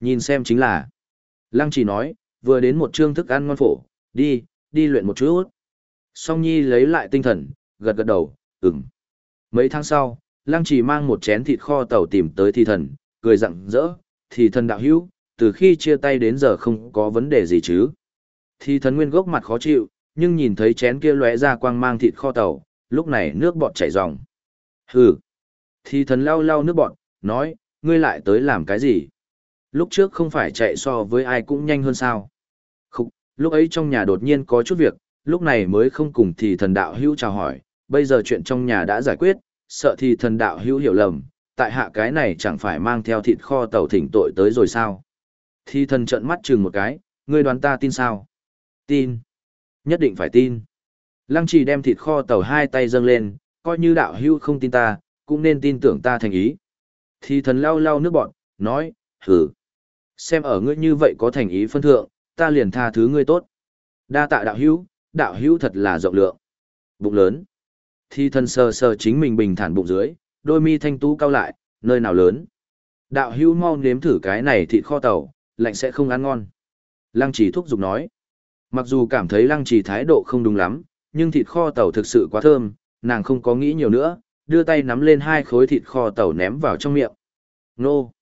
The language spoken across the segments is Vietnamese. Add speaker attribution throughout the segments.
Speaker 1: Nhìn xem chính là. Lăng chỉ nói, vừa đến một chương thức ăn ngon phổ, đi, đi luyện một chút. Song Nhi lấy lại tinh thần, gật gật đầu, ừm. Mấy tháng sau, Lăng chỉ mang một chén thịt kho tàu tìm tới thi thần, cười rặng rỡ, Thi thần đạo hữu, từ khi chia tay đến giờ không có vấn đề gì chứ. Thi thần nguyên gốc mặt khó chịu, nhưng nhìn thấy chén kia lóe ra quang mang thịt kho tàu, lúc này nước bọt chảy ròng. Hừ. Thi thần lau lau nước bọt, nói, ngươi lại tới làm cái gì? Lúc trước không phải chạy so với ai cũng nhanh hơn sao? Khúc, lúc ấy trong nhà đột nhiên có chút việc, lúc này mới không cùng thì thần đạo hữu chào hỏi, bây giờ chuyện trong nhà đã giải quyết, sợ thì thần đạo hữu hiểu lầm, tại hạ cái này chẳng phải mang theo thịt kho tàu thỉnh tội tới rồi sao? Thì thần trợn mắt chừng một cái, ngươi đoán ta tin sao? Tin. Nhất định phải tin. Lăng trì đem thịt kho tàu hai tay dâng lên, coi như đạo hữu không tin ta, cũng nên tin tưởng ta thành ý. Thì thần lau lau nước bọn, nói, hử. Xem ở ngươi như vậy có thành ý phân thượng, ta liền tha thứ ngươi tốt. Đa tạ đạo hữu, đạo hữu thật là rộng lượng. Bụng lớn. thi thần sờ sờ chính mình bình thản bụng dưới, đôi mi thanh tú cao lại, nơi nào lớn. Đạo hữu mau nếm thử cái này thịt kho tàu, lạnh sẽ không ăn ngon. Lăng trì thúc giục nói. Mặc dù cảm thấy lăng trì thái độ không đúng lắm, nhưng thịt kho tàu thực sự quá thơm, nàng không có nghĩ nhiều nữa, đưa tay nắm lên hai khối thịt kho tàu ném vào trong miệng. Nô!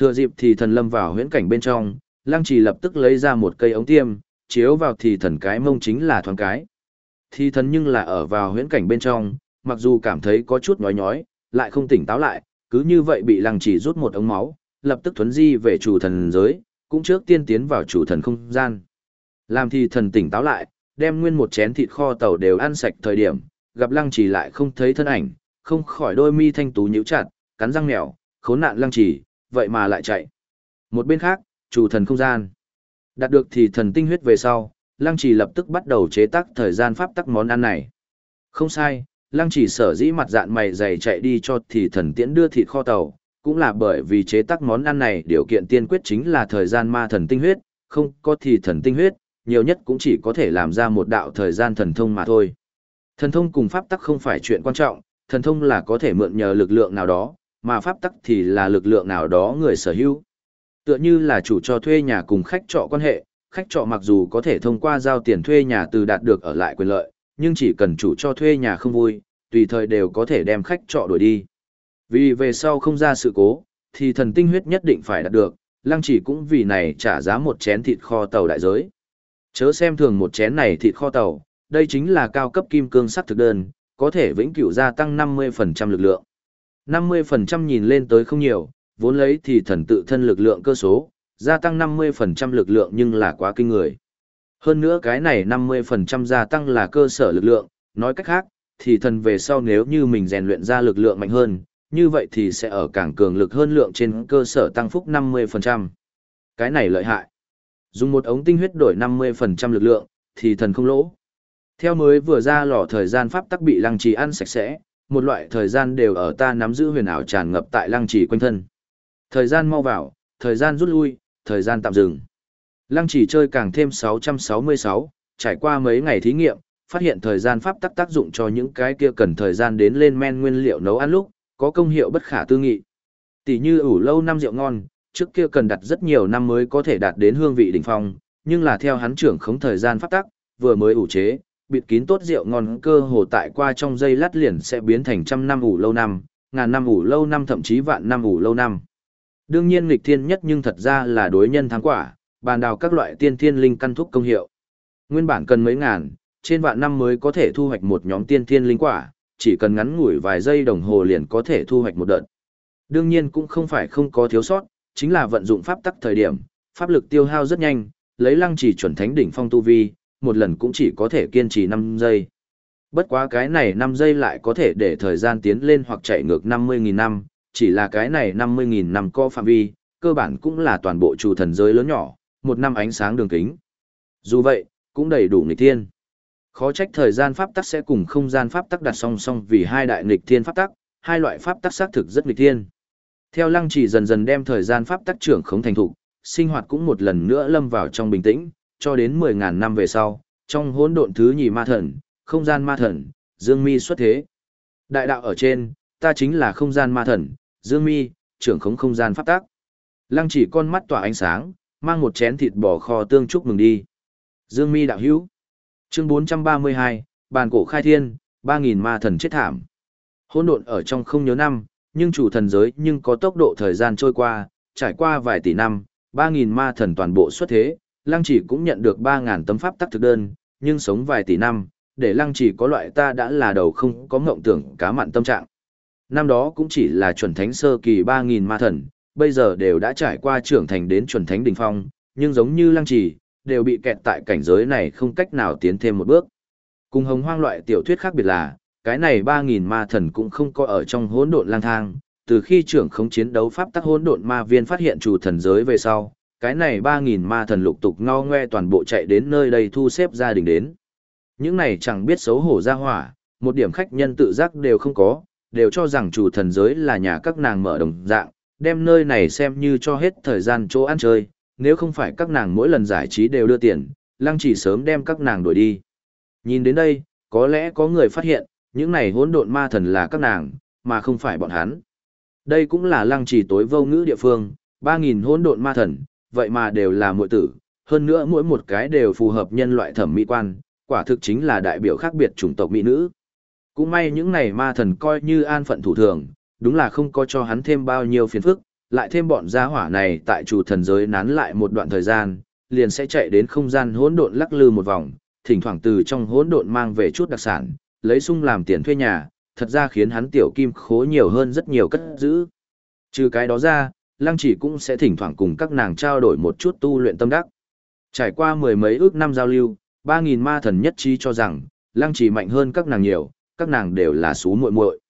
Speaker 1: Thừa dịp thì thần lâm vào huyễn cảnh bên trong, lăng trì lập tức lấy ra một cây ống tiêm, chiếu vào thì thần cái mông chính là thoáng cái. Thì thần nhưng là ở vào huyễn cảnh bên trong, mặc dù cảm thấy có chút nhói nhói, lại không tỉnh táo lại, cứ như vậy bị lăng trì rút một ống máu, lập tức thuấn di về chủ thần giới, cũng trước tiên tiến vào chủ thần không gian. Làm thì thần tỉnh táo lại, đem nguyên một chén thịt kho tàu đều ăn sạch thời điểm, gặp lăng trì lại không thấy thân ảnh, không khỏi đôi mi thanh tú nhíu chặt, cắn răng mèo, khốn nạn lăng trì, vậy mà lại chạy. Một bên khác, chủ thần không gian. Đạt được thì thần tinh huyết về sau, lăng trì lập tức bắt đầu chế tác thời gian pháp tắc món ăn này. Không sai, lăng trì sở dĩ mặt dạng mày dày chạy đi cho thì thần tiễn đưa thịt kho tàu, cũng là bởi vì chế tác món ăn này điều kiện tiên quyết chính là thời gian ma thần tinh huyết, không có thì thần tinh huyết, nhiều nhất cũng chỉ có thể làm ra một đạo thời gian thần thông mà thôi. Thần thông cùng pháp tắc không phải chuyện quan trọng, thần thông là có thể mượn nhờ lực lượng nào đó, mà pháp tắc thì là lực lượng nào đó người sở hữu. Tựa như là chủ cho thuê nhà cùng khách trọ quan hệ, khách trọ mặc dù có thể thông qua giao tiền thuê nhà từ đạt được ở lại quyền lợi, nhưng chỉ cần chủ cho thuê nhà không vui, tùy thời đều có thể đem khách trọ đuổi đi. Vì về sau không ra sự cố, thì thần tinh huyết nhất định phải đạt được, lăng chỉ cũng vì này trả giá một chén thịt kho tàu đại giới. Chớ xem thường một chén này thịt kho tàu, đây chính là cao cấp kim cương sắc thực đơn, có thể vĩnh cửu gia tăng 50% lực lượng. 50% nhìn lên tới không nhiều, vốn lấy thì thần tự thân lực lượng cơ số, gia tăng 50% lực lượng nhưng là quá kinh người. Hơn nữa cái này 50% gia tăng là cơ sở lực lượng, nói cách khác, thì thần về sau nếu như mình rèn luyện ra lực lượng mạnh hơn, như vậy thì sẽ ở càng cường lực hơn lượng trên cơ sở tăng phúc 50%. Cái này lợi hại. Dùng một ống tinh huyết đổi 50% lực lượng, thì thần không lỗ. Theo mới vừa ra lò thời gian pháp tắc bị lăng trì ăn sạch sẽ, một loại thời gian đều ở ta nắm giữ huyền ảo tràn ngập tại lăng trì quanh thân. Thời gian mau vào, thời gian rút lui, thời gian tạm dừng. Lăng trì chơi càng thêm 666, trải qua mấy ngày thí nghiệm, phát hiện thời gian pháp tắc tác dụng cho những cái kia cần thời gian đến lên men nguyên liệu nấu ăn lúc, có công hiệu bất khả tư nghị. Tỷ như ủ lâu năm rượu ngon, trước kia cần đặt rất nhiều năm mới có thể đạt đến hương vị đỉnh phong, nhưng là theo hắn trưởng khống thời gian pháp tắc, vừa mới ủ chế, bịt kín tốt rượu ngon cơ hồ tại qua trong dây lát liền sẽ biến thành trăm năm ủ lâu năm, ngàn năm ủ lâu năm thậm chí vạn năm ủ lâu năm. Đương nhiên nghịch thiên nhất nhưng thật ra là đối nhân thắng quả, bàn đào các loại tiên thiên linh căn thúc công hiệu. Nguyên bản cần mấy ngàn, trên vạn năm mới có thể thu hoạch một nhóm tiên thiên linh quả, chỉ cần ngắn ngủi vài giây đồng hồ liền có thể thu hoạch một đợt. Đương nhiên cũng không phải không có thiếu sót, chính là vận dụng pháp tắc thời điểm, pháp lực tiêu hao rất nhanh, lấy lăng chỉ chuẩn thánh đỉnh phong tu vi, một lần cũng chỉ có thể kiên trì 5 giây. Bất quá cái này 5 giây lại có thể để thời gian tiến lên hoặc chạy ngược 50.000 năm, chỉ là cái này 50.000 năm có phạm vi, cơ bản cũng là toàn bộ chủ thần giới lớn nhỏ, một năm ánh sáng đường kính. Dù vậy, cũng đầy đủ nghịch thiên. Khó trách thời gian pháp tắc sẽ cùng không gian pháp tắc đặt song song vì hai đại nghịch thiên pháp tắc, hai loại pháp tắc xác thực rất nghịch thiên. Theo lăng chỉ dần dần đem thời gian pháp tắc trưởng không thành thục, sinh hoạt cũng một lần nữa lâm vào trong bình tĩnh, cho đến 10.000 năm về sau, trong hỗn độn thứ nhì ma thần, không gian ma thần, Dương Mi xuất thế. Đại đạo ở trên, ta chính là không gian ma thần, Dương Mi, trưởng khống không gian pháp tắc. Lăng chỉ con mắt tỏa ánh sáng, mang một chén thịt bò kho tương chúc mừng đi. Dương mi đạo hữu. Chương 432, bàn cổ khai thiên, 3.000 ma thần chết thảm. Hỗn độn ở trong không nhớ năm, nhưng chủ thần giới nhưng có tốc độ thời gian trôi qua, trải qua vài tỷ năm, 3.000 ma thần toàn bộ xuất thế, lăng chỉ cũng nhận được 3.000 tấm pháp tắc thực đơn, nhưng sống vài tỷ năm, để lăng chỉ có loại ta đã là đầu không có mộng tưởng cá mặn tâm trạng. Năm đó cũng chỉ là chuẩn thánh sơ kỳ 3.000 ma thần, bây giờ đều đã trải qua trưởng thành đến chuẩn thánh đỉnh phong, nhưng giống như lăng trì, đều bị kẹt tại cảnh giới này không cách nào tiến thêm một bước. Cùng hồng hoang loại tiểu thuyết khác biệt là, cái này 3.000 ma thần cũng không có ở trong hỗn độn lang thang, từ khi trưởng không chiến đấu pháp tắc hỗn độn ma viên phát hiện chủ thần giới về sau, cái này 3.000 ma thần lục tục ngao ngoe toàn bộ chạy đến nơi đây thu xếp gia đình đến. Những này chẳng biết xấu hổ ra hỏa, một điểm khách nhân tự giác đều không có, đều cho rằng chủ thần giới là nhà các nàng mở đồng dạng, đem nơi này xem như cho hết thời gian chỗ ăn chơi, nếu không phải các nàng mỗi lần giải trí đều đưa tiền, lăng chỉ sớm đem các nàng đuổi đi. Nhìn đến đây, có lẽ có người phát hiện, những này hỗn độn ma thần là các nàng, mà không phải bọn hắn. Đây cũng là lăng trì tối vô ngữ địa phương, 3.000 hỗn độn ma thần, vậy mà đều là muội tử, hơn nữa mỗi một cái đều phù hợp nhân loại thẩm mỹ quan, quả thực chính là đại biểu khác biệt chủng tộc mỹ nữ. Cũng may những này ma thần coi như an phận thủ thường, đúng là không có cho hắn thêm bao nhiêu phiền phức, lại thêm bọn gia hỏa này tại chủ thần giới nán lại một đoạn thời gian, liền sẽ chạy đến không gian hỗn độn lắc lư một vòng, thỉnh thoảng từ trong hỗn độn mang về chút đặc sản, lấy sung làm tiền thuê nhà, thật ra khiến hắn tiểu kim khố nhiều hơn rất nhiều cất giữ. Trừ cái đó ra, Lăng Chỉ cũng sẽ thỉnh thoảng cùng các nàng trao đổi một chút tu luyện tâm đắc. Trải qua mười mấy ước năm giao lưu, ba nghìn ma thần nhất trí cho rằng, Lăng Chỉ mạnh hơn các nàng nhiều, các nàng đều là số muội muội.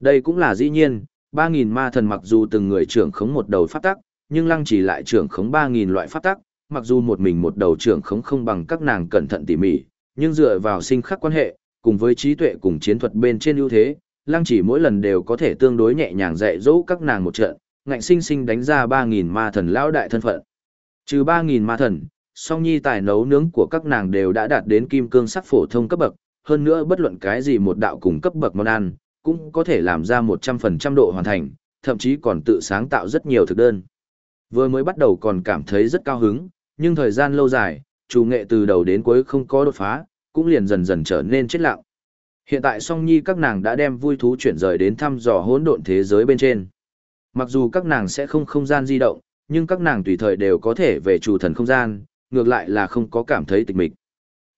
Speaker 1: Đây cũng là dĩ nhiên, ba nghìn ma thần mặc dù từng người trưởng khống một đầu pháp tắc, nhưng lăng chỉ lại trưởng khống ba nghìn loại pháp tắc, mặc dù một mình một đầu trưởng khống không bằng các nàng cẩn thận tỉ mỉ, nhưng dựa vào sinh khắc quan hệ, cùng với trí tuệ cùng chiến thuật bên trên ưu thế, lăng chỉ mỗi lần đều có thể tương đối nhẹ nhàng dạy dỗ các nàng một trận, ngạnh sinh sinh đánh ra 3.000 ma thần lão đại thân phận. Trừ 3.000 ma thần, song nhi tài nấu nướng của các nàng đều đã đạt đến kim cương sắc phổ thông cấp bậc, hơn nữa bất luận cái gì một đạo cùng cấp bậc món ăn, cũng có thể làm ra 100% độ hoàn thành, thậm chí còn tự sáng tạo rất nhiều thực đơn. Vừa mới bắt đầu còn cảm thấy rất cao hứng, nhưng thời gian lâu dài, chủ nghệ từ đầu đến cuối không có đột phá, cũng liền dần dần trở nên chết lặng. Hiện tại song nhi các nàng đã đem vui thú chuyển rời đến thăm dò hỗn độn thế giới bên trên. Mặc dù các nàng sẽ không không gian di động, nhưng các nàng tùy thời đều có thể về chủ thần không gian, ngược lại là không có cảm thấy tịch mịch.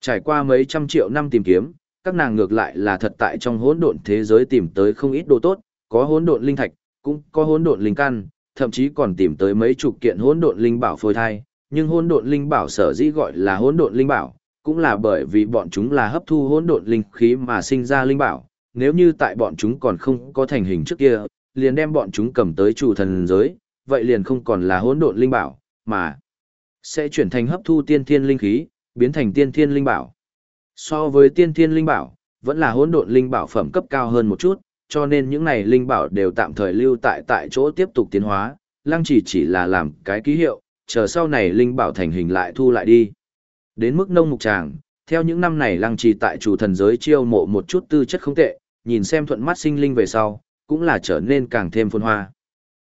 Speaker 1: Trải qua mấy trăm triệu năm tìm kiếm, các nàng ngược lại là thật tại trong hỗn độn thế giới tìm tới không ít đồ tốt, có hỗn độn linh thạch, cũng có hỗn độn linh căn, thậm chí còn tìm tới mấy chục kiện hỗn độn linh bảo phôi thai, nhưng hỗn độn linh bảo sở dĩ gọi là hỗn độn linh bảo, cũng là bởi vì bọn chúng là hấp thu hỗn độn linh khí mà sinh ra linh bảo, nếu như tại bọn chúng còn không có thành hình trước kia, liền đem bọn chúng cầm tới chủ thần giới, vậy liền không còn là hỗn độn linh bảo, mà sẽ chuyển thành hấp thu tiên thiên linh khí, biến thành tiên thiên linh bảo. So với tiên thiên linh bảo, vẫn là hỗn độn linh bảo phẩm cấp cao hơn một chút, cho nên những này linh bảo đều tạm thời lưu tại tại chỗ tiếp tục tiến hóa, lăng chỉ chỉ là làm cái ký hiệu, chờ sau này linh bảo thành hình lại thu lại đi. Đến mức nông mục tràng, theo những năm này lăng trì tại chủ thần giới chiêu mộ một chút tư chất không tệ, nhìn xem thuận mắt sinh linh về sau, cũng là trở nên càng thêm phồn hoa.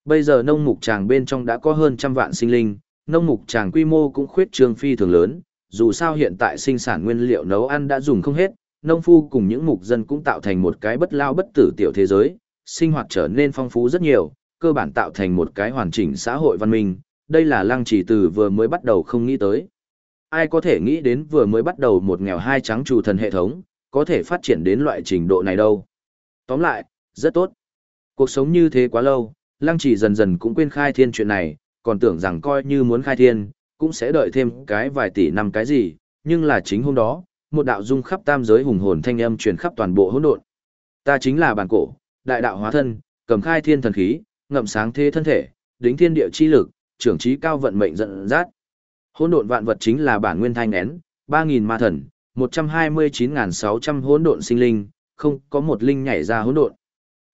Speaker 1: Bây giờ nông mục tràng bên trong đã có hơn trăm vạn sinh linh, nông mục tràng quy mô cũng khuyết trương phi thường lớn, dù sao hiện tại sinh sản nguyên liệu nấu ăn đã dùng không hết, nông phu cùng những mục dân cũng tạo thành một cái bất lao bất tử tiểu thế giới, sinh hoạt trở nên phong phú rất nhiều, cơ bản tạo thành một cái hoàn chỉnh xã hội văn minh, đây là lăng chỉ từ vừa mới bắt đầu không nghĩ tới. Ai có thể nghĩ đến vừa mới bắt đầu một nghèo hai trắng chủ thần hệ thống, có thể phát triển đến loại trình độ này đâu. Tóm lại, rất tốt. Cuộc sống như thế quá lâu, lăng chỉ dần dần cũng quên khai thiên chuyện này, còn tưởng rằng coi như muốn khai thiên, cũng sẽ đợi thêm cái vài tỷ năm cái gì, nhưng là chính hôm đó, một đạo dung khắp tam giới hùng hồn thanh âm truyền khắp toàn bộ hỗn độn. Ta chính là bản cổ, đại đạo hóa thân, cầm khai thiên thần khí, ngậm sáng thế thân thể, đính thiên địa chi lực, trưởng trí cao vận mệnh dẫn dắt. Hỗn độn vạn vật chính là bản nguyên thanh nén, 3000 ma thần, 129600 hỗn độn sinh linh, không có một linh nhảy ra hỗn độn.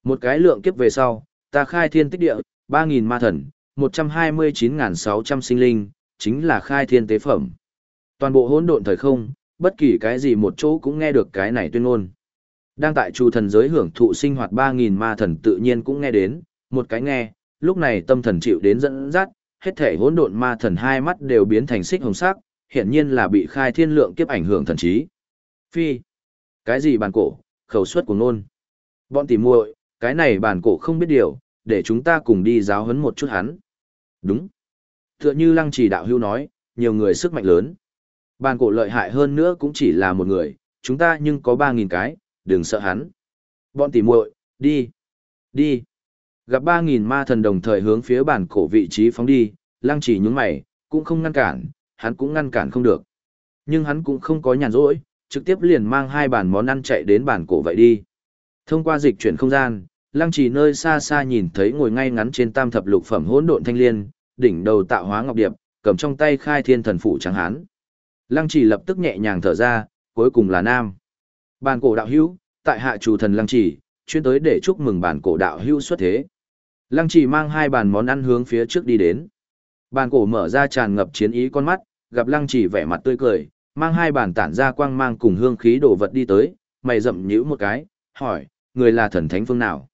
Speaker 1: Một cái lượng kiếp về sau, ta khai thiên tích địa, 3000 ma thần, 129600 sinh linh, chính là khai thiên tế phẩm. Toàn bộ hỗn độn thời không, bất kỳ cái gì một chỗ cũng nghe được cái này tuyên ngôn. Đang tại chu thần giới hưởng thụ sinh hoạt 3.000 ma thần tự nhiên cũng nghe đến, một cái nghe, lúc này tâm thần chịu đến dẫn dắt, hết thể hỗn độn ma thần hai mắt đều biến thành xích hồng sắc, hiện nhiên là bị khai thiên lượng kiếp ảnh hưởng thần trí. Phi, cái gì bàn cổ, khẩu suất của nôn. Bọn tỉ muội, cái này bản cổ không biết điều, để chúng ta cùng đi giáo huấn một chút hắn. Đúng. Tựa như lăng trì đạo hưu nói, nhiều người sức mạnh lớn. bản cổ lợi hại hơn nữa cũng chỉ là một người, chúng ta nhưng có 3.000 cái, đừng sợ hắn. Bọn tỉ muội, đi, đi. Gặp 3.000 ma thần đồng thời hướng phía bản cổ vị trí phóng đi, lăng trì nhún mày, cũng không ngăn cản, hắn cũng ngăn cản không được. Nhưng hắn cũng không có nhàn rỗi, trực tiếp liền mang hai bàn món ăn chạy đến bản cổ vậy đi. Thông qua dịch chuyển không gian, lăng trì nơi xa xa nhìn thấy ngồi ngay ngắn trên tam thập lục phẩm hỗn độn thanh liên, đỉnh đầu tạo hóa ngọc điệp, cầm trong tay khai thiên thần phủ trắng hán. Lăng trì lập tức nhẹ nhàng thở ra, cuối cùng là nam. Bàn cổ đạo hữu, tại hạ chủ thần lăng trì, chuyên tới để chúc mừng bản cổ đạo hữu xuất thế. Lăng trì mang hai bàn món ăn hướng phía trước đi đến. Bàn cổ mở ra tràn ngập chiến ý con mắt, gặp lăng trì vẻ mặt tươi cười, mang hai bàn tản ra quang mang cùng hương khí đồ vật đi tới, mày rậm nhíu một cái, hỏi, người là thần thánh phương nào?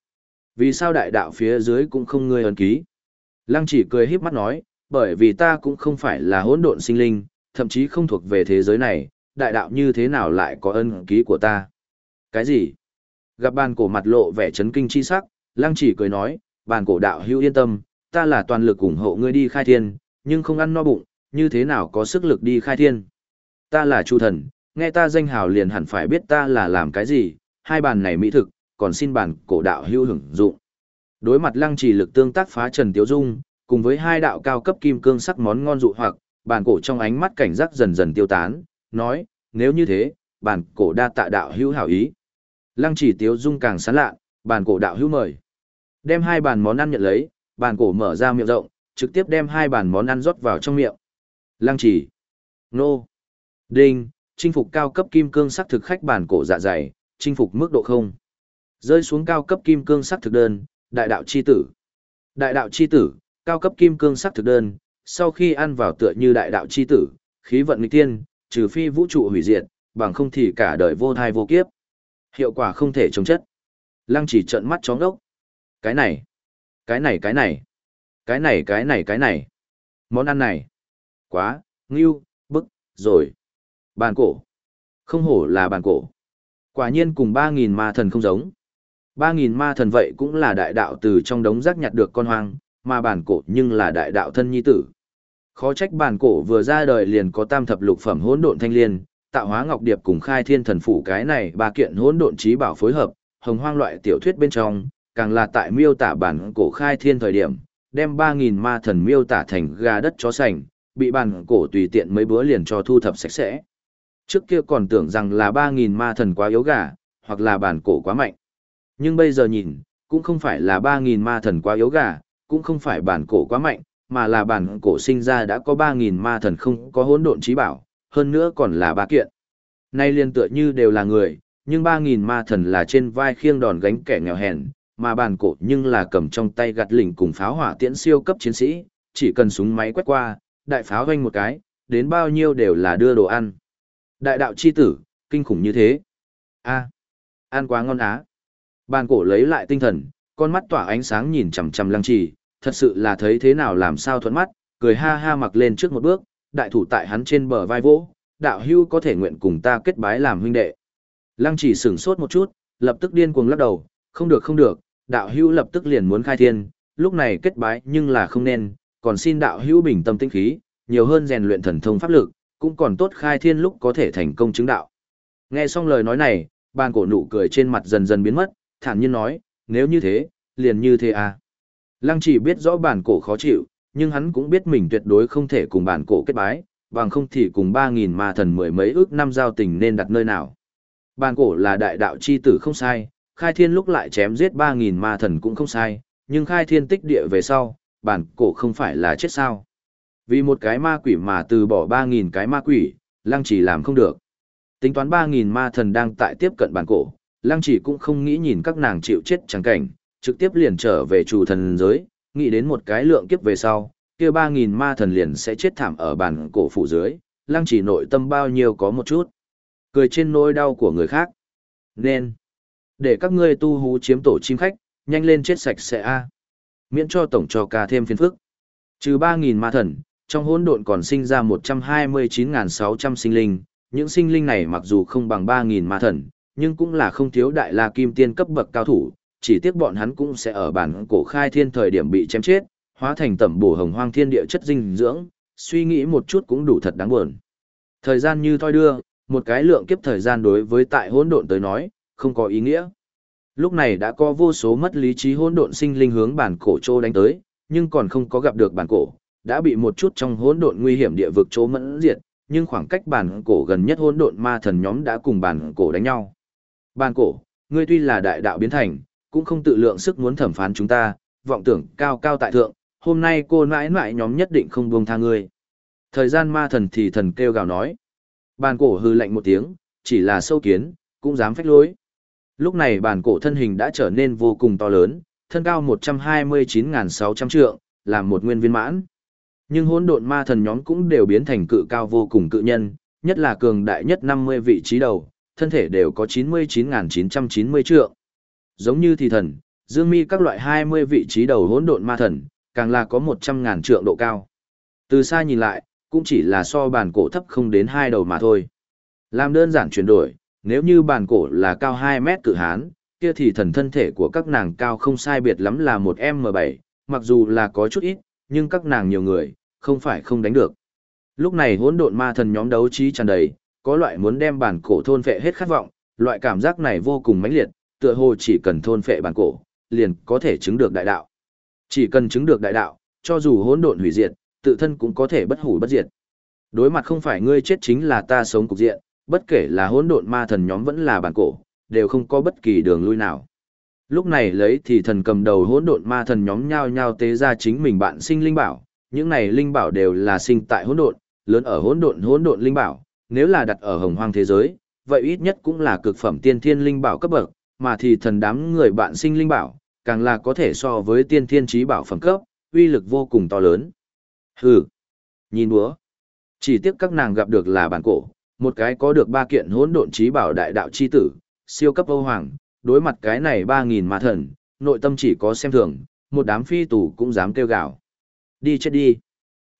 Speaker 1: Vì sao đại đạo phía dưới cũng không ngươi ấn ký? Lăng chỉ cười híp mắt nói, bởi vì ta cũng không phải là hỗn độn sinh linh, thậm chí không thuộc về thế giới này, đại đạo như thế nào lại có ân ký của ta? Cái gì? Gặp bàn cổ mặt lộ vẻ chấn kinh chi sắc, lăng chỉ cười nói, bàn cổ đạo hữu yên tâm, ta là toàn lực ủng hộ ngươi đi khai thiên, nhưng không ăn no bụng, như thế nào có sức lực đi khai thiên? Ta là chu thần, nghe ta danh hào liền hẳn phải biết ta là làm cái gì, hai bàn này mỹ thực, còn xin bản cổ đạo hữu hưởng dụng. Đối mặt lăng trì lực tương tác phá Trần Tiếu Dung, cùng với hai đạo cao cấp kim cương sắc món ngon dụ hoặc, bản cổ trong ánh mắt cảnh giác dần dần tiêu tán, nói, nếu như thế, bản cổ đa tạ đạo hữu hảo ý. Lăng trì Tiếu Dung càng sán lạ, bản cổ đạo hữu mời. Đem hai bàn món ăn nhận lấy, bản cổ mở ra miệng rộng, trực tiếp đem hai bàn món ăn rót vào trong miệng. Lăng trì. Nô. Đinh, chinh phục cao cấp kim cương sắc thực khách bản cổ dạ dày, chinh phục mức độ không. Rơi xuống cao cấp kim cương sắc thực đơn, đại đạo chi tử. Đại đạo chi tử, cao cấp kim cương sắc thực đơn, sau khi ăn vào tựa như đại đạo chi tử, khí vận nghịch tiên, trừ phi vũ trụ hủy diệt, bằng không thì cả đời vô thai vô kiếp. Hiệu quả không thể chống chất. Lăng chỉ trợn mắt chóng đốc. Cái này, cái này cái này, cái này cái này cái này. Món ăn này. Quá, ngưu, bức, rồi. Bàn cổ. Không hổ là bàn cổ. Quả nhiên cùng 3.000 ma thần không giống. Ba nghìn ma thần vậy cũng là đại đạo từ trong đống rác nhặt được con hoang, mà bản cổ nhưng là đại đạo thân nhi tử. Khó trách bản cổ vừa ra đời liền có tam thập lục phẩm hỗn độn thanh liên, tạo hóa ngọc điệp cùng khai thiên thần phủ cái này ba kiện hỗn độn trí bảo phối hợp, hồng hoang loại tiểu thuyết bên trong, càng là tại miêu tả bản cổ khai thiên thời điểm, đem ba nghìn ma thần miêu tả thành gà đất chó sành, bị bản cổ tùy tiện mấy bữa liền cho thu thập sạch sẽ. Trước kia còn tưởng rằng là ba nghìn ma thần quá yếu gà, hoặc là bản cổ quá mạnh. Nhưng bây giờ nhìn, cũng không phải là 3.000 ma thần quá yếu gà, cũng không phải bản cổ quá mạnh, mà là bản cổ sinh ra đã có 3.000 ma thần không có hỗn độn trí bảo, hơn nữa còn là ba kiện. Nay liên tựa như đều là người, nhưng 3.000 ma thần là trên vai khiêng đòn gánh kẻ nghèo hèn, mà bản cổ nhưng là cầm trong tay gạt lỉnh cùng pháo hỏa tiễn siêu cấp chiến sĩ, chỉ cần súng máy quét qua, đại pháo vanh một cái, đến bao nhiêu đều là đưa đồ ăn. Đại đạo chi tử, kinh khủng như thế. a ăn quá ngon á. Bàn cổ lấy lại tinh thần, con mắt tỏa ánh sáng nhìn chằm chằm lăng trì, thật sự là thấy thế nào làm sao thuận mắt, cười ha ha mặc lên trước một bước, đại thủ tại hắn trên bờ vai vỗ, đạo hưu có thể nguyện cùng ta kết bái làm huynh đệ. Lăng trì sửng sốt một chút, lập tức điên cuồng lắc đầu, không được không được, đạo hưu lập tức liền muốn khai thiên, lúc này kết bái nhưng là không nên, còn xin đạo hưu bình tâm tinh khí, nhiều hơn rèn luyện thần thông pháp lực, cũng còn tốt khai thiên lúc có thể thành công chứng đạo. Nghe xong lời nói này, bàn cổ nụ cười trên mặt dần dần biến mất, thản nhiên nói, nếu như thế, liền như thế à. Lăng chỉ biết rõ bản cổ khó chịu, nhưng hắn cũng biết mình tuyệt đối không thể cùng bản cổ kết bái, bằng không thì cùng 3.000 ma thần mười mấy ước năm giao tình nên đặt nơi nào. Bản cổ là đại đạo chi tử không sai, khai thiên lúc lại chém giết 3.000 ma thần cũng không sai, nhưng khai thiên tích địa về sau, bản cổ không phải là chết sao. Vì một cái ma quỷ mà từ bỏ 3.000 cái ma quỷ, lăng chỉ làm không được. Tính toán 3.000 ma thần đang tại tiếp cận bản cổ, lăng chỉ cũng không nghĩ nhìn các nàng chịu chết chẳng cảnh, trực tiếp liền trở về chủ thần giới, nghĩ đến một cái lượng kiếp về sau, kia 3.000 ma thần liền sẽ chết thảm ở bản cổ phủ dưới, lăng chỉ nội tâm bao nhiêu có một chút. Cười trên nỗi đau của người khác. Nên, để các ngươi tu hú chiếm tổ chim khách, nhanh lên chết sạch sẽ a à. miễn cho tổng cho ca thêm phiền phức. Trừ 3.000 ma thần, trong hỗn độn còn sinh ra 129.600 sinh linh, những sinh linh này mặc dù không bằng 3.000 ma thần, nhưng cũng là không thiếu đại la kim tiên cấp bậc cao thủ, chỉ tiếc bọn hắn cũng sẽ ở bản cổ khai thiên thời điểm bị chém chết, hóa thành tẩm bổ hồng hoang thiên địa chất dinh dưỡng, suy nghĩ một chút cũng đủ thật đáng buồn. Thời gian như thoi đưa, một cái lượng kiếp thời gian đối với tại hỗn độn tới nói, không có ý nghĩa. Lúc này đã có vô số mất lý trí hỗn độn sinh linh hướng bản cổ trô đánh tới, nhưng còn không có gặp được bản cổ, đã bị một chút trong hỗn độn nguy hiểm địa vực chỗ mẫn diệt, nhưng khoảng cách bản cổ gần nhất hỗn độn ma thần nhóm đã cùng bản cổ đánh nhau. Bàn cổ, ngươi tuy là đại đạo biến thành, cũng không tự lượng sức muốn thẩm phán chúng ta, vọng tưởng cao cao tại thượng, hôm nay cô nãi nãi nhóm nhất định không buông tha ngươi. Thời gian ma thần thì thần kêu gào nói. Bàn cổ hư lạnh một tiếng, chỉ là sâu kiến, cũng dám phách lối. Lúc này bàn cổ thân hình đã trở nên vô cùng to lớn, thân cao 129.600 trượng, làm một nguyên viên mãn. Nhưng hỗn độn ma thần nhóm cũng đều biến thành cự cao vô cùng cự nhân, nhất là cường đại nhất 50 vị trí đầu, thân thể đều có 99.990 trượng. Giống như thì thần, dương mi các loại 20 vị trí đầu hỗn độn ma thần, càng là có 100.000 trượng độ cao. Từ xa nhìn lại, cũng chỉ là so bàn cổ thấp không đến hai đầu mà thôi. Làm đơn giản chuyển đổi, nếu như bàn cổ là cao 2 mét cự hán, kia thì thần thân thể của các nàng cao không sai biệt lắm là một M7, mặc dù là có chút ít, nhưng các nàng nhiều người, không phải không đánh được. Lúc này hỗn độn ma thần nhóm đấu trí tràn đầy, có loại muốn đem bản cổ thôn phệ hết khát vọng, loại cảm giác này vô cùng mãnh liệt, tựa hồ chỉ cần thôn phệ bản cổ, liền có thể chứng được đại đạo. Chỉ cần chứng được đại đạo, cho dù hỗn độn hủy diệt, tự thân cũng có thể bất hủ bất diệt. Đối mặt không phải ngươi chết chính là ta sống cục diện, bất kể là hỗn độn ma thần nhóm vẫn là bản cổ, đều không có bất kỳ đường lui nào. Lúc này lấy thì thần cầm đầu hỗn độn ma thần nhóm nhao nhao tế ra chính mình bạn sinh linh bảo, những này linh bảo đều là sinh tại hỗn độn, lớn ở hỗn độn hỗn độn linh bảo, nếu là đặt ở hồng hoang thế giới, vậy ít nhất cũng là cực phẩm tiên thiên linh bảo cấp bậc, mà thì thần đám người bạn sinh linh bảo, càng là có thể so với tiên thiên trí bảo phẩm cấp, uy lực vô cùng to lớn. Hừ, nhìn búa. Chỉ tiếc các nàng gặp được là bản cổ, một cái có được ba kiện hỗn độn trí bảo đại đạo chi tử, siêu cấp Âu Hoàng, đối mặt cái này ba nghìn ma thần, nội tâm chỉ có xem thường, một đám phi tù cũng dám kêu gào. Đi chết đi.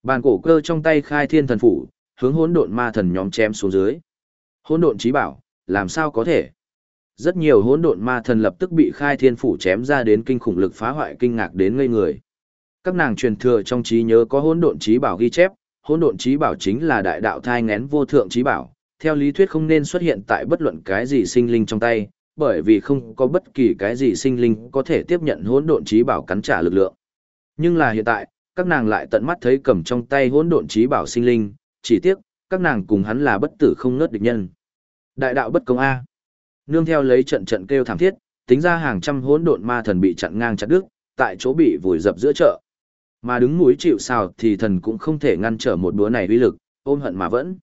Speaker 1: Bàn cổ cơ trong tay khai thiên thần phủ, hướng hỗn độn ma thần nhóm chém xuống dưới. Hỗn độn trí bảo, làm sao có thể? Rất nhiều hỗn độn ma thần lập tức bị khai thiên phủ chém ra đến kinh khủng lực phá hoại kinh ngạc đến ngây người. Các nàng truyền thừa trong trí nhớ có hỗn độn trí bảo ghi chép, hỗn độn trí bảo chính là đại đạo thai ngén vô thượng trí bảo, theo lý thuyết không nên xuất hiện tại bất luận cái gì sinh linh trong tay, bởi vì không có bất kỳ cái gì sinh linh có thể tiếp nhận hỗn độn trí bảo cắn trả lực lượng. Nhưng là hiện tại, các nàng lại tận mắt thấy cầm trong tay hỗn độn trí bảo sinh linh, chỉ tiếc, các nàng cùng hắn là bất tử không ngớt địch nhân. Đại đạo bất công a. Nương theo lấy trận trận kêu thảm thiết, tính ra hàng trăm hỗn độn ma thần bị chặn ngang chặt đứt, tại chỗ bị vùi dập giữa chợ. Mà đứng núi chịu sào thì thần cũng không thể ngăn trở một búa này uy lực, ôm hận mà vẫn.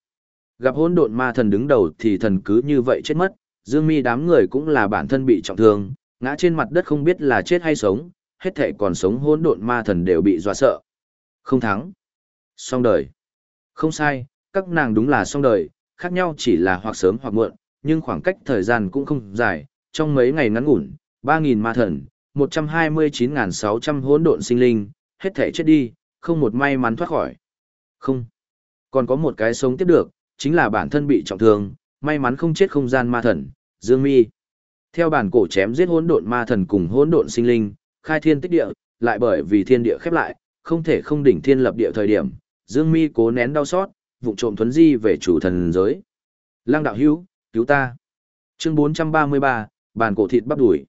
Speaker 1: Gặp hỗn độn ma thần đứng đầu thì thần cứ như vậy chết mất, Dương Mi đám người cũng là bản thân bị trọng thương, ngã trên mặt đất không biết là chết hay sống, hết thảy còn sống hỗn độn ma thần đều bị dọa sợ. Không thắng. Xong đời. Không sai, các nàng đúng là xong đời, khác nhau chỉ là hoặc sớm hoặc muộn, nhưng khoảng cách thời gian cũng không dài, trong mấy ngày ngắn ngủn, 3.000 ma thần, 129.600 hỗn độn sinh linh, hết thảy chết đi, không một may mắn thoát khỏi. Không. Còn có một cái sống tiếp được, chính là bản thân bị trọng thương, may mắn không chết không gian ma thần, Dương Mi. Theo bản cổ chém giết hỗn độn ma thần cùng hỗn độn sinh linh, khai thiên tích địa, lại bởi vì thiên địa khép lại, không thể không đỉnh thiên lập địa thời điểm, Dương Mi cố nén đau xót, vụng trộm thuấn di về chủ thần giới. Lăng đạo hữu, cứu ta. Chương 433, bàn cổ thịt bắp đuổi.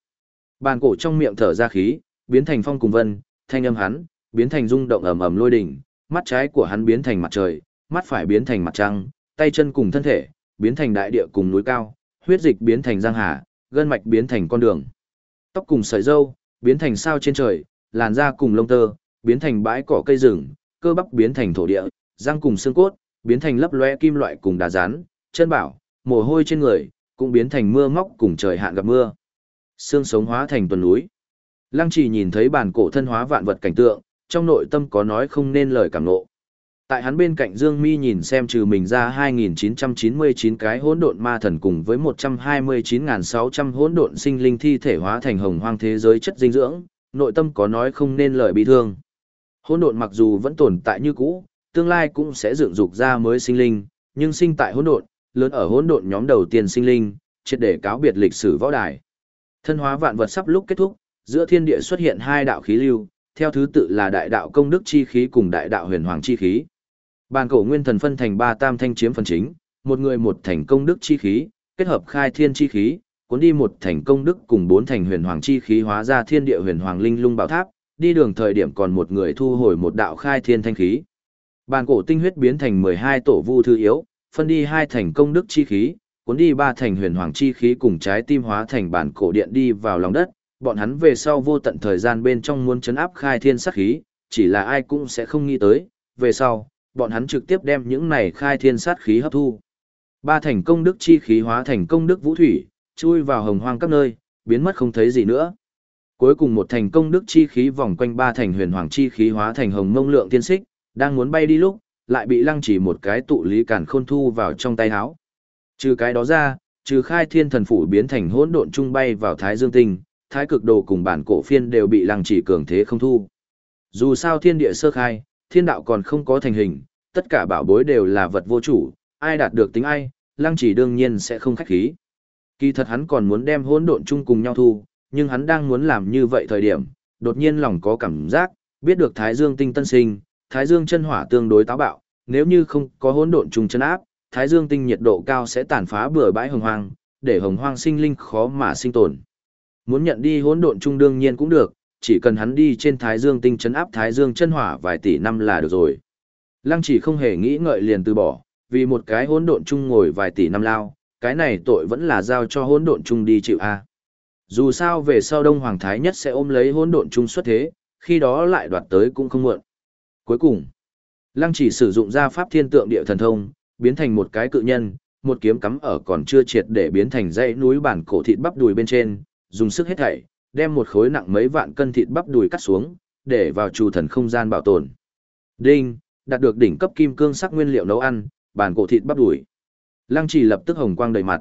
Speaker 1: Bàn cổ trong miệng thở ra khí, biến thành phong cùng vân, thanh âm hắn, biến thành rung động ầm ầm lôi đỉnh, mắt trái của hắn biến thành mặt trời, mắt phải biến thành mặt trăng, tay chân cùng thân thể, biến thành đại địa cùng núi cao, huyết dịch biến thành giang hà, gân mạch biến thành con đường. Tóc cùng sợi râu, biến thành sao trên trời, làn da cùng lông tơ, biến thành bãi cỏ cây rừng, cơ bắp biến thành thổ địa, răng cùng xương cốt, biến thành lấp loe kim loại cùng đá rán, chân bảo, mồ hôi trên người, cũng biến thành mưa móc cùng trời hạn gặp mưa. Xương sống hóa thành tuần núi. Lăng chỉ nhìn thấy bản cổ thân hóa vạn vật cảnh tượng, trong nội tâm có nói không nên lời cảm nộ. Tại hắn bên cạnh Dương Mi nhìn xem trừ mình ra 2999 cái hỗn độn ma thần cùng với 129.600 hỗn độn sinh linh thi thể hóa thành hồng hoang thế giới chất dinh dưỡng, nội tâm có nói không nên lời bị thương. Hỗn độn mặc dù vẫn tồn tại như cũ, tương lai cũng sẽ dựng dục ra mới sinh linh, nhưng sinh tại hỗn độn, lớn ở hỗn độn nhóm đầu tiên sinh linh, triệt để cáo biệt lịch sử võ đài. Thân hóa vạn vật sắp lúc kết thúc, giữa thiên địa xuất hiện hai đạo khí lưu, theo thứ tự là đại đạo công đức chi khí cùng đại đạo huyền hoàng chi khí. Bàn cổ nguyên thần phân thành ba tam thanh chiếm phần chính, một người một thành công đức chi khí, kết hợp khai thiên chi khí, cuốn đi một thành công đức cùng bốn thành huyền hoàng chi khí hóa ra thiên địa huyền hoàng linh lung bảo tháp, đi đường thời điểm còn một người thu hồi một đạo khai thiên thanh khí. Bàn cổ tinh huyết biến thành 12 tổ vu thư yếu, phân đi hai thành công đức chi khí, cuốn đi ba thành huyền hoàng chi khí cùng trái tim hóa thành bản cổ điện đi vào lòng đất, bọn hắn về sau vô tận thời gian bên trong muốn chấn áp khai thiên sát khí, chỉ là ai cũng sẽ không nghĩ tới, về sau, bọn hắn trực tiếp đem những này khai thiên sát khí hấp thu. Ba thành công đức chi khí hóa thành công đức vũ thủy, chui vào hồng hoang các nơi, biến mất không thấy gì nữa. Cuối cùng một thành công đức chi khí vòng quanh ba thành huyền hoàng chi khí hóa thành hồng mông lượng tiên xích, đang muốn bay đi lúc, lại bị lăng chỉ một cái tụ lý cản khôn thu vào trong tay háo. Trừ cái đó ra, trừ khai thiên thần phủ biến thành hỗn độn trung bay vào thái dương tinh, thái cực đồ cùng bản cổ phiên đều bị lăng chỉ cường thế không thu. Dù sao thiên địa sơ khai, thiên đạo còn không có thành hình, tất cả bảo bối đều là vật vô chủ, ai đạt được tính ai, lăng chỉ đương nhiên sẽ không khách khí. Kỳ thật hắn còn muốn đem hỗn độn chung cùng nhau thu, nhưng hắn đang muốn làm như vậy thời điểm, đột nhiên lòng có cảm giác, biết được Thái Dương tinh tân sinh, Thái Dương chân hỏa tương đối táo bạo, nếu như không có hỗn độn trùng chân áp, Thái Dương tinh nhiệt độ cao sẽ tàn phá bừa bãi hồng hoang, để hồng hoang sinh linh khó mà sinh tồn. Muốn nhận đi hỗn độn trung đương nhiên cũng được, chỉ cần hắn đi trên Thái Dương tinh chấn áp Thái Dương chân hỏa vài tỷ năm là được rồi. Lăng chỉ không hề nghĩ ngợi liền từ bỏ, vì một cái hỗn độn chung ngồi vài tỷ năm lao, cái này tội vẫn là giao cho hỗn độn chung đi chịu a. Dù sao về sau Đông Hoàng Thái nhất sẽ ôm lấy hỗn độn chung xuất thế, khi đó lại đoạt tới cũng không muộn. Cuối cùng, Lăng chỉ sử dụng ra pháp thiên tượng địa thần thông, biến thành một cái cự nhân, một kiếm cắm ở còn chưa triệt để biến thành dãy núi bản cổ thịt bắp đùi bên trên, dùng sức hết thảy, đem một khối nặng mấy vạn cân thịt bắp đùi cắt xuống, để vào chu thần không gian bảo tồn. Đinh, đạt được đỉnh cấp kim cương sắc nguyên liệu nấu ăn, bản cổ thịt bắp đùi. Lăng chỉ lập tức hồng quang đầy mặt.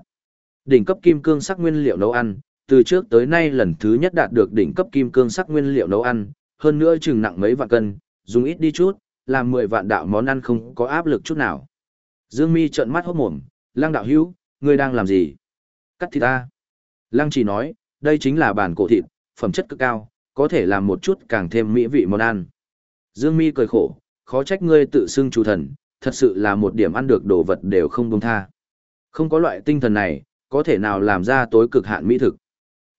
Speaker 1: Đỉnh cấp kim cương sắc nguyên liệu nấu ăn, từ trước tới nay lần thứ nhất đạt được đỉnh cấp kim cương sắc nguyên liệu nấu ăn, hơn nữa chừng nặng mấy vạn cân, dùng ít đi chút, làm 10 vạn đạo món ăn không có áp lực chút nào. Dương Mi trợn mắt hốt mồm, Lăng đạo hữu, ngươi đang làm gì? Cắt thịt ta. Lăng chỉ nói, đây chính là bản cổ thịt, phẩm chất cực cao, có thể làm một chút càng thêm mỹ vị món ăn. Dương Mi cười khổ, khó trách ngươi tự xưng chủ thần, thật sự là một điểm ăn được đồ vật đều không buông tha. Không có loại tinh thần này, có thể nào làm ra tối cực hạn mỹ thực.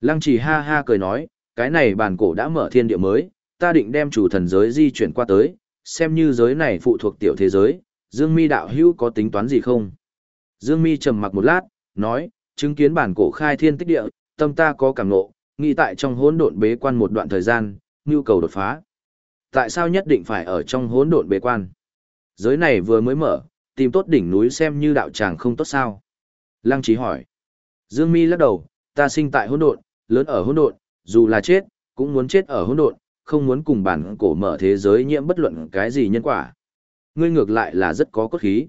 Speaker 1: Lăng chỉ ha ha cười nói, cái này bản cổ đã mở thiên địa mới, ta định đem chủ thần giới di chuyển qua tới, xem như giới này phụ thuộc tiểu thế giới, Dương Mi đạo hữu có tính toán gì không? Dương Mi trầm mặc một lát, nói, chứng kiến bản cổ khai thiên tích địa, tâm ta có cảm ngộ, nghĩ tại trong hỗn độn bế quan một đoạn thời gian, nhu cầu đột phá. Tại sao nhất định phải ở trong hỗn độn bế quan? Giới này vừa mới mở, tìm tốt đỉnh núi xem như đạo tràng không tốt sao? Lăng Chí hỏi. Dương Mi lắc đầu, ta sinh tại hỗn độn, lớn ở hỗn độn, dù là chết, cũng muốn chết ở hỗn độn, không muốn cùng bản cổ mở thế giới nhiễm bất luận cái gì nhân quả. Ngươi ngược lại là rất có cốt khí.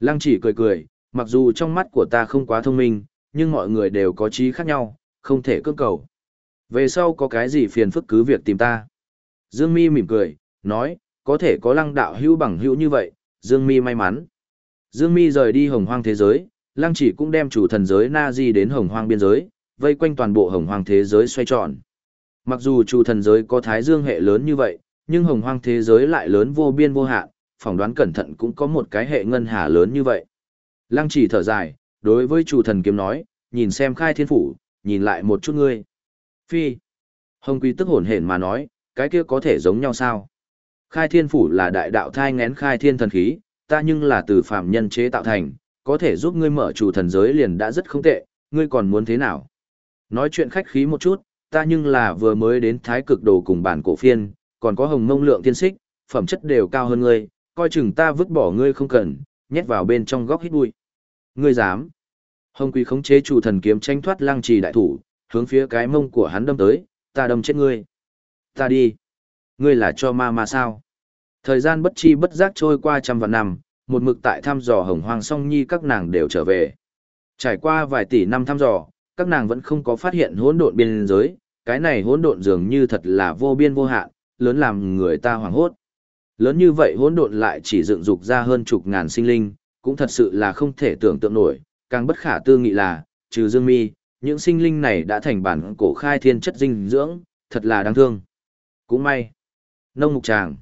Speaker 1: Lăng chỉ cười cười, mặc dù trong mắt của ta không quá thông minh, nhưng mọi người đều có trí khác nhau, không thể cưỡng cầu. Về sau có cái gì phiền phức cứ việc tìm ta. Dương Mi mỉm cười, nói, có thể có lăng đạo hữu bằng hữu như vậy, Dương Mi may mắn. Dương Mi rời đi hồng hoang thế giới, lăng chỉ cũng đem chủ thần giới Na Di đến hồng hoang biên giới, vây quanh toàn bộ hồng hoang thế giới xoay tròn. Mặc dù chủ thần giới có thái dương hệ lớn như vậy, nhưng hồng hoang thế giới lại lớn vô biên vô hạn, phỏng đoán cẩn thận cũng có một cái hệ ngân hà lớn như vậy. Lăng chỉ thở dài, đối với chủ thần kiếm nói, nhìn xem khai thiên phủ, nhìn lại một chút ngươi. Phi. Hồng quý tức hồn hển mà nói, cái kia có thể giống nhau sao? Khai thiên phủ là đại đạo thai ngén khai thiên thần khí, ta nhưng là từ phạm nhân chế tạo thành, có thể giúp ngươi mở chủ thần giới liền đã rất không tệ, ngươi còn muốn thế nào? Nói chuyện khách khí một chút, ta nhưng là vừa mới đến thái cực đồ cùng bản cổ phiên, còn có hồng mông lượng tiên xích, phẩm chất đều cao hơn ngươi, coi chừng ta vứt bỏ ngươi không cần, nhét vào bên trong góc hít bụi. Ngươi dám? Hồng Quý khống chế chủ thần kiếm tranh thoát lăng trì đại thủ, hướng phía cái mông của hắn đâm tới, ta đâm chết ngươi. Ta đi. Ngươi là cho ma ma sao? Thời gian bất chi bất giác trôi qua trăm vạn năm, một mực tại thăm dò hồng hoàng song nhi các nàng đều trở về. Trải qua vài tỷ năm thăm dò, các nàng vẫn không có phát hiện hỗn độn biên giới, cái này hỗn độn dường như thật là vô biên vô hạn, lớn làm người ta hoảng hốt. Lớn như vậy hỗn độn lại chỉ dựng dục ra hơn chục ngàn sinh linh, cũng thật sự là không thể tưởng tượng nổi, càng bất khả tư nghị là, trừ Dương Mi, những sinh linh này đã thành bản cổ khai thiên chất dinh dưỡng, thật là đáng thương. Cũng may. Nông mục tràng.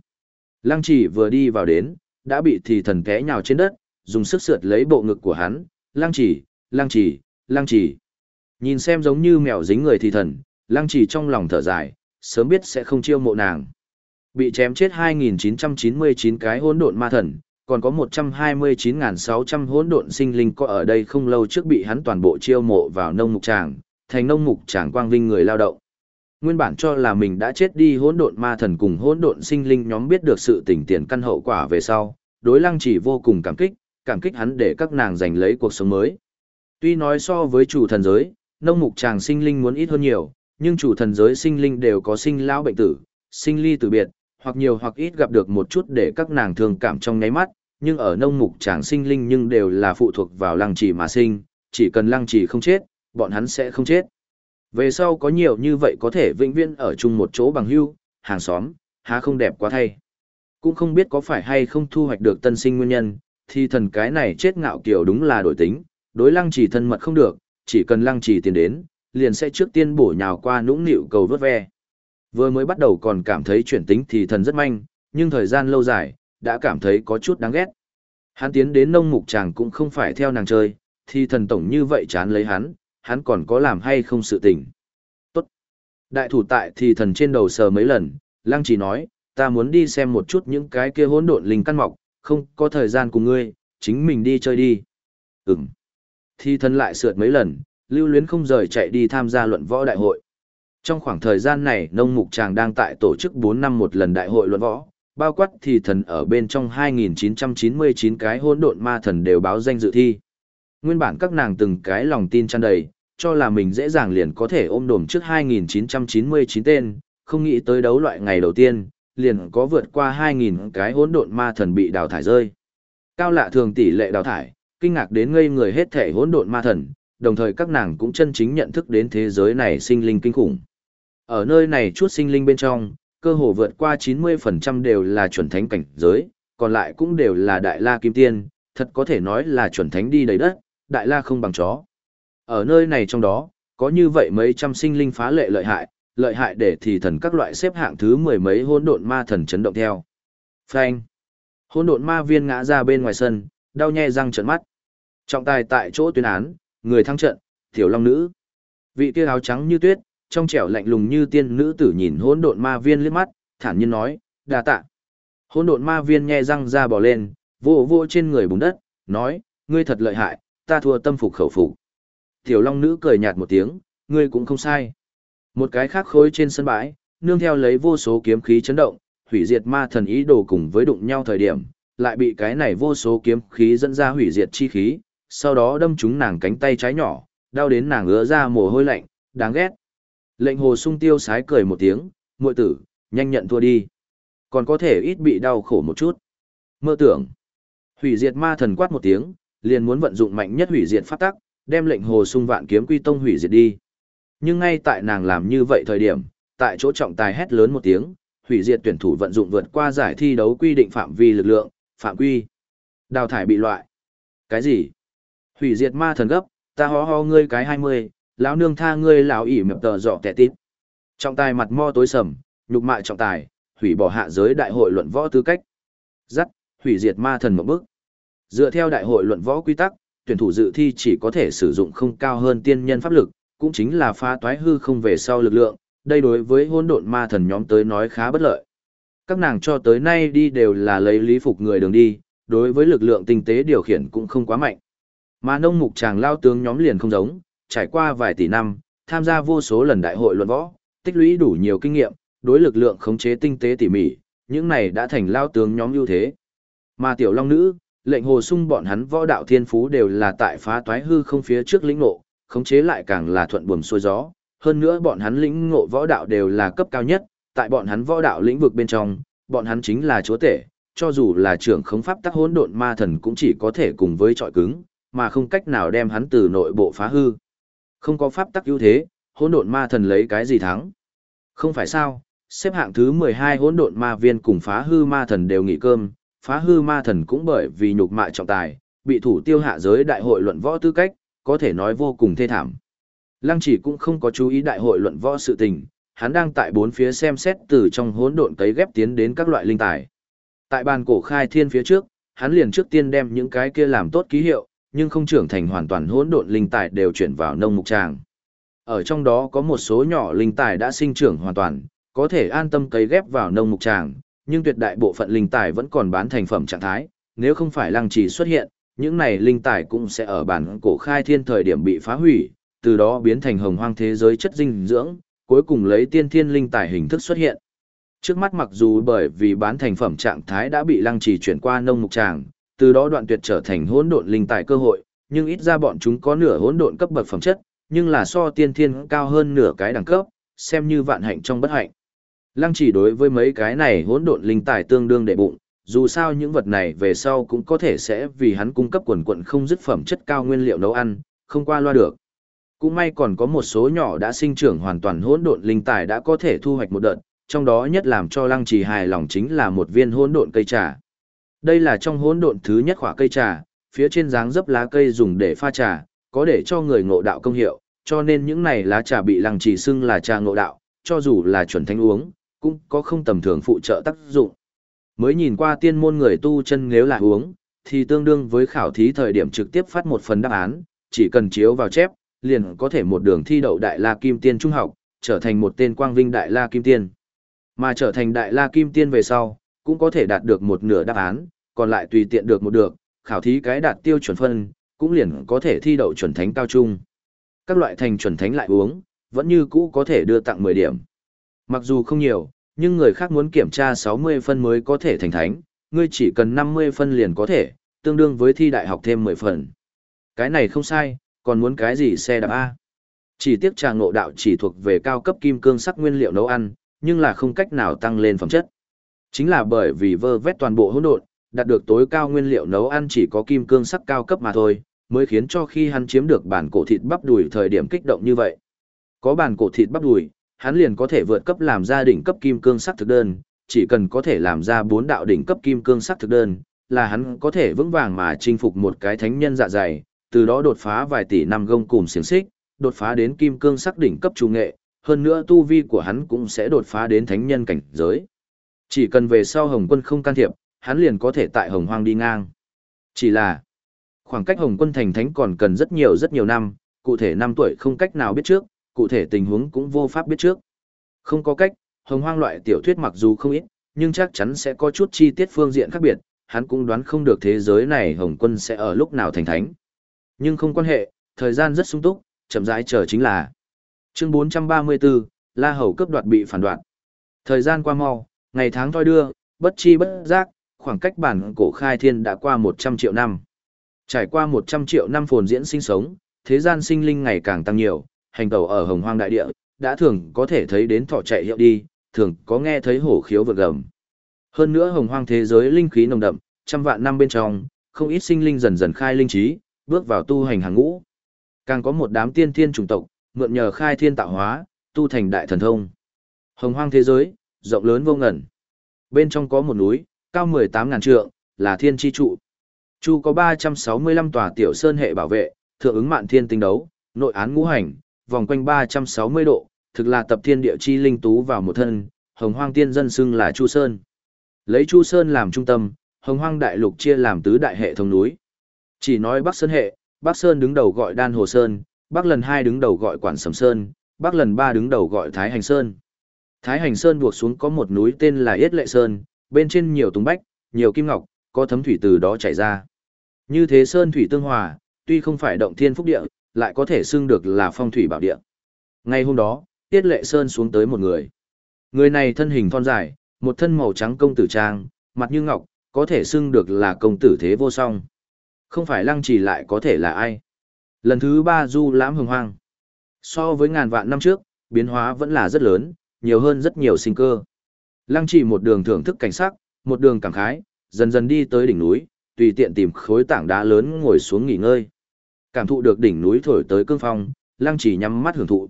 Speaker 1: Lăng chỉ vừa đi vào đến, đã bị thì thần té nhào trên đất, dùng sức sượt lấy bộ ngực của hắn, lăng chỉ, lăng chỉ, lăng chỉ. Nhìn xem giống như mèo dính người thì thần, lăng chỉ trong lòng thở dài, sớm biết sẽ không chiêu mộ nàng. Bị chém chết 2.999 cái hỗn độn ma thần, còn có 129.600 hỗn độn sinh linh có ở đây không lâu trước bị hắn toàn bộ chiêu mộ vào nông mục tràng, thành nông mục tràng quang vinh người lao động. Nguyên bản cho là mình đã chết đi hỗn độn ma thần cùng hỗn độn sinh linh nhóm biết được sự tình tiền căn hậu quả về sau, đối lăng chỉ vô cùng cảm kích, cảm kích hắn để các nàng giành lấy cuộc sống mới. Tuy nói so với chủ thần giới, nông mục tràng sinh linh muốn ít hơn nhiều, nhưng chủ thần giới sinh linh đều có sinh lão bệnh tử, sinh ly tử biệt, hoặc nhiều hoặc ít gặp được một chút để các nàng thương cảm trong nháy mắt, nhưng ở nông mục tràng sinh linh nhưng đều là phụ thuộc vào lăng trì mà sinh, chỉ cần lăng trì không chết, bọn hắn sẽ không chết. Về sau có nhiều như vậy có thể vĩnh viễn ở chung một chỗ bằng hưu, hàng xóm, há không đẹp quá thay. Cũng không biết có phải hay không thu hoạch được tân sinh nguyên nhân, thì thần cái này chết ngạo kiểu đúng là đổi tính, đối lăng trì thân mật không được, chỉ cần lăng trì tiền đến, liền sẽ trước tiên bổ nhào qua nũng nịu cầu vớt ve. Vừa mới bắt đầu còn cảm thấy chuyển tính thì thần rất manh, nhưng thời gian lâu dài, đã cảm thấy có chút đáng ghét. Hắn tiến đến nông mục chàng cũng không phải theo nàng chơi, thì thần tổng như vậy chán lấy hắn, hắn còn có làm hay không sự tình. Tốt. Đại thủ tại thì thần trên đầu sờ mấy lần, lăng chỉ nói, ta muốn đi xem một chút những cái kia hỗn độn linh căn mọc, không có thời gian cùng ngươi, chính mình đi chơi đi. Ừm. Thì thân lại sượt mấy lần, lưu luyến không rời chạy đi tham gia luận võ đại hội. Trong khoảng thời gian này, nông mục chàng đang tại tổ chức 4 năm một lần đại hội luận võ, bao quát thì thần ở bên trong 2999 cái hỗn độn ma thần đều báo danh dự thi. Nguyên bản các nàng từng cái lòng tin tràn đầy, cho là mình dễ dàng liền có thể ôm đồm trước 2999 tên, không nghĩ tới đấu loại ngày đầu tiên, liền có vượt qua 2000 cái hỗn độn ma thần bị đào thải rơi. Cao lạ thường tỷ lệ đào thải, kinh ngạc đến ngây người hết thể hỗn độn ma thần, đồng thời các nàng cũng chân chính nhận thức đến thế giới này sinh linh kinh khủng. Ở nơi này chút sinh linh bên trong, cơ hồ vượt qua 90% đều là chuẩn thánh cảnh giới, còn lại cũng đều là đại la kim tiên, thật có thể nói là chuẩn thánh đi đầy đất, đại la không bằng chó. Ở nơi này trong đó, có như vậy mấy trăm sinh linh phá lệ lợi hại, lợi hại để thì thần các loại xếp hạng thứ mười mấy hỗn độn ma thần chấn động theo. Phanh. Hỗn độn ma viên ngã ra bên ngoài sân, đau nhe răng trợn mắt. Trọng tài tại chỗ tuyên án, người thắng trận, tiểu long nữ. Vị kia áo trắng như tuyết, trong trẻo lạnh lùng như tiên nữ tử nhìn hỗn độn ma viên liếc mắt, thản nhiên nói, đa tạ. Hỗn độn ma viên nhe răng ra bỏ lên, vô vô trên người bùn đất, nói, ngươi thật lợi hại, ta thua tâm phục khẩu phục. Tiểu long nữ cười nhạt một tiếng, ngươi cũng không sai. Một cái khác khối trên sân bãi, nương theo lấy vô số kiếm khí chấn động, hủy diệt ma thần ý đồ cùng với đụng nhau thời điểm, lại bị cái này vô số kiếm khí dẫn ra hủy diệt chi khí, sau đó đâm trúng nàng cánh tay trái nhỏ, đau đến nàng ứa ra mồ hôi lạnh, đáng ghét. Lệnh hồ sung tiêu sái cười một tiếng, muội tử, nhanh nhận thua đi. Còn có thể ít bị đau khổ một chút. Mơ tưởng. Hủy diệt ma thần quát một tiếng, liền muốn vận dụng mạnh nhất hủy diệt pháp tắc, đem lệnh hồ sung vạn kiếm quy tông hủy diệt đi. Nhưng ngay tại nàng làm như vậy thời điểm, tại chỗ trọng tài hét lớn một tiếng, hủy diệt tuyển thủ vận dụng vượt qua giải thi đấu quy định phạm vi lực lượng, phạm quy. Đào thải bị loại. Cái gì? Hủy diệt ma thần gấp, ta ho ho ngươi cái hai mươi, lão nương tha ngươi lão ỉ mập tờ dọ tẻ tít. Trọng tài mặt mo tối sầm, nhục mại trọng tài, hủy bỏ hạ giới đại hội luận võ tư cách. Dắt, hủy diệt ma thần một bước. Dựa theo đại hội luận võ quy tắc, tuyển thủ dự thi chỉ có thể sử dụng không cao hơn tiên nhân pháp lực, cũng chính là phá toái hư không về sau lực lượng, đây đối với hỗn độn ma thần nhóm tới nói khá bất lợi. Các nàng cho tới nay đi đều là lấy lý phục người đường đi, đối với lực lượng tinh tế điều khiển cũng không quá mạnh. Mà nông mục chàng lao tướng nhóm liền không giống, trải qua vài tỷ năm, tham gia vô số lần đại hội luận võ, tích lũy đủ nhiều kinh nghiệm, đối lực lượng khống chế tinh tế tỉ mỉ, những này đã thành lao tướng nhóm ưu thế. Mà tiểu long nữ, lệnh hồ sung bọn hắn võ đạo thiên phú đều là tại phá toái hư không phía trước lĩnh ngộ, khống chế lại càng là thuận buồm xuôi gió. Hơn nữa bọn hắn lĩnh ngộ võ đạo đều là cấp cao nhất, tại bọn hắn võ đạo lĩnh vực bên trong, bọn hắn chính là chúa tể, cho dù là trưởng khống pháp tắc hỗn độn ma thần cũng chỉ có thể cùng với trọi cứng, mà không cách nào đem hắn từ nội bộ phá hư. Không có pháp tắc ưu thế, hỗn độn ma thần lấy cái gì thắng? Không phải sao, xếp hạng thứ 12 hỗn độn ma viên cùng phá hư ma thần đều nghỉ cơm, phá hư ma thần cũng bởi vì nhục mạ trọng tài, bị thủ tiêu hạ giới đại hội luận võ tư cách, có thể nói vô cùng thê thảm. Lăng chỉ cũng không có chú ý đại hội luận võ sự tình, hắn đang tại bốn phía xem xét từ trong hỗn độn cấy ghép tiến đến các loại linh tài. Tại bàn cổ khai thiên phía trước, hắn liền trước tiên đem những cái kia làm tốt ký hiệu, nhưng không trưởng thành hoàn toàn hỗn độn linh tài đều chuyển vào nông mục tràng. Ở trong đó có một số nhỏ linh tài đã sinh trưởng hoàn toàn, có thể an tâm cấy ghép vào nông mục tràng, nhưng tuyệt đại bộ phận linh tài vẫn còn bán thành phẩm trạng thái, nếu không phải lăng trì xuất hiện, những này linh tài cũng sẽ ở bản cổ khai thiên thời điểm bị phá hủy, từ đó biến thành hồng hoang thế giới chất dinh dưỡng, cuối cùng lấy tiên thiên linh tài hình thức xuất hiện. Trước mắt mặc dù bởi vì bán thành phẩm trạng thái đã bị lăng trì chuyển qua nông mục tràng, từ đó đoạn tuyệt trở thành hỗn độn linh tài cơ hội, nhưng ít ra bọn chúng có nửa hỗn độn cấp bậc phẩm chất, nhưng là so tiên thiên cao hơn nửa cái đẳng cấp, xem như vạn hạnh trong bất hạnh. Lăng chỉ đối với mấy cái này hỗn độn linh tài tương đương đệ bụng, dù sao những vật này về sau cũng có thể sẽ vì hắn cung cấp quần quận không dứt phẩm chất cao nguyên liệu nấu ăn, không qua loa được. Cũng may còn có một số nhỏ đã sinh trưởng hoàn toàn hỗn độn linh tài đã có thể thu hoạch một đợt, trong đó nhất làm cho Lăng Trì hài lòng chính là một viên hỗn độn cây trà. Đây là trong hỗn độn thứ nhất khỏa cây trà, phía trên dáng dấp lá cây dùng để pha trà, có để cho người ngộ đạo công hiệu, cho nên những này lá trà bị Lăng Trì xưng là trà ngộ đạo, cho dù là chuẩn thánh uống, cũng có không tầm thường phụ trợ tác dụng. Mới nhìn qua tiên môn người tu chân nếu là uống, thì tương đương với khảo thí thời điểm trực tiếp phát một phần đáp án, chỉ cần chiếu vào chép, liền có thể một đường thi đậu Đại La Kim Tiên Trung học, trở thành một tên quang vinh Đại La Kim Tiên. Mà trở thành Đại La Kim Tiên về sau, cũng có thể đạt được một nửa đáp án, còn lại tùy tiện được một được, khảo thí cái đạt tiêu chuẩn phân, cũng liền có thể thi đậu chuẩn thánh cao trung. Các loại thành chuẩn thánh lại uống, vẫn như cũ có thể đưa tặng 10 điểm. Mặc dù không nhiều, nhưng người khác muốn kiểm tra 60 phân mới có thể thành thánh, ngươi chỉ cần 50 phân liền có thể, tương đương với thi đại học thêm 10 phần. Cái này không sai, còn muốn cái gì xe đạp A. Chỉ tiếc trà ngộ đạo chỉ thuộc về cao cấp kim cương sắc nguyên liệu nấu ăn, nhưng là không cách nào tăng lên phẩm chất. Chính là bởi vì vơ vét toàn bộ hỗn độn, đạt được tối cao nguyên liệu nấu ăn chỉ có kim cương sắc cao cấp mà thôi, mới khiến cho khi hắn chiếm được bản cổ thịt bắp đùi thời điểm kích động như vậy. Có bản cổ thịt bắp đùi, hắn liền có thể vượt cấp làm ra đỉnh cấp kim cương sắc thực đơn, chỉ cần có thể làm ra bốn đạo đỉnh cấp kim cương sắc thực đơn, là hắn có thể vững vàng mà chinh phục một cái thánh nhân dạ dày, từ đó đột phá vài tỷ năm gông cùng xiềng xích, đột phá đến kim cương sắc đỉnh cấp trung nghệ, hơn nữa tu vi của hắn cũng sẽ đột phá đến thánh nhân cảnh giới. Chỉ cần về sau Hồng Quân không can thiệp, hắn liền có thể tại Hồng Hoang đi ngang. Chỉ là, khoảng cách Hồng Quân thành thánh còn cần rất nhiều rất nhiều năm, cụ thể năm tuổi không cách nào biết trước, cụ thể tình huống cũng vô pháp biết trước. Không có cách, hồng hoang loại tiểu thuyết mặc dù không ít, nhưng chắc chắn sẽ có chút chi tiết phương diện khác biệt, hắn cũng đoán không được thế giới này hồng quân sẽ ở lúc nào thành thánh. Nhưng không quan hệ, thời gian rất sung túc, chậm rãi chờ chính là. Chương 434, La Hầu cướp đoạt bị phản đoạn. Thời gian qua mau, ngày tháng thoi đưa, bất chi bất giác, khoảng cách bản cổ khai thiên đã qua 100 triệu năm. Trải qua 100 triệu năm phồn diễn sinh sống, thế gian sinh linh ngày càng tăng nhiều, hành tẩu ở hồng hoang đại địa, đã thường có thể thấy đến thỏ chạy hiệu đi, thường có nghe thấy hổ khiếu vượt gầm. Hơn nữa hồng hoang thế giới linh khí nồng đậm, trăm vạn năm bên trong, không ít sinh linh dần dần khai linh trí, bước vào tu hành hàng ngũ. Càng có một đám tiên thiên chủng tộc, mượn nhờ khai thiên tạo hóa, tu thành đại thần thông. Hồng hoang thế giới, rộng lớn vô ngần. Bên trong có một núi, cao 18 ngàn trượng, là thiên chi trụ. Chu có 365 tòa tiểu sơn hệ bảo vệ, thượng ứng mạn thiên tinh đấu, nội án ngũ hành, vòng quanh 360 độ, thực là tập thiên địa chi linh tú vào một thân, hồng hoang tiên dân xưng là Chu Sơn. Lấy Chu Sơn làm trung tâm, hồng hoang đại lục chia làm tứ đại hệ thống núi. Chỉ nói Bắc Sơn hệ, Bắc Sơn đứng đầu gọi Đan Hồ Sơn, Bắc lần 2 đứng đầu gọi Quản Sầm Sơn, Bắc lần 3 đứng đầu gọi Thái Hành Sơn. Thái Hành Sơn buộc xuống có một núi tên là Yết Lệ Sơn, bên trên nhiều tùng bách, nhiều kim ngọc, có thấm thủy từ đó chảy ra. Như thế Sơn thủy tương hòa, tuy không phải động thiên phúc địa, lại có thể xưng được là phong thủy bảo địa. Ngay hôm đó, Tiết Lệ Sơn xuống tới một người. Người này thân hình thon dài, một thân màu trắng công tử trang, mặt như ngọc, có thể xưng được là công tử thế vô song. Không phải lăng trì lại có thể là ai. Lần thứ ba du lãm hồng hoang. So với ngàn vạn năm trước, biến hóa vẫn là rất lớn, nhiều hơn rất nhiều sinh cơ. Lăng trì một đường thưởng thức cảnh sắc, một đường cảm khái, dần dần đi tới đỉnh núi, tùy tiện tìm khối tảng đá lớn ngồi xuống nghỉ ngơi. Cảm thụ được đỉnh núi thổi tới cương phong, lăng chỉ nhắm mắt hưởng thụ.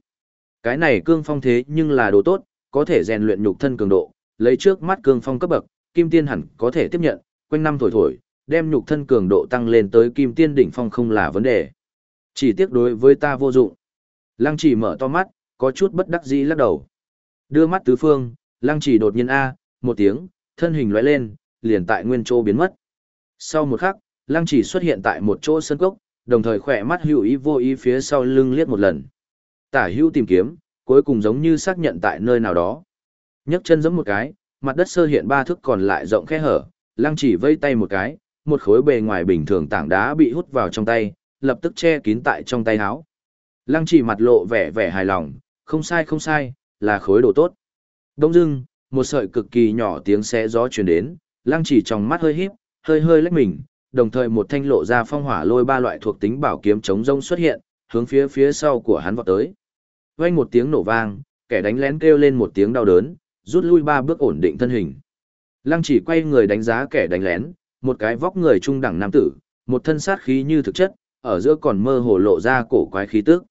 Speaker 1: Cái này cương phong thế nhưng là đồ tốt, có thể rèn luyện nhục thân cường độ, lấy trước mắt cương phong cấp bậc, kim tiên hẳn có thể tiếp nhận, quanh năm thổi thổi, đem nhục thân cường độ tăng lên tới kim tiên đỉnh phong không là vấn đề. Chỉ tiếc đối với ta vô dụng. Lăng chỉ mở to mắt, có chút bất đắc dĩ lắc đầu. Đưa mắt tứ phương, lăng chỉ đột nhiên A, một tiếng, thân hình lóe lên, liền tại nguyên chỗ biến mất. Sau một khắc, lăng chỉ xuất hiện tại một chỗ sân cốc, đồng thời khỏe mắt hữu ý vô ý phía sau lưng liếc một lần. Tả hữu tìm kiếm, cuối cùng giống như xác nhận tại nơi nào đó. nhấc chân giẫm một cái, mặt đất sơ hiện ba thước còn lại rộng khe hở, lăng chỉ vây tay một cái, một khối bề ngoài bình thường tảng đá bị hút vào trong tay, lập tức che kín tại trong tay áo. Lăng chỉ mặt lộ vẻ vẻ hài lòng, không sai không sai, là khối đồ tốt. Đông dưng, một sợi cực kỳ nhỏ tiếng xé gió truyền đến, lăng chỉ trong mắt hơi híp, hơi hơi lách mình, đồng thời một thanh lộ ra phong hỏa lôi ba loại thuộc tính bảo kiếm chống rông xuất hiện, hướng phía phía sau của hắn vọt tới. Vang một tiếng nổ vang, kẻ đánh lén kêu lên một tiếng đau đớn, rút lui ba bước ổn định thân hình. Lăng chỉ quay người đánh giá kẻ đánh lén, một cái vóc người trung đẳng nam tử, một thân sát khí như thực chất, ở giữa còn mơ hồ lộ ra cổ quái khí tức.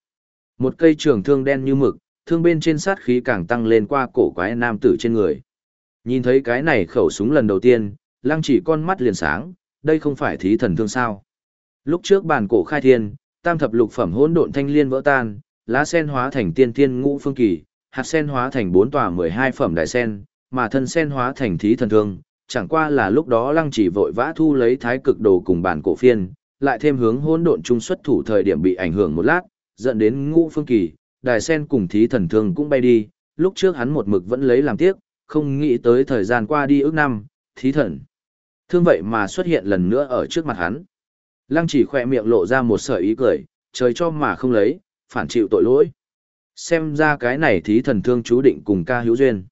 Speaker 1: Một cây trường thương đen như mực, thương bên trên sát khí càng tăng lên qua cổ quái nam tử trên người. Nhìn thấy cái này khẩu súng lần đầu tiên, lăng chỉ con mắt liền sáng, đây không phải thí thần thương sao. Lúc trước bàn cổ khai thiên, tam thập lục phẩm hỗn độn thanh liên vỡ tan, lá sen hóa thành tiên tiên ngũ phương kỳ, hạt sen hóa thành bốn tòa mười hai phẩm đại sen, mà thân sen hóa thành thí thần thương, chẳng qua là lúc đó lăng chỉ vội vã thu lấy thái cực đồ cùng bản cổ phiên, lại thêm hướng hỗn độn trung xuất thủ thời điểm bị ảnh hưởng một lát, dẫn đến ngũ phương kỳ, đài sen cùng thí thần thương cũng bay đi, lúc trước hắn một mực vẫn lấy làm tiếc, không nghĩ tới thời gian qua đi ước năm, thí thần. Thương vậy mà xuất hiện lần nữa ở trước mặt hắn. Lăng chỉ khỏe miệng lộ ra một sợi ý cười, trời cho mà không lấy, phản chịu tội lỗi. Xem ra cái này thí thần thương chú định cùng ca hữu duyên.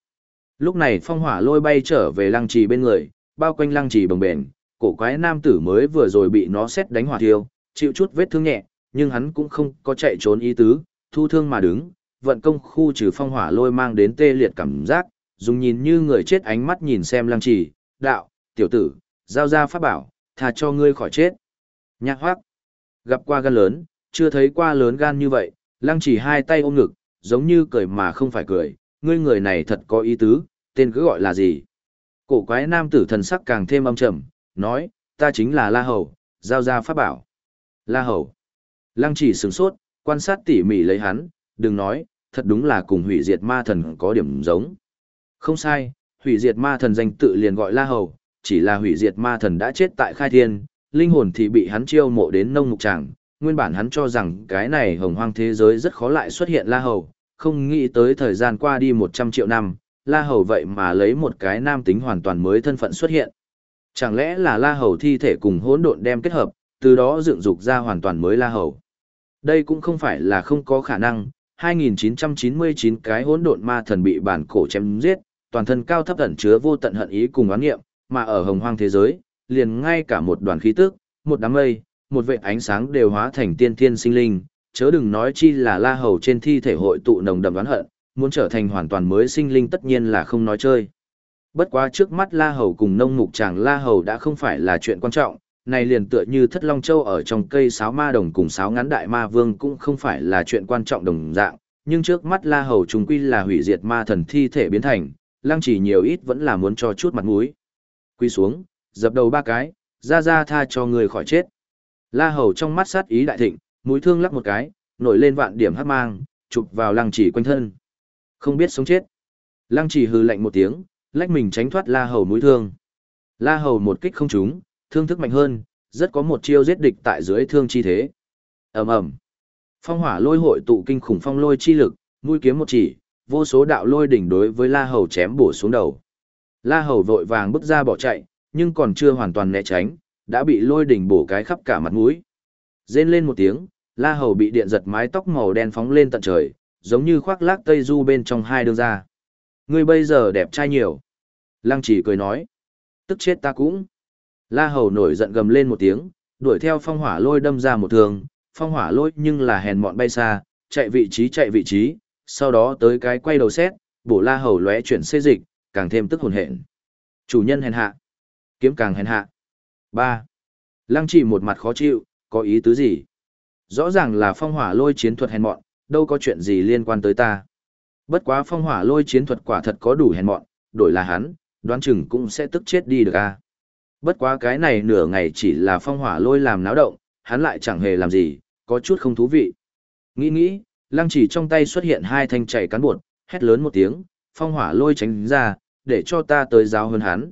Speaker 1: Lúc này phong hỏa lôi bay trở về lăng trì bên người, bao quanh lăng trì bồng bền, cổ quái nam tử mới vừa rồi bị nó xét đánh hỏa thiêu, chịu chút vết thương nhẹ, nhưng hắn cũng không có chạy trốn ý tứ, thu thương mà đứng, vận công khu trừ phong hỏa lôi mang đến tê liệt cảm giác, dùng nhìn như người chết ánh mắt nhìn xem lăng trì, đạo, tiểu tử, giao ra pháp bảo, thà cho ngươi khỏi chết. Nhạc hoác, gặp qua gan lớn, chưa thấy qua lớn gan như vậy, lăng trì hai tay ôm ngực, giống như cười mà không phải cười, ngươi người này thật có ý tứ, tên cứ gọi là gì? Cổ quái nam tử thần sắc càng thêm âm trầm, nói, ta chính là La Hầu, giao ra pháp bảo. La Hầu. Lăng chỉ sửng sốt, quan sát tỉ mỉ lấy hắn, đừng nói, thật đúng là cùng hủy diệt ma thần có điểm giống. Không sai, hủy diệt ma thần danh tự liền gọi La Hầu, chỉ là hủy diệt ma thần đã chết tại khai thiên, linh hồn thì bị hắn chiêu mộ đến nông mục tràng. Nguyên bản hắn cho rằng cái này hồng hoang thế giới rất khó lại xuất hiện La Hầu, không nghĩ tới thời gian qua đi 100 triệu năm, La Hầu vậy mà lấy một cái nam tính hoàn toàn mới thân phận xuất hiện. Chẳng lẽ là La Hầu thi thể cùng hỗn độn đem kết hợp, từ đó dựng dục ra hoàn toàn mới La Hầu. Đây cũng không phải là không có khả năng, 2999 cái hỗn độn ma thần bị bản cổ chém giết, toàn thân cao thấp ẩn chứa vô tận hận ý cùng oán nghiệm, mà ở hồng hoang thế giới, liền ngay cả một đoàn khí tức, một đám mây, một vệt ánh sáng đều hóa thành tiên thiên sinh linh, chớ đừng nói chi là La Hầu trên thi thể hội tụ nồng đậm oán hận, muốn trở thành hoàn toàn mới sinh linh tất nhiên là không nói chơi. Bất quá trước mắt La Hầu cùng nông mục chàng La Hầu đã không phải là chuyện quan trọng, này liền tựa như thất long châu ở trong cây sáo ma đồng cùng sáo ngắn đại ma vương cũng không phải là chuyện quan trọng đồng dạng, nhưng trước mắt La Hầu trùng quy là hủy diệt ma thần thi thể biến thành, lăng chỉ nhiều ít vẫn là muốn cho chút mặt mũi. Quy xuống, dập đầu ba cái, ra ra tha cho người khỏi chết. La Hầu trong mắt sát ý đại thịnh, mũi thương lắc một cái, nổi lên vạn điểm hắc mang, chụp vào lăng chỉ quanh thân. Không biết sống chết. Lăng chỉ hừ lạnh một tiếng, lách mình tránh thoát La Hầu mũi thương. La Hầu một kích không trúng, thương thức mạnh hơn, rất có một chiêu giết địch tại dưới thương chi thế. ầm ầm, phong hỏa lôi hội tụ kinh khủng phong lôi chi lực, mũi kiếm một chỉ, vô số đạo lôi đỉnh đối với La Hầu chém bổ xuống đầu. La Hầu vội vàng bước ra bỏ chạy, nhưng còn chưa hoàn toàn né tránh, đã bị lôi đỉnh bổ cái khắp cả mặt mũi. Rên lên một tiếng, La Hầu bị điện giật mái tóc màu đen phóng lên tận trời, giống như khoác lác tây du bên trong hai đường ra. Ngươi bây giờ đẹp trai nhiều. Lăng chỉ cười nói. Tức chết ta cũng. La Hầu nổi giận gầm lên một tiếng, đuổi theo phong hỏa lôi đâm ra một thường, phong hỏa lôi nhưng là hèn mọn bay xa, chạy vị trí chạy vị trí, sau đó tới cái quay đầu xét, bổ La Hầu lóe chuyển xê dịch, càng thêm tức hồn hện. Chủ nhân hèn hạ. Kiếm càng hèn hạ. Ba. Lăng chỉ một mặt khó chịu, có ý tứ gì? Rõ ràng là phong hỏa lôi chiến thuật hèn mọn, đâu có chuyện gì liên quan tới ta. Bất quá phong hỏa lôi chiến thuật quả thật có đủ hèn mọn, đổi là hắn, đoán chừng cũng sẽ tức chết đi được a. Bất quá cái này nửa ngày chỉ là phong hỏa lôi làm náo động, hắn lại chẳng hề làm gì, có chút không thú vị. Nghĩ nghĩ, lăng chỉ trong tay xuất hiện hai thanh chảy cán bột, hét lớn một tiếng, phong hỏa lôi tránh ra, để cho ta tới giáo hơn hắn.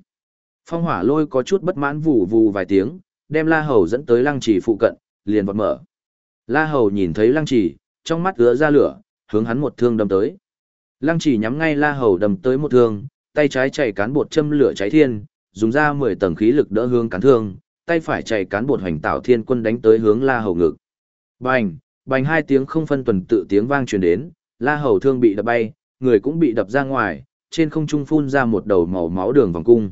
Speaker 1: Phong hỏa lôi có chút bất mãn vù vù vài tiếng, đem la hầu dẫn tới lăng chỉ phụ cận, liền vọt mở. La hầu nhìn thấy lăng chỉ, trong mắt ứa ra lửa, hướng hắn một thương đâm tới. Lăng chỉ nhắm ngay la hầu đâm tới một thương, tay trái chạy cán bột châm lửa cháy thiên, dùng ra 10 tầng khí lực đỡ hướng cán thương, tay phải chạy cán bột hoành tạo thiên quân đánh tới hướng la hầu ngực. Bành, bành hai tiếng không phân tuần tự tiếng vang truyền đến, la hầu thương bị đập bay, người cũng bị đập ra ngoài, trên không trung phun ra một đầu màu máu đường vòng cung.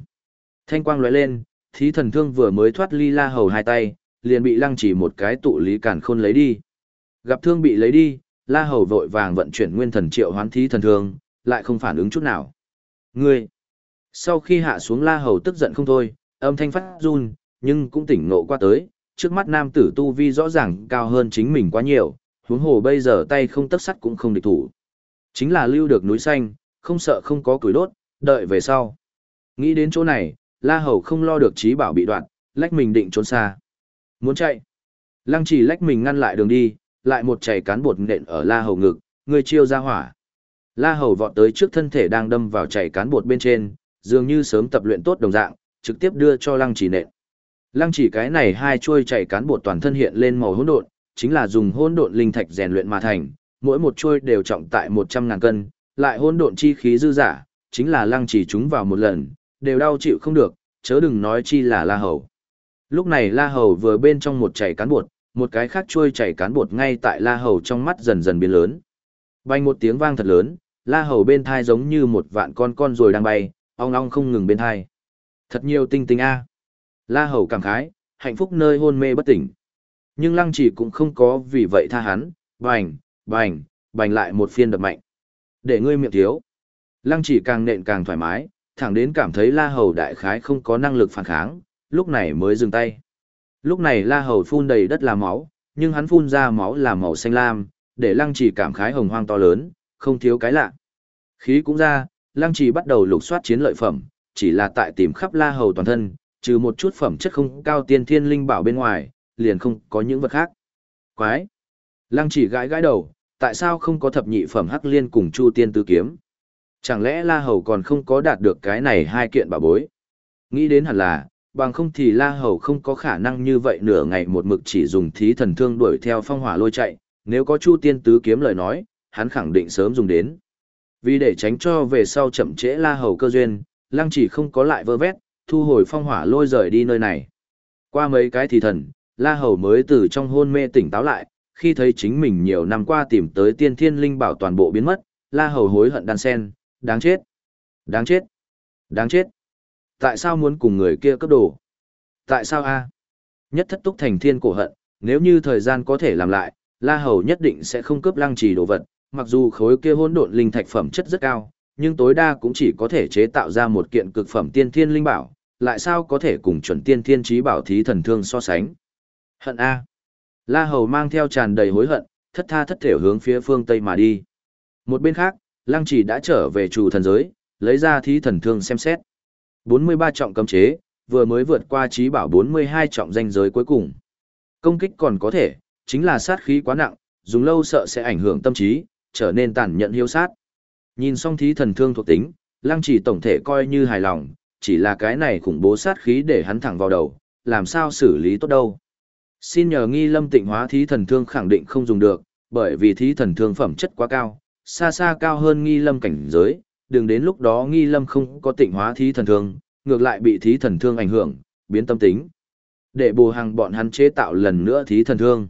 Speaker 1: Thanh quang lóe lên, thí thần thương vừa mới thoát ly la hầu hai tay, liền bị lăng chỉ một cái tụ lý cản khôn lấy đi. Gặp thương bị lấy đi, la hầu vội vàng vận chuyển nguyên thần triệu hoán thí thần thương, lại không phản ứng chút nào. Ngươi! Sau khi hạ xuống la hầu tức giận không thôi, âm thanh phát run, nhưng cũng tỉnh nộ qua tới, trước mắt nam tử tu vi rõ ràng cao hơn chính mình quá nhiều, huống hồ bây giờ tay không tất sắt cũng không địch thủ. Chính là lưu được núi xanh, không sợ không có củi đốt, đợi về sau. Nghĩ đến chỗ này, La Hầu không lo được trí bảo bị đoạn, lách mình định trốn xa. Muốn chạy. Lăng chỉ lách mình ngăn lại đường đi, lại một chảy cán bột nện ở La Hầu ngực, người chiêu ra hỏa. La Hầu vọt tới trước thân thể đang đâm vào chảy cán bột bên trên, dường như sớm tập luyện tốt đồng dạng, trực tiếp đưa cho Lăng chỉ nện. Lăng chỉ cái này hai chuôi chảy cán bột toàn thân hiện lên màu hỗn độn, chính là dùng hỗn độn linh thạch rèn luyện mà thành, mỗi một chuôi đều trọng tại 100 ngàn cân, lại hỗn độn chi khí dư giả, chính là lăng chỉ chúng vào một lần, đều đau chịu không được, chớ đừng nói chi là La Hầu. Lúc này La Hầu vừa bên trong một chảy cán bột, một cái khác trôi chảy cán bột ngay tại La Hầu trong mắt dần dần biến lớn. Bay một tiếng vang thật lớn, La Hầu bên thai giống như một vạn con con rồi đang bay, ong ong không ngừng bên thai. Thật nhiều tinh tinh a. La Hầu cảm khái, hạnh phúc nơi hôn mê bất tỉnh. Nhưng Lăng Chỉ cũng không có vì vậy tha hắn, bành, bành, bành lại một phiên đập mạnh. Để ngươi miệng thiếu. Lăng Chỉ càng nện càng thoải mái, thẳng đến cảm thấy La Hầu đại khái không có năng lực phản kháng, lúc này mới dừng tay. Lúc này La Hầu phun đầy đất là máu, nhưng hắn phun ra máu là màu xanh lam, để Lăng trì cảm khái hồng hoang to lớn, không thiếu cái lạ. Khí cũng ra, Lăng trì bắt đầu lục soát chiến lợi phẩm, chỉ là tại tìm khắp La Hầu toàn thân, trừ một chút phẩm chất không cao tiên thiên linh bảo bên ngoài, liền không có những vật khác. Quái! Lăng trì gãi gãi đầu, tại sao không có thập nhị phẩm hắc liên cùng Chu Tiên Tứ Kiếm? Chẳng lẽ La Hầu còn không có đạt được cái này hai kiện bảo bối? Nghĩ đến hẳn là, bằng không thì La Hầu không có khả năng như vậy nửa ngày một mực chỉ dùng thí thần thương đuổi theo phong hỏa lôi chạy, nếu có Chu Tiên Tứ kiếm lời nói, hắn khẳng định sớm dùng đến. Vì để tránh cho về sau chậm trễ La Hầu cơ duyên, Lăng chỉ không có lại vơ vét, thu hồi phong hỏa lôi rời đi nơi này. Qua mấy cái thì thần, La Hầu mới từ trong hôn mê tỉnh táo lại, khi thấy chính mình nhiều năm qua tìm tới tiên thiên linh bảo toàn bộ biến mất, La Hầu hối hận đan sen, Đáng chết. Đáng chết. Đáng chết. Tại sao muốn cùng người kia cấp đồ? Tại sao a? Nhất thất túc thành thiên cổ hận, nếu như thời gian có thể làm lại, La Hầu nhất định sẽ không cướp lăng trì đồ vật, mặc dù khối kia hỗn độn linh thạch phẩm chất rất cao, nhưng tối đa cũng chỉ có thể chế tạo ra một kiện cực phẩm tiên thiên linh bảo, lại sao có thể cùng chuẩn tiên thiên trí bảo thí thần thương so sánh. Hận A. La Hầu mang theo tràn đầy hối hận, thất tha thất thể hướng phía phương Tây mà đi. Một bên khác, Lăng Chỉ đã trở về chủ thần giới, lấy ra thí thần thương xem xét. 43 trọng cấm chế, vừa mới vượt qua trí bảo 42 trọng danh giới cuối cùng. Công kích còn có thể, chính là sát khí quá nặng, dùng lâu sợ sẽ ảnh hưởng tâm trí, trở nên tàn nhẫn hiếu sát. Nhìn xong thí thần thương thuộc tính, Lăng Chỉ tổng thể coi như hài lòng, chỉ là cái này khủng bố sát khí để hắn thẳng vào đầu, làm sao xử lý tốt đâu. Xin nhờ nghi lâm tịnh hóa thí thần thương khẳng định không dùng được, bởi vì thí thần thương phẩm chất quá cao, xa xa cao hơn nghi lâm cảnh giới, đừng đến lúc đó nghi lâm không có tịnh hóa thí thần thương, ngược lại bị thí thần thương ảnh hưởng, biến tâm tính. Để bù hàng bọn hắn chế tạo lần nữa thí thần thương.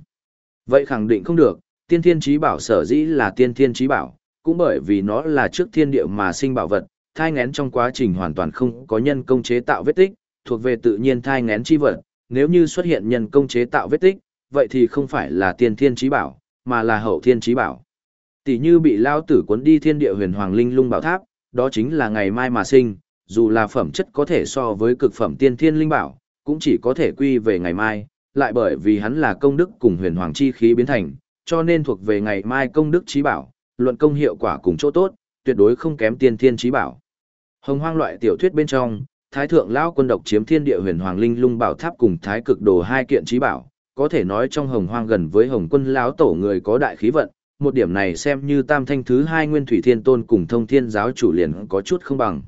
Speaker 1: Vậy khẳng định không được, tiên thiên trí bảo sở dĩ là tiên thiên trí bảo, cũng bởi vì nó là trước thiên địa mà sinh bảo vật, thai ngén trong quá trình hoàn toàn không có nhân công chế tạo vết tích, thuộc về tự nhiên thai ngén chi vật, nếu như xuất hiện nhân công chế tạo vết tích, vậy thì không phải là tiên thiên trí bảo, mà là hậu thiên trí bảo. Tỷ như bị lao tử cuốn đi thiên địa huyền hoàng linh lung bảo tháp, đó chính là ngày mai mà sinh, dù là phẩm chất có thể so với cực phẩm tiên thiên linh bảo, cũng chỉ có thể quy về ngày mai, lại bởi vì hắn là công đức cùng huyền hoàng chi khí biến thành, cho nên thuộc về ngày mai công đức trí bảo, luận công hiệu quả cùng chỗ tốt, tuyệt đối không kém tiên thiên trí bảo. Hồng hoang loại tiểu thuyết bên trong, Thái thượng lão quân độc chiếm thiên địa huyền hoàng linh lung bảo tháp cùng Thái cực đồ hai kiện trí bảo, có thể nói trong hồng hoang gần với hồng quân lão tổ người có đại khí vận, một điểm này xem như tam thanh thứ hai nguyên thủy thiên tôn cùng thông thiên giáo chủ liền có chút không bằng.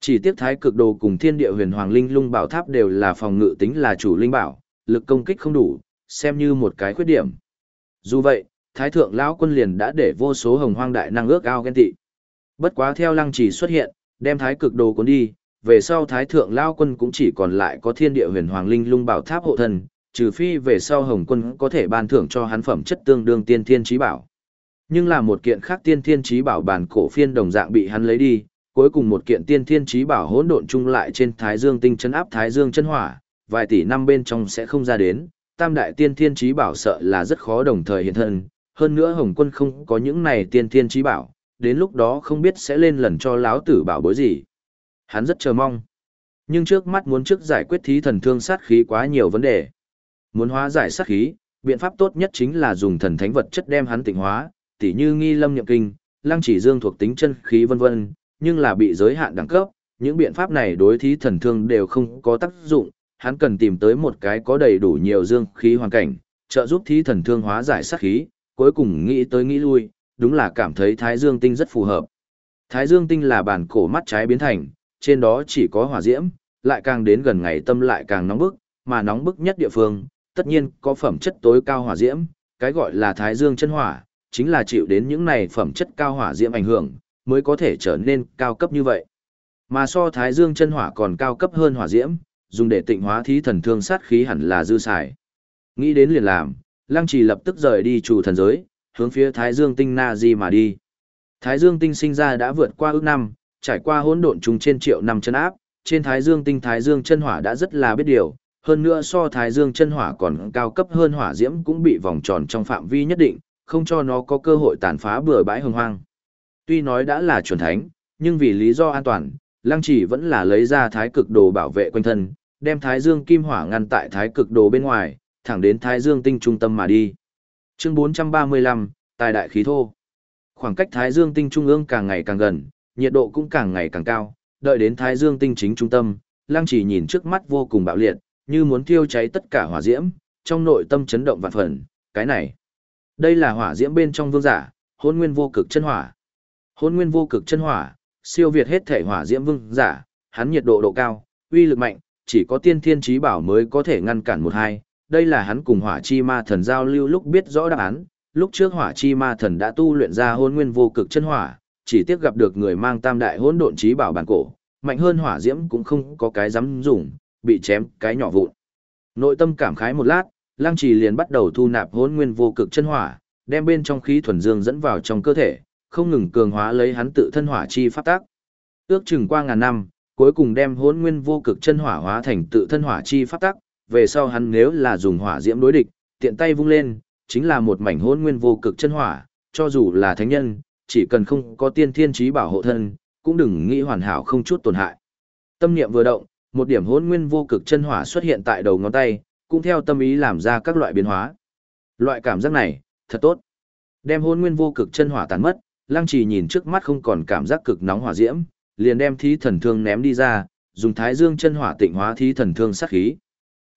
Speaker 1: Chỉ tiếc thái cực đồ cùng thiên địa huyền hoàng linh lung bảo tháp đều là phòng ngự tính là chủ linh bảo, lực công kích không đủ, xem như một cái khuyết điểm. Dù vậy, thái thượng lão quân liền đã để vô số hồng hoang đại năng ước ao ghen tị. Bất quá theo lăng chỉ xuất hiện, đem thái cực đồ cuốn đi, về sau thái thượng lão quân cũng chỉ còn lại có thiên địa huyền hoàng linh lung bảo tháp hộ thân, trừ phi về sau hồng quân có thể ban thưởng cho hắn phẩm chất tương đương tiên thiên trí bảo. Nhưng là một kiện khác tiên thiên trí bảo bản cổ phiên đồng dạng bị hắn lấy đi, cuối cùng một kiện tiên thiên trí bảo hỗn độn chung lại trên Thái Dương tinh chấn áp Thái Dương chân hỏa, vài tỷ năm bên trong sẽ không ra đến, tam đại tiên thiên trí bảo sợ là rất khó đồng thời hiện thân, hơn nữa Hồng Quân không có những này tiên thiên trí bảo, đến lúc đó không biết sẽ lên lần cho láo tử bảo bối gì. Hắn rất chờ mong. Nhưng trước mắt muốn trước giải quyết thí thần thương sát khí quá nhiều vấn đề. Muốn hóa giải sát khí, biện pháp tốt nhất chính là dùng thần thánh vật chất đem hắn tịnh hóa, tỉ như nghi lâm nhậm kinh, lăng chỉ dương thuộc tính chân khí vân vân, nhưng là bị giới hạn đẳng cấp, những biện pháp này đối thí thần thương đều không có tác dụng, hắn cần tìm tới một cái có đầy đủ nhiều dương khí hoàn cảnh, trợ giúp thí thần thương hóa giải sát khí, cuối cùng nghĩ tới nghĩ lui, đúng là cảm thấy thái dương tinh rất phù hợp. Thái dương tinh là bản cổ mắt trái biến thành, trên đó chỉ có hỏa diễm, lại càng đến gần ngày tâm lại càng nóng bức, mà nóng bức nhất địa phương, tất nhiên có phẩm chất tối cao hỏa diễm, cái gọi là thái dương chân hỏa, chính là chịu đến những này phẩm chất cao hỏa diễm ảnh hưởng, mới có thể trở nên cao cấp như vậy. Mà so thái dương chân hỏa còn cao cấp hơn hỏa diễm, dùng để tịnh hóa thí thần thương sát khí hẳn là dư xài. Nghĩ đến liền làm, Lăng Trì lập tức rời đi chủ thần giới, hướng phía Thái Dương tinh Na Di mà đi. Thái Dương tinh sinh ra đã vượt qua ước năm, trải qua hỗn độn trùng trên triệu năm chân áp, trên Thái Dương tinh Thái Dương chân hỏa đã rất là biết điều, hơn nữa so Thái Dương chân hỏa còn cao cấp hơn hỏa diễm cũng bị vòng tròn trong phạm vi nhất định, không cho nó có cơ hội tàn phá bừa bãi hồng hoang. Tuy nói đã là chuẩn thánh, nhưng vì lý do an toàn, Lăng Chỉ vẫn là lấy ra thái cực đồ bảo vệ quanh thân, đem thái dương kim hỏa ngăn tại thái cực đồ bên ngoài, thẳng đến thái dương tinh trung tâm mà đi. Chương 435, Tài đại khí thô. Khoảng cách thái dương tinh trung ương càng ngày càng gần, nhiệt độ cũng càng ngày càng cao, đợi đến thái dương tinh chính trung tâm, Lăng Chỉ nhìn trước mắt vô cùng bạo liệt, như muốn thiêu cháy tất cả hỏa diễm, trong nội tâm chấn động vạn phần, cái này, đây là hỏa diễm bên trong vương giả, hôn nguyên vô cực chân hỏa. Hôn nguyên vô cực chân hỏa, siêu việt hết thể hỏa diễm vương giả, hắn nhiệt độ độ cao, uy lực mạnh, chỉ có tiên thiên trí bảo mới có thể ngăn cản một hai. Đây là hắn cùng hỏa chi ma thần giao lưu lúc biết rõ đáp án, lúc trước hỏa chi ma thần đã tu luyện ra hôn nguyên vô cực chân hỏa, chỉ tiếc gặp được người mang tam đại hỗn độn trí bảo bản cổ, mạnh hơn hỏa diễm cũng không có cái dám dùng, bị chém cái nhỏ vụn. Nội tâm cảm khái một lát, Lăng Trì liền bắt đầu thu nạp hỗn nguyên vô cực chân hỏa, đem bên trong khí thuần dương dẫn vào trong cơ thể, không ngừng cường hóa lấy hắn tự thân hỏa chi pháp tác. Ước chừng qua ngàn năm, cuối cùng đem hỗn nguyên vô cực chân hỏa hóa thành tự thân hỏa chi pháp tác, về sau hắn nếu là dùng hỏa diễm đối địch, tiện tay vung lên, chính là một mảnh hỗn nguyên vô cực chân hỏa, cho dù là thánh nhân, chỉ cần không có tiên thiên trí bảo hộ thân, cũng đừng nghĩ hoàn hảo không chút tổn hại. Tâm niệm vừa động, một điểm hỗn nguyên vô cực chân hỏa xuất hiện tại đầu ngón tay, cũng theo tâm ý làm ra các loại biến hóa. Loại cảm giác này, thật tốt. Đem hôn nguyên vô cực chân hỏa tàn mất, Lăng Trì nhìn trước mắt không còn cảm giác cực nóng hỏa diễm, liền đem thí thần thương ném đi ra, dùng thái dương chân hỏa tịnh hóa thí thần thương sát khí.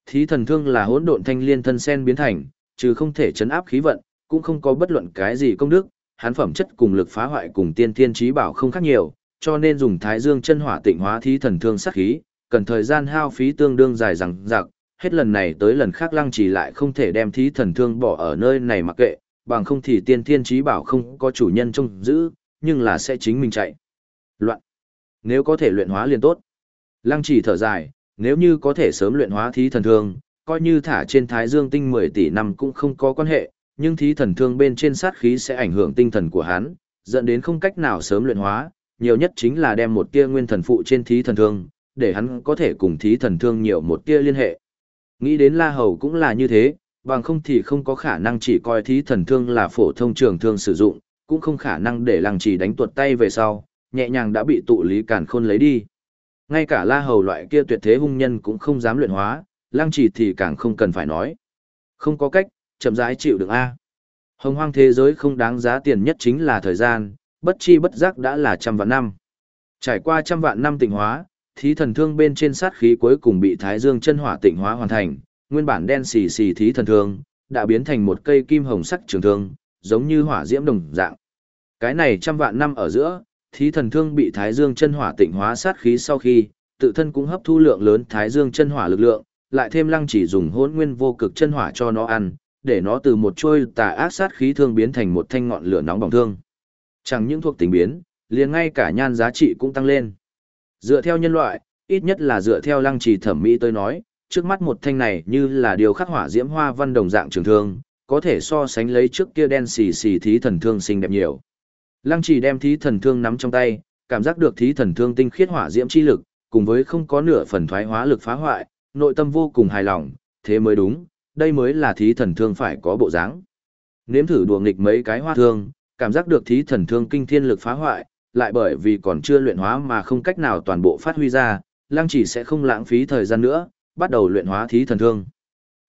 Speaker 1: Thí thần thương là hỗn độn thanh liên thân sen biến thành, trừ không thể chấn áp khí vận, cũng không có bất luận cái gì công đức, hắn phẩm chất cùng lực phá hoại cùng tiên thiên trí bảo không khác nhiều, cho nên dùng thái dương chân hỏa tịnh hóa thí thần thương sát khí, cần thời gian hao phí tương đương dài rằng rạc, hết lần này tới lần khác lăng trì lại không thể đem thí thần thương bỏ ở nơi này mặc kệ, bằng không thì tiên thiên trí bảo không có chủ nhân trông giữ, nhưng là sẽ chính mình chạy. Loạn. Nếu có thể luyện hóa liền tốt. Lăng trì thở dài, nếu như có thể sớm luyện hóa thí thần thương, coi như thả trên thái dương tinh 10 tỷ năm cũng không có quan hệ, nhưng thí thần thương bên trên sát khí sẽ ảnh hưởng tinh thần của hắn, dẫn đến không cách nào sớm luyện hóa, nhiều nhất chính là đem một tia nguyên thần phụ trên thí thần thương, để hắn có thể cùng thí thần thương nhiều một tia liên hệ. Nghĩ đến La Hầu cũng là như thế, bằng không thì không có khả năng chỉ coi thí thần thương là phổ thông trường thương sử dụng, cũng không khả năng để lăng trì đánh tuột tay về sau, nhẹ nhàng đã bị tụ lý càn khôn lấy đi. Ngay cả la hầu loại kia tuyệt thế hung nhân cũng không dám luyện hóa, lăng trì thì càng không cần phải nói. Không có cách, chậm rãi chịu được A. Hồng hoang thế giới không đáng giá tiền nhất chính là thời gian, bất chi bất giác đã là trăm vạn năm. Trải qua trăm vạn năm tịnh hóa, thí thần thương bên trên sát khí cuối cùng bị Thái Dương chân hỏa tịnh hóa hoàn thành, nguyên bản đen xì xì thí thần thương, đã biến thành một cây kim hồng sắc trường thương, giống như hỏa diễm đồng dạng. Cái này trăm vạn năm ở giữa, thí thần thương bị Thái Dương chân hỏa tịnh hóa sát khí sau khi, tự thân cũng hấp thu lượng lớn Thái Dương chân hỏa lực lượng, lại thêm lăng chỉ dùng hỗn nguyên vô cực chân hỏa cho nó ăn, để nó từ một chuôi tà ác sát khí thương biến thành một thanh ngọn lửa nóng bỏng thương. Chẳng những thuộc tính biến, liền ngay cả nhan giá trị cũng tăng lên. Dựa theo nhân loại, ít nhất là dựa theo lăng trì thẩm mỹ tôi nói, trước mắt một thanh này như là điều khắc hỏa diễm hoa văn đồng dạng trường thương, có thể so sánh lấy trước kia đen xì xì thí thần thương xinh đẹp nhiều. Lăng trì đem thí thần thương nắm trong tay, cảm giác được thí thần thương tinh khiết hỏa diễm chi lực, cùng với không có nửa phần thoái hóa lực phá hoại, nội tâm vô cùng hài lòng, thế mới đúng, đây mới là thí thần thương phải có bộ dáng. Nếm thử đùa nghịch mấy cái hoa thương, cảm giác được thí thần thương kinh thiên lực phá hoại, lại bởi vì còn chưa luyện hóa mà không cách nào toàn bộ phát huy ra, lăng chỉ sẽ không lãng phí thời gian nữa, bắt đầu luyện hóa thí thần thương.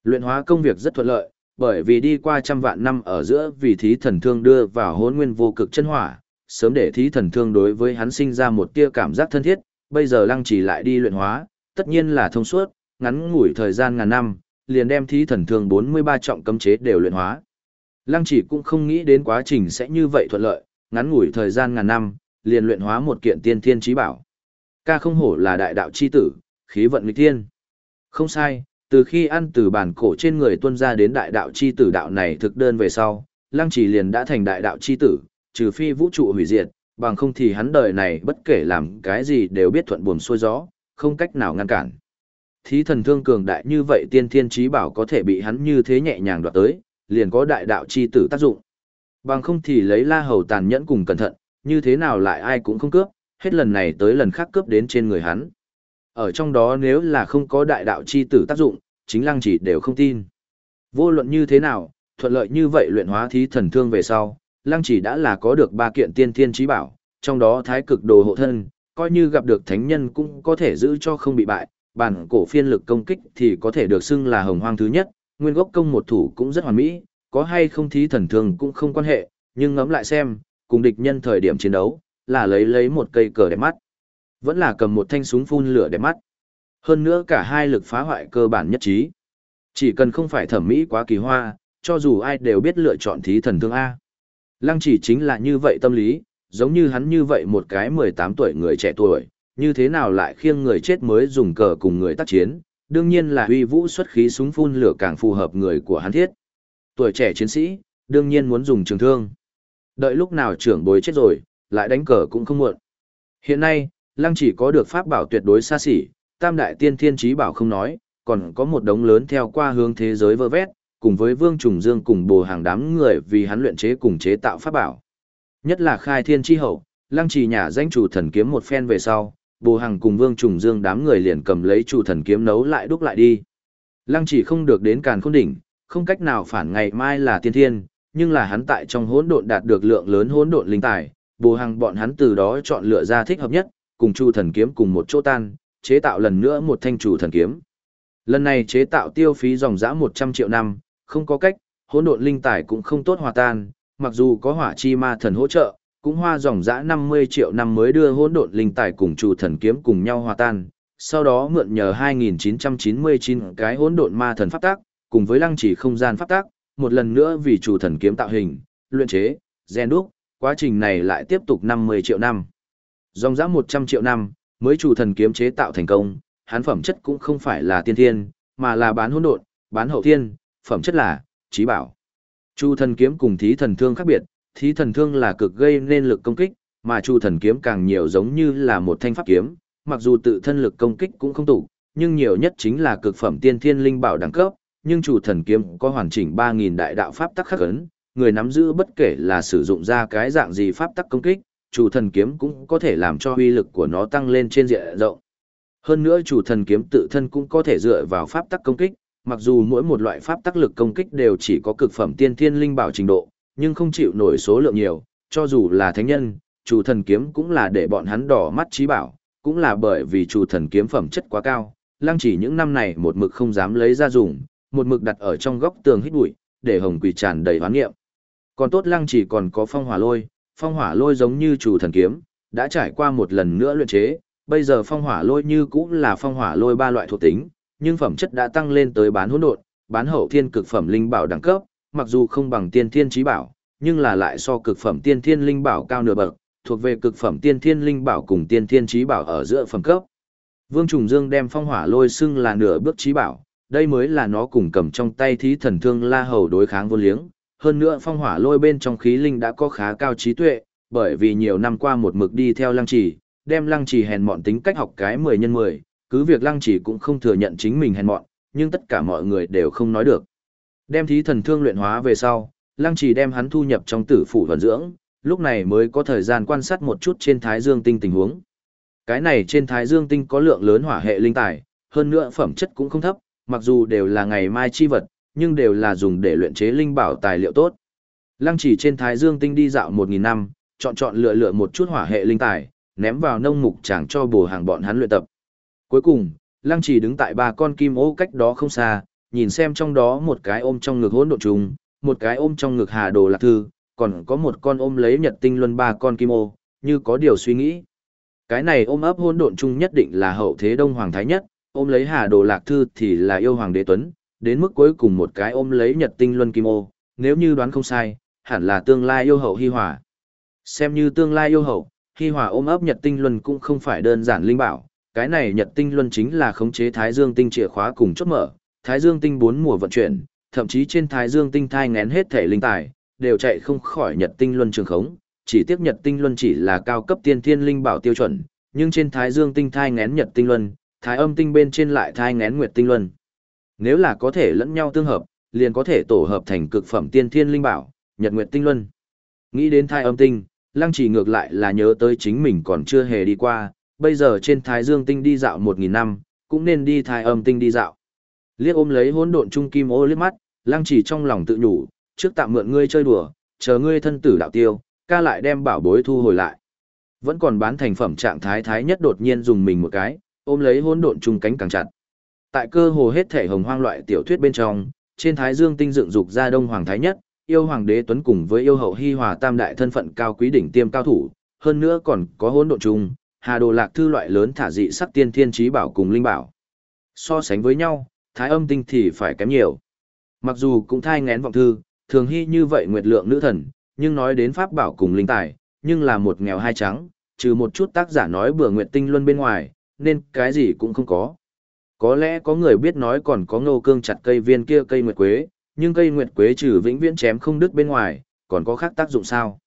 Speaker 1: Luyện hóa công việc rất thuận lợi, bởi vì đi qua trăm vạn năm ở giữa vì thí thần thương đưa vào hỗn nguyên vô cực chân hỏa, sớm để thí thần thương đối với hắn sinh ra một tia cảm giác thân thiết, bây giờ lăng chỉ lại đi luyện hóa, tất nhiên là thông suốt, ngắn ngủi thời gian ngàn năm, liền đem thí thần thương 43 trọng cấm chế đều luyện hóa. Lăng chỉ cũng không nghĩ đến quá trình sẽ như vậy thuận lợi, ngắn ngủi thời gian ngàn năm, liền luyện hóa một kiện tiên thiên trí bảo. Ca không hổ là đại đạo chi tử, khí vận nghịch thiên. Không sai, từ khi ăn từ bản cổ trên người tuân ra đến đại đạo chi tử đạo này thực đơn về sau, lăng chỉ liền đã thành đại đạo chi tử, trừ phi vũ trụ hủy diệt, bằng không thì hắn đời này bất kể làm cái gì đều biết thuận buồm xuôi gió, không cách nào ngăn cản. Thí thần thương cường đại như vậy tiên thiên trí bảo có thể bị hắn như thế nhẹ nhàng đoạt tới, liền có đại đạo chi tử tác dụng. Bằng không thì lấy la hầu tàn nhẫn cùng cẩn thận, như thế nào lại ai cũng không cướp, hết lần này tới lần khác cướp đến trên người hắn. Ở trong đó nếu là không có đại đạo chi tử tác dụng, chính lăng chỉ đều không tin. Vô luận như thế nào, thuận lợi như vậy luyện hóa thí thần thương về sau, lăng chỉ đã là có được ba kiện tiên thiên trí bảo, trong đó thái cực đồ hộ thân, coi như gặp được thánh nhân cũng có thể giữ cho không bị bại, bản cổ phiên lực công kích thì có thể được xưng là hồng hoang thứ nhất, nguyên gốc công một thủ cũng rất hoàn mỹ, có hay không thí thần thương cũng không quan hệ, nhưng ngẫm lại xem, cùng địch nhân thời điểm chiến đấu, là lấy lấy một cây cờ đẹp mắt. Vẫn là cầm một thanh súng phun lửa đẹp mắt. Hơn nữa cả hai lực phá hoại cơ bản nhất trí. Chỉ cần không phải thẩm mỹ quá kỳ hoa, cho dù ai đều biết lựa chọn thí thần thương A. Lăng chỉ chính là như vậy tâm lý, giống như hắn như vậy một cái 18 tuổi người trẻ tuổi, như thế nào lại khiêng người chết mới dùng cờ cùng người tác chiến, đương nhiên là uy vũ xuất khí súng phun lửa càng phù hợp người của hắn thiết. Tuổi trẻ chiến sĩ, đương nhiên muốn dùng trường thương. Đợi lúc nào trưởng bối chết rồi, lại đánh cờ cũng không muộn. Hiện nay, lăng chỉ có được pháp bảo tuyệt đối xa xỉ, tam đại tiên thiên trí bảo không nói, còn có một đống lớn theo qua hướng thế giới vơ vét, cùng với vương trùng dương cùng bồ hàng đám người vì hắn luyện chế cùng chế tạo pháp bảo. Nhất là khai thiên chi hậu, lăng trì nhà danh chủ thần kiếm một phen về sau, bồ hàng cùng vương trùng dương đám người liền cầm lấy chủ thần kiếm nấu lại đúc lại đi. Lăng chỉ không được đến càn khôn đỉnh, không cách nào phản ngày mai là tiên thiên, nhưng là hắn tại trong hỗn độn đạt được lượng lớn hỗn độn linh tài, bồ hàng bọn hắn từ đó chọn lựa ra thích hợp nhất, cùng chu thần kiếm cùng một chỗ tan, chế tạo lần nữa một thanh chủ thần kiếm. Lần này chế tạo tiêu phí dòng dã 100 triệu năm, không có cách, hỗn độn linh tài cũng không tốt hòa tan, mặc dù có hỏa chi ma thần hỗ trợ, cũng hoa dòng dã 50 triệu năm mới đưa hỗn độn linh tài cùng chủ thần kiếm cùng nhau hòa tan, sau đó mượn nhờ 2999 cái hỗn độn ma thần pháp tác, cùng với lăng chỉ không gian pháp tác, một lần nữa vì chủ thần kiếm tạo hình, luyện chế, gen đúc, quá trình này lại tiếp tục 50 triệu năm. Dòng dã 100 triệu năm, mới chủ thần kiếm chế tạo thành công, hắn phẩm chất cũng không phải là tiên thiên, mà là bán hỗn độn, bán hậu thiên, phẩm chất là trí bảo. Chu thần kiếm cùng thí thần thương khác biệt, thí thần thương là cực gây nên lực công kích, mà chu thần kiếm càng nhiều giống như là một thanh pháp kiếm, mặc dù tự thân lực công kích cũng không tụ, nhưng nhiều nhất chính là cực phẩm tiên thiên linh bảo đẳng cấp, nhưng chủ thần kiếm có hoàn chỉnh 3000 đại đạo pháp tắc khắc ấn, người nắm giữ bất kể là sử dụng ra cái dạng gì pháp tắc công kích, chủ thần kiếm cũng có thể làm cho uy lực của nó tăng lên trên diện rộng. Hơn nữa chủ thần kiếm tự thân cũng có thể dựa vào pháp tắc công kích, mặc dù mỗi một loại pháp tắc lực công kích đều chỉ có cực phẩm tiên thiên linh bảo trình độ, nhưng không chịu nổi số lượng nhiều, cho dù là thánh nhân, chủ thần kiếm cũng là để bọn hắn đỏ mắt trí bảo, cũng là bởi vì chủ thần kiếm phẩm chất quá cao, lăng chỉ những năm này một mực không dám lấy ra dùng, một mực đặt ở trong góc tường hít bụi, để hồng quỷ tràn đầy hoán nghiệm. Còn tốt lăng chỉ còn có phong hỏa lôi, phong hỏa lôi giống như chủ thần kiếm, đã trải qua một lần nữa luyện chế, bây giờ phong hỏa lôi như cũng là phong hỏa lôi ba loại thuộc tính, nhưng phẩm chất đã tăng lên tới bán hỗn độn, bán hậu thiên cực phẩm linh bảo đẳng cấp, mặc dù không bằng tiên thiên trí bảo, nhưng là lại so cực phẩm tiên thiên linh bảo cao nửa bậc, thuộc về cực phẩm tiên thiên linh bảo cùng tiên thiên trí bảo ở giữa phẩm cấp. Vương Trùng Dương đem phong hỏa lôi xưng là nửa bước trí bảo, đây mới là nó cùng cầm trong tay thí thần thương la hầu đối kháng vô liếng. Hơn nữa phong hỏa lôi bên trong khí linh đã có khá cao trí tuệ, bởi vì nhiều năm qua một mực đi theo lăng trì, đem lăng trì hèn mọn tính cách học cái 10 nhân 10, cứ việc lăng trì cũng không thừa nhận chính mình hèn mọn, nhưng tất cả mọi người đều không nói được. Đem thí thần thương luyện hóa về sau, lăng trì đem hắn thu nhập trong tử phủ vận dưỡng, lúc này mới có thời gian quan sát một chút trên thái dương tinh tình huống. Cái này trên thái dương tinh có lượng lớn hỏa hệ linh tài, hơn nữa phẩm chất cũng không thấp, mặc dù đều là ngày mai chi vật, nhưng đều là dùng để luyện chế linh bảo tài liệu tốt. Lăng chỉ trên thái dương tinh đi dạo 1.000 năm, chọn chọn lựa lựa một chút hỏa hệ linh tài, ném vào nông mục chẳng cho bổ hàng bọn hắn luyện tập. Cuối cùng, Lăng chỉ đứng tại ba con kim ô cách đó không xa, nhìn xem trong đó một cái ôm trong ngực hỗn độn trùng, một cái ôm trong ngực hà đồ lạc thư, còn có một con ôm lấy nhật tinh luân ba con kim ô, như có điều suy nghĩ. Cái này ôm ấp hỗn độn trùng nhất định là hậu thế đông hoàng thái nhất, ôm lấy hà đồ lạc thư thì là yêu hoàng đế tuấn, đến mức cuối cùng một cái ôm lấy nhật tinh luân kim ô, nếu như đoán không sai, hẳn là tương lai yêu hậu hi hòa. Xem như tương lai yêu hậu, hi hòa ôm ấp nhật tinh luân cũng không phải đơn giản linh bảo, cái này nhật tinh luân chính là khống chế thái dương tinh chìa khóa cùng chốt mở, thái dương tinh bốn mùa vận chuyển, thậm chí trên thái dương tinh thai ngén hết thể linh tài, đều chạy không khỏi nhật tinh luân trường khống, chỉ tiếc nhật tinh luân chỉ là cao cấp tiên thiên linh bảo tiêu chuẩn, nhưng trên thái dương tinh thai ngén nhật tinh luân, thái âm tinh bên trên lại thai ngén nguyệt tinh luân. Nếu là có thể lẫn nhau tương hợp, liền có thể tổ hợp thành cực phẩm tiên thiên linh bảo, nhật nguyệt tinh luân. Nghĩ đến thai âm tinh, lăng chỉ ngược lại là nhớ tới chính mình còn chưa hề đi qua, bây giờ trên thái dương tinh đi dạo một nghìn năm, cũng nên đi thai âm tinh đi dạo. Liếc ôm lấy hỗn độn trung kim ô liếc mắt, lăng chỉ trong lòng tự nhủ, trước tạm mượn ngươi chơi đùa, chờ ngươi thân tử đạo tiêu, ca lại đem bảo bối thu hồi lại. Vẫn còn bán thành phẩm trạng thái thái nhất đột nhiên dùng mình một cái, ôm lấy hỗn độn chung cánh càng chặt. Tại cơ hồ hết thể hồng hoang loại tiểu thuyết bên trong, trên thái dương tinh dựng dục ra đông hoàng thái nhất, yêu hoàng đế tuấn cùng với yêu hậu hi hòa tam đại thân phận cao quý đỉnh tiêm cao thủ, hơn nữa còn có hỗn độn chung, hà đồ lạc thư loại lớn thả dị sắc tiên thiên trí bảo cùng linh bảo. So sánh với nhau, thái âm tinh thì phải kém nhiều. Mặc dù cũng thai ngén vọng thư, thường hy như vậy nguyệt lượng nữ thần, nhưng nói đến pháp bảo cùng linh tài, nhưng là một nghèo hai trắng, trừ một chút tác giả nói bừa nguyệt tinh luân bên ngoài, nên cái gì cũng không có. Có lẽ có người biết nói còn có ngô cương chặt cây viên kia cây nguyệt quế, nhưng cây nguyệt quế trừ vĩnh viễn chém không đứt bên ngoài, còn có khác tác dụng sao?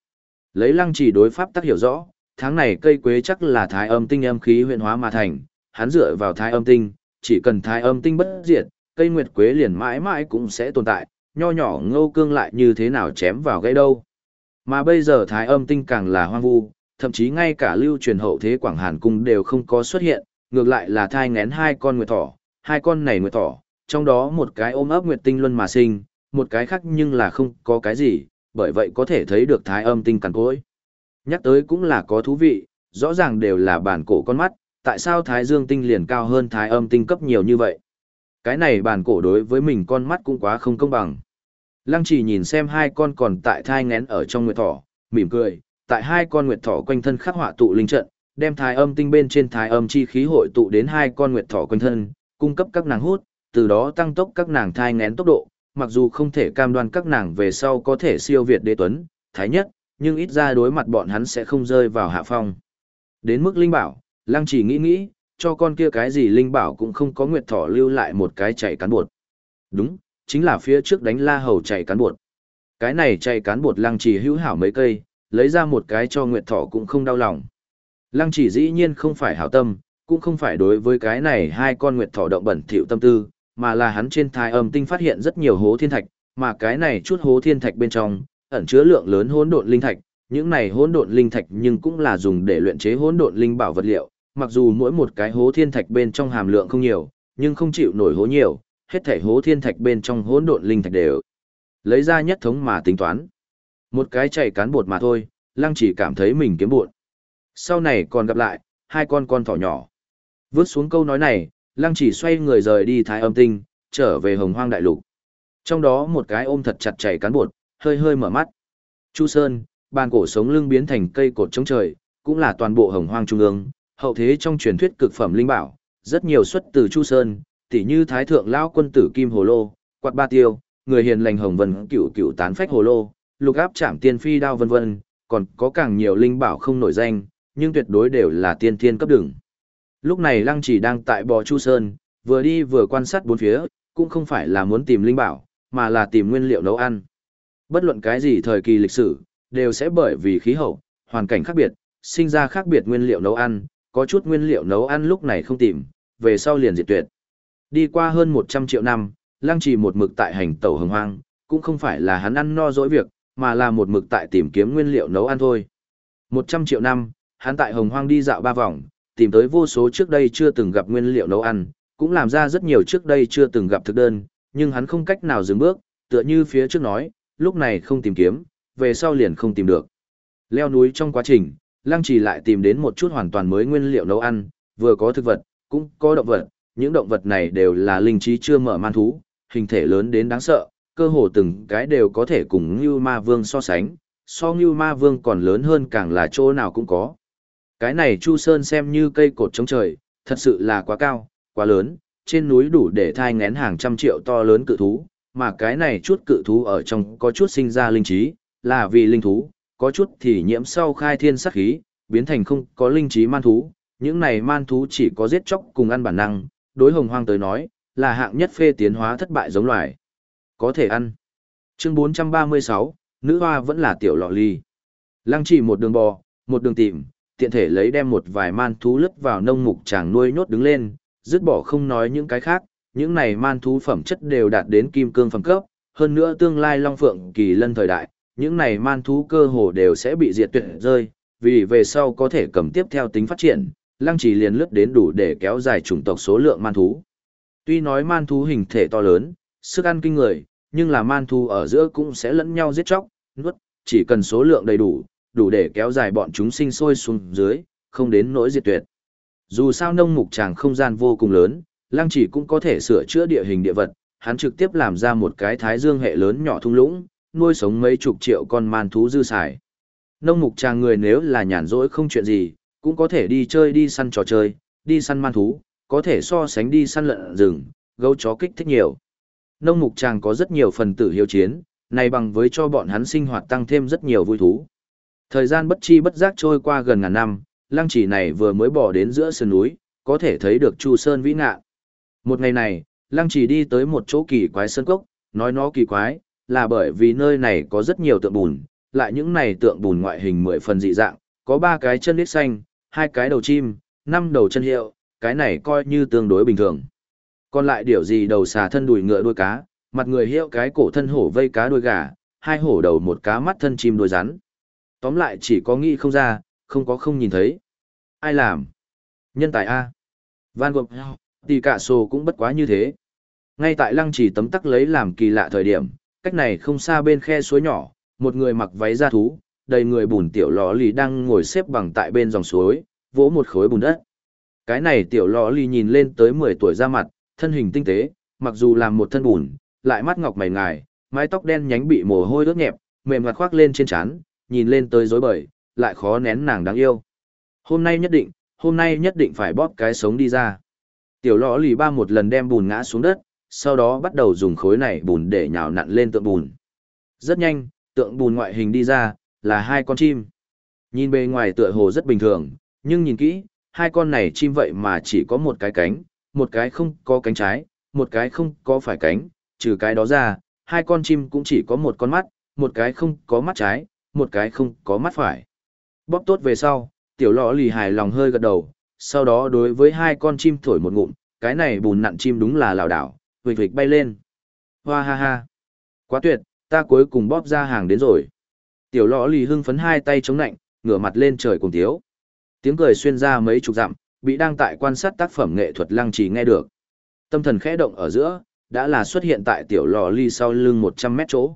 Speaker 1: Lấy lăng chỉ đối pháp tác hiểu rõ, tháng này cây quế chắc là thái âm tinh âm khí huyện hóa mà thành, hắn dựa vào thái âm tinh, chỉ cần thái âm tinh bất diệt, cây nguyệt quế liền mãi mãi cũng sẽ tồn tại, nho nhỏ ngô cương lại như thế nào chém vào gây đâu. Mà bây giờ thái âm tinh càng là hoang vu, thậm chí ngay cả lưu truyền hậu thế Quảng Hàn Cung đều không có xuất hiện, ngược lại là thai ngén hai con nguyệt thỏ, hai con này nguyệt thỏ, trong đó một cái ôm ấp nguyệt tinh luân mà sinh, một cái khác nhưng là không có cái gì, bởi vậy có thể thấy được thái âm tinh cằn cỗi Nhắc tới cũng là có thú vị, rõ ràng đều là bản cổ con mắt, tại sao thái dương tinh liền cao hơn thái âm tinh cấp nhiều như vậy? Cái này bản cổ đối với mình con mắt cũng quá không công bằng. Lăng chỉ nhìn xem hai con còn tại thai ngén ở trong nguyệt thỏ, mỉm cười, tại hai con nguyệt thỏ quanh thân khắc họa tụ linh trận, đem thái âm tinh bên trên thái âm chi khí hội tụ đến hai con nguyệt thỏ quanh thân, cung cấp các nàng hút, từ đó tăng tốc các nàng thai ngén tốc độ, mặc dù không thể cam đoan các nàng về sau có thể siêu việt đế tuấn, thái nhất, nhưng ít ra đối mặt bọn hắn sẽ không rơi vào hạ phong. Đến mức linh bảo, lăng chỉ nghĩ nghĩ, cho con kia cái gì linh bảo cũng không có nguyệt thỏ lưu lại một cái chạy cán bột. Đúng, chính là phía trước đánh la hầu chạy cán bột. Cái này chạy cán bột lăng chỉ hữu hảo mấy cây, lấy ra một cái cho nguyệt thỏ cũng không đau lòng. Lăng chỉ dĩ nhiên không phải hảo tâm, cũng không phải đối với cái này hai con nguyệt thỏ động bẩn thiệu tâm tư, mà là hắn trên thai âm tinh phát hiện rất nhiều hố thiên thạch, mà cái này chút hố thiên thạch bên trong, ẩn chứa lượng lớn hỗn độn linh thạch, những này hỗn độn linh thạch nhưng cũng là dùng để luyện chế hỗn độn linh bảo vật liệu, mặc dù mỗi một cái hố thiên thạch bên trong hàm lượng không nhiều, nhưng không chịu nổi hố nhiều, hết thảy hố thiên thạch bên trong hỗn độn linh thạch đều lấy ra nhất thống mà tính toán. Một cái chạy cán bột mà thôi, Lăng chỉ cảm thấy mình kiếm bột. Sau này còn gặp lại, hai con con thỏ nhỏ. Vớt xuống câu nói này, Lăng chỉ xoay người rời đi thái âm tinh, trở về hồng hoang đại lục. Trong đó một cái ôm thật chặt chảy cán bột, hơi hơi mở mắt. Chu Sơn, bàn cổ sống lưng biến thành cây cột chống trời, cũng là toàn bộ hồng hoang trung ương, hậu thế trong truyền thuyết cực phẩm linh bảo, rất nhiều xuất từ Chu Sơn, tỉ như Thái Thượng Lão Quân Tử Kim Hồ Lô, Quạt Ba Tiêu, người hiền lành Hồng Vân cựu cựu tán phách Hồ Lô, lục áp chạm tiên phi đao vân vân, còn có càng nhiều linh bảo không nổi danh, nhưng tuyệt đối đều là tiên thiên cấp đường. Lúc này Lăng chỉ đang tại bò Chu Sơn, vừa đi vừa quan sát bốn phía, cũng không phải là muốn tìm linh bảo, mà là tìm nguyên liệu nấu ăn. Bất luận cái gì thời kỳ lịch sử, đều sẽ bởi vì khí hậu, hoàn cảnh khác biệt, sinh ra khác biệt nguyên liệu nấu ăn, có chút nguyên liệu nấu ăn lúc này không tìm, về sau liền diệt tuyệt. Đi qua hơn 100 triệu năm, lăng trì một mực tại hành tẩu hồng hoang, cũng không phải là hắn ăn no dỗi việc, mà là một mực tại tìm kiếm nguyên liệu nấu ăn thôi. 100 triệu năm, hắn tại hồng hoang đi dạo ba vòng, tìm tới vô số trước đây chưa từng gặp nguyên liệu nấu ăn, cũng làm ra rất nhiều trước đây chưa từng gặp thực đơn, nhưng hắn không cách nào dừng bước, tựa như phía trước nói, lúc này không tìm kiếm, về sau liền không tìm được. Leo núi trong quá trình, Lăng Trì lại tìm đến một chút hoàn toàn mới nguyên liệu nấu ăn, vừa có thực vật, cũng có động vật, những động vật này đều là linh trí chưa mở man thú, hình thể lớn đến đáng sợ, cơ hồ từng cái đều có thể cùng Ngưu Ma Vương so sánh, so Ngưu Ma Vương còn lớn hơn càng là chỗ nào cũng có. Cái này Chu Sơn xem như cây cột chống trời, thật sự là quá cao, quá lớn, trên núi đủ để thai ngén hàng trăm triệu to lớn cự thú, mà cái này chút cự thú ở trong có chút sinh ra linh trí, là vì linh thú, có chút thì nhiễm sau khai thiên sát khí, biến thành không có linh trí man thú, những này man thú chỉ có giết chóc cùng ăn bản năng, đối hồng hoang tới nói, là hạng nhất phê tiến hóa thất bại giống loài. Có thể ăn. Chương 436, nữ hoa vẫn là tiểu lọ ly. Lăng chỉ một đường bò, một đường tìm, tiện thể lấy đem một vài man thú lấp vào nông mục chàng nuôi nhốt đứng lên, dứt bỏ không nói những cái khác, những này man thú phẩm chất đều đạt đến kim cương phẩm cấp, hơn nữa tương lai long phượng kỳ lân thời đại, những này man thú cơ hồ đều sẽ bị diệt tuyệt rơi, vì về sau có thể cầm tiếp theo tính phát triển, lăng chỉ liền lướt đến đủ để kéo dài chủng tộc số lượng man thú. Tuy nói man thú hình thể to lớn, sức ăn kinh người, nhưng là man thú ở giữa cũng sẽ lẫn nhau giết chóc, nuốt, chỉ cần số lượng đầy đủ, đủ để kéo dài bọn chúng sinh sôi xuống dưới, không đến nỗi diệt tuyệt. Dù sao nông mục tràng không gian vô cùng lớn, lăng chỉ cũng có thể sửa chữa địa hình địa vật, hắn trực tiếp làm ra một cái thái dương hệ lớn nhỏ thung lũng, nuôi sống mấy chục triệu con man thú dư xài. Nông mục tràng người nếu là nhàn rỗi không chuyện gì, cũng có thể đi chơi đi săn trò chơi, đi săn man thú, có thể so sánh đi săn lợn rừng, gấu chó kích thích nhiều. Nông mục tràng có rất nhiều phần tử hiếu chiến, này bằng với cho bọn hắn sinh hoạt tăng thêm rất nhiều vui thú. Thời gian bất chi bất giác trôi qua gần ngàn năm, lăng chỉ này vừa mới bỏ đến giữa sườn núi, có thể thấy được Chu Sơn vĩ ngạ. Một ngày này, lăng chỉ đi tới một chỗ kỳ quái sơn cốc, nói nó kỳ quái, là bởi vì nơi này có rất nhiều tượng bùn, lại những này tượng bùn ngoại hình mười phần dị dạng, có ba cái chân đít xanh, hai cái đầu chim, năm đầu chân hiệu, cái này coi như tương đối bình thường. Còn lại điều gì đầu xà thân đùi ngựa đuôi cá, mặt người hiệu cái cổ thân hổ vây cá đuôi gà, hai hổ đầu một cá mắt thân chim đuôi rắn. Tóm lại chỉ có nghĩ không ra, không có không nhìn thấy. Ai làm? Nhân tài A. Van Gogh, thì cả sổ cũng bất quá như thế. Ngay tại lăng chỉ tấm tắc lấy làm kỳ lạ thời điểm, cách này không xa bên khe suối nhỏ, một người mặc váy da thú, đầy người bùn tiểu lò lì đang ngồi xếp bằng tại bên dòng suối, vỗ một khối bùn đất. Cái này tiểu lò lì nhìn lên tới 10 tuổi ra mặt, thân hình tinh tế, mặc dù làm một thân bùn, lại mắt ngọc mày ngài, mái tóc đen nhánh bị mồ hôi ướt nhẹp, mềm mặt khoác lên trên trán, nhìn lên tới rối bời, lại khó nén nàng đáng yêu. Hôm nay nhất định, hôm nay nhất định phải bóp cái sống đi ra. Tiểu lò lì ba một lần đem bùn ngã xuống đất, sau đó bắt đầu dùng khối này bùn để nhào nặn lên tượng bùn. Rất nhanh, tượng bùn ngoại hình đi ra, là hai con chim. Nhìn bề ngoài tựa hồ rất bình thường, nhưng nhìn kỹ, hai con này chim vậy mà chỉ có một cái cánh, một cái không có cánh trái, một cái không có phải cánh, trừ cái đó ra, hai con chim cũng chỉ có một con mắt, một cái không có mắt trái, một cái không có mắt phải. Bóp tốt về sau, tiểu lọ lì hài lòng hơi gật đầu, sau đó đối với hai con chim thổi một ngụm, cái này bùn nặn chim đúng là lào đảo, vịch vịch bay lên. Hoa ha ha. Quá tuyệt, ta cuối cùng bóp ra hàng đến rồi. Tiểu lọ lì hưng phấn hai tay chống nạnh, ngửa mặt lên trời cùng thiếu. Tiếng cười xuyên ra mấy chục dặm, bị đang tại quan sát tác phẩm nghệ thuật lăng trì nghe được. Tâm thần khẽ động ở giữa, đã là xuất hiện tại tiểu lò ly sau lưng 100 mét chỗ.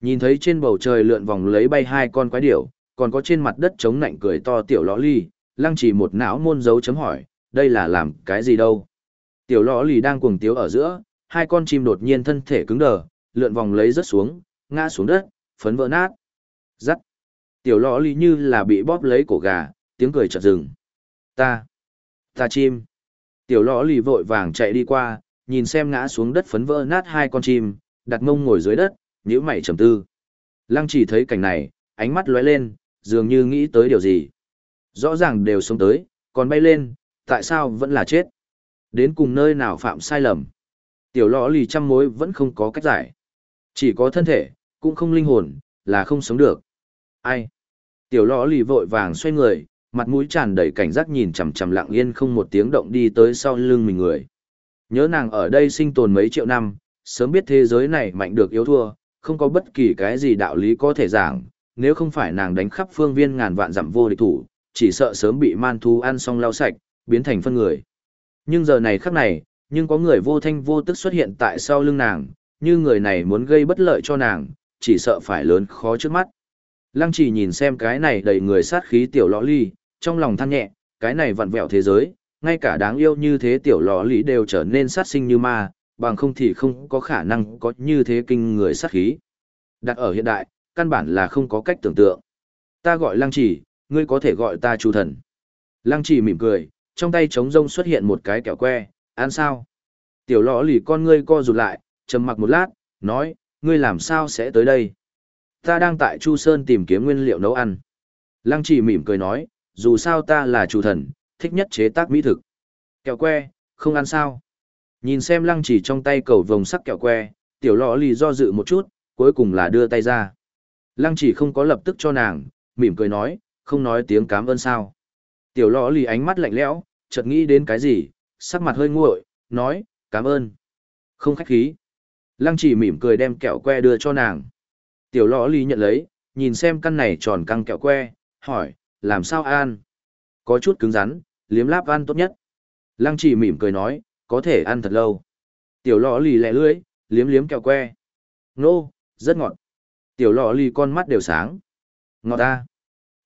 Speaker 1: Nhìn thấy trên bầu trời lượn vòng lấy bay hai con quái điểu, còn có trên mặt đất chống nạnh cười to tiểu lò ly, lăng trì một não môn dấu chấm hỏi, đây là làm cái gì đâu. Tiểu lò ly đang cuồng tiếu ở giữa, hai con chim đột nhiên thân thể cứng đờ, lượn vòng lấy rớt xuống, ngã xuống đất, phấn vỡ nát. Rắc. Tiểu lò ly như là bị bóp lấy cổ gà, tiếng cười chợt dừng. Ta, ta chim. Tiểu lõ lì vội vàng chạy đi qua, nhìn xem ngã xuống đất phấn vỡ nát hai con chim, đặt mông ngồi dưới đất, nhíu mày trầm tư. Lăng chỉ thấy cảnh này, ánh mắt lóe lên, dường như nghĩ tới điều gì. Rõ ràng đều sống tới, còn bay lên, tại sao vẫn là chết? Đến cùng nơi nào phạm sai lầm? Tiểu lõ lì trăm mối vẫn không có cách giải. Chỉ có thân thể, cũng không linh hồn, là không sống được. Ai? Tiểu lõ lì vội vàng xoay người, mặt mũi tràn đầy cảnh giác nhìn chằm chằm lặng yên không một tiếng động đi tới sau lưng mình người. Nhớ nàng ở đây sinh tồn mấy triệu năm, sớm biết thế giới này mạnh được yếu thua, không có bất kỳ cái gì đạo lý có thể giảng, nếu không phải nàng đánh khắp phương viên ngàn vạn dặm vô địch thủ, chỉ sợ sớm bị man thú ăn xong lau sạch, biến thành phân người. Nhưng giờ này khắc này, nhưng có người vô thanh vô tức xuất hiện tại sau lưng nàng, như người này muốn gây bất lợi cho nàng, chỉ sợ phải lớn khó trước mắt. Lăng chỉ nhìn xem cái này đầy người sát khí tiểu lõ ly, trong lòng than nhẹ, cái này vặn vẹo thế giới, ngay cả đáng yêu như thế tiểu lò lý đều trở nên sát sinh như ma, bằng không thì không có khả năng có như thế kinh người sát khí. Đặt ở hiện đại, căn bản là không có cách tưởng tượng. Ta gọi lăng chỉ, ngươi có thể gọi ta chủ thần. Lăng chỉ mỉm cười, trong tay trống rông xuất hiện một cái kẹo que, ăn sao? Tiểu lọ lì con ngươi co rụt lại, trầm mặc một lát, nói, ngươi làm sao sẽ tới đây? Ta đang tại Chu Sơn tìm kiếm nguyên liệu nấu ăn. Lăng chỉ mỉm cười nói, dù sao ta là chủ thần, thích nhất chế tác mỹ thực. Kẹo que, không ăn sao? Nhìn xem lăng chỉ trong tay cầu vồng sắc kẹo que, tiểu lọ lì do dự một chút, cuối cùng là đưa tay ra. Lăng chỉ không có lập tức cho nàng, mỉm cười nói, không nói tiếng cảm ơn sao. Tiểu lọ lì ánh mắt lạnh lẽo, chợt nghĩ đến cái gì, sắc mặt hơi nguội, nói, cảm ơn. Không khách khí. Lăng chỉ mỉm cười đem kẹo que đưa cho nàng. Tiểu lọ lì nhận lấy, nhìn xem căn này tròn căng kẹo que, hỏi, làm sao ăn? Có chút cứng rắn, liếm láp ăn tốt nhất. Lăng chỉ mỉm cười nói, có thể ăn thật lâu. Tiểu lọ lì lẹ lưỡi, liếm liếm kẹo que. Nô, rất ngọt. Tiểu lọ lì con mắt đều sáng. Ngọt ta.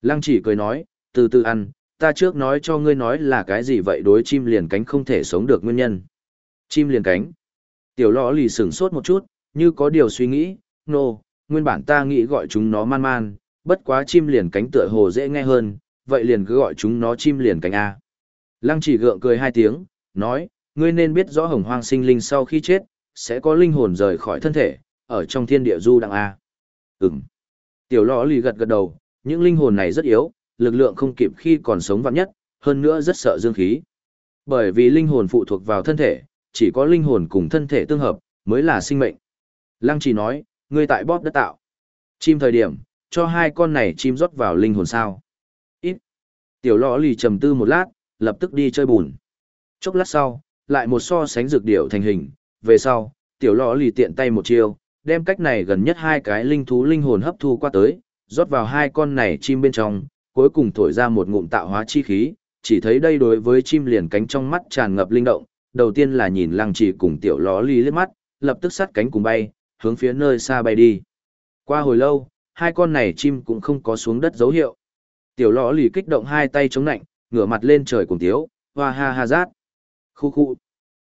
Speaker 1: Lăng chỉ cười nói, từ từ ăn, ta trước nói cho ngươi nói là cái gì vậy đối chim liền cánh không thể sống được nguyên nhân. Chim liền cánh. Tiểu lọ lì sửng sốt một chút, như có điều suy nghĩ, nô, nguyên bản ta nghĩ gọi chúng nó man man, bất quá chim liền cánh tựa hồ dễ nghe hơn, vậy liền cứ gọi chúng nó chim liền cánh A. Lăng chỉ gượng cười hai tiếng, nói, ngươi nên biết rõ hồng hoang sinh linh sau khi chết, sẽ có linh hồn rời khỏi thân thể, ở trong thiên địa du đặng A. Ừm. Tiểu lọ lì gật gật đầu, những linh hồn này rất yếu, lực lượng không kịp khi còn sống vạn nhất, hơn nữa rất sợ dương khí. Bởi vì linh hồn phụ thuộc vào thân thể, chỉ có linh hồn cùng thân thể tương hợp, mới là sinh mệnh. Lăng chỉ nói, ngươi tại bóp đất tạo. Chim thời điểm, cho hai con này chim rót vào linh hồn sao. Ít. Tiểu lọ lì trầm tư một lát, lập tức đi chơi bùn. Chốc lát sau, lại một so sánh dược điệu thành hình, về sau, tiểu lọ lì tiện tay một chiêu, đem cách này gần nhất hai cái linh thú linh hồn hấp thu qua tới, rót vào hai con này chim bên trong, cuối cùng thổi ra một ngụm tạo hóa chi khí, chỉ thấy đây đối với chim liền cánh trong mắt tràn ngập linh động, đầu tiên là nhìn lăng trì cùng tiểu ló ly liếc mắt, lập tức sát cánh cùng bay, hướng phía nơi xa bay đi. Qua hồi lâu, hai con này chim cũng không có xuống đất dấu hiệu. Tiểu lõ lì kích động hai tay chống nạnh, ngửa mặt lên trời cùng tiếu, hoa ha ha rát. Khu khu.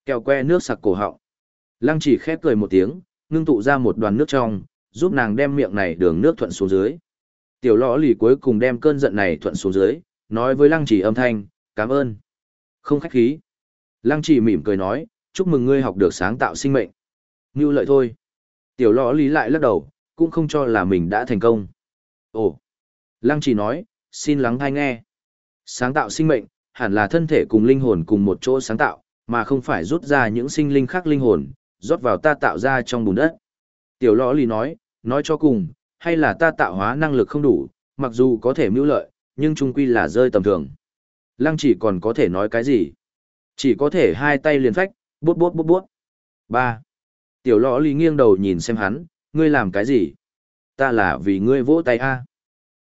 Speaker 1: Kẹo que nước sặc cổ họng. Lăng chỉ khép cười một tiếng, ngưng tụ ra một đoàn nước trong, giúp nàng đem miệng này đường nước thuận xuống dưới. Tiểu lõ lì cuối cùng đem cơn giận này thuận xuống dưới, nói với lăng chỉ âm thanh, cảm ơn. Không khách khí. Lăng chỉ mỉm cười nói, chúc mừng ngươi học được sáng tạo sinh mệnh. Như lợi thôi. Tiểu lõ lý lại lắc đầu, cũng không cho là mình đã thành công. Ồ! Lăng chỉ nói, xin lắng hay nghe. Sáng tạo sinh mệnh, hẳn là thân thể cùng linh hồn cùng một chỗ sáng tạo, mà không phải rút ra những sinh linh khác linh hồn, rót vào ta tạo ra trong bùn đất. Tiểu lõ lì nói, nói cho cùng, hay là ta tạo hóa năng lực không đủ, mặc dù có thể mưu lợi, nhưng chung quy là rơi tầm thường. Lăng chỉ còn có thể nói cái gì? Chỉ có thể hai tay liền phách, bút bút bút bút. Ba. Tiểu lõ lì nghiêng đầu nhìn xem hắn, ngươi làm cái gì? Ta là vì ngươi vỗ tay a.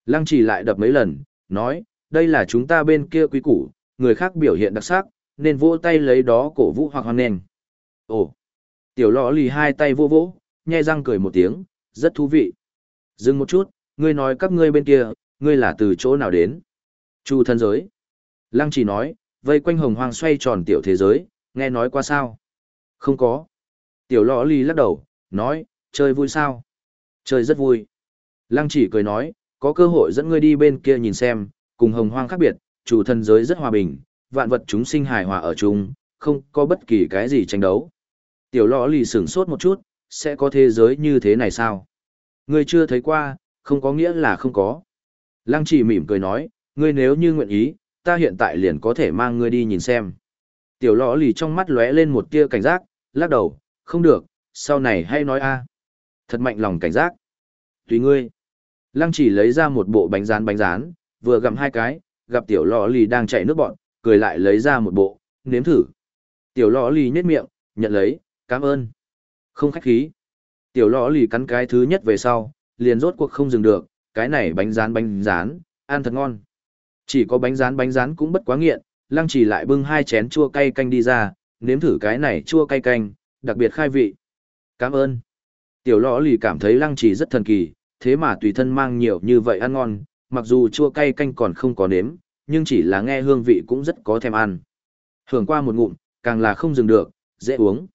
Speaker 1: Lăng chỉ lại đập mấy lần, nói, đây là chúng ta bên kia quý củ, người khác biểu hiện đặc sắc, nên vỗ tay lấy đó cổ vũ hoặc hoan nền. Ồ. Tiểu Lọ lì hai tay vô vỗ, nhai răng cười một tiếng, rất thú vị. Dừng một chút, ngươi nói các ngươi bên kia, ngươi là từ chỗ nào đến? Chu thân giới. Lăng chỉ nói, vây quanh hồng hoang xoay tròn tiểu thế giới, nghe nói qua sao? Không có. Tiểu Lọ ly lắc đầu, nói, chơi vui sao? Chơi rất vui. Lăng chỉ cười nói, có cơ hội dẫn ngươi đi bên kia nhìn xem, cùng hồng hoang khác biệt, chủ thần giới rất hòa bình, vạn vật chúng sinh hài hòa ở chung, không có bất kỳ cái gì tranh đấu. Tiểu lọ lì sửng sốt một chút, sẽ có thế giới như thế này sao? Ngươi chưa thấy qua, không có nghĩa là không có. Lăng chỉ mỉm cười nói, ngươi nếu như nguyện ý, ta hiện tại liền có thể mang ngươi đi nhìn xem. Tiểu lọ lì trong mắt lóe lên một tia cảnh giác, lắc đầu, không được, sau này hay nói a. Thật mạnh lòng cảnh giác. Tùy ngươi. Lăng chỉ lấy ra một bộ bánh rán bánh rán, vừa gặm hai cái, gặp tiểu lọ lì đang chạy nước bọn, cười lại lấy ra một bộ, nếm thử. Tiểu lọ lì nhếch miệng, nhận lấy, cảm ơn. Không khách khí. Tiểu lọ lì cắn cái thứ nhất về sau, liền rốt cuộc không dừng được, cái này bánh rán bánh rán, ăn thật ngon. Chỉ có bánh rán bánh rán cũng bất quá nghiện, lăng chỉ lại bưng hai chén chua cay canh đi ra, nếm thử cái này chua cay canh, đặc biệt khai vị. Cảm ơn. Tiểu lọ lì cảm thấy lăng chỉ rất thần kỳ, thế mà tùy thân mang nhiều như vậy ăn ngon, mặc dù chua cay canh còn không có nếm, nhưng chỉ là nghe hương vị cũng rất có thèm ăn. Hưởng qua một ngụm, càng là không dừng được, dễ uống.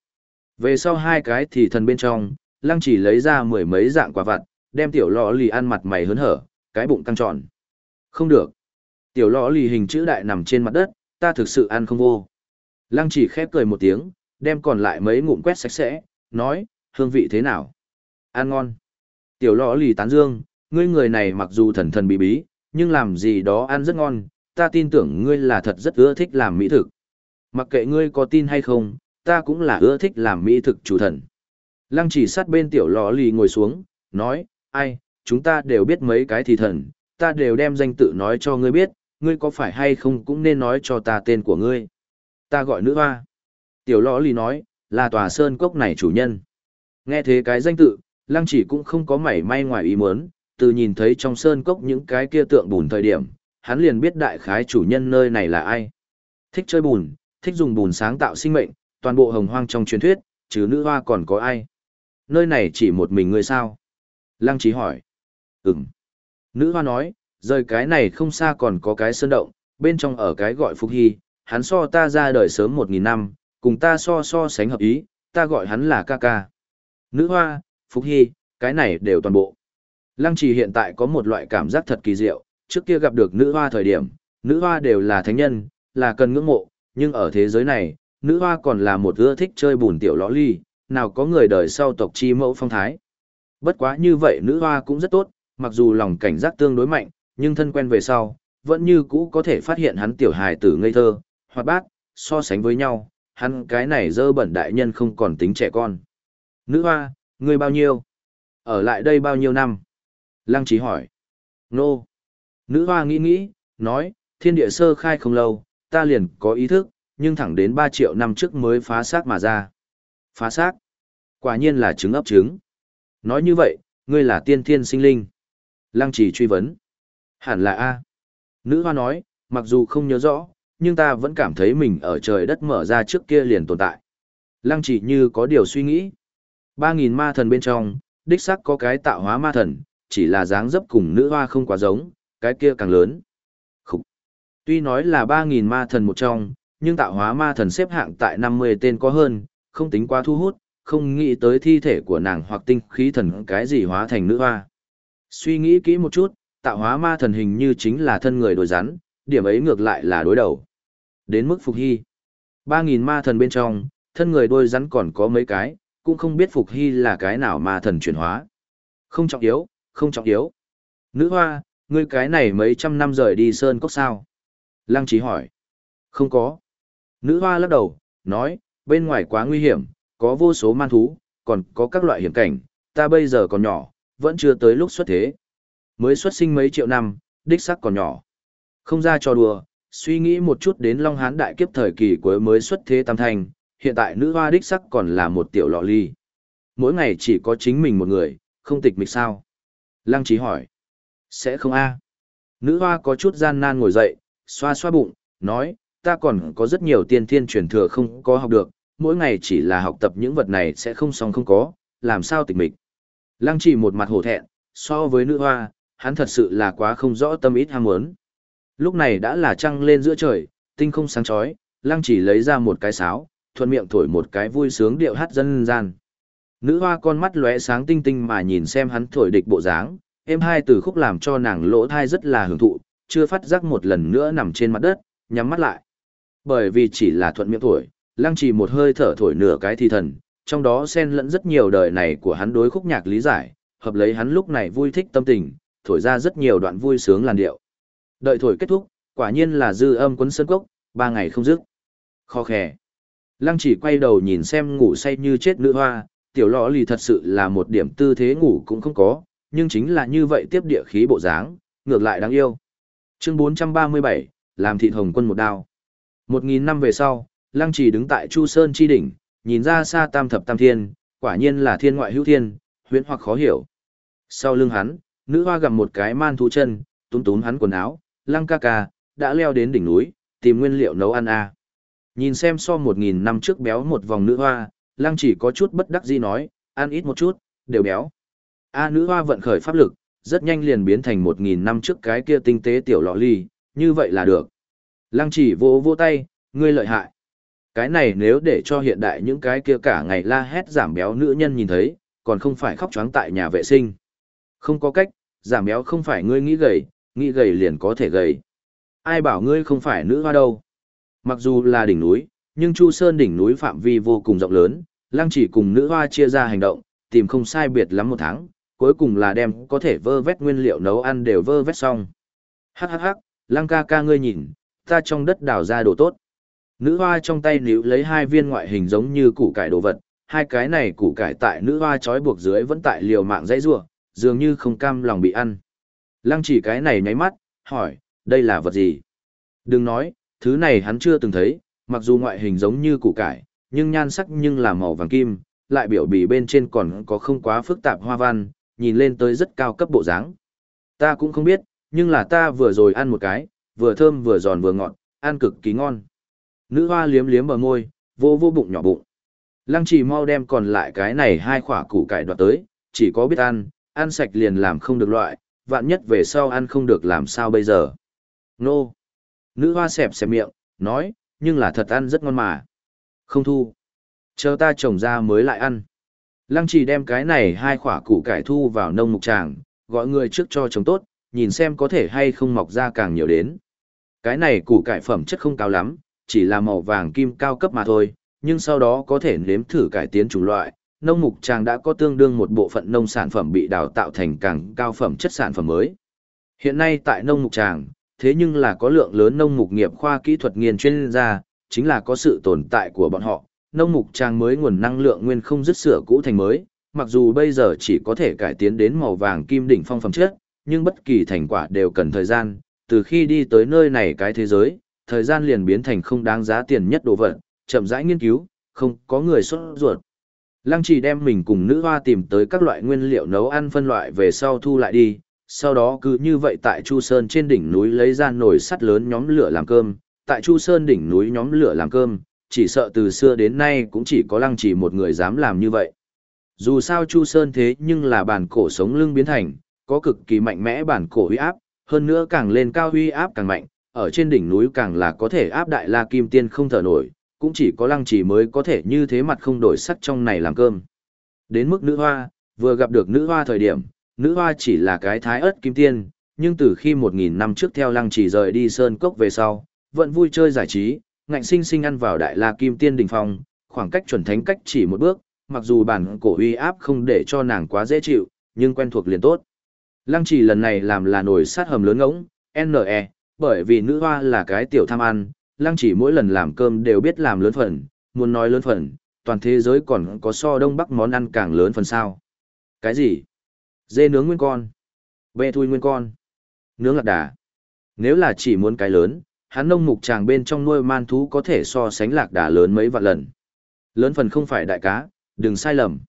Speaker 1: Về sau hai cái thì thần bên trong, lăng chỉ lấy ra mười mấy dạng quả vặt, đem tiểu lọ lì ăn mặt mày hớn hở, cái bụng căng tròn. Không được. Tiểu lọ lì hình chữ đại nằm trên mặt đất, ta thực sự ăn không vô. Lăng chỉ khép cười một tiếng, đem còn lại mấy ngụm quét sạch sẽ, nói, hương vị thế nào? Ăn ngon. Tiểu lọ lì tán dương, ngươi người này mặc dù thần thần bí bí, nhưng làm gì đó ăn rất ngon, ta tin tưởng ngươi là thật rất ưa thích làm mỹ thực. Mặc kệ ngươi có tin hay không, ta cũng là ưa thích làm mỹ thực chủ thần. Lăng chỉ sát bên tiểu lọ lì ngồi xuống, nói, ai, chúng ta đều biết mấy cái thì thần, ta đều đem danh tự nói cho ngươi biết, ngươi có phải hay không cũng nên nói cho ta tên của ngươi. Ta gọi nữ hoa. Tiểu lọ lì nói, là tòa sơn cốc này chủ nhân. Nghe thế cái danh tự, lăng chỉ cũng không có mảy may ngoài ý muốn, từ nhìn thấy trong sơn cốc những cái kia tượng bùn thời điểm, hắn liền biết đại khái chủ nhân nơi này là ai. Thích chơi bùn, thích dùng bùn sáng tạo sinh mệnh, toàn bộ hồng hoang trong truyền thuyết, chứ nữ hoa còn có ai. Nơi này chỉ một mình ngươi sao? Lăng trí hỏi. Ừm. Nữ hoa nói, rời cái này không xa còn có cái sơn động, bên trong ở cái gọi Phục Hy, hắn so ta ra đời sớm một nghìn năm, cùng ta so so sánh hợp ý, ta gọi hắn là ca ca. Nữ hoa, Phục Hy, cái này đều toàn bộ. Lăng trì hiện tại có một loại cảm giác thật kỳ diệu, trước kia gặp được nữ hoa thời điểm, nữ hoa đều là thánh nhân, là cần ngưỡng mộ, nhưng ở thế giới này, nữ hoa còn là một ưa thích chơi bùn tiểu lõ ly, nào có người đời sau tộc chi mẫu phong thái. Bất quá như vậy nữ hoa cũng rất tốt, mặc dù lòng cảnh giác tương đối mạnh, nhưng thân quen về sau, vẫn như cũ có thể phát hiện hắn tiểu hài tử ngây thơ, hoạt bát, so sánh với nhau, hắn cái này dơ bẩn đại nhân không còn tính trẻ con. Nữ hoa, ngươi bao nhiêu? Ở lại đây bao nhiêu năm? Lăng trí hỏi. Nô. Nữ hoa nghĩ nghĩ, nói, thiên địa sơ khai không lâu, ta liền có ý thức, nhưng thẳng đến 3 triệu năm trước mới phá xác mà ra. Phá xác? Quả nhiên là trứng ấp trứng. Nói như vậy, ngươi là tiên thiên sinh linh. Lăng trì truy vấn. Hẳn là A. Nữ hoa nói, mặc dù không nhớ rõ, nhưng ta vẫn cảm thấy mình ở trời đất mở ra trước kia liền tồn tại. Lăng trì như có điều suy nghĩ. Ba nghìn ma thần bên trong, đích xác có cái tạo hóa ma thần, chỉ là dáng dấp cùng nữ hoa không quá giống, cái kia càng lớn. Khúc. Tuy nói là ba nghìn ma thần một trong, nhưng tạo hóa ma thần xếp hạng tại 50 tên có hơn, không tính quá thu hút, không nghĩ tới thi thể của nàng hoặc tinh khí thần cái gì hóa thành nữ hoa. Suy nghĩ kỹ một chút, tạo hóa ma thần hình như chính là thân người đồi rắn, điểm ấy ngược lại là đối đầu. Đến mức Phục Hy. Ba nghìn ma thần bên trong, thân người đôi rắn còn có mấy cái, cũng không biết Phục Hy là cái nào mà thần chuyển hóa. Không trọng yếu, không trọng yếu. Nữ hoa, ngươi cái này mấy trăm năm rời đi sơn cốc sao? Lăng trí hỏi. Không có. Nữ hoa lắc đầu, nói, bên ngoài quá nguy hiểm, có vô số man thú, còn có các loại hiểm cảnh, ta bây giờ còn nhỏ, vẫn chưa tới lúc xuất thế. Mới xuất sinh mấy triệu năm, đích sắc còn nhỏ. Không ra trò đùa, suy nghĩ một chút đến Long Hán đại kiếp thời kỳ cuối mới xuất thế tam thành, hiện tại nữ hoa đích sắc còn là một tiểu lọ ly. Mỗi ngày chỉ có chính mình một người, không tịch mịch sao? Lăng trí hỏi. Sẽ không a Nữ hoa có chút gian nan ngồi dậy, xoa xoa bụng, nói, ta còn có rất nhiều tiên thiên truyền thừa không có học được, mỗi ngày chỉ là học tập những vật này sẽ không xong không có, làm sao tịch mịch. Lăng chỉ một mặt hổ thẹn, so với nữ hoa, hắn thật sự là quá không rõ tâm ít ham muốn. Lúc này đã là trăng lên giữa trời, tinh không sáng chói, lăng chỉ lấy ra một cái sáo, thuận miệng thổi một cái vui sướng điệu hát dân gian. Nữ hoa con mắt lóe sáng tinh tinh mà nhìn xem hắn thổi địch bộ dáng, Êm hai từ khúc làm cho nàng lỗ thai rất là hưởng thụ, chưa phát giác một lần nữa nằm trên mặt đất, nhắm mắt lại. Bởi vì chỉ là thuận miệng thổi, lăng trì một hơi thở thổi nửa cái thì thần, trong đó xen lẫn rất nhiều đời này của hắn đối khúc nhạc lý giải, hợp lấy hắn lúc này vui thích tâm tình, thổi ra rất nhiều đoạn vui sướng làn điệu. Đợi thổi kết thúc, quả nhiên là dư âm quấn sân cốc, ba ngày không dứt. khó khè. Lăng chỉ quay đầu nhìn xem ngủ say như chết nữ hoa, tiểu lọ lì thật sự là một điểm tư thế ngủ cũng không có, nhưng chính là như vậy tiếp địa khí bộ dáng, ngược lại đáng yêu. Chương 437, làm thịt hồng quân một đao. Một nghìn năm về sau, Lăng Trì đứng tại Chu Sơn chi đỉnh, nhìn ra xa tam thập tam thiên, quả nhiên là thiên ngoại hữu thiên, huyễn hoặc khó hiểu. Sau lưng hắn, nữ hoa gặm một cái man thú chân, túm túm hắn quần áo, Lăng ca ca, đã leo đến đỉnh núi, tìm nguyên liệu nấu ăn à. Nhìn xem so một nghìn năm trước béo một vòng nữ hoa, Lăng chỉ có chút bất đắc dĩ nói, ăn ít một chút, đều béo. A nữ hoa vận khởi pháp lực, rất nhanh liền biến thành một nghìn năm trước cái kia tinh tế tiểu lọ ly, như vậy là được. Lăng chỉ vỗ vỗ tay, ngươi lợi hại. Cái này nếu để cho hiện đại những cái kia cả ngày la hét giảm béo nữ nhân nhìn thấy, còn không phải khóc choáng tại nhà vệ sinh. Không có cách, giảm béo không phải ngươi nghĩ gầy, nghĩ gầy liền có thể gầy. Ai bảo ngươi không phải nữ hoa đâu. Mặc dù là đỉnh núi, nhưng Chu Sơn đỉnh núi phạm vi vô cùng rộng lớn, lăng chỉ cùng nữ hoa chia ra hành động, tìm không sai biệt lắm một tháng, cuối cùng là đem có thể vơ vét nguyên liệu nấu ăn đều vơ vét xong. Hắc hắc hắc, lăng ca ca ngươi nhìn, ta trong đất đào ra đồ tốt. Nữ hoa trong tay níu lấy hai viên ngoại hình giống như củ cải đồ vật, hai cái này củ cải tại nữ hoa trói buộc dưới vẫn tại liều mạng dãy rủa, dường như không cam lòng bị ăn. Lăng chỉ cái này nháy mắt, hỏi, đây là vật gì? Đừng nói, thứ này hắn chưa từng thấy, mặc dù ngoại hình giống như củ cải, nhưng nhan sắc nhưng là màu vàng kim, lại biểu bì bên trên còn có không quá phức tạp hoa văn, nhìn lên tới rất cao cấp bộ dáng. Ta cũng không biết, nhưng là ta vừa rồi ăn một cái, vừa thơm vừa giòn vừa ngọt, ăn cực kỳ ngon. Nữ hoa liếm liếm bờ môi, vô vô bụng nhỏ bụng. Lăng chỉ mau đem còn lại cái này hai khỏa củ cải đoạt tới, chỉ có biết ăn, ăn sạch liền làm không được loại, vạn nhất về sau ăn không được làm sao bây giờ. Nô! Nữ hoa xẹp xẹp miệng, nói, nhưng là thật ăn rất ngon mà. Không thu. Chờ ta trồng ra mới lại ăn. Lăng chỉ đem cái này hai khỏa củ cải thu vào nông mục tràng, gọi người trước cho trồng tốt, nhìn xem có thể hay không mọc ra càng nhiều đến. Cái này củ cải phẩm chất không cao lắm, chỉ là màu vàng kim cao cấp mà thôi, nhưng sau đó có thể nếm thử cải tiến chủng loại. Nông mục tràng đã có tương đương một bộ phận nông sản phẩm bị đào tạo thành càng cao phẩm chất sản phẩm mới. Hiện nay tại nông mục tràng, thế nhưng là có lượng lớn nông mục nghiệp khoa kỹ thuật nghiên chuyên gia, chính là có sự tồn tại của bọn họ, nông mục trang mới nguồn năng lượng nguyên không dứt sửa cũ thành mới, mặc dù bây giờ chỉ có thể cải tiến đến màu vàng kim đỉnh phong phẩm chất, nhưng bất kỳ thành quả đều cần thời gian, từ khi đi tới nơi này cái thế giới, thời gian liền biến thành không đáng giá tiền nhất đồ vật, chậm rãi nghiên cứu, không có người xuất ruột. Lăng chỉ đem mình cùng nữ hoa tìm tới các loại nguyên liệu nấu ăn phân loại về sau thu lại đi, sau đó cứ như vậy tại Chu Sơn trên đỉnh núi lấy ra nồi sắt lớn nhóm lửa làm cơm, tại Chu Sơn đỉnh núi nhóm lửa làm cơm, chỉ sợ từ xưa đến nay cũng chỉ có lăng chỉ một người dám làm như vậy. Dù sao Chu Sơn thế nhưng là bản cổ sống lưng biến thành, có cực kỳ mạnh mẽ bản cổ huy áp, hơn nữa càng lên cao huy áp càng mạnh, ở trên đỉnh núi càng là có thể áp đại la kim tiên không thở nổi, cũng chỉ có lăng chỉ mới có thể như thế mặt không đổi sắc trong này làm cơm. Đến mức nữ hoa, vừa gặp được nữ hoa thời điểm, nữ hoa chỉ là cái thái ớt kim tiên, nhưng từ khi một nghìn năm trước theo lăng chỉ rời đi sơn cốc về sau, vẫn vui chơi giải trí, ngạnh sinh sinh ăn vào đại la kim tiên đỉnh phong, khoảng cách chuẩn thánh cách chỉ một bước, mặc dù bản cổ uy áp không để cho nàng quá dễ chịu, nhưng quen thuộc liền tốt. Lăng chỉ lần này làm là nổi sát hầm lớn ngỗng, NE, bởi vì nữ hoa là cái tiểu tham ăn, lăng chỉ mỗi lần làm cơm đều biết làm lớn phần, muốn nói lớn phần, toàn thế giới còn có so đông bắc món ăn càng lớn phần sao. Cái gì? Dê nướng nguyên con. Bê thui nguyên con. Nướng lạc đà. Nếu là chỉ muốn cái lớn, hắn nông mục tràng bên trong nuôi man thú có thể so sánh lạc đà lớn mấy vạn lần. Lớn phần không phải đại cá, đừng sai lầm.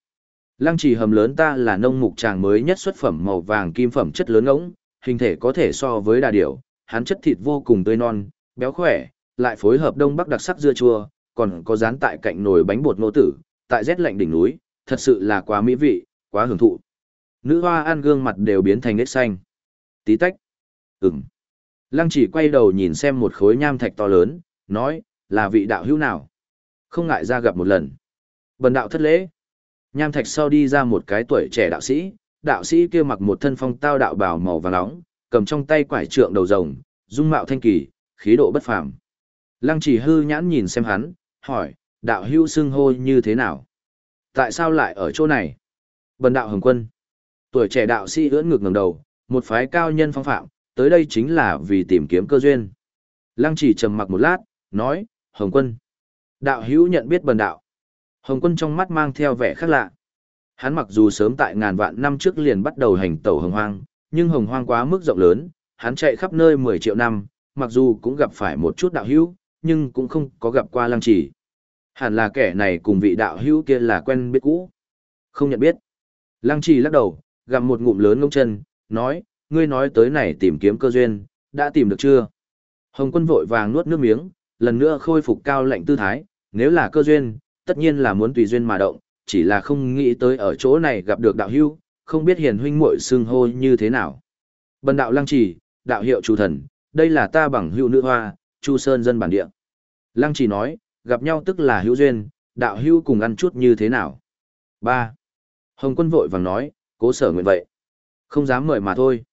Speaker 1: Lăng trì hầm lớn ta là nông mục tràng mới nhất xuất phẩm màu vàng kim phẩm chất lớn ống, hình thể có thể so với đà điểu, hắn chất thịt vô cùng tươi non, béo khỏe, lại phối hợp đông bắc đặc sắc dưa chua, còn có dán tại cạnh nồi bánh bột nô tử, tại rét lạnh đỉnh núi, thật sự là quá mỹ vị, quá hưởng thụ. Nữ hoa ăn gương mặt đều biến thành nết xanh. Tí tách. Ừm. Lăng chỉ quay đầu nhìn xem một khối nham thạch to lớn, nói, là vị đạo hữu nào. Không ngại ra gặp một lần. Bần đạo thất lễ. Nham thạch sau đi ra một cái tuổi trẻ đạo sĩ, đạo sĩ kia mặc một thân phong tao đạo bào màu vàng nóng, cầm trong tay quải trượng đầu rồng, dung mạo thanh kỳ, khí độ bất phàm. Lăng chỉ hư nhãn nhìn xem hắn, hỏi, đạo hữu xưng hô như thế nào? Tại sao lại ở chỗ này? Bần đạo hồng quân. Tuổi trẻ đạo sĩ ưỡn ngực ngẩng đầu, một phái cao nhân phong phạm, tới đây chính là vì tìm kiếm cơ duyên. Lăng chỉ trầm mặc một lát, nói, hồng quân. Đạo hữu nhận biết bần đạo. Hồng quân trong mắt mang theo vẻ khác lạ. Hắn mặc dù sớm tại ngàn vạn năm trước liền bắt đầu hành tẩu hồng hoang, nhưng hồng hoang quá mức rộng lớn, hắn chạy khắp nơi 10 triệu năm, mặc dù cũng gặp phải một chút đạo hữu, nhưng cũng không có gặp qua lăng chỉ. Hẳn là kẻ này cùng vị đạo hữu kia là quen biết cũ. Không nhận biết. Lăng chỉ lắc đầu, gặm một ngụm lớn ngông chân, nói, ngươi nói tới này tìm kiếm cơ duyên, đã tìm được chưa? Hồng quân vội vàng nuốt nước miếng, lần nữa khôi phục cao lệnh tư thái, nếu là cơ duyên, tất nhiên là muốn tùy duyên mà động, chỉ là không nghĩ tới ở chỗ này gặp được đạo hưu, không biết hiền huynh muội xưng hô như thế nào. Bần đạo lăng trì, đạo hiệu chủ thần, đây là ta bằng hữu nữ hoa, chu sơn dân bản địa. Lăng trì nói, gặp nhau tức là hữu duyên, đạo hữu cùng ăn chút như thế nào. 3. Hồng quân vội vàng nói, cố sở nguyện vậy. Không dám mời mà thôi.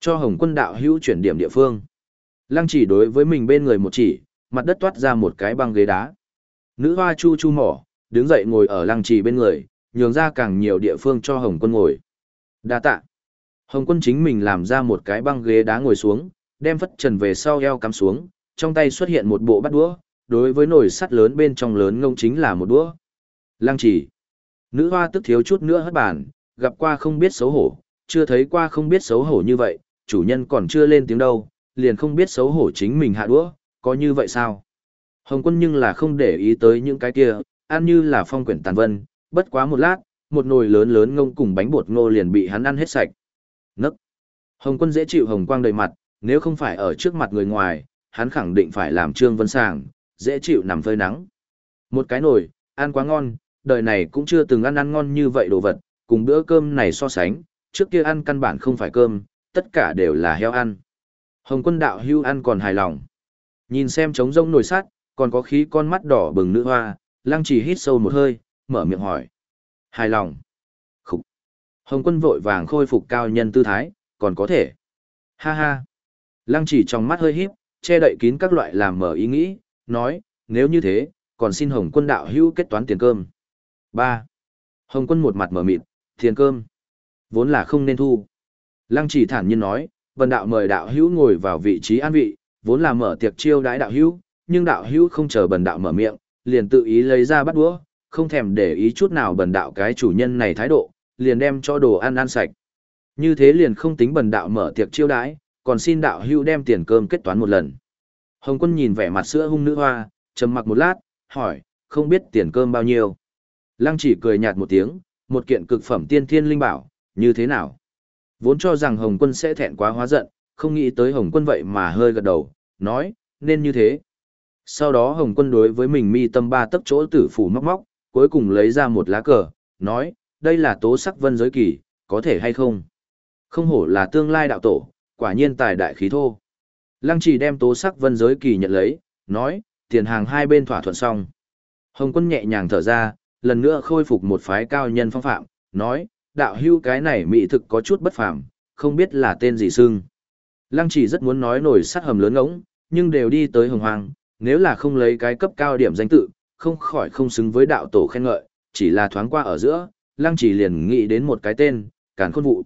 Speaker 1: Cho hồng quân đạo hữu chuyển điểm địa phương. Lăng chỉ đối với mình bên người một chỉ, mặt đất toát ra một cái băng ghế đá. Nữ hoa chu chu mỏ, đứng dậy ngồi ở lăng trì bên người, nhường ra càng nhiều địa phương cho Hồng quân ngồi. Đa tạ. Hồng quân chính mình làm ra một cái băng ghế đá ngồi xuống, đem phất trần về sau eo cắm xuống, trong tay xuất hiện một bộ bát đũa, đối với nồi sắt lớn bên trong lớn ngông chính là một đũa. Lăng trì. Nữ hoa tức thiếu chút nữa hất bàn, gặp qua không biết xấu hổ, chưa thấy qua không biết xấu hổ như vậy, chủ nhân còn chưa lên tiếng đâu, liền không biết xấu hổ chính mình hạ đũa, có như vậy sao? Hồng quân nhưng là không để ý tới những cái kia, ăn như là phong quyển tàn vân, bất quá một lát, một nồi lớn lớn ngông cùng bánh bột ngô liền bị hắn ăn hết sạch. Nấc. Hồng quân dễ chịu hồng quang đầy mặt, nếu không phải ở trước mặt người ngoài, hắn khẳng định phải làm trương vân sàng, dễ chịu nằm phơi nắng. Một cái nồi, ăn quá ngon, đời này cũng chưa từng ăn ăn ngon như vậy đồ vật, cùng bữa cơm này so sánh, trước kia ăn căn bản không phải cơm, tất cả đều là heo ăn. Hồng quân đạo hưu ăn còn hài lòng. Nhìn xem trống rông nồi sát còn có khí con mắt đỏ bừng nữ hoa, lăng chỉ hít sâu một hơi, mở miệng hỏi. Hài lòng. Khúc. Hồng quân vội vàng khôi phục cao nhân tư thái, còn có thể. Ha ha. Lăng chỉ trong mắt hơi híp, che đậy kín các loại làm mở ý nghĩ, nói, nếu như thế, còn xin Hồng quân đạo hưu kết toán tiền cơm. 3. Hồng quân một mặt mở mịt, thiền cơm. Vốn là không nên thu. Lăng chỉ thản nhiên nói, vần đạo mời đạo hữu ngồi vào vị trí an vị, vốn là mở tiệc chiêu đãi đạo hữu, nhưng đạo hữu không chờ bần đạo mở miệng, liền tự ý lấy ra bắt đũa, không thèm để ý chút nào bần đạo cái chủ nhân này thái độ, liền đem cho đồ ăn ăn sạch. Như thế liền không tính bần đạo mở tiệc chiêu đãi, còn xin đạo hữu đem tiền cơm kết toán một lần. Hồng quân nhìn vẻ mặt sữa hung nữ hoa, trầm mặc một lát, hỏi, không biết tiền cơm bao nhiêu. Lăng chỉ cười nhạt một tiếng, một kiện cực phẩm tiên thiên linh bảo, như thế nào? Vốn cho rằng Hồng quân sẽ thẹn quá hóa giận, không nghĩ tới Hồng quân vậy mà hơi gật đầu, nói, nên như thế. Sau đó Hồng quân đối với mình mi tâm ba tấc chỗ tử phủ móc móc, cuối cùng lấy ra một lá cờ, nói, đây là tố sắc vân giới kỳ, có thể hay không? Không hổ là tương lai đạo tổ, quả nhiên tài đại khí thô. Lăng chỉ đem tố sắc vân giới kỳ nhận lấy, nói, tiền hàng hai bên thỏa thuận xong. Hồng quân nhẹ nhàng thở ra, lần nữa khôi phục một phái cao nhân phong phạm, nói, đạo hưu cái này mỹ thực có chút bất phàm, không biết là tên gì xưng. Lăng chỉ rất muốn nói nổi sát hầm lớn ngỗng, nhưng đều đi tới hồng hoàng, nếu là không lấy cái cấp cao điểm danh tự, không khỏi không xứng với đạo tổ khen ngợi, chỉ là thoáng qua ở giữa, lăng chỉ liền nghĩ đến một cái tên, càn khôn vụ.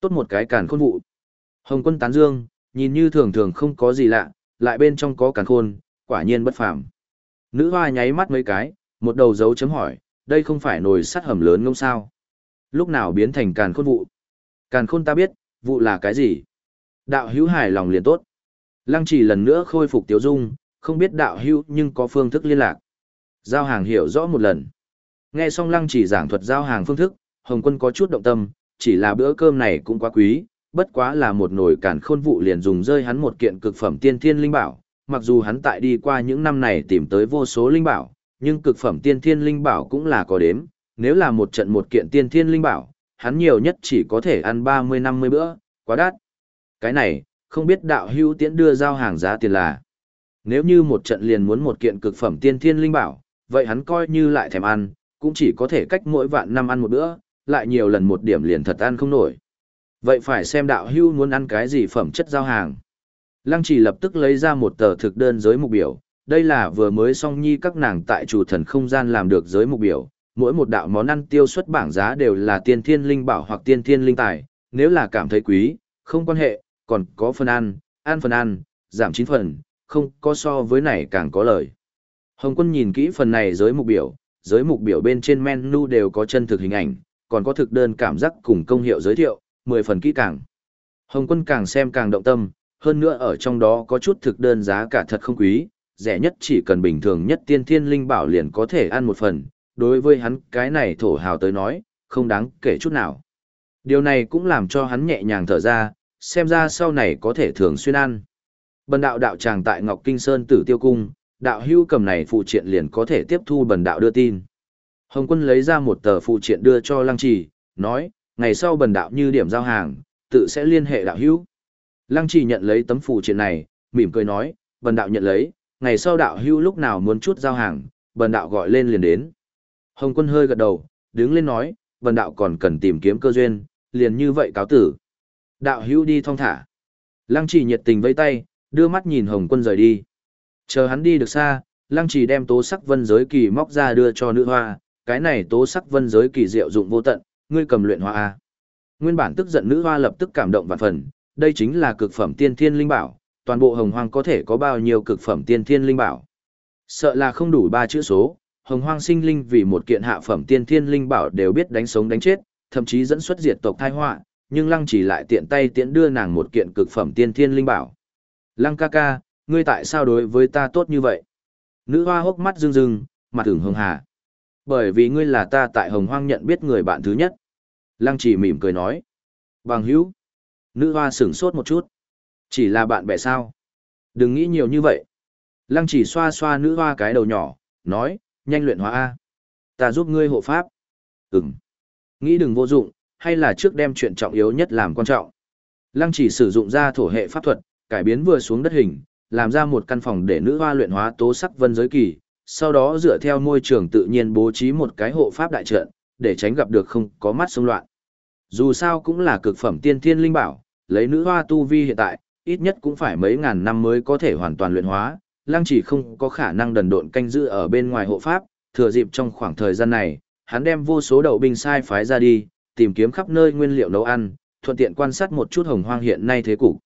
Speaker 1: Tốt một cái càn khôn vụ. Hồng quân tán dương, nhìn như thường thường không có gì lạ, lại bên trong có càn khôn, quả nhiên bất phàm. Nữ hoa nháy mắt mấy cái, một đầu dấu chấm hỏi, đây không phải nồi sắt hầm lớn ngông sao. Lúc nào biến thành càn khôn vụ? Càn khôn ta biết, vụ là cái gì? Đạo hữu hài lòng liền tốt. Lăng chỉ lần nữa khôi phục tiếu dung, không biết đạo hữu nhưng có phương thức liên lạc. Giao hàng hiểu rõ một lần. Nghe xong lăng chỉ giảng thuật giao hàng phương thức, Hồng quân có chút động tâm, chỉ là bữa cơm này cũng quá quý, bất quá là một nồi càn khôn vụ liền dùng rơi hắn một kiện cực phẩm tiên thiên linh bảo, mặc dù hắn tại đi qua những năm này tìm tới vô số linh bảo, nhưng cực phẩm tiên thiên linh bảo cũng là có đếm, nếu là một trận một kiện tiên thiên linh bảo, hắn nhiều nhất chỉ có thể ăn 30-50 bữa, quá đắt. Cái này, không biết đạo hữu tiễn đưa giao hàng giá tiền là. Nếu như một trận liền muốn một kiện cực phẩm tiên thiên linh bảo, vậy hắn coi như lại thèm ăn, cũng chỉ có thể cách mỗi vạn năm ăn một bữa, lại nhiều lần một điểm liền thật ăn không nổi. Vậy phải xem đạo hưu muốn ăn cái gì phẩm chất giao hàng. Lăng chỉ lập tức lấy ra một tờ thực đơn giới mục biểu, đây là vừa mới song nhi các nàng tại chủ thần không gian làm được giới mục biểu, mỗi một đạo món ăn tiêu xuất bảng giá đều là tiên thiên linh bảo hoặc tiên thiên linh tài, nếu là cảm thấy quý, không quan hệ, còn có phần ăn, ăn phần ăn, giảm chín phần, không có so với này càng có lời. Hồng quân nhìn kỹ phần này giới mục biểu, giới mục biểu bên trên menu đều có chân thực hình ảnh, còn có thực đơn cảm giác cùng công hiệu giới thiệu, 10 phần kỹ càng. Hồng quân càng xem càng động tâm, hơn nữa ở trong đó có chút thực đơn giá cả thật không quý, rẻ nhất chỉ cần bình thường nhất tiên thiên linh bảo liền có thể ăn một phần, đối với hắn cái này thổ hào tới nói, không đáng kể chút nào. Điều này cũng làm cho hắn nhẹ nhàng thở ra, xem ra sau này có thể thường xuyên ăn. Bần đạo đạo tràng tại Ngọc Kinh Sơn tử tiêu cung, đạo hưu cầm này phụ triện liền có thể tiếp thu bần đạo đưa tin. Hồng quân lấy ra một tờ phụ triện đưa cho lăng trì, nói, ngày sau bần đạo như điểm giao hàng, tự sẽ liên hệ đạo hưu. Lăng trì nhận lấy tấm phụ triện này, mỉm cười nói, bần đạo nhận lấy, ngày sau đạo hưu lúc nào muốn chút giao hàng, bần đạo gọi lên liền đến. Hồng quân hơi gật đầu, đứng lên nói, bần đạo còn cần tìm kiếm cơ duyên, liền như vậy cáo tử. Đạo hưu đi thong thả. Lăng trì nhiệt tình vây tay, đưa mắt nhìn Hồng quân rời đi. Chờ hắn đi được xa, lăng trì đem tố sắc vân giới kỳ móc ra đưa cho nữ hoa, cái này tố sắc vân giới kỳ diệu dụng vô tận, ngươi cầm luyện hoa A. Nguyên bản tức giận nữ hoa lập tức cảm động vạn phần, đây chính là cực phẩm tiên thiên linh bảo, toàn bộ hồng hoang có thể có bao nhiêu cực phẩm tiên thiên linh bảo. Sợ là không đủ ba chữ số, hồng hoang sinh linh vì một kiện hạ phẩm tiên thiên linh bảo đều biết đánh sống đánh chết, thậm chí dẫn xuất diệt tộc thai họa, nhưng lăng chỉ lại tiện tay tiễn đưa nàng một kiện cực phẩm tiên thiên linh bảo. Lăng ca ca, ngươi tại sao đối với ta tốt như vậy? Nữ hoa hốc mắt rưng rưng, mặt thường hồng hà. Bởi vì ngươi là ta tại hồng hoang nhận biết người bạn thứ nhất. Lăng chỉ mỉm cười nói. Bằng hữu. Nữ hoa sửng sốt một chút. Chỉ là bạn bè sao? Đừng nghĩ nhiều như vậy. Lăng chỉ xoa xoa nữ hoa cái đầu nhỏ, nói, nhanh luyện hóa A. Ta giúp ngươi hộ pháp. Ừm. Nghĩ đừng vô dụng, hay là trước đem chuyện trọng yếu nhất làm quan trọng. Lăng chỉ sử dụng ra thổ hệ pháp thuật, cải biến vừa xuống đất hình, làm ra một căn phòng để nữ hoa luyện hóa tố sắc vân giới kỳ, sau đó dựa theo môi trường tự nhiên bố trí một cái hộ pháp đại trận, để tránh gặp được không có mắt xung loạn. Dù sao cũng là cực phẩm tiên thiên linh bảo, lấy nữ hoa tu vi hiện tại, ít nhất cũng phải mấy ngàn năm mới có thể hoàn toàn luyện hóa, lăng chỉ không có khả năng đần độn canh giữ ở bên ngoài hộ pháp, thừa dịp trong khoảng thời gian này, hắn đem vô số đậu binh sai phái ra đi, tìm kiếm khắp nơi nguyên liệu nấu ăn, thuận tiện quan sát một chút hồng hoang hiện nay thế cục.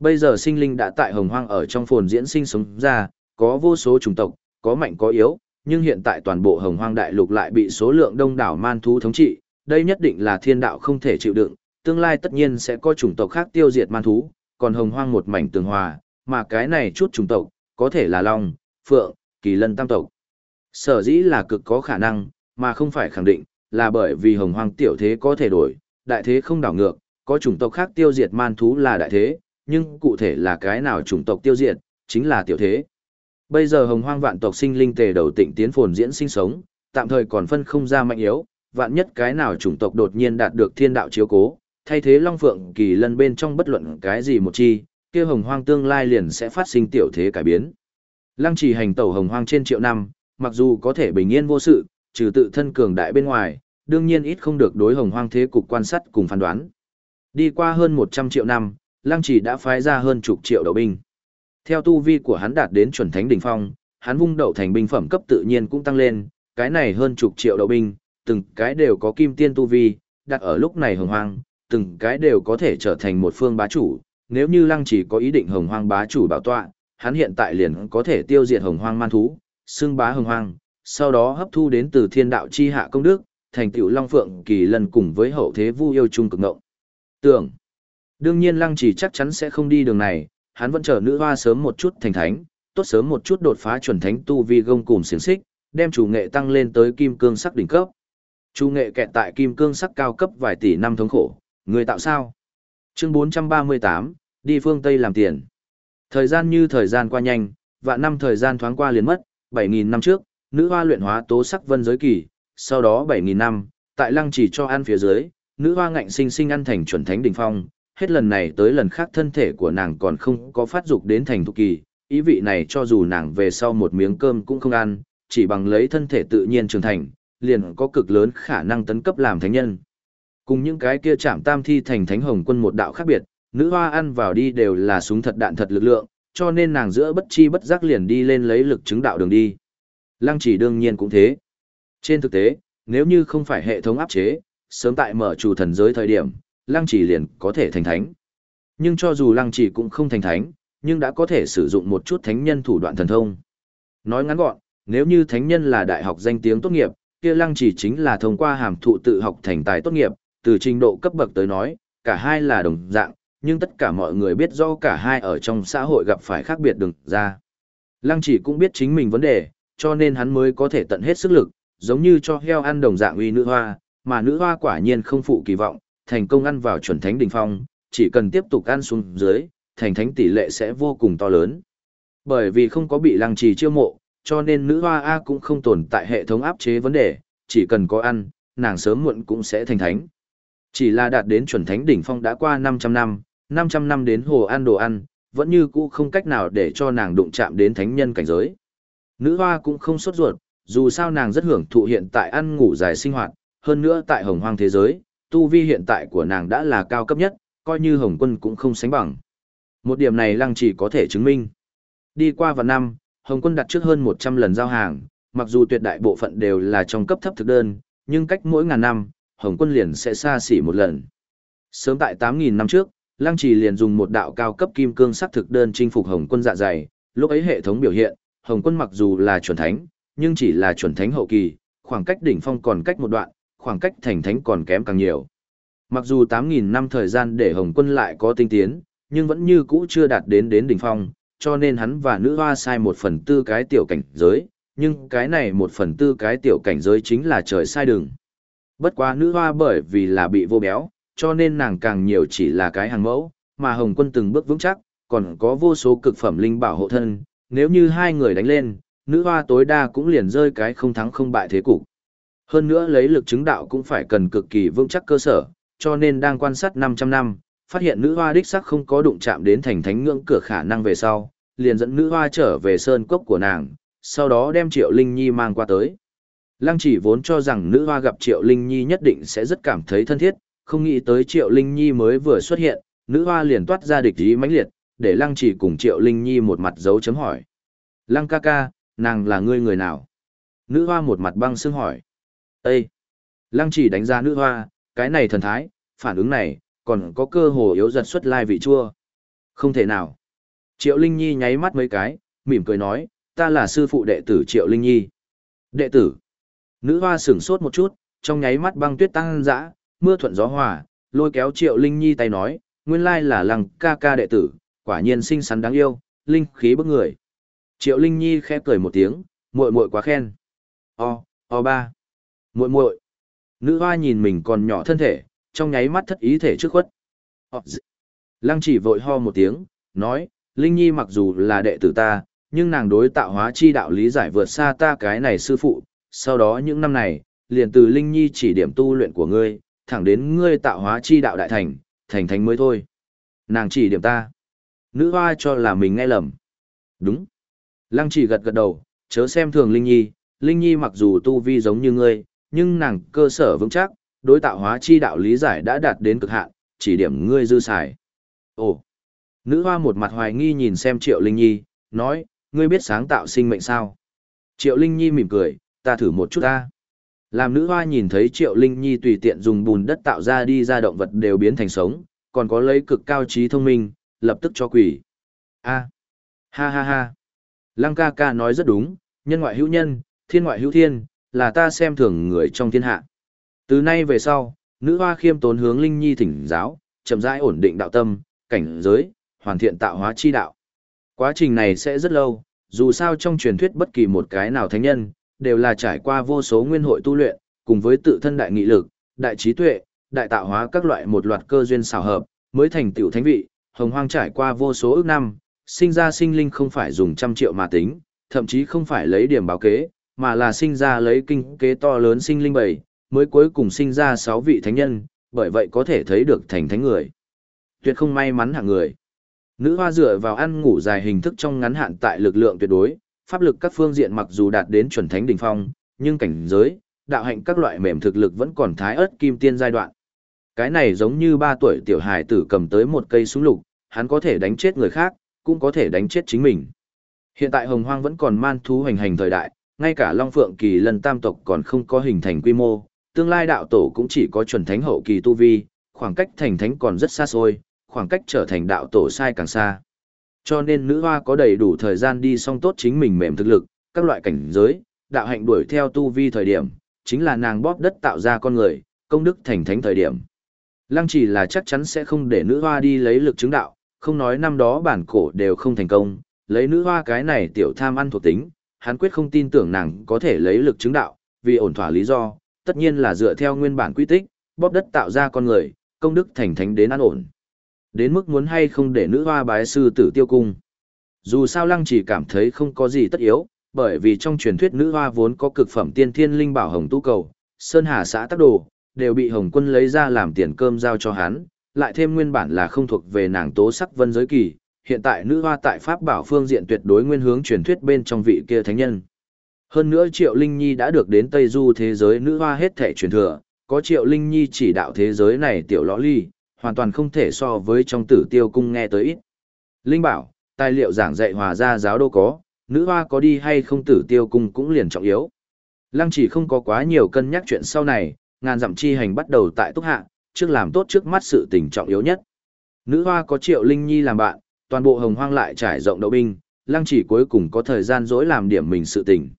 Speaker 1: Bây giờ sinh linh đã tại hồng hoang ở trong phồn diễn sinh sống ra, có vô số chủng tộc, có mạnh có yếu, nhưng hiện tại toàn bộ hồng hoang đại lục lại bị số lượng đông đảo man thú thống trị, đây nhất định là thiên đạo không thể chịu đựng, tương lai tất nhiên sẽ có chủng tộc khác tiêu diệt man thú, còn hồng hoang một mảnh tường hòa, mà cái này chút chủng tộc, có thể là long, phượng, kỳ lân tam tộc. Sở dĩ là cực có khả năng, mà không phải khẳng định, là bởi vì hồng hoang tiểu thế có thể đổi, đại thế không đảo ngược, có chủng tộc khác tiêu diệt man thú là đại thế, nhưng cụ thể là cái nào chủng tộc tiêu diệt, chính là tiểu thế. Bây giờ hồng hoang vạn tộc sinh linh tề đầu tịnh tiến phồn diễn sinh sống, tạm thời còn phân không ra mạnh yếu, vạn nhất cái nào chủng tộc đột nhiên đạt được thiên đạo chiếu cố, thay thế long phượng kỳ lân bên trong bất luận cái gì một chi, kia hồng hoang tương lai liền sẽ phát sinh tiểu thế cải biến. Lăng trì hành tẩu hồng hoang trên triệu năm, mặc dù có thể bình yên vô sự, trừ tự thân cường đại bên ngoài, đương nhiên ít không được đối hồng hoang thế cục quan sát cùng phán đoán. Đi qua hơn 100 triệu năm, Lăng Chỉ đã phái ra hơn chục triệu đầu binh. Theo tu vi của hắn đạt đến chuẩn thánh đỉnh phong, hắn vung đậu thành binh phẩm cấp tự nhiên cũng tăng lên, cái này hơn chục triệu đầu binh, từng cái đều có kim tiên tu vi, đặt ở lúc này hồng hoang, từng cái đều có thể trở thành một phương bá chủ. Nếu như Lăng Chỉ có ý định hồng hoang bá chủ bảo tọa, hắn hiện tại liền có thể tiêu diệt hồng hoang man thú, xưng bá hồng hoang, sau đó hấp thu đến từ thiên đạo chi hạ công đức, thành tựu Long Phượng kỳ lần cùng với hậu thế vu yêu chung cực ngộng. Tưởng Đương nhiên lăng chỉ chắc chắn sẽ không đi đường này, hắn vẫn chờ nữ hoa sớm một chút thành thánh, tốt sớm một chút đột phá chuẩn thánh tu vi gông cùng xiềng xích, đem chủ nghệ tăng lên tới kim cương sắc đỉnh cấp. Chủ nghệ kẹt tại kim cương sắc cao cấp vài tỷ năm thống khổ, người tạo sao? Chương 438, đi phương Tây làm tiền. Thời gian như thời gian qua nhanh, và năm thời gian thoáng qua liền mất, 7.000 năm trước, nữ hoa luyện hóa tố sắc vân giới kỳ, sau đó 7.000 năm, tại lăng chỉ cho ăn phía dưới, nữ hoa ngạnh sinh sinh ăn thành chuẩn thánh đỉnh phong, hết lần này tới lần khác thân thể của nàng còn không có phát dục đến thành thục kỳ, ý vị này cho dù nàng về sau một miếng cơm cũng không ăn, chỉ bằng lấy thân thể tự nhiên trưởng thành, liền có cực lớn khả năng tấn cấp làm thánh nhân. Cùng những cái kia chạm tam thi thành thánh hồng quân một đạo khác biệt, nữ hoa ăn vào đi đều là súng thật đạn thật lực lượng, cho nên nàng giữa bất chi bất giác liền đi lên lấy lực chứng đạo đường đi. Lăng chỉ đương nhiên cũng thế. Trên thực tế, nếu như không phải hệ thống áp chế, sớm tại mở chủ thần giới thời điểm, lăng chỉ liền có thể thành thánh. Nhưng cho dù lăng chỉ cũng không thành thánh, nhưng đã có thể sử dụng một chút thánh nhân thủ đoạn thần thông. Nói ngắn gọn, nếu như thánh nhân là đại học danh tiếng tốt nghiệp, kia lăng chỉ chính là thông qua hàm thụ tự học thành tài tốt nghiệp, từ trình độ cấp bậc tới nói, cả hai là đồng dạng, nhưng tất cả mọi người biết do cả hai ở trong xã hội gặp phải khác biệt đừng ra. Lăng chỉ cũng biết chính mình vấn đề, cho nên hắn mới có thể tận hết sức lực, giống như cho heo ăn đồng dạng uy nữ hoa, mà nữ hoa quả nhiên không phụ kỳ vọng, thành công ăn vào chuẩn thánh đỉnh phong, chỉ cần tiếp tục ăn xuống dưới, thành thánh tỷ lệ sẽ vô cùng to lớn. Bởi vì không có bị lăng trì chiêu mộ, cho nên nữ hoa A cũng không tồn tại hệ thống áp chế vấn đề, chỉ cần có ăn, nàng sớm muộn cũng sẽ thành thánh. Chỉ là đạt đến chuẩn thánh đỉnh phong đã qua 500 năm, 500 năm đến hồ ăn đồ ăn, vẫn như cũ không cách nào để cho nàng đụng chạm đến thánh nhân cảnh giới. Nữ hoa cũng không sốt ruột, dù sao nàng rất hưởng thụ hiện tại ăn ngủ dài sinh hoạt, hơn nữa tại hồng hoang thế giới, tu vi hiện tại của nàng đã là cao cấp nhất, coi như hồng quân cũng không sánh bằng. Một điểm này lăng chỉ có thể chứng minh. Đi qua vào năm, hồng quân đặt trước hơn 100 lần giao hàng, mặc dù tuyệt đại bộ phận đều là trong cấp thấp thực đơn, nhưng cách mỗi ngàn năm, hồng quân liền sẽ xa xỉ một lần. Sớm tại 8.000 năm trước, lăng trì liền dùng một đạo cao cấp kim cương sắc thực đơn chinh phục hồng quân dạ dày, lúc ấy hệ thống biểu hiện, hồng quân mặc dù là chuẩn thánh, nhưng chỉ là chuẩn thánh hậu kỳ, khoảng cách đỉnh phong còn cách một đoạn, khoảng cách thành thánh còn kém càng nhiều. Mặc dù 8.000 năm thời gian để Hồng quân lại có tinh tiến, nhưng vẫn như cũ chưa đạt đến đến đỉnh phong, cho nên hắn và nữ hoa sai một phần tư cái tiểu cảnh giới, nhưng cái này một phần tư cái tiểu cảnh giới chính là trời sai đường. Bất quá nữ hoa bởi vì là bị vô béo, cho nên nàng càng nhiều chỉ là cái hàng mẫu, mà Hồng quân từng bước vững chắc, còn có vô số cực phẩm linh bảo hộ thân, nếu như hai người đánh lên, nữ hoa tối đa cũng liền rơi cái không thắng không bại thế cục. Hơn nữa lấy lực chứng đạo cũng phải cần cực kỳ vững chắc cơ sở, cho nên đang quan sát 500 năm, phát hiện nữ hoa đích sắc không có đụng chạm đến thành thánh ngưỡng cửa khả năng về sau, liền dẫn nữ hoa trở về sơn cốc của nàng, sau đó đem Triệu Linh Nhi mang qua tới. Lăng chỉ vốn cho rằng nữ hoa gặp Triệu Linh Nhi nhất định sẽ rất cảm thấy thân thiết, không nghĩ tới Triệu Linh Nhi mới vừa xuất hiện, nữ hoa liền toát ra địch ý mãnh liệt, để Lăng chỉ cùng Triệu Linh Nhi một mặt dấu chấm hỏi. Lăng ca ca, nàng là ngươi người nào? Nữ hoa một mặt băng xương hỏi. Ê! Lăng chỉ đánh giá nữ hoa, cái này thần thái, phản ứng này, còn có cơ hồ yếu giật xuất lai vị chua. Không thể nào. Triệu Linh Nhi nháy mắt mấy cái, mỉm cười nói, ta là sư phụ đệ tử Triệu Linh Nhi. Đệ tử. Nữ hoa sửng sốt một chút, trong nháy mắt băng tuyết tăng dã, mưa thuận gió hòa, lôi kéo Triệu Linh Nhi tay nói, nguyên lai là lăng ca ca đệ tử, quả nhiên xinh xắn đáng yêu, linh khí bức người. Triệu Linh Nhi khẽ cười một tiếng, muội muội quá khen. O, o ba. Muội muội. Nữ hoa nhìn mình còn nhỏ thân thể, trong nháy mắt thất ý thể trước khuất. Lăng chỉ vội ho một tiếng, nói, Linh Nhi mặc dù là đệ tử ta, nhưng nàng đối tạo hóa chi đạo lý giải vượt xa ta cái này sư phụ, sau đó những năm này, liền từ Linh Nhi chỉ điểm tu luyện của ngươi, thẳng đến ngươi tạo hóa chi đạo đại thành, thành thành mới thôi. Nàng chỉ điểm ta. Nữ hoa cho là mình nghe lầm. Đúng. Lăng chỉ gật gật đầu, chớ xem thường Linh Nhi, Linh Nhi mặc dù tu vi giống như ngươi, nhưng nàng cơ sở vững chắc, đối tạo hóa chi đạo lý giải đã đạt đến cực hạn, chỉ điểm ngươi dư xài. Ồ! Nữ hoa một mặt hoài nghi nhìn xem Triệu Linh Nhi, nói, ngươi biết sáng tạo sinh mệnh sao? Triệu Linh Nhi mỉm cười, ta thử một chút ta. Làm nữ hoa nhìn thấy Triệu Linh Nhi tùy tiện dùng bùn đất tạo ra đi ra động vật đều biến thành sống, còn có lấy cực cao trí thông minh, lập tức cho quỷ. A. Ha ha ha. Lăng ca ca nói rất đúng, nhân ngoại hữu nhân, thiên ngoại hữu thiên, là ta xem thường người trong thiên hạ. Từ nay về sau, nữ hoa khiêm tốn hướng Linh Nhi thỉnh giáo, chậm rãi ổn định đạo tâm, cảnh giới, hoàn thiện tạo hóa chi đạo. Quá trình này sẽ rất lâu, dù sao trong truyền thuyết bất kỳ một cái nào thánh nhân, đều là trải qua vô số nguyên hội tu luyện, cùng với tự thân đại nghị lực, đại trí tuệ, đại tạo hóa các loại một loạt cơ duyên xảo hợp, mới thành tiểu thánh vị, hồng hoang trải qua vô số ước năm, sinh ra sinh linh không phải dùng trăm triệu mà tính, thậm chí không phải lấy điểm báo kế, mà là sinh ra lấy kinh kế to lớn sinh linh bảy, mới cuối cùng sinh ra sáu vị thánh nhân, bởi vậy có thể thấy được thành thánh người. Tuyệt không may mắn hạng người. Nữ hoa dựa vào ăn ngủ dài hình thức trong ngắn hạn tại lực lượng tuyệt đối, pháp lực các phương diện mặc dù đạt đến chuẩn thánh đỉnh phong, nhưng cảnh giới, đạo hạnh các loại mềm thực lực vẫn còn thái ớt kim tiên giai đoạn. Cái này giống như ba tuổi tiểu hài tử cầm tới một cây súng lục, hắn có thể đánh chết người khác, cũng có thể đánh chết chính mình. Hiện tại hồng hoang vẫn còn man thú hành hành thời đại, ngay cả Long Phượng Kỳ lần tam tộc còn không có hình thành quy mô, tương lai đạo tổ cũng chỉ có chuẩn thánh hậu kỳ tu vi, khoảng cách thành thánh còn rất xa xôi, khoảng cách trở thành đạo tổ sai càng xa. Cho nên nữ hoa có đầy đủ thời gian đi song tốt chính mình mềm thực lực, các loại cảnh giới, đạo hạnh đuổi theo tu vi thời điểm, chính là nàng bóp đất tạo ra con người, công đức thành thánh thời điểm. Lăng chỉ là chắc chắn sẽ không để nữ hoa đi lấy lực chứng đạo, không nói năm đó bản cổ đều không thành công, lấy nữ hoa cái này tiểu tham ăn thuộc tính, hắn quyết không tin tưởng nàng có thể lấy lực chứng đạo, vì ổn thỏa lý do, tất nhiên là dựa theo nguyên bản quy tích, bóp đất tạo ra con người, công đức thành thánh đến an ổn. Đến mức muốn hay không để nữ hoa bái sư tử tiêu cung. Dù sao lăng chỉ cảm thấy không có gì tất yếu, bởi vì trong truyền thuyết nữ hoa vốn có cực phẩm tiên thiên linh bảo hồng tu cầu, sơn hà xã tác đồ, đều bị hồng quân lấy ra làm tiền cơm giao cho hắn, lại thêm nguyên bản là không thuộc về nàng tố sắc vân giới kỳ, hiện tại nữ hoa tại Pháp bảo phương diện tuyệt đối nguyên hướng truyền thuyết bên trong vị kia thánh nhân. Hơn nữa Triệu Linh Nhi đã được đến Tây Du thế giới nữ hoa hết thể truyền thừa, có Triệu Linh Nhi chỉ đạo thế giới này tiểu lõ ly, hoàn toàn không thể so với trong tử tiêu cung nghe tới ít. Linh bảo, tài liệu giảng dạy hòa gia giáo đô có, nữ hoa có đi hay không tử tiêu cung cũng liền trọng yếu. Lăng chỉ không có quá nhiều cân nhắc chuyện sau này, ngàn dặm chi hành bắt đầu tại túc hạ, trước làm tốt trước mắt sự tình trọng yếu nhất. Nữ hoa có triệu linh nhi làm bạn, toàn bộ hồng hoang lại trải rộng đậu binh, lăng chỉ cuối cùng có thời gian dỗi làm điểm mình sự tình.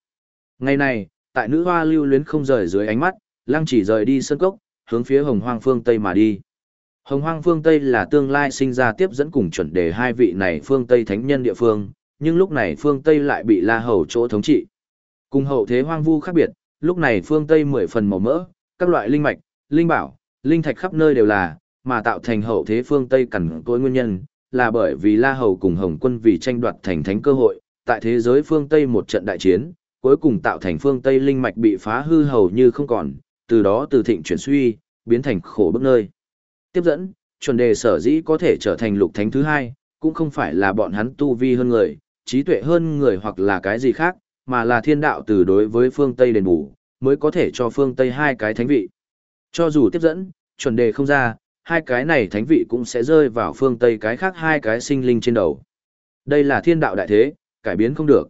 Speaker 1: Ngày này, tại nữ hoa lưu luyến không rời dưới ánh mắt, lăng chỉ rời đi sân cốc, hướng phía hồng hoang phương Tây mà đi. Hồng hoang phương Tây là tương lai sinh ra tiếp dẫn cùng chuẩn đề hai vị này phương Tây thánh nhân địa phương, nhưng lúc này phương Tây lại bị La Hầu chỗ thống trị. Cùng hậu thế hoang vu khác biệt, lúc này phương Tây mười phần màu mỡ, các loại linh mạch, linh bảo, linh thạch khắp nơi đều là, mà tạo thành hậu thế phương Tây cẩn tối nguyên nhân, là bởi vì La Hầu cùng Hồng quân vì tranh đoạt thành thánh cơ hội, tại thế giới phương Tây một trận đại chiến, cuối cùng tạo thành phương Tây linh mạch bị phá hư hầu như không còn, từ đó từ thịnh chuyển suy, biến thành khổ bức nơi. Tiếp dẫn, chuẩn đề sở dĩ có thể trở thành lục thánh thứ hai, cũng không phải là bọn hắn tu vi hơn người, trí tuệ hơn người hoặc là cái gì khác, mà là thiên đạo từ đối với phương Tây đền bù, mới có thể cho phương Tây hai cái thánh vị. Cho dù tiếp dẫn, chuẩn đề không ra, hai cái này thánh vị cũng sẽ rơi vào phương Tây cái khác hai cái sinh linh trên đầu. Đây là thiên đạo đại thế, cải biến không được.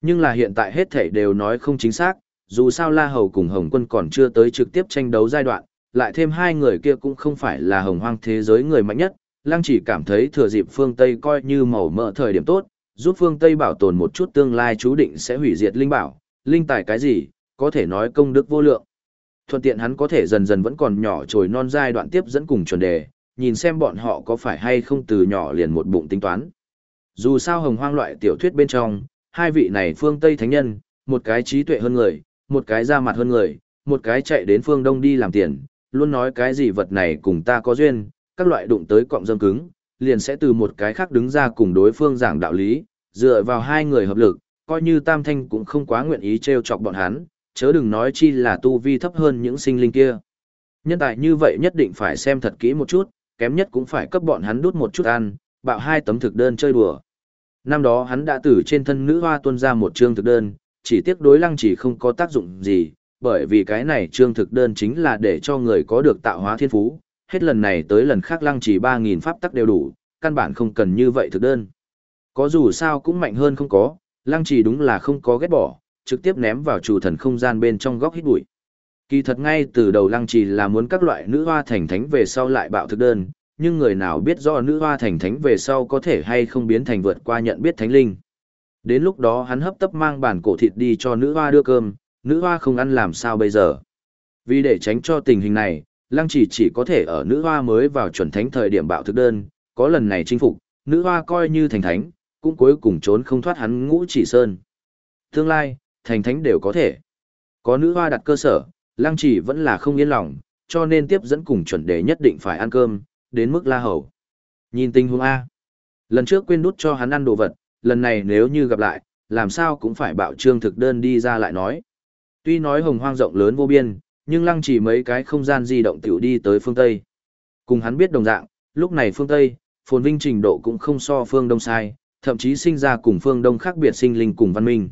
Speaker 1: Nhưng là hiện tại hết thể đều nói không chính xác, dù sao La Hầu cùng Hồng Quân còn chưa tới trực tiếp tranh đấu giai đoạn, lại thêm hai người kia cũng không phải là hồng hoang thế giới người mạnh nhất, Lăng chỉ cảm thấy thừa dịp phương Tây coi như màu mỡ thời điểm tốt, giúp phương Tây bảo tồn một chút tương lai chú định sẽ hủy diệt linh bảo, linh tài cái gì, có thể nói công đức vô lượng. Thuận tiện hắn có thể dần dần vẫn còn nhỏ trồi non giai đoạn tiếp dẫn cùng chuẩn đề, nhìn xem bọn họ có phải hay không từ nhỏ liền một bụng tính toán. Dù sao hồng hoang loại tiểu thuyết bên trong, hai vị này phương Tây thánh nhân, một cái trí tuệ hơn người, một cái ra mặt hơn người, một cái chạy đến phương Đông đi làm tiền, luôn nói cái gì vật này cùng ta có duyên, các loại đụng tới cọng dâm cứng, liền sẽ từ một cái khác đứng ra cùng đối phương giảng đạo lý, dựa vào hai người hợp lực, coi như Tam Thanh cũng không quá nguyện ý trêu chọc bọn hắn, chớ đừng nói chi là tu vi thấp hơn những sinh linh kia. Nhân tài như vậy nhất định phải xem thật kỹ một chút, kém nhất cũng phải cấp bọn hắn đút một chút ăn, bạo hai tấm thực đơn chơi đùa. Năm đó hắn đã từ trên thân nữ hoa tuân ra một chương thực đơn, chỉ tiếc đối lăng chỉ không có tác dụng gì, bởi vì cái này trương thực đơn chính là để cho người có được tạo hóa thiên phú, hết lần này tới lần khác lăng chỉ 3.000 pháp tắc đều đủ, căn bản không cần như vậy thực đơn. Có dù sao cũng mạnh hơn không có, lăng chỉ đúng là không có ghét bỏ, trực tiếp ném vào chủ thần không gian bên trong góc hít bụi. Kỳ thật ngay từ đầu lăng trì là muốn các loại nữ hoa thành thánh về sau lại bạo thực đơn, nhưng người nào biết rõ nữ hoa thành thánh về sau có thể hay không biến thành vượt qua nhận biết thánh linh. Đến lúc đó hắn hấp tấp mang bản cổ thịt đi cho nữ hoa đưa cơm, nữ hoa không ăn làm sao bây giờ. Vì để tránh cho tình hình này, lăng chỉ chỉ có thể ở nữ hoa mới vào chuẩn thánh thời điểm bạo thực đơn, có lần này chinh phục, nữ hoa coi như thành thánh, cũng cuối cùng trốn không thoát hắn ngũ chỉ sơn. Tương lai, thành thánh đều có thể. Có nữ hoa đặt cơ sở, lăng chỉ vẫn là không yên lòng, cho nên tiếp dẫn cùng chuẩn đề nhất định phải ăn cơm, đến mức la hầu. Nhìn tình huống A. Lần trước quên đút cho hắn ăn đồ vật, lần này nếu như gặp lại, làm sao cũng phải bạo trương thực đơn đi ra lại nói. Tuy nói hồng hoang rộng lớn vô biên, nhưng lăng chỉ mấy cái không gian di động tiểu đi tới phương Tây. Cùng hắn biết đồng dạng, lúc này phương Tây, phồn vinh trình độ cũng không so phương Đông sai, thậm chí sinh ra cùng phương Đông khác biệt sinh linh cùng văn minh.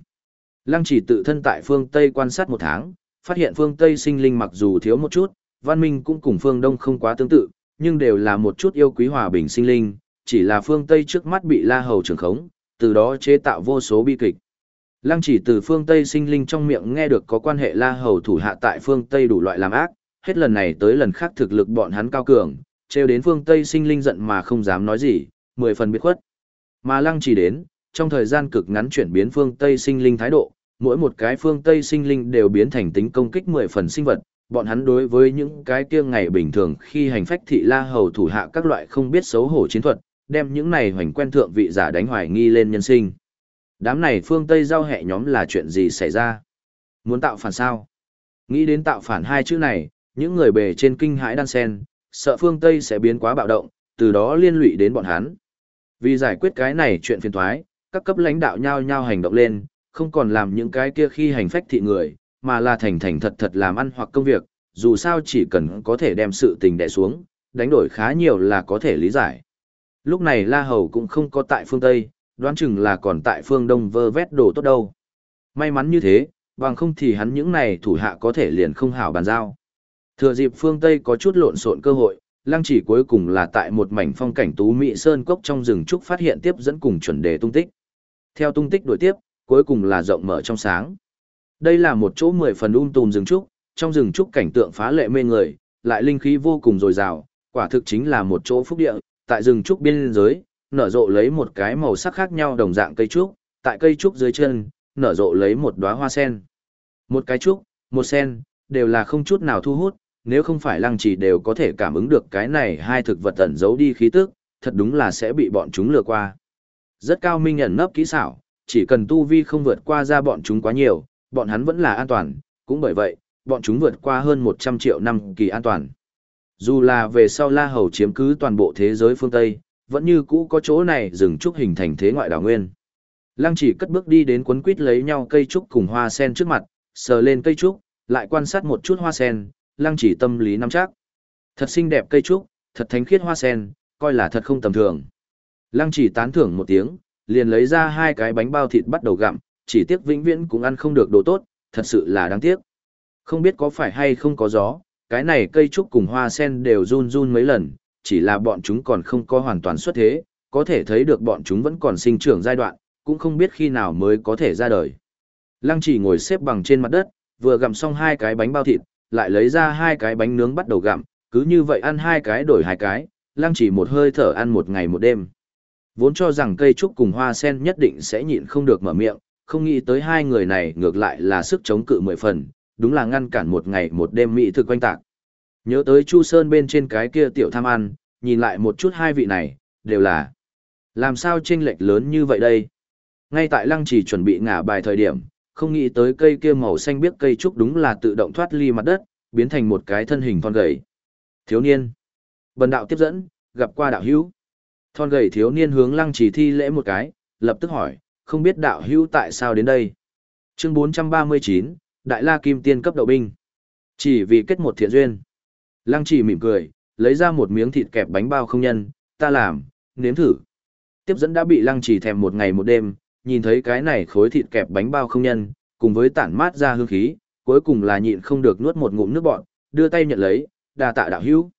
Speaker 1: Lăng chỉ tự thân tại phương Tây quan sát một tháng, phát hiện phương Tây sinh linh mặc dù thiếu một chút, văn minh cũng cùng phương Đông không quá tương tự, nhưng đều là một chút yêu quý hòa bình sinh linh, chỉ là phương Tây trước mắt bị La Hầu trưởng khống, từ đó chế tạo vô số bi kịch. Lăng chỉ từ phương Tây sinh linh trong miệng nghe được có quan hệ La Hầu thủ hạ tại phương Tây đủ loại làm ác, hết lần này tới lần khác thực lực bọn hắn cao cường, trêu đến phương Tây sinh linh giận mà không dám nói gì, mười phần biết khuất. Mà lăng chỉ đến, trong thời gian cực ngắn chuyển biến phương Tây sinh linh thái độ, mỗi một cái phương Tây sinh linh đều biến thành tính công kích mười phần sinh vật, bọn hắn đối với những cái kia ngày bình thường khi hành phách thị la hầu thủ hạ các loại không biết xấu hổ chiến thuật, đem những này hoành quen thượng vị giả đánh hoài nghi lên nhân sinh. Đám này phương Tây giao hệ nhóm là chuyện gì xảy ra? Muốn tạo phản sao? Nghĩ đến tạo phản hai chữ này, những người bề trên kinh hãi đan sen, sợ phương Tây sẽ biến quá bạo động, từ đó liên lụy đến bọn hắn. Vì giải quyết cái này chuyện phiền thoái, các cấp lãnh đạo nhao nhao hành động lên, không còn làm những cái kia khi hành phách thị người, mà là thành thành thật thật làm ăn hoặc công việc, dù sao chỉ cần có thể đem sự tình đè xuống, đánh đổi khá nhiều là có thể lý giải. Lúc này La Hầu cũng không có tại phương Tây, đoán chừng là còn tại phương Đông vơ vét đồ tốt đâu. May mắn như thế, bằng không thì hắn những này thủ hạ có thể liền không hảo bàn giao. Thừa dịp phương Tây có chút lộn xộn cơ hội, lăng chỉ cuối cùng là tại một mảnh phong cảnh tú mỹ sơn cốc trong rừng trúc phát hiện tiếp dẫn cùng chuẩn đề tung tích. Theo tung tích đuổi tiếp, cuối cùng là rộng mở trong sáng. Đây là một chỗ mười phần um tùm rừng trúc, trong rừng trúc cảnh tượng phá lệ mê người, lại linh khí vô cùng dồi dào, quả thực chính là một chỗ phúc địa, tại rừng trúc biên giới, nở rộ lấy một cái màu sắc khác nhau đồng dạng cây trúc, tại cây trúc dưới chân, nở rộ lấy một đóa hoa sen. Một cái trúc, một sen, đều là không chút nào thu hút, nếu không phải lăng trì đều có thể cảm ứng được cái này hai thực vật ẩn giấu đi khí tức, thật đúng là sẽ bị bọn chúng lừa qua. Rất cao minh nhận nấp kỹ xảo, chỉ cần tu vi không vượt qua ra bọn chúng quá nhiều, bọn hắn vẫn là an toàn, cũng bởi vậy, bọn chúng vượt qua hơn 100 triệu năm kỳ an toàn. Dù là về sau La Hầu chiếm cứ toàn bộ thế giới phương Tây, vẫn như cũ có chỗ này dừng trúc hình thành thế ngoại đảo nguyên. Lăng chỉ cất bước đi đến quấn quýt lấy nhau cây trúc cùng hoa sen trước mặt, sờ lên cây trúc, lại quan sát một chút hoa sen, lăng chỉ tâm lý nắm chắc. Thật xinh đẹp cây trúc, thật thánh khiết hoa sen, coi là thật không tầm thường. Lăng chỉ tán thưởng một tiếng, liền lấy ra hai cái bánh bao thịt bắt đầu gặm, chỉ tiếc vĩnh viễn cũng ăn không được đồ tốt, thật sự là đáng tiếc. Không biết có phải hay không có gió, cái này cây trúc cùng hoa sen đều run run mấy lần, chỉ là bọn chúng còn không có hoàn toàn xuất thế, có thể thấy được bọn chúng vẫn còn sinh trưởng giai đoạn, cũng không biết khi nào mới có thể ra đời. Lăng chỉ ngồi xếp bằng trên mặt đất, vừa gặm xong hai cái bánh bao thịt, lại lấy ra hai cái bánh nướng bắt đầu gặm, cứ như vậy ăn hai cái đổi hai cái, lăng chỉ một hơi thở ăn một ngày một đêm. Vốn cho rằng cây trúc cùng hoa sen nhất định sẽ nhịn không được mở miệng, không nghĩ tới hai người này ngược lại là sức chống cự mười phần, đúng là ngăn cản một ngày một đêm mỹ thực quanh tạc. Nhớ tới Chu Sơn bên trên cái kia tiểu tham ăn, nhìn lại một chút hai vị này, đều là làm sao chênh lệch lớn như vậy đây? Ngay tại lăng chỉ chuẩn bị ngả bài thời điểm, không nghĩ tới cây kia màu xanh biếc cây trúc đúng là tự động thoát ly mặt đất, biến thành một cái thân hình thon gầy. Thiếu niên. Bần đạo tiếp dẫn, gặp qua đạo hữu. Thon gầy thiếu niên hướng lăng chỉ thi lễ một cái, lập tức hỏi, không biết đạo hữu tại sao đến đây. Chương 439, Đại La Kim Tiên cấp đậu binh. Chỉ vì kết một thiện duyên. Lăng chỉ mỉm cười, lấy ra một miếng thịt kẹp bánh bao không nhân, ta làm, nếm thử. Tiếp dẫn đã bị lăng chỉ thèm một ngày một đêm, nhìn thấy cái này khối thịt kẹp bánh bao không nhân, cùng với tản mát ra hương khí, cuối cùng là nhịn không được nuốt một ngụm nước bọt, đưa tay nhận lấy, đa tạ đạo hữu.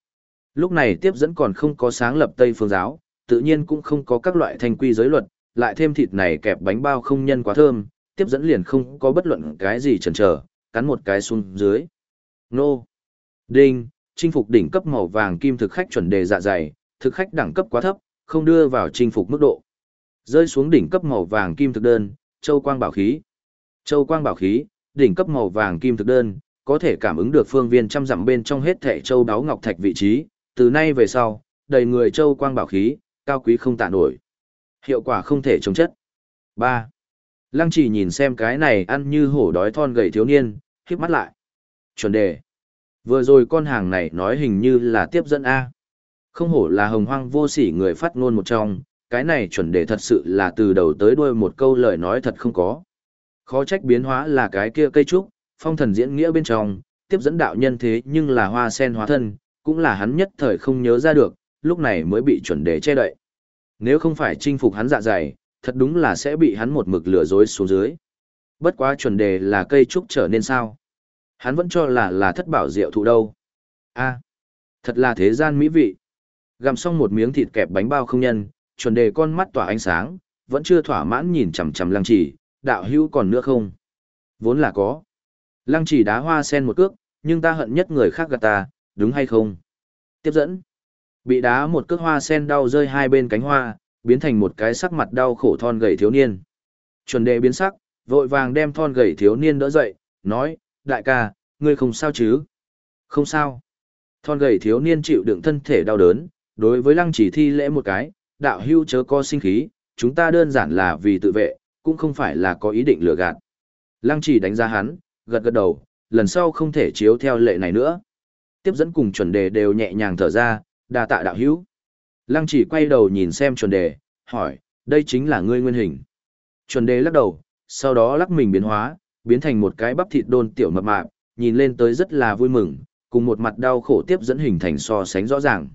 Speaker 1: Lúc này tiếp dẫn còn không có sáng lập Tây phương giáo, tự nhiên cũng không có các loại thành quy giới luật, lại thêm thịt này kẹp bánh bao không nhân quá thơm, tiếp dẫn liền không có bất luận cái gì chần chờ, cắn một cái xuống dưới. Nô! Đinh! Chinh phục đỉnh cấp màu vàng kim thực khách chuẩn đề dạ dày, thực khách đẳng cấp quá thấp, không đưa vào chinh phục mức độ. Rơi xuống đỉnh cấp màu vàng kim thực đơn, châu quang bảo khí. Châu quang bảo khí, đỉnh cấp màu vàng kim thực đơn, có thể cảm ứng được phương viên trăm dặm bên trong hết thảy châu đáo ngọc thạch vị trí, từ nay về sau, đầy người châu quang bảo khí, cao quý không tả nổi. Hiệu quả không thể chống chất. 3. Lăng chỉ nhìn xem cái này ăn như hổ đói thon gầy thiếu niên, khiếp mắt lại. Chuẩn đề. Vừa rồi con hàng này nói hình như là tiếp dẫn A. Không hổ là hồng hoang vô sỉ người phát ngôn một trong, cái này chuẩn đề thật sự là từ đầu tới đuôi một câu lời nói thật không có. Khó trách biến hóa là cái kia cây trúc, phong thần diễn nghĩa bên trong, tiếp dẫn đạo nhân thế nhưng là hoa sen hóa thân, cũng là hắn nhất thời không nhớ ra được, lúc này mới bị chuẩn đề che đậy. Nếu không phải chinh phục hắn dạ dày, thật đúng là sẽ bị hắn một mực lừa dối xuống dưới. Bất quá chuẩn đề là cây trúc trở nên sao. Hắn vẫn cho là là thất bảo diệu thụ đâu. a thật là thế gian mỹ vị. Gặm xong một miếng thịt kẹp bánh bao không nhân, chuẩn đề con mắt tỏa ánh sáng, vẫn chưa thỏa mãn nhìn chằm chằm lăng chỉ, đạo hữu còn nữa không? Vốn là có. Lăng chỉ đá hoa sen một cước, nhưng ta hận nhất người khác gạt ta, đúng hay không? Tiếp dẫn. Bị đá một cước hoa sen đau rơi hai bên cánh hoa, biến thành một cái sắc mặt đau khổ thon gầy thiếu niên. Chuẩn đề biến sắc, vội vàng đem thon gầy thiếu niên đỡ dậy, nói, đại ca, ngươi không sao chứ? Không sao. Thon gầy thiếu niên chịu đựng thân thể đau đớn, đối với lăng chỉ thi lễ một cái, đạo hưu chớ có sinh khí, chúng ta đơn giản là vì tự vệ, cũng không phải là có ý định lừa gạt. Lăng chỉ đánh giá hắn, gật gật đầu, lần sau không thể chiếu theo lệ này nữa. Tiếp dẫn cùng chuẩn đề đều nhẹ nhàng thở ra, đa tạ đạo hữu. Lăng chỉ quay đầu nhìn xem chuẩn đề, hỏi, đây chính là ngươi nguyên hình. Chuẩn đề lắc đầu, sau đó lắc mình biến hóa, biến thành một cái bắp thịt đôn tiểu mập mạp, nhìn lên tới rất là vui mừng, cùng một mặt đau khổ tiếp dẫn hình thành so sánh rõ ràng.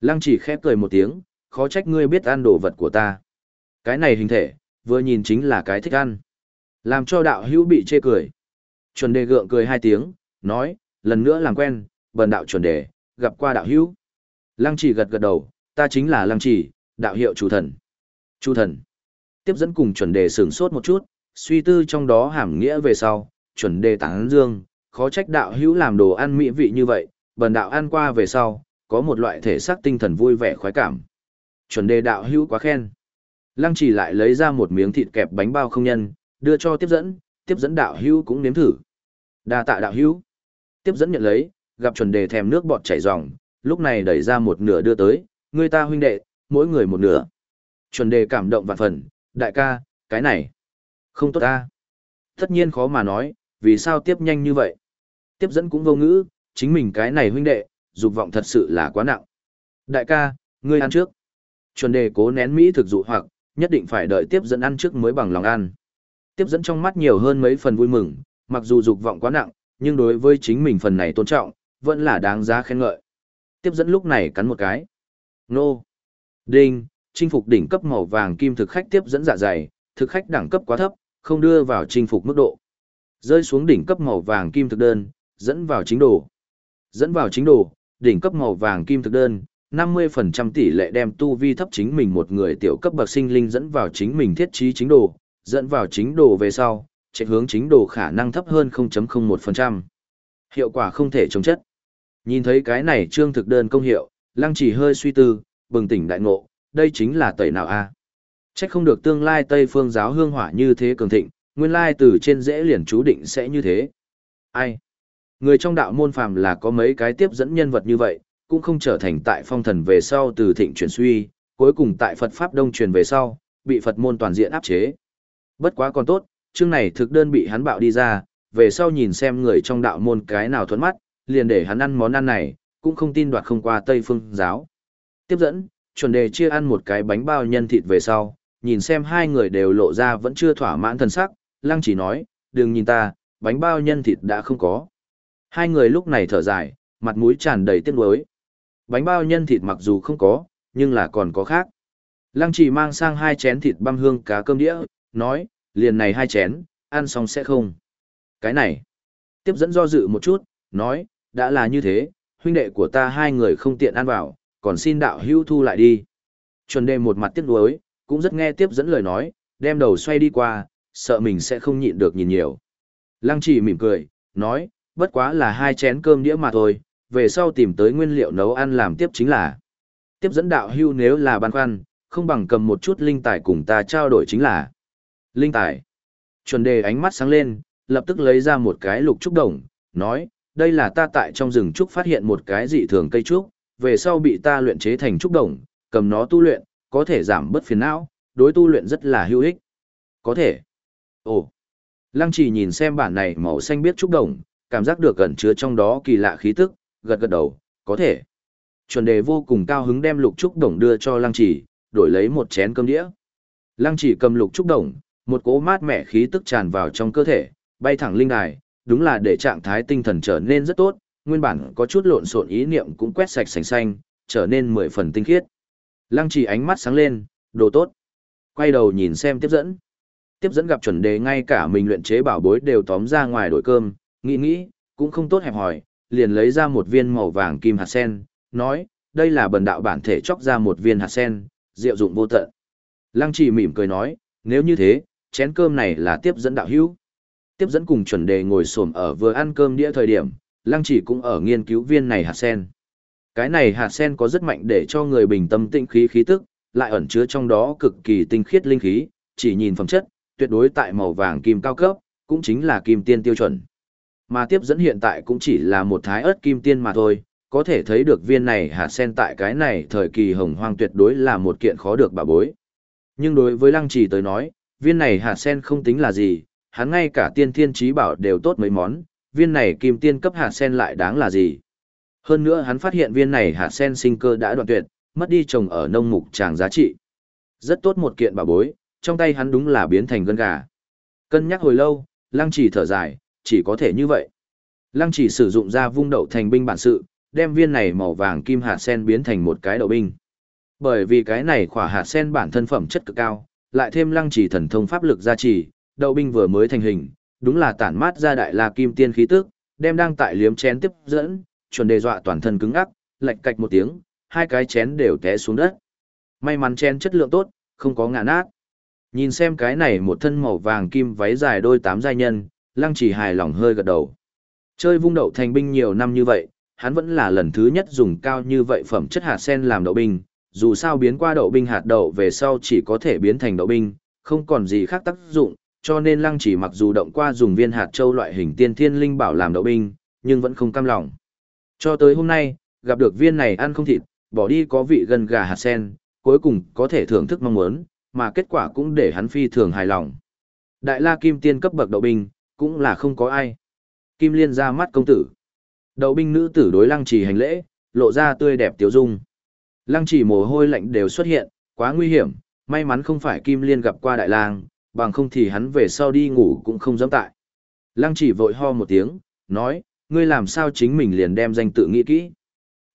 Speaker 1: Lăng chỉ khép cười một tiếng, khó trách ngươi biết ăn đồ vật của ta. Cái này hình thể, vừa nhìn chính là cái thích ăn. Làm cho đạo hữu bị chê cười. Chuẩn đề gượng cười hai tiếng, nói, lần nữa làm quen, bần đạo chuẩn đề, gặp qua đạo hữu. Lăng chỉ gật gật đầu, ta chính là lăng chỉ, đạo hiệu chủ thần. Chủ thần. Tiếp dẫn cùng chuẩn đề sửng sốt một chút, suy tư trong đó hàm nghĩa về sau, chuẩn đề tán dương, khó trách đạo hữu làm đồ ăn mỹ vị như vậy, bần đạo ăn qua về sau, có một loại thể xác tinh thần vui vẻ khoái cảm. Chuẩn đề đạo hữu quá khen. Lăng chỉ lại lấy ra một miếng thịt kẹp bánh bao không nhân, đưa cho tiếp dẫn, tiếp dẫn đạo hữu cũng nếm thử. Đa tạ đạo hữu. Tiếp dẫn nhận lấy, gặp chuẩn đề thèm nước bọt chảy ròng, lúc này đẩy ra một nửa đưa tới, người ta huynh đệ, mỗi người một nửa. Chuẩn đề cảm động vạn phần, đại ca, cái này, không tốt ta. Tất nhiên khó mà nói, vì sao tiếp nhanh như vậy? Tiếp dẫn cũng vô ngữ, chính mình cái này huynh đệ, dục vọng thật sự là quá nặng. Đại ca, ngươi ăn trước. Chuẩn đề cố nén Mỹ thực dụ hoặc, nhất định phải đợi tiếp dẫn ăn trước mới bằng lòng ăn. Tiếp dẫn trong mắt nhiều hơn mấy phần vui mừng, mặc dù dục vọng quá nặng, nhưng đối với chính mình phần này tôn trọng, vẫn là đáng giá khen ngợi. Tiếp dẫn lúc này cắn một cái. Nô. Đinh, chinh phục đỉnh cấp màu vàng kim thực khách tiếp dẫn dạ dày, thực khách đẳng cấp quá thấp, không đưa vào chinh phục mức độ. Rơi xuống đỉnh cấp màu vàng kim thực đơn, dẫn vào chính đồ. Dẫn vào chính đồ, đỉnh cấp màu vàng kim thực đơn, 50% tỷ lệ đem tu vi thấp chính mình một người tiểu cấp bậc sinh linh dẫn vào chính mình thiết trí chính đồ, dẫn vào chính đồ về sau, chạy hướng chính đồ khả năng thấp hơn 0.01%. Hiệu quả không thể chống chất. Nhìn thấy cái này trương thực đơn công hiệu, lăng chỉ hơi suy tư, bừng tỉnh đại ngộ, đây chính là tẩy nào a? À? Chắc không được tương lai Tây phương giáo hương hỏa như thế cường thịnh, nguyên lai từ trên dễ liền chú định sẽ như thế. Ai? Người trong đạo môn phàm là có mấy cái tiếp dẫn nhân vật như vậy, cũng không trở thành tại phong thần về sau từ thịnh chuyển suy, cuối cùng tại Phật Pháp Đông truyền về sau, bị Phật môn toàn diện áp chế. Bất quá còn tốt, chương này thực đơn bị hắn bạo đi ra, về sau nhìn xem người trong đạo môn cái nào thuẫn mắt, liền để hắn ăn món ăn này, cũng không tin đoạt không qua Tây Phương giáo. Tiếp dẫn, chuẩn đề chia ăn một cái bánh bao nhân thịt về sau, nhìn xem hai người đều lộ ra vẫn chưa thỏa mãn thần sắc, lăng chỉ nói, đừng nhìn ta, bánh bao nhân thịt đã không có. Hai người lúc này thở dài, mặt mũi tràn đầy tiếc nuối. Bánh bao nhân thịt mặc dù không có, nhưng là còn có khác. Lăng chỉ mang sang hai chén thịt băm hương cá cơm đĩa, nói, liền này hai chén, ăn xong sẽ không. Cái này, tiếp dẫn do dự một chút, nói, đã là như thế, huynh đệ của ta hai người không tiện ăn vào, còn xin đạo hữu thu lại đi. Chuẩn đề một mặt tiếc nuối, cũng rất nghe tiếp dẫn lời nói, đem đầu xoay đi qua, sợ mình sẽ không nhịn được nhìn nhiều. Lăng chỉ mỉm cười, nói, bất quá là hai chén cơm đĩa mà thôi, về sau tìm tới nguyên liệu nấu ăn làm tiếp chính là. Tiếp dẫn đạo hưu nếu là băn khoăn, không bằng cầm một chút linh tài cùng ta trao đổi chính là. Linh tài. Chuẩn đề ánh mắt sáng lên, lập tức lấy ra một cái lục trúc đồng, nói, đây là ta tại trong rừng trúc phát hiện một cái dị thường cây trúc, về sau bị ta luyện chế thành trúc đồng, cầm nó tu luyện, có thể giảm bớt phiền não, đối tu luyện rất là hữu ích. Có thể. Ồ. Lăng chỉ nhìn xem bản này màu xanh biết trúc đồng, cảm giác được gần chứa trong đó kỳ lạ khí tức, gật gật đầu, có thể. Chuẩn đề vô cùng cao hứng đem lục trúc đồng đưa cho lăng chỉ, đổi lấy một chén cơm đĩa. Lăng chỉ cầm lục trúc đồng, một cỗ mát mẻ khí tức tràn vào trong cơ thể, bay thẳng linh đài, đúng là để trạng thái tinh thần trở nên rất tốt, nguyên bản có chút lộn xộn ý niệm cũng quét sạch sành xanh, trở nên mười phần tinh khiết. Lăng chỉ ánh mắt sáng lên, đồ tốt. Quay đầu nhìn xem tiếp dẫn. Tiếp dẫn gặp chuẩn đề ngay cả mình luyện chế bảo bối đều tóm ra ngoài đổi cơm, nghĩ nghĩ, cũng không tốt hẹp hỏi, liền lấy ra một viên màu vàng kim hạt sen, nói, đây là bần đạo bản thể chóc ra một viên hạt sen, diệu dụng vô tận. Lăng chỉ mỉm cười nói, nếu như thế, chén cơm này là tiếp dẫn đạo hữu. Tiếp dẫn cùng chuẩn đề ngồi xổm ở vừa ăn cơm đĩa thời điểm, lăng chỉ cũng ở nghiên cứu viên này hạt sen. Cái này hạt sen có rất mạnh để cho người bình tâm tĩnh khí khí tức, lại ẩn chứa trong đó cực kỳ tinh khiết linh khí, chỉ nhìn phẩm chất, tuyệt đối tại màu vàng kim cao cấp, cũng chính là kim tiên tiêu chuẩn. Mà tiếp dẫn hiện tại cũng chỉ là một thái ớt kim tiên mà thôi, có thể thấy được viên này hạt sen tại cái này thời kỳ hồng hoang tuyệt đối là một kiện khó được bà bối. Nhưng đối với lăng trì tới nói, viên này hạt sen không tính là gì, hắn ngay cả tiên thiên trí bảo đều tốt mấy món, viên này kim tiên cấp hạt sen lại đáng là gì. Hơn nữa hắn phát hiện viên này hạt sen sinh cơ đã đoạn tuyệt, mất đi trồng ở nông mục tràng giá trị. Rất tốt một kiện bà bối, trong tay hắn đúng là biến thành gân gà. Cân nhắc hồi lâu, lăng chỉ thở dài, chỉ có thể như vậy. Lăng chỉ sử dụng ra vung đậu thành binh bản sự, đem viên này màu vàng kim hạt sen biến thành một cái đậu binh. Bởi vì cái này khỏa hạt sen bản thân phẩm chất cực cao, lại thêm lăng chỉ thần thông pháp lực gia trì, đậu binh vừa mới thành hình, đúng là tản mát ra đại la kim tiên khí tức, đem đang tại liếm chén tiếp dẫn, chuẩn đề dọa toàn thân cứng ắc, lạch cạch một tiếng, hai cái chén đều té xuống đất. May mắn chén chất lượng tốt, không có ngã nát. Nhìn xem cái này một thân màu vàng kim váy dài đôi tám giai nhân, lăng chỉ hài lòng hơi gật đầu. Chơi vung đậu thành binh nhiều năm như vậy, hắn vẫn là lần thứ nhất dùng cao như vậy phẩm chất hạt sen làm đậu binh, dù sao biến qua đậu binh hạt đậu về sau chỉ có thể biến thành đậu binh, không còn gì khác tác dụng, cho nên lăng chỉ mặc dù động qua dùng viên hạt châu loại hình tiên thiên linh bảo làm đậu binh, nhưng vẫn không cam lòng. Cho tới hôm nay, gặp được viên này ăn không thịt, bỏ đi có vị gần gà hạt sen, cuối cùng có thể thưởng thức mong muốn, mà kết quả cũng để hắn phi thường hài lòng. Đại la kim tiên cấp bậc đậu binh, cũng là không có ai. Kim liên ra mắt công tử. Đậu binh nữ tử đối lăng trì hành lễ, lộ ra tươi đẹp tiếu dung. Lăng trì mồ hôi lạnh đều xuất hiện, quá nguy hiểm, may mắn không phải kim liên gặp qua đại lang, bằng không thì hắn về sau đi ngủ cũng không dám tại. Lăng trì vội ho một tiếng, nói, ngươi làm sao chính mình liền đem danh tự nghĩ kỹ.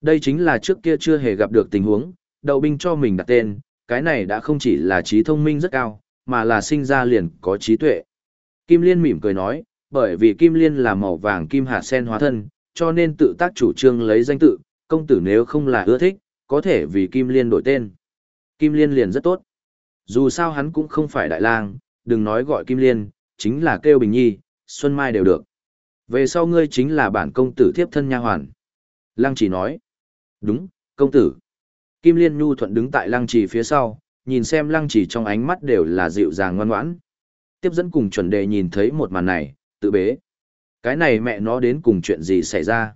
Speaker 1: Đây chính là trước kia chưa hề gặp được tình huống, đậu binh cho mình đặt tên, cái này đã không chỉ là trí thông minh rất cao, mà là sinh ra liền có trí tuệ. Kim Liên mỉm cười nói, bởi vì Kim Liên là màu vàng kim hạt sen hóa thân, cho nên tự tác chủ trương lấy danh tự, công tử nếu không là ưa thích, có thể vì Kim Liên đổi tên. Kim Liên liền rất tốt. Dù sao hắn cũng không phải đại lang, đừng nói gọi Kim Liên, chính là kêu Bình Nhi, Xuân Mai đều được. Về sau ngươi chính là bản công tử thiếp thân nha hoàn. Lăng chỉ nói. Đúng, công tử. Kim Liên nhu thuận đứng tại lăng trì phía sau, nhìn xem lăng trì trong ánh mắt đều là dịu dàng ngoan ngoãn. Tiếp dẫn cùng chuẩn đề nhìn thấy một màn này, tự bế. Cái này mẹ nó đến cùng chuyện gì xảy ra?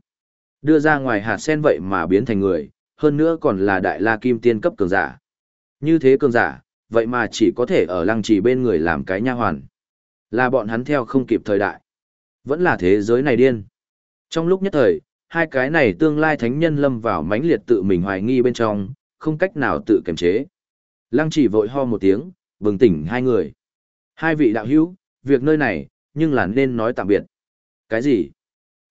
Speaker 1: Đưa ra ngoài hạt sen vậy mà biến thành người, hơn nữa còn là đại la kim tiên cấp cường giả. Như thế cường giả, vậy mà chỉ có thể ở lăng trì bên người làm cái nha hoàn. Là bọn hắn theo không kịp thời đại. Vẫn là thế giới này điên. Trong lúc nhất thời, hai cái này tương lai thánh nhân lâm vào mãnh liệt tự mình hoài nghi bên trong, không cách nào tự kiềm chế. Lăng chỉ vội ho một tiếng, bừng tỉnh hai người. Hai vị đạo hữu, việc nơi này, nhưng là nên nói tạm biệt. Cái gì?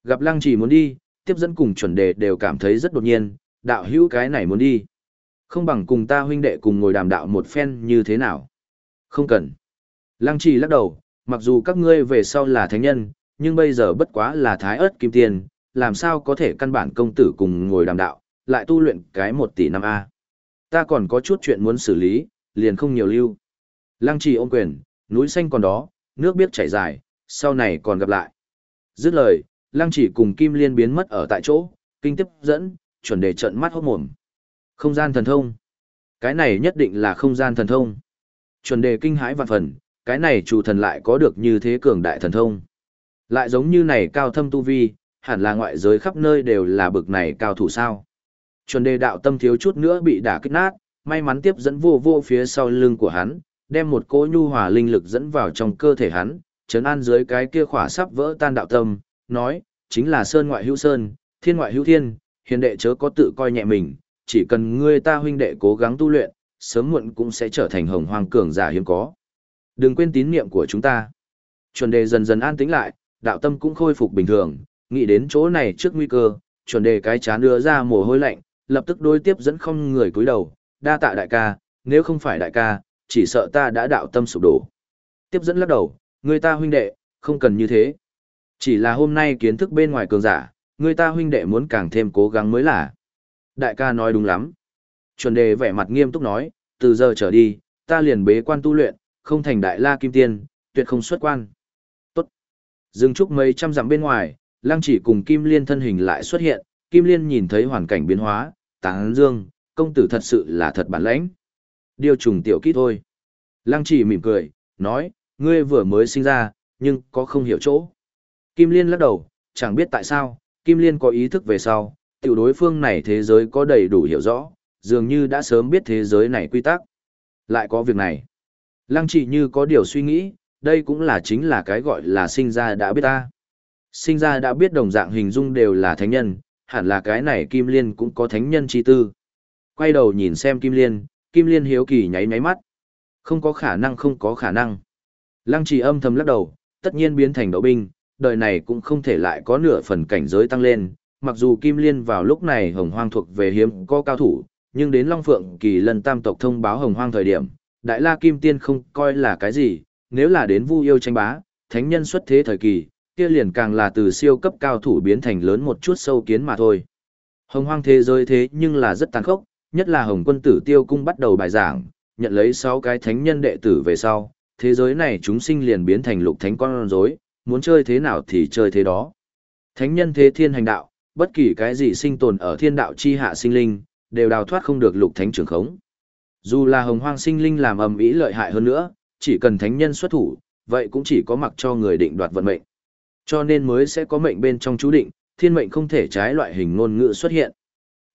Speaker 1: Gặp lăng chỉ muốn đi, tiếp dẫn cùng chuẩn đề đều cảm thấy rất đột nhiên, đạo hữu cái này muốn đi. Không bằng cùng ta huynh đệ cùng ngồi đàm đạo một phen như thế nào. Không cần. Lăng chỉ lắc đầu, mặc dù các ngươi về sau là thánh nhân, nhưng bây giờ bất quá là thái ớt kim tiền, làm sao có thể căn bản công tử cùng ngồi đàm đạo, lại tu luyện cái một tỷ năm A. Ta còn có chút chuyện muốn xử lý, liền không nhiều lưu. Lăng trì ôm quyền, núi xanh còn đó, nước biết chảy dài, sau này còn gặp lại. Dứt lời, lăng chỉ cùng Kim Liên biến mất ở tại chỗ, kinh tiếp dẫn, chuẩn đề trận mắt hốt mồm. Không gian thần thông. Cái này nhất định là không gian thần thông. Chuẩn đề kinh hãi vạn phần, cái này chủ thần lại có được như thế cường đại thần thông. Lại giống như này cao thâm tu vi, hẳn là ngoại giới khắp nơi đều là bực này cao thủ sao. Chuẩn đề đạo tâm thiếu chút nữa bị đả kích nát, may mắn tiếp dẫn vô vô phía sau lưng của hắn, đem một cỗ nhu hòa linh lực dẫn vào trong cơ thể hắn, trấn an dưới cái kia khỏa sắp vỡ tan đạo tâm, nói, chính là sơn ngoại hữu sơn, thiên ngoại hữu thiên, hiền đệ chớ có tự coi nhẹ mình, chỉ cần ngươi ta huynh đệ cố gắng tu luyện, sớm muộn cũng sẽ trở thành hồng hoàng cường giả hiếm có. Đừng quên tín niệm của chúng ta. Chuẩn đề dần dần an tĩnh lại, đạo tâm cũng khôi phục bình thường, nghĩ đến chỗ này trước nguy cơ, chuẩn đề cái chán đưa ra mồ hôi lạnh, lập tức đối tiếp dẫn không người cúi đầu, đa tạ đại ca, nếu không phải đại ca, chỉ sợ ta đã đạo tâm sụp đổ. Tiếp dẫn lắc đầu, người ta huynh đệ, không cần như thế. Chỉ là hôm nay kiến thức bên ngoài cường giả, người ta huynh đệ muốn càng thêm cố gắng mới là. Đại ca nói đúng lắm. Chuẩn đề vẻ mặt nghiêm túc nói, từ giờ trở đi, ta liền bế quan tu luyện, không thành đại la kim tiên, tuyệt không xuất quan. Dừng trúc mấy trăm dặm bên ngoài, lăng chỉ cùng Kim Liên thân hình lại xuất hiện, Kim Liên nhìn thấy hoàn cảnh biến hóa, tán dương, công tử thật sự là thật bản lãnh. Điều trùng tiểu kỹ thôi. Lăng chỉ mỉm cười, nói, ngươi vừa mới sinh ra, nhưng có không hiểu chỗ. Kim Liên lắc đầu, chẳng biết tại sao, Kim Liên có ý thức về sau, tiểu đối phương này thế giới có đầy đủ hiểu rõ, dường như đã sớm biết thế giới này quy tắc. Lại có việc này. Lăng chỉ như có điều suy nghĩ, đây cũng là chính là cái gọi là sinh ra đã biết ta. Sinh ra đã biết đồng dạng hình dung đều là thánh nhân, hẳn là cái này Kim Liên cũng có thánh nhân chi tư. Quay đầu nhìn xem Kim Liên, Kim Liên hiếu kỳ nháy nháy mắt. Không có khả năng không có khả năng. Lăng trì âm thầm lắc đầu, tất nhiên biến thành đậu binh, đời này cũng không thể lại có nửa phần cảnh giới tăng lên. Mặc dù Kim Liên vào lúc này hồng hoang thuộc về hiếm có cao thủ, nhưng đến Long Phượng kỳ lần tam tộc thông báo hồng hoang thời điểm, Đại La Kim Tiên không coi là cái gì, nếu là đến Vu yêu tranh bá, thánh nhân xuất thế thời kỳ, kia liền càng là từ siêu cấp cao thủ biến thành lớn một chút sâu kiến mà thôi. Hồng hoang thế giới thế nhưng là rất tàn khốc, nhất là Hồng quân tử tiêu cung bắt đầu bài giảng, nhận lấy 6 cái thánh nhân đệ tử về sau, thế giới này chúng sinh liền biến thành lục thánh con rối, muốn chơi thế nào thì chơi thế đó. Thánh nhân thế thiên hành đạo, bất kỳ cái gì sinh tồn ở thiên đạo chi hạ sinh linh, đều đào thoát không được lục thánh trường khống. Dù là hồng hoang sinh linh làm ầm ĩ lợi hại hơn nữa, chỉ cần thánh nhân xuất thủ, vậy cũng chỉ có mặc cho người định đoạt vận mệnh. Cho nên mới sẽ có mệnh bên trong chú định, thiên mệnh không thể trái loại hình ngôn ngữ xuất hiện.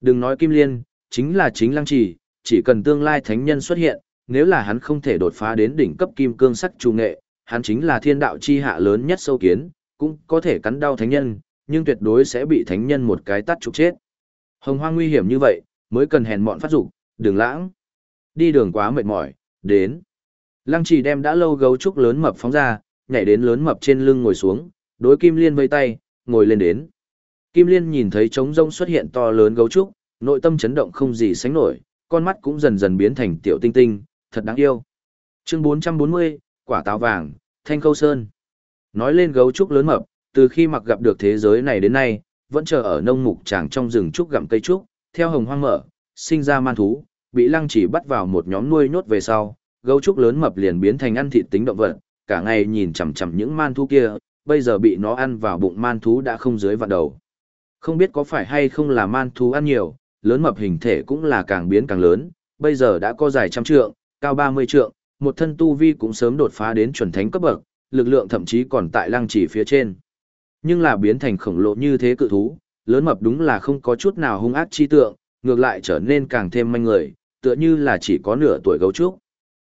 Speaker 1: Đừng nói kim liên, chính là chính lăng trì, chỉ cần tương lai thánh nhân xuất hiện, nếu là hắn không thể đột phá đến đỉnh cấp kim cương sắc trù nghệ, hắn chính là thiên đạo chi hạ lớn nhất sâu kiến, cũng có thể cắn đau thánh nhân, nhưng tuyệt đối sẽ bị thánh nhân một cái tắt trục chết. Hồng hoang nguy hiểm như vậy, mới cần hèn mọn phát dục, đừng lãng. Đi đường quá mệt mỏi, đến. Lăng Chỉ đem đã lâu gấu trúc lớn mập phóng ra, nhảy đến lớn mập trên lưng ngồi xuống, đối Kim Liên vây tay, ngồi lên đến. Kim Liên nhìn thấy trống rông xuất hiện to lớn gấu trúc, nội tâm chấn động không gì sánh nổi, con mắt cũng dần dần biến thành tiểu tinh tinh, thật đáng yêu. Chương 440, quả táo vàng, thanh khâu sơn. Nói lên gấu trúc lớn mập, từ khi mặc gặp được thế giới này đến nay, vẫn chờ ở nông mục tràng trong rừng trúc gặm cây trúc, theo hồng hoang mở, sinh ra man thú, bị lăng chỉ bắt vào một nhóm nuôi nhốt về sau, gấu trúc lớn mập liền biến thành ăn thịt tính động vật, cả ngày nhìn chằm chằm những man thú kia, bây giờ bị nó ăn vào bụng man thú đã không dưới vạn đầu. Không biết có phải hay không là man thú ăn nhiều, lớn mập hình thể cũng là càng biến càng lớn, bây giờ đã có dài trăm trượng, cao 30 trượng, một thân tu vi cũng sớm đột phá đến chuẩn thánh cấp bậc, lực lượng thậm chí còn tại lăng chỉ phía trên. Nhưng là biến thành khổng lồ như thế cự thú, lớn mập đúng là không có chút nào hung ác chi tượng, ngược lại trở nên càng thêm manh người, tựa như là chỉ có nửa tuổi gấu trúc.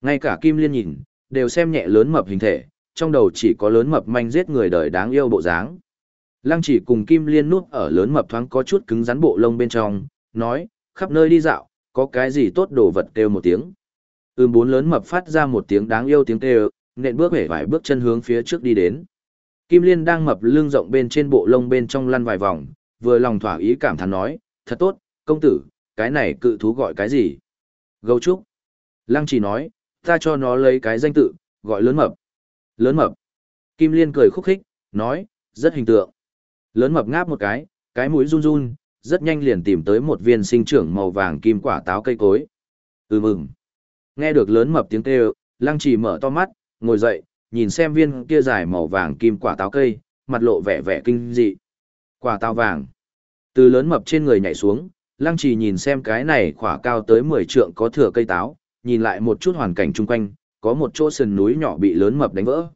Speaker 1: Ngay cả Kim Liên nhìn, đều xem nhẹ lớn mập hình thể, trong đầu chỉ có lớn mập manh giết người đời đáng yêu bộ dáng. Lăng chỉ cùng Kim Liên nuốt ở lớn mập thoáng có chút cứng rắn bộ lông bên trong, nói, khắp nơi đi dạo, có cái gì tốt đồ vật kêu một tiếng. Ưm bốn lớn mập phát ra một tiếng đáng yêu tiếng kêu, nện bước hể vài bước chân hướng phía trước đi đến. Kim Liên đang mập lưng rộng bên trên bộ lông bên trong lăn vài vòng, vừa lòng thỏa ý cảm thán nói, thật tốt, công tử, cái này cự thú gọi cái gì? Gấu trúc. Lăng chỉ nói, ta cho nó lấy cái danh tự, gọi lớn mập. Lớn mập. Kim Liên cười khúc khích, nói, rất hình tượng. Lớn mập ngáp một cái, cái mũi run run, rất nhanh liền tìm tới một viên sinh trưởng màu vàng kim quả táo cây cối. Ừ mừng. Nghe được lớn mập tiếng kêu, lăng trì mở to mắt, ngồi dậy, nhìn xem viên kia dài màu vàng kim quả táo cây, mặt lộ vẻ vẻ kinh dị. Quả táo vàng. Từ lớn mập trên người nhảy xuống, lăng trì nhìn xem cái này quả cao tới 10 trượng có thừa cây táo, nhìn lại một chút hoàn cảnh chung quanh, có một chỗ sườn núi nhỏ bị lớn mập đánh vỡ.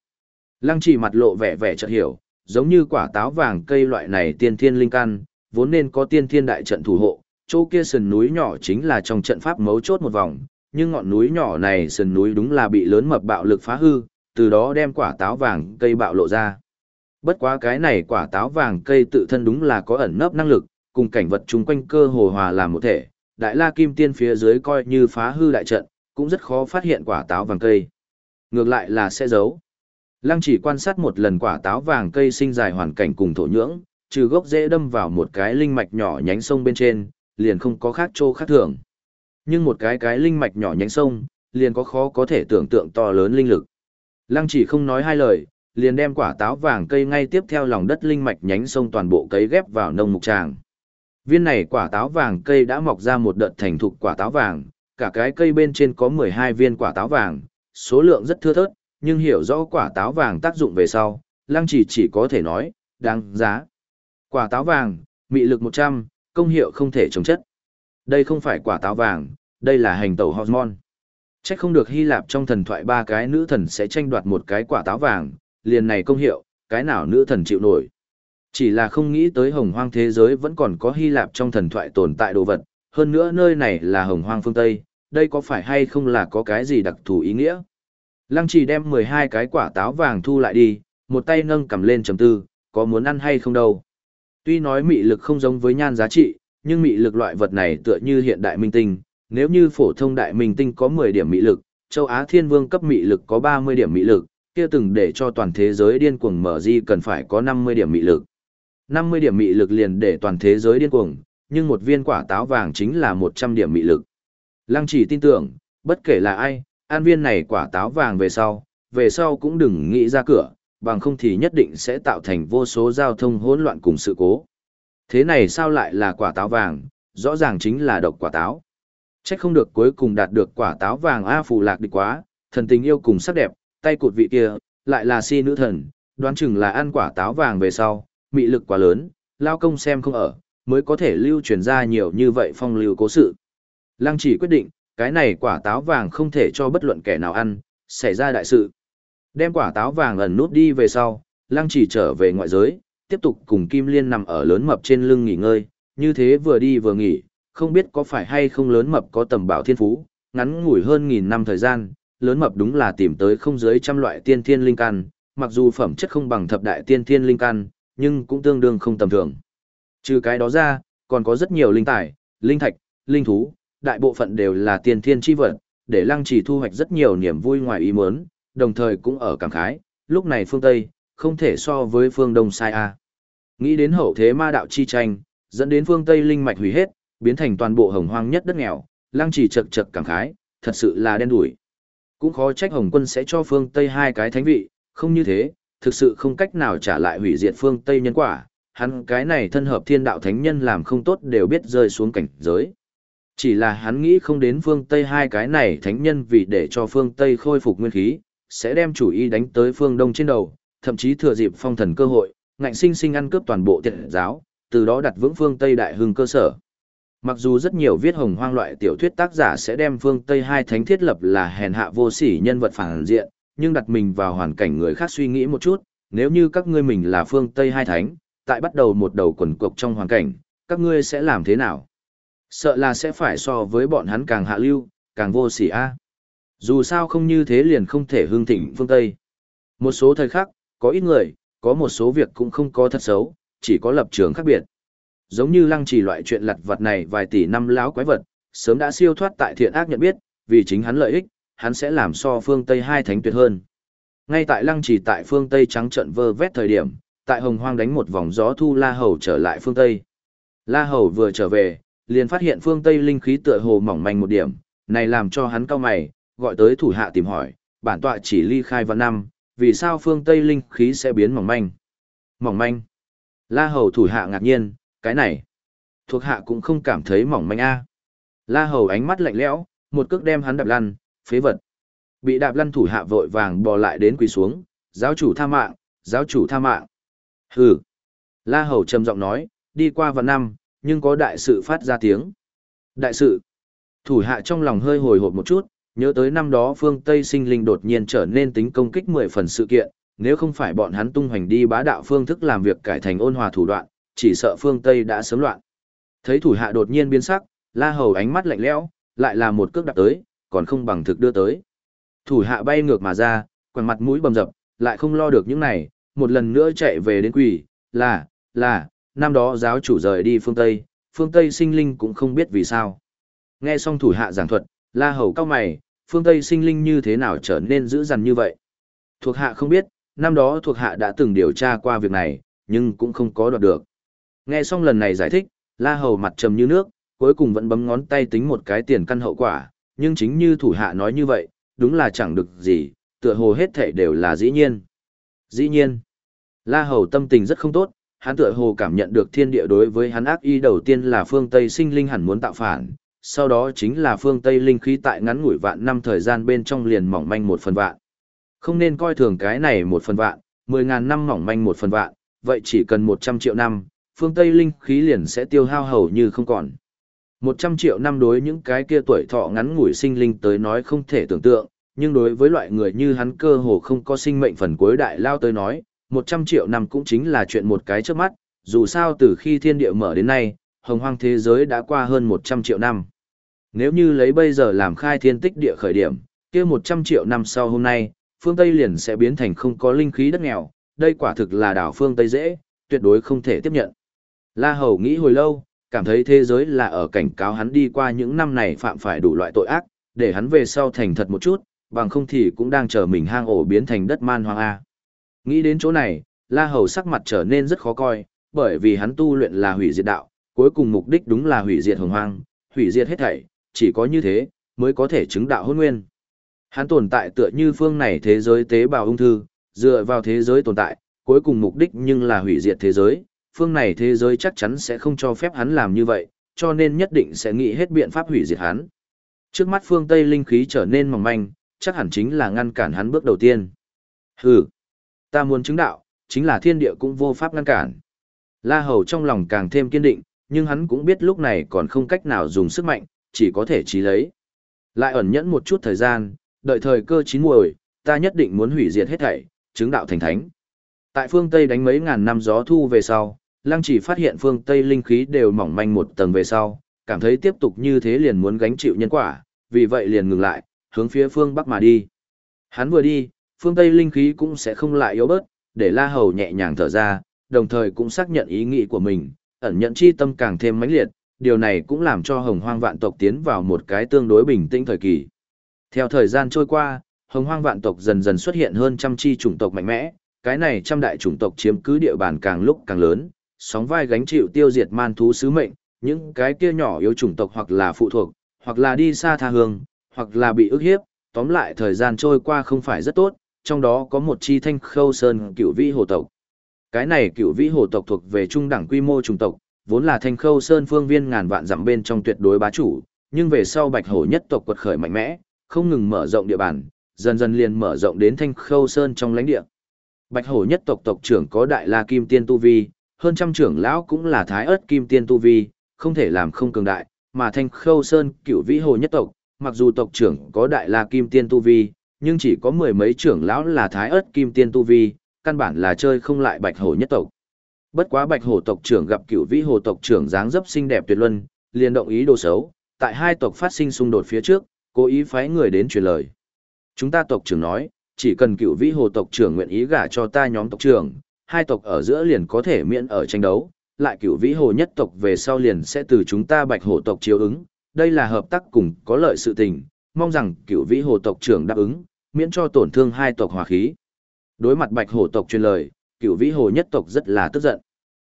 Speaker 1: Lăng trì mặt lộ vẻ vẻ chợt hiểu, giống như quả táo vàng cây loại này tiên thiên linh căn, vốn nên có tiên thiên đại trận thủ hộ, chỗ kia sườn núi nhỏ chính là trong trận pháp mấu chốt một vòng, nhưng ngọn núi nhỏ này sườn núi đúng là bị lớn mập bạo lực phá hư, từ đó đem quả táo vàng cây bạo lộ ra. Bất quá cái này quả táo vàng cây tự thân đúng là có ẩn nấp năng lực, cùng cảnh vật chung quanh cơ hồ hòa làm một thể, đại la kim tiên phía dưới coi như phá hư đại trận, cũng rất khó phát hiện quả táo vàng cây. Ngược lại là sẽ giấu. Lăng chỉ quan sát một lần quả táo vàng cây sinh dài hoàn cảnh cùng thổ nhưỡng, trừ gốc dễ đâm vào một cái linh mạch nhỏ nhánh sông bên trên, liền không có khác trô khác thường. Nhưng một cái cái linh mạch nhỏ nhánh sông, liền có khó có thể tưởng tượng to lớn linh lực. Lăng chỉ không nói hai lời, liền đem quả táo vàng cây ngay tiếp theo lòng đất linh mạch nhánh sông toàn bộ cấy ghép vào nông mục tràng. Viên này quả táo vàng cây đã mọc ra một đợt thành thục quả táo vàng, cả cái cây bên trên có 12 viên quả táo vàng, số lượng rất thưa thớt, nhưng hiểu rõ quả táo vàng tác dụng về sau, lăng chỉ chỉ có thể nói, đáng giá. Quả táo vàng, mị lực 100, công hiệu không thể chống chất. Đây không phải quả táo vàng, đây là hành tẩu hormone. Chắc không được Hy Lạp trong thần thoại ba cái nữ thần sẽ tranh đoạt một cái quả táo vàng, liền này công hiệu, cái nào nữ thần chịu nổi. Chỉ là không nghĩ tới hồng hoang thế giới vẫn còn có Hy Lạp trong thần thoại tồn tại đồ vật, hơn nữa nơi này là hồng hoang phương Tây, đây có phải hay không là có cái gì đặc thù ý nghĩa. Lăng trì đem 12 cái quả táo vàng thu lại đi, một tay nâng cầm lên chấm tư, có muốn ăn hay không đâu. Tuy nói mị lực không giống với nhan giá trị, nhưng mị lực loại vật này tựa như hiện đại minh tinh, nếu như phổ thông đại minh tinh có 10 điểm mị lực, châu Á thiên vương cấp mị lực có 30 điểm mị lực, kia từng để cho toàn thế giới điên cuồng mở di cần phải có 50 điểm mị lực. 50 điểm mị lực liền để toàn thế giới điên cuồng, nhưng một viên quả táo vàng chính là 100 điểm mị lực. Lăng chỉ tin tưởng, bất kể là ai, ăn viên này quả táo vàng về sau, về sau cũng đừng nghĩ ra cửa, bằng không thì nhất định sẽ tạo thành vô số giao thông hỗn loạn cùng sự cố. Thế này sao lại là quả táo vàng, rõ ràng chính là độc quả táo. Chắc không được cuối cùng đạt được quả táo vàng A phù lạc địch quá, thần tình yêu cùng sắc đẹp, tay cụt vị kia, lại là si nữ thần, đoán chừng là ăn quả táo vàng về sau, mị lực quá lớn, lao công xem không ở, mới có thể lưu truyền ra nhiều như vậy phong lưu cố sự. Lăng chỉ quyết định, cái này quả táo vàng không thể cho bất luận kẻ nào ăn, xảy ra đại sự. Đem quả táo vàng ẩn nút đi về sau, lăng chỉ trở về ngoại giới, tiếp tục cùng Kim Liên nằm ở lớn mập trên lưng nghỉ ngơi, như thế vừa đi vừa nghỉ, không biết có phải hay không lớn mập có tầm bảo thiên phú, ngắn ngủi hơn nghìn năm thời gian, lớn mập đúng là tìm tới không dưới trăm loại tiên thiên linh căn, mặc dù phẩm chất không bằng thập đại tiên thiên linh căn, nhưng cũng tương đương không tầm thường. Trừ cái đó ra, còn có rất nhiều linh tài, linh thạch, linh thú, đại bộ phận đều là tiền thiên chi vật, để lăng chỉ thu hoạch rất nhiều niềm vui ngoài ý muốn, đồng thời cũng ở cảm khái, lúc này phương Tây, không thể so với phương Đông sai a. Nghĩ đến hậu thế ma đạo chi tranh, dẫn đến phương Tây linh mạch hủy hết, biến thành toàn bộ hồng hoang nhất đất nghèo, lăng chỉ chật chật cảm khái, thật sự là đen đủi. Cũng khó trách hồng quân sẽ cho phương Tây hai cái thánh vị, không như thế, thực sự không cách nào trả lại hủy diệt phương Tây nhân quả, hắn cái này thân hợp thiên đạo thánh nhân làm không tốt đều biết rơi xuống cảnh giới. Chỉ là hắn nghĩ không đến phương Tây hai cái này thánh nhân vì để cho phương Tây khôi phục nguyên khí, sẽ đem chủ ý đánh tới phương Đông trên đầu, thậm chí thừa dịp phong thần cơ hội, ngạnh sinh sinh ăn cướp toàn bộ tiện giáo, từ đó đặt vững phương Tây đại hưng cơ sở. Mặc dù rất nhiều viết hồng hoang loại tiểu thuyết tác giả sẽ đem phương Tây hai thánh thiết lập là hèn hạ vô sỉ nhân vật phản diện, nhưng đặt mình vào hoàn cảnh người khác suy nghĩ một chút, nếu như các ngươi mình là phương Tây hai thánh, tại bắt đầu một đầu quần cục trong hoàn cảnh, các ngươi sẽ làm thế nào? Sợ là sẽ phải so với bọn hắn càng hạ lưu, càng vô sỉ a. Dù sao không như thế liền không thể hương thịnh phương Tây. Một số thời khắc, có ít người, có một số việc cũng không có thật xấu, chỉ có lập trường khác biệt. Giống như lăng trì loại chuyện lặt vật này vài tỷ năm láo quái vật, sớm đã siêu thoát tại thiện ác nhận biết, vì chính hắn lợi ích, hắn sẽ làm so phương Tây hai thánh tuyệt hơn. Ngay tại lăng trì tại phương Tây trắng trận vơ vét thời điểm, tại hồng hoang đánh một vòng gió thu La Hầu trở lại phương Tây. La Hầu vừa trở về, liền phát hiện phương Tây linh khí tựa hồ mỏng manh một điểm, này làm cho hắn cao mày, gọi tới thủ hạ tìm hỏi, bản tọa chỉ ly khai vào năm, vì sao phương Tây linh khí sẽ biến mỏng manh? Mỏng manh. La Hầu thủ hạ ngạc nhiên, cái này, thuộc hạ cũng không cảm thấy mỏng manh a. La Hầu ánh mắt lạnh lẽo, một cước đem hắn đạp lăn, phế vật. Bị đạp lăn thủ hạ vội vàng bò lại đến quỳ xuống, giáo chủ tha mạng, giáo chủ tha mạng. Hừ. La Hầu trầm giọng nói, đi qua vào năm, nhưng có đại sự phát ra tiếng. Đại sự. Thủ hạ trong lòng hơi hồi hộp một chút, nhớ tới năm đó phương Tây sinh linh đột nhiên trở nên tính công kích 10 phần sự kiện, nếu không phải bọn hắn tung hoành đi bá đạo phương thức làm việc cải thành ôn hòa thủ đoạn, chỉ sợ phương Tây đã sớm loạn. Thấy thủ hạ đột nhiên biến sắc, La Hầu ánh mắt lạnh lẽo, lại là một cước đạp tới, còn không bằng thực đưa tới. Thủ hạ bay ngược mà ra, quằn mặt mũi bầm dập, lại không lo được những này, một lần nữa chạy về đến quỷ, là, là, năm đó giáo chủ rời đi phương Tây, phương Tây sinh linh cũng không biết vì sao. Nghe xong thủ hạ giảng thuật, la hầu cao mày, phương Tây sinh linh như thế nào trở nên dữ dằn như vậy. Thuộc hạ không biết, năm đó thuộc hạ đã từng điều tra qua việc này, nhưng cũng không có đoạt được. Nghe xong lần này giải thích, la hầu mặt trầm như nước, cuối cùng vẫn bấm ngón tay tính một cái tiền căn hậu quả, nhưng chính như thủ hạ nói như vậy, đúng là chẳng được gì, tựa hồ hết thể đều là dĩ nhiên. Dĩ nhiên, La Hầu tâm tình rất không tốt, hắn tựa hồ cảm nhận được thiên địa đối với hắn ác ý đầu tiên là phương Tây sinh linh hẳn muốn tạo phản, sau đó chính là phương Tây linh khí tại ngắn ngủi vạn năm thời gian bên trong liền mỏng manh một phần vạn. Không nên coi thường cái này một phần vạn, mười ngàn năm mỏng manh một phần vạn, vậy chỉ cần một trăm triệu năm, phương Tây linh khí liền sẽ tiêu hao hầu như không còn. Một trăm triệu năm đối những cái kia tuổi thọ ngắn ngủi sinh linh tới nói không thể tưởng tượng, nhưng đối với loại người như hắn cơ hồ không có sinh mệnh phần cuối đại lao tới nói, một trăm triệu năm cũng chính là chuyện một cái trước mắt, dù sao từ khi thiên địa mở đến nay, hồng hoang thế giới đã qua hơn một trăm triệu năm. Nếu như lấy bây giờ làm khai thiên tích địa khởi điểm, kia một trăm triệu năm sau hôm nay, phương Tây liền sẽ biến thành không có linh khí đất nghèo, đây quả thực là đảo phương Tây dễ, tuyệt đối không thể tiếp nhận. La Hầu nghĩ hồi lâu, cảm thấy thế giới là ở cảnh cáo hắn đi qua những năm này phạm phải đủ loại tội ác, để hắn về sau thành thật một chút, bằng không thì cũng đang chờ mình hang ổ biến thành đất man hoang A. Nghĩ đến chỗ này, La Hầu sắc mặt trở nên rất khó coi, bởi vì hắn tu luyện là hủy diệt đạo, cuối cùng mục đích đúng là hủy diệt hồng hoang, hủy diệt hết thảy, chỉ có như thế, mới có thể chứng đạo hôn nguyên. Hắn tồn tại tựa như phương này thế giới tế bào ung thư, dựa vào thế giới tồn tại, cuối cùng mục đích nhưng là hủy diệt thế giới, phương này thế giới chắc chắn sẽ không cho phép hắn làm như vậy, cho nên nhất định sẽ nghĩ hết biện pháp hủy diệt hắn. Trước mắt phương Tây linh khí trở nên mỏng manh, chắc hẳn chính là ngăn cản hắn bước đầu tiên. Hừ, ta muốn chứng đạo, chính là thiên địa cũng vô pháp ngăn cản. La Hầu trong lòng càng thêm kiên định, nhưng hắn cũng biết lúc này còn không cách nào dùng sức mạnh, chỉ có thể trí lấy. Lại ẩn nhẫn một chút thời gian, đợi thời cơ chín muồi, ta nhất định muốn hủy diệt hết thảy, chứng đạo thành thánh. Tại phương Tây đánh mấy ngàn năm gió thu về sau, Lăng chỉ phát hiện phương Tây linh khí đều mỏng manh một tầng về sau, cảm thấy tiếp tục như thế liền muốn gánh chịu nhân quả, vì vậy liền ngừng lại, hướng phía phương Bắc mà đi. Hắn vừa đi, phương Tây linh khí cũng sẽ không lại yếu bớt, để La Hầu nhẹ nhàng thở ra, đồng thời cũng xác nhận ý nghĩ của mình, ẩn nhận chi tâm càng thêm mãnh liệt, điều này cũng làm cho hồng hoang vạn tộc tiến vào một cái tương đối bình tĩnh thời kỳ. Theo thời gian trôi qua, hồng hoang vạn tộc dần dần xuất hiện hơn trăm chi chủng tộc mạnh mẽ, cái này trăm đại chủng tộc chiếm cứ địa bàn càng lúc càng lớn, sóng vai gánh chịu tiêu diệt man thú sứ mệnh, những cái kia nhỏ yếu chủng tộc hoặc là phụ thuộc, hoặc là đi xa tha hương, hoặc là bị ức hiếp, tóm lại thời gian trôi qua không phải rất tốt, trong đó có một chi thanh khâu sơn cựu vĩ hồ tộc. Cái này cựu vĩ hồ tộc thuộc về trung đẳng quy mô trùng tộc, vốn là thanh khâu sơn phương viên ngàn vạn dặm bên trong tuyệt đối bá chủ, nhưng về sau bạch hổ nhất tộc quật khởi mạnh mẽ, không ngừng mở rộng địa bàn, dần dần liền mở rộng đến thanh khâu sơn trong lãnh địa. Bạch hổ nhất tộc tộc trưởng có đại la kim tiên tu vi, hơn trăm trưởng lão cũng là thái ớt kim tiên tu vi, không thể làm không cường đại, mà thanh khâu sơn cựu vĩ hồ nhất tộc, mặc dù tộc trưởng có đại la kim tiên tu vi, nhưng chỉ có mười mấy trưởng lão là thái ớt kim tiên tu vi, căn bản là chơi không lại bạch hổ nhất tộc. Bất quá bạch hổ tộc trưởng gặp cựu vĩ hồ tộc trưởng dáng dấp xinh đẹp tuyệt luân, liền động ý đồ xấu, tại hai tộc phát sinh xung đột phía trước, cố ý phái người đến truyền lời. Chúng ta tộc trưởng nói, chỉ cần cựu vĩ hồ tộc trưởng nguyện ý gả cho ta nhóm tộc trưởng, hai tộc ở giữa liền có thể miễn ở tranh đấu, lại cửu vĩ hồ nhất tộc về sau liền sẽ từ chúng ta bạch hồ tộc chiếu ứng, đây là hợp tác cùng có lợi sự tình, mong rằng cửu vĩ hồ tộc trưởng đáp ứng, miễn cho tổn thương hai tộc hòa khí. Đối mặt bạch hồ tộc truyền lời, cửu vĩ hồ nhất tộc rất là tức giận.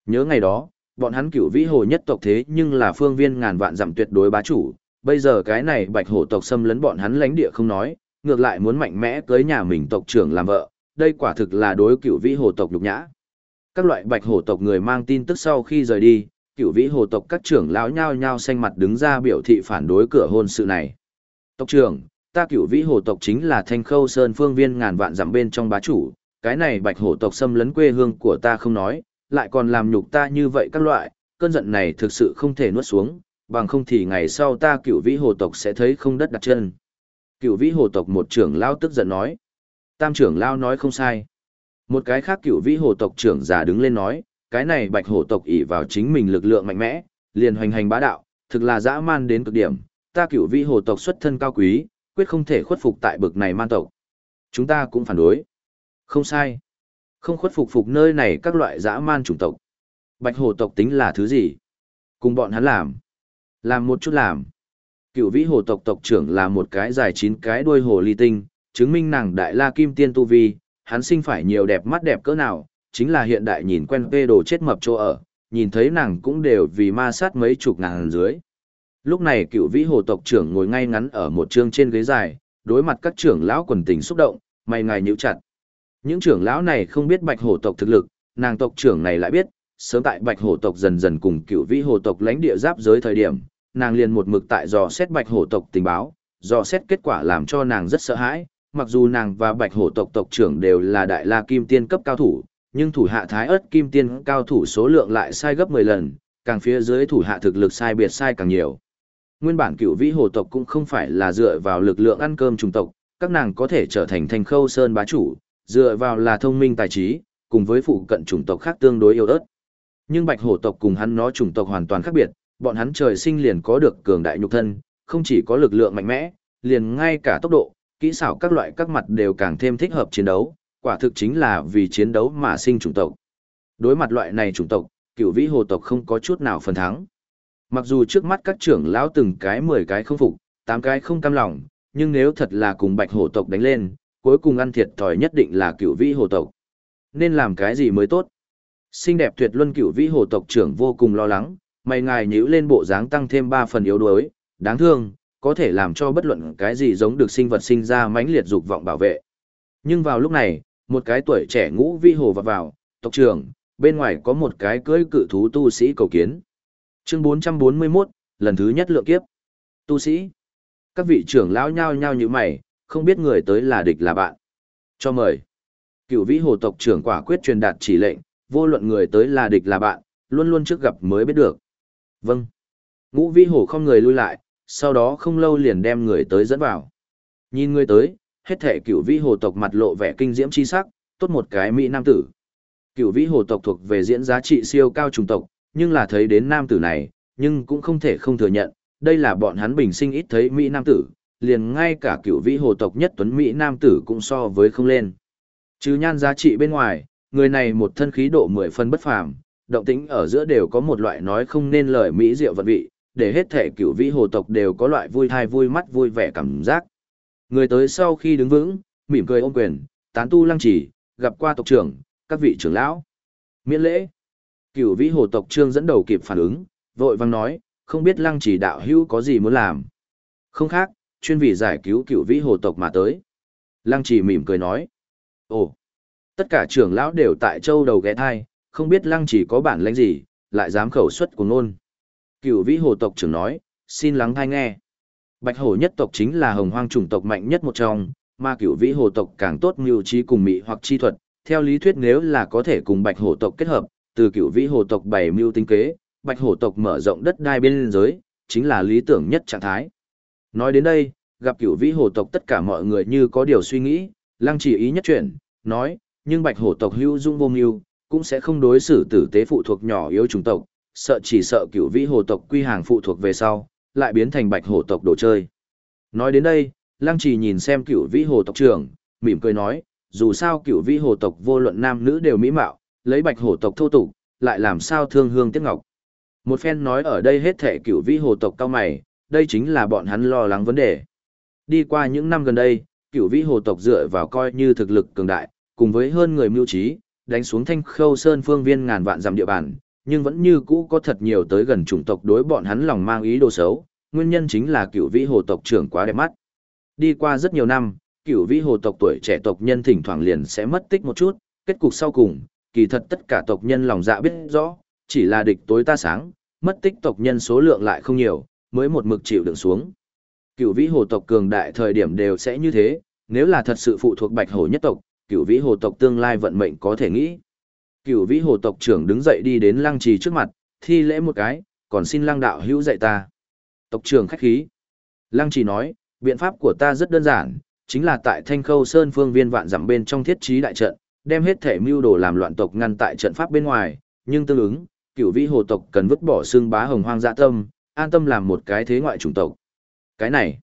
Speaker 1: Nhớ ngày đó, bọn hắn cửu vĩ hồ nhất tộc thế nhưng là phương viên ngàn vạn dặm tuyệt đối bá chủ, bây giờ cái này bạch hồ tộc xâm lấn bọn hắn lãnh địa không nói, ngược lại muốn mạnh mẽ cưới nhà mình tộc trưởng làm vợ, đây quả thực là đối cựu vĩ hồ tộc nhục nhã. Các loại bạch hồ tộc người mang tin tức sau khi rời đi, cựu vĩ hồ tộc các trưởng lão nhao nhao xanh mặt đứng ra biểu thị phản đối cửa hôn sự này. Tộc trưởng, ta cửu vĩ hồ tộc chính là thanh khâu sơn phương viên ngàn vạn dặm bên trong bá chủ, cái này bạch hồ tộc xâm lấn quê hương của ta không nói, lại còn làm nhục ta như vậy các loại, cơn giận này thực sự không thể nuốt xuống, bằng không thì ngày sau ta cửu vĩ hồ tộc sẽ thấy không đất đặt chân. Cửu vĩ hồ tộc một trưởng lao tức giận nói tam trưởng lao nói không sai. Một cái khác cửu vĩ hồ tộc trưởng già đứng lên nói, cái này bạch hồ tộc ỷ vào chính mình lực lượng mạnh mẽ, liền hoành hành bá đạo, thực là dã man đến cực điểm, ta cửu vĩ hồ tộc xuất thân cao quý, quyết không thể khuất phục tại bực này man tộc. Chúng ta cũng phản đối. Không sai. Không khuất phục phục nơi này các loại dã man chủng tộc. Bạch hồ tộc tính là thứ gì? Cùng bọn hắn làm. Làm một chút làm. Cửu vĩ hồ tộc tộc trưởng là một cái dài chín cái đuôi hồ ly tinh, chứng minh nàng đại la kim tiên tu vi, hắn sinh phải nhiều đẹp mắt đẹp cỡ nào, chính là hiện đại nhìn quen vê đồ chết mập chỗ ở, nhìn thấy nàng cũng đều vì ma sát mấy chục ngàn dưới. Lúc này cựu vĩ hồ tộc trưởng ngồi ngay ngắn ở một trương trên ghế dài, đối mặt các trưởng lão quần tình xúc động, mày ngài nhíu chặt. Những trưởng lão này không biết bạch hồ tộc thực lực, nàng tộc trưởng này lại biết, sớm tại bạch hồ tộc dần dần cùng cựu vĩ hồ tộc lãnh địa giáp giới thời điểm, nàng liền một mực tại dò xét bạch hồ tộc tình báo, dò xét kết quả làm cho nàng rất sợ hãi, mặc dù nàng và bạch hổ tộc tộc trưởng đều là đại la kim tiên cấp cao thủ, nhưng thủ hạ thái ớt kim tiên cao thủ số lượng lại sai gấp 10 lần, càng phía dưới thủ hạ thực lực sai biệt sai càng nhiều. Nguyên bản cựu vĩ hồ tộc cũng không phải là dựa vào lực lượng ăn cơm trùng tộc, các nàng có thể trở thành thành khâu sơn bá chủ, dựa vào là thông minh tài trí, cùng với phụ cận chủng tộc khác tương đối yếu ớt. Nhưng bạch hổ tộc cùng hắn nó chủng tộc hoàn toàn khác biệt, bọn hắn trời sinh liền có được cường đại nhục thân, không chỉ có lực lượng mạnh mẽ, liền ngay cả tốc độ, kỹ xảo các loại các mặt đều càng thêm thích hợp chiến đấu, quả thực chính là vì chiến đấu mà sinh chủng tộc. Đối mặt loại này chủng tộc, cựu vĩ hồ tộc không có chút nào phần thắng. Mặc dù trước mắt các trưởng lão từng cái 10 cái không phục, 8 cái không cam lòng, nhưng nếu thật là cùng bạch hổ tộc đánh lên, cuối cùng ăn thiệt thòi nhất định là cửu vĩ hồ tộc. Nên làm cái gì mới tốt? Xinh đẹp tuyệt luân cửu vĩ hồ tộc trưởng vô cùng lo lắng, mày ngài nhíu lên bộ dáng tăng thêm 3 phần yếu đuối, đáng thương, có thể làm cho bất luận cái gì giống được sinh vật sinh ra mãnh liệt dục vọng bảo vệ. Nhưng vào lúc này, một cái tuổi trẻ ngũ vĩ hồ vào vào, tộc trưởng, bên ngoài có một cái cưỡi cự thú tu sĩ cầu kiến. Chương 441, lần thứ nhất lượng kiếp. Tu sĩ. Các vị trưởng lão nhao nhao như mày, không biết người tới là địch là bạn. Cho mời. Cựu vĩ hồ tộc trưởng quả quyết truyền đạt chỉ lệnh, vô luận người tới là địch là bạn, luôn luôn trước gặp mới biết được. Vâng. Ngũ vĩ hồ không người lui lại, sau đó không lâu liền đem người tới dẫn vào. Nhìn người tới, hết thể cựu vĩ hồ tộc mặt lộ vẻ kinh diễm chi sắc, tốt một cái mỹ nam tử. Cựu vĩ hồ tộc thuộc về diễn giá trị siêu cao trùng tộc, nhưng là thấy đến nam tử này, nhưng cũng không thể không thừa nhận, đây là bọn hắn bình sinh ít thấy mỹ nam tử, liền ngay cả cựu vĩ hồ tộc nhất tuấn mỹ nam tử cũng so với không lên. Chứ nhan giá trị bên ngoài, người này một thân khí độ mười phân bất phàm, động tĩnh ở giữa đều có một loại nói không nên lời mỹ diệu vật vị, để hết thể cựu vĩ hồ tộc đều có loại vui thai vui mắt vui vẻ cảm giác. Người tới sau khi đứng vững, mỉm cười ôm quyền, tán tu lăng chỉ, gặp qua tộc trưởng, các vị trưởng lão. Miễn lễ. Cựu vĩ hồ tộc trương dẫn đầu kịp phản ứng, vội vang nói, không biết lăng chỉ đạo hữu có gì muốn làm. Không khác, chuyên vì giải cứu cựu vĩ hồ tộc mà tới. Lăng chỉ mỉm cười nói. Ồ, tất cả trưởng lão đều tại châu đầu ghé thai, không biết lăng chỉ có bản lãnh gì, lại dám khẩu xuất của ngôn. Cựu vĩ hồ tộc trưởng nói, xin lắng thai nghe. Bạch hổ nhất tộc chính là hồng hoang chủng tộc mạnh nhất một trong, mà cựu vĩ hồ tộc càng tốt mưu trí cùng mỹ hoặc chi thuật. Theo lý thuyết nếu là có thể cùng bạch hổ tộc kết hợp, từ cựu vĩ hồ tộc bảy mưu tinh kế, bạch hổ tộc mở rộng đất đai bên giới, chính là lý tưởng nhất trạng thái. Nói đến đây, gặp cựu vĩ hồ tộc tất cả mọi người như có điều suy nghĩ, lăng chỉ ý nhất chuyển, nói, nhưng bạch hổ tộc hữu dung vô mưu, cũng sẽ không đối xử tử tế phụ thuộc nhỏ yếu chủng tộc, sợ chỉ sợ cựu vĩ hồ tộc quy hàng phụ thuộc về sau, lại biến thành bạch hổ tộc đồ chơi. Nói đến đây, lăng chỉ nhìn xem cựu vĩ hồ tộc trưởng, mỉm cười nói, dù sao cựu vĩ hồ tộc vô luận nam nữ đều mỹ mạo, lấy bạch hổ tộc thô tục, lại làm sao thương hương tiếc ngọc. Một phen nói ở đây hết thể cựu vĩ hồ tộc cao mày, đây chính là bọn hắn lo lắng vấn đề. Đi qua những năm gần đây, cựu vĩ hồ tộc dựa vào coi như thực lực cường đại, cùng với hơn người mưu trí, đánh xuống thanh khâu sơn phương viên ngàn vạn dặm địa bàn, nhưng vẫn như cũ có thật nhiều tới gần chủng tộc đối bọn hắn lòng mang ý đồ xấu, nguyên nhân chính là cựu vĩ hồ tộc trưởng quá đẹp mắt. Đi qua rất nhiều năm, cựu vĩ hồ tộc tuổi trẻ tộc nhân thỉnh thoảng liền sẽ mất tích một chút, kết cục sau cùng, kỳ thật tất cả tộc nhân lòng dạ biết rõ, chỉ là địch tối ta sáng, mất tích tộc nhân số lượng lại không nhiều, mới một mực chịu đựng xuống. Cựu vĩ hồ tộc cường đại thời điểm đều sẽ như thế, nếu là thật sự phụ thuộc bạch hồ nhất tộc, cựu vĩ hồ tộc tương lai vận mệnh có thể nghĩ. Cựu vĩ hồ tộc trưởng đứng dậy đi đến lăng trì trước mặt, thi lễ một cái, còn xin lăng đạo hữu dạy ta. Tộc trưởng khách khí. Lăng trì nói, biện pháp của ta rất đơn giản, chính là tại thanh khâu sơn phương viên vạn dặm bên trong thiết trí đại trận, đem hết thể mưu đồ làm loạn tộc ngăn tại trận pháp bên ngoài, nhưng tương ứng, cửu vĩ hồ tộc cần vứt bỏ xương bá hồng hoang dạ tâm, an tâm làm một cái thế ngoại chủng tộc. Cái này,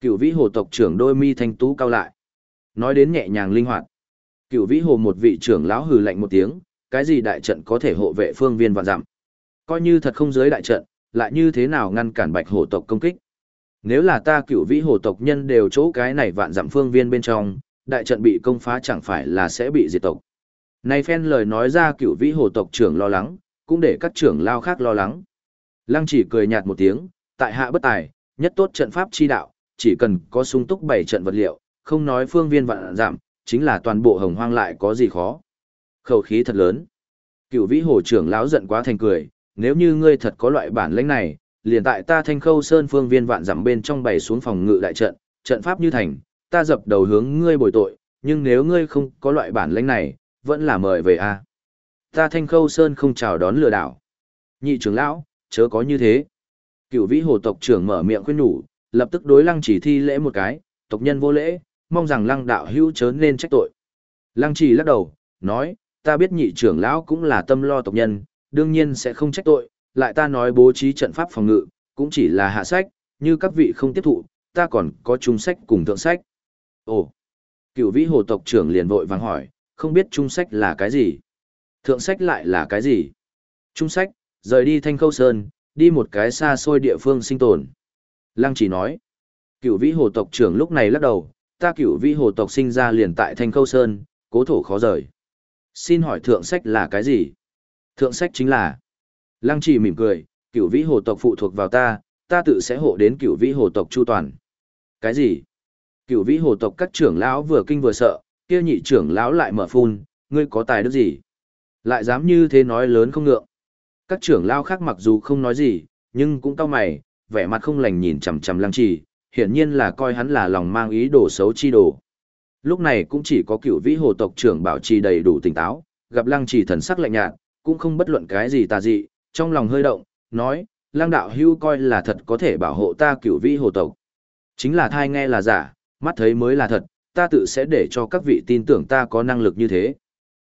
Speaker 1: cửu vĩ hồ tộc trưởng đôi mi thanh tú cao lại. Nói đến nhẹ nhàng linh hoạt. Cửu vĩ hồ một vị trưởng lão hừ lạnh một tiếng, cái gì đại trận có thể hộ vệ phương viên vạn dặm. Coi như thật không giới đại trận, lại như thế nào ngăn cản bạch hồ tộc công kích. Nếu là ta cửu vĩ hồ tộc nhân đều chỗ cái này vạn dặm phương viên bên trong, đại trận bị công phá chẳng phải là sẽ bị diệt tộc. Này phen lời nói ra cựu vĩ hồ tộc trưởng lo lắng, cũng để các trưởng lao khác lo lắng. Lăng chỉ cười nhạt một tiếng, tại hạ bất tài, nhất tốt trận pháp chi đạo, chỉ cần có sung túc bảy trận vật liệu, không nói phương viên vạn giảm, chính là toàn bộ hồng hoang lại có gì khó. Khẩu khí thật lớn. Cựu vĩ hồ trưởng lão giận quá thành cười, nếu như ngươi thật có loại bản lĩnh này, liền tại ta thanh khâu sơn phương viên vạn giảm bên trong bày xuống phòng ngự đại trận, trận pháp như thành, ta dập đầu hướng ngươi bồi tội, nhưng nếu ngươi không có loại bản lĩnh này, vẫn là mời về a. Ta thanh khâu sơn không chào đón lừa đảo. Nhị trưởng lão, chớ có như thế. Cựu vĩ hồ tộc trưởng mở miệng khuyên nhủ, lập tức đối lăng chỉ thi lễ một cái, tộc nhân vô lễ, mong rằng lăng đạo hữu chớ nên trách tội. Lăng chỉ lắc đầu, nói, ta biết nhị trưởng lão cũng là tâm lo tộc nhân, đương nhiên sẽ không trách tội, lại ta nói bố trí trận pháp phòng ngự, cũng chỉ là hạ sách, như các vị không tiếp thụ, ta còn có trung sách cùng thượng sách. Ồ, cựu vĩ hồ tộc trưởng liền vội vàng hỏi, không biết trung sách là cái gì? Thượng sách lại là cái gì? Trung sách, rời đi thanh khâu sơn, đi một cái xa xôi địa phương sinh tồn. Lăng chỉ nói, cựu vĩ hồ tộc trưởng lúc này lắc đầu, ta cựu vĩ hồ tộc sinh ra liền tại thanh khâu sơn, cố thổ khó rời. Xin hỏi thượng sách là cái gì? Thượng sách chính là, lăng chỉ mỉm cười, cựu vĩ hồ tộc phụ thuộc vào ta, ta tự sẽ hộ đến cựu vĩ hồ tộc chu toàn. Cái gì? Cựu vĩ hồ tộc các trưởng lão vừa kinh vừa sợ, kia nhị trưởng lão lại mở phun, ngươi có tài đức gì? Lại dám như thế nói lớn không ngượng. Các trưởng lão khác mặc dù không nói gì, nhưng cũng cau mày, vẻ mặt không lành nhìn chằm chằm lăng trì, hiển nhiên là coi hắn là lòng mang ý đồ xấu chi đồ. Lúc này cũng chỉ có cựu vĩ hồ tộc trưởng bảo trì đầy đủ tỉnh táo, gặp lăng trì thần sắc lạnh nhạt, cũng không bất luận cái gì tà dị, trong lòng hơi động, nói, lăng đạo hưu coi là thật có thể bảo hộ ta cựu vĩ hồ tộc. Chính là thai nghe là giả, mắt thấy mới là thật, ta tự sẽ để cho các vị tin tưởng ta có năng lực như thế.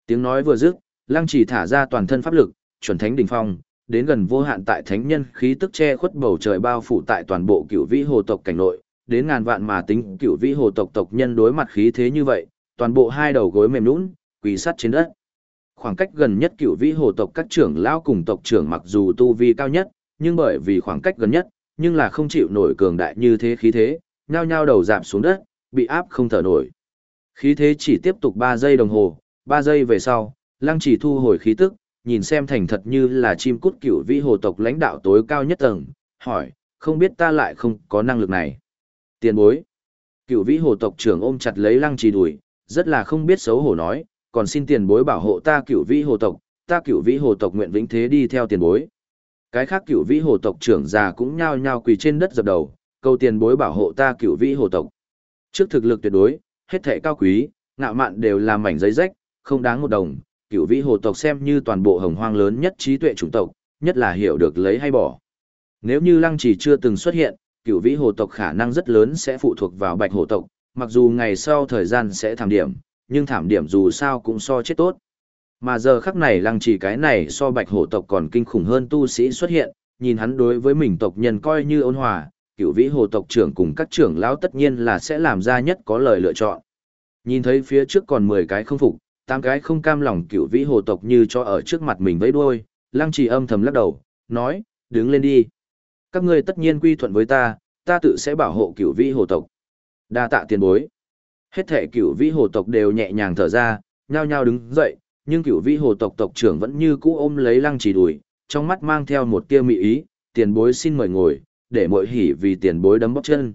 Speaker 1: Tiếng nói vừa dứt, lăng chỉ thả ra toàn thân pháp lực, chuẩn thánh đỉnh phong, đến gần vô hạn tại thánh nhân khí tức che khuất bầu trời bao phủ tại toàn bộ cựu vĩ hồ tộc cảnh nội, đến ngàn vạn mà tính cựu vĩ hồ tộc tộc nhân đối mặt khí thế như vậy, toàn bộ hai đầu gối mềm nhũn, quỳ sát trên đất. Khoảng cách gần nhất cựu vĩ hồ tộc các trưởng lão cùng tộc trưởng mặc dù tu vi cao nhất, nhưng bởi vì khoảng cách gần nhất, nhưng là không chịu nổi cường đại như thế khí thế, nhao nhao đầu giảm xuống đất, bị áp không thở nổi. Khí thế chỉ tiếp tục 3 giây đồng hồ, 3 giây về sau, lăng chỉ thu hồi khí tức, nhìn xem thành thật như là chim cút cửu vĩ hồ tộc lãnh đạo tối cao nhất tầng, hỏi, không biết ta lại không có năng lực này. Tiền bối. Cửu vĩ hồ tộc trưởng ôm chặt lấy lăng trì đuổi, rất là không biết xấu hổ nói, còn xin tiền bối bảo hộ ta cửu vĩ hồ tộc, ta cửu vĩ hồ tộc nguyện vĩnh thế đi theo tiền bối. Cái khác cửu vĩ hồ tộc trưởng già cũng nhao nhao quỳ trên đất dập đầu, câu tiền bối bảo hộ ta cửu vĩ hồ tộc. Trước thực lực tuyệt đối, hết thệ cao quý, ngạo mạn đều là mảnh giấy rách, không đáng một đồng, cửu vĩ hồ tộc xem như toàn bộ hồng hoang lớn nhất trí tuệ chủng tộc, nhất là hiểu được lấy hay bỏ. Nếu như lăng chỉ chưa từng xuất hiện, cửu vĩ hồ tộc khả năng rất lớn sẽ phụ thuộc vào bạch hồ tộc, mặc dù ngày sau thời gian sẽ thảm điểm, nhưng thảm điểm dù sao cũng so chết tốt. Mà giờ khắc này lăng chỉ cái này so bạch hổ tộc còn kinh khủng hơn tu sĩ xuất hiện, nhìn hắn đối với mình tộc nhân coi như ôn hòa, cựu vĩ hồ tộc trưởng cùng các trưởng lão tất nhiên là sẽ làm ra nhất có lời lựa chọn. Nhìn thấy phía trước còn 10 cái không phục, 8 cái không cam lòng cựu vĩ hồ tộc như cho ở trước mặt mình vẫy đuôi, lăng trì âm thầm lắc đầu, nói, đứng lên đi. Các ngươi tất nhiên quy thuận với ta, ta tự sẽ bảo hộ cựu vĩ hồ tộc. đa tạ tiền bối. Hết thể cựu vĩ hồ tộc đều nhẹ nhàng thở ra, nhao nhao đứng dậy, nhưng cựu vĩ hồ tộc tộc trưởng vẫn như cũ ôm lấy lăng trì đuổi, trong mắt mang theo một tia mị ý, tiền bối xin mời ngồi, để mội hỉ vì tiền bối đấm bóc chân.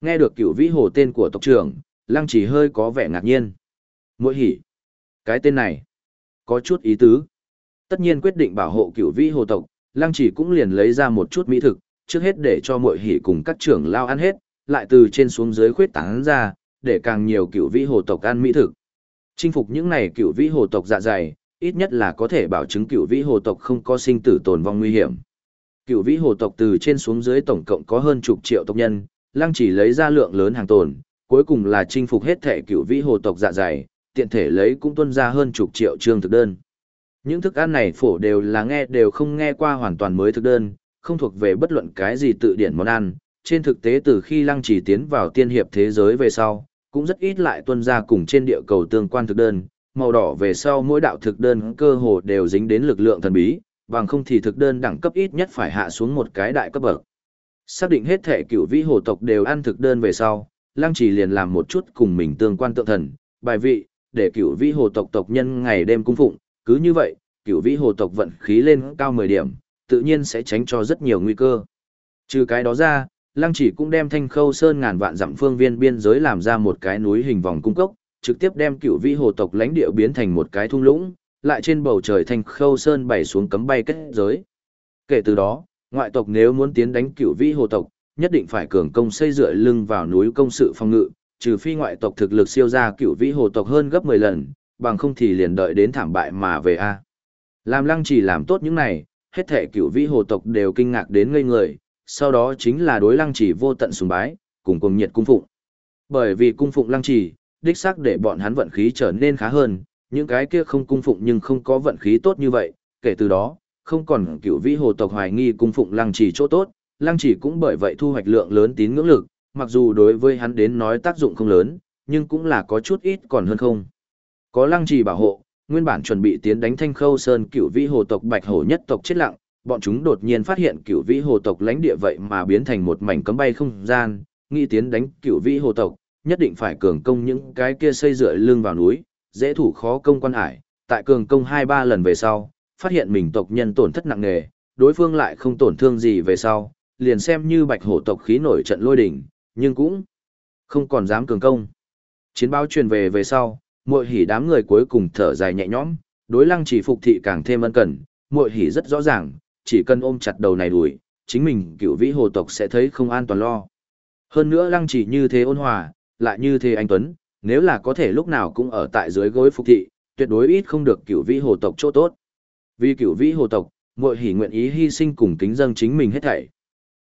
Speaker 1: Nghe được cựu vĩ hồ tên của tộc trưởng, lăng chỉ hơi có vẻ ngạc nhiên. Mội hỉ. Cái tên này, có chút ý tứ. Tất nhiên quyết định bảo hộ cựu vĩ hồ tộc, lăng chỉ cũng liền lấy ra một chút mỹ thực, trước hết để cho mội hỉ cùng các trưởng lao ăn hết, lại từ trên xuống dưới khuyết tán ra, để càng nhiều cựu vĩ hồ tộc ăn mỹ thực. Chinh phục những này cựu vĩ hồ tộc dạ dày, ít nhất là có thể bảo chứng cựu vĩ hồ tộc không có sinh tử tồn vong nguy hiểm. Cựu vĩ hồ tộc từ trên xuống dưới tổng cộng có hơn chục triệu tộc nhân, lăng chỉ lấy ra lượng lớn hàng tồn, cuối cùng là chinh phục hết thể cựu vĩ hồ tộc dạ dày, tiện thể lấy cũng tuân ra hơn chục triệu trương thực đơn. Những thức ăn này phổ đều là nghe đều không nghe qua hoàn toàn mới thực đơn, không thuộc về bất luận cái gì tự điển món ăn. Trên thực tế từ khi lăng chỉ tiến vào tiên hiệp thế giới về sau, cũng rất ít lại tuân ra cùng trên địa cầu tương quan thực đơn, màu đỏ về sau mỗi đạo thực đơn cơ hồ đều dính đến lực lượng thần bí, bằng không thì thực đơn đẳng cấp ít nhất phải hạ xuống một cái đại cấp bậc. Xác định hết thể cửu vĩ hồ tộc đều ăn thực đơn về sau, Lăng Chỉ liền làm một chút cùng mình tương quan tượng thần, bài vị, để cửu vĩ hồ tộc tộc nhân ngày đêm cung phụng, cứ như vậy, cửu vĩ hồ tộc vận khí lên cao 10 điểm, tự nhiên sẽ tránh cho rất nhiều nguy cơ. Trừ cái đó ra, Lăng Chỉ cũng đem Thanh Khâu Sơn ngàn vạn dặm phương viên biên giới làm ra một cái núi hình vòng cung cốc, trực tiếp đem cửu vĩ hồ tộc lãnh địa biến thành một cái thung lũng, lại trên bầu trời thành khâu sơn bày xuống cấm bay kết giới. Kể từ đó, ngoại tộc nếu muốn tiến đánh cửu vĩ hồ tộc, nhất định phải cường công xây dựa lưng vào núi công sự phòng ngự, trừ phi ngoại tộc thực lực siêu ra cửu vĩ hồ tộc hơn gấp 10 lần, bằng không thì liền đợi đến thảm bại mà về a. Làm lăng chỉ làm tốt những này, hết thể cửu vĩ hồ tộc đều kinh ngạc đến ngây người, sau đó chính là đối lăng chỉ vô tận sùng bái, cùng cùng nhiệt cung phụng. Bởi vì cung phụng lăng chỉ, đích xác để bọn hắn vận khí trở nên khá hơn, những cái kia không cung phụng nhưng không có vận khí tốt như vậy, kể từ đó, không còn cựu vĩ hồ tộc hoài nghi cung phụng lăng trì chỗ tốt, lăng trì cũng bởi vậy thu hoạch lượng lớn tín ngưỡng lực, mặc dù đối với hắn đến nói tác dụng không lớn, nhưng cũng là có chút ít còn hơn không. Có lăng trì bảo hộ, nguyên bản chuẩn bị tiến đánh thanh khâu sơn cựu vĩ hồ tộc bạch hổ nhất tộc chết lặng, bọn chúng đột nhiên phát hiện cựu vĩ hồ tộc lãnh địa vậy mà biến thành một mảnh cấm bay không gian, nghĩ tiến đánh cựu vĩ hồ tộc, nhất định phải cường công những cái kia xây dựa lưng vào núi, dễ thủ khó công quan hải, tại cường công hai ba lần về sau, phát hiện mình tộc nhân tổn thất nặng nề, đối phương lại không tổn thương gì về sau, liền xem như bạch hổ tộc khí nổi trận lôi đỉnh, nhưng cũng không còn dám cường công. Chiến báo truyền về về sau, muội hỉ đám người cuối cùng thở dài nhẹ nhõm, đối lăng chỉ phục thị càng thêm ân cần, muội hỉ rất rõ ràng, chỉ cần ôm chặt đầu này đuổi, chính mình cựu vĩ hồ tộc sẽ thấy không an toàn lo. Hơn nữa lăng chỉ như thế ôn hòa, lại như thế anh Tuấn, nếu là có thể lúc nào cũng ở tại dưới gối phục thị, tuyệt đối ít không được cửu vĩ hồ tộc chỗ tốt. Vì cửu vĩ hồ tộc, muội hỉ nguyện ý hy sinh cùng kính dâng chính mình hết thảy.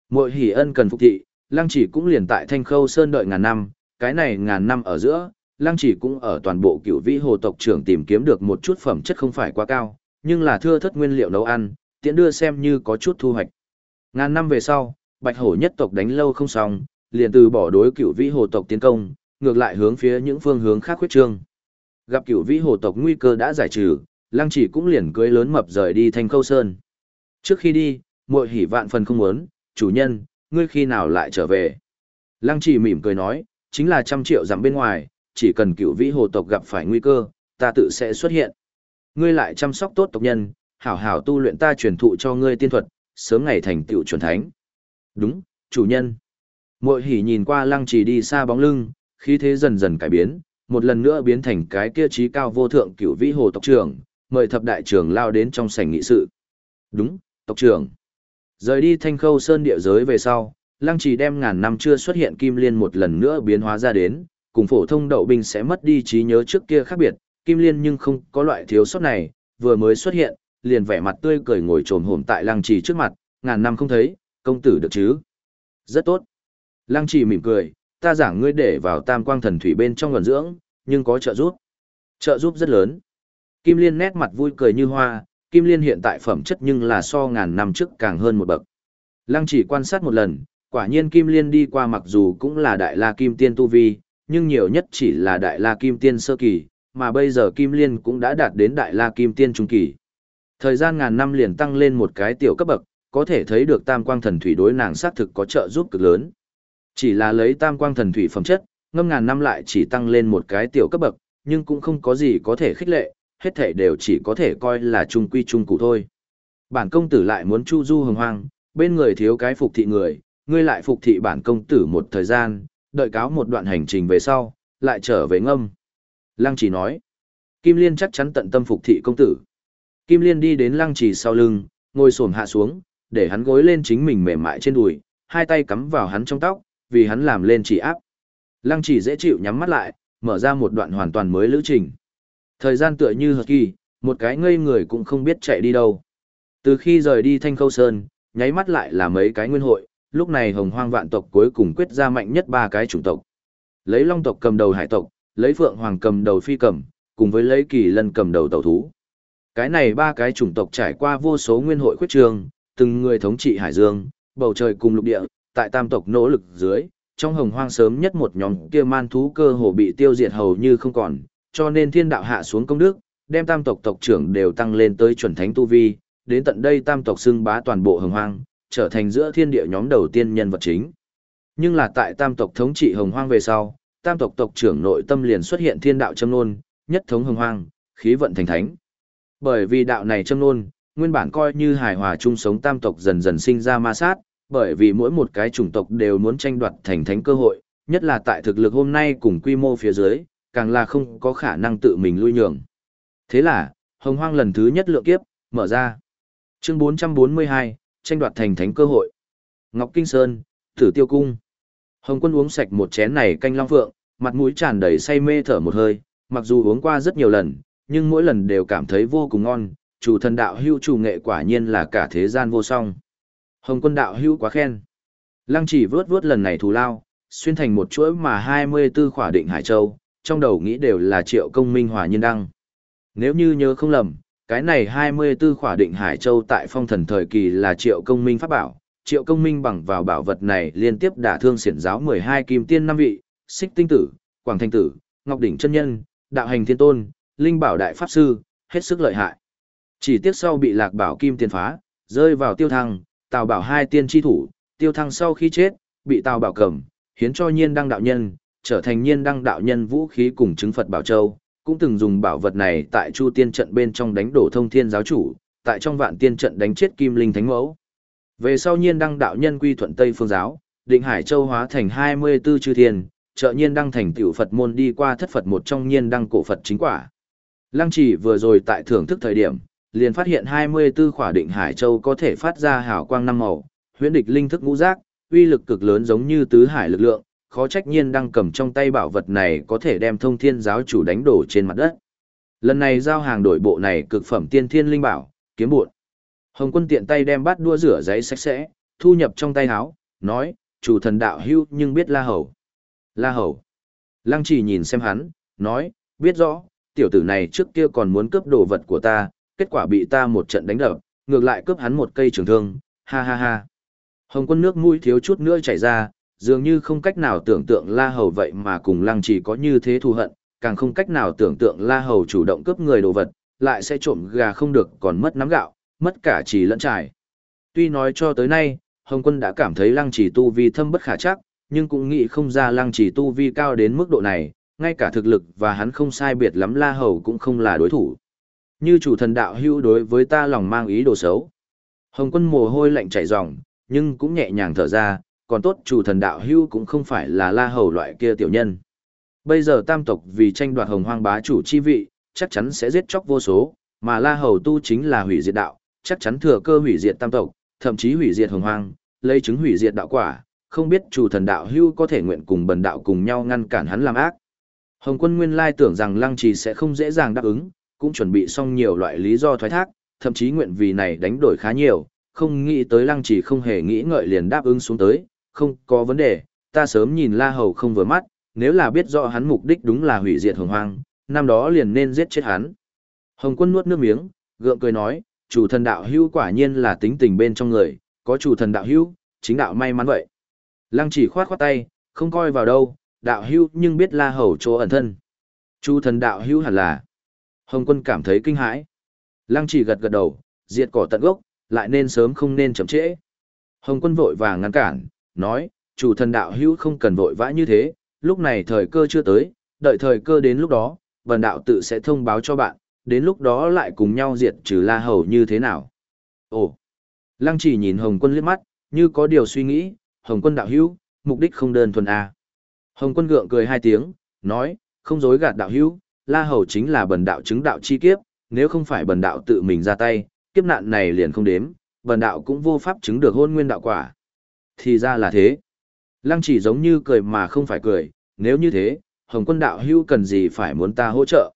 Speaker 1: Muội hỉ ân cần phục thị, lăng chỉ cũng liền tại thanh khâu sơn đợi ngàn năm, cái này ngàn năm ở giữa, lăng chỉ cũng ở toàn bộ cửu vĩ hồ tộc trưởng tìm kiếm được một chút phẩm chất không phải quá cao, nhưng là thưa thất nguyên liệu nấu ăn, tiện đưa xem như có chút thu hoạch. Ngàn năm về sau, bạch hổ nhất tộc đánh lâu không xong, liền từ bỏ đối cửu vĩ hồ tộc tiến công, ngược lại hướng phía những phương hướng khác khuyết trương. Gặp cửu vĩ hồ tộc nguy cơ đã giải trừ, lăng chỉ cũng liền cưới lớn mập rời đi thanh khâu sơn. Trước khi đi, muội hỉ vạn phần không muốn, chủ nhân, ngươi khi nào lại trở về. Lăng chỉ mỉm cười nói, chính là trăm triệu dặm bên ngoài, chỉ cần cửu vĩ hồ tộc gặp phải nguy cơ, ta tự sẽ xuất hiện. Ngươi lại chăm sóc tốt tộc nhân, hảo hảo tu luyện ta truyền thụ cho ngươi tiên thuật, sớm ngày thành tựu chuẩn thánh. Đúng, chủ nhân. Mội hỉ nhìn qua lăng trì đi xa bóng lưng, khí thế dần dần cải biến, một lần nữa biến thành cái kia trí cao vô thượng cửu vĩ hồ tộc trưởng, mời thập đại trưởng lao đến trong sảnh nghị sự. Đúng, tộc trưởng. Rời đi thanh khâu sơn địa giới về sau, lăng trì đem ngàn năm chưa xuất hiện kim liên một lần nữa biến hóa ra đến, cùng phổ thông đậu binh sẽ mất đi trí nhớ trước kia khác biệt, kim liên nhưng không có loại thiếu sót này, vừa mới xuất hiện, liền vẻ mặt tươi cười ngồi trồm hổm tại lăng trì trước mặt, ngàn năm không thấy, công tử được chứ? Rất tốt. Lăng trì mỉm cười, ta giảng ngươi để vào tam quang thần thủy bên trong nguồn dưỡng, nhưng có trợ giúp. Trợ giúp rất lớn. Kim Liên nét mặt vui cười như hoa, Kim Liên hiện tại phẩm chất nhưng là so ngàn năm trước càng hơn một bậc. Lăng chỉ quan sát một lần, quả nhiên Kim Liên đi qua mặc dù cũng là đại la kim tiên tu vi, nhưng nhiều nhất chỉ là đại la kim tiên sơ kỳ, mà bây giờ Kim Liên cũng đã đạt đến đại la kim tiên trung kỳ. Thời gian ngàn năm liền tăng lên một cái tiểu cấp bậc, có thể thấy được tam quang thần thủy đối nàng xác thực có trợ giúp cực lớn. Chỉ là lấy tam quang thần thủy phẩm chất, ngâm ngàn năm lại chỉ tăng lên một cái tiểu cấp bậc, nhưng cũng không có gì có thể khích lệ, hết thể đều chỉ có thể coi là trung quy trung cụ thôi. Bản công tử lại muốn chu du hồng hoang, bên người thiếu cái phục thị người, ngươi lại phục thị bản công tử một thời gian, đợi cáo một đoạn hành trình về sau, lại trở về ngâm. Lăng chỉ nói, Kim Liên chắc chắn tận tâm phục thị công tử. Kim Liên đi đến lăng chỉ sau lưng, ngồi xổm hạ xuống, để hắn gối lên chính mình mềm mại trên đùi, hai tay cắm vào hắn trong tóc, vì hắn làm lên chỉ áp. Lăng chỉ dễ chịu nhắm mắt lại, mở ra một đoạn hoàn toàn mới lữ trình. Thời gian tựa như hợp kỳ, một cái ngây người cũng không biết chạy đi đâu. Từ khi rời đi Thanh Khâu Sơn, nháy mắt lại là mấy cái nguyên hội, lúc này hồng hoang vạn tộc cuối cùng quyết ra mạnh nhất ba cái chủng tộc. Lấy long tộc cầm đầu hải tộc, lấy phượng hoàng cầm đầu phi cầm, cùng với lấy kỳ lân cầm đầu tàu thú. Cái này ba cái chủng tộc trải qua vô số nguyên hội khuyết trường, từng người thống trị hải dương, bầu trời cùng lục địa, tại tam tộc nỗ lực dưới, trong hồng hoang sớm nhất một nhóm kia man thú cơ hồ bị tiêu diệt hầu như không còn, cho nên thiên đạo hạ xuống công đức, đem tam tộc tộc trưởng đều tăng lên tới chuẩn thánh tu vi, đến tận đây tam tộc xưng bá toàn bộ hồng hoang, trở thành giữa thiên địa nhóm đầu tiên nhân vật chính. Nhưng là tại tam tộc thống trị hồng hoang về sau, tam tộc tộc trưởng nội tâm liền xuất hiện thiên đạo châm nôn, nhất thống hồng hoang, khí vận thành thánh. Bởi vì đạo này châm nôn, nguyên bản coi như hài hòa chung sống tam tộc dần dần sinh ra ma sát, bởi vì mỗi một cái chủng tộc đều muốn tranh đoạt thành thánh cơ hội, nhất là tại thực lực hôm nay cùng quy mô phía dưới, càng là không có khả năng tự mình lui nhường. Thế là, hồng hoang lần thứ nhất lượng kiếp, mở ra. Chương 442, tranh đoạt thành thánh cơ hội. Ngọc Kinh Sơn, Tử Tiêu Cung. Hồng quân uống sạch một chén này canh long phượng, mặt mũi tràn đầy say mê thở một hơi, mặc dù uống qua rất nhiều lần, nhưng mỗi lần đều cảm thấy vô cùng ngon, chủ thần đạo hưu chủ nghệ quả nhiên là cả thế gian vô song. Hồng quân đạo hưu quá khen. Lăng chỉ vớt vớt lần này thù lao, xuyên thành một chuỗi mà 24 khỏa định Hải Châu, trong đầu nghĩ đều là triệu công minh hòa nhân đăng. Nếu như nhớ không lầm, cái này 24 khỏa định Hải Châu tại phong thần thời kỳ là triệu công minh pháp bảo, triệu công minh bằng vào bảo vật này liên tiếp đả thương siển giáo 12 kim tiên năm vị, xích tinh tử, quảng thanh tử, ngọc đỉnh chân nhân, đạo hành thiên tôn, linh bảo đại pháp sư, hết sức lợi hại. Chỉ tiếc sau bị lạc bảo kim tiên phá, rơi vào tiêu thăng, tào bảo hai tiên tri thủ, tiêu thăng sau khi chết, bị tào bảo cầm, hiến cho nhiên đăng đạo nhân, trở thành nhiên đăng đạo nhân vũ khí cùng chứng Phật Bảo Châu, cũng từng dùng bảo vật này tại Chu Tiên trận bên trong đánh đổ thông thiên giáo chủ, tại trong vạn tiên trận đánh chết Kim Linh Thánh Mẫu. Về sau nhiên đăng đạo nhân quy thuận Tây Phương giáo, định Hải Châu hóa thành 24 chư thiên, trợ nhiên đăng thành tiểu Phật môn đi qua thất Phật một trong nhiên đăng cổ Phật chính quả. Lăng chỉ vừa rồi tại thưởng thức thời điểm, liền phát hiện 24 khỏa định Hải Châu có thể phát ra hào quang năm màu, huyễn địch linh thức ngũ giác, uy lực cực lớn giống như tứ hải lực lượng, khó trách nhiên đang cầm trong tay bảo vật này có thể đem thông thiên giáo chủ đánh đổ trên mặt đất. Lần này giao hàng đổi bộ này cực phẩm tiên thiên linh bảo, kiếm buộn. Hồng quân tiện tay đem bát đua rửa giấy sạch sẽ, thu nhập trong tay áo, nói, chủ thần đạo hưu nhưng biết la hầu. La hầu. Lăng chỉ nhìn xem hắn, nói, biết rõ, tiểu tử này trước kia còn muốn cướp đồ vật của ta, kết quả bị ta một trận đánh đập, ngược lại cướp hắn một cây trường thương, ha ha ha. Hồng quân nước mũi thiếu chút nữa chảy ra, dường như không cách nào tưởng tượng La Hầu vậy mà cùng Lăng Chỉ có như thế thù hận, càng không cách nào tưởng tượng La Hầu chủ động cướp người đồ vật, lại sẽ trộm gà không được còn mất nắm gạo, mất cả chỉ lẫn trải. Tuy nói cho tới nay, Hồng quân đã cảm thấy Lăng Chỉ tu vi thâm bất khả chắc, nhưng cũng nghĩ không ra Lăng Chỉ tu vi cao đến mức độ này, ngay cả thực lực và hắn không sai biệt lắm La Hầu cũng không là đối thủ. Như chủ thần đạo hưu đối với ta lòng mang ý đồ xấu. Hồng quân mồ hôi lạnh chảy ròng, nhưng cũng nhẹ nhàng thở ra, còn tốt chủ thần đạo hưu cũng không phải là la hầu loại kia tiểu nhân. Bây giờ tam tộc vì tranh đoạt hồng hoang bá chủ chi vị, chắc chắn sẽ giết chóc vô số, mà la hầu tu chính là hủy diệt đạo, chắc chắn thừa cơ hủy diệt tam tộc, thậm chí hủy diệt hồng hoang, lấy chứng hủy diệt đạo quả, không biết chủ thần đạo hưu có thể nguyện cùng bần đạo cùng nhau ngăn cản hắn làm ác. Hồng quân nguyên lai tưởng rằng lăng trì sẽ không dễ dàng đáp ứng, cũng chuẩn bị xong nhiều loại lý do thoái thác, thậm chí nguyện vì này đánh đổi khá nhiều, không nghĩ tới lăng Chỉ không hề nghĩ ngợi liền đáp ứng xuống tới, không có vấn đề, ta sớm nhìn La Hầu không vừa mắt, nếu là biết rõ hắn mục đích đúng là hủy diệt hồng hoang, năm đó liền nên giết chết hắn. Hồng quân nuốt nước miếng, gượng cười nói, chủ thần đạo hưu quả nhiên là tính tình bên trong người, có chủ thần đạo hưu, chính đạo may mắn vậy. Lăng chỉ khoát khoát tay, không coi vào đâu, đạo hưu nhưng biết La Hầu chỗ ẩn thân. Chủ thần đạo hưu hẳn là. Hồng quân cảm thấy kinh hãi. Lăng chỉ gật gật đầu, diệt cỏ tận gốc, lại nên sớm không nên chậm trễ. Hồng quân vội vàng ngăn cản, nói, chủ thần đạo hữu không cần vội vã như thế, lúc này thời cơ chưa tới, đợi thời cơ đến lúc đó, vần đạo tự sẽ thông báo cho bạn, đến lúc đó lại cùng nhau diệt trừ la hầu như thế nào. Ồ, lăng chỉ nhìn Hồng quân liếc mắt, như có điều suy nghĩ, Hồng quân đạo hữu, mục đích không đơn thuần à. Hồng quân gượng cười hai tiếng, nói, không dối gạt đạo hữu, la hầu chính là bần đạo chứng đạo chi kiếp, nếu không phải bần đạo tự mình ra tay, kiếp nạn này liền không đếm, bần đạo cũng vô pháp chứng được hôn nguyên đạo quả. Thì ra là thế. Lăng chỉ giống như cười mà không phải cười, nếu như thế, Hồng quân đạo hưu cần gì phải muốn ta hỗ trợ.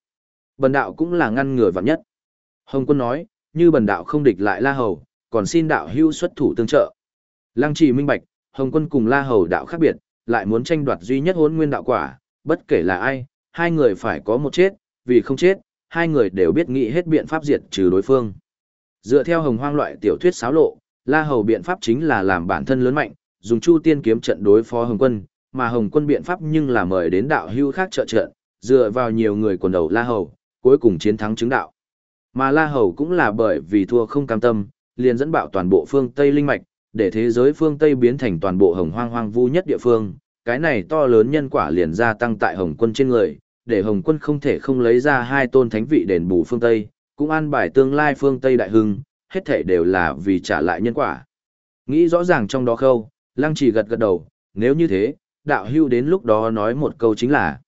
Speaker 1: Bần đạo cũng là ngăn ngừa vạn nhất. Hồng quân nói, như bần đạo không địch lại La Hầu, còn xin đạo hưu xuất thủ tương trợ. Lăng chỉ minh bạch, Hồng quân cùng La Hầu đạo khác biệt, lại muốn tranh đoạt duy nhất hôn nguyên đạo quả, bất kể là ai, hai người phải có một chết, vì không chết, hai người đều biết nghĩ hết biện pháp diệt trừ đối phương. Dựa theo hồng hoang loại tiểu thuyết xáo lộ, La Hầu biện pháp chính là làm bản thân lớn mạnh, dùng Chu Tiên kiếm trận đối phó Hồng Quân, mà Hồng Quân biện pháp nhưng là mời đến đạo hưu khác trợ trận, dựa vào nhiều người quần đầu La Hầu, cuối cùng chiến thắng chứng đạo. Mà La Hầu cũng là bởi vì thua không cam tâm, liền dẫn bạo toàn bộ phương Tây linh mạch, để thế giới phương Tây biến thành toàn bộ hồng hoang hoang vu nhất địa phương. Cái này to lớn nhân quả liền gia tăng tại Hồng Quân trên người, để Hồng Quân không thể không lấy ra hai tôn thánh vị đền bù phương Tây, cũng an bài tương lai phương Tây đại hưng, hết thể đều là vì trả lại nhân quả. Nghĩ rõ ràng trong đó khâu, lăng chỉ gật gật đầu, nếu như thế, đạo hưu đến lúc đó nói một câu chính là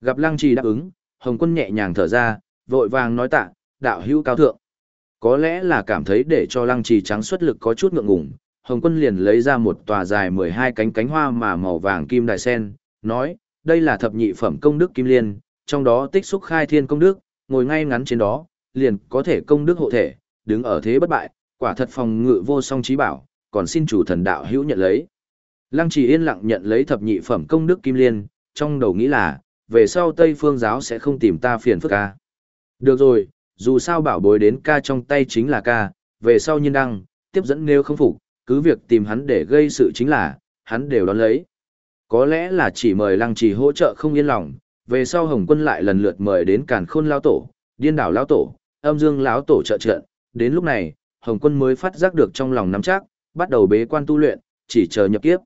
Speaker 1: Gặp Lăng Trì đáp ứng, Hồng Quân nhẹ nhàng thở ra, vội vàng nói tạ, đạo Hưu cao thượng. Có lẽ là cảm thấy để cho Lăng Trì trắng xuất lực có chút ngượng ngùng, Hồng Quân liền lấy ra một tòa dài 12 cánh cánh hoa mà màu vàng kim đài sen, nói, đây là thập nhị phẩm công đức kim liên, trong đó tích xúc khai thiên công đức, ngồi ngay ngắn trên đó, liền có thể công đức hộ thể, đứng ở thế bất bại, quả thật phòng ngự vô song trí bảo, còn xin chủ thần đạo hữu nhận lấy. Lăng Trì yên lặng nhận lấy thập nhị phẩm công đức kim liên, trong đầu nghĩ là, về sau Tây Phương giáo sẽ không tìm ta phiền phức ca. Được rồi, dù sao bảo bối đến ca trong tay chính là ca, về sau nhiên đăng, tiếp dẫn nếu không phục, cứ việc tìm hắn để gây sự chính là, hắn đều đón lấy. Có lẽ là chỉ mời Lăng Trì hỗ trợ không yên lòng, về sau Hồng Quân lại lần lượt mời đến Càn Khôn lão tổ, Điên Đảo lão tổ, Âm Dương lão tổ trợ trận, đến lúc này, Hồng Quân mới phát giác được trong lòng nắm chắc, bắt đầu bế quan tu luyện, chỉ chờ nhập kiếp.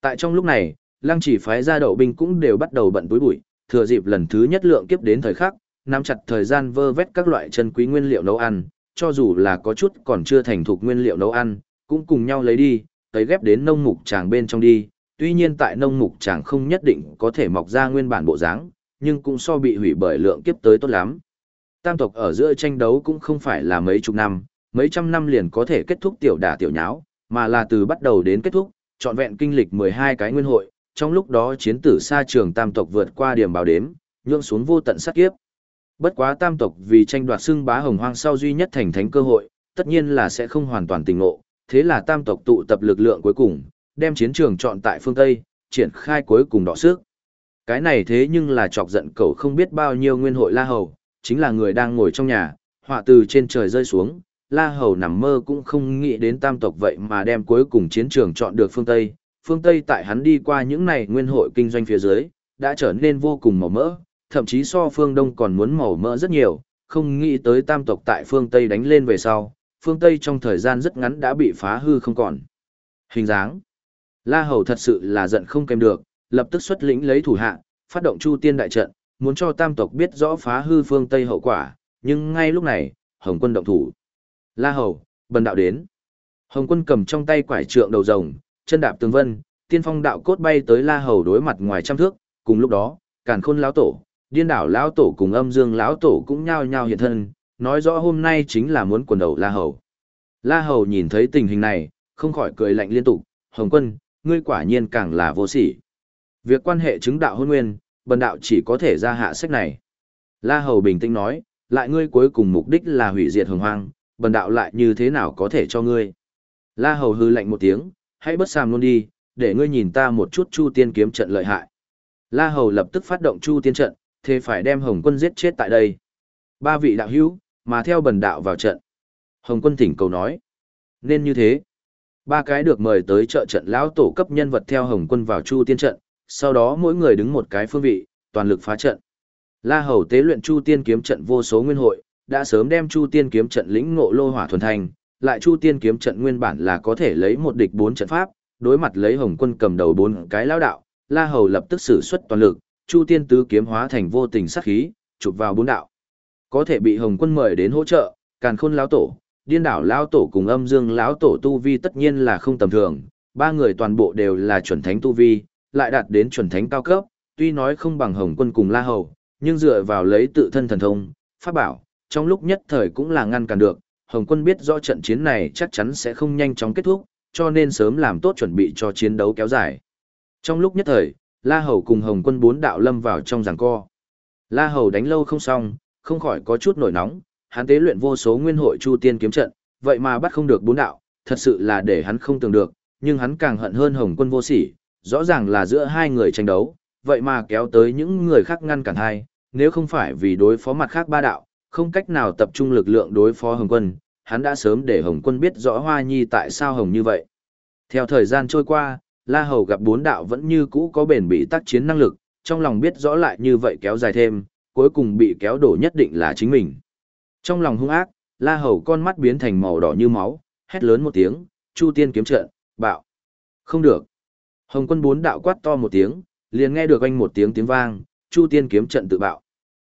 Speaker 1: Tại trong lúc này, Lăng Chỉ phái ra đậu binh cũng đều bắt đầu bận túi bụi, thừa dịp lần thứ nhất lượng kiếp đến thời khắc, nắm chặt thời gian vơ vét các loại chân quý nguyên liệu nấu ăn, cho dù là có chút còn chưa thành thục nguyên liệu nấu ăn, cũng cùng nhau lấy đi, tới ghép đến nông mục tràng bên trong đi. Tuy nhiên tại nông mục chàng không nhất định có thể mọc ra nguyên bản bộ dáng, nhưng cũng so bị hủy bởi lượng kiếp tới tốt lắm. Tam tộc ở giữa tranh đấu cũng không phải là mấy chục năm, mấy trăm năm liền có thể kết thúc tiểu đả tiểu nháo, mà là từ bắt đầu đến kết thúc, trọn vẹn kinh lịch 12 cái nguyên hội, trong lúc đó chiến tử xa trường tam tộc vượt qua điểm báo đếm, nhượng xuống vô tận sát kiếp. Bất quá tam tộc vì tranh đoạt xưng bá hồng hoang sau duy nhất thành thánh cơ hội, tất nhiên là sẽ không hoàn toàn tình ngộ, thế là tam tộc tụ tập lực lượng cuối cùng, đem chiến trường chọn tại phương Tây, triển khai cuối cùng đọ sức. Cái này thế nhưng là chọc giận cậu không biết bao nhiêu nguyên hội La Hầu, chính là người đang ngồi trong nhà, họa từ trên trời rơi xuống, La Hầu nằm mơ cũng không nghĩ đến tam tộc vậy mà đem cuối cùng chiến trường chọn được phương Tây. Phương Tây tại hắn đi qua những này nguyên hội kinh doanh phía dưới, đã trở nên vô cùng màu mỡ, thậm chí so phương Đông còn muốn màu mỡ rất nhiều, không nghĩ tới tam tộc tại phương Tây đánh lên về sau, phương Tây trong thời gian rất ngắn đã bị phá hư không còn. Hình dáng La Hầu thật sự là giận không kèm được, lập tức xuất lĩnh lấy thủ hạ, phát động Chu Tiên đại trận, muốn cho tam tộc biết rõ phá hư phương Tây hậu quả, nhưng ngay lúc này, Hồng quân động thủ. La Hầu, bần đạo đến. Hồng quân cầm trong tay quải trượng đầu rồng, chân đạp tường vân, tiên phong đạo cốt bay tới La Hầu đối mặt ngoài trăm thước, cùng lúc đó, càn khôn lão tổ, điên đảo lão tổ cùng âm dương lão tổ cũng nhao nhao hiện thân, nói rõ hôm nay chính là muốn quần đầu La Hầu. La Hầu nhìn thấy tình hình này, không khỏi cười lạnh liên tục, Hồng quân, ngươi quả nhiên càng là vô sỉ. Việc quan hệ chứng đạo hôn nguyên, bần đạo chỉ có thể ra hạ sách này. La Hầu bình tĩnh nói, lại ngươi cuối cùng mục đích là hủy diệt hồng hoang, bần đạo lại như thế nào có thể cho ngươi. La Hầu hư lạnh một tiếng, hãy bất sàm luôn đi, để ngươi nhìn ta một chút Chu Tiên kiếm trận lợi hại. La Hầu lập tức phát động Chu Tiên trận, thế phải đem Hồng Quân giết chết tại đây. Ba vị đạo hữu, mà theo bần đạo vào trận. Hồng Quân thỉnh cầu nói. Nên như thế. Ba cái được mời tới trợ trận lão tổ cấp nhân vật theo Hồng Quân vào Chu Tiên trận, sau đó mỗi người đứng một cái phương vị, toàn lực phá trận. La Hầu tế luyện Chu Tiên kiếm trận vô số nguyên hội, đã sớm đem Chu Tiên kiếm trận lĩnh ngộ lô hỏa thuần thành, lại Chu Tiên kiếm trận nguyên bản là có thể lấy một địch bốn trận pháp, đối mặt lấy Hồng Quân cầm đầu bốn cái lão đạo, La Hầu lập tức sử xuất toàn lực, Chu Tiên tứ kiếm hóa thành vô tình sát khí, chụp vào bốn đạo. Có thể bị Hồng Quân mời đến hỗ trợ, Càn Khôn lão tổ, Điên đảo lão tổ cùng Âm Dương lão tổ tu vi tất nhiên là không tầm thường, ba người toàn bộ đều là chuẩn thánh tu vi, lại đạt đến chuẩn thánh cao cấp, tuy nói không bằng Hồng Quân cùng La Hầu, nhưng dựa vào lấy tự thân thần thông, pháp bảo, trong lúc nhất thời cũng là ngăn cản được, Hồng quân biết rõ trận chiến này chắc chắn sẽ không nhanh chóng kết thúc, cho nên sớm làm tốt chuẩn bị cho chiến đấu kéo dài. Trong lúc nhất thời, La Hầu cùng Hồng quân bốn đạo lâm vào trong giằng co. La Hầu đánh lâu không xong, không khỏi có chút nổi nóng, hắn tế luyện vô số nguyên hội chu tiên kiếm trận, vậy mà bắt không được bốn đạo, thật sự là để hắn không tưởng được, nhưng hắn càng hận hơn Hồng quân vô sỉ, rõ ràng là giữa hai người tranh đấu, vậy mà kéo tới những người khác ngăn cản hai, nếu không phải vì đối phó mặt khác ba đạo, không cách nào tập trung lực lượng đối phó Hồng Quân, hắn đã sớm để Hồng Quân biết rõ Hoa Nhi tại sao Hồng như vậy. Theo thời gian trôi qua, La Hầu gặp bốn đạo vẫn như cũ có bền bị tác chiến năng lực, trong lòng biết rõ lại như vậy kéo dài thêm, cuối cùng bị kéo đổ nhất định là chính mình. Trong lòng hung ác, La Hầu con mắt biến thành màu đỏ như máu, hét lớn một tiếng, Chu Tiên kiếm trận, bạo. Không được. Hồng quân bốn đạo quát to một tiếng, liền nghe được anh một tiếng tiếng vang, Chu Tiên kiếm trận tự bạo.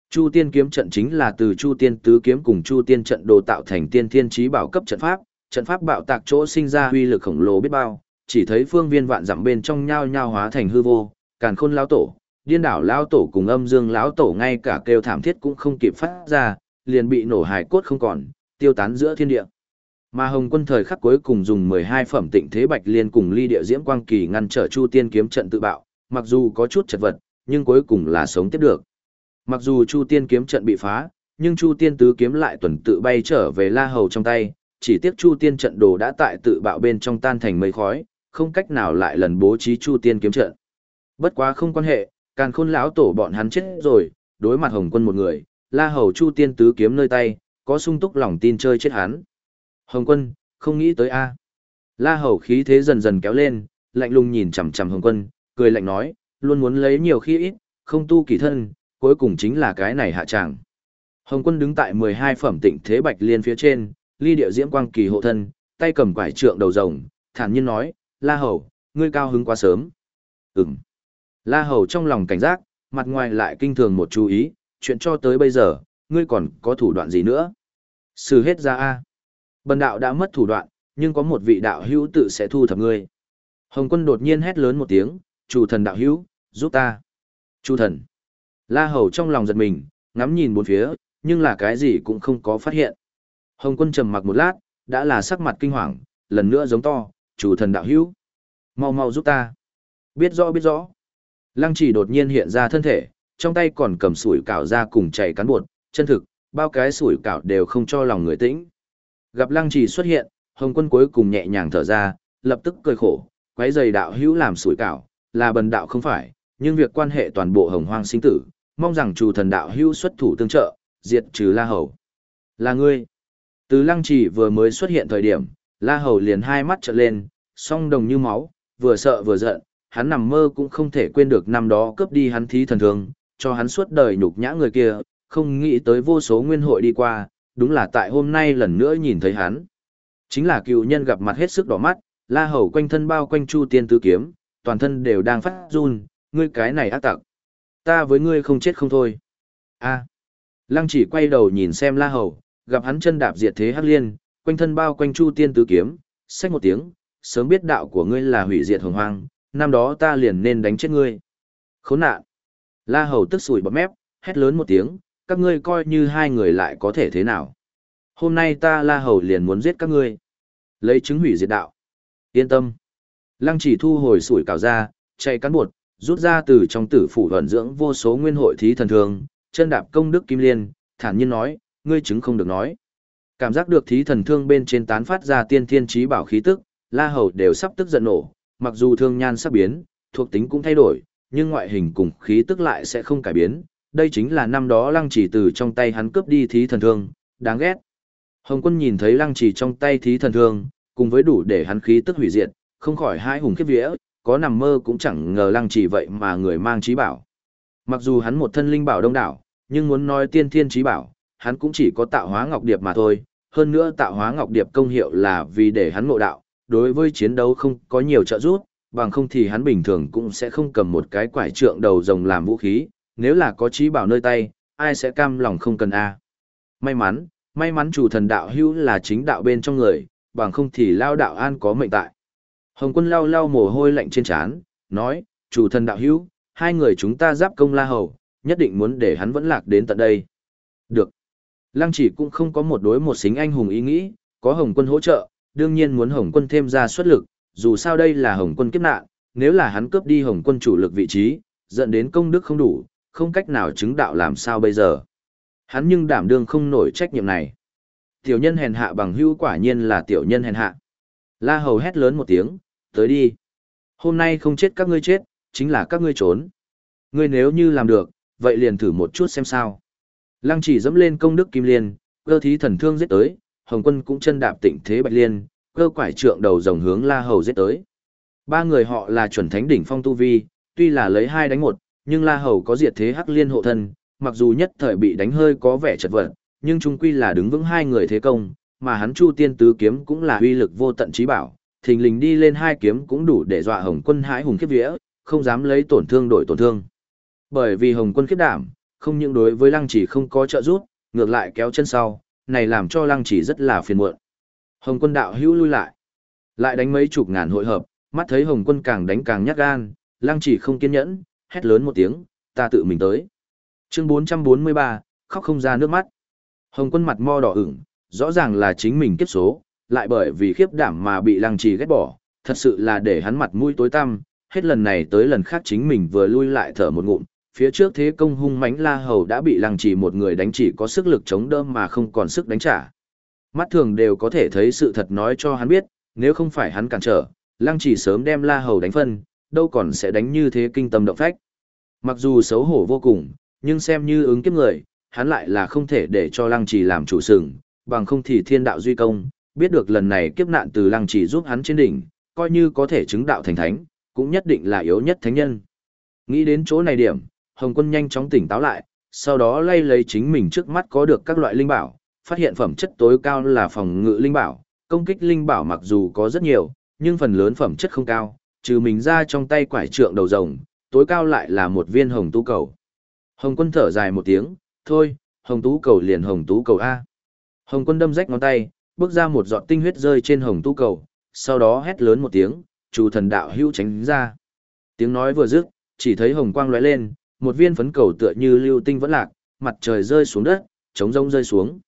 Speaker 1: Chu Tiên kiếm trận chính là từ Chu Tiên tứ kiếm cùng Chu Tiên trận đồ tạo thành tiên thiên trí bảo cấp trận pháp, trận pháp bạo tạc chỗ sinh ra uy lực khổng lồ biết bao, chỉ thấy phương viên vạn dặm bên trong nhao nhao hóa thành hư vô, càn khôn lão tổ, điên đảo lão tổ cùng âm dương lão tổ ngay cả kêu thảm thiết cũng không kịp phát ra, liền bị nổ hài cốt không còn, tiêu tán giữa thiên địa. Mà Hồng Quân thời khắc cuối cùng dùng 12 phẩm tịnh thế bạch liên cùng ly địa diễm quang kỳ ngăn trở Chu Tiên kiếm trận tự bạo, mặc dù có chút chật vật, nhưng cuối cùng là sống tiếp được. Mặc dù Chu Tiên kiếm trận bị phá, nhưng Chu Tiên tứ kiếm lại tuần tự bay trở về La Hầu trong tay, chỉ tiếc Chu Tiên trận đồ đã tại tự bạo bên trong tan thành mây khói, không cách nào lại lần bố trí Chu Tiên kiếm trận. Bất quá không quan hệ, Càn Khôn lão tổ bọn hắn chết rồi, đối mặt Hồng Quân một người, La Hầu Chu Tiên tứ kiếm nơi tay, có sung túc lòng tin chơi chết hắn. Hồng Quân, không nghĩ tới a. La Hầu khí thế dần dần kéo lên, lạnh lùng nhìn chằm chằm Hồng Quân, cười lạnh nói, luôn muốn lấy nhiều khi ít, không tu kỳ thân, cuối cùng chính là cái này hạ tràng. Hồng Quân đứng tại 12 phẩm tịnh thế bạch liên phía trên, ly điệu diễm quang kỳ hộ thân, tay cầm quải trượng đầu rồng, thản nhiên nói, La Hầu, ngươi cao hứng quá sớm. Ừm. La Hầu trong lòng cảnh giác, mặt ngoài lại kinh thường một chú ý, chuyện cho tới bây giờ, ngươi còn có thủ đoạn gì nữa? Sử hết ra A. Bần đạo đã mất thủ đoạn, nhưng có một vị đạo hữu tự sẽ thu thập ngươi. Hồng quân đột nhiên hét lớn một tiếng, chủ thần đạo hữu, giúp ta. Chủ thần. La Hầu trong lòng giật mình, ngắm nhìn bốn phía, nhưng là cái gì cũng không có phát hiện. Hồng quân trầm mặc một lát, đã là sắc mặt kinh hoàng, lần nữa giống to, chủ thần đạo hữu. Mau mau giúp ta. Biết rõ biết rõ. Lăng chỉ đột nhiên hiện ra thân thể, trong tay còn cầm sủi cảo ra cùng chảy cán bột, chân thực, bao cái sủi cảo đều không cho lòng người tĩnh. Gặp lăng trì xuất hiện, hồng quân cuối cùng nhẹ nhàng thở ra, lập tức cười khổ, quấy giày đạo hữu làm sủi cảo, là bần đạo không phải, nhưng việc quan hệ toàn bộ hồng hoang sinh tử, mong rằng chủ thần đạo hữu xuất thủ tương trợ, diệt trừ la hầu. Là ngươi. Từ lăng trì vừa mới xuất hiện thời điểm, la hầu liền hai mắt trợn lên, song đồng như máu, vừa sợ vừa giận, hắn nằm mơ cũng không thể quên được năm đó cướp đi hắn thí thần thương, cho hắn suốt đời nhục nhã người kia, không nghĩ tới vô số nguyên hội đi qua, đúng là tại hôm nay lần nữa nhìn thấy hắn. Chính là cựu nhân gặp mặt hết sức đỏ mắt, la hầu quanh thân bao quanh chu tiên tứ kiếm, toàn thân đều đang phát run, ngươi cái này ác tặc. Ta với ngươi không chết không thôi. a Lăng chỉ quay đầu nhìn xem la hầu, gặp hắn chân đạp diệt thế hắc liên, quanh thân bao quanh chu tiên tứ kiếm, xách một tiếng, sớm biết đạo của ngươi là hủy diệt hồng hoang, năm đó ta liền nên đánh chết ngươi. Khốn nạn. La hầu tức sủi bọt mép, hét lớn một tiếng, các ngươi coi như hai người lại có thể thế nào. Hôm nay ta la hầu liền muốn giết các ngươi. Lấy chứng hủy diệt đạo. Yên tâm. Lăng chỉ thu hồi sủi cảo ra, chạy cán bột, rút ra từ trong tử phủ vận dưỡng vô số nguyên hội thí thần thương, chân đạp công đức kim liên, thản nhiên nói, ngươi chứng không được nói. Cảm giác được thí thần thương bên trên tán phát ra tiên thiên trí bảo khí tức, la hầu đều sắp tức giận nổ, mặc dù thương nhan sắp biến, thuộc tính cũng thay đổi, nhưng ngoại hình cùng khí tức lại sẽ không cải biến, đây chính là năm đó lăng chỉ từ trong tay hắn cướp đi thí thần thương, đáng ghét. Hồng quân nhìn thấy lăng chỉ trong tay thí thần thương, cùng với đủ để hắn khí tức hủy diệt, không khỏi hai hùng khiếp vía, có nằm mơ cũng chẳng ngờ lăng chỉ vậy mà người mang trí bảo. Mặc dù hắn một thân linh bảo đông đảo, nhưng muốn nói tiên thiên trí bảo, hắn cũng chỉ có tạo hóa ngọc điệp mà thôi, hơn nữa tạo hóa ngọc điệp công hiệu là vì để hắn ngộ đạo, đối với chiến đấu không có nhiều trợ giúp, bằng không thì hắn bình thường cũng sẽ không cầm một cái quải trượng đầu rồng làm vũ khí, nếu là có trí bảo nơi tay, ai sẽ cam lòng không cần a. May mắn, may mắn chủ thần đạo hữu là chính đạo bên trong người, bằng không thì lao đạo an có mệnh tại. Hồng quân lao lao mồ hôi lạnh trên trán, nói, chủ thần đạo hữu, hai người chúng ta giáp công la hầu, nhất định muốn để hắn vẫn lạc đến tận đây. Được. Lăng chỉ cũng không có một đối một xính anh hùng ý nghĩ, có hồng quân hỗ trợ, đương nhiên muốn hồng quân thêm ra xuất lực, dù sao đây là hồng quân kiếp nạn, nếu là hắn cướp đi hồng quân chủ lực vị trí, dẫn đến công đức không đủ, không cách nào chứng đạo làm sao bây giờ. Hắn nhưng đảm đương không nổi trách nhiệm này. Tiểu nhân hèn hạ bằng hữu quả nhiên là tiểu nhân hèn hạ. La hầu hét lớn một tiếng, tới đi. Hôm nay không chết các ngươi chết, chính là các ngươi trốn. Ngươi nếu như làm được, vậy liền thử một chút xem sao. Lăng chỉ dẫm lên công đức kim liên, cơ thí thần thương giết tới, hồng quân cũng chân đạp tịnh thế bạch liên, cơ quải trượng đầu rồng hướng la hầu giết tới. Ba người họ là chuẩn thánh đỉnh phong tu vi, tuy là lấy hai đánh một, nhưng La Hầu có diệt thế hắc liên hộ thân, mặc dù nhất thời bị đánh hơi có vẻ chật vật, nhưng chung quy là đứng vững hai người thế công, mà hắn Chu Tiên tứ kiếm cũng là uy lực vô tận trí bảo, thình lình đi lên hai kiếm cũng đủ để dọa Hồng Quân hãi hùng khiếp vía, không dám lấy tổn thương đổi tổn thương. Bởi vì Hồng Quân khiếp đảm, không những đối với Lăng Chỉ không có trợ giúp, ngược lại kéo chân sau, này làm cho Lăng Chỉ rất là phiền muộn. Hồng Quân đạo hữu lui lại, lại đánh mấy chục ngàn hội hợp, mắt thấy Hồng Quân càng đánh càng nhát gan, Lăng Chỉ không kiên nhẫn, hét lớn một tiếng, ta tự mình tới. Chương 443, khóc không ra nước mắt. Hồng quân mặt mo đỏ ửng, rõ ràng là chính mình kiếp số, lại bởi vì khiếp đảm mà bị lăng trì ghét bỏ, thật sự là để hắn mặt mũi tối tăm, hết lần này tới lần khác chính mình vừa lui lại thở một ngụm, phía trước thế công hung mãnh la hầu đã bị lăng trì một người đánh chỉ có sức lực chống đỡ mà không còn sức đánh trả. Mắt thường đều có thể thấy sự thật nói cho hắn biết, nếu không phải hắn cản trở, lăng Chỉ sớm đem la hầu đánh phân, đâu còn sẽ đánh như thế kinh tâm động phách. Mặc dù xấu hổ vô cùng, nhưng xem như ứng kiếp người, hắn lại là không thể để cho lăng Chỉ làm chủ sừng, bằng không thì thiên đạo duy công, biết được lần này kiếp nạn từ lăng Chỉ giúp hắn trên đỉnh, coi như có thể chứng đạo thành thánh, cũng nhất định là yếu nhất thánh nhân. Nghĩ đến chỗ này điểm, Hồng quân nhanh chóng tỉnh táo lại, sau đó lay lấy chính mình trước mắt có được các loại linh bảo, phát hiện phẩm chất tối cao là phòng ngự linh bảo, công kích linh bảo mặc dù có rất nhiều, nhưng phần lớn phẩm chất không cao, trừ mình ra trong tay quải trượng đầu rồng, tối cao lại là một viên hồng tú cầu. Hồng quân thở dài một tiếng, thôi, hồng tú cầu liền hồng tú cầu A. Hồng quân đâm rách ngón tay, bước ra một giọt tinh huyết rơi trên hồng tú cầu, sau đó hét lớn một tiếng, chủ thần đạo hưu tránh ra. Tiếng nói vừa dứt, chỉ thấy hồng quang lóe lên, một viên phấn cầu tựa như lưu tinh vẫn lạc, mặt trời rơi xuống đất, trống rông rơi xuống.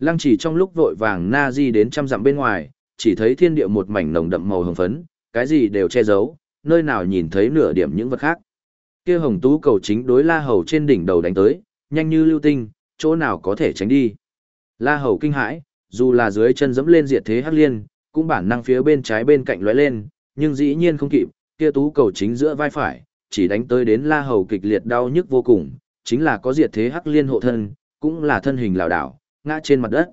Speaker 1: Lăng chỉ trong lúc vội vàng na di đến trăm dặm bên ngoài, chỉ thấy thiên địa một mảnh nồng đậm màu hồng phấn, cái gì đều che giấu, nơi nào nhìn thấy nửa điểm những vật khác. Kia hồng tú cầu chính đối la hầu trên đỉnh đầu đánh tới, nhanh như lưu tinh, chỗ nào có thể tránh đi. La hầu kinh hãi, dù là dưới chân dẫm lên diệt thế hắc liên, cũng bản năng phía bên trái bên cạnh lóe lên, nhưng dĩ nhiên không kịp, kia tú cầu chính giữa vai phải, chỉ đánh tới đến la hầu kịch liệt đau nhức vô cùng, chính là có diệt thế hắc liên hộ thân, cũng là thân hình lảo đảo, ngã trên mặt đất.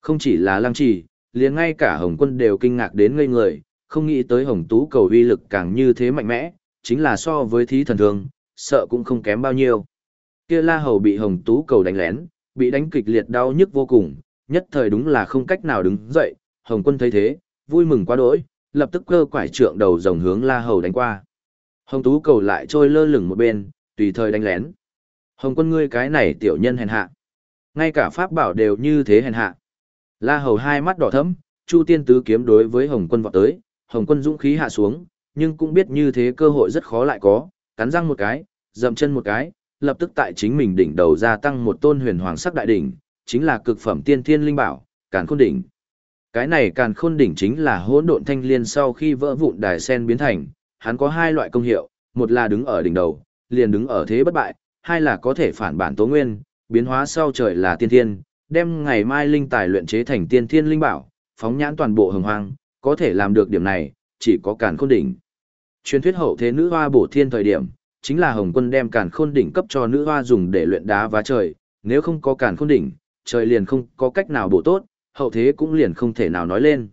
Speaker 1: Không chỉ là lăng trì, liền ngay cả hồng quân đều kinh ngạc đến ngây người, không nghĩ tới hồng tú cầu uy lực càng như thế mạnh mẽ, chính là so với thí thần thường, sợ cũng không kém bao nhiêu. Kia la hầu bị hồng tú cầu đánh lén, bị đánh kịch liệt đau nhức vô cùng, nhất thời đúng là không cách nào đứng dậy, hồng quân thấy thế, vui mừng quá đỗi, lập tức cơ quải trượng đầu rồng hướng la hầu đánh qua. Hồng tú cầu lại trôi lơ lửng một bên, tùy thời đánh lén. Hồng quân ngươi cái này tiểu nhân hèn hạ. Ngay cả pháp bảo đều như thế hèn hạ. La hầu hai mắt đỏ thẫm, Chu tiên tứ kiếm đối với Hồng quân vọt tới, Hồng quân dũng khí hạ xuống, nhưng cũng biết như thế cơ hội rất khó lại có, cắn răng một cái, dậm chân một cái, lập tức tại chính mình đỉnh đầu gia tăng một tôn huyền hoàng sắc đại đỉnh, chính là cực phẩm tiên thiên linh bảo, Càn Khôn đỉnh. Cái này Càn Khôn đỉnh chính là hỗn độn thanh liên sau khi vỡ vụn đài sen biến thành, hắn có hai loại công hiệu, một là đứng ở đỉnh đầu, liền đứng ở thế bất bại, hai là có thể phản bản tố nguyên, biến hóa sau trời là tiên thiên, đem ngày mai linh tài luyện chế thành tiên thiên linh bảo, phóng nhãn toàn bộ hồng hoang, có thể làm được điểm này, chỉ có càn khôn đỉnh. Truyền thuyết hậu thế nữ hoa bổ thiên thời điểm, chính là Hồng Quân đem càn khôn đỉnh cấp cho nữ hoa dùng để luyện đá vá trời, nếu không có càn khôn đỉnh, trời liền không có cách nào bổ tốt, hậu thế cũng liền không thể nào nói lên.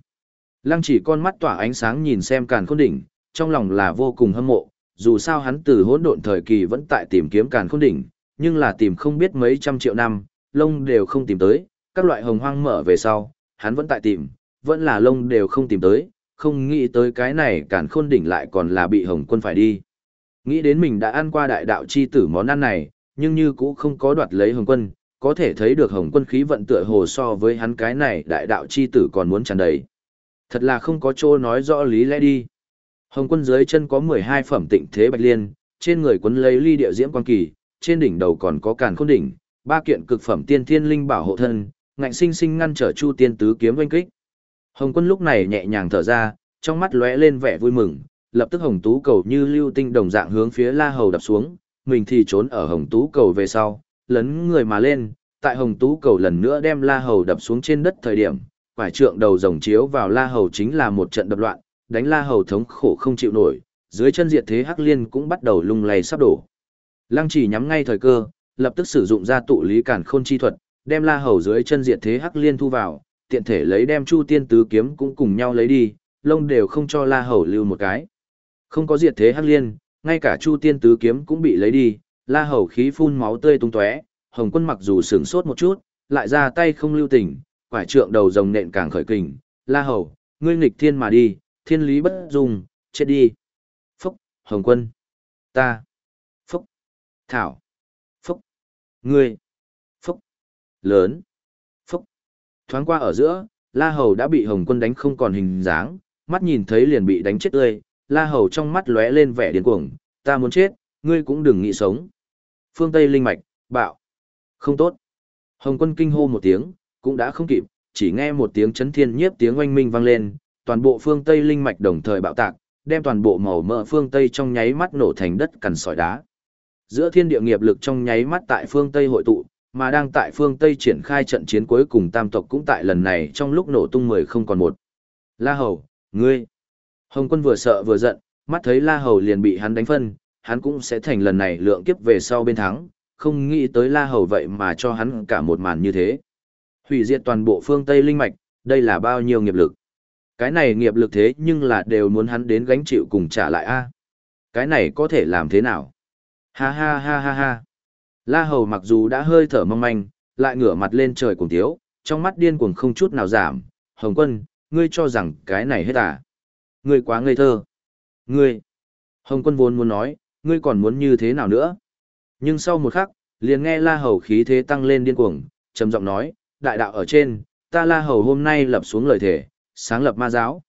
Speaker 1: Lăng chỉ con mắt tỏa ánh sáng nhìn xem càn khôn đỉnh, trong lòng là vô cùng hâm mộ, dù sao hắn từ hỗn độn thời kỳ vẫn tại tìm kiếm càn khôn đỉnh, nhưng là tìm không biết mấy trăm triệu năm, lông đều không tìm tới, các loại hồng hoang mở về sau, hắn vẫn tại tìm, vẫn là lông đều không tìm tới, không nghĩ tới cái này cản khôn đỉnh lại còn là bị hồng quân phải đi. Nghĩ đến mình đã ăn qua đại đạo chi tử món ăn này, nhưng như cũng không có đoạt lấy hồng quân, có thể thấy được hồng quân khí vận tựa hồ so với hắn cái này đại đạo chi tử còn muốn tràn đầy. Thật là không có chỗ nói rõ lý lẽ đi. Hồng quân dưới chân có 12 phẩm tịnh thế bạch liên, trên người quấn lấy ly địa diễm quan kỳ, trên đỉnh đầu còn có càn khôn đỉnh, ba kiện cực phẩm tiên thiên linh bảo hộ thân, ngạnh sinh sinh ngăn trở Chu Tiên tứ kiếm vây kích. Hồng quân lúc này nhẹ nhàng thở ra, trong mắt lóe lên vẻ vui mừng, lập tức hồng tú cầu như lưu tinh đồng dạng hướng phía La Hầu đập xuống, mình thì trốn ở hồng tú cầu về sau, lấn người mà lên, tại hồng tú cầu lần nữa đem La Hầu đập xuống trên đất thời điểm, quải trượng đầu rồng chiếu vào La Hầu chính là một trận đập loạn, đánh La Hầu thống khổ không chịu nổi, dưới chân diệt thế hắc liên cũng bắt đầu lung lay sắp đổ. Lăng chỉ nhắm ngay thời cơ, lập tức sử dụng ra tụ lý cản khôn chi thuật, đem La Hầu dưới chân diệt thế hắc liên thu vào, tiện thể lấy đem Chu Tiên tứ kiếm cũng cùng nhau lấy đi, lông đều không cho La Hầu lưu một cái. Không có diệt thế hắc liên, ngay cả Chu Tiên tứ kiếm cũng bị lấy đi, La Hầu khí phun máu tươi tung tóe, Hồng Quân mặc dù sửng sốt một chút, lại ra tay không lưu tình, quải trượng đầu rồng nện càng khởi kình, La Hầu, ngươi nghịch thiên mà đi, thiên lý bất dung, chết đi. Phúc, Hồng Quân, ta, Thảo, Phúc, ngươi, Phúc, lớn, Phúc. Thoáng qua ở giữa, La Hầu đã bị Hồng Quân đánh không còn hình dáng, mắt nhìn thấy liền bị đánh chết tươi, La Hầu trong mắt lóe lên vẻ điên cuồng, ta muốn chết, ngươi cũng đừng nghĩ sống. Phương Tây linh mạch, bạo. Không tốt. Hồng quân kinh hô một tiếng, cũng đã không kịp, chỉ nghe một tiếng chấn thiên nhiếp tiếng oanh minh vang lên, toàn bộ phương Tây linh mạch đồng thời bạo tạc, đem toàn bộ màu mỡ phương Tây trong nháy mắt nổ thành đất cằn sỏi đá. Giữa thiên địa nghiệp lực trong nháy mắt tại phương Tây hội tụ, mà đang tại phương Tây triển khai trận chiến cuối cùng tam tộc cũng tại lần này trong lúc nổ tung mười không còn một. La Hầu, ngươi! Hồng quân vừa sợ vừa giận, mắt thấy La Hầu liền bị hắn đánh phân, hắn cũng sẽ thành lần này lượng kiếp về sau bên thắng, không nghĩ tới La Hầu vậy mà cho hắn cả một màn như thế. Hủy diệt toàn bộ phương Tây linh mạch, đây là bao nhiêu nghiệp lực. Cái này nghiệp lực thế nhưng là đều muốn hắn đến gánh chịu cùng trả lại a. Cái này có thể làm thế nào? Ha ha ha ha ha. La Hầu mặc dù đã hơi thở mong manh, lại ngửa mặt lên trời cùng tiếu, trong mắt điên cuồng không chút nào giảm. Hồng quân, ngươi cho rằng cái này hết à? Ngươi quá ngây thơ. Ngươi. Hồng quân vốn muốn nói, ngươi còn muốn như thế nào nữa? Nhưng sau một khắc, liền nghe La Hầu khí thế tăng lên điên cuồng, trầm giọng nói, đại đạo ở trên, ta La Hầu hôm nay lập xuống lời thể, sáng lập ma giáo.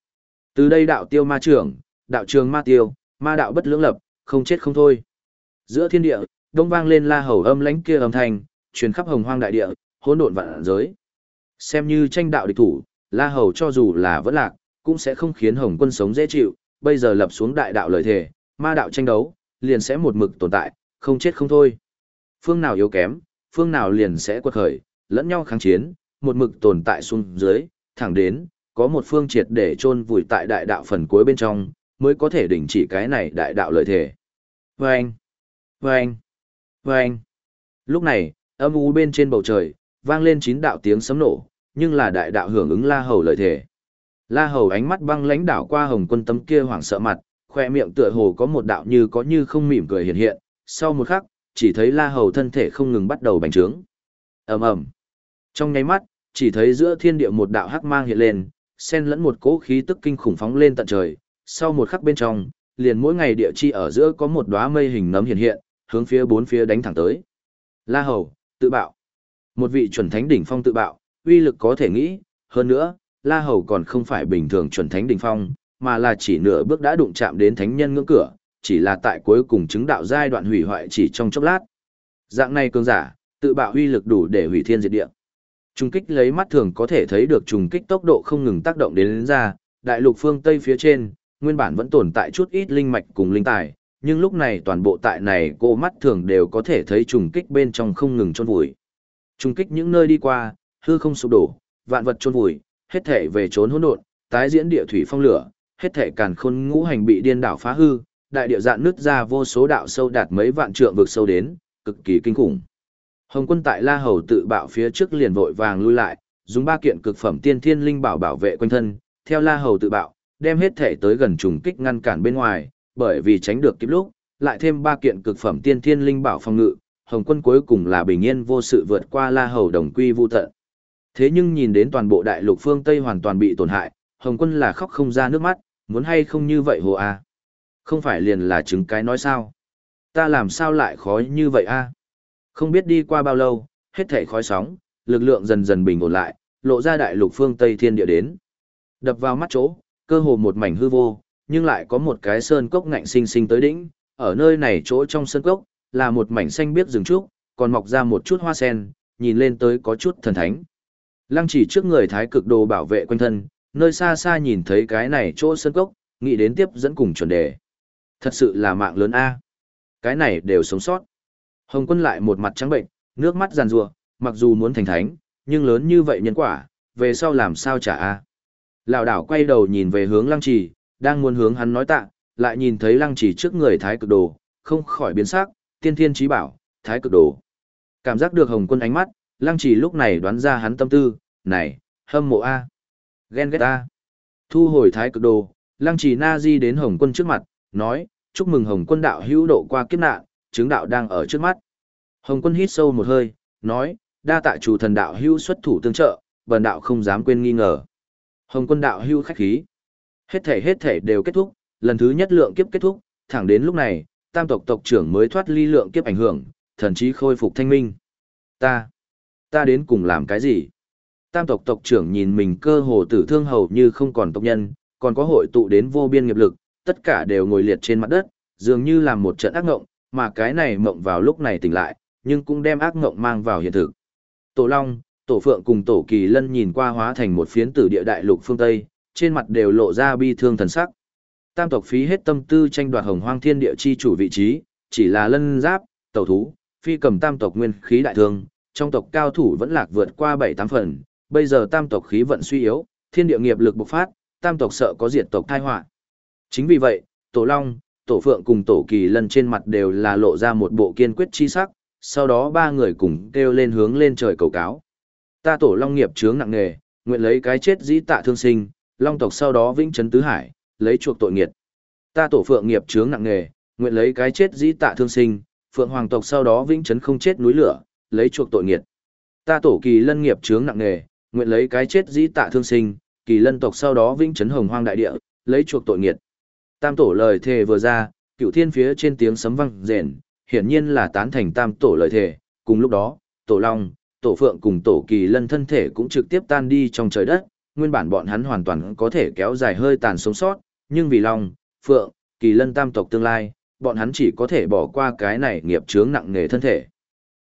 Speaker 1: Từ đây đạo tiêu ma trưởng, đạo trường ma tiêu, ma đạo bất lưỡng lập, không chết không thôi. Giữa thiên địa, đông vang lên La Hầu âm lãnh kia âm thanh, truyền khắp hồng hoang đại địa, hỗn độn vạn giới. Xem như tranh đạo địch thủ, La Hầu cho dù là vẫn lạc, cũng sẽ không khiến Hồng quân sống dễ chịu, bây giờ lập xuống đại đạo lời thể, ma đạo tranh đấu, liền sẽ một mực tồn tại, không chết không thôi. Phương nào yếu kém, phương nào liền sẽ quật khởi, lẫn nhau kháng chiến, một mực tồn tại xuống dưới, thẳng đến, có một phương triệt để chôn vùi tại đại đạo phần cuối bên trong, mới có thể đình chỉ cái này đại đạo lợi thể. Anh. Vâng. Vâng! Vâng! Lúc này, âm u bên trên bầu trời, vang lên chín đạo tiếng sấm nổ, nhưng là đại đạo hưởng ứng La Hầu lợi thể. La Hầu ánh mắt băng lãnh đảo qua hồng quân tấm kia hoảng sợ mặt, khoe miệng tựa hồ có một đạo như có như không mỉm cười hiện hiện, sau một khắc, chỉ thấy La Hầu thân thể không ngừng bắt đầu bành trướng. Ầm ầm. Trong nháy mắt, chỉ thấy giữa thiên địa một đạo hắc mang hiện lên, xen lẫn một cỗ khí tức kinh khủng phóng lên tận trời, sau một khắc bên trong, liền mỗi ngày địa chi ở giữa có một đóa mây hình nấm hiện hiện, hướng phía bốn phía đánh thẳng tới. La Hầu, tự bạo. Một vị chuẩn thánh đỉnh phong tự bạo, uy lực có thể nghĩ, hơn nữa, La Hầu còn không phải bình thường chuẩn thánh đỉnh phong, mà là chỉ nửa bước đã đụng chạm đến thánh nhân ngưỡng cửa, chỉ là tại cuối cùng chứng đạo giai đoạn hủy hoại chỉ trong chốc lát. Dạng này cường giả, tự bạo uy lực đủ để hủy thiên diệt địa. Trùng kích lấy mắt thường có thể thấy được trùng kích tốc độ không ngừng tác động đến, đến ra, đại lục phương Tây phía trên, nguyên bản vẫn tồn tại chút ít linh mạch cùng linh tài, nhưng lúc này toàn bộ tại này cô mắt thường đều có thể thấy trùng kích bên trong không ngừng trôn vùi. Trùng kích những nơi đi qua, hư không sụp đổ, vạn vật trôn vùi, hết thể về trốn hỗn độn, tái diễn địa thủy phong lửa, hết thể càn khôn ngũ hành bị điên đảo phá hư, đại địa dạn nứt ra vô số đạo sâu đạt mấy vạn trượng vực sâu đến, cực kỳ kinh khủng. Hồng quân tại La Hầu tự bạo phía trước liền vội vàng lui lại, dùng ba kiện cực phẩm tiên thiên linh bảo bảo vệ quanh thân, theo La Hầu tự bạo, đem hết thể tới gần trùng kích ngăn cản bên ngoài, bởi vì tránh được kịp lúc, lại thêm ba kiện cực phẩm tiên thiên linh bảo phòng ngự, Hồng quân cuối cùng là bình yên vô sự vượt qua La Hầu đồng quy vu tận. Thế nhưng nhìn đến toàn bộ đại lục phương Tây hoàn toàn bị tổn hại, Hồng quân là khóc không ra nước mắt, muốn hay không như vậy hồ a Không phải liền là chứng cái nói sao? Ta làm sao lại khó như vậy a Không biết đi qua bao lâu, hết thảy khói sóng, lực lượng dần dần bình ổn lại, lộ ra đại lục phương Tây thiên địa đến. Đập vào mắt chỗ, cơ hồ một mảnh hư vô, nhưng lại có một cái sơn cốc ngạnh sinh sinh tới đỉnh, ở nơi này chỗ trong sơn cốc, là một mảnh xanh biếc rừng trúc, còn mọc ra một chút hoa sen, nhìn lên tới có chút thần thánh. Lăng chỉ trước người thái cực đồ bảo vệ quanh thân, nơi xa xa nhìn thấy cái này chỗ sơn cốc, nghĩ đến tiếp dẫn cùng chuẩn đề. Thật sự là mạng lớn A. Cái này đều sống sót. Hồng quân lại một mặt trắng bệnh, nước mắt giàn rùa, mặc dù muốn thành thánh, nhưng lớn như vậy nhân quả, về sau làm sao trả A. Lão đảo quay đầu nhìn về hướng lăng trì, đang muốn hướng hắn nói tạ, lại nhìn thấy lăng trì trước người thái cực đồ, không khỏi biến sắc, tiên thiên trí bảo, thái cực đồ. Cảm giác được hồng quân ánh mắt, lăng trì lúc này đoán ra hắn tâm tư, này, hâm mộ A. Ghen ghét A. Thu hồi thái cực đồ, lăng trì na di đến hồng quân trước mặt, nói, chúc mừng hồng quân đạo hữu độ qua kiếp nạn, chứng đạo đang ở trước mắt. Hồng quân hít sâu một hơi, nói, đa tạ chủ thần đạo hữu xuất thủ tương trợ, bần đạo không dám quên nghi ngờ. Hồng quân đạo hưu khách khí. Hết thể hết thể đều kết thúc, lần thứ nhất lượng kiếp kết thúc, thẳng đến lúc này, tam tộc tộc trưởng mới thoát ly lượng kiếp ảnh hưởng, thần chí khôi phục thanh minh. Ta, ta đến cùng làm cái gì? Tam tộc tộc trưởng nhìn mình cơ hồ tử thương hầu như không còn tộc nhân, còn có hội tụ đến vô biên nghiệp lực, tất cả đều ngồi liệt trên mặt đất, dường như làm một trận ác ngộng, mà cái này mộng vào lúc này tỉnh lại, nhưng cũng đem ác ngộng mang vào hiện thực. Tổ Long, Tổ Phượng cùng Tổ Kỳ Lân nhìn qua hóa thành một phiến tử địa đại lục phương Tây, trên mặt đều lộ ra bi thương thần sắc. Tam tộc phí hết tâm tư tranh đoạt hồng hoang thiên địa chi chủ vị trí, chỉ là lân giáp, tẩu thú, phi cầm tam tộc nguyên khí đại thương, trong tộc cao thủ vẫn lạc vượt qua 7-8 phần, bây giờ tam tộc khí vận suy yếu, thiên địa nghiệp lực bộc phát, tam tộc sợ có diệt tộc tai họa. Chính vì vậy, Tổ Long, Tổ Phượng cùng Tổ Kỳ Lân trên mặt đều là lộ ra một bộ kiên quyết chi sắc, sau đó ba người cùng kêu lên hướng lên trời cầu cáo. Ta Tổ Long nghiệp chướng nặng nề, nguyện lấy cái chết dĩ tạ thương sinh, Long tộc sau đó vĩnh trấn tứ hải, lấy chuộc tội nghiệt. Ta Tổ Phượng nghiệp chướng nặng nề, nguyện lấy cái chết dĩ tạ thương sinh, Phượng Hoàng tộc sau đó vĩnh trấn không chết núi lửa, lấy chuộc tội nghiệt. Ta Tổ Kỳ Lân nghiệp chướng nặng nề, nguyện lấy cái chết dĩ tạ thương sinh, Kỳ Lân tộc sau đó vĩnh trấn hồng hoang đại địa, lấy chuộc tội nghiệt. Tam tổ lời thề vừa ra, cựu thiên phía trên tiếng sấm vang rền, hiển nhiên là tán thành tam tổ lời thề, cùng lúc đó, tổ long, tổ phượng cùng tổ kỳ lân thân thể cũng trực tiếp tan đi trong trời đất, nguyên bản bọn hắn hoàn toàn có thể kéo dài hơi tàn sống sót, nhưng vì long, phượng, kỳ lân tam tộc tương lai, bọn hắn chỉ có thể bỏ qua cái này nghiệp chướng nặng nề thân thể.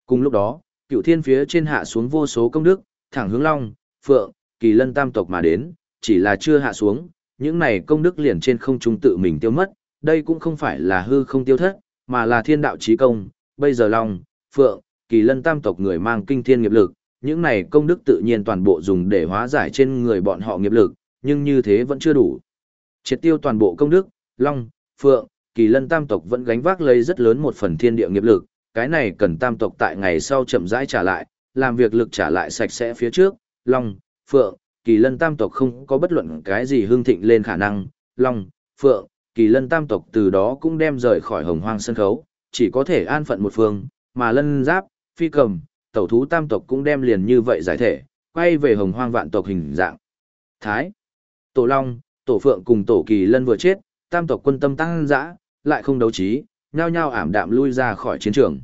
Speaker 1: Cùng lúc đó, cựu thiên phía trên hạ xuống vô số công đức, thẳng hướng long, phượng, kỳ lân tam tộc mà đến, chỉ là chưa hạ xuống, những này công đức liền trên không trung tự mình tiêu mất, đây cũng không phải là hư không tiêu thất, mà là thiên đạo chí công, bây giờ Long, Phượng, Kỳ Lân tam tộc người mang kinh thiên nghiệp lực, những này công đức tự nhiên toàn bộ dùng để hóa giải trên người bọn họ nghiệp lực, nhưng như thế vẫn chưa đủ. Triệt tiêu toàn bộ công đức, Long, Phượng, Kỳ Lân tam tộc vẫn gánh vác lấy rất lớn một phần thiên địa nghiệp lực, cái này cần tam tộc tại ngày sau chậm rãi trả lại, làm việc lực trả lại sạch sẽ phía trước, Long, Phượng, kỳ lân tam tộc không có bất luận cái gì hương thịnh lên khả năng, long, phượng, kỳ lân tam tộc từ đó cũng đem rời khỏi hồng hoang sân khấu, chỉ có thể an phận một phương, mà lân giáp, phi cầm, tẩu thú tam tộc cũng đem liền như vậy giải thể, quay về hồng hoang vạn tộc hình dạng. Thái, tổ long, tổ phượng cùng tổ kỳ lân vừa chết, tam tộc quân tâm tăng dã, lại không đấu trí, nhao nhao ảm đạm lui ra khỏi chiến trường.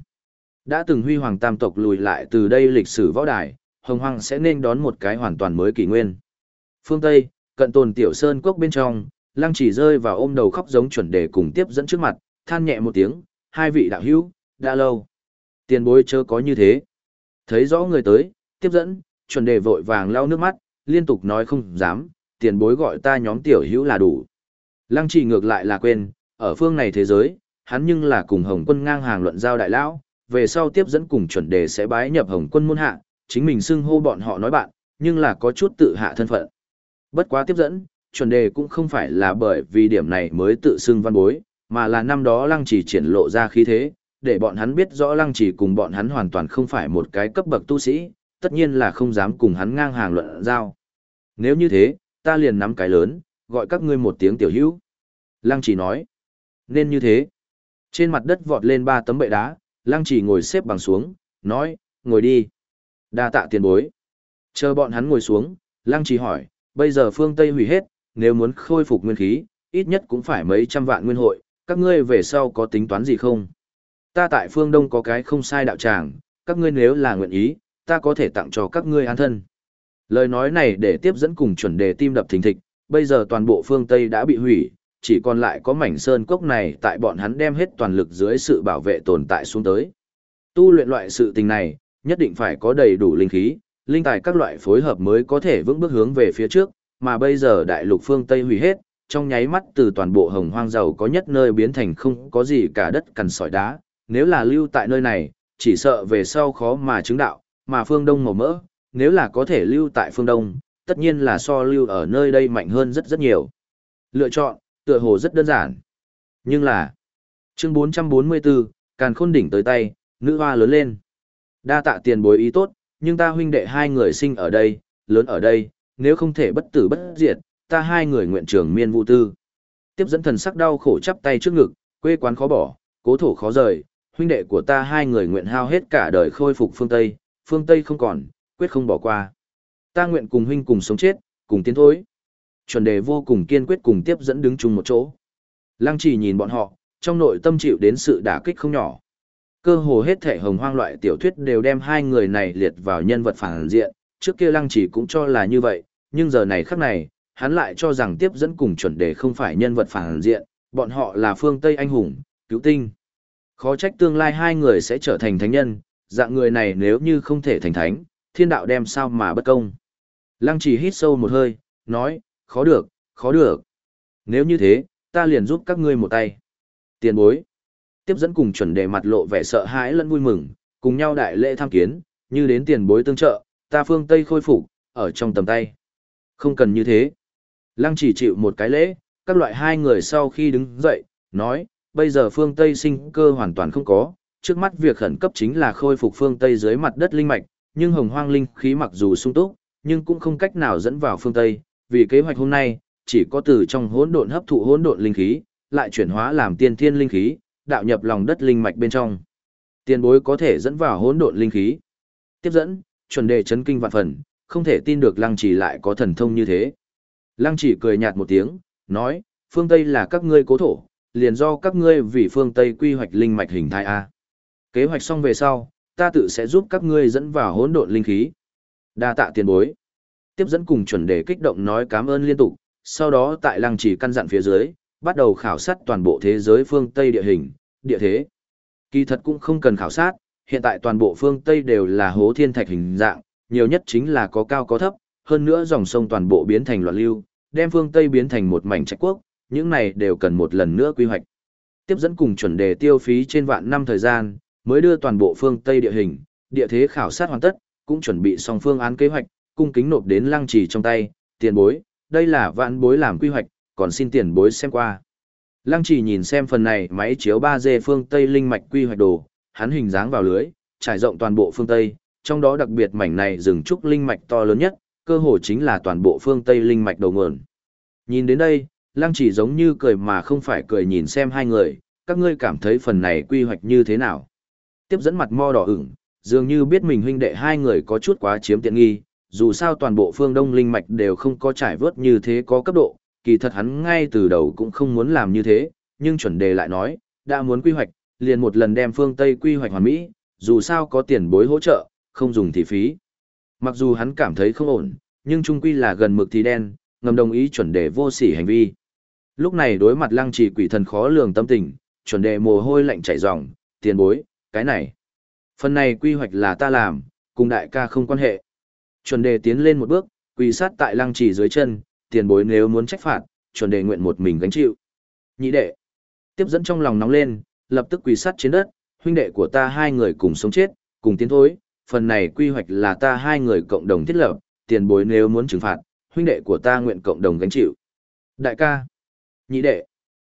Speaker 1: Đã từng huy hoàng tam tộc lùi lại từ đây lịch sử võ đài, hồng hoang sẽ nên đón một cái hoàn toàn mới kỷ nguyên. Phương Tây, cận tồn tiểu sơn quốc bên trong, lăng chỉ rơi vào ôm đầu khóc giống chuẩn đề cùng tiếp dẫn trước mặt, than nhẹ một tiếng, hai vị đạo hữu, đã lâu. Tiền bối chớ có như thế. Thấy rõ người tới, tiếp dẫn, chuẩn đề vội vàng lau nước mắt, liên tục nói không dám, tiền bối gọi ta nhóm tiểu hữu là đủ. Lăng chỉ ngược lại là quên, ở phương này thế giới, hắn nhưng là cùng hồng quân ngang hàng luận giao đại lão, về sau tiếp dẫn cùng chuẩn đề sẽ bái nhập hồng quân môn hạ, chính mình xưng hô bọn họ nói bạn, nhưng là có chút tự hạ thân phận. Bất quá tiếp dẫn, chuẩn đề cũng không phải là bởi vì điểm này mới tự xưng văn bối, mà là năm đó lăng chỉ triển lộ ra khí thế, để bọn hắn biết rõ lăng chỉ cùng bọn hắn hoàn toàn không phải một cái cấp bậc tu sĩ, tất nhiên là không dám cùng hắn ngang hàng luận giao. Nếu như thế, ta liền nắm cái lớn, gọi các ngươi một tiếng tiểu hữu. Lăng chỉ nói, nên như thế. Trên mặt đất vọt lên ba tấm bệ đá, lăng chỉ ngồi xếp bằng xuống, nói, ngồi đi. Đa tạ tiền bối. Chờ bọn hắn ngồi xuống, lăng Chỉ hỏi, bây giờ phương Tây hủy hết, nếu muốn khôi phục nguyên khí, ít nhất cũng phải mấy trăm vạn nguyên hội, các ngươi về sau có tính toán gì không? Ta tại phương Đông có cái không sai đạo tràng, các ngươi nếu là nguyện ý, ta có thể tặng cho các ngươi an thân. Lời nói này để tiếp dẫn cùng chuẩn đề tim đập thình thịch, bây giờ toàn bộ phương Tây đã bị hủy, chỉ còn lại có mảnh sơn cốc này tại bọn hắn đem hết toàn lực dưới sự bảo vệ tồn tại xuống tới. Tu luyện loại sự tình này, nhất định phải có đầy đủ linh khí, linh tài các loại phối hợp mới có thể vững bước hướng về phía trước, mà bây giờ đại lục phương Tây hủy hết, trong nháy mắt từ toàn bộ hồng hoang giàu có nhất nơi biến thành không có gì cả đất cằn sỏi đá, nếu là lưu tại nơi này, chỉ sợ về sau khó mà chứng đạo, mà phương Đông màu mỡ, nếu là có thể lưu tại phương Đông, tất nhiên là so lưu ở nơi đây mạnh hơn rất rất nhiều. Lựa chọn, tựa hồ rất đơn giản. Nhưng là, chương 444, càn khôn đỉnh tới tay, nữ hoa lớn lên. Đa tạ tiền bối ý tốt, nhưng ta huynh đệ hai người sinh ở đây, lớn ở đây, nếu không thể bất tử bất diệt, ta hai người nguyện trường miên vụ tư. Tiếp dẫn thần sắc đau khổ chắp tay trước ngực, quê quán khó bỏ, cố thổ khó rời, huynh đệ của ta hai người nguyện hao hết cả đời khôi phục phương Tây, phương Tây không còn, quyết không bỏ qua. Ta nguyện cùng huynh cùng sống chết, cùng tiến thối. Chuẩn đề vô cùng kiên quyết cùng tiếp dẫn đứng chung một chỗ. Lăng chỉ nhìn bọn họ, trong nội tâm chịu đến sự đả kích không nhỏ cơ hồ hết thể hồng hoang loại tiểu thuyết đều đem hai người này liệt vào nhân vật phản diện, trước kia lăng chỉ cũng cho là như vậy, nhưng giờ này khắc này, hắn lại cho rằng tiếp dẫn cùng chuẩn đề không phải nhân vật phản diện, bọn họ là phương Tây anh hùng, cứu tinh. Khó trách tương lai hai người sẽ trở thành thánh nhân, dạng người này nếu như không thể thành thánh, thiên đạo đem sao mà bất công. Lăng chỉ hít sâu một hơi, nói, khó được, khó được. Nếu như thế, ta liền giúp các ngươi một tay. Tiền bối. Tiếp dẫn cùng chuẩn đề mặt lộ vẻ sợ hãi lẫn vui mừng, cùng nhau đại lễ tham kiến, như đến tiền bối tương trợ, ta phương Tây khôi phục, ở trong tầm tay. Không cần như thế. Lăng chỉ chịu một cái lễ, các loại hai người sau khi đứng dậy, nói, bây giờ phương Tây sinh cơ hoàn toàn không có, trước mắt việc khẩn cấp chính là khôi phục phương Tây dưới mặt đất linh mạch, nhưng hồng hoang linh khí mặc dù sung túc, nhưng cũng không cách nào dẫn vào phương Tây, vì kế hoạch hôm nay, chỉ có từ trong hỗn độn hấp thụ hỗn độn linh khí, lại chuyển hóa làm tiên thiên linh khí, đạo nhập lòng đất linh mạch bên trong. Tiền bối có thể dẫn vào hỗn độn linh khí. Tiếp dẫn, chuẩn đề chấn kinh vạn phần, không thể tin được lăng chỉ lại có thần thông như thế. Lăng chỉ cười nhạt một tiếng, nói, phương Tây là các ngươi cố thổ, liền do các ngươi vì phương Tây quy hoạch linh mạch hình thái A. Kế hoạch xong về sau, ta tự sẽ giúp các ngươi dẫn vào hỗn độn linh khí. Đa tạ tiền bối. Tiếp dẫn cùng chuẩn đề kích động nói cảm ơn liên tục, sau đó tại lăng chỉ căn dặn phía dưới, bắt đầu khảo sát toàn bộ thế giới phương Tây địa hình, địa thế. Kỳ thật cũng không cần khảo sát, hiện tại toàn bộ phương Tây đều là hố thiên thạch hình dạng, nhiều nhất chính là có cao có thấp, hơn nữa dòng sông toàn bộ biến thành loạn lưu, đem phương Tây biến thành một mảnh trạch quốc, những này đều cần một lần nữa quy hoạch. Tiếp dẫn cùng chuẩn đề tiêu phí trên vạn năm thời gian, mới đưa toàn bộ phương Tây địa hình, địa thế khảo sát hoàn tất, cũng chuẩn bị xong phương án kế hoạch, cung kính nộp đến lăng trì trong tay, tiền bối, đây là vạn bối làm quy hoạch, còn xin tiền bối xem qua. Lăng trì nhìn xem phần này máy chiếu 3D phương Tây linh mạch quy hoạch đồ, hắn hình dáng vào lưới, trải rộng toàn bộ phương Tây, trong đó đặc biệt mảnh này rừng trúc linh mạch to lớn nhất, cơ hồ chính là toàn bộ phương Tây linh mạch đầu nguồn. Nhìn đến đây, Lăng chỉ giống như cười mà không phải cười nhìn xem hai người, các ngươi cảm thấy phần này quy hoạch như thế nào. Tiếp dẫn mặt mo đỏ ửng, dường như biết mình huynh đệ hai người có chút quá chiếm tiện nghi, dù sao toàn bộ phương Đông linh mạch đều không có trải vớt như thế có cấp độ, kỳ thật hắn ngay từ đầu cũng không muốn làm như thế, nhưng chuẩn đề lại nói, đã muốn quy hoạch, liền một lần đem phương Tây quy hoạch hoàn mỹ, dù sao có tiền bối hỗ trợ, không dùng thì phí. Mặc dù hắn cảm thấy không ổn, nhưng trung quy là gần mực thì đen, ngầm đồng ý chuẩn đề vô sỉ hành vi. Lúc này đối mặt lăng trì quỷ thần khó lường tâm tình, chuẩn đề mồ hôi lạnh chảy ròng, tiền bối, cái này. Phần này quy hoạch là ta làm, cùng đại ca không quan hệ. Chuẩn đề tiến lên một bước, quỳ sát tại lăng trì dưới chân, tiền bối nếu muốn trách phạt, chuẩn đề nguyện một mình gánh chịu. Nhị đệ, tiếp dẫn trong lòng nóng lên, lập tức quỳ sát trên đất, huynh đệ của ta hai người cùng sống chết, cùng tiến thối, phần này quy hoạch là ta hai người cộng đồng thiết lập, tiền bối nếu muốn trừng phạt, huynh đệ của ta nguyện cộng đồng gánh chịu. Đại ca, nhị đệ,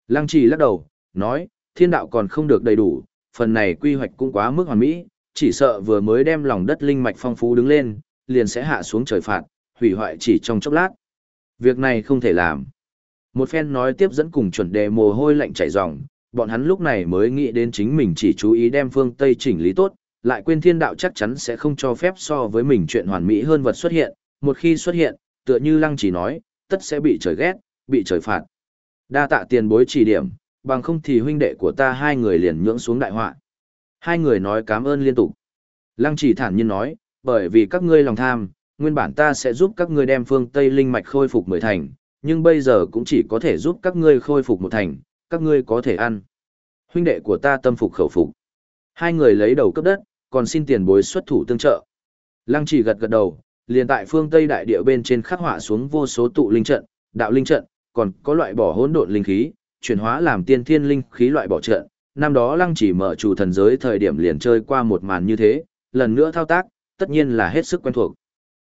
Speaker 1: lăng trì lắc đầu, nói, thiên đạo còn không được đầy đủ, phần này quy hoạch cũng quá mức hoàn mỹ, chỉ sợ vừa mới đem lòng đất linh mạch phong phú đứng lên, liền sẽ hạ xuống trời phạt, hủy hoại chỉ trong chốc lát. Việc này không thể làm. Một phen nói tiếp dẫn cùng chuẩn đề mồ hôi lạnh chảy ròng, bọn hắn lúc này mới nghĩ đến chính mình chỉ chú ý đem phương Tây chỉnh lý tốt, lại quên thiên đạo chắc chắn sẽ không cho phép so với mình chuyện hoàn mỹ hơn vật xuất hiện, một khi xuất hiện, tựa như lăng chỉ nói, tất sẽ bị trời ghét, bị trời phạt. Đa tạ tiền bối chỉ điểm, bằng không thì huynh đệ của ta hai người liền nhưỡng xuống đại họa. Hai người nói cảm ơn liên tục. Lăng chỉ thản nhiên nói, bởi vì các ngươi lòng tham, nguyên bản ta sẽ giúp các ngươi đem phương Tây linh mạch khôi phục mười thành, nhưng bây giờ cũng chỉ có thể giúp các ngươi khôi phục một thành, các ngươi có thể ăn. Huynh đệ của ta tâm phục khẩu phục. Hai người lấy đầu cấp đất, còn xin tiền bối xuất thủ tương trợ. Lăng chỉ gật gật đầu, liền tại phương Tây đại địa bên trên khắc họa xuống vô số tụ linh trận, đạo linh trận, còn có loại bỏ hỗn độn linh khí, chuyển hóa làm tiên thiên linh khí loại bỏ trận. Năm đó Lăng chỉ mở chủ thần giới thời điểm liền chơi qua một màn như thế, lần nữa thao tác, tất nhiên là hết sức quen thuộc.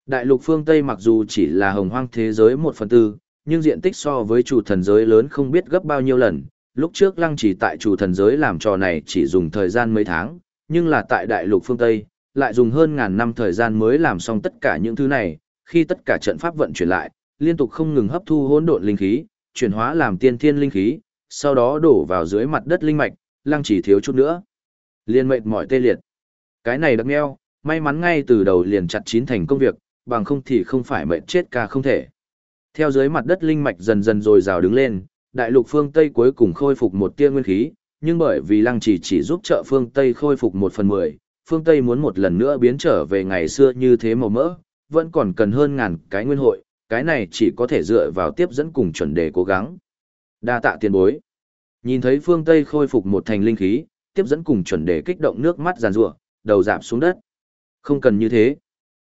Speaker 1: Đại lục phương Tây mặc dù chỉ là hồng hoang thế giới một phần tư, nhưng diện tích so với chủ thần giới lớn không biết gấp bao nhiêu lần. Lúc trước lăng chỉ tại chủ thần giới làm trò này chỉ dùng thời gian mấy tháng, nhưng là tại đại lục phương Tây, lại dùng hơn ngàn năm thời gian mới làm xong tất cả những thứ này, khi tất cả trận pháp vận chuyển lại, liên tục không ngừng hấp thu hỗn độn linh khí, chuyển hóa làm tiên thiên linh khí, sau đó đổ vào dưới mặt đất linh mạch, lăng chỉ thiếu chút nữa. Liên mệt mỏi tê liệt. Cái này đặc neo, may mắn ngay từ đầu liền chặt chín thành công việc, bằng không thì không phải mệt chết ca không thể. Theo dưới mặt đất linh mạch dần dần rồi rào đứng lên, đại lục phương Tây cuối cùng khôi phục một tia nguyên khí, nhưng bởi vì lăng chỉ chỉ giúp trợ phương Tây khôi phục một phần mười, phương Tây muốn một lần nữa biến trở về ngày xưa như thế màu mỡ, vẫn còn cần hơn ngàn cái nguyên hội, cái này chỉ có thể dựa vào tiếp dẫn cùng chuẩn đề cố gắng. Đa tạ tiền bối. Nhìn thấy phương Tây khôi phục một thành linh khí, tiếp dẫn cùng chuẩn đề kích động nước mắt giàn rủa, đầu dạp xuống đất. Không cần như thế.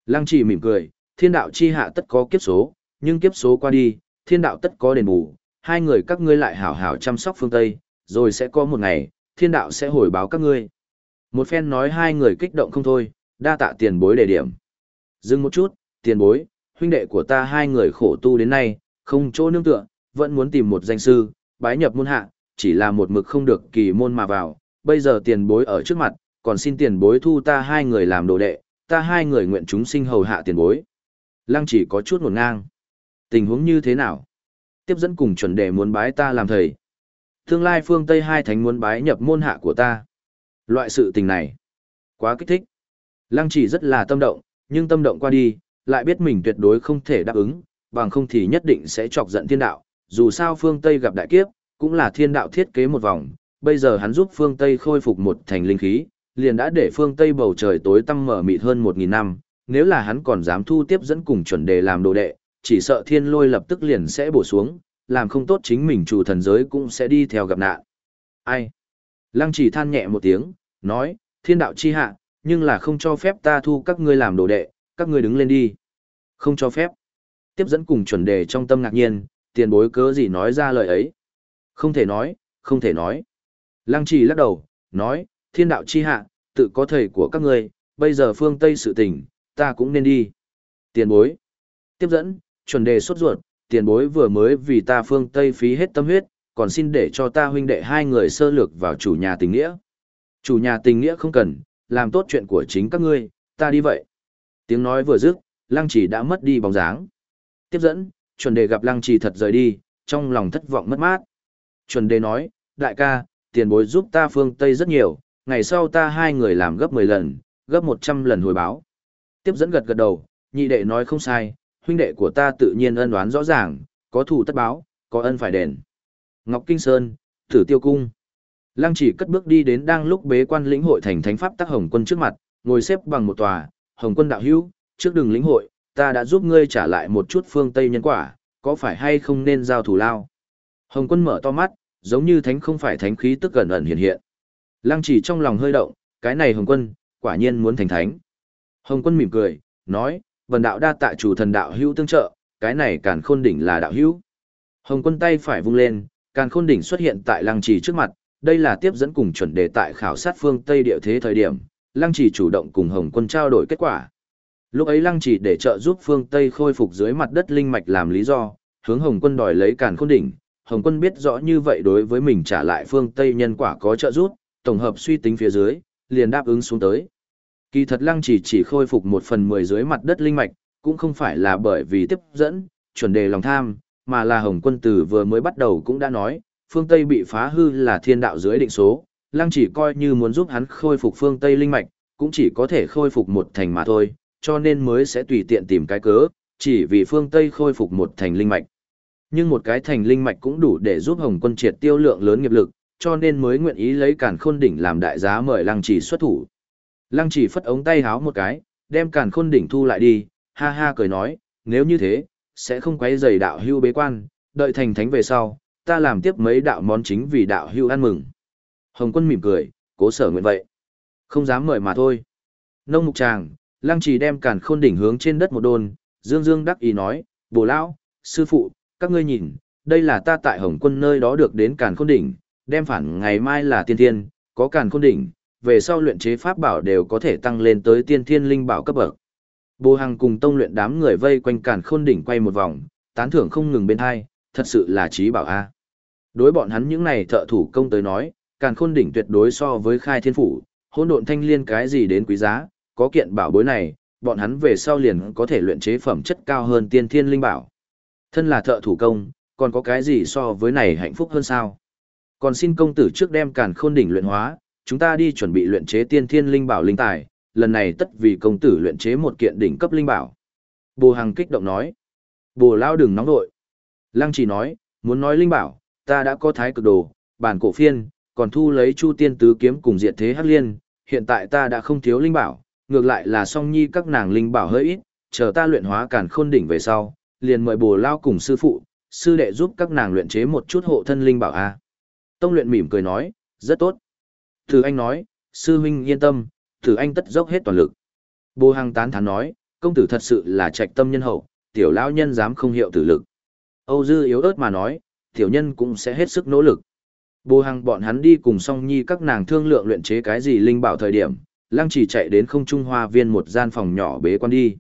Speaker 1: Lăng Chỉ mỉm cười, thiên đạo chi hạ tất có kiếp số, nhưng kiếp số qua đi, thiên đạo tất có đền bù, hai người các ngươi lại hảo hảo chăm sóc phương Tây, rồi sẽ có một ngày, thiên đạo sẽ hồi báo các ngươi. Một phen nói hai người kích động không thôi, đa tạ tiền bối đề điểm. Dừng một chút, tiền bối, huynh đệ của ta hai người khổ tu đến nay, không chỗ nương tựa, vẫn muốn tìm một danh sư, bái nhập môn hạ, chỉ là một mực không được kỳ môn mà vào, bây giờ tiền bối ở trước mặt, còn xin tiền bối thu ta hai người làm đồ đệ, ta hai người nguyện chúng sinh hầu hạ tiền bối. Lăng chỉ có chút ngổn ngang. Tình huống như thế nào? Tiếp dẫn cùng chuẩn đề muốn bái ta làm thầy. Tương lai phương Tây hai thánh muốn bái nhập môn hạ của ta. Loại sự tình này. Quá kích thích. Lăng chỉ rất là tâm động, nhưng tâm động qua đi, lại biết mình tuyệt đối không thể đáp ứng, bằng không thì nhất định sẽ chọc giận thiên đạo. Dù sao phương Tây gặp đại kiếp, cũng là thiên đạo thiết kế một vòng, bây giờ hắn giúp phương Tây khôi phục một thành linh khí, liền đã để phương Tây bầu trời tối tăm mở mịt hơn một nghìn năm, nếu là hắn còn dám thu tiếp dẫn cùng chuẩn đề làm đồ đệ, chỉ sợ thiên lôi lập tức liền sẽ bổ xuống, làm không tốt chính mình chủ thần giới cũng sẽ đi theo gặp nạn. Ai? Lăng chỉ than nhẹ một tiếng, nói, thiên đạo chi hạ, nhưng là không cho phép ta thu các ngươi làm đồ đệ, các ngươi đứng lên đi. Không cho phép. Tiếp dẫn cùng chuẩn đề trong tâm ngạc nhiên, tiền bối cớ gì nói ra lời ấy. Không thể nói, không thể nói. Lăng trì lắc đầu, nói, thiên đạo chi hạ, tự có thầy của các ngươi, bây giờ phương Tây sự tình, ta cũng nên đi. Tiền bối. Tiếp dẫn, chuẩn đề sốt ruột, tiền bối vừa mới vì ta phương Tây phí hết tâm huyết, còn xin để cho ta huynh đệ hai người sơ lược vào chủ nhà tình nghĩa. Chủ nhà tình nghĩa không cần, làm tốt chuyện của chính các ngươi, ta đi vậy. Tiếng nói vừa dứt, lăng trì đã mất đi bóng dáng. Tiếp dẫn, chuẩn đề gặp lăng trì thật rời đi, trong lòng thất vọng mất mát. Chuẩn đề nói, đại ca, tiền bối giúp ta phương Tây rất nhiều, ngày sau ta hai người làm gấp 10 lần, gấp 100 lần hồi báo. Tiếp dẫn gật gật đầu, nhị đệ nói không sai, huynh đệ của ta tự nhiên ân đoán rõ ràng, có thủ tất báo, có ân phải đền. Ngọc Kinh Sơn, Thử Tiêu Cung. Lăng chỉ cất bước đi đến đang lúc bế quan lĩnh hội thành thánh pháp tác hồng quân trước mặt, ngồi xếp bằng một tòa, hồng quân đạo hữu, trước đường lĩnh hội, ta đã giúp ngươi trả lại một chút phương Tây nhân quả, có phải hay không nên giao thủ lao? Hồng quân mở to mắt, giống như thánh không phải thánh khí tức gần ẩn hiện hiện. Lăng chỉ trong lòng hơi động, cái này hồng quân, quả nhiên muốn thành thánh. Hồng quân mỉm cười, nói, vần đạo đa tạ chủ thần đạo hữu tương trợ, cái này càn khôn đỉnh là đạo hữu. Hồng quân tay phải vung lên, càn khôn đỉnh xuất hiện tại lăng trì trước mặt, đây là tiếp dẫn cùng chuẩn đề tại khảo sát phương Tây địa thế thời điểm, lăng trì chủ động cùng Hồng quân trao đổi kết quả. Lúc ấy lăng chỉ để trợ giúp phương Tây khôi phục dưới mặt đất linh mạch làm lý do, hướng Hồng quân đòi lấy càn khôn đỉnh. Hồng quân biết rõ như vậy đối với mình trả lại phương Tây nhân quả có trợ giúp, tổng hợp suy tính phía dưới, liền đáp ứng xuống tới. Kỳ thật lăng chỉ chỉ khôi phục một phần mười dưới mặt đất linh mạch, cũng không phải là bởi vì tiếp dẫn, chuẩn đề lòng tham, mà là Hồng quân tử vừa mới bắt đầu cũng đã nói, phương Tây bị phá hư là thiên đạo dưới định số, lăng chỉ coi như muốn giúp hắn khôi phục phương Tây linh mạch, cũng chỉ có thể khôi phục một thành mà thôi, cho nên mới sẽ tùy tiện tìm cái cớ, chỉ vì phương Tây khôi phục một thành linh mạch. Nhưng một cái thành linh mạch cũng đủ để giúp Hồng quân triệt tiêu lượng lớn nghiệp lực, cho nên mới nguyện ý lấy càn khôn đỉnh làm đại giá mời lăng chỉ xuất thủ. Lăng chỉ phất ống tay háo một cái, đem càn khôn đỉnh thu lại đi, ha ha cười nói, nếu như thế, sẽ không quấy rầy đạo hưu bế quan, đợi thành thánh về sau, ta làm tiếp mấy đạo món chính vì đạo hưu ăn mừng. Hồng quân mỉm cười, cố sở nguyện vậy. Không dám mời mà thôi. Nông mục tràng, lăng trì đem càn khôn đỉnh hướng trên đất một đôn, dương dương đắc ý nói, bồ lão, sư phụ, các ngươi nhìn, đây là ta tại Hồng quân nơi đó được đến càn khôn đỉnh, đem phản ngày mai là tiên thiên, có càn khôn đỉnh, về sau luyện chế pháp bảo đều có thể tăng lên tới tiên thiên linh bảo cấp bậc. Bồ Hằng cùng tông luyện đám người vây quanh càn khôn đỉnh quay một vòng, tán thưởng không ngừng bên hai, thật sự là trí bảo a. Đối bọn hắn những này thợ thủ công tới nói, càn khôn đỉnh tuyệt đối so với khai thiên phủ, hỗn độn thanh liên cái gì đến quý giá, có kiện bảo bối này, bọn hắn về sau liền có thể luyện chế phẩm chất cao hơn tiên thiên linh bảo. Thân là thợ thủ công, còn có cái gì so với này hạnh phúc hơn sao? Còn xin công tử trước đem càn khôn đỉnh luyện hóa, chúng ta đi chuẩn bị luyện chế tiên thiên linh bảo linh tài, lần này tất vì công tử luyện chế một kiện đỉnh cấp linh bảo. Bồ Hằng kích động nói. Bồ Lao đừng nóng nội. Lăng chỉ nói, muốn nói linh bảo, ta đã có thái cực đồ, bản cổ phiên, còn thu lấy chu tiên tứ kiếm cùng diệt thế hắc liên, hiện tại ta đã không thiếu linh bảo, ngược lại là song nhi các nàng linh bảo hơi ít, chờ ta luyện hóa càn khôn đỉnh về sau, liền mời bồ lao cùng sư phụ, sư đệ giúp các nàng luyện chế một chút hộ thân linh bảo a. Tông luyện mỉm cười nói, rất tốt. Thử anh nói, sư huynh yên tâm, thử anh tất dốc hết toàn lực. Bồ Hằng tán thán nói, công tử thật sự là trạch tâm nhân hậu, tiểu lão nhân dám không hiệu tử lực. Âu Dư yếu ớt mà nói, tiểu nhân cũng sẽ hết sức nỗ lực. Bồ Hằng bọn hắn đi cùng song nhi các nàng thương lượng luyện chế cái gì linh bảo thời điểm, lăng chỉ chạy đến không trung hoa viên một gian phòng nhỏ bế quan đi.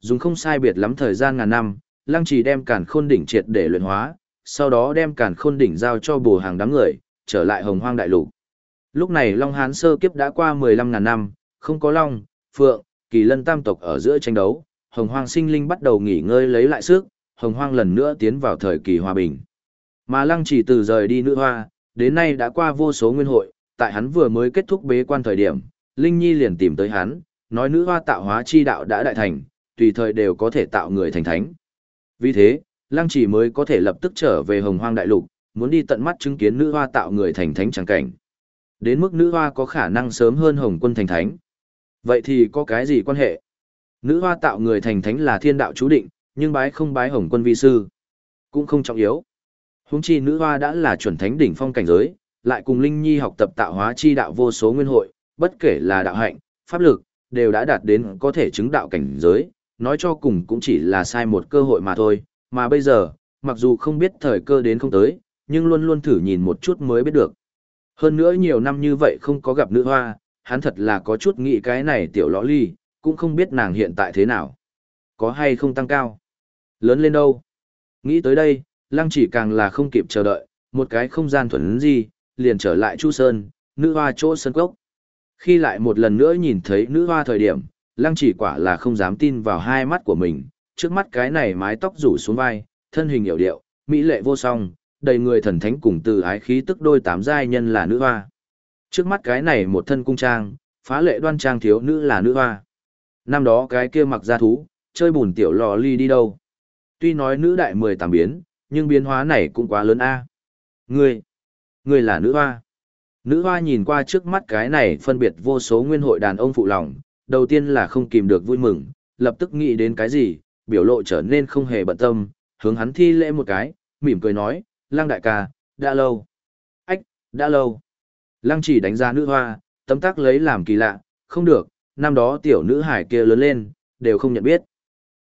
Speaker 1: Dùng không sai biệt lắm thời gian ngàn năm, lăng chỉ đem cản khôn đỉnh triệt để luyện hóa, sau đó đem cản khôn đỉnh giao cho bồ hàng đám người, trở lại hồng hoang đại lục. Lúc này Long Hán sơ kiếp đã qua 15 ngàn năm, không có Long, Phượng, Kỳ Lân tam tộc ở giữa tranh đấu, hồng hoang sinh linh bắt đầu nghỉ ngơi lấy lại sức, hồng hoang lần nữa tiến vào thời kỳ hòa bình. Mà lăng chỉ từ rời đi nữ hoa, đến nay đã qua vô số nguyên hội, tại hắn vừa mới kết thúc bế quan thời điểm, Linh Nhi liền tìm tới hắn, nói nữ hoa tạo hóa chi đạo đã đại thành, tùy thời đều có thể tạo người thành thánh. Vì thế, lăng chỉ mới có thể lập tức trở về hồng hoang đại lục, muốn đi tận mắt chứng kiến nữ hoa tạo người thành thánh chẳng cảnh. Đến mức nữ hoa có khả năng sớm hơn hồng quân thành thánh. Vậy thì có cái gì quan hệ? Nữ hoa tạo người thành thánh là thiên đạo chú định, nhưng bái không bái hồng quân vi sư. Cũng không trọng yếu. Huống chi nữ hoa đã là chuẩn thánh đỉnh phong cảnh giới, lại cùng Linh Nhi học tập tạo hóa chi đạo vô số nguyên hội, bất kể là đạo hạnh, pháp lực, đều đã đạt đến có thể chứng đạo cảnh giới, nói cho cùng cũng chỉ là sai một cơ hội mà thôi, mà bây giờ, mặc dù không biết thời cơ đến không tới, nhưng luôn luôn thử nhìn một chút mới biết được. Hơn nữa nhiều năm như vậy không có gặp nữ hoa, hắn thật là có chút nghĩ cái này tiểu lõ ly, cũng không biết nàng hiện tại thế nào. Có hay không tăng cao? Lớn lên đâu? Nghĩ tới đây, lăng chỉ càng là không kịp chờ đợi, một cái không gian thuần gì, liền trở lại Chu Sơn, nữ hoa chỗ sân cốc. Khi lại một lần nữa nhìn thấy nữ hoa thời điểm, lăng chỉ quả là không dám tin vào hai mắt của mình, trước mắt cái này mái tóc rủ xuống vai, thân hình hiểu điệu, mỹ lệ vô song, đầy người thần thánh cùng từ ái khí tức đôi tám giai nhân là nữ hoa. Trước mắt cái này một thân cung trang, phá lệ đoan trang thiếu nữ là nữ hoa. Năm đó cái kia mặc ra thú, chơi bùn tiểu lò ly đi đâu. Tuy nói nữ đại mười tám biến, nhưng biến hóa này cũng quá lớn a. Ngươi, ngươi là nữ hoa. Nữ hoa nhìn qua trước mắt cái này phân biệt vô số nguyên hội đàn ông phụ lòng, đầu tiên là không kìm được vui mừng, lập tức nghĩ đến cái gì, biểu lộ trở nên không hề bận tâm, hướng hắn thi lễ một cái, mỉm cười nói, lang đại ca, đã lâu. Ách, đã lâu. Lăng chỉ đánh giá nữ hoa, tấm tắc lấy làm kỳ lạ, không được, năm đó tiểu nữ hải kia lớn lên, đều không nhận biết.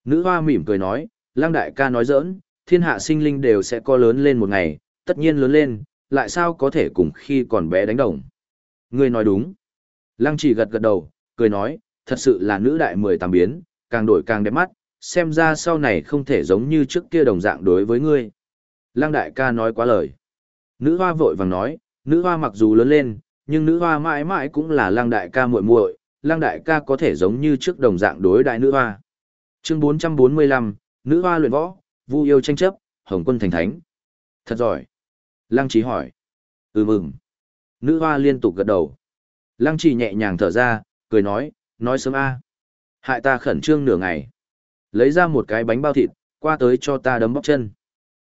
Speaker 1: Nữ hoa mỉm cười nói, lăng đại ca nói giỡn, thiên hạ sinh linh đều sẽ co lớn lên một ngày, tất nhiên lớn lên, lại sao có thể cùng khi còn bé đánh đồng. Ngươi nói đúng. Lăng chỉ gật gật đầu, cười nói, thật sự là nữ đại mười tám biến, càng đổi càng đẹp mắt, xem ra sau này không thể giống như trước kia đồng dạng đối với ngươi. Lăng đại ca nói quá lời. Nữ hoa vội vàng nói, nữ hoa mặc dù lớn lên, nhưng nữ hoa mãi mãi cũng là lăng đại ca muội muội, lăng đại ca có thể giống như trước đồng dạng đối đại nữ hoa. Chương 445, nữ hoa luyện võ, vu yêu tranh chấp, hồng quân thành thánh. Thật giỏi. Lăng trí hỏi. Ừ mừng. Nữ hoa liên tục gật đầu. Lăng trì nhẹ nhàng thở ra, cười nói, nói sớm a Hại ta khẩn trương nửa ngày. Lấy ra một cái bánh bao thịt, qua tới cho ta đấm bóc chân.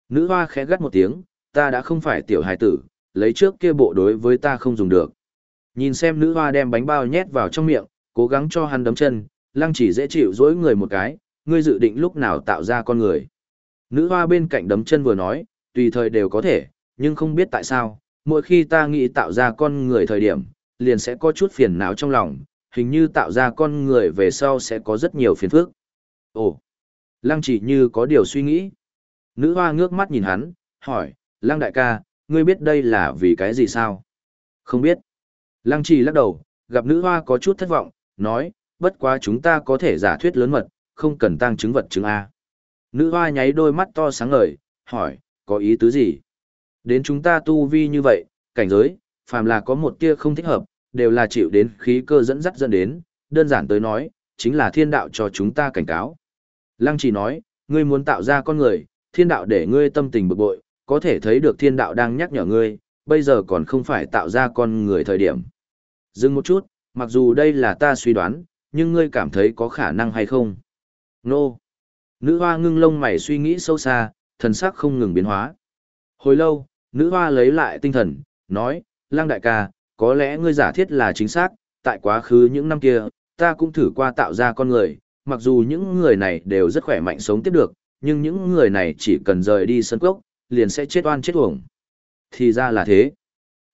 Speaker 1: Nữ hoa khẽ gắt một tiếng, ta đã không phải tiểu hài tử, lấy trước kia bộ đối với ta không dùng được. Nhìn xem nữ hoa đem bánh bao nhét vào trong miệng, cố gắng cho hắn đấm chân, lăng chỉ dễ chịu dối người một cái, ngươi dự định lúc nào tạo ra con người. Nữ hoa bên cạnh đấm chân vừa nói, tùy thời đều có thể, nhưng không biết tại sao, mỗi khi ta nghĩ tạo ra con người thời điểm, liền sẽ có chút phiền não trong lòng, hình như tạo ra con người về sau sẽ có rất nhiều phiền phức. Ồ, lăng chỉ như có điều suy nghĩ. Nữ hoa ngước mắt nhìn hắn, hỏi, lăng đại ca, ngươi biết đây là vì cái gì sao? Không biết. Lăng chỉ lắc đầu, gặp nữ hoa có chút thất vọng, nói, bất quá chúng ta có thể giả thuyết lớn mật, không cần tăng chứng vật chứng A. Nữ hoa nháy đôi mắt to sáng ngời, hỏi, có ý tứ gì? Đến chúng ta tu vi như vậy, cảnh giới, phàm là có một tia không thích hợp, đều là chịu đến khí cơ dẫn dắt dẫn đến, đơn giản tới nói, chính là thiên đạo cho chúng ta cảnh cáo. Lăng chỉ nói, ngươi muốn tạo ra con người, thiên đạo để ngươi tâm tình bực bội, có thể thấy được thiên đạo đang nhắc nhở ngươi, bây giờ còn không phải tạo ra con người thời điểm. Dừng một chút, mặc dù đây là ta suy đoán, nhưng ngươi cảm thấy có khả năng hay không? Nô! Nữ hoa ngưng lông mày suy nghĩ sâu xa, thần sắc không ngừng biến hóa. Hồi lâu, nữ hoa lấy lại tinh thần, nói, lang đại ca, có lẽ ngươi giả thiết là chính xác, tại quá khứ những năm kia, ta cũng thử qua tạo ra con người, mặc dù những người này đều rất khỏe mạnh sống tiếp được, nhưng những người này chỉ cần rời đi sân cốc, liền sẽ chết oan chết uổng. Thì ra là thế.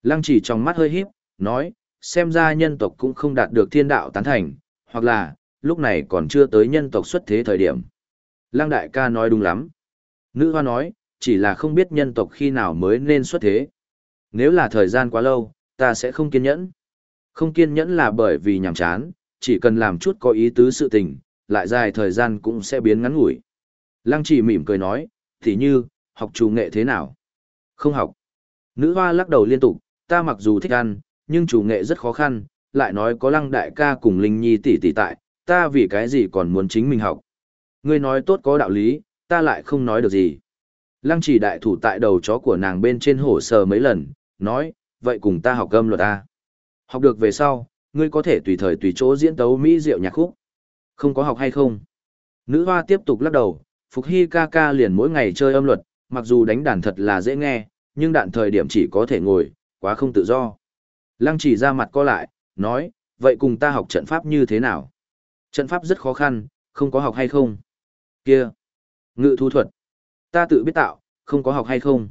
Speaker 1: Lăng chỉ trong mắt hơi híp, nói, xem ra nhân tộc cũng không đạt được thiên đạo tán thành, hoặc là, lúc này còn chưa tới nhân tộc xuất thế thời điểm. Lăng đại ca nói đúng lắm. Nữ hoa nói, chỉ là không biết nhân tộc khi nào mới nên xuất thế. Nếu là thời gian quá lâu, ta sẽ không kiên nhẫn. Không kiên nhẫn là bởi vì nhàm chán, chỉ cần làm chút có ý tứ sự tình, lại dài thời gian cũng sẽ biến ngắn ngủi. Lăng chỉ mỉm cười nói, thì như, học chủ nghệ thế nào? Không học. Nữ hoa lắc đầu liên tục, ta mặc dù thích ăn, nhưng chủ nghệ rất khó khăn, lại nói có lăng đại ca cùng Linh Nhi tỷ tỷ tại, ta vì cái gì còn muốn chính mình học. Ngươi nói tốt có đạo lý, ta lại không nói được gì. Lăng chỉ đại thủ tại đầu chó của nàng bên trên hổ sờ mấy lần, nói, vậy cùng ta học gâm luật ta. Học được về sau, ngươi có thể tùy thời tùy chỗ diễn tấu mỹ diệu nhạc khúc. Không có học hay không? Nữ hoa tiếp tục lắc đầu, Phục Hy ca ca liền mỗi ngày chơi âm luật, mặc dù đánh đàn thật là dễ nghe, nhưng đạn thời điểm chỉ có thể ngồi, quá không tự do. Lăng chỉ ra mặt co lại, nói, vậy cùng ta học trận pháp như thế nào? Trận pháp rất khó khăn, không có học hay không? Kia! Ngự thu thuật! Ta tự biết tạo, không có học hay không?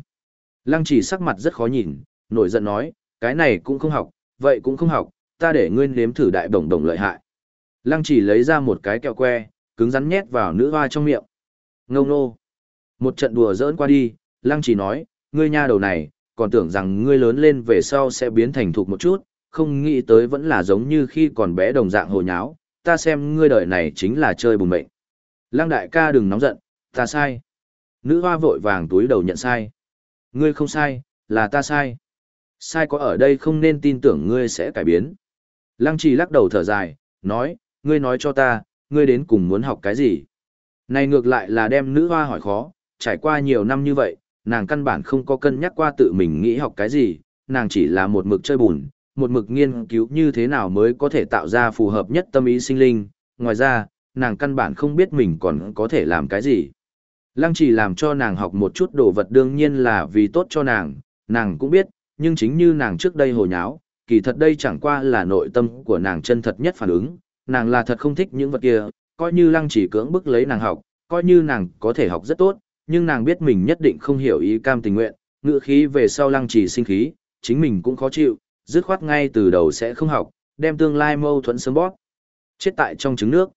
Speaker 1: Lăng chỉ sắc mặt rất khó nhìn, nổi giận nói, cái này cũng không học, vậy cũng không học, ta để ngươi nếm thử đại bổng đồng lợi hại. Lăng chỉ lấy ra một cái kẹo que, cứng rắn nhét vào nữ hoa trong miệng. Ngông nô. Một trận đùa giỡn qua đi, lăng chỉ nói, ngươi nha đầu này, còn tưởng rằng ngươi lớn lên về sau sẽ biến thành thục một chút, không nghĩ tới vẫn là giống như khi còn bé đồng dạng hồ nháo, ta xem ngươi đời này chính là chơi bùn mệnh. Lăng đại ca đừng nóng giận, ta sai. Nữ hoa vội vàng túi đầu nhận sai. Ngươi không sai, là ta sai. Sai có ở đây không nên tin tưởng ngươi sẽ cải biến. Lăng trì lắc đầu thở dài, nói, ngươi nói cho ta, ngươi đến cùng muốn học cái gì? Này ngược lại là đem nữ hoa hỏi khó, trải qua nhiều năm như vậy, nàng căn bản không có cân nhắc qua tự mình nghĩ học cái gì, nàng chỉ là một mực chơi bùn, một mực nghiên cứu như thế nào mới có thể tạo ra phù hợp nhất tâm ý sinh linh, ngoài ra, nàng căn bản không biết mình còn có thể làm cái gì. Lăng chỉ làm cho nàng học một chút đồ vật đương nhiên là vì tốt cho nàng, nàng cũng biết, nhưng chính như nàng trước đây hồ nháo, kỳ thật đây chẳng qua là nội tâm của nàng chân thật nhất phản ứng, nàng là thật không thích những vật kia, coi như lăng chỉ cưỡng bức lấy nàng học, coi như nàng có thể học rất tốt, nhưng nàng biết mình nhất định không hiểu ý cam tình nguyện, ngựa khí về sau lăng chỉ sinh khí, chính mình cũng khó chịu, dứt khoát ngay từ đầu sẽ không học, đem tương lai mâu thuẫn sớm bóp, Chết tại trong trứng nước.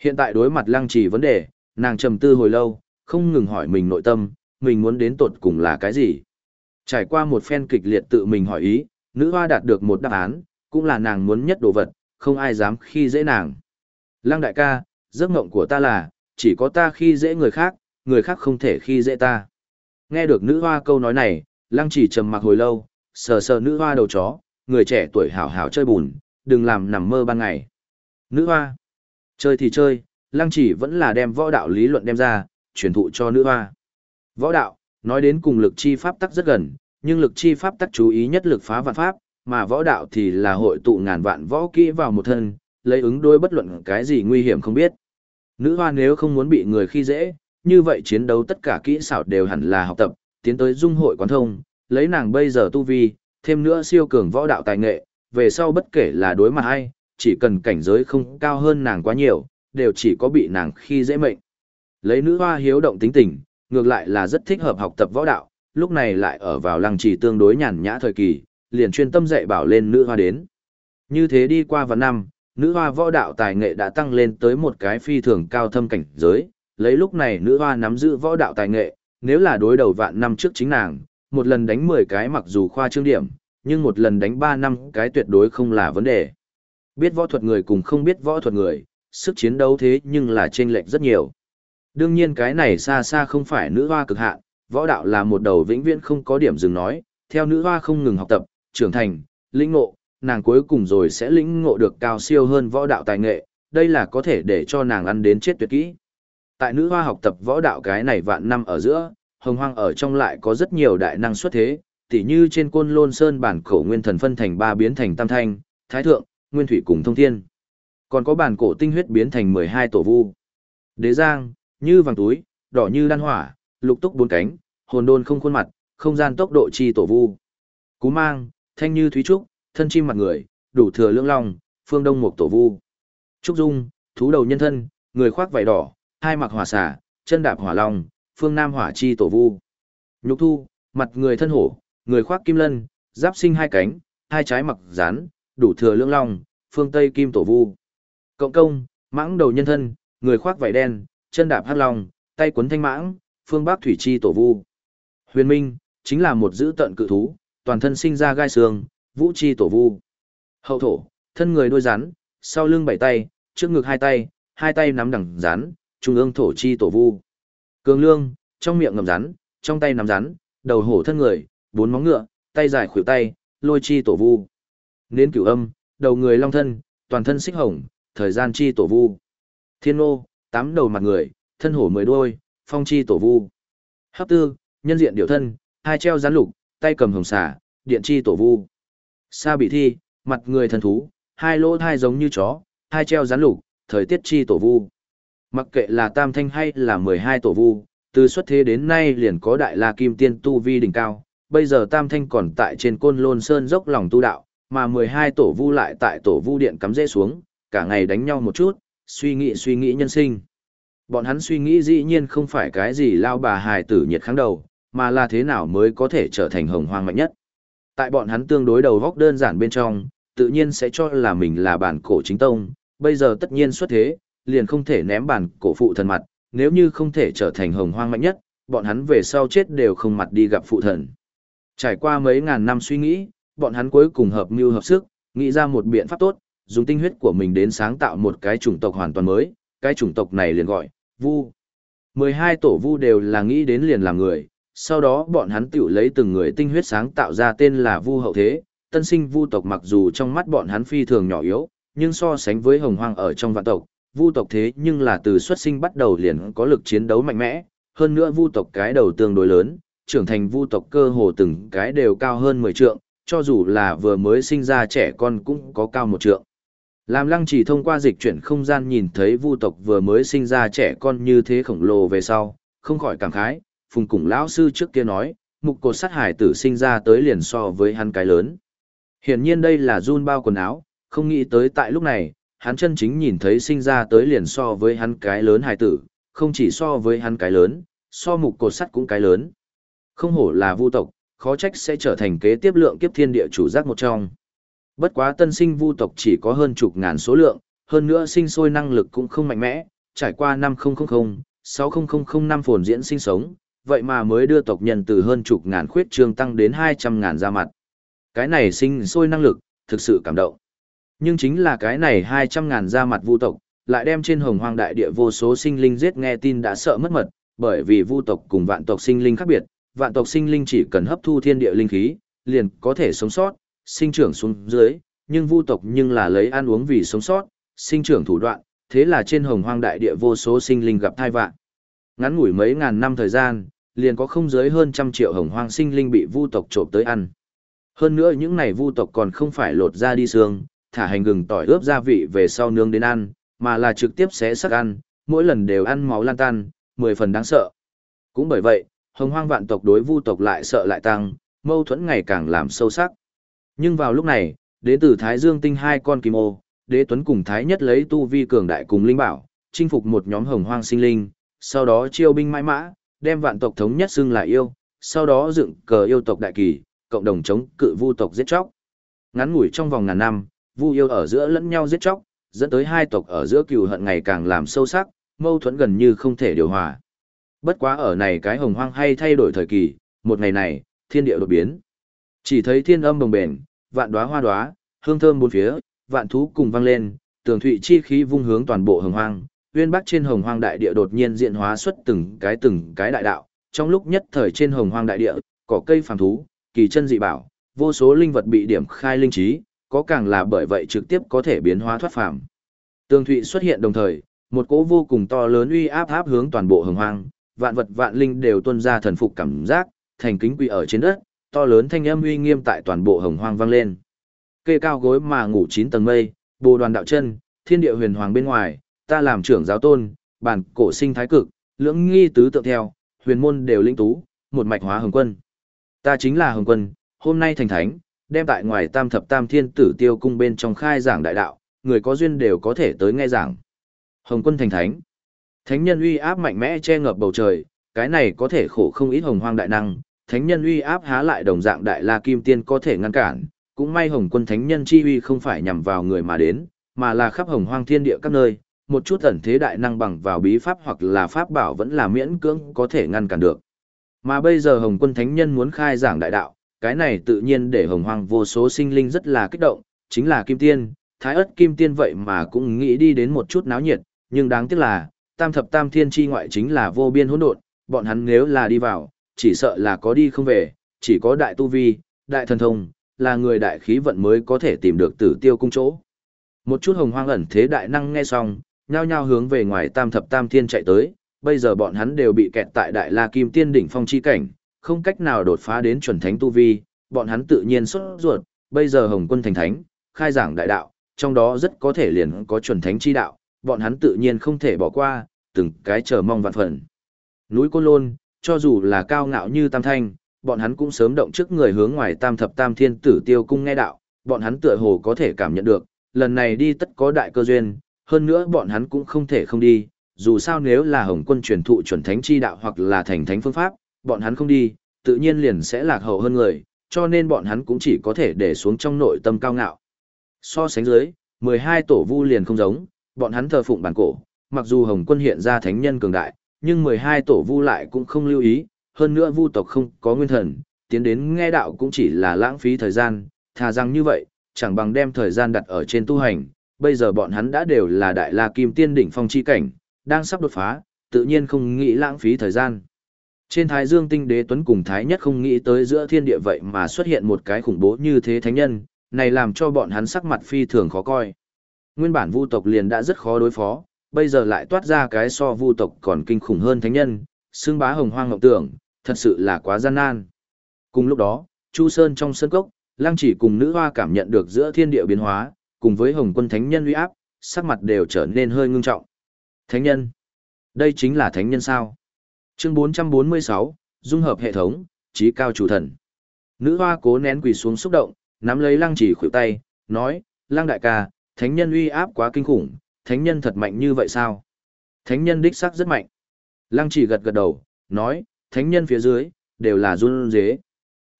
Speaker 1: Hiện tại đối mặt lăng chỉ vấn đề, nàng trầm tư hồi lâu, không ngừng hỏi mình nội tâm, mình muốn đến tột cùng là cái gì. Trải qua một phen kịch liệt tự mình hỏi ý, nữ hoa đạt được một đáp án, cũng là nàng muốn nhất đồ vật, không ai dám khi dễ nàng. Lăng đại ca, giấc mộng của ta là, chỉ có ta khi dễ người khác, người khác không thể khi dễ ta. Nghe được nữ hoa câu nói này, lăng chỉ trầm mặc hồi lâu, sờ sờ nữ hoa đầu chó, người trẻ tuổi hảo hảo chơi bùn, đừng làm nằm mơ ban ngày. Nữ hoa, chơi thì chơi, lăng chỉ vẫn là đem võ đạo lý luận đem ra, truyền thụ cho nữ hoa. Võ đạo, nói đến cùng lực chi pháp tắc rất gần, nhưng lực chi pháp tắc chú ý nhất lực phá vạn pháp, mà võ đạo thì là hội tụ ngàn vạn võ kỹ vào một thân, lấy ứng đối bất luận cái gì nguy hiểm không biết. Nữ hoa nếu không muốn bị người khi dễ, như vậy chiến đấu tất cả kỹ xảo đều hẳn là học tập, tiến tới dung hội quán thông, lấy nàng bây giờ tu vi, thêm nữa siêu cường võ đạo tài nghệ, về sau bất kể là đối mặt ai, chỉ cần cảnh giới không cao hơn nàng quá nhiều, đều chỉ có bị nàng khi dễ mệnh. Lấy nữ hoa hiếu động tính tình, ngược lại là rất thích hợp học tập võ đạo, lúc này lại ở vào lăng trì tương đối nhàn nhã thời kỳ, liền chuyên tâm dạy bảo lên nữ hoa đến. Như thế đi qua vài năm, nữ hoa võ đạo tài nghệ đã tăng lên tới một cái phi thường cao thâm cảnh giới, lấy lúc này nữ hoa nắm giữ võ đạo tài nghệ, nếu là đối đầu vạn năm trước chính nàng, một lần đánh 10 cái mặc dù khoa trương điểm, nhưng một lần đánh 3 năm cái tuyệt đối không là vấn đề. Biết võ thuật người cùng không biết võ thuật người, sức chiến đấu thế nhưng là chênh lệch rất nhiều. Đương nhiên cái này xa xa không phải nữ hoa cực hạn, võ đạo là một đầu vĩnh viễn không có điểm dừng nói, theo nữ hoa không ngừng học tập, trưởng thành, lĩnh ngộ, nàng cuối cùng rồi sẽ lĩnh ngộ được cao siêu hơn võ đạo tài nghệ, đây là có thể để cho nàng ăn đến chết tuyệt kỹ. Tại nữ hoa học tập võ đạo cái này vạn năm ở giữa, hồng hoang ở trong lại có rất nhiều đại năng xuất thế, tỉ như trên côn lôn sơn bản cổ nguyên thần phân thành ba biến thành tam thanh, thái thượng, nguyên thủy cùng thông thiên. Còn có bản cổ tinh huyết biến thành 12 tổ vu. Đế giang, như vàng túi, đỏ như đan hỏa, lục túc bốn cánh, hồn đôn không khuôn mặt, không gian tốc độ chi tổ vu. Cú mang, thanh như thúy trúc, thân chim mặt người, đủ thừa lưỡng long, phương đông một tổ vu. Trúc dung, thú đầu nhân thân, người khoác vải đỏ, hai mặc hỏa xả, chân đạp hỏa long, phương nam hỏa chi tổ vu. Nhục thu, mặt người thân hổ, người khoác kim lân, giáp sinh hai cánh, hai trái mặc rán, đủ thừa lưỡng long, phương Tây kim tổ vu. Cộng công, mãng đầu nhân thân, người khoác vải đen, chân đạp hắc long, tay cuốn thanh mãng, phương Bắc thủy chi tổ vu. Huyền Minh, chính là một dữ tận cự thú, toàn thân sinh ra gai xương, vũ chi tổ vu. Hậu thổ, thân người đôi rắn, sau lưng bảy tay, trước ngực hai tay, hai tay nắm đằng rắn, trung ương thổ chi tổ vu. Cường lương, trong miệng ngậm rắn, trong tay nắm rắn, đầu hổ thân người, bốn móng ngựa, tay dài khuỷu tay, lôi chi tổ vu. Nến cửu âm, đầu người long thân, toàn thân xích hồng, thời gian chi tổ vu. Thiên nô, tám đầu mặt người, thân hổ mười đuôi, phong chi tổ vu. Hấp tư, nhân diện điều thân, hai treo rắn lục, tay cầm hồng xà, điện chi tổ vu. Sa bị thi, mặt người thần thú, hai lỗ thai giống như chó, hai treo rắn lục, thời tiết chi tổ vu. Mặc kệ là tam thanh hay là mười hai tổ vu, từ xuất thế đến nay liền có đại la kim tiên tu vi đỉnh cao, bây giờ tam thanh còn tại trên côn lôn sơn dốc lòng tu đạo, mà mười hai tổ vu lại tại tổ vu điện cắm rễ xuống, cả ngày đánh nhau một chút, suy nghĩ suy nghĩ nhân sinh. Bọn hắn suy nghĩ dĩ nhiên không phải cái gì lao bà hài tử nhiệt kháng đầu, mà là thế nào mới có thể trở thành hồng hoang mạnh nhất. Tại bọn hắn tương đối đầu góc đơn giản bên trong, tự nhiên sẽ cho là mình là bản cổ chính tông, bây giờ tất nhiên xuất thế, liền không thể ném bản cổ phụ thần mặt, nếu như không thể trở thành hồng hoang mạnh nhất, bọn hắn về sau chết đều không mặt đi gặp phụ thần. Trải qua mấy ngàn năm suy nghĩ, bọn hắn cuối cùng hợp mưu hợp sức, nghĩ ra một biện pháp tốt, dùng tinh huyết của mình đến sáng tạo một cái chủng tộc hoàn toàn mới, cái chủng tộc này liền gọi, Vu. 12 tổ Vu đều là nghĩ đến liền làm người, sau đó bọn hắn tiểu lấy từng người tinh huyết sáng tạo ra tên là Vu hậu thế, tân sinh Vu tộc mặc dù trong mắt bọn hắn phi thường nhỏ yếu, nhưng so sánh với hồng hoang ở trong vạn tộc, Vu tộc thế nhưng là từ xuất sinh bắt đầu liền có lực chiến đấu mạnh mẽ, hơn nữa Vu tộc cái đầu tương đối lớn, trưởng thành Vu tộc cơ hồ từng cái đều cao hơn 10 trượng, cho dù là vừa mới sinh ra trẻ con cũng có cao một trượng. Làm lăng chỉ thông qua dịch chuyển không gian nhìn thấy vu tộc vừa mới sinh ra trẻ con như thế khổng lồ về sau, không khỏi cảm khái, phùng cùng lão sư trước kia nói, mục cột sát hải tử sinh ra tới liền so với hắn cái lớn. Hiển nhiên đây là run bao quần áo, không nghĩ tới tại lúc này, hắn chân chính nhìn thấy sinh ra tới liền so với hắn cái lớn hải tử, không chỉ so với hắn cái lớn, so mục cột sắt cũng cái lớn. Không hổ là vu tộc, khó trách sẽ trở thành kế tiếp lượng kiếp thiên địa chủ giác một trong. Bất quá tân sinh vu tộc chỉ có hơn chục ngàn số lượng, hơn nữa sinh sôi năng lực cũng không mạnh mẽ, trải qua 5000, 6000 năm phồn diễn sinh sống, vậy mà mới đưa tộc nhân từ hơn chục ngàn khuyết trương tăng đến 200 ngàn ra mặt. Cái này sinh sôi năng lực, thực sự cảm động. Nhưng chính là cái này 200 ngàn ra mặt vu tộc, lại đem trên hồng hoang đại địa vô số sinh linh giết nghe tin đã sợ mất mật, bởi vì vu tộc cùng vạn tộc sinh linh khác biệt, vạn tộc sinh linh chỉ cần hấp thu thiên địa linh khí, liền có thể sống sót, sinh trưởng xuống dưới, nhưng vu tộc nhưng là lấy ăn uống vì sống sót, sinh trưởng thủ đoạn, thế là trên hồng hoang đại địa vô số sinh linh gặp thai vạn. Ngắn ngủi mấy ngàn năm thời gian, liền có không dưới hơn trăm triệu hồng hoang sinh linh bị vu tộc trộm tới ăn. Hơn nữa những này vu tộc còn không phải lột ra đi xương, thả hành gừng tỏi ướp gia vị về sau nướng đến ăn, mà là trực tiếp xé sắc ăn, mỗi lần đều ăn máu lan tan, mười phần đáng sợ. Cũng bởi vậy, hồng hoang vạn tộc đối vu tộc lại sợ lại tăng, mâu thuẫn ngày càng làm sâu sắc. Nhưng vào lúc này, đến từ Thái Dương tinh hai con kim ô, đế tuấn cùng Thái nhất lấy tu vi cường đại cùng linh bảo, chinh phục một nhóm hồng hoang sinh linh, sau đó chiêu binh mãi mã, đem vạn tộc thống nhất xưng lại yêu, sau đó dựng cờ yêu tộc đại kỳ, cộng đồng chống cự vu tộc giết chóc. Ngắn ngủi trong vòng ngàn năm, vu yêu ở giữa lẫn nhau giết chóc, dẫn tới hai tộc ở giữa cừu hận ngày càng làm sâu sắc, mâu thuẫn gần như không thể điều hòa. Bất quá ở này cái hồng hoang hay thay đổi thời kỳ, một ngày này, thiên địa đột biến. Chỉ thấy thiên âm bồng bền, vạn đóa hoa đóa, hương thơm bốn phía, vạn thú cùng vang lên, tường thụy chi khí vung hướng toàn bộ hồng hoang. Uyên Bắc trên hồng hoang đại địa đột nhiên diện hóa xuất từng cái từng cái đại đạo, trong lúc nhất thời trên hồng hoang đại địa, cỏ cây phàm thú, kỳ chân dị bảo, vô số linh vật bị điểm khai linh trí, có càng là bởi vậy trực tiếp có thể biến hóa thoát phàm. Tường thụy xuất hiện đồng thời, một cỗ vô cùng to lớn uy áp áp hướng toàn bộ hồng hoang, vạn vật vạn linh đều tuôn ra thần phục cảm giác, thành kính quỳ ở trên đất, to lớn thanh âm uy nghiêm tại toàn bộ hồng hoang vang lên. Kê cao gối mà ngủ chín tầng mây, bồ đoàn đạo chân, thiên địa huyền hoàng bên ngoài, ta làm trưởng giáo tôn, bản cổ sinh thái cực, lưỡng nghi tứ tượng theo, huyền môn đều linh tú, một mạch hóa hồng quân. Ta chính là hồng quân, hôm nay thành thánh, đem tại ngoài tam thập tam thiên tử tiêu cung bên trong khai giảng đại đạo, người có duyên đều có thể tới nghe giảng. Hồng quân thành thánh. Thánh nhân uy áp mạnh mẽ che ngập bầu trời, cái này có thể khổ không ít hồng hoang đại năng, thánh nhân uy áp há lại đồng dạng đại la kim tiên có thể ngăn cản, cũng may Hồng Quân Thánh Nhân chi uy không phải nhằm vào người mà đến, mà là khắp Hồng Hoang Thiên Địa các nơi, một chút ẩn thế đại năng bằng vào bí pháp hoặc là pháp bảo vẫn là miễn cưỡng có thể ngăn cản được. Mà bây giờ Hồng Quân Thánh Nhân muốn khai giảng đại đạo, cái này tự nhiên để Hồng Hoang vô số sinh linh rất là kích động, chính là Kim Tiên, Thái ất Kim Tiên vậy mà cũng nghĩ đi đến một chút náo nhiệt, nhưng đáng tiếc là, Tam thập Tam Thiên chi ngoại chính là vô biên hỗn độn, bọn hắn nếu là đi vào, chỉ sợ là có đi không về, chỉ có đại tu vi, đại thần thông, là người đại khí vận mới có thể tìm được tử tiêu cung chỗ. Một chút hồng hoang ẩn thế đại năng nghe xong, nhao nhao hướng về ngoài tam thập tam thiên chạy tới, bây giờ bọn hắn đều bị kẹt tại đại la kim tiên đỉnh phong chi cảnh, không cách nào đột phá đến chuẩn thánh tu vi, bọn hắn tự nhiên xuất ruột, bây giờ hồng quân thành thánh, khai giảng đại đạo, trong đó rất có thể liền có chuẩn thánh chi đạo, bọn hắn tự nhiên không thể bỏ qua, từng cái chờ mong vạn phần. Núi Côn Lôn, cho dù là cao ngạo như Tam Thanh, bọn hắn cũng sớm động trước người hướng ngoài Tam Thập Tam Thiên Tử Tiêu Cung nghe đạo, bọn hắn tựa hồ có thể cảm nhận được, lần này đi tất có đại cơ duyên, hơn nữa bọn hắn cũng không thể không đi, dù sao nếu là Hồng Quân truyền thụ chuẩn thánh chi đạo hoặc là thành thánh phương pháp, bọn hắn không đi, tự nhiên liền sẽ lạc hậu hơn người, cho nên bọn hắn cũng chỉ có thể để xuống trong nội tâm cao ngạo. So sánh dưới, 12 tổ vu liền không giống, bọn hắn thờ phụng bản cổ, mặc dù Hồng Quân hiện ra thánh nhân cường đại, nhưng 12 tổ vu lại cũng không lưu ý, hơn nữa vu tộc không có nguyên thần, tiến đến nghe đạo cũng chỉ là lãng phí thời gian, thà rằng như vậy, chẳng bằng đem thời gian đặt ở trên tu hành, bây giờ bọn hắn đã đều là đại la kim tiên đỉnh phong chi cảnh, đang sắp đột phá, tự nhiên không nghĩ lãng phí thời gian. Trên Thái Dương Tinh Đế Tuấn cùng Thái Nhất không nghĩ tới giữa thiên địa vậy mà xuất hiện một cái khủng bố như thế thánh nhân, này làm cho bọn hắn sắc mặt phi thường khó coi. Nguyên bản vu tộc liền đã rất khó đối phó, bây giờ lại toát ra cái so vu tộc còn kinh khủng hơn thánh nhân, xương bá hồng hoang ngọc tưởng, thật sự là quá gian nan. Cùng lúc đó, Chu Sơn trong sân cốc, Lăng Chỉ cùng nữ hoa cảm nhận được giữa thiên địa biến hóa, cùng với Hồng Quân Thánh Nhân uy áp, sắc mặt đều trở nên hơi ngưng trọng. Thánh Nhân? Đây chính là Thánh Nhân sao? Chương 446, Dung hợp hệ thống, trí cao chủ thần. Nữ hoa cố nén quỳ xuống xúc động, nắm lấy Lăng Chỉ khuỷu tay, nói, Lăng đại ca, Thánh Nhân uy áp quá kinh khủng, Thánh Nhân thật mạnh như vậy sao? Thánh Nhân đích xác rất mạnh. Lăng Chỉ gật gật đầu, nói, Thánh Nhân phía dưới, đều là run dế.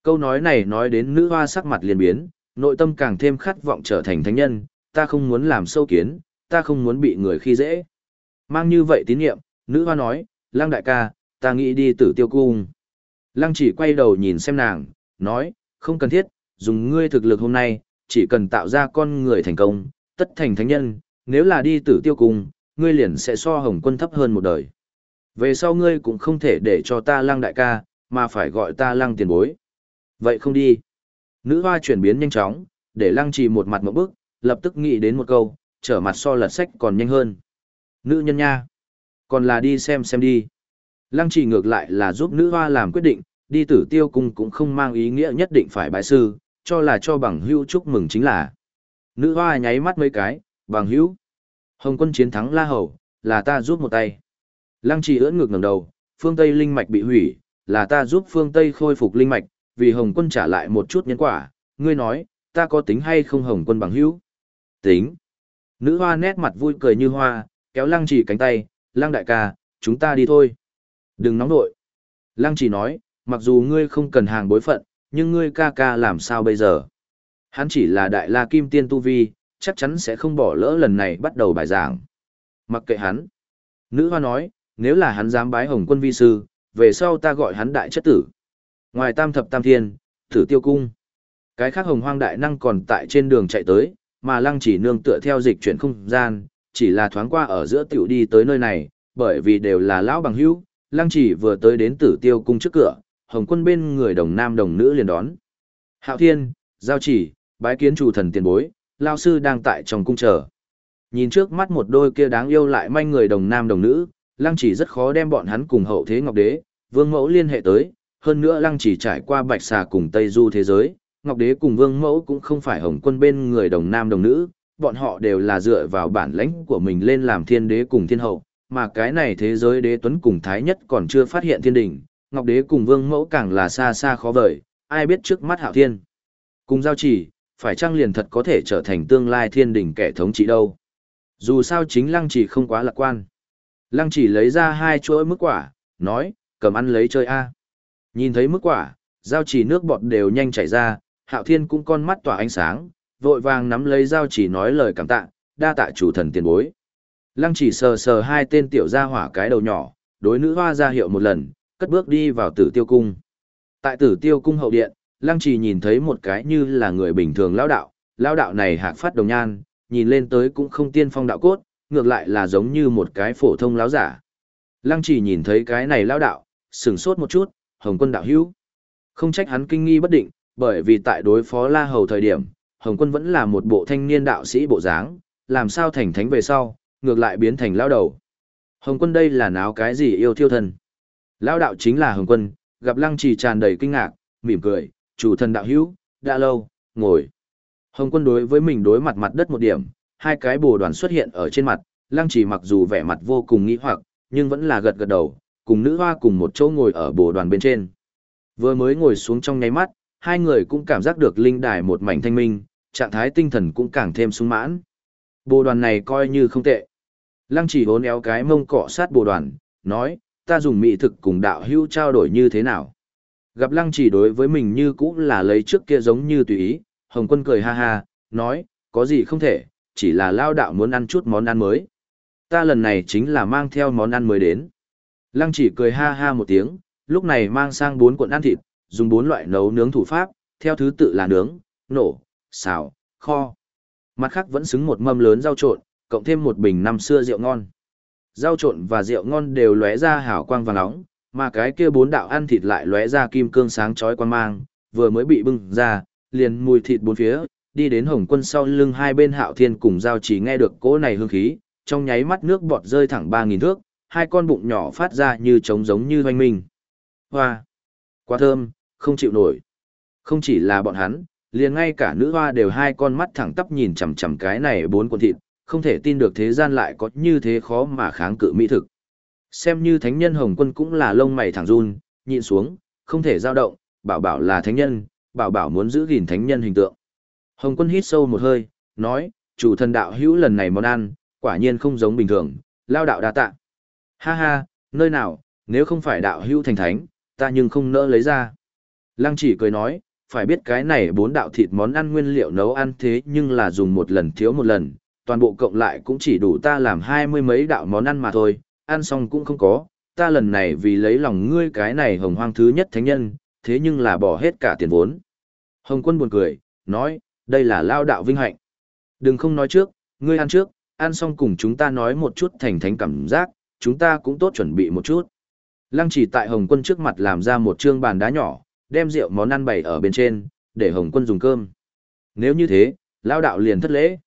Speaker 1: Câu nói này nói đến nữ hoa sắc mặt liền biến, nội tâm càng thêm khát vọng trở thành thánh nhân, ta không muốn làm sâu kiến, ta không muốn bị người khi dễ. Mang như vậy tín nhiệm, nữ hoa nói, lăng đại ca, ta nghĩ đi tử tiêu cung. Lăng chỉ quay đầu nhìn xem nàng, nói, không cần thiết, dùng ngươi thực lực hôm nay, chỉ cần tạo ra con người thành công, tất thành thánh nhân, nếu là đi tử tiêu cung, ngươi liền sẽ so hồng quân thấp hơn một đời. Về sau ngươi cũng không thể để cho ta lăng đại ca, mà phải gọi ta lăng tiền bối. Vậy không đi. Nữ hoa chuyển biến nhanh chóng, để lăng trì một mặt một bước, lập tức nghĩ đến một câu, trở mặt so lật sách còn nhanh hơn. Nữ nhân nha. Còn là đi xem xem đi. Lăng trì ngược lại là giúp nữ hoa làm quyết định, đi tử tiêu cung cũng không mang ý nghĩa nhất định phải bái sư, cho là cho bằng hưu chúc mừng chính là. Nữ hoa nháy mắt mấy cái, bằng hữu. Hồng quân chiến thắng La Hầu, là ta giúp một tay. Lăng trì ưỡn ngược ngẩng đầu, phương Tây linh mạch bị hủy, là ta giúp phương Tây khôi phục linh mạch, vì Hồng quân trả lại một chút nhân quả, ngươi nói, ta có tính hay không Hồng quân bằng hữu? Tính. Nữ hoa nét mặt vui cười như hoa, kéo lăng chỉ cánh tay, lăng đại ca, chúng ta đi thôi. Đừng nóng nội. Lăng chỉ nói, mặc dù ngươi không cần hàng bối phận, nhưng ngươi ca ca làm sao bây giờ? Hắn chỉ là đại la kim tiên tu vi, chắc chắn sẽ không bỏ lỡ lần này bắt đầu bài giảng. Mặc kệ hắn. Nữ hoa nói, nếu là hắn dám bái hồng quân vi sư, về sau ta gọi hắn đại chất tử. Ngoài tam thập tam thiên, thử tiêu cung. Cái khác hồng hoang đại năng còn tại trên đường chạy tới, mà lăng chỉ nương tựa theo dịch chuyển không gian, chỉ là thoáng qua ở giữa tiểu đi tới nơi này, bởi vì đều là lão bằng hữu, lăng chỉ vừa tới đến tử tiêu cung trước cửa, hồng quân bên người đồng nam đồng nữ liền đón. Hạo thiên, giao chỉ, bái kiến chủ thần tiền bối, lao sư đang tại trong cung chờ. Nhìn trước mắt một đôi kia đáng yêu lại manh người đồng nam đồng nữ, lăng chỉ rất khó đem bọn hắn cùng hậu thế ngọc đế, vương mẫu liên hệ tới, hơn nữa lăng chỉ trải qua bạch xà cùng Tây Du thế giới, Ngọc Đế cùng Vương Mẫu cũng không phải hồng quân bên người đồng nam đồng nữ, bọn họ đều là dựa vào bản lãnh của mình lên làm thiên đế cùng thiên hậu, mà cái này thế giới đế tuấn cùng thái nhất còn chưa phát hiện thiên đỉnh, Ngọc Đế cùng Vương Mẫu càng là xa xa khó vời, ai biết trước mắt hạo thiên. Cùng giao chỉ, phải chăng liền thật có thể trở thành tương lai thiên đỉnh kẻ thống trị đâu. Dù sao chính lăng chỉ không quá lạc quan. Lăng chỉ lấy ra hai chuỗi mức quả, nói, cầm ăn lấy chơi a. Nhìn thấy mức quả, giao chỉ nước bọt đều nhanh chảy ra, Hạo Thiên cũng con mắt tỏa ánh sáng, vội vàng nắm lấy dao chỉ nói lời cảm tạ, đa tạ chủ thần tiền bối. Lăng chỉ sờ sờ hai tên tiểu gia hỏa cái đầu nhỏ, đối nữ hoa ra hiệu một lần, cất bước đi vào tử tiêu cung. Tại tử tiêu cung hậu điện, lăng chỉ nhìn thấy một cái như là người bình thường lao đạo, lao đạo này hạc phát đồng nhan, nhìn lên tới cũng không tiên phong đạo cốt, ngược lại là giống như một cái phổ thông lão giả. Lăng chỉ nhìn thấy cái này lao đạo, sửng sốt một chút, hồng quân đạo hữu. Không trách hắn kinh nghi bất định, bởi vì tại đối phó la hầu thời điểm, hồng quân vẫn là một bộ thanh niên đạo sĩ bộ dáng, làm sao thành thánh về sau, ngược lại biến thành lao đầu. Hồng quân đây là náo cái gì yêu thiêu thần. Lao đạo chính là hồng quân, gặp lăng trì tràn đầy kinh ngạc, mỉm cười, chủ thần đạo hữu, đã lâu, ngồi. Hồng quân đối với mình đối mặt mặt đất một điểm, hai cái bồ đoàn xuất hiện ở trên mặt, lăng Chỉ mặc dù vẻ mặt vô cùng nghĩ hoặc, nhưng vẫn là gật gật đầu, cùng nữ hoa cùng một chỗ ngồi ở bồ đoàn bên trên. Vừa mới ngồi xuống trong nháy mắt, hai người cũng cảm giác được linh đài một mảnh thanh minh, trạng thái tinh thần cũng càng thêm sung mãn. Bồ đoàn này coi như không tệ. Lăng chỉ hốn éo cái mông cọ sát bồ đoàn, nói, ta dùng mỹ thực cùng đạo hưu trao đổi như thế nào. Gặp lăng chỉ đối với mình như cũ là lấy trước kia giống như tùy ý, Hồng quân cười ha ha, nói, có gì không thể, chỉ là lao đạo muốn ăn chút món ăn mới. Ta lần này chính là mang theo món ăn mới đến. Lăng chỉ cười ha ha một tiếng, lúc này mang sang bốn cuộn ăn thịt, dùng bốn loại nấu nướng thủ pháp, theo thứ tự là nướng, nổ, xào, kho. Mặt khác vẫn xứng một mâm lớn rau trộn, cộng thêm một bình năm xưa rượu ngon. Rau trộn và rượu ngon đều lóe ra hào quang và nóng, mà cái kia bốn đạo ăn thịt lại lóe ra kim cương sáng chói quan mang, vừa mới bị bưng ra, liền mùi thịt bốn phía, đi đến hồng quân sau lưng hai bên hạo thiên cùng giao chỉ nghe được cỗ này hương khí, trong nháy mắt nước bọt rơi thẳng ba nghìn thước, hai con bụng nhỏ phát ra như trống giống như hoanh minh. Hoa! Quá thơm, không chịu nổi. Không chỉ là bọn hắn, liền ngay cả nữ hoa đều hai con mắt thẳng tắp nhìn chằm chằm cái này bốn con thịt, không thể tin được thế gian lại có như thế khó mà kháng cự mỹ thực. Xem như thánh nhân hồng quân cũng là lông mày thẳng run, nhịn xuống, không thể dao động, bảo bảo là thánh nhân, bảo bảo muốn giữ gìn thánh nhân hình tượng. Hồng quân hít sâu một hơi, nói, chủ thần đạo hữu lần này món ăn, quả nhiên không giống bình thường, lao đạo đa tạ. Ha ha, nơi nào, nếu không phải đạo hữu thành thánh, ta nhưng không nỡ lấy ra. Lăng chỉ cười nói, phải biết cái này bốn đạo thịt món ăn nguyên liệu nấu ăn thế nhưng là dùng một lần thiếu một lần, toàn bộ cộng lại cũng chỉ đủ ta làm hai mươi mấy đạo món ăn mà thôi, ăn xong cũng không có, ta lần này vì lấy lòng ngươi cái này hồng hoang thứ nhất thánh nhân, thế nhưng là bỏ hết cả tiền vốn. Hồng quân buồn cười, nói, đây là lao đạo vinh hạnh. Đừng không nói trước, ngươi ăn trước, ăn xong cùng chúng ta nói một chút thành thánh cảm giác, chúng ta cũng tốt chuẩn bị một chút. Lăng chỉ tại Hồng quân trước mặt làm ra một trương bàn đá nhỏ, đem rượu món ăn bày ở bên trên, để Hồng quân dùng cơm. Nếu như thế, lao đạo liền thất lễ.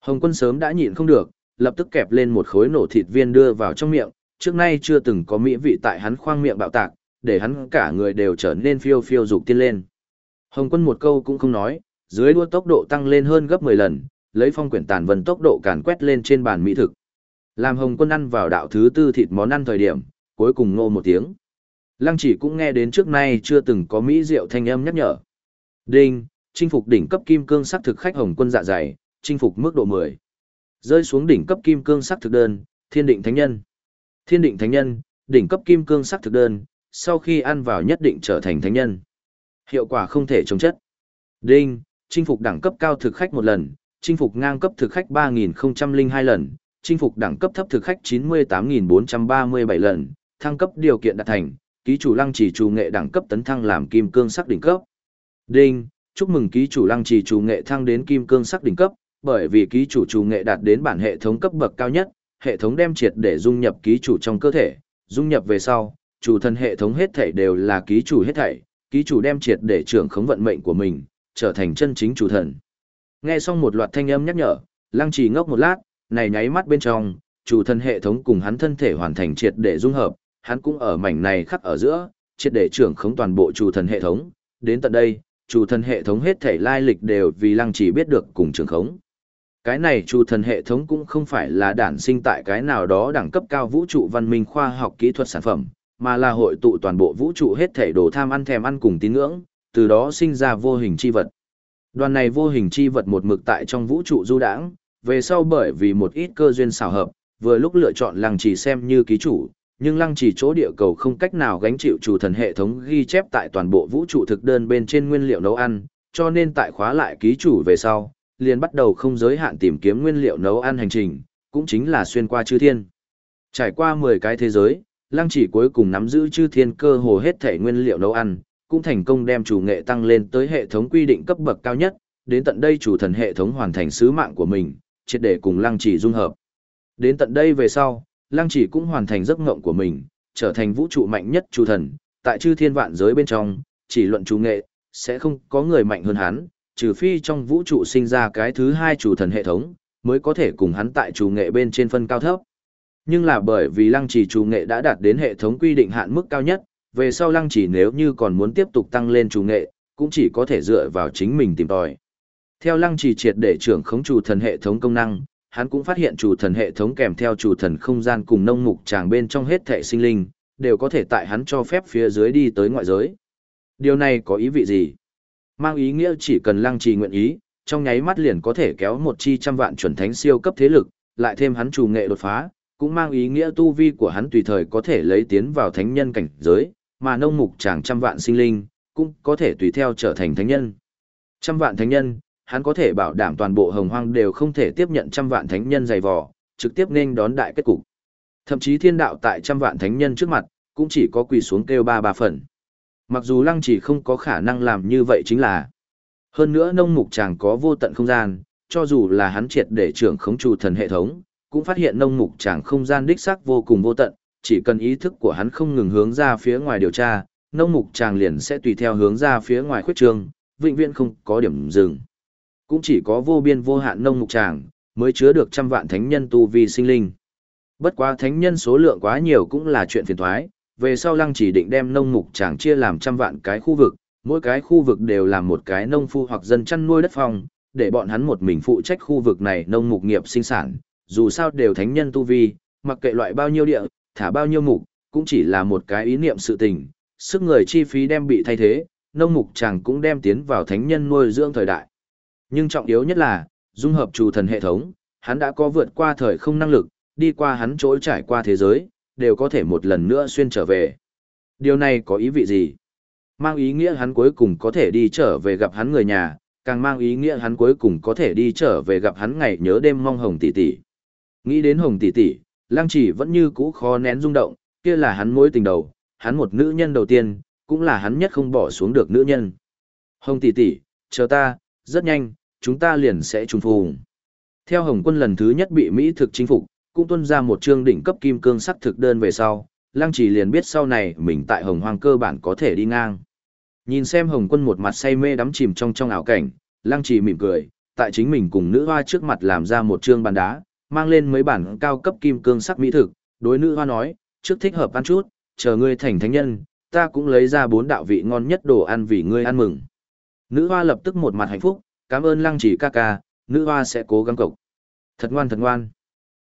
Speaker 1: Hồng quân sớm đã nhịn không được, lập tức kẹp lên một khối nổ thịt viên đưa vào trong miệng, trước nay chưa từng có mỹ vị tại hắn khoang miệng bạo tạc, để hắn cả người đều trở nên phiêu phiêu dục tiên lên. Hồng quân một câu cũng không nói, dưới đua tốc độ tăng lên hơn gấp 10 lần, lấy phong quyển tàn vân tốc độ càn quét lên trên bàn mỹ thực. Làm Hồng quân ăn vào đạo thứ tư thịt món ăn thời điểm, cuối cùng ngô một tiếng. Lăng chỉ cũng nghe đến trước nay chưa từng có mỹ rượu thanh âm nhắc nhở. Đinh, chinh phục đỉnh cấp kim cương sắc thực khách Hồng quân dạ dày, chinh phục mức độ 10. Rơi xuống đỉnh cấp kim cương sắc thực đơn, thiên định thánh nhân. Thiên định thánh nhân, đỉnh cấp kim cương sắc thực đơn, sau khi ăn vào nhất định trở thành thánh nhân. Hiệu quả không thể chống chất. Đinh, chinh phục đẳng cấp cao thực khách một lần, chinh phục ngang cấp thực khách 3002 lần, chinh phục đẳng cấp thấp thực khách 98437 lần, thăng cấp điều kiện đạt thành, ký chủ lăng chỉ chủ nghệ đẳng cấp tấn thăng làm kim cương sắc đỉnh cấp. Đinh, chúc mừng ký chủ lăng chỉ chủ nghệ thăng đến kim cương sắc đỉnh cấp, bởi vì ký chủ chủ nghệ đạt đến bản hệ thống cấp bậc cao nhất, hệ thống đem triệt để dung nhập ký chủ trong cơ thể, dung nhập về sau, chủ thân hệ thống hết thảy đều là ký chủ hết thảy, ký chủ đem triệt để trưởng khống vận mệnh của mình, trở thành chân chính chủ thần. Nghe xong một loạt thanh âm nhắc nhở, Lăng Trì ngốc một lát, này nháy mắt bên trong, chủ thần hệ thống cùng hắn thân thể hoàn thành triệt để dung hợp, hắn cũng ở mảnh này khắc ở giữa, triệt để trưởng khống toàn bộ chủ thần hệ thống, đến tận đây, chủ thần hệ thống hết thể lai lịch đều vì Lăng Trì biết được cùng trưởng khống. Cái này chủ thần hệ thống cũng không phải là đản sinh tại cái nào đó đẳng cấp cao vũ trụ văn minh khoa học kỹ thuật sản phẩm, mà là hội tụ toàn bộ vũ trụ hết thể đồ tham ăn thèm ăn cùng tín ngưỡng, từ đó sinh ra vô hình chi vật. Đoàn này vô hình chi vật một mực tại trong vũ trụ du đãng, về sau bởi vì một ít cơ duyên xảo hợp, vừa lúc lựa chọn lăng trì xem như ký chủ, nhưng lăng trì chỗ địa cầu không cách nào gánh chịu chủ thần hệ thống ghi chép tại toàn bộ vũ trụ thực đơn bên trên nguyên liệu nấu ăn, cho nên tại khóa lại ký chủ về sau, liền bắt đầu không giới hạn tìm kiếm nguyên liệu nấu ăn hành trình, cũng chính là xuyên qua chư thiên. Trải qua 10 cái thế giới, lăng chỉ cuối cùng nắm giữ chư thiên cơ hồ hết thể nguyên liệu nấu ăn, cũng thành công đem chủ nghệ tăng lên tới hệ thống quy định cấp bậc cao nhất, đến tận đây chủ thần hệ thống hoàn thành sứ mạng của mình, triệt để cùng lăng chỉ dung hợp. Đến tận đây về sau, lăng chỉ cũng hoàn thành giấc ngộng của mình, trở thành vũ trụ mạnh nhất chủ thần, tại chư thiên vạn giới bên trong, chỉ luận chủ nghệ, sẽ không có người mạnh hơn hắn, trừ phi trong vũ trụ sinh ra cái thứ hai chủ thần hệ thống, mới có thể cùng hắn tại chủ nghệ bên trên phân cao thấp. Nhưng là bởi vì lăng trì chủ nghệ đã đạt đến hệ thống quy định hạn mức cao nhất, về sau lăng trì nếu như còn muốn tiếp tục tăng lên chủ nghệ, cũng chỉ có thể dựa vào chính mình tìm tòi. Theo lăng trì triệt để trưởng khống chủ thần hệ thống công năng, hắn cũng phát hiện chủ thần hệ thống kèm theo chủ thần không gian cùng nông mục tràng bên trong hết thể sinh linh, đều có thể tại hắn cho phép phía dưới đi tới ngoại giới. Điều này có ý vị gì? Mang ý nghĩa chỉ cần lăng trì nguyện ý, trong nháy mắt liền có thể kéo một chi trăm vạn chuẩn thánh siêu cấp thế lực, lại thêm hắn chủ nghệ đột phá, cũng mang ý nghĩa tu vi của hắn tùy thời có thể lấy tiến vào thánh nhân cảnh giới, mà nông mục chàng trăm vạn sinh linh, cũng có thể tùy theo trở thành thánh nhân. Trăm vạn thánh nhân, hắn có thể bảo đảm toàn bộ hồng hoang đều không thể tiếp nhận trăm vạn thánh nhân dày vò, trực tiếp nên đón đại kết cục. Thậm chí thiên đạo tại trăm vạn thánh nhân trước mặt, cũng chỉ có quỳ xuống kêu ba ba phần. Mặc dù lăng chỉ không có khả năng làm như vậy chính là. Hơn nữa nông mục chàng có vô tận không gian, cho dù là hắn triệt để trưởng khống chủ thần hệ thống, cũng phát hiện nông mục chàng không gian đích xác vô cùng vô tận, chỉ cần ý thức của hắn không ngừng hướng ra phía ngoài điều tra, nông mục chàng liền sẽ tùy theo hướng ra phía ngoài khuyết trường, vĩnh viễn không có điểm dừng. Cũng chỉ có vô biên vô hạn nông mục tràng, mới chứa được trăm vạn thánh nhân tu vi sinh linh. Bất quá thánh nhân số lượng quá nhiều cũng là chuyện phiền thoái, về sau lăng chỉ định đem nông mục tràng chia làm trăm vạn cái khu vực, mỗi cái khu vực đều làm một cái nông phu hoặc dân chăn nuôi đất phong, để bọn hắn một mình phụ trách khu vực này nông mục nghiệp sinh sản, dù sao đều thánh nhân tu vi, mặc kệ loại bao nhiêu địa, thả bao nhiêu mục, cũng chỉ là một cái ý niệm sự tình, sức người chi phí đem bị thay thế, nông mục chàng cũng đem tiến vào thánh nhân nuôi dưỡng thời đại. Nhưng trọng yếu nhất là, dung hợp chủ thần hệ thống, hắn đã có vượt qua thời không năng lực, đi qua hắn trỗi trải qua thế giới, đều có thể một lần nữa xuyên trở về. Điều này có ý vị gì? Mang ý nghĩa hắn cuối cùng có thể đi trở về gặp hắn người nhà, càng mang ý nghĩa hắn cuối cùng có thể đi trở về gặp hắn ngày nhớ đêm mong hồng tỷ tỷ. Nghĩ đến hồng tỷ tỷ, lăng chỉ vẫn như cũ khó nén rung động, kia là hắn mối tình đầu, hắn một nữ nhân đầu tiên, cũng là hắn nhất không bỏ xuống được nữ nhân. Hồng tỷ tỷ, chờ ta, rất nhanh, chúng ta liền sẽ trùng phùng. Theo Hồng quân lần thứ nhất bị Mỹ thực chinh phục, cũng tuân ra một chương đỉnh cấp kim cương sắc thực đơn về sau, Lăng Chỉ liền biết sau này mình tại Hồng Hoang cơ bản có thể đi ngang. Nhìn xem Hồng quân một mặt say mê đắm chìm trong trong ảo cảnh, Lăng Chỉ mỉm cười, tại chính mình cùng nữ hoa trước mặt làm ra một chương bàn đá, mang lên mấy bản cao cấp kim cương sắc mỹ thực, đối nữ hoa nói, trước thích hợp ăn chút, chờ ngươi thành thánh nhân, ta cũng lấy ra bốn đạo vị ngon nhất đồ ăn vì ngươi ăn mừng. Nữ hoa lập tức một mặt hạnh phúc, cảm ơn lăng chỉ ca ca, nữ hoa sẽ cố gắng cộc. Thật ngoan thật ngoan.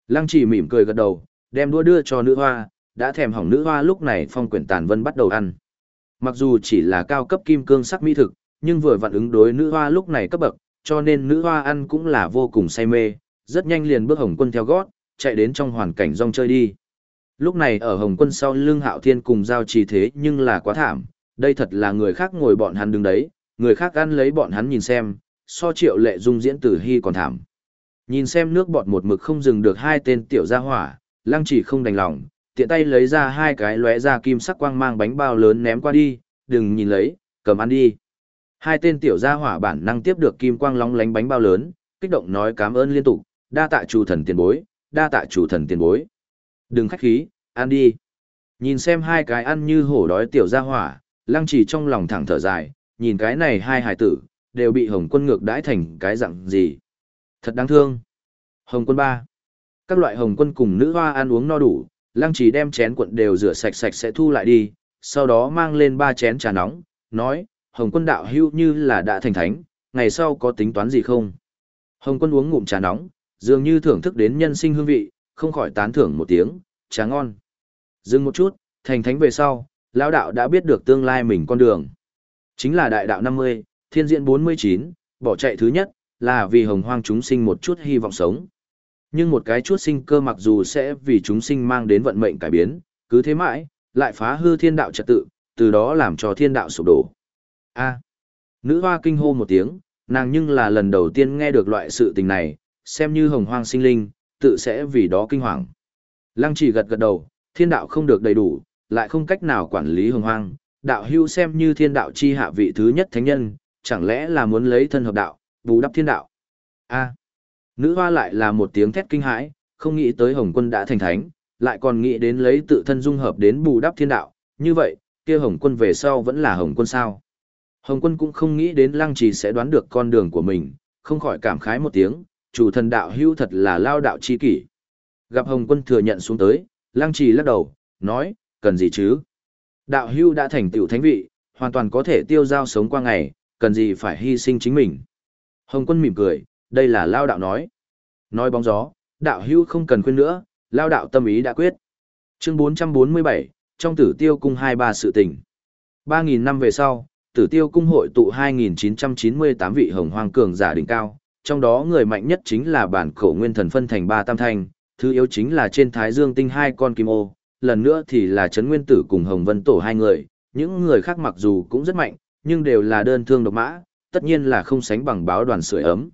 Speaker 1: Lăng chỉ mỉm cười gật đầu, đem đũa đưa cho nữ hoa, đã thèm hỏng nữ hoa lúc này phong quyển tàn vân bắt đầu ăn. Mặc dù chỉ là cao cấp kim cương sắc mỹ thực, nhưng vừa vặn ứng đối nữ hoa lúc này cấp bậc, cho nên nữ hoa ăn cũng là vô cùng say mê, rất nhanh liền bước hồng quân theo gót, chạy đến trong hoàn cảnh rong chơi đi. Lúc này ở hồng quân sau lưng hạo thiên cùng giao trì thế nhưng là quá thảm, đây thật là người khác ngồi bọn hắn đứng đấy, người khác ăn lấy bọn hắn nhìn xem, so triệu lệ dung diễn tử hy còn thảm. Nhìn xem nước bọt một mực không dừng được hai tên tiểu gia hỏa, lăng chỉ không đành lòng, tiện tay lấy ra hai cái lóe ra kim sắc quang mang bánh bao lớn ném qua đi, đừng nhìn lấy, cầm ăn đi. Hai tên tiểu gia hỏa bản năng tiếp được kim quang lóng lánh bánh bao lớn, kích động nói cảm ơn liên tục, đa tạ chủ thần tiền bối, đa tạ chủ thần tiền bối. Đừng khách khí, ăn đi. Nhìn xem hai cái ăn như hổ đói tiểu gia hỏa, lăng chỉ trong lòng thẳng thở dài, nhìn cái này hai hài tử, đều bị Hồng quân ngược đãi thành cái dạng gì. Thật đáng thương. Hồng quân ba. Các loại Hồng quân cùng nữ hoa ăn uống no đủ, lăng chỉ đem chén cuộn đều rửa sạch sạch sẽ thu lại đi, sau đó mang lên ba chén trà nóng, nói, Hồng quân đạo hưu như là đã thành thánh, ngày sau có tính toán gì không? Hồng quân uống ngụm trà nóng, dường như thưởng thức đến nhân sinh hương vị, không khỏi tán thưởng một tiếng, trà ngon. Dừng một chút, thành thánh về sau, lão đạo đã biết được tương lai mình con đường. Chính là đại đạo 50, thiên diện 49, bỏ chạy thứ nhất, là vì hồng hoang chúng sinh một chút hy vọng sống. Nhưng một cái chút sinh cơ mặc dù sẽ vì chúng sinh mang đến vận mệnh cải biến, cứ thế mãi, lại phá hư thiên đạo trật tự, từ đó làm cho thiên đạo sụp đổ. A. Nữ hoa kinh hô một tiếng, nàng nhưng là lần đầu tiên nghe được loại sự tình này, xem như hồng hoang sinh linh, tự sẽ vì đó kinh hoàng. Lăng chỉ gật gật đầu, thiên đạo không được đầy đủ, lại không cách nào quản lý hồng hoang, đạo hưu xem như thiên đạo chi hạ vị thứ nhất thánh nhân, chẳng lẽ là muốn lấy thân hợp đạo, bù đắp thiên đạo. A. nữ hoa lại là một tiếng thét kinh hãi, không nghĩ tới hồng quân đã thành thánh, lại còn nghĩ đến lấy tự thân dung hợp đến bù đắp thiên đạo, như vậy, kia hồng quân về sau vẫn là hồng quân sao. Hồng quân cũng không nghĩ đến lăng trì sẽ đoán được con đường của mình, không khỏi cảm khái một tiếng, chủ thần đạo hưu thật là lao đạo chi kỷ. Gặp hồng quân thừa nhận xuống tới, lăng trì lắc đầu, nói, cần gì chứ? Đạo hưu đã thành tựu thánh vị, hoàn toàn có thể tiêu giao sống qua ngày, cần gì phải hy sinh chính mình. Hồng quân mỉm cười, đây là lao đạo nói. Nói bóng gió, đạo hưu không cần khuyên nữa, lao đạo tâm ý đã quyết. Chương 447, trong tử tiêu cung 23 sự tình. 3.000 năm về sau, tử tiêu cung hội tụ 2.998 vị hồng hoang cường giả đỉnh cao, trong đó người mạnh nhất chính là bản khổ nguyên thần phân thành ba tam thanh, thứ yếu chính là trên thái dương tinh hai con kim ô, lần nữa thì là Trấn Nguyên Tử cùng Hồng Vân Tổ hai người, những người khác mặc dù cũng rất mạnh, nhưng đều là đơn thương độc mã, tất nhiên là không sánh bằng báo đoàn sưởi ấm.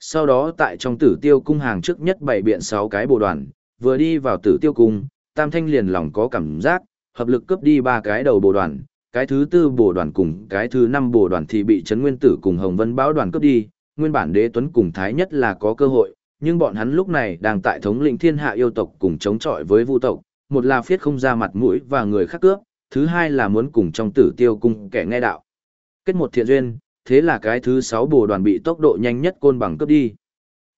Speaker 1: Sau đó tại trong tử tiêu cung hàng trước nhất bảy biện sáu cái bộ đoàn, vừa đi vào tử tiêu cung, Tam Thanh liền lòng có cảm giác, hợp lực cướp đi ba cái đầu bộ đoàn, cái thứ tư bộ đoàn cùng cái thứ năm bộ đoàn thì bị Trấn Nguyên Tử cùng Hồng Vân báo đoàn cướp đi, nguyên bản đế tuấn cùng Thái nhất là có cơ hội, nhưng bọn hắn lúc này đang tại thống lĩnh thiên hạ yêu tộc cùng chống chọi với vu tộc, một là phiết không ra mặt mũi và người khác cướp, thứ hai là muốn cùng trong tử tiêu cung kẻ nghe đạo. Kết một thiện duyên, thế là cái thứ sáu bồ đoàn bị tốc độ nhanh nhất côn bằng cướp đi.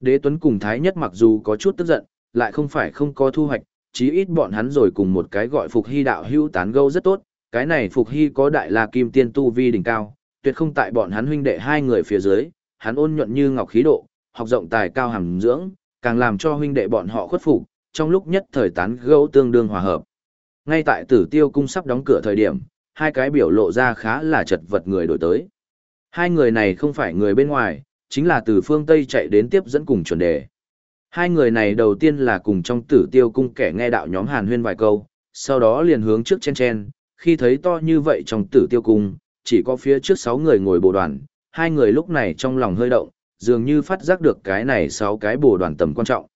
Speaker 1: Đế Tuấn cùng Thái Nhất mặc dù có chút tức giận, lại không phải không có thu hoạch, chí ít bọn hắn rồi cùng một cái gọi Phục Hy đạo hữu tán gẫu rất tốt, cái này Phục Hy có đại la kim tiên tu vi đỉnh cao, tuyệt không tại bọn hắn huynh đệ hai người phía dưới, hắn ôn nhuận như ngọc khí độ, học rộng tài cao hàm dưỡng, càng làm cho huynh đệ bọn họ khuất phục, trong lúc nhất thời tán gẫu tương đương hòa hợp. Ngay tại Tử Tiêu cung sắp đóng cửa thời điểm, hai cái biểu lộ ra khá là chật vật người đổi tới. Hai người này không phải người bên ngoài, chính là từ phương Tây chạy đến tiếp dẫn cùng chuẩn đề. Hai người này đầu tiên là cùng trong tử tiêu cung kẻ nghe đạo nhóm hàn huyên vài câu, sau đó liền hướng trước chen chen, khi thấy to như vậy trong tử tiêu cung, chỉ có phía trước sáu người ngồi bồ đoàn, hai người lúc này trong lòng hơi động, dường như phát giác được cái này sáu cái bồ đoàn tầm quan trọng.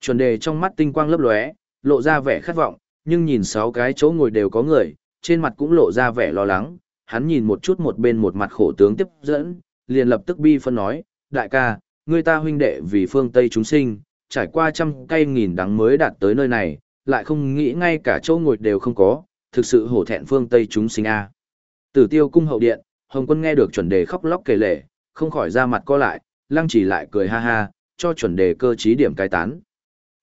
Speaker 1: Chuẩn đề trong mắt tinh quang lấp lóe, lộ ra vẻ khát vọng, nhưng nhìn sáu cái chỗ ngồi đều có người, trên mặt cũng lộ ra vẻ lo lắng, hắn nhìn một chút một bên một mặt khổ tướng tiếp dẫn, liền lập tức bi phân nói, đại ca, người ta huynh đệ vì phương Tây chúng sinh, trải qua trăm cây nghìn đắng mới đạt tới nơi này, lại không nghĩ ngay cả chỗ ngồi đều không có, thực sự hổ thẹn phương Tây chúng sinh a. Tử tiêu cung hậu điện, Hồng quân nghe được chuẩn đề khóc lóc kể lể, không khỏi ra mặt co lại, lăng chỉ lại cười ha ha, cho chuẩn đề cơ trí điểm cai tán.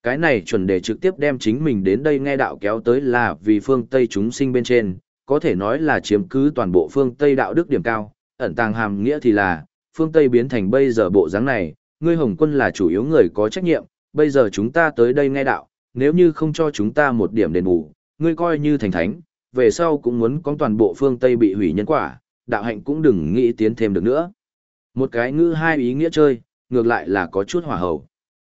Speaker 1: Cái này chuẩn đề trực tiếp đem chính mình đến đây nghe đạo kéo tới là vì phương Tây chúng sinh bên trên, có thể nói là chiếm cứ toàn bộ phương Tây đạo đức điểm cao, ẩn tàng hàm nghĩa thì là, phương Tây biến thành bây giờ bộ dáng này, ngươi Hồng quân là chủ yếu người có trách nhiệm, bây giờ chúng ta tới đây nghe đạo, nếu như không cho chúng ta một điểm đền bù, ngươi coi như thành thánh, về sau cũng muốn có toàn bộ phương Tây bị hủy nhân quả, đạo hạnh cũng đừng nghĩ tiến thêm được nữa. Một cái ngữ hai ý nghĩa chơi, ngược lại là có chút hỏa hầu.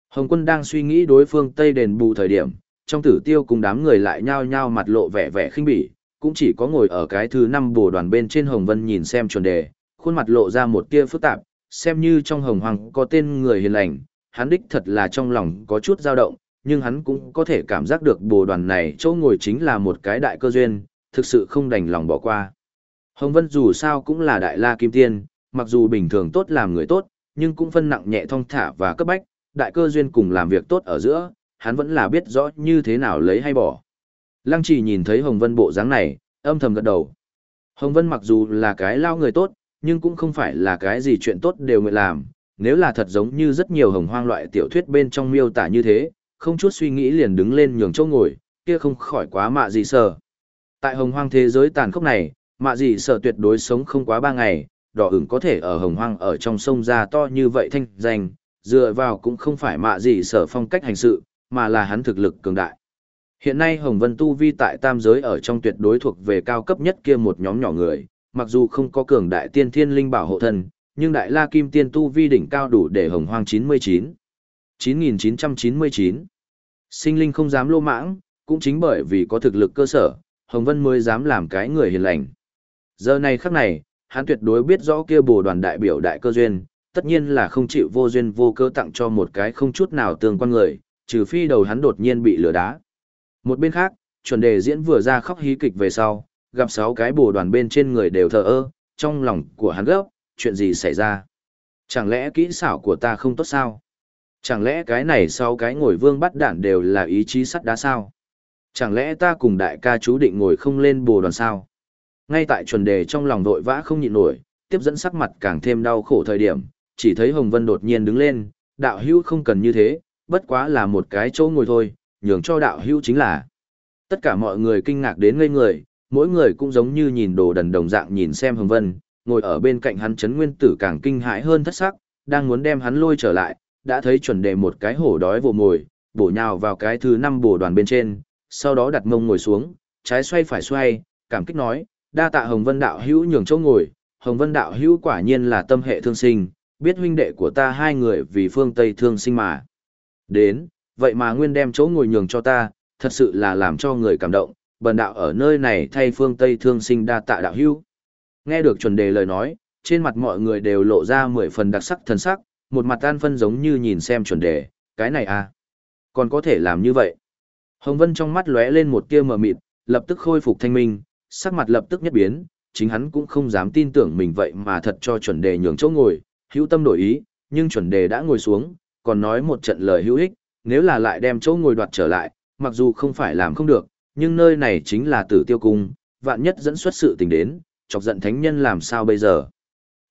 Speaker 1: Hồng quân đang suy nghĩ đối phương Tây đền bù thời điểm, trong tử tiêu cùng đám người lại nhao nhao mặt lộ vẻ vẻ khinh bỉ, cũng chỉ có ngồi ở cái thứ năm bồ đoàn bên trên Hồng Vân nhìn xem chuẩn đề, khuôn mặt lộ ra một tia phức tạp, xem như trong hồng hoàng có tên người hiền lành, hắn đích thật là trong lòng có chút dao động, nhưng hắn cũng có thể cảm giác được bồ đoàn này chỗ ngồi chính là một cái đại cơ duyên, thực sự không đành lòng bỏ qua. Hồng Vân dù sao cũng là đại la kim tiên, mặc dù bình thường tốt làm người tốt, nhưng cũng phân nặng nhẹ thong thả và cấp bách, đại cơ duyên cùng làm việc tốt ở giữa, hắn vẫn là biết rõ như thế nào lấy hay bỏ. Lăng chỉ nhìn thấy Hồng Vân bộ dáng này, âm thầm gật đầu. Hồng Vân mặc dù là cái lao người tốt, nhưng cũng không phải là cái gì chuyện tốt đều nguyện làm. Nếu là thật giống như rất nhiều hồng hoang loại tiểu thuyết bên trong miêu tả như thế, không chút suy nghĩ liền đứng lên nhường chỗ ngồi, kia không khỏi quá mạ gì sợ. Tại hồng hoang thế giới tàn khốc này, mạ gì sợ tuyệt đối sống không quá ba ngày, đỏ ửng có thể ở hồng hoang ở trong sông ra to như vậy thanh danh, dựa vào cũng không phải mạ gì sợ phong cách hành sự, mà là hắn thực lực cường đại. Hiện nay Hồng Vân Tu Vi tại tam giới ở trong tuyệt đối thuộc về cao cấp nhất kia một nhóm nhỏ người, mặc dù không có cường đại tiên thiên linh bảo hộ thân, nhưng đại la kim tiên Tu Vi đỉnh cao đủ để hồng hoang 99. 9999. Sinh linh không dám lô mãng, cũng chính bởi vì có thực lực cơ sở, Hồng Vân mới dám làm cái người hiền lành. Giờ này khắc này, hắn tuyệt đối biết rõ kia bồ đoàn đại biểu đại cơ duyên, tất nhiên là không chịu vô duyên vô cơ tặng cho một cái không chút nào tương quan người, trừ phi đầu hắn đột nhiên bị lửa đá. Một bên khác, chuẩn đề diễn vừa ra khóc hí kịch về sau, gặp sáu cái bồ đoàn bên trên người đều thờ ơ, trong lòng của hắn gấp, chuyện gì xảy ra? Chẳng lẽ kỹ xảo của ta không tốt sao? Chẳng lẽ cái này sau cái ngồi vương bắt đạn đều là ý chí sắt đá sao? Chẳng lẽ ta cùng đại ca chú định ngồi không lên bồ đoàn sao? Ngay tại chuẩn đề trong lòng vội vã không nhịn nổi, tiếp dẫn sắc mặt càng thêm đau khổ thời điểm, chỉ thấy Hồng Vân đột nhiên đứng lên, đạo hữu không cần như thế, bất quá là một cái chỗ ngồi thôi, nhường cho đạo hữu chính là. Tất cả mọi người kinh ngạc đến ngây người, mỗi người cũng giống như nhìn đồ đần đồng dạng nhìn xem Hồng Vân, ngồi ở bên cạnh hắn chấn nguyên tử càng kinh hãi hơn thất sắc, đang muốn đem hắn lôi trở lại, đã thấy chuẩn đề một cái hổ đói vồ mồi, bổ nhào vào cái thứ năm bổ đoàn bên trên, sau đó đặt mông ngồi xuống, trái xoay phải xoay, cảm kích nói, đa tạ Hồng Vân đạo hữu nhường chỗ ngồi, Hồng Vân đạo hữu quả nhiên là tâm hệ thương sinh, biết huynh đệ của ta hai người vì phương Tây thương sinh mà. Đến, vậy mà nguyên đem chỗ ngồi nhường cho ta, thật sự là làm cho người cảm động, bần đạo ở nơi này thay phương Tây thương sinh đa tạ đạo hữu. Nghe được chuẩn đề lời nói, trên mặt mọi người đều lộ ra mười phần đặc sắc thần sắc, một mặt an phân giống như nhìn xem chuẩn đề, cái này à, còn có thể làm như vậy. Hồng Vân trong mắt lóe lên một tia mờ mịt, lập tức khôi phục thanh minh, sắc mặt lập tức nhất biến, chính hắn cũng không dám tin tưởng mình vậy mà thật cho chuẩn đề nhường chỗ ngồi, hữu tâm đổi ý, nhưng chuẩn đề đã ngồi xuống, còn nói một trận lời hữu ích, nếu là lại đem chỗ ngồi đoạt trở lại, mặc dù không phải làm không được, nhưng nơi này chính là tử tiêu cung, vạn nhất dẫn xuất sự tình đến, chọc giận thánh nhân làm sao bây giờ.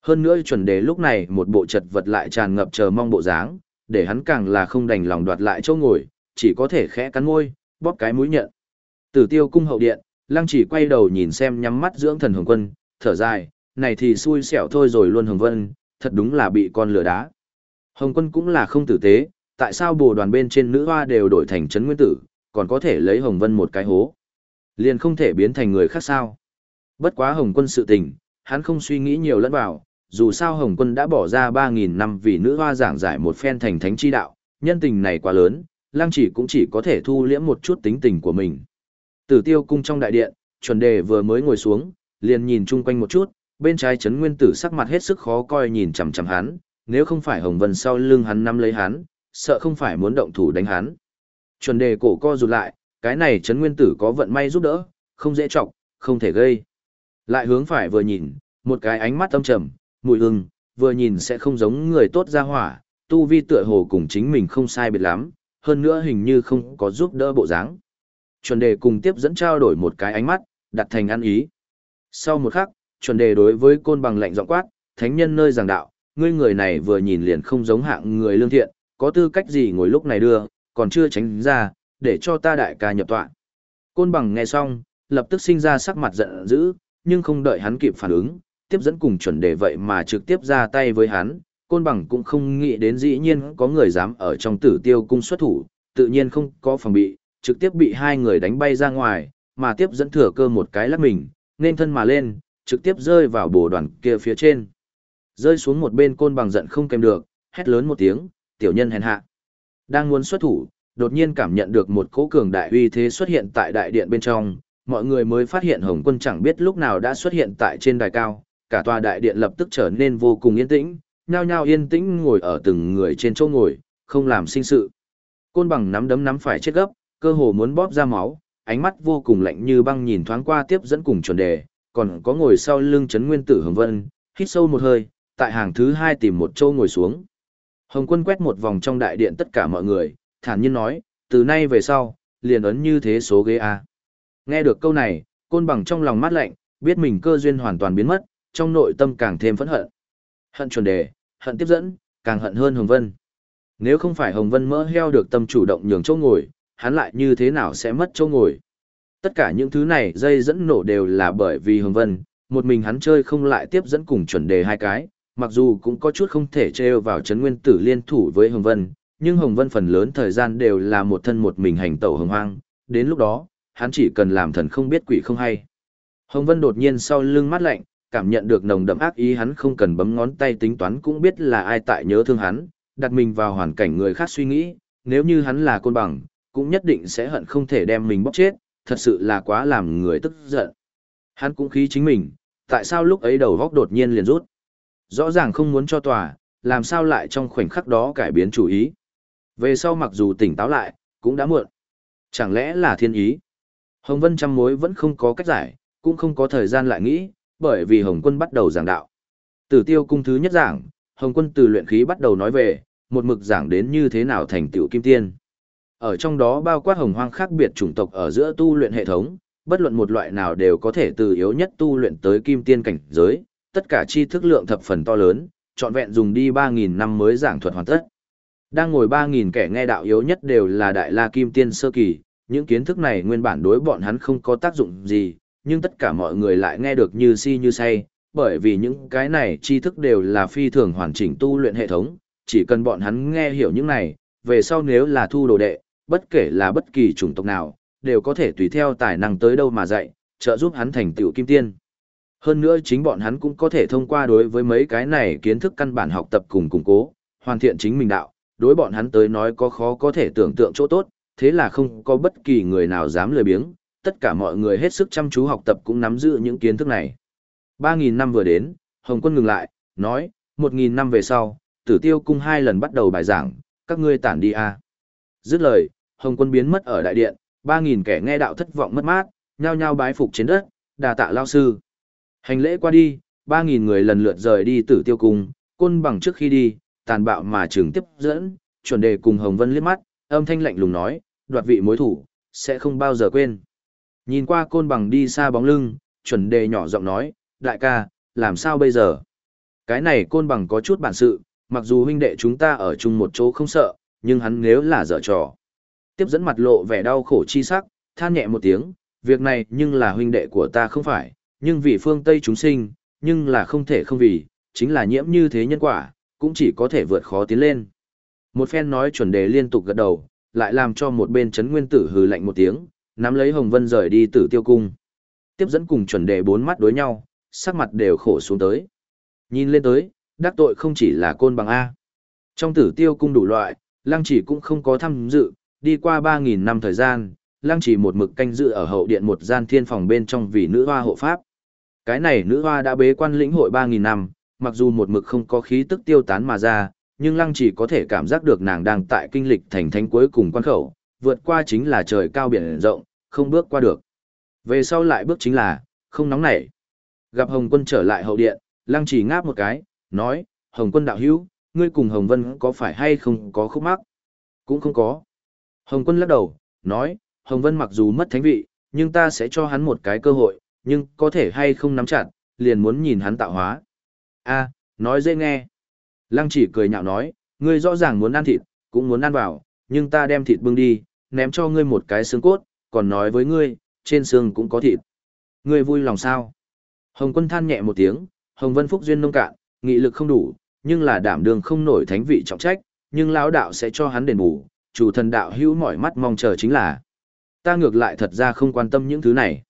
Speaker 1: Hơn nữa chuẩn đề lúc này một bộ chật vật lại tràn ngập chờ mong bộ dáng, để hắn càng là không đành lòng đoạt lại chỗ ngồi, chỉ có thể khẽ cắn môi, bóp cái mũi nhận. Tử tiêu cung hậu điện, lăng chỉ quay đầu nhìn xem nhắm mắt dưỡng thần hồng quân, thở dài, này thì xui xẻo thôi rồi luôn hồng vân, thật đúng là bị con lửa đá. Hồng quân cũng là không tử tế, tại sao bồ đoàn bên trên nữ hoa đều đổi thành chấn nguyên tử, còn có thể lấy hồng vân một cái hố. Liền không thể biến thành người khác sao. Bất quá hồng quân sự tình, hắn không suy nghĩ nhiều lẫn vào, dù sao hồng quân đã bỏ ra 3.000 năm vì nữ hoa giảng giải một phen thành thánh chi đạo, nhân tình này quá lớn, lang chỉ cũng chỉ có thể thu liễm một chút tính tình của mình. Tử tiêu cung trong đại điện, chuẩn đề vừa mới ngồi xuống, liền nhìn chung quanh một chút, bên trái chấn nguyên tử sắc mặt hết sức khó coi nhìn chằm chằm hắn, nếu không phải Hồng Vân sau lưng hắn nắm lấy hắn, sợ không phải muốn động thủ đánh hắn. Chuẩn đề cổ co rụt lại, cái này chấn nguyên tử có vận may giúp đỡ, không dễ trọng, không thể gây. Lại hướng phải vừa nhìn, một cái ánh mắt âm trầm, mùi hưng, vừa nhìn sẽ không giống người tốt ra hỏa, tu vi tựa hồ cùng chính mình không sai biệt lắm, hơn nữa hình như không có giúp đỡ bộ dáng. Chuẩn đề cùng tiếp dẫn trao đổi một cái ánh mắt, đặt thành ăn ý. Sau một khắc, chuẩn đề đối với côn bằng lạnh giọng quát, thánh nhân nơi giảng đạo, ngươi người này vừa nhìn liền không giống hạng người lương thiện, có tư cách gì ngồi lúc này đưa, còn chưa tránh ra, để cho ta đại ca nhập tọa. Côn bằng nghe xong, lập tức sinh ra sắc mặt giận dữ, nhưng không đợi hắn kịp phản ứng, tiếp dẫn cùng chuẩn đề vậy mà trực tiếp ra tay với hắn, côn bằng cũng không nghĩ đến dĩ nhiên có người dám ở trong tử tiêu cung xuất thủ, tự nhiên không có phòng bị, trực tiếp bị hai người đánh bay ra ngoài, mà tiếp dẫn thừa cơ một cái lắc mình, nên thân mà lên, trực tiếp rơi vào bồ đoàn kia phía trên. Rơi xuống một bên côn bằng giận không kèm được, hét lớn một tiếng, tiểu nhân hèn hạ. Đang muốn xuất thủ, đột nhiên cảm nhận được một cỗ cường đại uy thế xuất hiện tại đại điện bên trong, mọi người mới phát hiện Hồng Quân chẳng biết lúc nào đã xuất hiện tại trên đài cao, cả tòa đại điện lập tức trở nên vô cùng yên tĩnh, nhao nhao yên tĩnh ngồi ở từng người trên chỗ ngồi, không làm sinh sự. Côn bằng nắm đấm nắm phải chết gấp, cơ hồ muốn bóp ra máu, ánh mắt vô cùng lạnh như băng nhìn thoáng qua tiếp dẫn cùng chuẩn đề, còn có ngồi sau lưng chấn nguyên tử Hồng Vân, hít sâu một hơi, tại hàng thứ hai tìm một chỗ ngồi xuống. Hồng quân quét một vòng trong đại điện tất cả mọi người, thản nhiên nói, từ nay về sau, liền ấn như thế số ghế A. Nghe được câu này, côn bằng trong lòng mát lạnh, biết mình cơ duyên hoàn toàn biến mất, trong nội tâm càng thêm phẫn hận. Hận chuẩn đề, hận tiếp dẫn, càng hận hơn Hồng Vân. Nếu không phải Hồng Vân mỡ heo được tâm chủ động nhường chỗ ngồi, hắn lại như thế nào sẽ mất chỗ ngồi. Tất cả những thứ này dây dẫn nổ đều là bởi vì Hồng Vân, một mình hắn chơi không lại tiếp dẫn cùng chuẩn đề hai cái, mặc dù cũng có chút không thể trêu vào Trấn nguyên tử liên thủ với Hồng Vân, nhưng Hồng Vân phần lớn thời gian đều là một thân một mình hành tẩu hồng hoang, đến lúc đó, hắn chỉ cần làm thần không biết quỷ không hay. Hồng Vân đột nhiên sau lưng mắt lạnh, cảm nhận được nồng đậm ác ý hắn không cần bấm ngón tay tính toán cũng biết là ai tại nhớ thương hắn, đặt mình vào hoàn cảnh người khác suy nghĩ, nếu như hắn là côn bằng, cũng nhất định sẽ hận không thể đem mình bóc chết, thật sự là quá làm người tức giận. Hắn cũng khí chính mình, tại sao lúc ấy đầu góc đột nhiên liền rút? Rõ ràng không muốn cho tòa, làm sao lại trong khoảnh khắc đó cải biến chủ ý? Về sau mặc dù tỉnh táo lại, cũng đã muộn. Chẳng lẽ là thiên ý? Hồng Vân trăm mối vẫn không có cách giải, cũng không có thời gian lại nghĩ, bởi vì Hồng Quân bắt đầu giảng đạo. Tử tiêu cung thứ nhất giảng, Hồng Quân từ luyện khí bắt đầu nói về, một mực giảng đến như thế nào thành tựu kim tiên. Ở trong đó bao quát hồng hoang khác biệt chủng tộc ở giữa tu luyện hệ thống, bất luận một loại nào đều có thể từ yếu nhất tu luyện tới kim tiên cảnh giới, tất cả tri thức lượng thập phần to lớn, trọn vẹn dùng đi 3.000 năm mới giảng thuật hoàn tất. Đang ngồi 3.000 kẻ nghe đạo yếu nhất đều là đại la kim tiên sơ kỳ, những kiến thức này nguyên bản đối bọn hắn không có tác dụng gì, nhưng tất cả mọi người lại nghe được như si như say, bởi vì những cái này tri thức đều là phi thường hoàn chỉnh tu luyện hệ thống, chỉ cần bọn hắn nghe hiểu những này, về sau nếu là thu đồ đệ, bất kể là bất kỳ chủng tộc nào, đều có thể tùy theo tài năng tới đâu mà dạy, trợ giúp hắn thành tựu kim tiên. Hơn nữa chính bọn hắn cũng có thể thông qua đối với mấy cái này kiến thức căn bản học tập cùng củng cố, hoàn thiện chính mình đạo, đối bọn hắn tới nói có khó có thể tưởng tượng chỗ tốt, thế là không có bất kỳ người nào dám lười biếng, tất cả mọi người hết sức chăm chú học tập cũng nắm giữ những kiến thức này. 3.000 năm vừa đến, Hồng quân ngừng lại, nói, 1.000 năm về sau, tử tiêu cung hai lần bắt đầu bài giảng, các ngươi tản đi a Dứt lời, Hồng quân biến mất ở đại điện, 3.000 kẻ nghe đạo thất vọng mất mát, nhao nhao bái phục trên đất, đà tạ lao sư. Hành lễ qua đi, 3.000 người lần lượt rời đi tử tiêu cung, côn bằng trước khi đi, tàn bạo mà trường tiếp dẫn, chuẩn đề cùng Hồng Vân liếc mắt, âm thanh lạnh lùng nói, đoạt vị mối thủ, sẽ không bao giờ quên. Nhìn qua côn bằng đi xa bóng lưng, chuẩn đề nhỏ giọng nói, đại ca, làm sao bây giờ? Cái này côn bằng có chút bản sự, mặc dù huynh đệ chúng ta ở chung một chỗ không sợ, nhưng hắn nếu là dở trò. Tiếp dẫn mặt lộ vẻ đau khổ chi sắc, than nhẹ một tiếng, việc này nhưng là huynh đệ của ta không phải, nhưng vì phương Tây chúng sinh, nhưng là không thể không vì, chính là nhiễm như thế nhân quả, cũng chỉ có thể vượt khó tiến lên. Một phen nói chuẩn đề liên tục gật đầu, lại làm cho một bên chấn nguyên tử hừ lạnh một tiếng, nắm lấy Hồng Vân rời đi tử tiêu cung. Tiếp dẫn cùng chuẩn đề bốn mắt đối nhau, sắc mặt đều khổ xuống tới. Nhìn lên tới, đắc tội không chỉ là côn bằng A. Trong tử tiêu cung đủ loại, lăng chỉ cũng không có tham dự, đi qua 3.000 năm thời gian, lăng chỉ một mực canh dự ở hậu điện một gian thiên phòng bên trong vì nữ hoa hộ pháp. Cái này nữ hoa đã bế quan lĩnh hội 3.000 năm, mặc dù một mực không có khí tức tiêu tán mà ra, nhưng lăng chỉ có thể cảm giác được nàng đang tại kinh lịch thành thánh cuối cùng quan khẩu, vượt qua chính là trời cao biển rộng, không bước qua được. Về sau lại bước chính là, không nóng nảy. Gặp Hồng quân trở lại hậu điện, lăng chỉ ngáp một cái, nói, Hồng quân đạo hữu, ngươi cùng Hồng Vân có phải hay không có khúc mắc? Cũng không có. Hồng quân lắc đầu, nói, Hồng Vân mặc dù mất thánh vị, nhưng ta sẽ cho hắn một cái cơ hội, nhưng có thể hay không nắm chặt, liền muốn nhìn hắn tạo hóa. a nói dễ nghe. Lăng chỉ cười nhạo nói, ngươi rõ ràng muốn ăn thịt, cũng muốn ăn vào, nhưng ta đem thịt bưng đi, ném cho ngươi một cái xương cốt, còn nói với ngươi, trên xương cũng có thịt. Ngươi vui lòng sao? Hồng quân than nhẹ một tiếng, Hồng Vân Phúc duyên nông cạn, nghị lực không đủ, nhưng là đảm đường không nổi thánh vị trọng trách, nhưng lão đạo sẽ cho hắn đền bù, chủ thần đạo hữu mỏi mắt mong chờ chính là. Ta ngược lại thật ra không quan tâm những thứ này.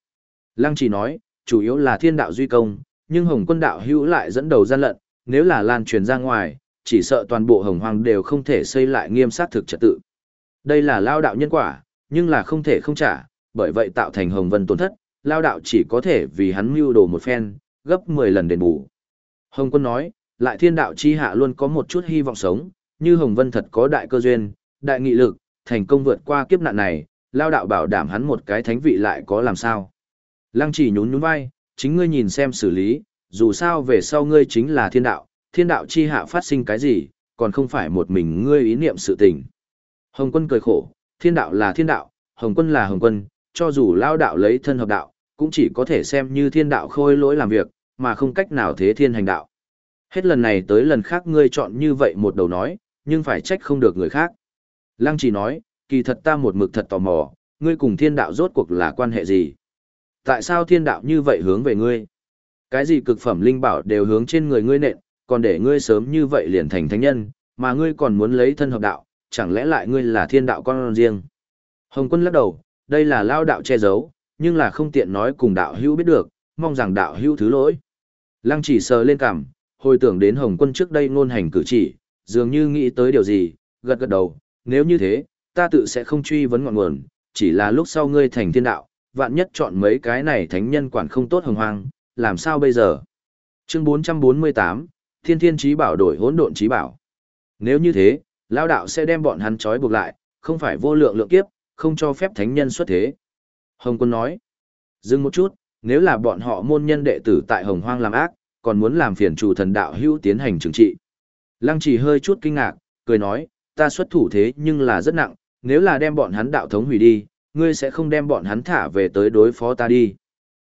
Speaker 1: Lăng chỉ nói, chủ yếu là thiên đạo duy công, nhưng hồng quân đạo hữu lại dẫn đầu gian lận, nếu là lan truyền ra ngoài, chỉ sợ toàn bộ hồng hoàng đều không thể xây lại nghiêm sát thực trật tự. Đây là lao đạo nhân quả, nhưng là không thể không trả, bởi vậy tạo thành hồng vân tổn thất, lao đạo chỉ có thể vì hắn mưu đồ một phen, gấp 10 lần đền bù. Hồng quân nói, lại thiên đạo chi hạ luôn có một chút hy vọng sống, như Hồng Vân thật có đại cơ duyên, đại nghị lực, thành công vượt qua kiếp nạn này, lao đạo bảo đảm hắn một cái thánh vị lại có làm sao. Lăng chỉ nhún nhún vai, chính ngươi nhìn xem xử lý, dù sao về sau ngươi chính là thiên đạo, thiên đạo chi hạ phát sinh cái gì, còn không phải một mình ngươi ý niệm sự tình. Hồng quân cười khổ, thiên đạo là thiên đạo, hồng quân là hồng quân, cho dù lao đạo lấy thân hợp đạo, cũng chỉ có thể xem như thiên đạo khôi lỗi làm việc, mà không cách nào thế thiên hành đạo. Hết lần này tới lần khác ngươi chọn như vậy một đầu nói, nhưng phải trách không được người khác. Lăng chỉ nói, kỳ thật ta một mực thật tò mò, ngươi cùng thiên đạo rốt cuộc là quan hệ gì? Tại sao thiên đạo như vậy hướng về ngươi? Cái gì cực phẩm linh bảo đều hướng trên người ngươi nện, còn để ngươi sớm như vậy liền thành thánh nhân, mà ngươi còn muốn lấy thân hợp đạo, chẳng lẽ lại ngươi là thiên đạo con riêng? Hồng quân lắc đầu, đây là lao đạo che giấu, nhưng là không tiện nói cùng đạo hữu biết được, mong rằng đạo hữu thứ lỗi. Lăng chỉ sờ lên cằm, hồi tưởng đến Hồng quân trước đây ngôn hành cử chỉ, dường như nghĩ tới điều gì, gật gật đầu, nếu như thế, ta tự sẽ không truy vấn ngọn nguồn, chỉ là lúc sau ngươi thành thiên đạo, vạn nhất chọn mấy cái này thánh nhân quản không tốt hồng hoang, làm sao bây giờ? Chương 448, Thiên Thiên Chí Bảo đổi hỗn độn chí bảo. Nếu như thế, lão đạo sẽ đem bọn hắn trói buộc lại, không phải vô lượng lượng kiếp, không cho phép thánh nhân xuất thế. Hồng Quân nói, dừng một chút, nếu là bọn họ môn nhân đệ tử tại Hồng Hoang làm ác, còn muốn làm phiền chủ thần đạo hữu tiến hành trừng trị. Lăng chỉ hơi chút kinh ngạc, cười nói, ta xuất thủ thế nhưng là rất nặng, nếu là đem bọn hắn đạo thống hủy đi, ngươi sẽ không đem bọn hắn thả về tới đối phó ta đi.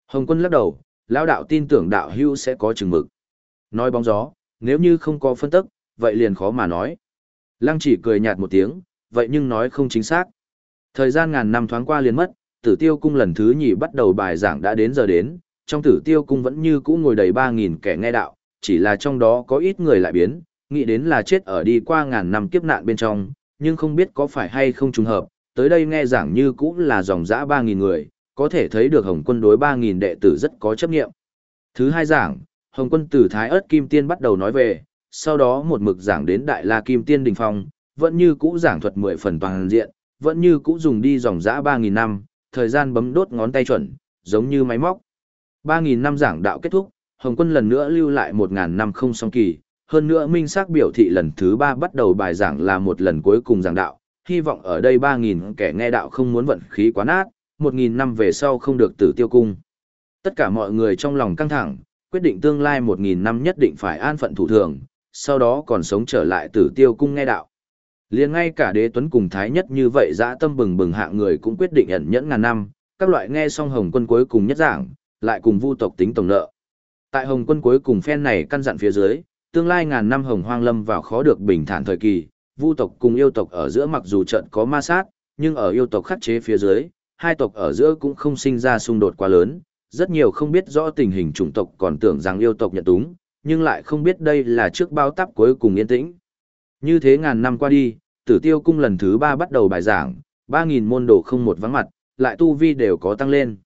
Speaker 1: Hồng quân lắc đầu, lão đạo tin tưởng đạo hưu sẽ có chừng mực. Nói bóng gió, nếu như không có phân tức, vậy liền khó mà nói. Lăng chỉ cười nhạt một tiếng, vậy nhưng nói không chính xác. Thời gian ngàn năm thoáng qua liền mất, tử tiêu cung lần thứ nhì bắt đầu bài giảng đã đến giờ đến, trong tử tiêu cung vẫn như cũ ngồi đầy 3.000 kẻ nghe đạo, chỉ là trong đó có ít người lại biến, nghĩ đến là chết ở đi qua ngàn năm kiếp nạn bên trong, nhưng không biết có phải hay không trùng hợp, tới đây nghe giảng như cũng là dòng dã 3.000 người, có thể thấy được Hồng quân đối 3.000 đệ tử rất có chấp nghiệm. Thứ hai giảng, Hồng quân từ Thái ớt Kim Tiên bắt đầu nói về, sau đó một mực giảng đến Đại La Kim Tiên Đình Phong, vẫn như cũ giảng thuật 10 phần toàn diện, vẫn như cũ dùng đi dòng dã 3.000 năm, thời gian bấm đốt ngón tay chuẩn, giống như máy móc. 3.000 năm giảng đạo kết thúc, Hồng quân lần nữa lưu lại 1.000 năm không song kỳ, hơn nữa minh xác biểu thị lần thứ ba bắt đầu bài giảng là một lần cuối cùng giảng đạo, hy vọng ở đây 3.000 kẻ nghe đạo không muốn vận khí quá nát, 1.000 năm về sau không được tử tiêu cung. Tất cả mọi người trong lòng căng thẳng, quyết định tương lai 1.000 năm nhất định phải an phận thủ thường, sau đó còn sống trở lại tử tiêu cung nghe đạo. liền ngay cả đế tuấn cùng thái nhất như vậy dã tâm bừng bừng hạng người cũng quyết định ẩn nhẫn ngàn năm, các loại nghe xong hồng quân cuối cùng nhất giảng, lại cùng vu tộc tính tổng nợ. Tại hồng quân cuối cùng phen này căn dặn phía dưới, tương lai ngàn năm hồng hoang lâm vào khó được bình thản thời kỳ, vu tộc cùng yêu tộc ở giữa mặc dù trận có ma sát, nhưng ở yêu tộc khắc chế phía dưới, hai tộc ở giữa cũng không sinh ra xung đột quá lớn, rất nhiều không biết rõ tình hình chủng tộc còn tưởng rằng yêu tộc nhận túng, nhưng lại không biết đây là trước bao táp cuối cùng yên tĩnh. Như thế ngàn năm qua đi, tử tiêu cung lần thứ ba bắt đầu bài giảng, 3.000 môn đồ không một vắng mặt, lại tu vi đều có tăng lên.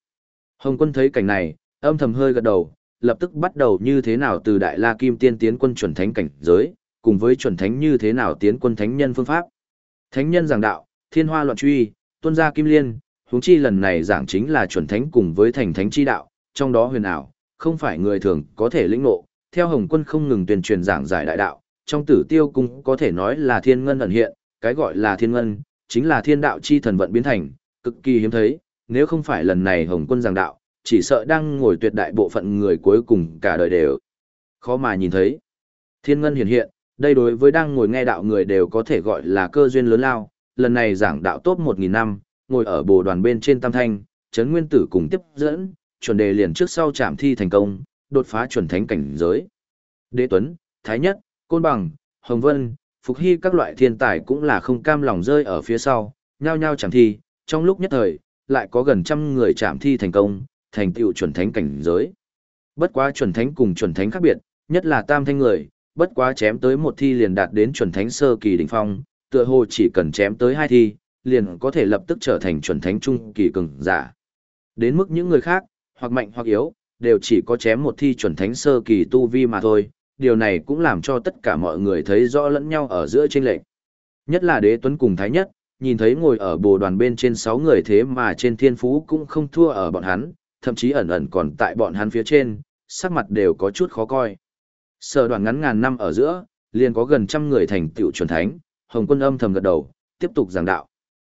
Speaker 1: Hồng quân thấy cảnh này, âm thầm hơi gật đầu, lập tức bắt đầu như thế nào từ Đại La Kim Tiên tiến quân chuẩn thánh cảnh giới, cùng với chuẩn thánh như thế nào tiến quân thánh nhân phương pháp. Thánh nhân giảng đạo, thiên hoa loạn truy, tuân gia kim liên, huống chi lần này giảng chính là chuẩn thánh cùng với thành thánh chi đạo, trong đó huyền ảo, không phải người thường có thể lĩnh ngộ. Theo Hồng Quân không ngừng tuyên truyền giảng giải đại đạo, trong Tử Tiêu cung có thể nói là thiên ngân ẩn hiện, cái gọi là thiên ngân, chính là thiên đạo chi thần vận biến thành, cực kỳ hiếm thấy, nếu không phải lần này Hồng Quân giảng đạo, chỉ sợ đang ngồi tuyệt đại bộ phận người cuối cùng cả đời đều khó mà nhìn thấy. Thiên ngân hiện hiện, đây đối với đang ngồi nghe đạo người đều có thể gọi là cơ duyên lớn lao, lần này giảng đạo tốt 1.000 năm, ngồi ở bồ đoàn bên trên tam thanh, chấn nguyên tử cùng tiếp dẫn, chuẩn đề liền trước sau chạm thi thành công, đột phá chuẩn thánh cảnh giới. Đế Tuấn, Thái Nhất, Côn Bằng, Hồng Vân, Phục Hy các loại thiên tài cũng là không cam lòng rơi ở phía sau, nhao nhao chạm thi, trong lúc nhất thời, lại có gần trăm người chạm thi thành công, thành tựu chuẩn thánh cảnh giới. Bất quá chuẩn thánh cùng chuẩn thánh khác biệt, nhất là tam thanh người, bất quá chém tới một thi liền đạt đến chuẩn thánh sơ kỳ đỉnh phong, tựa hồ chỉ cần chém tới hai thi, liền có thể lập tức trở thành chuẩn thánh trung kỳ cường giả. Đến mức những người khác, hoặc mạnh hoặc yếu, đều chỉ có chém một thi chuẩn thánh sơ kỳ tu vi mà thôi, điều này cũng làm cho tất cả mọi người thấy rõ lẫn nhau ở giữa chênh lệch. Nhất là đế tuấn cùng thái nhất, nhìn thấy ngồi ở bồ đoàn bên trên 6 người thế mà trên thiên phú cũng không thua ở bọn hắn, thậm chí ẩn ẩn còn tại bọn hắn phía trên, sắc mặt đều có chút khó coi. Sở đoàn ngắn ngàn năm ở giữa, liền có gần trăm người thành tựu chuẩn thánh, Hồng Quân âm thầm gật đầu, tiếp tục giảng đạo.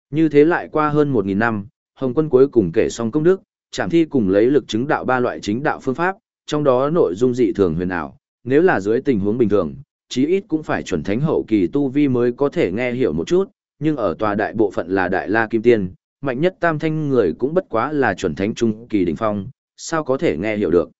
Speaker 1: Như thế lại qua hơn một nghìn năm, Hồng Quân cuối cùng kể xong công đức, chạm thi cùng lấy lực chứng đạo ba loại chính đạo phương pháp, trong đó nội dung dị thường huyền ảo, nếu là dưới tình huống bình thường, chí ít cũng phải chuẩn thánh hậu kỳ tu vi mới có thể nghe hiểu một chút, nhưng ở tòa đại bộ phận là đại la kim tiên, mạnh nhất tam thanh người cũng bất quá là chuẩn thánh trung kỳ đỉnh phong, sao có thể nghe hiểu được.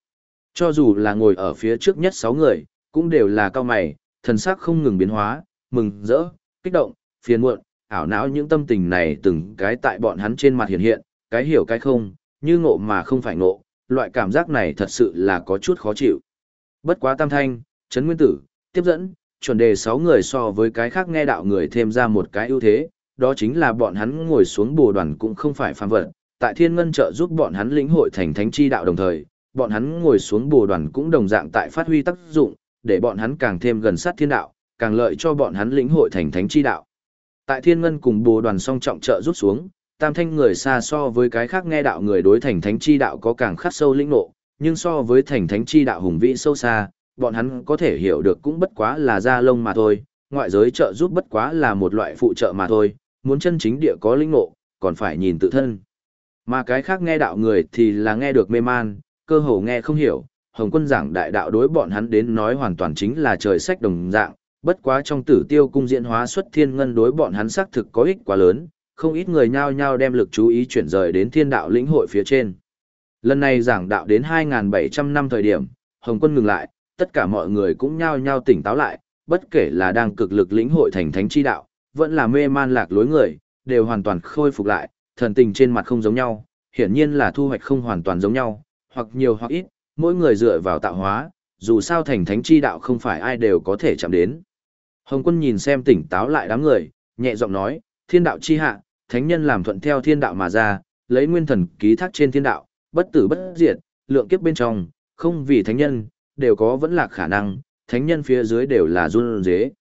Speaker 1: Cho dù là ngồi ở phía trước nhất sáu người, cũng đều là cao mày, thần sắc không ngừng biến hóa, mừng, rỡ, kích động, phiền muộn, ảo não những tâm tình này từng cái tại bọn hắn trên mặt hiện hiện, cái hiểu cái không, như ngộ mà không phải ngộ, loại cảm giác này thật sự là có chút khó chịu. Bất quá tam thanh, chấn nguyên tử, tiếp dẫn, chuẩn đề sáu người so với cái khác nghe đạo người thêm ra một cái ưu thế, đó chính là bọn hắn ngồi xuống bồ đoàn cũng không phải phàm vật, tại thiên ngân trợ giúp bọn hắn lĩnh hội thành thánh chi đạo đồng thời, bọn hắn ngồi xuống bồ đoàn cũng đồng dạng tại phát huy tác dụng, để bọn hắn càng thêm gần sát thiên đạo, càng lợi cho bọn hắn lĩnh hội thành thánh chi đạo. Tại thiên ngân cùng bồ đoàn song trọng trợ rút xuống, tam thanh người xa so với cái khác nghe đạo người đối thành thánh chi đạo có càng khắc sâu lĩnh ngộ, nhưng so với thành thánh chi đạo hùng vĩ sâu xa, bọn hắn có thể hiểu được cũng bất quá là da lông mà thôi, ngoại giới trợ giúp bất quá là một loại phụ trợ mà thôi, muốn chân chính địa có lĩnh ngộ, còn phải nhìn tự thân. Mà cái khác nghe đạo người thì là nghe được mê man, cơ hồ nghe không hiểu, Hồng quân giảng đại đạo đối bọn hắn đến nói hoàn toàn chính là trời sách đồng dạng, bất quá trong tử tiêu cung diễn hóa xuất thiên ngân đối bọn hắn xác thực có ích quá lớn, không ít người nhao nhao đem lực chú ý chuyển rời đến thiên đạo lĩnh hội phía trên. Lần này giảng đạo đến 2.700 năm thời điểm, Hồng quân ngừng lại, tất cả mọi người cũng nhao nhao tỉnh táo lại, bất kể là đang cực lực lĩnh hội thành thánh chi đạo, vẫn là mê man lạc lối người, đều hoàn toàn khôi phục lại, thần tình trên mặt không giống nhau, hiển nhiên là thu hoạch không hoàn toàn giống nhau, hoặc nhiều hoặc ít, mỗi người dựa vào tạo hóa, dù sao thành thánh chi đạo không phải ai đều có thể chạm đến. Hồng quân nhìn xem tỉnh táo lại đám người, nhẹ giọng nói, thiên đạo chi hạ, thánh nhân làm thuận theo thiên đạo mà ra, lấy nguyên thần ký thác trên thiên đạo, bất tử bất diệt, lượng kiếp bên trong, không vì thánh nhân, đều có vẫn là khả năng, thánh nhân phía dưới đều là run dế.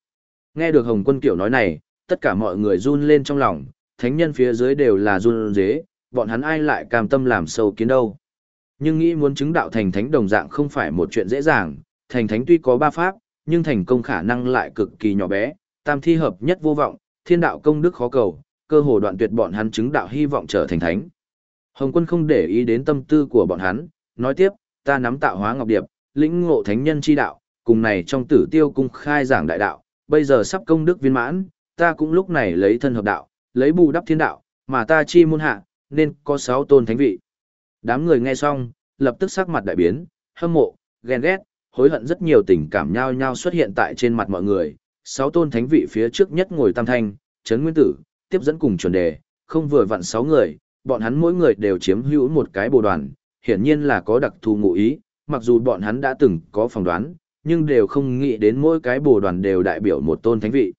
Speaker 1: Nghe được Hồng quân kiểu nói này, tất cả mọi người run lên trong lòng, thánh nhân phía dưới đều là run dế, bọn hắn ai lại cam tâm làm sâu kiến đâu. Nhưng nghĩ muốn chứng đạo thành thánh đồng dạng không phải một chuyện dễ dàng, thành thánh tuy có ba pháp, nhưng thành công khả năng lại cực kỳ nhỏ bé, tam thi hợp nhất vô vọng, thiên đạo công đức khó cầu, cơ hồ đoạn tuyệt bọn hắn chứng đạo hy vọng trở thành thánh. Hồng quân không để ý đến tâm tư của bọn hắn, nói tiếp, ta nắm tạo hóa ngọc điệp, lĩnh ngộ thánh nhân chi đạo, cùng này trong tử tiêu cung khai giảng đại đạo, bây giờ sắp công đức viên mãn, ta cũng lúc này lấy thân hợp đạo, lấy bù đắp thiên đạo, mà ta chi môn hạ, nên có sáu tôn thánh vị. Đám người nghe xong, lập tức sắc mặt đại biến, hâm mộ, ghen ghét, hối hận rất nhiều tình cảm nhao nhao xuất hiện tại trên mặt mọi người. Sáu tôn thánh vị phía trước nhất ngồi tam thanh, chấn nguyên tử, tiếp dẫn cùng chuẩn đề, không vừa vặn sáu người, bọn hắn mỗi người đều chiếm hữu một cái bồ đoàn, hiển nhiên là có đặc thù ngụ ý, mặc dù bọn hắn đã từng có phỏng đoán, nhưng đều không nghĩ đến mỗi cái bồ đoàn đều đại biểu một tôn thánh vị.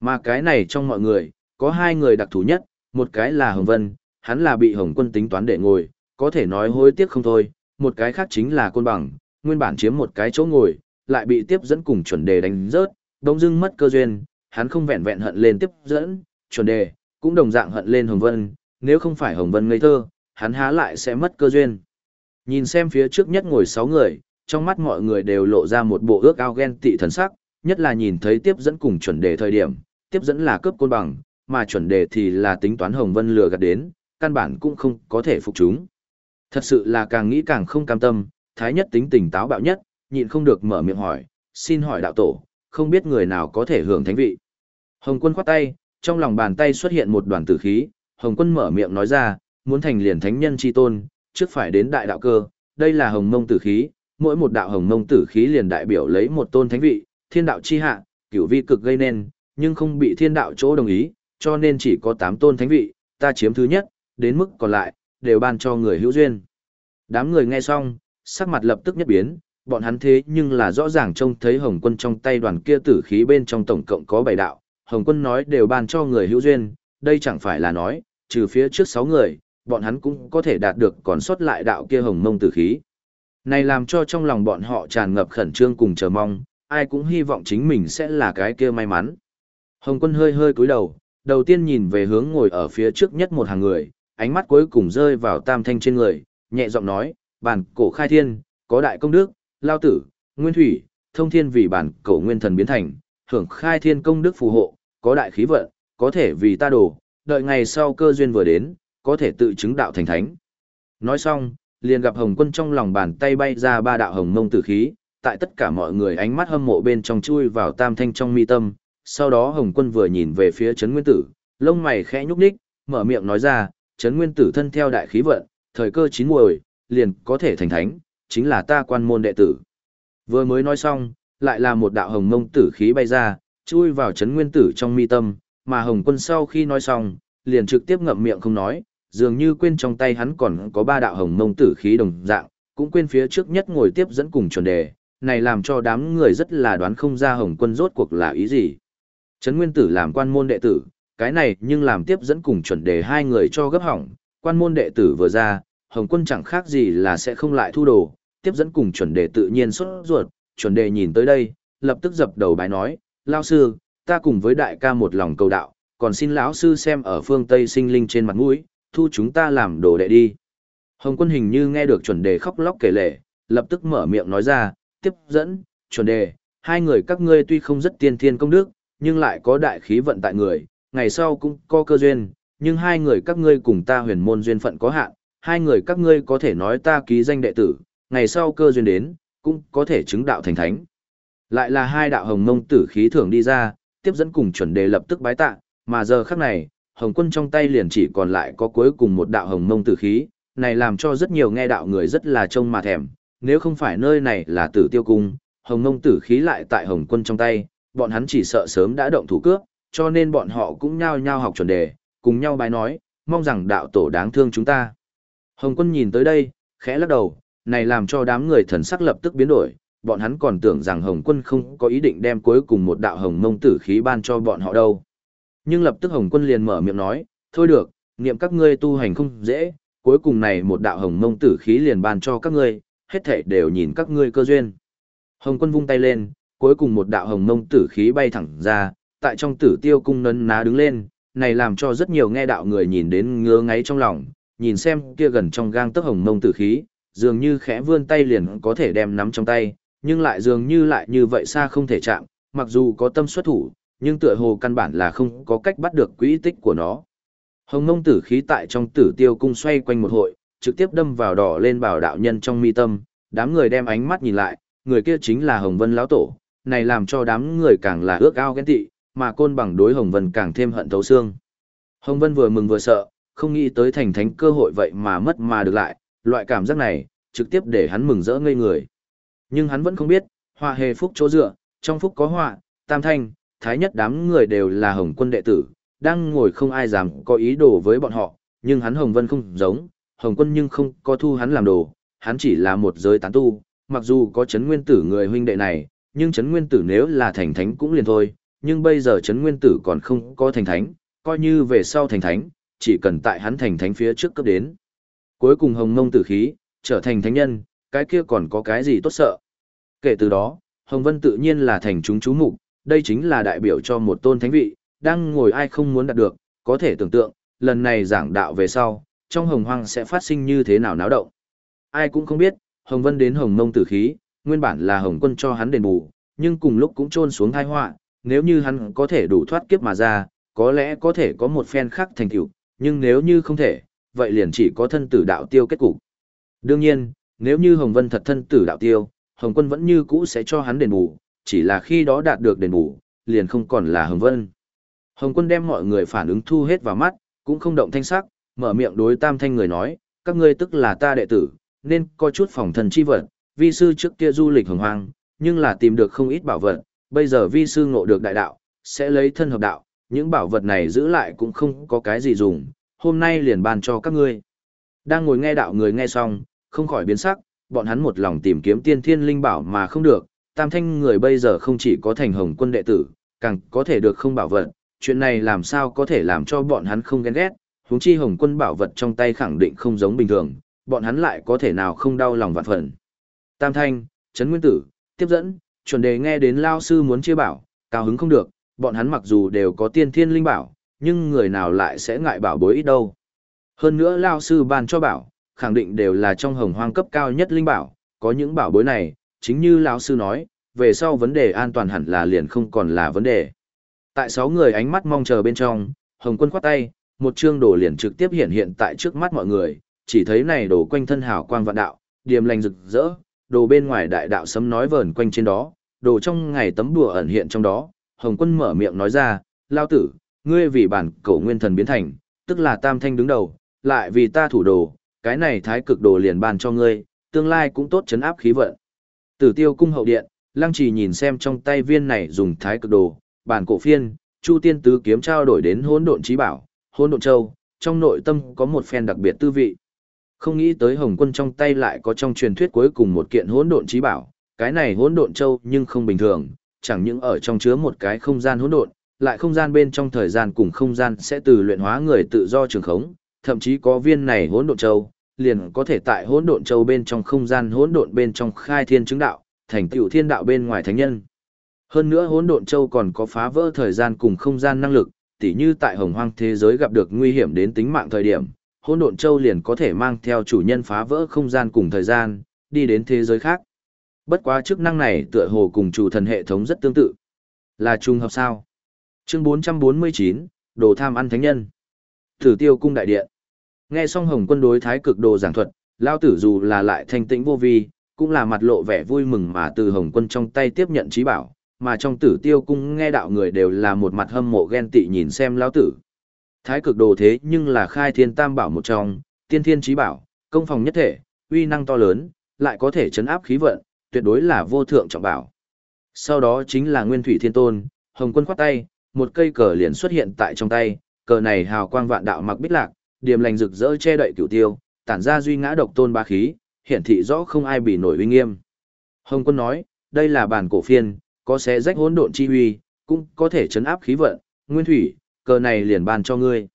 Speaker 1: Mà cái này trong mọi người, có hai người đặc thù nhất, một cái là Hồng Vân, hắn là bị Hồng Quân tính toán để ngồi, có thể nói hối tiếc không thôi, một cái khác chính là Côn Bằng, nguyên bản chiếm một cái chỗ ngồi, lại bị tiếp dẫn cùng chuẩn đề đánh rớt, đông dưng mất cơ duyên, hắn không vẹn vẹn hận lên tiếp dẫn, chuẩn đề, cũng đồng dạng hận lên Hồng Vân, nếu không phải Hồng Vân ngây thơ, hắn há lại sẽ mất cơ duyên. Nhìn xem phía trước nhất ngồi sáu người, trong mắt mọi người đều lộ ra một bộ ước ao ghen tị thần sắc, nhất là nhìn thấy tiếp dẫn cùng chuẩn đề thời điểm, tiếp dẫn là cướp côn bằng, mà chuẩn đề thì là tính toán Hồng Vân lừa gạt đến, căn bản cũng không có thể phục chúng. Thật sự là càng nghĩ càng không cam tâm, thái nhất tính tình táo bạo nhất, nhịn không được mở miệng hỏi, xin hỏi đạo tổ, không biết người nào có thể hưởng thánh vị. Hồng quân khoát tay, trong lòng bàn tay xuất hiện một đoàn tử khí, Hồng quân mở miệng nói ra, muốn thành liền thánh nhân chi tôn, trước phải đến đại đạo cơ, đây là hồng mông tử khí, mỗi một đạo hồng mông tử khí liền đại biểu lấy một tôn thánh vị, thiên đạo chi hạ, cửu vi cực gây nên, nhưng không bị thiên đạo chỗ đồng ý, cho nên chỉ có 8 tôn thánh vị, ta chiếm thứ nhất, đến mức còn lại, đều ban cho người hữu duyên. Đám người nghe xong, sắc mặt lập tức nhất biến, bọn hắn thế nhưng là rõ ràng trông thấy Hồng quân trong tay đoàn kia tử khí bên trong tổng cộng có 7 đạo, Hồng quân nói đều ban cho người hữu duyên, đây chẳng phải là nói, trừ phía trước 6 người, bọn hắn cũng có thể đạt được còn sót lại đạo kia hồng mông tử khí. Này làm cho trong lòng bọn họ tràn ngập khẩn trương cùng chờ mong, ai cũng hy vọng chính mình sẽ là cái kia may mắn. Hồng quân hơi hơi cúi đầu, đầu tiên nhìn về hướng ngồi ở phía trước nhất một hàng người, ánh mắt cuối cùng rơi vào tam thanh trên người, nhẹ giọng nói, bản cổ khai thiên, có đại công đức, lao tử, nguyên thủy, thông thiên vì bản cổ nguyên thần biến thành, hưởng khai thiên công đức phù hộ, có đại khí vận, có thể vì ta đổ, đợi ngày sau cơ duyên vừa đến, có thể tự chứng đạo thành thánh. Nói xong, liền gặp Hồng Quân trong lòng bàn tay bay ra ba đạo hồng mông tử khí, tại tất cả mọi người ánh mắt hâm mộ bên trong chui vào tam thanh trong mi tâm. Sau đó Hồng Quân vừa nhìn về phía Trấn Nguyên Tử, lông mày khẽ nhúc nhích, mở miệng nói ra, Trấn Nguyên Tử thân theo đại khí vận, thời cơ chín muồi, liền có thể thành thánh, chính là ta quan môn đệ tử. Vừa mới nói xong, lại là một đạo hồng mông tử khí bay ra, chui vào Trấn Nguyên Tử trong mi tâm, mà Hồng Quân sau khi nói xong, liền trực tiếp ngậm miệng không nói, dường như quên trong tay hắn còn có ba đạo hồng mông tử khí đồng dạng, cũng quên phía trước nhất ngồi tiếp dẫn cùng chuẩn đề, này làm cho đám người rất là đoán không ra hồng quân rốt cuộc là ý gì. Trấn Nguyên Tử làm quan môn đệ tử, cái này nhưng làm tiếp dẫn cùng chuẩn đề hai người cho gấp hỏng, quan môn đệ tử vừa ra, hồng quân chẳng khác gì là sẽ không lại thu đồ, tiếp dẫn cùng chuẩn đề tự nhiên xuất ruột, chuẩn đề nhìn tới đây, lập tức dập đầu bái nói, lao sư, ta cùng với đại ca một lòng cầu đạo, còn xin lão sư xem ở phương Tây sinh linh trên mặt mũi, thu chúng ta làm đồ đệ đi. Hồng quân hình như nghe được chuẩn đề khóc lóc kể lệ, lập tức mở miệng nói ra, tiếp dẫn, chuẩn đề, hai người các ngươi tuy không rất tiên thiên công đức, nhưng lại có đại khí vận tại người, ngày sau cũng có cơ duyên, nhưng hai người các ngươi cùng ta huyền môn duyên phận có hạn, hai người các ngươi có thể nói ta ký danh đệ tử, ngày sau cơ duyên đến, cũng có thể chứng đạo thành thánh. Lại là hai đạo hồng mông tử khí thưởng đi ra, tiếp dẫn cùng chuẩn đề lập tức bái tạ, mà giờ khắc này, hồng quân trong tay liền chỉ còn lại có cuối cùng một đạo hồng mông tử khí, này làm cho rất nhiều nghe đạo người rất là trông mà thèm, nếu không phải nơi này là tử tiêu cung, hồng mông tử khí lại tại hồng quân trong tay, bọn hắn chỉ sợ sớm đã động thủ cướp, cho nên bọn họ cũng nhao nhao học chuẩn đề, cùng nhau bài nói, mong rằng đạo tổ đáng thương chúng ta. Hồng quân nhìn tới đây, khẽ lắc đầu, này làm cho đám người thần sắc lập tức biến đổi, bọn hắn còn tưởng rằng Hồng quân không có ý định đem cuối cùng một đạo hồng mông tử khí ban cho bọn họ đâu. Nhưng lập tức Hồng quân liền mở miệng nói, thôi được, niệm các ngươi tu hành không dễ, cuối cùng này một đạo hồng mông tử khí liền ban cho các ngươi, hết thảy đều nhìn các ngươi cơ duyên. Hồng quân vung tay lên, cuối cùng một đạo hồng mông tử khí bay thẳng ra, tại trong tử tiêu cung nấn ná đứng lên, này làm cho rất nhiều nghe đạo người nhìn đến ngứa ngáy trong lòng, nhìn xem kia gần trong gang tấc hồng mông tử khí, dường như khẽ vươn tay liền có thể đem nắm trong tay, nhưng lại dường như lại như vậy xa không thể chạm, mặc dù có tâm xuất thủ, nhưng tựa hồ căn bản là không có cách bắt được quỹ tích của nó. Hồng mông tử khí tại trong tử tiêu cung xoay quanh một hội, trực tiếp đâm vào đỏ lên bảo đạo nhân trong mi tâm, đám người đem ánh mắt nhìn lại, người kia chính là Hồng Vân lão tổ, này làm cho đám người càng là ước ao ghen tị, mà côn bằng đối Hồng Vân càng thêm hận thấu xương. Hồng Vân vừa mừng vừa sợ, không nghĩ tới thành thánh cơ hội vậy mà mất mà được lại, loại cảm giác này, trực tiếp để hắn mừng rỡ ngây người. Nhưng hắn vẫn không biết, họa hề phúc chỗ dựa, trong phúc có họa, tam thanh, thái nhất đám người đều là hồng quân đệ tử, đang ngồi không ai dám có ý đồ với bọn họ, nhưng hắn hồng vân không giống, hồng quân nhưng không có thu hắn làm đồ, hắn chỉ là một giới tán tu, mặc dù có chấn nguyên tử người huynh đệ này, nhưng chấn nguyên tử nếu là thành thánh cũng liền thôi, nhưng bây giờ chấn nguyên tử còn không có thành thánh, coi như về sau thành thánh, chỉ cần tại hắn thành thánh phía trước cấp đến. Cuối cùng hồng mông tử khí, trở thành thánh nhân, cái kia còn có cái gì tốt sợ. Kể từ đó, Hồng Vân tự nhiên là thành chúng chú mục, đây chính là đại biểu cho một tôn thánh vị, đang ngồi ai không muốn đạt được, có thể tưởng tượng, lần này giảng đạo về sau, trong hồng hoang sẽ phát sinh như thế nào náo động. Ai cũng không biết, Hồng Vân đến Hồng Mông tử khí, nguyên bản là Hồng Quân cho hắn đền bù, nhưng cùng lúc cũng trôn xuống tai họa, nếu như hắn có thể đủ thoát kiếp mà ra, có lẽ có thể có một phen khác thành tựu, nhưng nếu như không thể, vậy liền chỉ có thân tử đạo tiêu kết cục. Đương nhiên, nếu như Hồng Vân thật thân tử đạo tiêu, Hồng Quân vẫn như cũ sẽ cho hắn đền bù, chỉ là khi đó đạt được đền bù, liền không còn là Hồng Vân. Hồng Quân đem mọi người phản ứng thu hết vào mắt, cũng không động thanh sắc, mở miệng đối tam thanh người nói, các ngươi tức là ta đệ tử, nên có chút phòng thần chi vật, vi sư trước kia du lịch hồng hoang, nhưng là tìm được không ít bảo vật, bây giờ vi sư ngộ được đại đạo, sẽ lấy thân hợp đạo, những bảo vật này giữ lại cũng không có cái gì dùng, hôm nay liền ban cho các ngươi. Đang ngồi nghe đạo người nghe xong, không khỏi biến sắc, bọn hắn một lòng tìm kiếm tiên thiên linh bảo mà không được, tam thanh người bây giờ không chỉ có thành hồng quân đệ tử, càng có thể được không bảo vật, chuyện này làm sao có thể làm cho bọn hắn không ghen ghét, huống chi hồng quân bảo vật trong tay khẳng định không giống bình thường, bọn hắn lại có thể nào không đau lòng vạn phần. Tam thanh, Trấn Nguyên Tử, tiếp dẫn, chuẩn đề nghe đến Lao Sư muốn chia bảo, cao hứng không được, bọn hắn mặc dù đều có tiên thiên linh bảo, nhưng người nào lại sẽ ngại bảo bối ít đâu. Hơn nữa Lao Sư ban cho bảo, khẳng định đều là trong hồng hoang cấp cao nhất linh bảo, có những bảo bối này, chính như lão sư nói, về sau vấn đề an toàn hẳn là liền không còn là vấn đề. Tại sáu người ánh mắt mong chờ bên trong, Hồng Quân khoát tay, một chương đồ liền trực tiếp hiện hiện tại trước mắt mọi người, chỉ thấy này đồ quanh thân hào quang vạn đạo, điềm lành rực rỡ, đồ bên ngoài đại đạo sấm nói vờn quanh trên đó, đồ trong ngày tấm đùa ẩn hiện trong đó, Hồng Quân mở miệng nói ra, lao tử, ngươi vì bản cổ nguyên thần biến thành, tức là tam thanh đứng đầu, lại vì ta thủ đồ, cái này thái cực đồ liền bàn cho ngươi, tương lai cũng tốt chấn áp khí vận. Tử tiêu cung hậu điện, lăng trì nhìn xem trong tay viên này dùng thái cực đồ, bản cổ phiên, chu tiên tứ kiếm trao đổi đến hỗn độn trí bảo, hỗn độn châu, trong nội tâm có một phen đặc biệt tư vị. Không nghĩ tới hồng quân trong tay lại có trong truyền thuyết cuối cùng một kiện hỗn độn trí bảo, cái này hỗn độn châu nhưng không bình thường, chẳng những ở trong chứa một cái không gian hỗn độn, lại không gian bên trong thời gian cùng không gian sẽ từ luyện hóa người tự do trường khống, thậm chí có viên này hỗn độn châu, liền có thể tại hỗn độn châu bên trong không gian hỗn độn bên trong khai thiên chứng đạo, thành tựu thiên đạo bên ngoài thánh nhân. Hơn nữa hỗn độn châu còn có phá vỡ thời gian cùng không gian năng lực, tỉ như tại hồng hoang thế giới gặp được nguy hiểm đến tính mạng thời điểm, hỗn độn châu liền có thể mang theo chủ nhân phá vỡ không gian cùng thời gian, đi đến thế giới khác. Bất quá chức năng này tựa hồ cùng chủ thần hệ thống rất tương tự. Là trùng hợp sao? Chương 449, Đồ tham ăn thánh nhân. Thử tiêu cung đại điện. Nghe xong Hồng Quân đối thái cực đồ giảng thuật, lao tử dù là lại thanh tĩnh vô vi, cũng là mặt lộ vẻ vui mừng mà từ Hồng Quân trong tay tiếp nhận trí bảo, mà trong tử tiêu cung nghe đạo người đều là một mặt hâm mộ ghen tị nhìn xem lao tử. Thái cực đồ thế nhưng là khai thiên tam bảo một trong, tiên thiên trí bảo, công phòng nhất thể, uy năng to lớn, lại có thể chấn áp khí vận, tuyệt đối là vô thượng trọng bảo. Sau đó chính là Nguyên Thủy Thiên Tôn, Hồng Quân khoát tay, một cây cờ liền xuất hiện tại trong tay, cờ này hào quang vạn đạo mặc bích lạc, điềm lành rực rỡ che đậy cửu tiêu, tản ra duy ngã độc tôn ba khí, hiển thị rõ không ai bị nổi uy nghiêm. Hồng Quân nói, đây là bản cổ phiên, có xé rách hỗn độn chi uy, cũng có thể chấn áp khí vận, Nguyên Thủy, cờ này liền ban cho ngươi.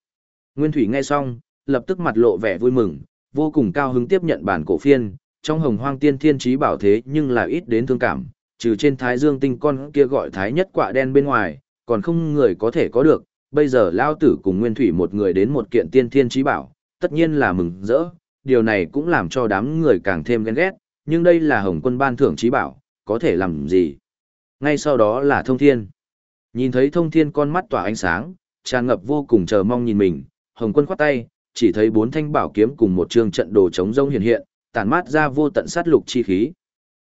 Speaker 1: Nguyên Thủy nghe xong, lập tức mặt lộ vẻ vui mừng, vô cùng cao hứng tiếp nhận bản cổ phiên, trong hồng hoang tiên thiên trí bảo thế nhưng là ít đến thương cảm, trừ trên thái dương tinh con kia gọi thái nhất quạ đen bên ngoài, còn không người có thể có được, bây giờ lao tử cùng nguyên thủy một người đến một kiện tiên thiên trí bảo, tất nhiên là mừng rỡ, điều này cũng làm cho đám người càng thêm ghen ghét, nhưng đây là hồng quân ban thưởng trí bảo, có thể làm gì? Ngay sau đó là thông thiên. Nhìn thấy thông thiên con mắt tỏa ánh sáng, tràn ngập vô cùng chờ mong nhìn mình, hồng quân khoát tay, chỉ thấy bốn thanh bảo kiếm cùng một trường trận đồ chống rông hiện hiện, tản mát ra vô tận sát lục chi khí.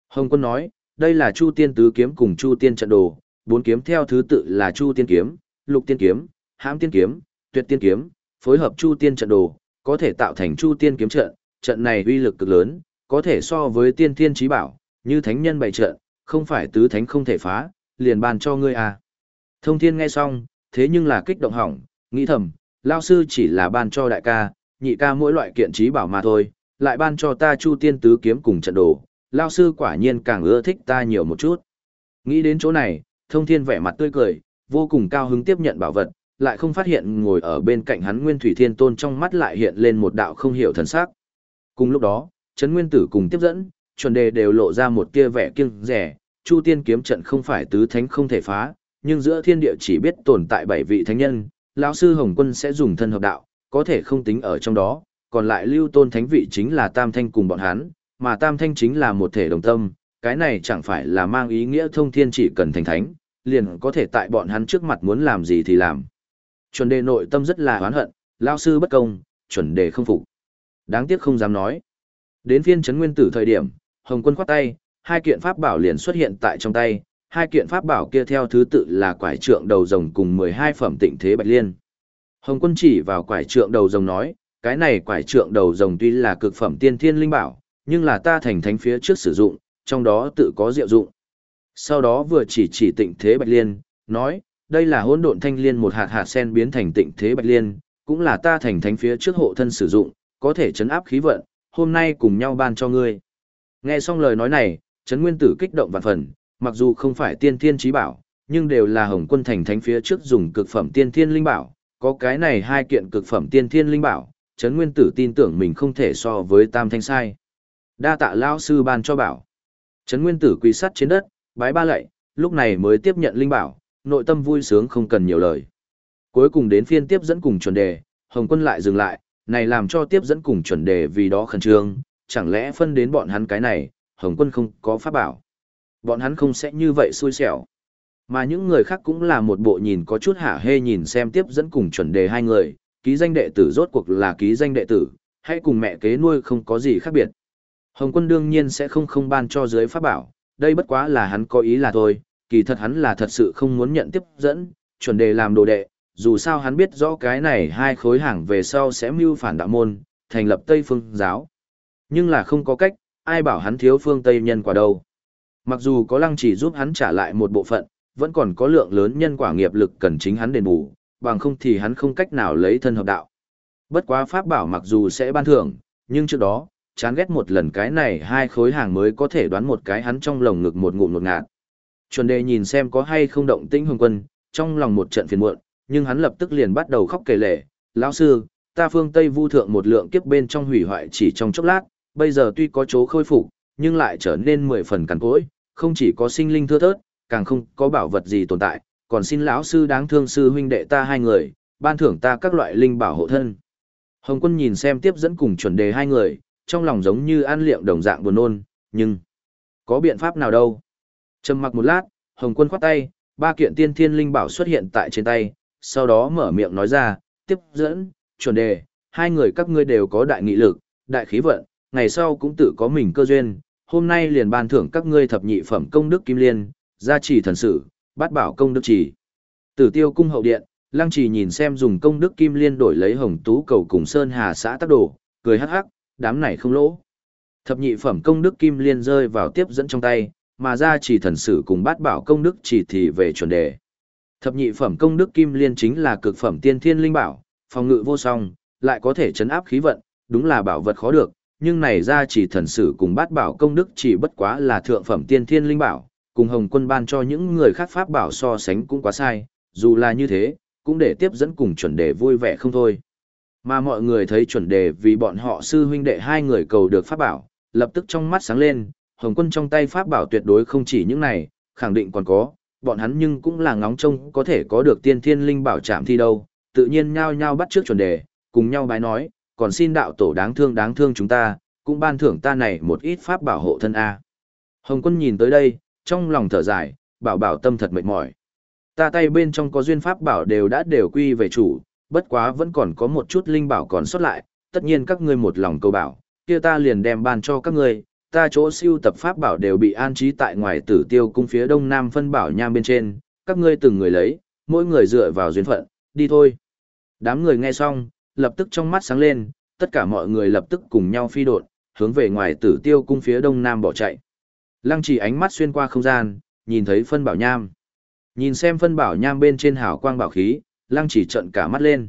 Speaker 1: Hồng quân nói, đây là Chu Tiên Tứ Kiếm cùng Chu Tiên Trận Đồ, bốn kiếm theo thứ tự là Chu Tiên Kiếm, Lục Tiên Kiếm, Hãm Tiên Kiếm, Tuyệt Tiên Kiếm, phối hợp Chu Tiên Trận Đồ, có thể tạo thành Chu Tiên Kiếm Trận, trận này uy lực cực lớn, có thể so với Tiên Thiên Chí Bảo, như thánh nhân bày trận, không phải tứ thánh không thể phá, liền ban cho ngươi à. Thông Thiên nghe xong, thế nhưng là kích động hỏng, nghĩ thầm, lao sư chỉ là ban cho đại ca, nhị ca mỗi loại kiện trí bảo mà thôi, lại ban cho ta Chu Tiên Tứ Kiếm cùng trận đồ, lao sư quả nhiên càng ưa thích ta nhiều một chút. Nghĩ đến chỗ này, thông thiên vẻ mặt tươi cười, vô cùng cao hứng tiếp nhận bảo vật, lại không phát hiện ngồi ở bên cạnh hắn Nguyên Thủy Thiên Tôn trong mắt lại hiện lên một đạo không hiểu thần sắc. Cùng lúc đó, Trấn Nguyên Tử cùng tiếp dẫn, chuẩn đề đều lộ ra một tia vẻ kiêng rẻ, Chu Tiên kiếm trận không phải tứ thánh không thể phá, nhưng giữa thiên địa chỉ biết tồn tại bảy vị thánh nhân, lão sư Hồng Quân sẽ dùng thân hợp đạo, có thể không tính ở trong đó, còn lại lưu tôn thánh vị chính là tam thanh cùng bọn hắn, mà tam thanh chính là một thể đồng tâm, cái này chẳng phải là mang ý nghĩa thông thiên chỉ cần thành thánh, liền có thể tại bọn hắn trước mặt muốn làm gì thì làm. Chuẩn đề nội tâm rất là oán hận, lao sư bất công, chuẩn đề không phục. Đáng tiếc không dám nói. Đến phiên chấn nguyên tử thời điểm, Hồng quân khoát tay, hai kiện pháp bảo liền xuất hiện tại trong tay, hai kiện pháp bảo kia theo thứ tự là quải trượng đầu rồng cùng 12 phẩm tịnh thế bạch liên. Hồng quân chỉ vào quải trượng đầu rồng nói, cái này quải trượng đầu rồng tuy là cực phẩm tiên thiên linh bảo, nhưng là ta thành thánh phía trước sử dụng, trong đó tự có diệu dụng. Sau đó vừa chỉ chỉ tịnh thế bạch liên, nói, đây là hỗn độn thanh liên một hạt hạt sen biến thành tịnh thế bạch liên, cũng là ta thành thánh phía trước hộ thân sử dụng, có thể chấn áp khí vận, hôm nay cùng nhau ban cho ngươi. Nghe xong lời nói này, Trấn Nguyên Tử kích động vạn phần, mặc dù không phải tiên thiên trí bảo, nhưng đều là Hồng Quân thành thánh phía trước dùng cực phẩm tiên thiên linh bảo, có cái này hai kiện cực phẩm tiên thiên linh bảo, Trấn Nguyên Tử tin tưởng mình không thể so với Tam Thanh sai. Đa tạ lao sư ban cho bảo. Trấn Nguyên Tử quỳ sắt trên đất, bái ba lạy, lúc này mới tiếp nhận linh bảo, nội tâm vui sướng không cần nhiều lời. Cuối cùng đến phiên tiếp dẫn cùng chuẩn đề, Hồng Quân lại dừng lại, này làm cho tiếp dẫn cùng chuẩn đề vì đó khẩn trương, chẳng lẽ phân đến bọn hắn cái này, Hồng Quân không có pháp bảo. Bọn hắn không sẽ như vậy xui xẻo. Mà những người khác cũng là một bộ nhìn có chút hả hê nhìn xem tiếp dẫn cùng chuẩn đề hai người, ký danh đệ tử rốt cuộc là ký danh đệ tử, hay cùng mẹ kế nuôi không có gì khác biệt. Hồng quân đương nhiên sẽ không không ban cho dưới pháp bảo, đây bất quá là hắn có ý là thôi, kỳ thật hắn là thật sự không muốn nhận tiếp dẫn, chuẩn đề làm đồ đệ, dù sao hắn biết rõ cái này hai khối hàng về sau sẽ mưu phản đạo môn, thành lập Tây Phương giáo. Nhưng là không có cách, ai bảo hắn thiếu phương Tây nhân quả đâu. Mặc dù có lăng chỉ giúp hắn trả lại một bộ phận, vẫn còn có lượng lớn nhân quả nghiệp lực cần chính hắn đền bù, bằng không thì hắn không cách nào lấy thân hợp đạo. Bất quá pháp bảo mặc dù sẽ ban thưởng, nhưng trước đó, chán ghét một lần cái này hai khối hàng mới có thể đoán một cái hắn trong lồng ngực một ngụm một ngạt. Chuẩn đề nhìn xem có hay không động tĩnh hồng quân, trong lòng một trận phiền muộn, nhưng hắn lập tức liền bắt đầu khóc kể lể, lão sư, ta phương Tây vu thượng một lượng kiếp bên trong hủy hoại chỉ trong chốc lát, bây giờ tuy có chỗ khôi phục, nhưng lại trở nên mười phần cằn cỗi, không chỉ có sinh linh thưa thớt, càng không có bảo vật gì tồn tại, còn xin lão sư đáng thương sư huynh đệ ta hai người, ban thưởng ta các loại linh bảo hộ thân. Hồng quân nhìn xem tiếp dẫn cùng chuẩn đề hai người, trong lòng giống như ăn liệm đồng dạng buồn nôn, nhưng có biện pháp nào đâu. Trầm mặc một lát, Hồng Quân khoát tay, ba kiện tiên thiên linh bảo xuất hiện tại trên tay, sau đó mở miệng nói ra, tiếp dẫn, chuẩn đề, hai người các ngươi đều có đại nghị lực, đại khí vận, ngày sau cũng tự có mình cơ duyên, hôm nay liền ban thưởng các ngươi thập nhị phẩm công đức kim liên, gia trì thần sử, bát bảo công đức trì. Tử tiêu cung hậu điện, lăng trì nhìn xem dùng công đức kim liên đổi lấy hồng tú cầu cùng sơn hà xã tác đồ, cười hắc hắc, đám này không lỗ. Thập nhị phẩm công đức kim liên rơi vào tiếp dẫn trong tay, mà gia chỉ thần sử cùng bát bảo công đức chỉ thì về chuẩn đề. Thập nhị phẩm công đức kim liên chính là cực phẩm tiên thiên linh bảo, phòng ngự vô song, lại có thể chấn áp khí vận, đúng là bảo vật khó được, nhưng này ra chỉ thần sử cùng bát bảo công đức chỉ bất quá là thượng phẩm tiên thiên linh bảo, cùng hồng quân ban cho những người khác pháp bảo so sánh cũng quá sai, dù là như thế, cũng để tiếp dẫn cùng chuẩn đề vui vẻ không thôi. Mà mọi người thấy chuẩn đề vì bọn họ sư huynh đệ hai người cầu được pháp bảo, lập tức trong mắt sáng lên, hồng quân trong tay pháp bảo tuyệt đối không chỉ những này, khẳng định còn có, bọn hắn nhưng cũng là ngóng trông có thể có được tiên thiên linh bảo chạm thi đâu, tự nhiên nhao nhao bắt trước chuẩn đề, cùng nhau bái nói, còn xin đạo tổ đáng thương đáng thương chúng ta, cũng ban thưởng ta này một ít pháp bảo hộ thân A. Hồng quân nhìn tới đây, trong lòng thở dài, bảo bảo tâm thật mệt mỏi. Ta tay bên trong có duyên pháp bảo đều đã đều quy về chủ, bất quá vẫn còn có một chút linh bảo còn sót lại, tất nhiên các ngươi một lòng cầu bảo, kia ta liền đem ban cho các ngươi, ta chỗ siêu tập pháp bảo đều bị an trí tại ngoài tử tiêu cung phía đông nam phân bảo nham bên trên, các ngươi từng người lấy, mỗi người dựa vào duyên phận, đi thôi. Đám người nghe xong, lập tức trong mắt sáng lên, tất cả mọi người lập tức cùng nhau phi đột, hướng về ngoài tử tiêu cung phía đông nam bỏ chạy. Lăng chỉ ánh mắt xuyên qua không gian, nhìn thấy phân bảo nham. Nhìn xem phân bảo nham bên trên hào quang bảo khí, lăng chỉ trận cả mắt lên.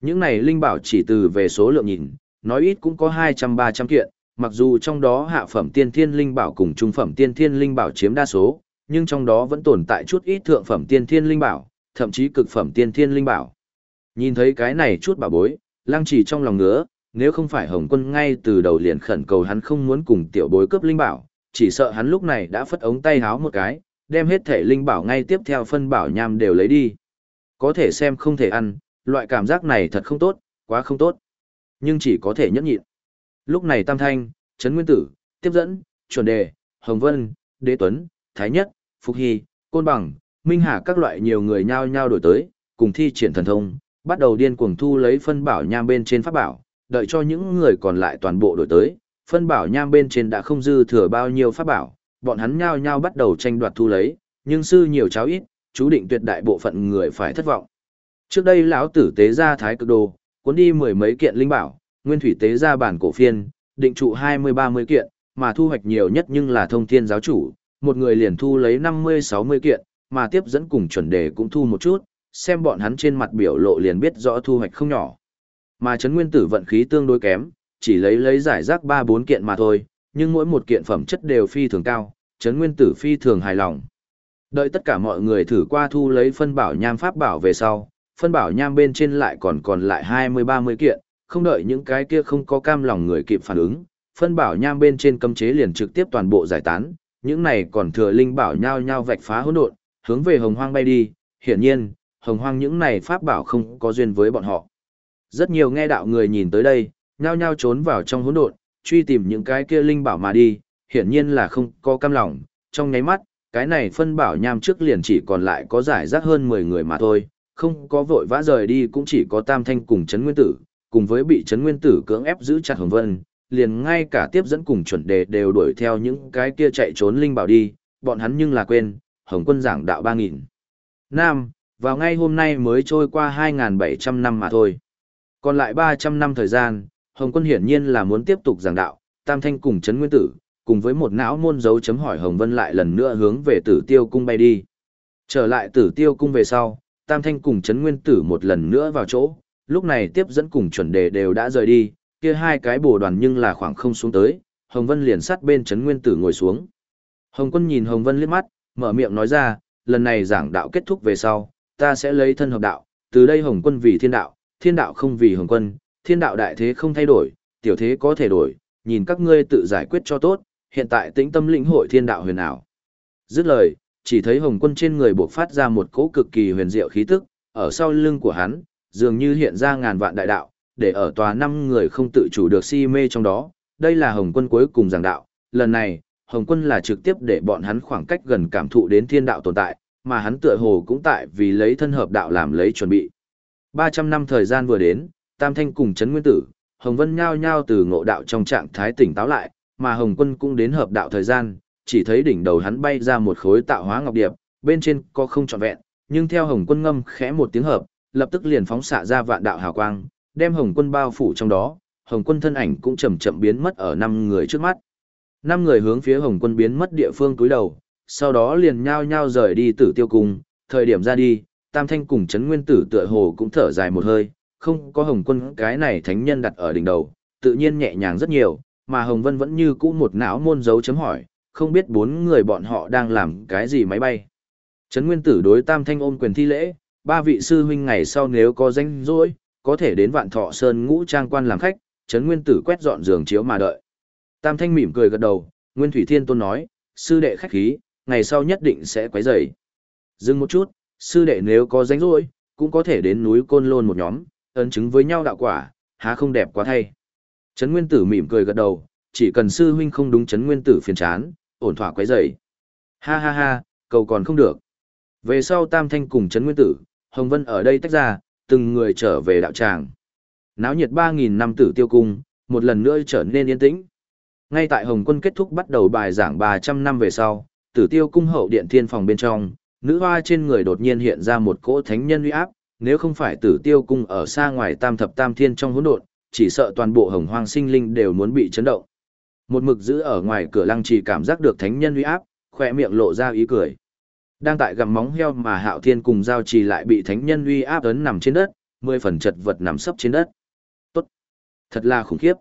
Speaker 1: Những này linh bảo chỉ từ về số lượng nhìn, nói ít cũng có 200-300 kiện, mặc dù trong đó hạ phẩm tiên thiên linh bảo cùng trung phẩm tiên thiên linh bảo chiếm đa số, nhưng trong đó vẫn tồn tại chút ít thượng phẩm tiên thiên linh bảo, thậm chí cực phẩm tiên thiên linh bảo. Nhìn thấy cái này chút bảo bối, lăng chỉ trong lòng ngứa, nếu không phải Hồng Quân ngay từ đầu liền khẩn cầu hắn không muốn cùng tiểu bối cướp linh bảo, chỉ sợ hắn lúc này đã phất ống tay háo một cái, đem hết thể linh bảo ngay tiếp theo phân bảo nham đều lấy đi. Có thể xem không thể ăn, loại cảm giác này thật không tốt, quá không tốt. Nhưng chỉ có thể nhẫn nhịn. Lúc này Tam Thanh, Trấn Nguyên Tử, Tiếp Dẫn, Chuẩn Đề, Hồng Vân, Đế Tuấn, Thái Nhất, Phục Hy, Côn Bằng, Minh Hà các loại nhiều người nhao nhao đổi tới, cùng thi triển thần thông, bắt đầu điên cuồng thu lấy phân bảo nham bên trên pháp bảo, đợi cho những người còn lại toàn bộ đổi tới, phân bảo nham bên trên đã không dư thừa bao nhiêu pháp bảo, bọn hắn nhao nhao bắt đầu tranh đoạt thu lấy, nhưng sư nhiều cháu ít, chú định tuyệt đại bộ phận người phải thất vọng. Trước đây lão tử tế ra thái cực đồ, cuốn đi mười mấy kiện linh bảo, nguyên thủy tế ra bản cổ phiên, định trụ 20-30 kiện, mà thu hoạch nhiều nhất nhưng là thông thiên giáo chủ, một người liền thu lấy 50-60 kiện, mà tiếp dẫn cùng chuẩn đề cũng thu một chút, xem bọn hắn trên mặt biểu lộ liền biết rõ thu hoạch không nhỏ. Mà Trấn Nguyên Tử vận khí tương đối kém, chỉ lấy lấy giải rác 3-4 kiện mà thôi, nhưng mỗi một kiện phẩm chất đều phi thường cao, Trấn Nguyên Tử phi thường hài lòng. Đợi tất cả mọi người thử qua thu lấy phân bảo nham pháp bảo về sau, phân bảo nham bên trên lại còn còn lại 20-30 kiện, không đợi những cái kia không có cam lòng người kịp phản ứng, phân bảo nham bên trên cấm chế liền trực tiếp toàn bộ giải tán, những này còn thừa linh bảo nhao nhao vạch phá hỗn độn, hướng về hồng hoang bay đi, hiển nhiên, hồng hoang những này pháp bảo không có duyên với bọn họ. Rất nhiều nghe đạo người nhìn tới đây, nhao nhao trốn vào trong hỗn độn, truy tìm những cái kia linh bảo mà đi, hiển nhiên là không có cam lòng, trong nháy mắt, cái này phân bảo nham trước liền chỉ còn lại có giải rác hơn 10 người mà thôi, không có vội vã rời đi cũng chỉ có Tam Thanh cùng Trấn Nguyên Tử, cùng với bị Trấn Nguyên Tử cưỡng ép giữ chặt Hồng Vân, liền ngay cả tiếp dẫn cùng chuẩn đề đều đuổi theo những cái kia chạy trốn linh bảo đi, bọn hắn nhưng là quên, Hồng Quân giảng đạo 3000. Nam, vào ngay hôm nay mới trôi qua 2.700 năm mà thôi. Còn lại 300 năm thời gian, Hồng Quân hiển nhiên là muốn tiếp tục giảng đạo, Tam Thanh cùng Trấn Nguyên Tử, cùng với một não môn dấu chấm hỏi Hồng Vân lại lần nữa hướng về tử tiêu cung bay đi. Trở lại tử tiêu cung về sau, Tam Thanh cùng Trấn Nguyên Tử một lần nữa vào chỗ, lúc này tiếp dẫn cùng chuẩn đề đều đã rời đi, kia hai cái bồ đoàn nhưng là khoảng không xuống tới, Hồng Vân liền sát bên Trấn Nguyên Tử ngồi xuống. Hồng Quân nhìn Hồng Vân liếc mắt, mở miệng nói ra, lần này giảng đạo kết thúc về sau, ta sẽ lấy thân hợp đạo, từ đây Hồng Quân vì thiên đạo, thiên đạo không vì Hồng Quân, thiên đạo đại thế không thay đổi, tiểu thế có thể đổi, nhìn các ngươi tự giải quyết cho tốt, hiện tại tĩnh tâm lĩnh hội thiên đạo huyền ảo. Dứt lời, chỉ thấy Hồng Quân trên người bộc phát ra một cỗ cực kỳ huyền diệu khí tức, ở sau lưng của hắn, dường như hiện ra ngàn vạn đại đạo, để ở tòa năm người không tự chủ được si mê trong đó, đây là Hồng Quân cuối cùng giảng đạo, lần này, Hồng Quân là trực tiếp để bọn hắn khoảng cách gần cảm thụ đến thiên đạo tồn tại, mà hắn tựa hồ cũng tại vì lấy thân hợp đạo làm lấy chuẩn bị. 300 năm thời gian vừa đến, Tam Thanh cùng Trấn Nguyên Tử, Hồng Vân nhao nhao từ ngộ đạo trong trạng thái tỉnh táo lại, mà Hồng Quân cũng đến hợp đạo thời gian, chỉ thấy đỉnh đầu hắn bay ra một khối tạo hóa ngọc điệp, bên trên có không trọn vẹn, nhưng theo Hồng Quân ngâm khẽ một tiếng hợp, lập tức liền phóng xạ ra vạn đạo hào quang, đem Hồng Quân bao phủ trong đó, Hồng Quân thân ảnh cũng chậm chậm biến mất ở năm người trước mắt. Năm người hướng phía Hồng Quân biến mất địa phương cúi đầu, sau đó liền nhao nhao rời đi tử tiêu cung, thời điểm ra đi, Tam Thanh cùng Trấn Nguyên Tử tựa hồ cũng thở dài một hơi, không có Hồng Quân cái này thánh nhân đặt ở đỉnh đầu, tự nhiên nhẹ nhàng rất nhiều, mà Hồng Vân vẫn như cũ một não môn dấu chấm hỏi, không biết bốn người bọn họ đang làm cái gì máy bay. Trấn Nguyên Tử đối Tam Thanh ôm quyền thi lễ, ba vị sư huynh ngày sau nếu có danh rỗi, có thể đến Vạn Thọ Sơn ngũ trang quan làm khách, Trấn Nguyên Tử quét dọn giường chiếu mà đợi. Tam Thanh mỉm cười gật đầu, Nguyên Thủy Thiên Tôn nói, sư đệ khách khí, ngày sau nhất định sẽ quấy rầy. Dừng một chút, sư đệ nếu có danh rỗi, cũng có thể đến núi Côn Lôn một nhóm, ấn chứng với nhau đạo quả, há không đẹp quá thay. Trấn Nguyên Tử mỉm cười gật đầu, chỉ cần sư huynh không đúng Trấn Nguyên Tử phiền chán, ổn thỏa quấy rầy. Ha ha ha, cầu còn không được. Về sau Tam Thanh cùng Trấn Nguyên Tử, Hồng Vân ở đây tách ra, từng người trở về đạo tràng. Náo nhiệt 3.000 năm tử tiêu cung, một lần nữa trở nên yên tĩnh. Ngay tại Hồng Quân kết thúc bắt đầu bài giảng 300 năm về sau, tử tiêu cung hậu điện thiên phòng bên trong, nữ hoa trên người đột nhiên hiện ra một cỗ thánh nhân uy áp, nếu không phải tử tiêu cung ở xa ngoài tam thập tam thiên trong hỗn độn, chỉ sợ toàn bộ hồng hoang sinh linh đều muốn bị chấn động. Một mực giữ ở ngoài cửa lăng trì cảm giác được thánh nhân uy áp, khỏe miệng lộ ra ý cười. Đang tại gặm móng heo mà hạo thiên cùng giao trì lại bị thánh nhân uy áp ấn nằm trên đất, mười phần chật vật nằm sấp trên đất. Tốt! Thật là khủng khiếp.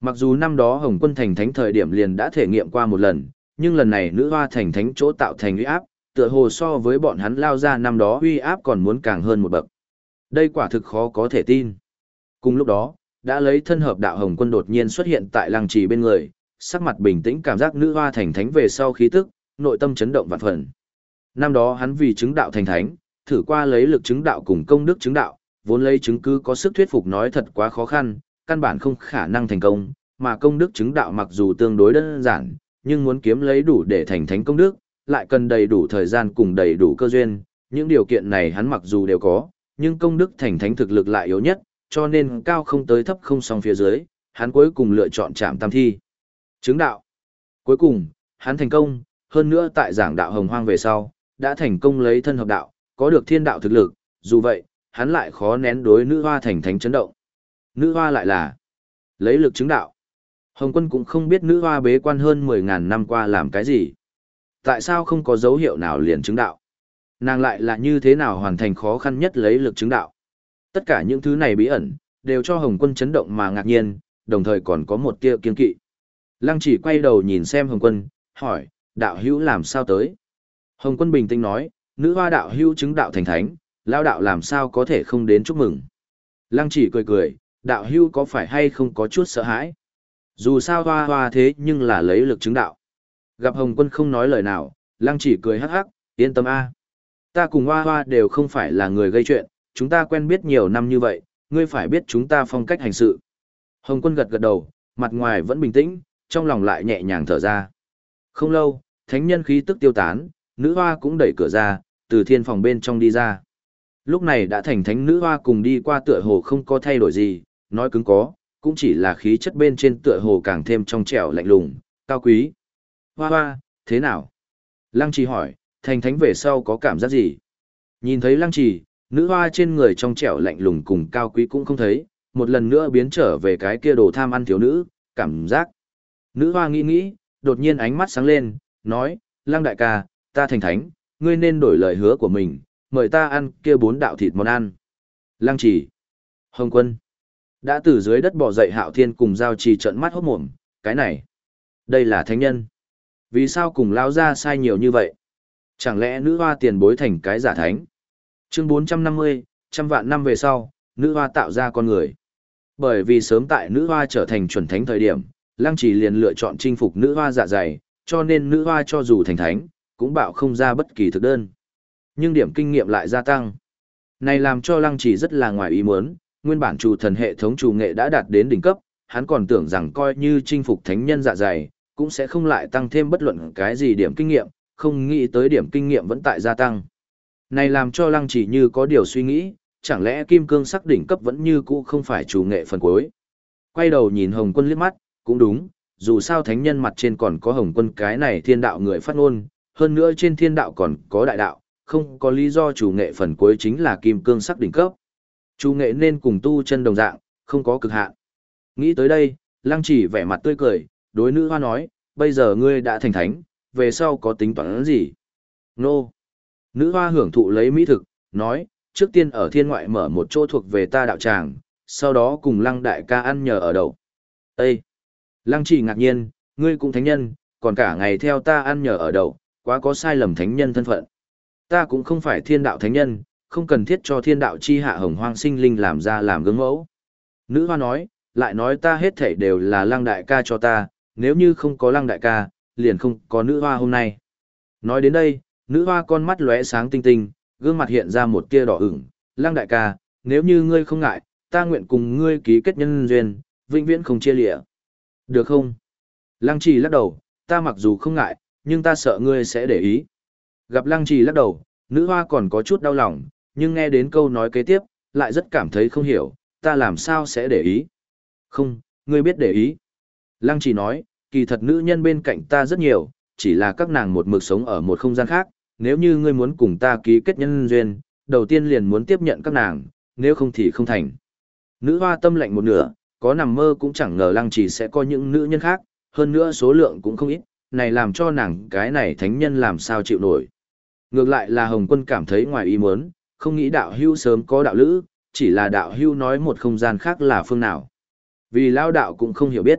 Speaker 1: Mặc dù năm đó Hồng Quân thành thánh thời điểm liền đã thể nghiệm qua một lần, nhưng lần này nữ hoa thành thánh chỗ tạo thành uy áp, tựa hồ so với bọn hắn lao ra năm đó uy áp còn muốn càng hơn một bậc. Đây quả thực khó có thể tin. Cùng lúc đó, đã lấy thân hợp đạo Hồng Quân đột nhiên xuất hiện tại lăng trì bên người, sắc mặt bình tĩnh cảm giác nữ hoa thành thánh về sau khí tức, nội tâm chấn động vạn phần. Năm đó hắn vì chứng đạo thành thánh, thử qua lấy lực chứng đạo cùng công đức chứng đạo, vốn lấy chứng cứ có sức thuyết phục nói thật quá khó khăn, căn bản không khả năng thành công, mà công đức chứng đạo mặc dù tương đối đơn giản, nhưng muốn kiếm lấy đủ để thành thánh công đức, lại cần đầy đủ thời gian cùng đầy đủ cơ duyên, những điều kiện này hắn mặc dù đều có, nhưng công đức thành thánh thực lực lại yếu nhất, cho nên cao không tới thấp không song phía dưới, hắn cuối cùng lựa chọn chạm tam thi. Chứng đạo. Cuối cùng, hắn thành công, hơn nữa tại giảng đạo hồng hoang về sau, đã thành công lấy thân hợp đạo, có được thiên đạo thực lực, dù vậy, hắn lại khó nén đối nữ hoa thành thánh chấn động. Nữ hoa lại là lấy lực chứng đạo. Hồng quân cũng không biết nữ hoa bế quan hơn 10.000 năm qua làm cái gì. Tại sao không có dấu hiệu nào liền chứng đạo? Nàng lại là như thế nào hoàn thành khó khăn nhất lấy lực chứng đạo? Tất cả những thứ này bí ẩn, đều cho Hồng quân chấn động mà ngạc nhiên, đồng thời còn có một tia kiên kỵ. Lăng chỉ quay đầu nhìn xem Hồng quân, hỏi, đạo hữu làm sao tới? Hồng quân bình tĩnh nói, nữ hoa đạo hữu chứng đạo thành thánh, lao đạo làm sao có thể không đến chúc mừng. Lăng chỉ cười cười, đạo hữu có phải hay không có chút sợ hãi? Dù sao hoa hoa thế nhưng là lấy lực chứng đạo. Gặp Hồng quân không nói lời nào, lăng chỉ cười hắc hắc, yên tâm a. Ta cùng hoa hoa đều không phải là người gây chuyện, chúng ta quen biết nhiều năm như vậy, ngươi phải biết chúng ta phong cách hành sự. Hồng quân gật gật đầu, mặt ngoài vẫn bình tĩnh, trong lòng lại nhẹ nhàng thở ra. Không lâu, thánh nhân khí tức tiêu tán, nữ hoa cũng đẩy cửa ra, từ thiên phòng bên trong đi ra. Lúc này đã thành thánh nữ hoa cùng đi qua tựa hồ không có thay đổi gì, nói cứng có, cũng chỉ là khí chất bên trên tựa hồ càng thêm trong trẻo lạnh lùng, cao quý. Hoa hoa, thế nào? Lăng trì hỏi, thành thánh về sau có cảm giác gì? Nhìn thấy lăng trì, nữ hoa trên người trong trẻo lạnh lùng cùng cao quý cũng không thấy, một lần nữa biến trở về cái kia đồ tham ăn thiếu nữ, cảm giác. Nữ hoa nghĩ nghĩ, đột nhiên ánh mắt sáng lên, nói, lăng đại ca, ta thành thánh, ngươi nên đổi lời hứa của mình, mời ta ăn kia bốn đạo thịt món ăn. Lăng trì. Hồng quân. Đã từ dưới đất bỏ dậy hạo thiên cùng giao trì trận mắt hốt mồm, cái này. Đây là thánh nhân. Vì sao cùng lao ra sai nhiều như vậy? Chẳng lẽ nữ hoa tiền bối thành cái giả thánh? Chương 450, trăm vạn năm về sau, nữ hoa tạo ra con người. Bởi vì sớm tại nữ hoa trở thành chuẩn thánh thời điểm, lăng trì liền lựa chọn chinh phục nữ hoa dạ dày, cho nên nữ hoa cho dù thành thánh, cũng bạo không ra bất kỳ thực đơn. Nhưng điểm kinh nghiệm lại gia tăng. Này làm cho lăng trì rất là ngoài ý muốn, nguyên bản chủ thần hệ thống chủ nghệ đã đạt đến đỉnh cấp, hắn còn tưởng rằng coi như chinh phục thánh nhân dạ dày, cũng sẽ không lại tăng thêm bất luận cái gì điểm kinh nghiệm, không nghĩ tới điểm kinh nghiệm vẫn tại gia tăng. Này làm cho lăng chỉ như có điều suy nghĩ, chẳng lẽ kim cương sắc đỉnh cấp vẫn như cũ không phải chủ nghệ phần cuối. Quay đầu nhìn Hồng quân liếc mắt, cũng đúng, dù sao thánh nhân mặt trên còn có Hồng quân cái này thiên đạo người phát ngôn, hơn nữa trên thiên đạo còn có đại đạo, không có lý do chủ nghệ phần cuối chính là kim cương sắc đỉnh cấp. Chủ nghệ nên cùng tu chân đồng dạng, không có cực hạn. Nghĩ tới đây, lăng chỉ vẻ mặt tươi cười, đối nữ hoa nói, bây giờ ngươi đã thành thánh, về sau có tính toán gì? Nô! Nữ hoa hưởng thụ lấy mỹ thực, nói, trước tiên ở thiên ngoại mở một chỗ thuộc về ta đạo tràng, sau đó cùng lăng đại ca ăn nhờ ở đậu. Ê! Lăng chỉ ngạc nhiên, ngươi cũng thánh nhân, còn cả ngày theo ta ăn nhờ ở đậu, quá có sai lầm thánh nhân thân phận. Ta cũng không phải thiên đạo thánh nhân, không cần thiết cho thiên đạo chi hạ hồng hoang sinh linh làm ra làm gương mẫu. Nữ hoa nói, lại nói ta hết thảy đều là lăng đại ca cho ta, nếu như không có lăng đại ca, liền không có nữ hoa hôm nay. Nói đến đây, nữ hoa con mắt lóe sáng tinh tinh, gương mặt hiện ra một tia đỏ ửng, lăng đại ca, nếu như ngươi không ngại, ta nguyện cùng ngươi ký kết nhân duyên, vĩnh viễn không chia lịa. Được không? Lăng trì lắc đầu, ta mặc dù không ngại, nhưng ta sợ ngươi sẽ để ý. Gặp lăng trì lắc đầu, nữ hoa còn có chút đau lòng, nhưng nghe đến câu nói kế tiếp, lại rất cảm thấy không hiểu, ta làm sao sẽ để ý. Không, ngươi biết để ý. Lăng Chỉ nói, kỳ thật nữ nhân bên cạnh ta rất nhiều, chỉ là các nàng một mực sống ở một không gian khác, nếu như ngươi muốn cùng ta ký kết nhân duyên, đầu tiên liền muốn tiếp nhận các nàng, nếu không thì không thành. Nữ hoa tâm lạnh một nửa, có nằm mơ cũng chẳng ngờ lăng Chỉ sẽ có những nữ nhân khác, hơn nữa số lượng cũng không ít, này làm cho nàng cái này thánh nhân làm sao chịu nổi. Ngược lại là Hồng Quân cảm thấy ngoài ý muốn, không nghĩ đạo hưu sớm có đạo lữ, chỉ là đạo hưu nói một không gian khác là phương nào. Vì lao đạo cũng không hiểu biết.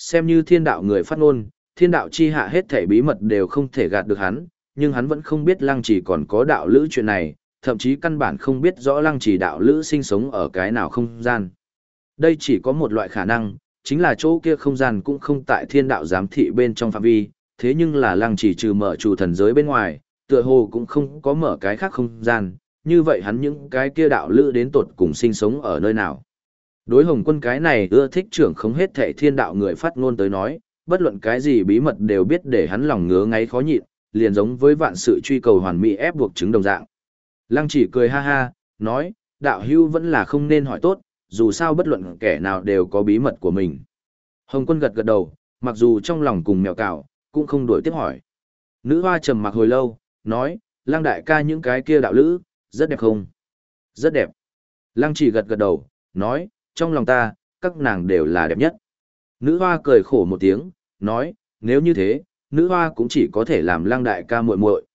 Speaker 1: Xem như thiên đạo người phát ngôn, thiên đạo chi hạ hết thể bí mật đều không thể gạt được hắn, nhưng hắn vẫn không biết lăng chỉ còn có đạo lữ chuyện này, thậm chí căn bản không biết rõ lăng chỉ đạo lữ sinh sống ở cái nào không gian. Đây chỉ có một loại khả năng, chính là chỗ kia không gian cũng không tại thiên đạo giám thị bên trong phạm vi, thế nhưng là lăng chỉ trừ mở chủ thần giới bên ngoài, tựa hồ cũng không có mở cái khác không gian, như vậy hắn những cái kia đạo lữ đến tột cùng sinh sống ở nơi nào. Đối hồng quân cái này ưa thích trưởng không hết thệ thiên đạo người phát ngôn tới nói, bất luận cái gì bí mật đều biết để hắn lòng ngứa ngáy khó nhịn, liền giống với vạn sự truy cầu hoàn mỹ ép buộc chứng đồng dạng. Lăng chỉ cười ha ha, nói, đạo hưu vẫn là không nên hỏi tốt, dù sao bất luận kẻ nào đều có bí mật của mình. Hồng quân gật gật đầu, mặc dù trong lòng cùng mèo cào, cũng không đổi tiếp hỏi. Nữ hoa trầm mặc hồi lâu, nói, lăng đại ca những cái kia đạo lữ, rất đẹp không? Rất đẹp. Lăng chỉ gật gật đầu, nói, trong lòng ta, các nàng đều là đẹp nhất. Nữ hoa cười khổ một tiếng, nói, nếu như thế, nữ hoa cũng chỉ có thể làm lăng đại ca muội muội.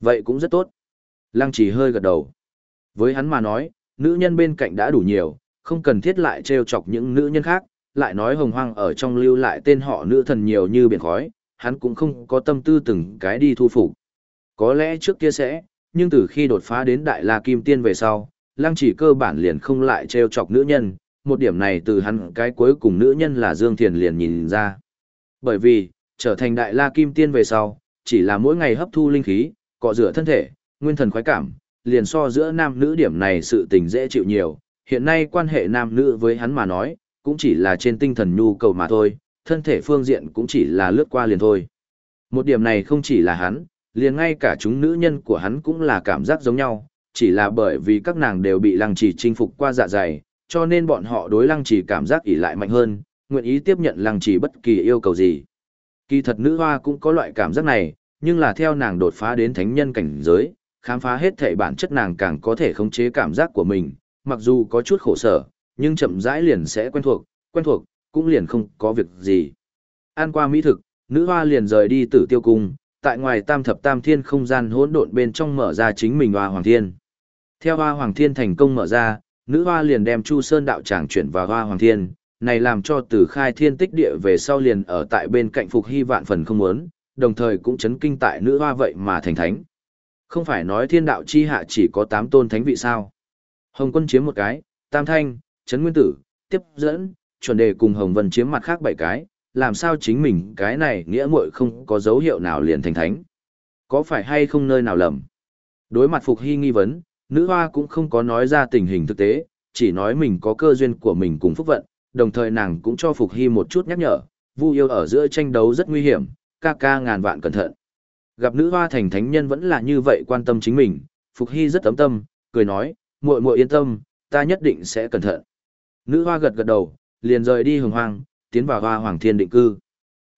Speaker 1: Vậy cũng rất tốt. Lăng chỉ hơi gật đầu. Với hắn mà nói, nữ nhân bên cạnh đã đủ nhiều, không cần thiết lại trêu chọc những nữ nhân khác, lại nói hồng hoang ở trong lưu lại tên họ nữ thần nhiều như biển khói, hắn cũng không có tâm tư từng cái đi thu phục. Có lẽ trước kia sẽ, nhưng từ khi đột phá đến Đại La Kim Tiên về sau, lăng chỉ cơ bản liền không lại trêu chọc nữ nhân, một điểm này từ hắn cái cuối cùng nữ nhân là Dương Thiền liền nhìn ra. Bởi vì, trở thành Đại La Kim Tiên về sau, chỉ là mỗi ngày hấp thu linh khí, cọ rửa thân thể, nguyên thần khoái cảm, liền so giữa nam nữ điểm này sự tình dễ chịu nhiều, hiện nay quan hệ nam nữ với hắn mà nói, cũng chỉ là trên tinh thần nhu cầu mà thôi, thân thể phương diện cũng chỉ là lướt qua liền thôi. Một điểm này không chỉ là hắn, liền ngay cả chúng nữ nhân của hắn cũng là cảm giác giống nhau, chỉ là bởi vì các nàng đều bị lăng trì chinh phục qua dạ dày, cho nên bọn họ đối lăng trì cảm giác ỉ lại mạnh hơn, nguyện ý tiếp nhận lăng trì bất kỳ yêu cầu gì. Kỳ thật nữ hoa cũng có loại cảm giác này, nhưng là theo nàng đột phá đến thánh nhân cảnh giới, khám phá hết thể bản chất nàng càng có thể khống chế cảm giác của mình, mặc dù có chút khổ sở, nhưng chậm rãi liền sẽ quen thuộc, quen thuộc, cũng liền không có việc gì. An qua mỹ thực, nữ hoa liền rời đi tử tiêu cung, tại ngoài tam thập tam thiên không gian hỗn độn bên trong mở ra chính mình hoa hoàng thiên. Theo hoa hoàng thiên thành công mở ra, nữ hoa liền đem Chu Sơn đạo tràng chuyển vào hoa hoàng thiên, này làm cho từ khai thiên tích địa về sau liền ở tại bên cạnh phục hy vạn phần không muốn, đồng thời cũng chấn kinh tại nữ hoa vậy mà thành thánh. Không phải nói thiên đạo chi hạ chỉ có 8 tôn thánh vị sao. Hồng quân chiếm một cái, tam thanh, chấn nguyên tử, tiếp dẫn, chuẩn đề cùng Hồng Vân chiếm mặt khác bảy cái, làm sao chính mình cái này nghĩa muội không có dấu hiệu nào liền thành thánh. Có phải hay không nơi nào lầm? Đối mặt Phục Hy nghi vấn, nữ hoa cũng không có nói ra tình hình thực tế, chỉ nói mình có cơ duyên của mình cùng phúc vận, đồng thời nàng cũng cho Phục Hy một chút nhắc nhở, Vu yêu ở giữa tranh đấu rất nguy hiểm, ca ca ngàn vạn cẩn thận. Gặp nữ hoa thành thánh nhân vẫn là như vậy quan tâm chính mình, Phục Hy rất tấm tâm, cười nói, muội muội yên tâm, ta nhất định sẽ cẩn thận. Nữ hoa gật gật đầu, liền rời đi hồng hoang, tiến vào hoa hoàng thiên định cư.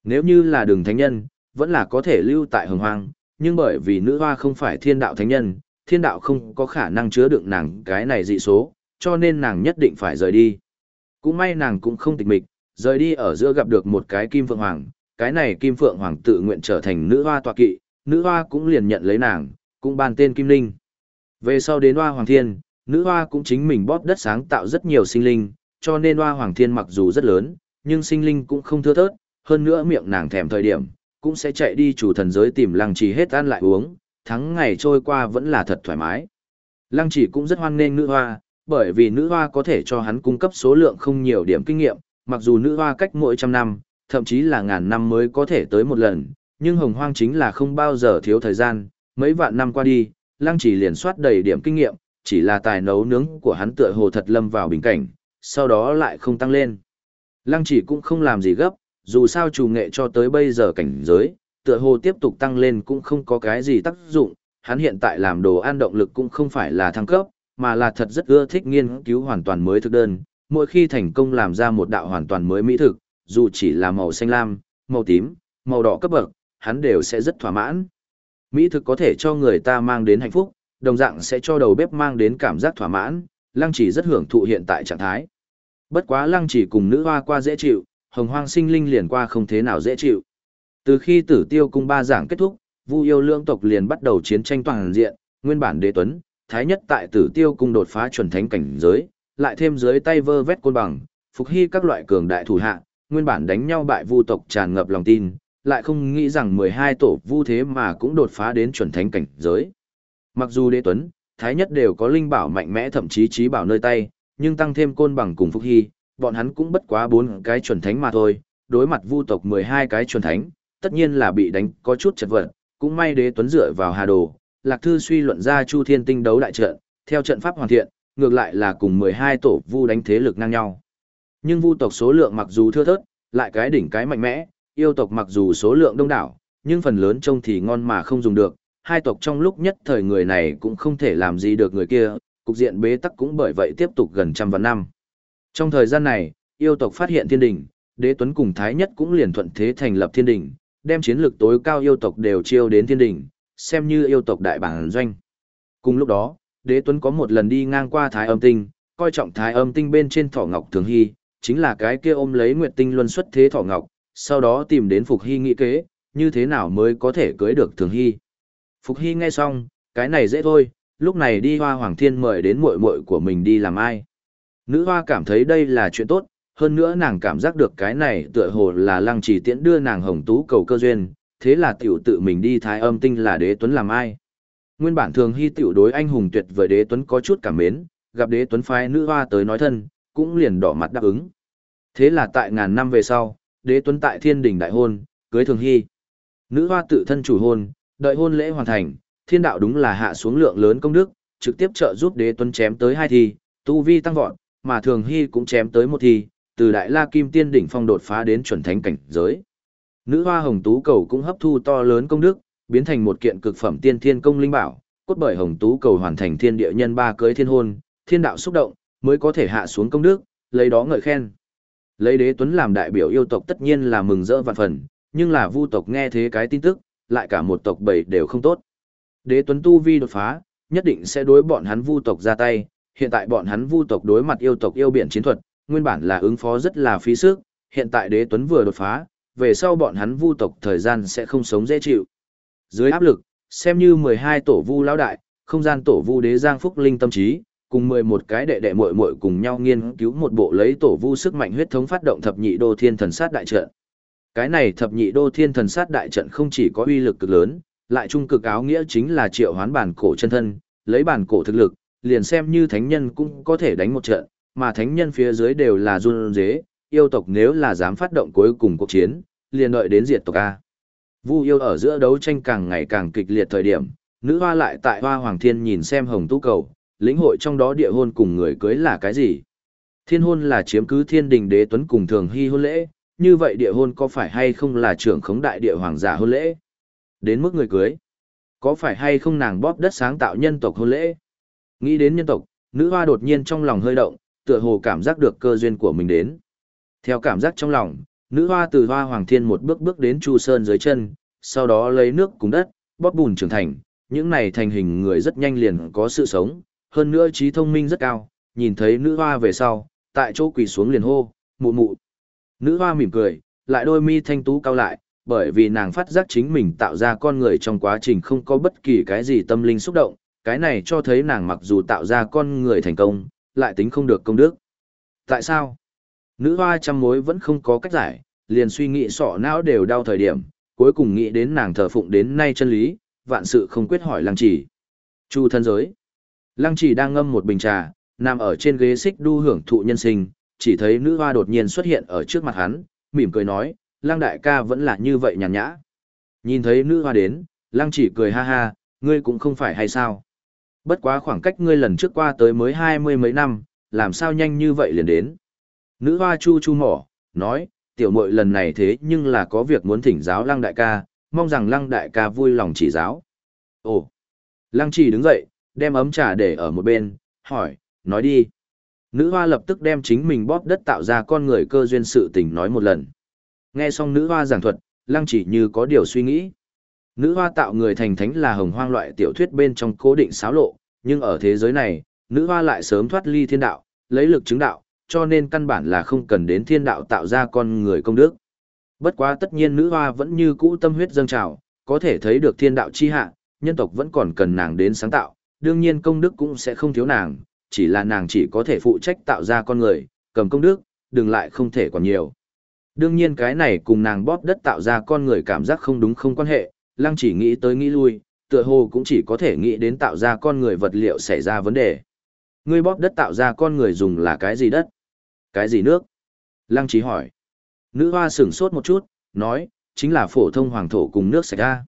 Speaker 1: Nếu như là đường thánh nhân, vẫn là có thể lưu tại hồng hoang, nhưng bởi vì nữ hoa không phải thiên đạo thánh nhân, thiên đạo không có khả năng chứa đựng nàng cái này dị số, cho nên nàng nhất định phải rời đi. Cũng may nàng cũng không tịch mịch, rời đi ở giữa gặp được một cái kim phượng hoàng, cái này kim phượng hoàng tự nguyện trở thành nữ hoa tọa kỵ, nữ hoa cũng liền nhận lấy nàng, cũng ban tên kim linh. Về sau đến hoa hoàng thiên, nữ hoa cũng chính mình bóp đất sáng tạo rất nhiều sinh linh, cho nên hoa hoàng thiên mặc dù rất lớn, nhưng sinh linh cũng không thưa thớt, hơn nữa miệng nàng thèm thời điểm, cũng sẽ chạy đi chủ thần giới tìm lăng trì hết ăn lại uống, tháng ngày trôi qua vẫn là thật thoải mái. Lăng Chỉ cũng rất hoan nghênh nữ hoa, bởi vì nữ hoa có thể cho hắn cung cấp số lượng không nhiều điểm kinh nghiệm, mặc dù nữ hoa cách mỗi trăm năm, thậm chí là ngàn năm mới có thể tới một lần, nhưng hồng hoang chính là không bao giờ thiếu thời gian, mấy vạn năm qua đi, lăng chỉ liền soát đầy điểm kinh nghiệm, chỉ là tài nấu nướng của hắn tựa hồ thật lâm vào bình cảnh, sau đó lại không tăng lên. Lăng chỉ cũng không làm gì gấp, dù sao chủ nghệ cho tới bây giờ cảnh giới, tựa hồ tiếp tục tăng lên cũng không có cái gì tác dụng, hắn hiện tại làm đồ ăn động lực cũng không phải là thăng cấp, mà là thật rất ưa thích nghiên cứu hoàn toàn mới thực đơn, mỗi khi thành công làm ra một đạo hoàn toàn mới mỹ thực, dù chỉ là màu xanh lam, màu tím, màu đỏ cấp bậc, hắn đều sẽ rất thỏa mãn. Mỹ thực có thể cho người ta mang đến hạnh phúc, đồng dạng sẽ cho đầu bếp mang đến cảm giác thỏa mãn, lăng chỉ rất hưởng thụ hiện tại trạng thái. Bất quá lăng chỉ cùng nữ hoa qua dễ chịu, hồng hoang sinh linh liền qua không thế nào dễ chịu. Từ khi tử tiêu cung ba giảng kết thúc, vu yêu lương tộc liền bắt đầu chiến tranh toàn diện, nguyên bản đế tuấn, thái nhất tại tử tiêu cung đột phá chuẩn thánh cảnh giới, lại thêm dưới tay vơ vét côn bằng, phục hy các loại cường đại thủ hạ, nguyên bản đánh nhau bại vu tộc tràn ngập lòng tin, lại không nghĩ rằng 12 tổ vu thế mà cũng đột phá đến chuẩn thánh cảnh giới. Mặc dù đế tuấn, thái nhất đều có linh bảo mạnh mẽ thậm chí trí bảo nơi tay, nhưng tăng thêm côn bằng cùng phục hy, bọn hắn cũng bất quá bốn cái chuẩn thánh mà thôi, đối mặt vu tộc 12 cái chuẩn thánh, tất nhiên là bị đánh có chút chật vật, cũng may đế tuấn dựa vào hà đồ, lạc thư suy luận ra chu thiên tinh đấu đại trận, theo trận pháp hoàn thiện, ngược lại là cùng 12 tổ vu đánh thế lực ngang nhau. Nhưng vu tộc số lượng mặc dù thưa thớt, lại cái đỉnh cái mạnh mẽ, yêu tộc mặc dù số lượng đông đảo, nhưng phần lớn trông thì ngon mà không dùng được, hai tộc trong lúc nhất thời người này cũng không thể làm gì được người kia, cục diện bế tắc cũng bởi vậy tiếp tục gần trăm vạn năm. Trong thời gian này, yêu tộc phát hiện thiên đình, đế tuấn cùng thái nhất cũng liền thuận thế thành lập thiên đình, đem chiến lược tối cao yêu tộc đều chiêu đến thiên đình, xem như yêu tộc đại bản doanh. Cùng lúc đó, đế tuấn có một lần đi ngang qua thái âm tinh, coi trọng thái âm tinh bên trên thỏ ngọc thường hy, chính là cái kia ôm lấy nguyệt tinh luân xuất thế thỏ ngọc, sau đó tìm đến Phục Hy nghĩ kế, như thế nào mới có thể cưới được Thường Hy. Phục Hy nghe xong, cái này dễ thôi, lúc này đi hoa hoàng thiên mời đến muội muội của mình đi làm ai. Nữ hoa cảm thấy đây là chuyện tốt, hơn nữa nàng cảm giác được cái này tựa hồ là lăng chỉ tiễn đưa nàng hồng tú cầu cơ duyên, thế là tiểu tự mình đi thái âm tinh là đế tuấn làm ai. Nguyên bản thường hy tiểu đối anh hùng tuyệt vời đế tuấn có chút cảm mến, gặp đế tuấn phái nữ hoa tới nói thân, cũng liền đỏ mặt đáp ứng. Thế là tại ngàn năm về sau, đế tuấn tại thiên đình đại hôn, cưới thường hy. Nữ hoa tự thân chủ hôn, đợi hôn lễ hoàn thành, thiên đạo đúng là hạ xuống lượng lớn công đức, trực tiếp trợ giúp đế tuấn chém tới hai thi, tu vi tăng vọt, mà thường hy cũng chém tới một thi, từ đại la kim tiên đỉnh phong đột phá đến chuẩn thánh cảnh giới. Nữ hoa hồng tú cầu cũng hấp thu to lớn công đức, biến thành một kiện cực phẩm tiên thiên công linh bảo, cốt bởi hồng tú cầu hoàn thành thiên địa nhân ba cưới thiên hôn, thiên đạo xúc động, mới có thể hạ xuống công đức, lấy đó ngợi khen. Lấy đế tuấn làm đại biểu yêu tộc tất nhiên là mừng rỡ vạn phần, nhưng là vu tộc nghe thế cái tin tức, lại cả một tộc bảy đều không tốt. Đế tuấn tu vi đột phá, nhất định sẽ đối bọn hắn vu tộc ra tay, hiện tại bọn hắn vu tộc đối mặt yêu tộc yêu biển chiến thuật, nguyên bản là ứng phó rất là phí sức, hiện tại đế tuấn vừa đột phá, về sau bọn hắn vu tộc thời gian sẽ không sống dễ chịu. Dưới áp lực, xem như 12 tổ vu lão đại, không gian tổ vu đế giang phúc linh tâm trí, cùng 11 cái đệ đệ muội muội cùng nhau nghiên cứu một bộ lấy tổ vu sức mạnh huyết thống phát động thập nhị đô thiên thần sát đại trận. Cái này thập nhị đô thiên thần sát đại trận không chỉ có uy lực cực lớn, lại trung cực áo nghĩa chính là triệu hoán bản cổ chân thân, lấy bản cổ thực lực, liền xem như thánh nhân cũng có thể đánh một trận, mà thánh nhân phía dưới đều là run dế, yêu tộc nếu là dám phát động cuối cùng cuộc chiến, liền đợi đến diệt tộc A. Vu yêu ở giữa đấu tranh càng ngày càng kịch liệt thời điểm, nữ hoa lại tại hoa hoàng thiên nhìn xem hồng tú cầu, lĩnh hội trong đó địa hôn cùng người cưới là cái gì? Thiên hôn là chiếm cứ thiên đình đế tuấn cùng thường hy hôn lễ, như vậy địa hôn có phải hay không là trưởng khống đại địa hoàng giả hôn lễ? Đến mức người cưới, có phải hay không nàng bóp đất sáng tạo nhân tộc hôn lễ? Nghĩ đến nhân tộc, nữ hoa đột nhiên trong lòng hơi động, tựa hồ cảm giác được cơ duyên của mình đến. Theo cảm giác trong lòng, nữ hoa từ hoa hoàng thiên một bước bước đến chu sơn dưới chân, sau đó lấy nước cùng đất, bóp bùn trưởng thành, những này thành hình người rất nhanh liền có sự sống, hơn nữa trí thông minh rất cao, nhìn thấy nữ hoa về sau, tại chỗ quỳ xuống liền hô, mụ mụ. Nữ hoa mỉm cười, lại đôi mi thanh tú cao lại, bởi vì nàng phát giác chính mình tạo ra con người trong quá trình không có bất kỳ cái gì tâm linh xúc động, cái này cho thấy nàng mặc dù tạo ra con người thành công, lại tính không được công đức. Tại sao? Nữ hoa trăm mối vẫn không có cách giải, liền suy nghĩ sọ não đều đau thời điểm, cuối cùng nghĩ đến nàng thờ phụng đến nay chân lý, vạn sự không quyết hỏi lăng chỉ. Chu thân giới. Lăng chỉ đang ngâm một bình trà, nằm ở trên ghế xích đu hưởng thụ nhân sinh, chỉ thấy nữ hoa đột nhiên xuất hiện ở trước mặt hắn, mỉm cười nói, lăng đại ca vẫn là như vậy nhàn nhã. Nhìn thấy nữ hoa đến, lăng chỉ cười ha ha, ngươi cũng không phải hay sao. Bất quá khoảng cách ngươi lần trước qua tới mới hai mươi mấy năm, làm sao nhanh như vậy liền đến. Nữ hoa chu chu mỏ, nói, tiểu muội lần này thế nhưng là có việc muốn thỉnh giáo lăng đại ca, mong rằng lăng đại ca vui lòng chỉ giáo. Ồ! Lăng chỉ đứng dậy, đem ấm trà để ở một bên, hỏi, nói đi. Nữ hoa lập tức đem chính mình bóp đất tạo ra con người cơ duyên sự tình nói một lần. Nghe xong nữ hoa giảng thuật, lăng chỉ như có điều suy nghĩ. Nữ hoa tạo người thành thánh là hồng hoang loại tiểu thuyết bên trong cố định xáo lộ, nhưng ở thế giới này, nữ hoa lại sớm thoát ly thiên đạo, lấy lực chứng đạo, cho nên căn bản là không cần đến thiên đạo tạo ra con người công đức. Bất quá tất nhiên nữ hoa vẫn như cũ tâm huyết dâng trào, có thể thấy được thiên đạo chi hạ, nhân tộc vẫn còn cần nàng đến sáng tạo, đương nhiên công đức cũng sẽ không thiếu nàng, chỉ là nàng chỉ có thể phụ trách tạo ra con người, cầm công đức, đừng lại không thể còn nhiều. Đương nhiên cái này cùng nàng bóp đất tạo ra con người cảm giác không đúng không quan hệ, lăng chỉ nghĩ tới nghĩ lui, tựa hồ cũng chỉ có thể nghĩ đến tạo ra con người vật liệu xảy ra vấn đề. Ngươi bóp đất tạo ra con người dùng là cái gì đất? Cái gì nước? Lăng chỉ hỏi. Nữ hoa sửng sốt một chút, nói, chính là phổ thông hoàng thổ cùng nước sạch ra.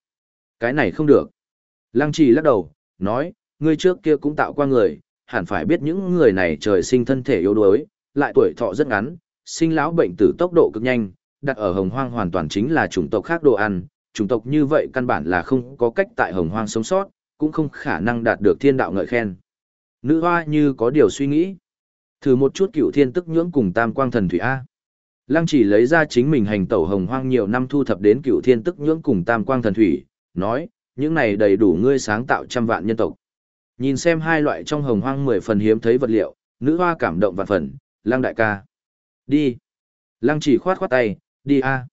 Speaker 1: Cái này không được. Lăng chỉ lắc đầu, nói, ngươi trước kia cũng tạo qua người, hẳn phải biết những người này trời sinh thân thể yếu đuối, lại tuổi thọ rất ngắn, sinh lão bệnh tử tốc độ cực nhanh, đặt ở hồng hoang hoàn toàn chính là chủng tộc khác đồ ăn, chủng tộc như vậy căn bản là không có cách tại hồng hoang sống sót, cũng không khả năng đạt được thiên đạo ngợi khen. Nữ hoa như có điều suy nghĩ. Thử một chút cựu thiên tức nhưỡng cùng tam quang thần thủy A. Lăng chỉ lấy ra chính mình hành tẩu hồng hoang nhiều năm thu thập đến cựu thiên tức nhưỡng cùng tam quang thần thủy, nói, những này đầy đủ ngươi sáng tạo trăm vạn nhân tộc. Nhìn xem hai loại trong hồng hoang mười phần hiếm thấy vật liệu, nữ hoa cảm động vạn phần, lăng đại ca. Đi. Lăng chỉ khoát khoát tay, đi a.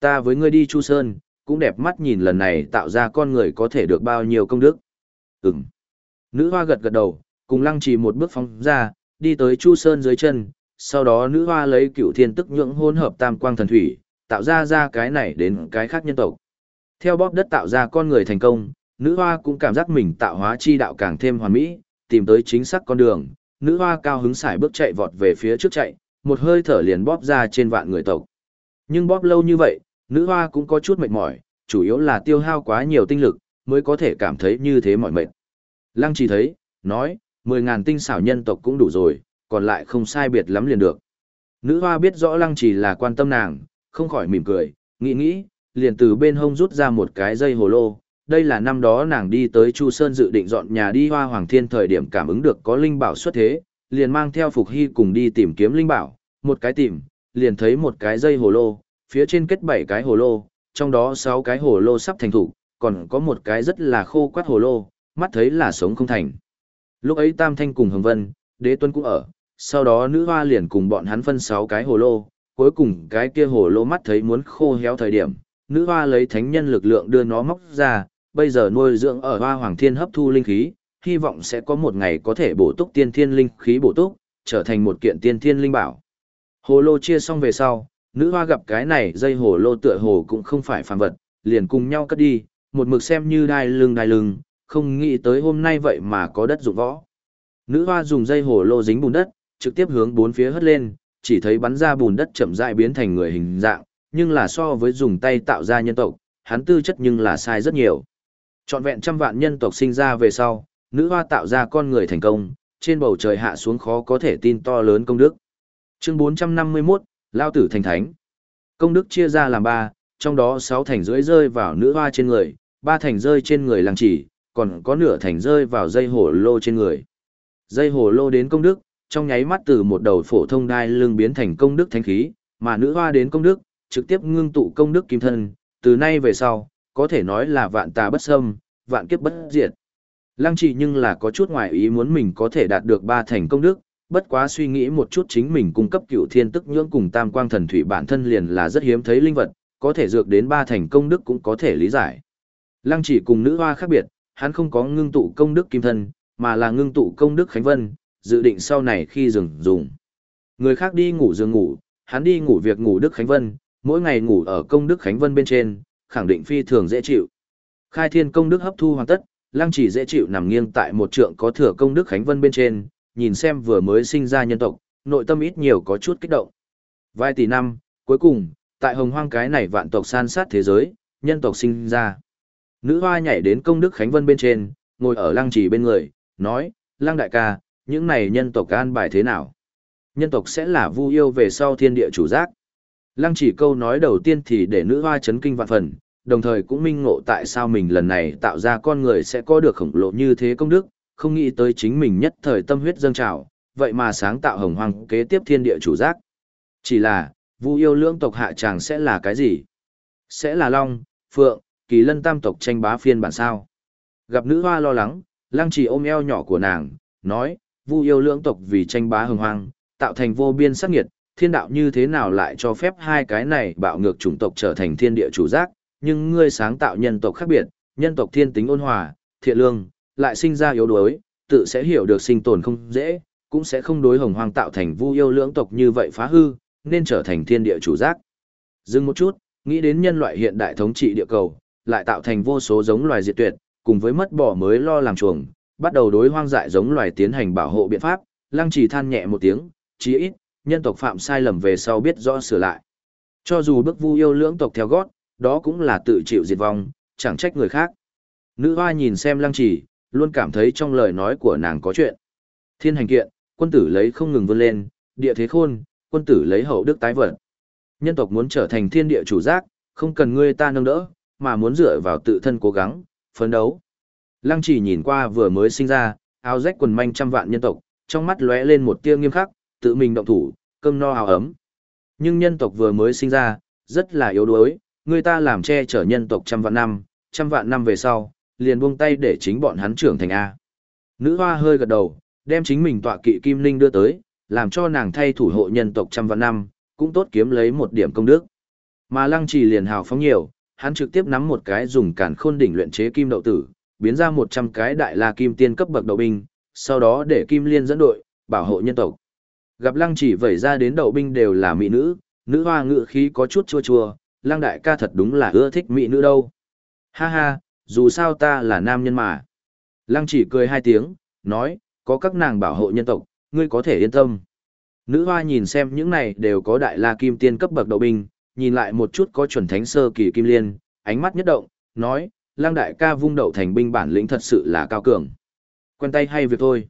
Speaker 1: Ta với ngươi đi Chu Sơn, cũng đẹp mắt nhìn lần này tạo ra con người có thể được bao nhiêu công đức. Ừm. Nữ hoa gật gật đầu, cùng lăng trì một bước phóng ra, đi tới Chu Sơn dưới chân, sau đó nữ hoa lấy cựu thiên tức nhưỡng hỗn hợp tam quang thần thủy, tạo ra ra cái này đến cái khác nhân tộc. Theo bóp đất tạo ra con người thành công, nữ hoa cũng cảm giác mình tạo hóa chi đạo càng thêm hoàn mỹ, tìm tới chính xác con đường, nữ hoa cao hứng xài bước chạy vọt về phía trước chạy, một hơi thở liền bóp ra trên vạn người tộc. Nhưng bóp lâu như vậy, nữ hoa cũng có chút mệt mỏi, chủ yếu là tiêu hao quá nhiều tinh lực, mới có thể cảm thấy như thế mỏi mệt. Lăng chỉ thấy, nói, mười ngàn tinh xảo nhân tộc cũng đủ rồi, còn lại không sai biệt lắm liền được. Nữ hoa biết rõ lăng chỉ là quan tâm nàng, không khỏi mỉm cười, nghĩ nghĩ, liền từ bên hông rút ra một cái dây hồ lô. Đây là năm đó nàng đi tới Chu Sơn dự định dọn nhà đi hoa hoàng thiên thời điểm cảm ứng được có linh bảo xuất thế, liền mang theo Phục Hy cùng đi tìm kiếm linh bảo, một cái tìm, liền thấy một cái dây hồ lô, phía trên kết bảy cái hồ lô, trong đó sáu cái hồ lô sắp thành thủ, còn có một cái rất là khô quát hồ lô, mắt thấy là sống không thành. Lúc ấy Tam Thanh cùng Hồng Vân, Đế Tuấn cũng ở, sau đó nữ hoa liền cùng bọn hắn phân sáu cái hồ lô, cuối cùng cái kia hồ lô mắt thấy muốn khô héo thời điểm, nữ hoa lấy thánh nhân lực lượng đưa nó móc ra, bây giờ nuôi dưỡng ở hoa hoàng thiên hấp thu linh khí, hy vọng sẽ có một ngày có thể bổ túc tiên thiên linh khí bổ túc, trở thành một kiện tiên thiên linh bảo. Hồ lô chia xong về sau, nữ hoa gặp cái này dây hồ lô tựa hồ cũng không phải phàm vật, liền cùng nhau cất đi, một mực xem như đai lưng đai lưng, không nghĩ tới hôm nay vậy mà có đất dụng võ. Nữ hoa dùng dây hồ lô dính bùn đất, trực tiếp hướng bốn phía hất lên, chỉ thấy bắn ra bùn đất chậm rãi biến thành người hình dạng, nhưng là so với dùng tay tạo ra nhân tộc, hắn tư chất nhưng là sai rất nhiều. Trọn vẹn trăm vạn nhân tộc sinh ra về sau, nữ hoa tạo ra con người thành công, trên bầu trời hạ xuống khó có thể tin to lớn công đức. Chương 451, Lao tử thành thánh. Công đức chia ra làm ba, trong đó sáu thành rưỡi rơi vào nữ hoa trên người, ba thành rơi trên người làng chỉ, còn có nửa thành rơi vào dây hổ lô trên người. Dây hổ lô đến công đức, trong nháy mắt từ một đầu phổ thông đai lưng biến thành công đức thánh khí, mà nữ hoa đến công đức, trực tiếp ngưng tụ công đức kim thân, từ nay về sau, có thể nói là vạn tà bất xâm, vạn kiếp bất diệt. Lăng chỉ nhưng là có chút ngoài ý muốn mình có thể đạt được ba thành công đức, bất quá suy nghĩ một chút chính mình cung cấp cựu thiên tức nhưỡng cùng tam quang thần thủy bản thân liền là rất hiếm thấy linh vật, có thể dược đến ba thành công đức cũng có thể lý giải. Lăng chỉ cùng nữ hoa khác biệt, hắn không có ngưng tụ công đức kim thân, mà là ngưng tụ công đức khánh vân, dự định sau này khi dừng dùng. Người khác đi ngủ giường ngủ, hắn đi ngủ việc ngủ đức khánh vân, mỗi ngày ngủ ở công đức khánh vân bên trên, khẳng định phi thường dễ chịu. Khai thiên công đức hấp thu hoàn tất, lăng chỉ dễ chịu nằm nghiêng tại một trượng có thừa công đức khánh vân bên trên, nhìn xem vừa mới sinh ra nhân tộc, nội tâm ít nhiều có chút kích động. Vài tỷ năm, cuối cùng, tại hồng hoang cái này vạn tộc san sát thế giới, nhân tộc sinh ra. Nữ hoa nhảy đến công đức khánh vân bên trên, ngồi ở lăng chỉ bên người, nói, lăng đại ca, những này nhân tộc an bài thế nào? Nhân tộc sẽ là vu yêu về sau thiên địa chủ giác. Lăng chỉ câu nói đầu tiên thì để nữ hoa chấn kinh vạn phần, đồng thời cũng minh ngộ tại sao mình lần này tạo ra con người sẽ có được khổng lồ như thế công đức, không nghĩ tới chính mình nhất thời tâm huyết dâng trào, vậy mà sáng tạo hồng hoang kế tiếp thiên địa chủ giác. Chỉ là, vu yêu lưỡng tộc hạ tràng sẽ là cái gì? Sẽ là Long, Phượng, Kỳ Lân tam tộc tranh bá phiên bản sao? Gặp nữ hoa lo lắng, lăng trì ôm eo nhỏ của nàng, nói, vu yêu lưỡng tộc vì tranh bá hồng hoang, tạo thành vô biên sắc nghiệt, thiên đạo như thế nào lại cho phép hai cái này bạo ngược chủng tộc trở thành thiên địa chủ giác, nhưng ngươi sáng tạo nhân tộc khác biệt, nhân tộc thiên tính ôn hòa, thiện lương, lại sinh ra yếu đuối, tự sẽ hiểu được sinh tồn không dễ, cũng sẽ không đối hồng hoang tạo thành vu yêu lưỡng tộc như vậy phá hư, nên trở thành thiên địa chủ giác. Dừng một chút, nghĩ đến nhân loại hiện đại thống trị địa cầu, lại tạo thành vô số giống loài diệt tuyệt, cùng với mất bỏ mới lo làm chuồng, bắt đầu đối hoang dại giống loài tiến hành bảo hộ biện pháp, lăng chỉ than nhẹ một tiếng, chí ít, nhân tộc phạm sai lầm về sau biết rõ sửa lại. Cho dù bức vu yêu lưỡng tộc theo gót, đó cũng là tự chịu diệt vong, chẳng trách người khác. Nữ hoa nhìn xem lăng chỉ luôn cảm thấy trong lời nói của nàng có chuyện. Thiên hành kiện, quân tử lấy không ngừng vươn lên, địa thế khôn, quân tử lấy hậu đức tái vận. Nhân tộc muốn trở thành thiên địa chủ giác, không cần ngươi ta nâng đỡ, mà muốn dựa vào tự thân cố gắng, phấn đấu. Lăng chỉ nhìn qua vừa mới sinh ra, áo rách quần manh trăm vạn nhân tộc, trong mắt lóe lên một tia nghiêm khắc, tự mình động thủ, cơm no áo ấm. Nhưng nhân tộc vừa mới sinh ra, rất là yếu đuối, người ta làm che chở nhân tộc trăm vạn năm, trăm vạn năm về sau, liền buông tay để chính bọn hắn trưởng thành A. Nữ hoa hơi gật đầu, đem chính mình tọa kỵ kim linh đưa tới, làm cho nàng thay thủ hộ nhân tộc trăm vạn năm, cũng tốt kiếm lấy một điểm công đức. Mà lăng trì liền hào phóng nhiều, hắn trực tiếp nắm một cái dùng cản khôn đỉnh luyện chế kim đậu tử, biến ra 100 cái đại la kim tiên cấp bậc đậu binh, sau đó để kim liên dẫn đội, bảo hộ nhân tộc. Gặp lăng chỉ vẩy ra đến đậu binh đều là mỹ nữ, nữ hoa ngự khí có chút chua chua, lăng đại ca thật đúng là ưa thích mỹ nữ đâu. Ha ha, dù sao ta là nam nhân mà. Lăng chỉ cười hai tiếng, nói, có các nàng bảo hộ nhân tộc, ngươi có thể yên tâm. Nữ hoa nhìn xem những này đều có đại la kim tiên cấp bậc đậu binh, nhìn lại một chút có chuẩn thánh sơ kỳ kim liên, ánh mắt nhất động, nói, lang đại ca vung đậu thành binh bản lĩnh thật sự là cao cường. Quen tay hay việc thôi.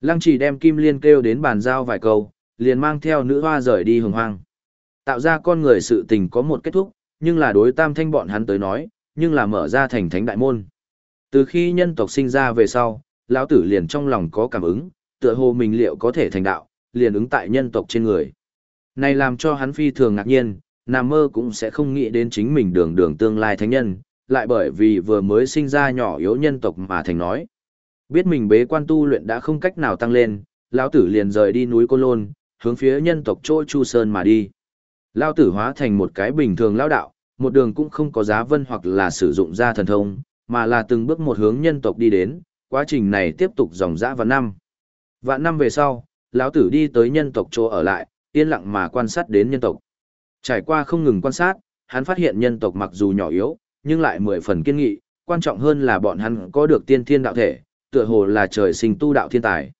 Speaker 1: Lăng chỉ đem kim liên kêu đến bàn giao vài câu, liền mang theo nữ hoa rời đi hồng hoang. Tạo ra con người sự tình có một kết thúc, nhưng là đối tam thanh bọn hắn tới nói, nhưng là mở ra thành thánh đại môn. Từ khi nhân tộc sinh ra về sau, lão tử liền trong lòng có cảm ứng, tựa hồ mình liệu có thể thành đạo, liền ứng tại nhân tộc trên người. Này làm cho hắn phi thường ngạc nhiên, nằm mơ cũng sẽ không nghĩ đến chính mình đường đường tương lai thánh nhân, lại bởi vì vừa mới sinh ra nhỏ yếu nhân tộc mà thành nói. Biết mình bế quan tu luyện đã không cách nào tăng lên, lão tử liền rời đi núi Côn Lôn, hướng phía nhân tộc chỗ Chu Sơn mà đi. Lão tử hóa thành một cái bình thường lão đạo, một đường cũng không có giá vân hoặc là sử dụng ra thần thông, mà là từng bước một hướng nhân tộc đi đến, quá trình này tiếp tục dòng dã vào năm. Vạn năm về sau, lão tử đi tới nhân tộc chỗ ở lại, yên lặng mà quan sát đến nhân tộc. Trải qua không ngừng quan sát, hắn phát hiện nhân tộc mặc dù nhỏ yếu, nhưng lại mười phần kiên nghị, quan trọng hơn là bọn hắn có được tiên thiên đạo thể, tựa hồ là trời sinh tu đạo thiên tài.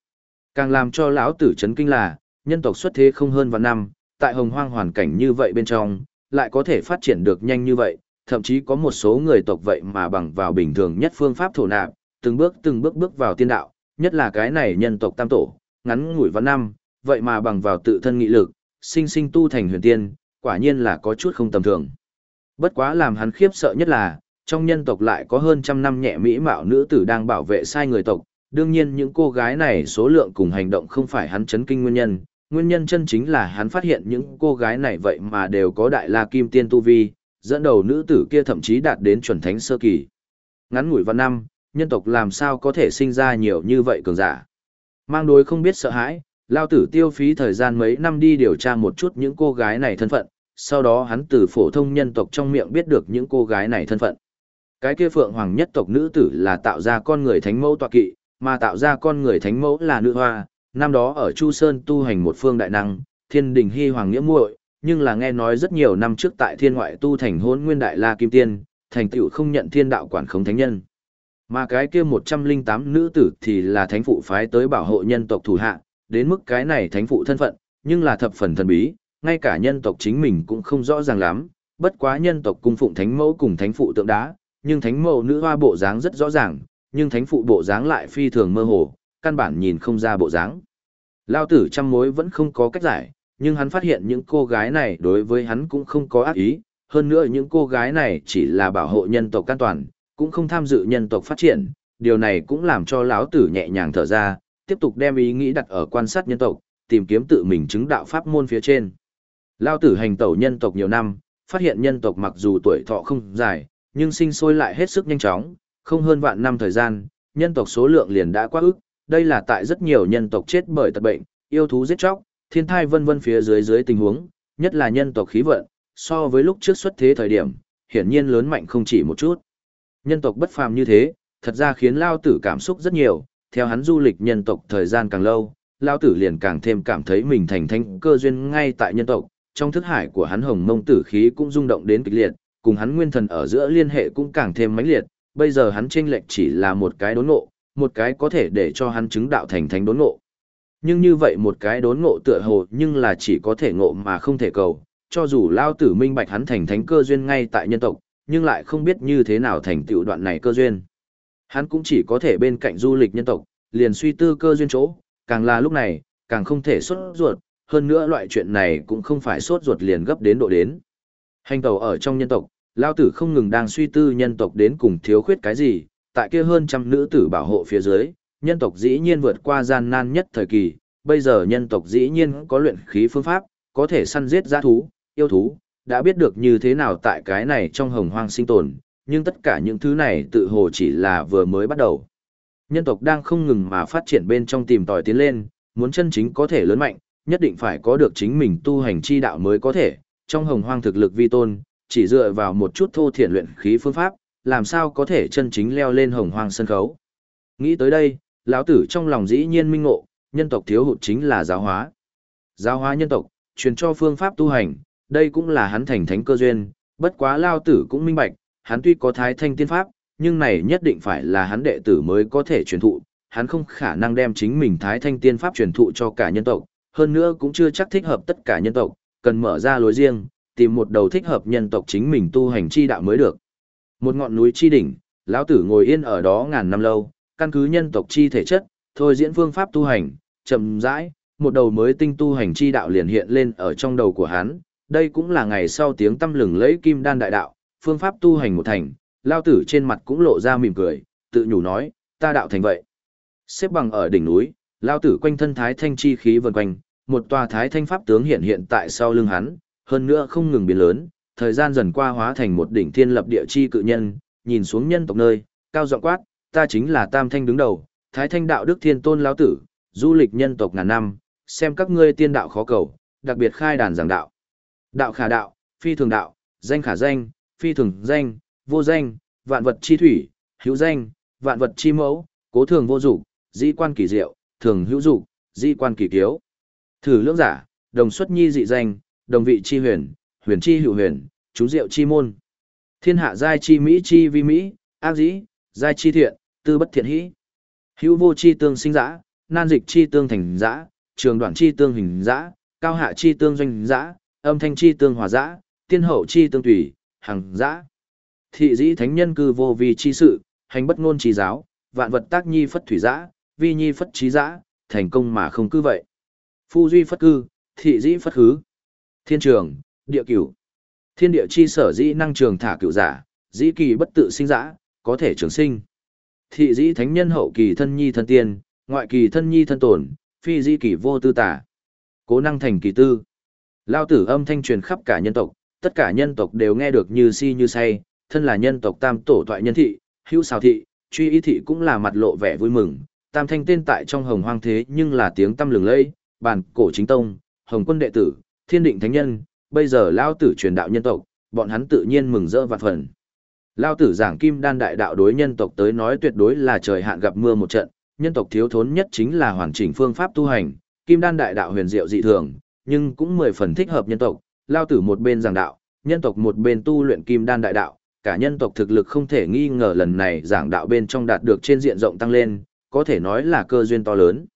Speaker 1: Càng làm cho lão tử chấn kinh là, nhân tộc xuất thế không hơn vạn năm, tại hồng hoang hoàn cảnh như vậy bên trong, lại có thể phát triển được nhanh như vậy, thậm chí có một số người tộc vậy mà bằng vào bình thường nhất phương pháp thổ nạp, từng bước từng bước bước vào tiên đạo, nhất là cái này nhân tộc tam tổ, ngắn ngủi vạn năm, vậy mà bằng vào tự thân nghị lực, sinh sinh tu thành huyền tiên, quả nhiên là có chút không tầm thường. Bất quá làm hắn khiếp sợ nhất là, trong nhân tộc lại có hơn trăm năm nhẹ mỹ mạo nữ tử đang bảo vệ sai người tộc, đương nhiên những cô gái này số lượng cùng hành động không phải hắn chấn kinh nguyên nhân, nguyên nhân chân chính là hắn phát hiện những cô gái này vậy mà đều có đại la kim tiên tu vi, dẫn đầu nữ tử kia thậm chí đạt đến chuẩn thánh sơ kỳ. Ngắn ngủi văn năm, nhân tộc làm sao có thể sinh ra nhiều như vậy cường giả. Mang đối không biết sợ hãi, lao tử tiêu phí thời gian mấy năm đi điều tra một chút những cô gái này thân phận, sau đó hắn từ phổ thông nhân tộc trong miệng biết được những cô gái này thân phận. Cái kia phượng hoàng nhất tộc nữ tử là tạo ra con người thánh mẫu tọa kỵ, mà tạo ra con người thánh mẫu là nữ hoa, năm đó ở Chu Sơn tu hành một phương đại năng, thiên đình hy hoàng nghĩa muội, nhưng là nghe nói rất nhiều năm trước tại thiên ngoại tu thành hôn nguyên đại la kim tiên, thành tựu không nhận thiên đạo quản khống thánh nhân. Mà cái kia 108 nữ tử thì là thánh phụ phái tới bảo hộ nhân tộc thủ hạ, đến mức cái này thánh phụ thân phận, nhưng là thập phần thần bí, ngay cả nhân tộc chính mình cũng không rõ ràng lắm, bất quá nhân tộc cung phụng thánh mẫu cùng thánh phụ tượng đá, nhưng thánh mẫu nữ hoa bộ dáng rất rõ ràng, nhưng thánh phụ bộ dáng lại phi thường mơ hồ, căn bản nhìn không ra bộ dáng. Lao tử trăm mối vẫn không có cách giải, nhưng hắn phát hiện những cô gái này đối với hắn cũng không có ác ý, hơn nữa những cô gái này chỉ là bảo hộ nhân tộc an toàn, cũng không tham dự nhân tộc phát triển, điều này cũng làm cho lão tử nhẹ nhàng thở ra, tiếp tục đem ý nghĩ đặt ở quan sát nhân tộc, tìm kiếm tự mình chứng đạo pháp môn phía trên. Lão tử hành tẩu nhân tộc nhiều năm, phát hiện nhân tộc mặc dù tuổi thọ không dài, nhưng sinh sôi lại hết sức nhanh chóng, không hơn vạn năm thời gian, nhân tộc số lượng liền đã quá ức, đây là tại rất nhiều nhân tộc chết bởi tật bệnh, yêu thú giết chóc, thiên thai vân vân phía dưới dưới tình huống, nhất là nhân tộc khí vận, so với lúc trước xuất thế thời điểm, hiển nhiên lớn mạnh không chỉ một chút. Nhân tộc bất phàm như thế, thật ra khiến Lao Tử cảm xúc rất nhiều, theo hắn du lịch nhân tộc thời gian càng lâu, Lao Tử liền càng thêm cảm thấy mình thành thanh cơ duyên ngay tại nhân tộc, trong thức hải của hắn hồng mông tử khí cũng rung động đến kịch liệt, cùng hắn nguyên thần ở giữa liên hệ cũng càng thêm mãnh liệt, bây giờ hắn chênh lệch chỉ là một cái đốn ngộ, một cái có thể để cho hắn chứng đạo thành thánh đốn ngộ. Nhưng như vậy một cái đốn ngộ tựa hồ nhưng là chỉ có thể ngộ mà không thể cầu, cho dù lao tử minh bạch hắn thành thánh cơ duyên ngay tại nhân tộc, nhưng lại không biết như thế nào thành tựu đoạn này cơ duyên. Hắn cũng chỉ có thể bên cạnh du lịch nhân tộc, liền suy tư cơ duyên chỗ, càng là lúc này, càng không thể xuất ruột, hơn nữa loại chuyện này cũng không phải sốt ruột liền gấp đến độ đến. Hành tàu ở trong nhân tộc, lao tử không ngừng đang suy tư nhân tộc đến cùng thiếu khuyết cái gì, tại kia hơn trăm nữ tử bảo hộ phía dưới, nhân tộc dĩ nhiên vượt qua gian nan nhất thời kỳ, bây giờ nhân tộc dĩ nhiên có luyện khí phương pháp, có thể săn giết giã thú, yêu thú, đã biết được như thế nào tại cái này trong hồng hoang sinh tồn, nhưng tất cả những thứ này tự hồ chỉ là vừa mới bắt đầu. Nhân tộc đang không ngừng mà phát triển bên trong tìm tòi tiến lên, muốn chân chính có thể lớn mạnh, nhất định phải có được chính mình tu hành chi đạo mới có thể, trong hồng hoang thực lực vi tôn, chỉ dựa vào một chút thô thiện luyện khí phương pháp, làm sao có thể chân chính leo lên hồng hoang sân khấu. Nghĩ tới đây, lão tử trong lòng dĩ nhiên minh ngộ, nhân tộc thiếu hụt chính là giáo hóa. Giáo hóa nhân tộc, truyền cho phương pháp tu hành, đây cũng là hắn thành thánh cơ duyên, bất quá lao tử cũng minh bạch, hắn tuy có thái thanh tiên pháp, nhưng này nhất định phải là hắn đệ tử mới có thể truyền thụ, hắn không khả năng đem chính mình thái thanh tiên pháp truyền thụ cho cả nhân tộc, hơn nữa cũng chưa chắc thích hợp tất cả nhân tộc, cần mở ra lối riêng, tìm một đầu thích hợp nhân tộc chính mình tu hành chi đạo mới được. Một ngọn núi chi đỉnh, lão tử ngồi yên ở đó ngàn năm lâu, căn cứ nhân tộc chi thể chất, thôi diễn phương pháp tu hành, chậm rãi, một đầu mới tinh tu hành chi đạo liền hiện lên ở trong đầu của hắn, đây cũng là ngày sau tiếng tâm lừng lẫy kim đan đại đạo, phương pháp tu hành một thành, Lão tử trên mặt cũng lộ ra mỉm cười, tự nhủ nói, ta đạo thành vậy. Xếp bằng ở đỉnh núi, Lão tử quanh thân thái thanh chi khí vần quanh, một tòa thái thanh pháp tướng hiện hiện tại sau lưng hắn, hơn nữa không ngừng biến lớn, thời gian dần qua hóa thành một đỉnh thiên lập địa chi cự nhân, nhìn xuống nhân tộc nơi, cao giọng quát, ta chính là tam thanh đứng đầu, thái thanh đạo đức thiên tôn lão tử, du lịch nhân tộc ngàn năm, xem các ngươi tiên đạo khó cầu, đặc biệt khai đàn giảng đạo. Đạo khả đạo, phi thường đạo, danh khả danh, phi thường danh, vô danh, vạn vật chi thủy, hữu danh, vạn vật chi mẫu, cố thường vô dục, di quan kỳ diệu, thường hữu dục, di quan kỳ kiếu. Thử lưỡng giả, đồng xuất nhi dị danh, đồng vị chi huyền, huyền chi hữu huyền, chú diệu chi môn. Thiên hạ giai chi mỹ chi vi mỹ, ác dĩ, giai chi thiện, tư bất thiện hĩ. Hữu vô chi tương sinh dã, nan dịch chi tương thành dã, trường đoạn chi tương hình dã, cao hạ chi tương doanh dã, âm thanh chi tương hòa dã, tiên hậu chi tương tùy, hằng dã. Thị dĩ thánh nhân cư vô vi chi sự, hành bất ngôn trí giáo, vạn vật tác nhi phất thủy dã, vi nhi phất trí dã, thành công mà không cư vậy. Phu duy phất cư, thị dĩ phất hứ. Thiên trường, Địa cửu. Thiên địa chi sở dĩ năng trường thả cửu giả, dĩ kỳ bất tự sinh dã, có thể trường sinh. Thị dĩ thánh nhân hậu kỳ thân nhi thân tiên, ngoại kỳ thân nhi thân tổn, phi dĩ kỳ vô tư tả. Cố năng thành kỳ tư. Lao tử âm thanh truyền khắp cả nhân tộc, tất cả nhân tộc đều nghe được như si như say, thân là nhân tộc tam tổ thoại nhân thị, hữu xào thị, truy ý thị cũng là mặt lộ vẻ vui mừng. Tam thanh tên tại trong hồng hoang thế nhưng là tiếng tâm lừng lẫy, bản cổ chính tông, hồng quân đệ tử, thiên định thánh nhân, bây giờ lao tử truyền đạo nhân tộc, bọn hắn tự nhiên mừng rỡ vạn phần. Lao tử giảng kim đan đại đạo đối nhân tộc tới nói tuyệt đối là trời hạn gặp mưa một trận, nhân tộc thiếu thốn nhất chính là hoàn chỉnh phương pháp tu hành, kim đan đại đạo huyền diệu dị thường, nhưng cũng mười phần thích hợp nhân tộc, lao tử một bên giảng đạo, nhân tộc một bên tu luyện kim đan đại đạo, cả nhân tộc thực lực không thể nghi ngờ lần này giảng đạo bên trong đạt được trên diện rộng tăng lên, có thể nói là cơ duyên to lớn.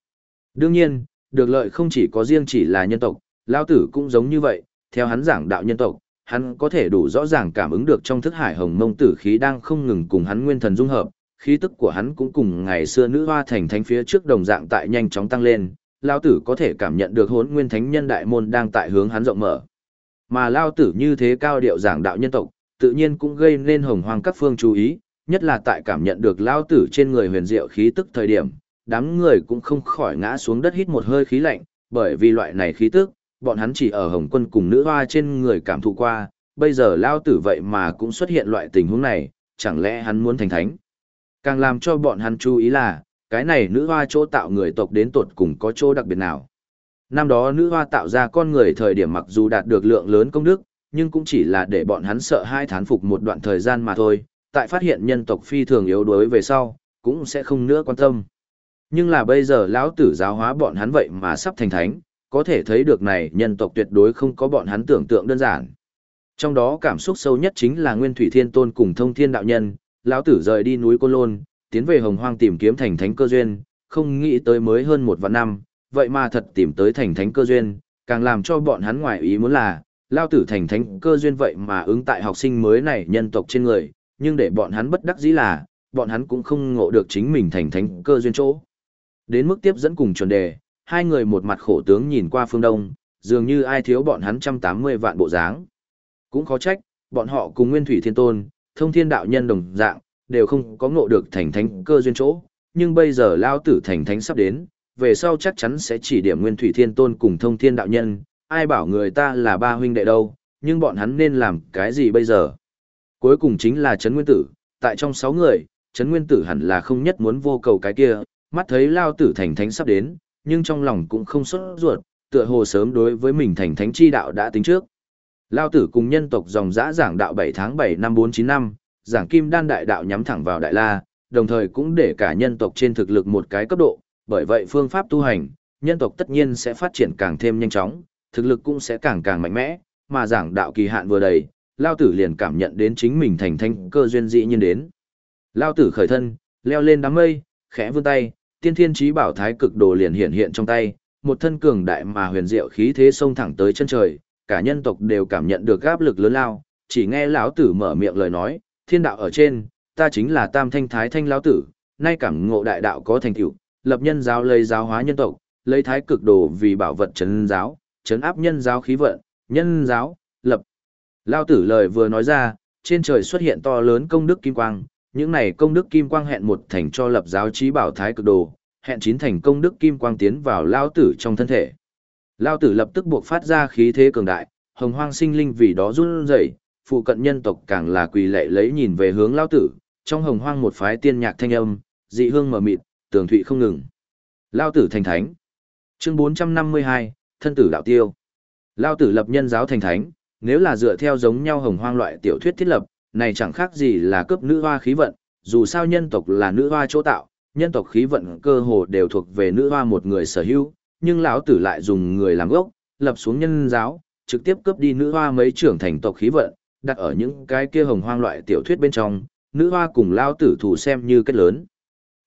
Speaker 1: Đương nhiên, được lợi không chỉ có riêng chỉ là nhân tộc, lao tử cũng giống như vậy, theo hắn giảng đạo nhân tộc, hắn có thể đủ rõ ràng cảm ứng được trong thức hải hồng mông tử khí đang không ngừng cùng hắn nguyên thần dung hợp, khí tức của hắn cũng cùng ngày xưa nữ hoa thành thánh phía trước đồng dạng tại nhanh chóng tăng lên, lao tử có thể cảm nhận được hốn nguyên thánh nhân đại môn đang tại hướng hắn rộng mở. Mà lao tử như thế cao điệu giảng đạo nhân tộc, tự nhiên cũng gây nên hồng hoang các phương chú ý, nhất là tại cảm nhận được lao tử trên người huyền diệu khí tức thời điểm, đám người cũng không khỏi ngã xuống đất hít một hơi khí lạnh, bởi vì loại này khí tức, bọn hắn chỉ ở hồng quân cùng nữ hoa trên người cảm thụ qua, bây giờ lao tử vậy mà cũng xuất hiện loại tình huống này, chẳng lẽ hắn muốn thành thánh. Càng làm cho bọn hắn chú ý là, cái này nữ hoa chỗ tạo người tộc đến tột cùng có chỗ đặc biệt nào. Năm đó nữ hoa tạo ra con người thời điểm mặc dù đạt được lượng lớn công đức, nhưng cũng chỉ là để bọn hắn sợ hai thán phục một đoạn thời gian mà thôi, tại phát hiện nhân tộc phi thường yếu đuối về sau, cũng sẽ không nữa quan tâm. Nhưng là bây giờ lão tử giáo hóa bọn hắn vậy mà sắp thành thánh, có thể thấy được này nhân tộc tuyệt đối không có bọn hắn tưởng tượng đơn giản. Trong đó cảm xúc sâu nhất chính là Nguyên Thủy Thiên Tôn cùng Thông Thiên Đạo Nhân, lão tử rời đi núi Côn Lôn, tiến về Hồng Hoang tìm kiếm thành thánh cơ duyên, không nghĩ tới mới hơn một vạn năm, vậy mà thật tìm tới thành thánh cơ duyên, càng làm cho bọn hắn ngoài ý muốn là, lao tử thành thánh cơ duyên vậy mà ứng tại học sinh mới này nhân tộc trên người, nhưng để bọn hắn bất đắc dĩ là, bọn hắn cũng không ngộ được chính mình thành thánh cơ duyên chỗ. Đến mức tiếp dẫn cùng chuẩn đề, hai người một mặt khổ tướng nhìn qua phương đông, dường như ai thiếu bọn hắn trăm tám mươi vạn bộ dáng. Cũng khó trách, bọn họ cùng Nguyên Thủy Thiên Tôn, thông thiên đạo nhân đồng dạng, đều không có ngộ được thành thánh cơ duyên chỗ, nhưng bây giờ lao tử thành thánh sắp đến, về sau chắc chắn sẽ chỉ điểm Nguyên Thủy Thiên Tôn cùng thông thiên đạo nhân, ai bảo người ta là ba huynh đệ đâu, nhưng bọn hắn nên làm cái gì bây giờ? Cuối cùng chính là Trấn Nguyên Tử, tại trong sáu người, Trấn Nguyên Tử hẳn là không nhất muốn vô cầu cái kia, mắt thấy lao tử thành thánh sắp đến, nhưng trong lòng cũng không xuất ruột, tựa hồ sớm đối với mình thành thánh chi đạo đã tính trước. Lao tử cùng nhân tộc dòng dã giảng đạo 7 tháng 7 năm 49 năm, giảng kim đan đại đạo nhắm thẳng vào đại la, đồng thời cũng để cả nhân tộc trên thực lực một cái cấp độ, bởi vậy phương pháp tu hành, nhân tộc tất nhiên sẽ phát triển càng thêm nhanh chóng, thực lực cũng sẽ càng càng mạnh mẽ, mà giảng đạo kỳ hạn vừa đầy, Lao tử liền cảm nhận đến chính mình thành thanh cơ duyên dị nhiên đến. Lao tử khởi thân, leo lên đám mây, khẽ vươn tay, tiên thiên trí bảo thái cực đồ liền hiện hiện trong tay, một thân cường đại mà huyền diệu khí thế xông thẳng tới chân trời, cả nhân tộc đều cảm nhận được áp lực lớn lao, chỉ nghe lão tử mở miệng lời nói, thiên đạo ở trên, ta chính là tam thanh thái thanh lão tử, nay cảm ngộ đại đạo có thành tựu, lập nhân giáo lấy giáo hóa nhân tộc, lấy thái cực đồ vì bảo vật trấn giáo, trấn áp nhân giáo khí vận, nhân giáo, lập. Lão tử lời vừa nói ra, trên trời xuất hiện to lớn công đức kim quang, những này công đức kim quang hẹn một thành cho lập giáo trí bảo thái cực đồ, hẹn chín thành công đức kim quang tiến vào lao tử trong thân thể. Lao tử lập tức buộc phát ra khí thế cường đại, hồng hoang sinh linh vì đó run rẩy, phụ cận nhân tộc càng là quỳ lệ lấy nhìn về hướng lao tử, trong hồng hoang một phái tiên nhạc thanh âm, dị hương mờ mịt, tường thụy không ngừng. Lao tử thành thánh. Chương 452, thân tử đạo tiêu. Lao tử lập nhân giáo thành thánh, nếu là dựa theo giống nhau hồng hoang loại tiểu thuyết thiết lập, này chẳng khác gì là cướp nữ hoa khí vận, dù sao nhân tộc là nữ hoa chỗ tạo, nhân tộc khí vận cơ hồ đều thuộc về nữ hoa một người sở hữu, nhưng lão tử lại dùng người làm gốc, lập xuống nhân giáo, trực tiếp cướp đi nữ hoa mấy trưởng thành tộc khí vận, đặt ở những cái kia hồng hoang loại tiểu thuyết bên trong, nữ hoa cùng lão tử thủ xem như kết lớn.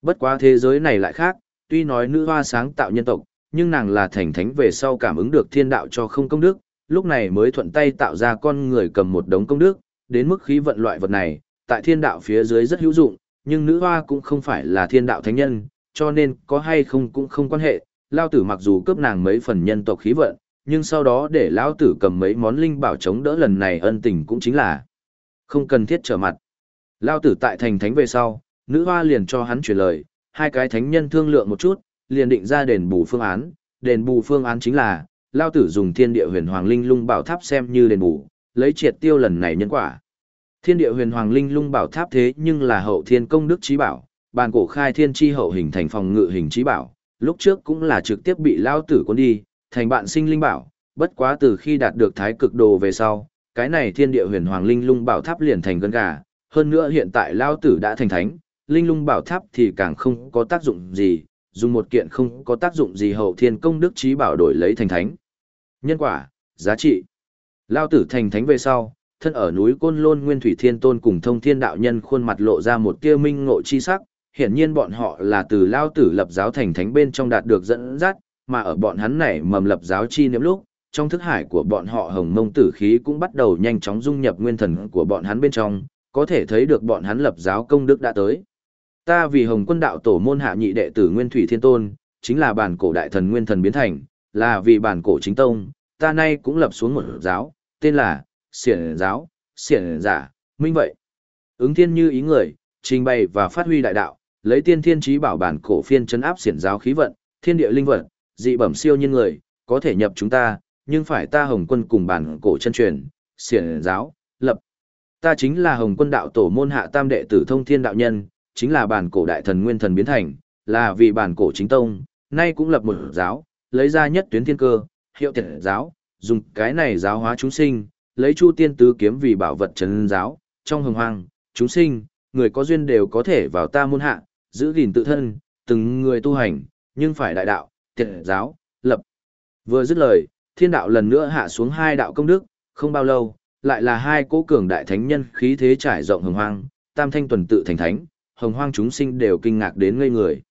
Speaker 1: Bất quá thế giới này lại khác, tuy nói nữ hoa sáng tạo nhân tộc, nhưng nàng là thành thánh về sau cảm ứng được thiên đạo cho không công đức, lúc này mới thuận tay tạo ra con người cầm một đống công đức, đến mức khí vận loại vật này, tại thiên đạo phía dưới rất hữu dụng, nhưng nữ hoa cũng không phải là thiên đạo thánh nhân, cho nên có hay không cũng không quan hệ, lao tử mặc dù cướp nàng mấy phần nhân tộc khí vận, nhưng sau đó để lão tử cầm mấy món linh bảo chống đỡ lần này ân tình cũng chính là không cần thiết trở mặt. lao tử tại thành thánh về sau, nữ hoa liền cho hắn truyền lời, hai cái thánh nhân thương lượng một chút, liền định ra đền bù phương án, đền bù phương án chính là, lao tử dùng thiên địa huyền hoàng linh lung bảo tháp xem như đền bù, lấy triệt tiêu lần này nhân quả. Thiên địa huyền hoàng linh lung bảo tháp thế nhưng là hậu thiên công đức trí bảo, bàn cổ khai thiên chi hậu hình thành phòng ngự hình trí bảo, lúc trước cũng là trực tiếp bị lao tử cuốn đi, thành bạn sinh linh bảo, bất quá từ khi đạt được thái cực đồ về sau, cái này thiên địa huyền hoàng linh lung bảo tháp liền thành gân gà, hơn nữa hiện tại lao tử đã thành thánh, linh lung bảo tháp thì càng không có tác dụng gì, dùng một kiện không có tác dụng gì hậu thiên công đức trí bảo đổi lấy thành thánh. Nhân quả, giá trị. Lao tử thành thánh về sau, thân ở núi Côn Lôn Nguyên Thủy Thiên Tôn cùng thông thiên đạo nhân khuôn mặt lộ ra một tia minh ngộ chi sắc, hiển nhiên bọn họ là từ lao tử lập giáo thành thánh bên trong đạt được dẫn dắt, mà ở bọn hắn này mầm lập giáo chi niệm lúc, trong thức hải của bọn họ hồng mông tử khí cũng bắt đầu nhanh chóng dung nhập nguyên thần của bọn hắn bên trong, có thể thấy được bọn hắn lập giáo công đức đã tới. Ta vì hồng quân đạo tổ môn hạ nhị đệ tử Nguyên Thủy Thiên Tôn, chính là bản cổ đại thần nguyên thần biến thành, là vì bản cổ chính tông, ta nay cũng lập xuống một giáo, tên là Xiển giáo, Xiển giả, minh vậy. Ứng thiên như ý người, trình bày và phát huy đại đạo, lấy tiên thiên trí bảo bản cổ phiên chấn áp xiển giáo khí vận, thiên địa linh vật, dị bẩm siêu nhiên người, có thể nhập chúng ta, nhưng phải ta Hồng Quân cùng bản cổ chân truyền, xiển giáo, lập. Ta chính là Hồng Quân đạo tổ môn hạ tam đệ tử thông thiên đạo nhân, chính là bản cổ đại thần nguyên thần biến thành, là vì bản cổ chính tông, nay cũng lập một giáo, lấy ra nhất tuyến thiên cơ, hiệu tiện giáo, dùng cái này giáo hóa chúng sinh, lấy chu tiên tứ kiếm vì bảo vật trấn giáo, trong hồng hoang, chúng sinh, người có duyên đều có thể vào ta môn hạ, giữ gìn tự thân, từng người tu hành, nhưng phải đại đạo, tiệt giáo, lập. Vừa dứt lời, thiên đạo lần nữa hạ xuống hai đạo công đức, không bao lâu, lại là hai cố cường đại thánh nhân khí thế trải rộng hồng hoang, tam thanh tuần tự thành thánh, hồng hoang chúng sinh đều kinh ngạc đến ngây người.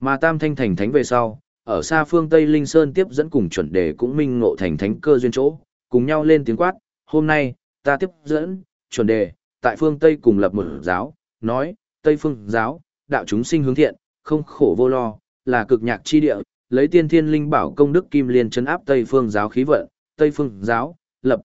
Speaker 1: Mà tam thanh thành thánh về sau, ở xa phương Tây Linh Sơn tiếp dẫn cùng chuẩn đề cũng minh ngộ thành thánh cơ duyên chỗ, cùng nhau lên tiếng quát, hôm nay, ta tiếp dẫn, chuẩn đề, tại phương Tây cùng lập một giáo, nói, Tây phương giáo, đạo chúng sinh hướng thiện, không khổ vô lo, là cực nhạc chi địa, lấy tiên thiên linh bảo công đức kim liên chấn áp Tây phương giáo khí vận, Tây phương giáo, lập.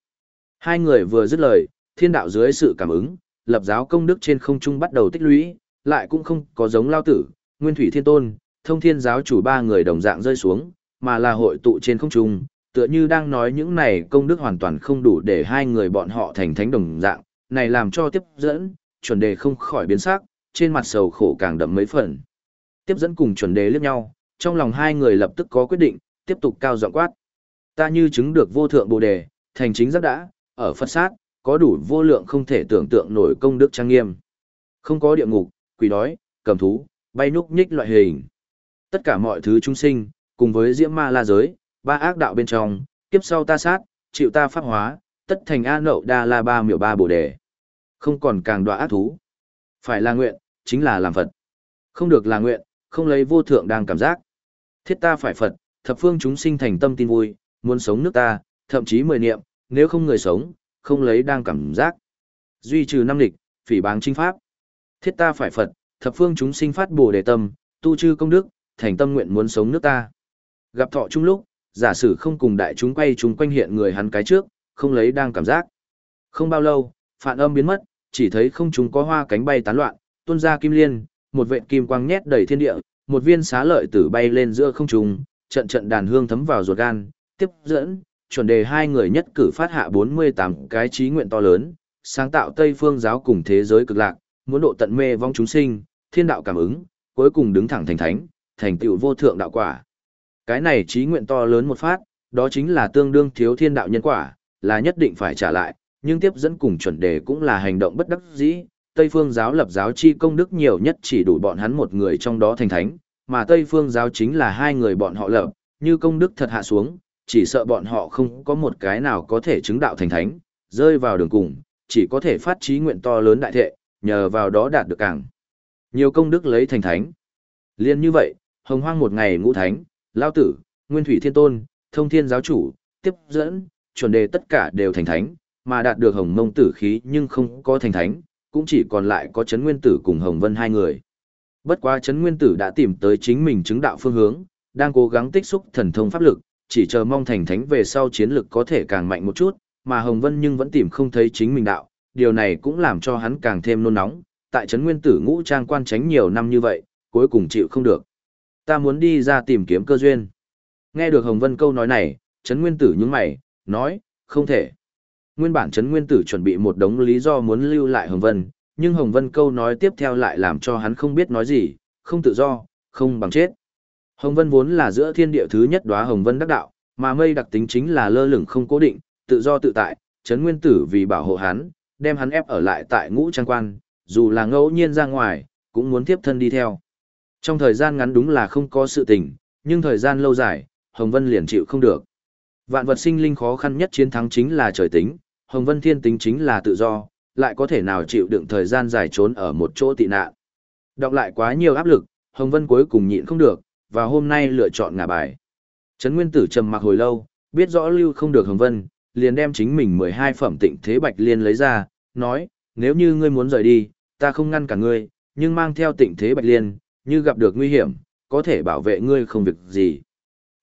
Speaker 1: Hai người vừa dứt lời, thiên đạo dưới sự cảm ứng, lập giáo công đức trên không trung bắt đầu tích lũy, lại cũng không có giống lao tử, nguyên thủy thiên tôn, thông thiên giáo chủ ba người đồng dạng rơi xuống, mà là hội tụ trên không trung, tựa như đang nói những này công đức hoàn toàn không đủ để hai người bọn họ thành thánh đồng dạng, này làm cho tiếp dẫn, chuẩn đề không khỏi biến sắc, trên mặt sầu khổ càng đậm mấy phần. Tiếp dẫn cùng chuẩn đề liếc nhau, trong lòng hai người lập tức có quyết định, tiếp tục cao giọng quát. Ta như chứng được vô thượng bồ đề, thành chính giác đã, ở Phật sát, có đủ vô lượng không thể tưởng tượng nổi công đức trang nghiêm. Không có địa ngục, quỷ đói, cầm thú, bay núc nhích loại hình. Tất cả mọi thứ chúng sinh, cùng với diễm ma la giới, ba ác đạo bên trong, kiếp sau ta sát, chịu ta pháp hóa, tất thành A nậu đa la ba miểu ba bồ đề. Không còn càng đoạ ác thú. Phải là nguyện, chính là làm Phật. Không được là nguyện, không lấy vô thượng đang cảm giác. Thiết ta phải Phật, thập phương chúng sinh thành tâm tin vui, muốn sống nước ta, thậm chí mười niệm, nếu không người sống, không lấy đang cảm giác. Duy trừ năm lịch, phỉ báng chính pháp. Thiết ta phải Phật, thập phương chúng sinh phát bồ đề tâm, tu chư công đức, thành tâm nguyện muốn sống nước ta. Gặp thọ chung lúc, giả sử không cùng đại chúng quay chúng quanh hiện người hắn cái trước, không lấy đang cảm giác. Không bao lâu, phản âm biến mất, chỉ thấy không chúng có hoa cánh bay tán loạn, tuôn ra kim liên, một vệt kim quang nhét đầy thiên địa, một viên xá lợi tử bay lên giữa không trung, trận trận đàn hương thấm vào ruột gan, tiếp dẫn, chuẩn đề hai người nhất cử phát hạ 48 cái trí nguyện to lớn, sáng tạo Tây phương giáo cùng thế giới cực lạc, muốn độ tận mê vong chúng sinh, thiên đạo cảm ứng, cuối cùng đứng thẳng thành thánh, thành tựu vô thượng đạo quả. Cái này trí nguyện to lớn một phát, đó chính là tương đương thiếu thiên đạo nhân quả, là nhất định phải trả lại, nhưng tiếp dẫn cùng chuẩn đề cũng là hành động bất đắc dĩ. Tây phương giáo lập giáo chi công đức nhiều nhất chỉ đủ bọn hắn một người trong đó thành thánh, mà Tây phương giáo chính là hai người bọn họ lập, như công đức thật hạ xuống, chỉ sợ bọn họ không có một cái nào có thể chứng đạo thành thánh, rơi vào đường cùng, chỉ có thể phát trí nguyện to lớn đại thệ, nhờ vào đó đạt được càng nhiều công đức lấy thành thánh. Liên như vậy, hồng hoang một ngày ngũ thánh, lao tử, nguyên thủy thiên tôn, thông thiên giáo chủ, tiếp dẫn, chuẩn đề tất cả đều thành thánh, mà đạt được hồng mông tử khí nhưng không có thành thánh, cũng chỉ còn lại có chấn nguyên tử cùng hồng vân hai người. Bất quá chấn nguyên tử đã tìm tới chính mình chứng đạo phương hướng, đang cố gắng tích xúc thần thông pháp lực, chỉ chờ mong thành thánh về sau chiến lực có thể càng mạnh một chút, mà Hồng Vân nhưng vẫn tìm không thấy chính mình đạo, điều này cũng làm cho hắn càng thêm nôn nóng, tại chấn nguyên tử ngũ trang quan tránh nhiều năm như vậy, cuối cùng chịu không được. Ta muốn đi ra tìm kiếm cơ duyên. Nghe được Hồng Vân câu nói này, trấn nguyên tử nhướng mày, nói, không thể. Nguyên bản trấn nguyên tử chuẩn bị một đống lý do muốn lưu lại Hồng Vân, nhưng Hồng Vân câu nói tiếp theo lại làm cho hắn không biết nói gì, không tự do, không bằng chết. Hồng Vân vốn là giữa thiên địa thứ nhất đóa Hồng Vân đắc đạo, mà mây đặc tính chính là lơ lửng không cố định, tự do tự tại, Trấn Nguyên Tử vì bảo hộ hắn, đem hắn ép ở lại tại ngũ trang quan, dù là ngẫu nhiên ra ngoài, cũng muốn tiếp thân đi theo. Trong thời gian ngắn đúng là không có sự tình, nhưng thời gian lâu dài, Hồng Vân liền chịu không được. Vạn vật sinh linh khó khăn nhất chiến thắng chính là trời tính, Hồng Vân thiên tính chính là tự do, lại có thể nào chịu đựng thời gian dài trốn ở một chỗ tị nạn. Đọc lại quá nhiều áp lực, Hồng Vân cuối cùng nhịn không được, và hôm nay lựa chọn ngả bài. Trấn Nguyên Tử trầm mặc hồi lâu, biết rõ lưu không được Hồng Vân, liền đem chính mình 12 phẩm tịnh thế bạch liên lấy ra, nói, nếu như ngươi muốn rời đi, ta không ngăn cả ngươi, nhưng mang theo tịnh thế bạch liên, như gặp được nguy hiểm, có thể bảo vệ ngươi không việc gì.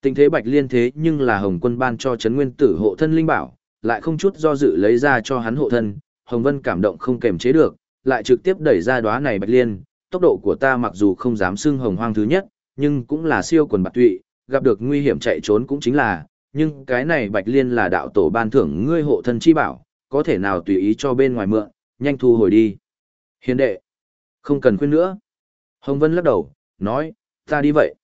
Speaker 1: tình thế bạch liên thế nhưng là Hồng Quân ban cho Trấn Nguyên Tử hộ thân linh bảo, lại không chút do dự lấy ra cho hắn hộ thân, Hồng Vân cảm động không kềm chế được, lại trực tiếp đẩy ra đóa này bạch liên, tốc độ của ta mặc dù không dám xưng hồng hoang thứ nhất, nhưng cũng là siêu quần bạc tụy, gặp được nguy hiểm chạy trốn cũng chính là, nhưng cái này bạch liên là đạo tổ ban thưởng ngươi hộ thân chi bảo, có thể nào tùy ý cho bên ngoài mượn, nhanh thu hồi đi. Hiền đệ, không cần khuyên nữa. Hồng Vân lắc đầu, nói, ta đi vậy.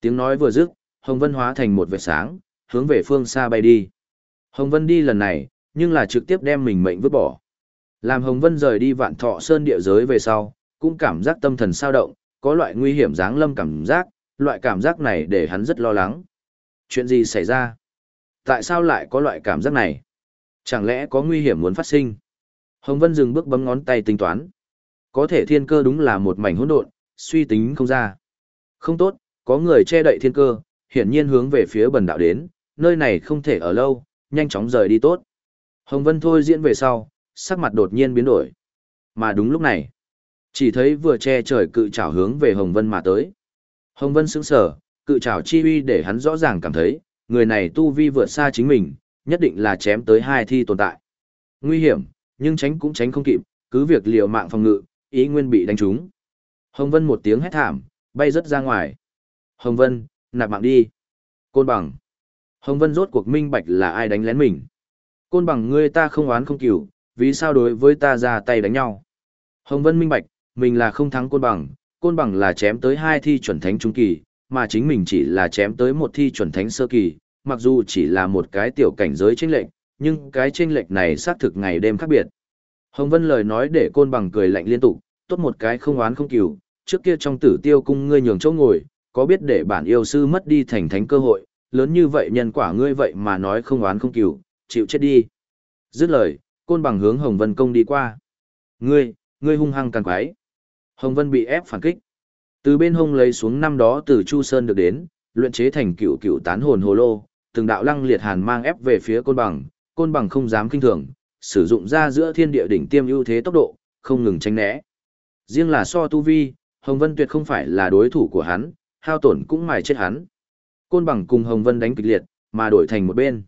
Speaker 1: Tiếng nói vừa dứt, Hồng Vân hóa thành một vệt sáng, hướng về phương xa bay đi. Hồng Vân đi lần này, nhưng là trực tiếp đem mình mệnh vứt bỏ. Làm Hồng Vân rời đi vạn thọ sơn địa giới về sau, cũng cảm giác tâm thần sao động, có loại nguy hiểm dáng lâm cảm giác, loại cảm giác này để hắn rất lo lắng. Chuyện gì xảy ra? Tại sao lại có loại cảm giác này? Chẳng lẽ có nguy hiểm muốn phát sinh? Hồng Vân dừng bước bấm ngón tay tính toán. Có thể thiên cơ đúng là một mảnh hỗn độn, suy tính không ra. Không tốt, có người che đậy thiên cơ, hiển nhiên hướng về phía bần đạo đến, nơi này không thể ở lâu, nhanh chóng rời đi tốt. Hồng Vân thôi diễn về sau, sắc mặt đột nhiên biến đổi. Mà đúng lúc này, chỉ thấy vừa che trời cự trảo hướng về Hồng Vân mà tới. Hồng Vân sững sờ, cự trảo chi uy để hắn rõ ràng cảm thấy, người này tu vi vượt xa chính mình, nhất định là chém tới hai thi tồn tại. Nguy hiểm, nhưng tránh cũng tránh không kịp, cứ việc liều mạng phòng ngự, ý nguyên bị đánh trúng. Hồng Vân một tiếng hét thảm, bay rất ra ngoài. Hồng Vân, nạp mạng đi. Côn bằng. Hồng Vân rốt cuộc minh bạch là ai đánh lén mình. Côn bằng ngươi ta không oán không cửu, vì sao đối với ta ra tay đánh nhau. Hồng Vân minh bạch, mình là không thắng côn bằng, côn bằng là chém tới hai thi chuẩn thánh trung kỳ, mà chính mình chỉ là chém tới một thi chuẩn thánh sơ kỳ, mặc dù chỉ là một cái tiểu cảnh giới chênh lệch, nhưng cái chênh lệch này xác thực ngày đêm khác biệt. Hồng Vân lời nói để côn bằng cười lạnh liên tục, tốt một cái không oán không cừu, trước kia trong tử tiêu cung ngươi nhường chỗ ngồi, có biết để bản yêu sư mất đi thành thánh cơ hội, lớn như vậy nhân quả ngươi vậy mà nói không oán không cừu, chịu chết đi. Dứt lời, côn bằng hướng Hồng Vân công đi qua. Ngươi, ngươi hung hăng càng quái. Hồng Vân bị ép phản kích. Từ bên hông lấy xuống năm đó từ Chu Sơn được đến, luyện chế thành cựu cựu tán hồn hồ lô, từng đạo lăng liệt hàn mang ép về phía côn bằng, côn bằng không dám kinh thường, sử dụng ra giữa thiên địa đỉnh tiêm ưu thế tốc độ, không ngừng tránh né. Riêng là so tu vi, Hồng Vân tuyệt không phải là đối thủ của hắn, hao tổn cũng mài chết hắn. Côn bằng cùng Hồng Vân đánh kịch liệt, mà đổi thành một bên.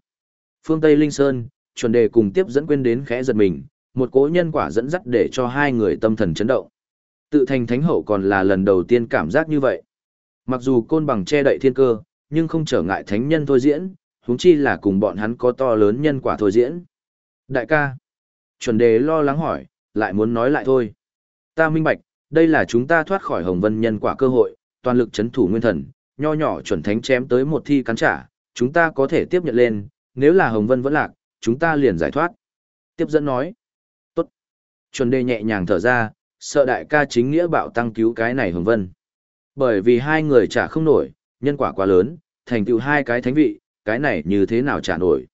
Speaker 1: Phương Tây Linh Sơn, chuẩn đề cùng tiếp dẫn quên đến khẽ giật mình, một cố nhân quả dẫn dắt để cho hai người tâm thần chấn động. Tự thành thánh hậu còn là lần đầu tiên cảm giác như vậy. Mặc dù côn bằng che đậy thiên cơ, nhưng không trở ngại thánh nhân thôi diễn, huống chi là cùng bọn hắn có to lớn nhân quả thôi diễn. Đại ca, chuẩn đề lo lắng hỏi, lại muốn nói lại thôi. Ta minh bạch, đây là chúng ta thoát khỏi hồng vân nhân quả cơ hội, toàn lực chấn thủ nguyên thần, nho nhỏ chuẩn thánh chém tới một thi cắn trả, chúng ta có thể tiếp nhận lên, nếu là hồng vân vẫn lạc, chúng ta liền giải thoát. Tiếp dẫn nói, tốt. Chuẩn đề nhẹ nhàng thở ra, sợ đại ca chính nghĩa bạo tăng cứu cái này hồng vân. Bởi vì hai người trả không nổi, nhân quả quá lớn, thành tựu hai cái thánh vị, cái này như thế nào trả nổi.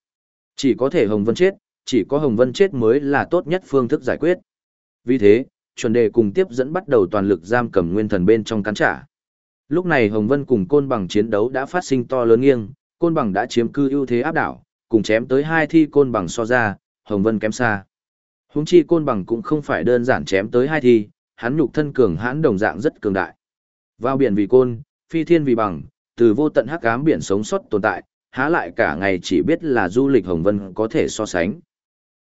Speaker 1: Chỉ có thể hồng vân chết, chỉ có hồng vân chết mới là tốt nhất phương thức giải quyết. Vì thế, chuẩn đề cùng tiếp dẫn bắt đầu toàn lực giam cầm nguyên thần bên trong cắn trả. Lúc này Hồng Vân cùng côn bằng chiến đấu đã phát sinh to lớn nghiêng, côn bằng đã chiếm cư ưu thế áp đảo, cùng chém tới hai thi côn bằng so ra, Hồng Vân kém xa. Húng chi côn bằng cũng không phải đơn giản chém tới hai thi, hắn nhục thân cường hãn đồng dạng rất cường đại. Vào biển vì côn, phi thiên vì bằng, từ vô tận hắc ám biển sống sót tồn tại, há lại cả ngày chỉ biết là du lịch Hồng Vân có thể so sánh.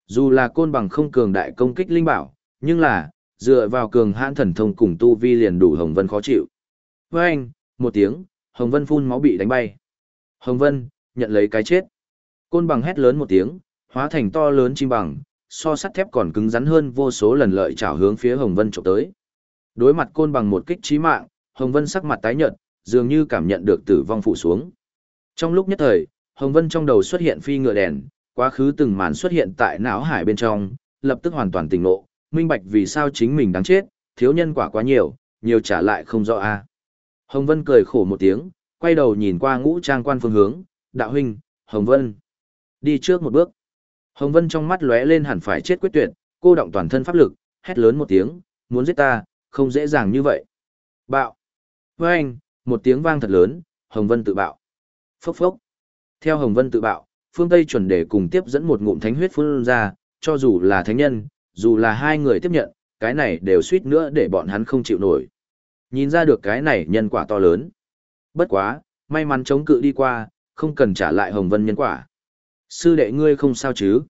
Speaker 1: Dù là côn bằng không cường đại công kích linh bảo, nhưng là, dựa vào cường hãn thần thông cùng tu vi liền đủ Hồng Vân khó chịu. Với anh, một tiếng, Hồng Vân phun máu bị đánh bay. Hồng Vân, nhận lấy cái chết. Côn bằng hét lớn một tiếng, hóa thành to lớn chim bằng, so sắt thép còn cứng rắn hơn vô số lần lợi chảo hướng phía Hồng Vân chụp tới. Đối mặt côn bằng một kích chí mạng, Hồng Vân sắc mặt tái nhợt, dường như cảm nhận được tử vong phụ xuống. Trong lúc nhất thời, Hồng Vân trong đầu xuất hiện phi ngựa đèn, quá khứ từng màn xuất hiện tại não hải bên trong, lập tức hoàn toàn tỉnh ngộ, minh bạch vì sao chính mình đáng chết, thiếu nhân quả quá nhiều, nhiều trả lại không rõ a. Hồng Vân cười khổ một tiếng, quay đầu nhìn qua ngũ trang quan phương hướng, đạo huynh, Hồng Vân. Đi trước một bước. Hồng Vân trong mắt lóe lên hẳn phải chết quyết tuyệt, cô động toàn thân pháp lực, hét lớn một tiếng, muốn giết ta, không dễ dàng như vậy. Bạo. Với anh, một tiếng vang thật lớn, Hồng Vân tự bạo. Phốc phốc. Theo Hồng Vân tự bạo, phương Tây chuẩn đề cùng tiếp dẫn một ngụm thánh huyết phun ra, cho dù là thánh nhân, dù là hai người tiếp nhận, cái này đều suýt nữa để bọn hắn không chịu nổi. Nhìn ra được cái này nhân quả to lớn. Bất quá, may mắn chống cự đi qua, không cần trả lại Hồng Vân nhân quả. Sư đệ ngươi không sao chứ?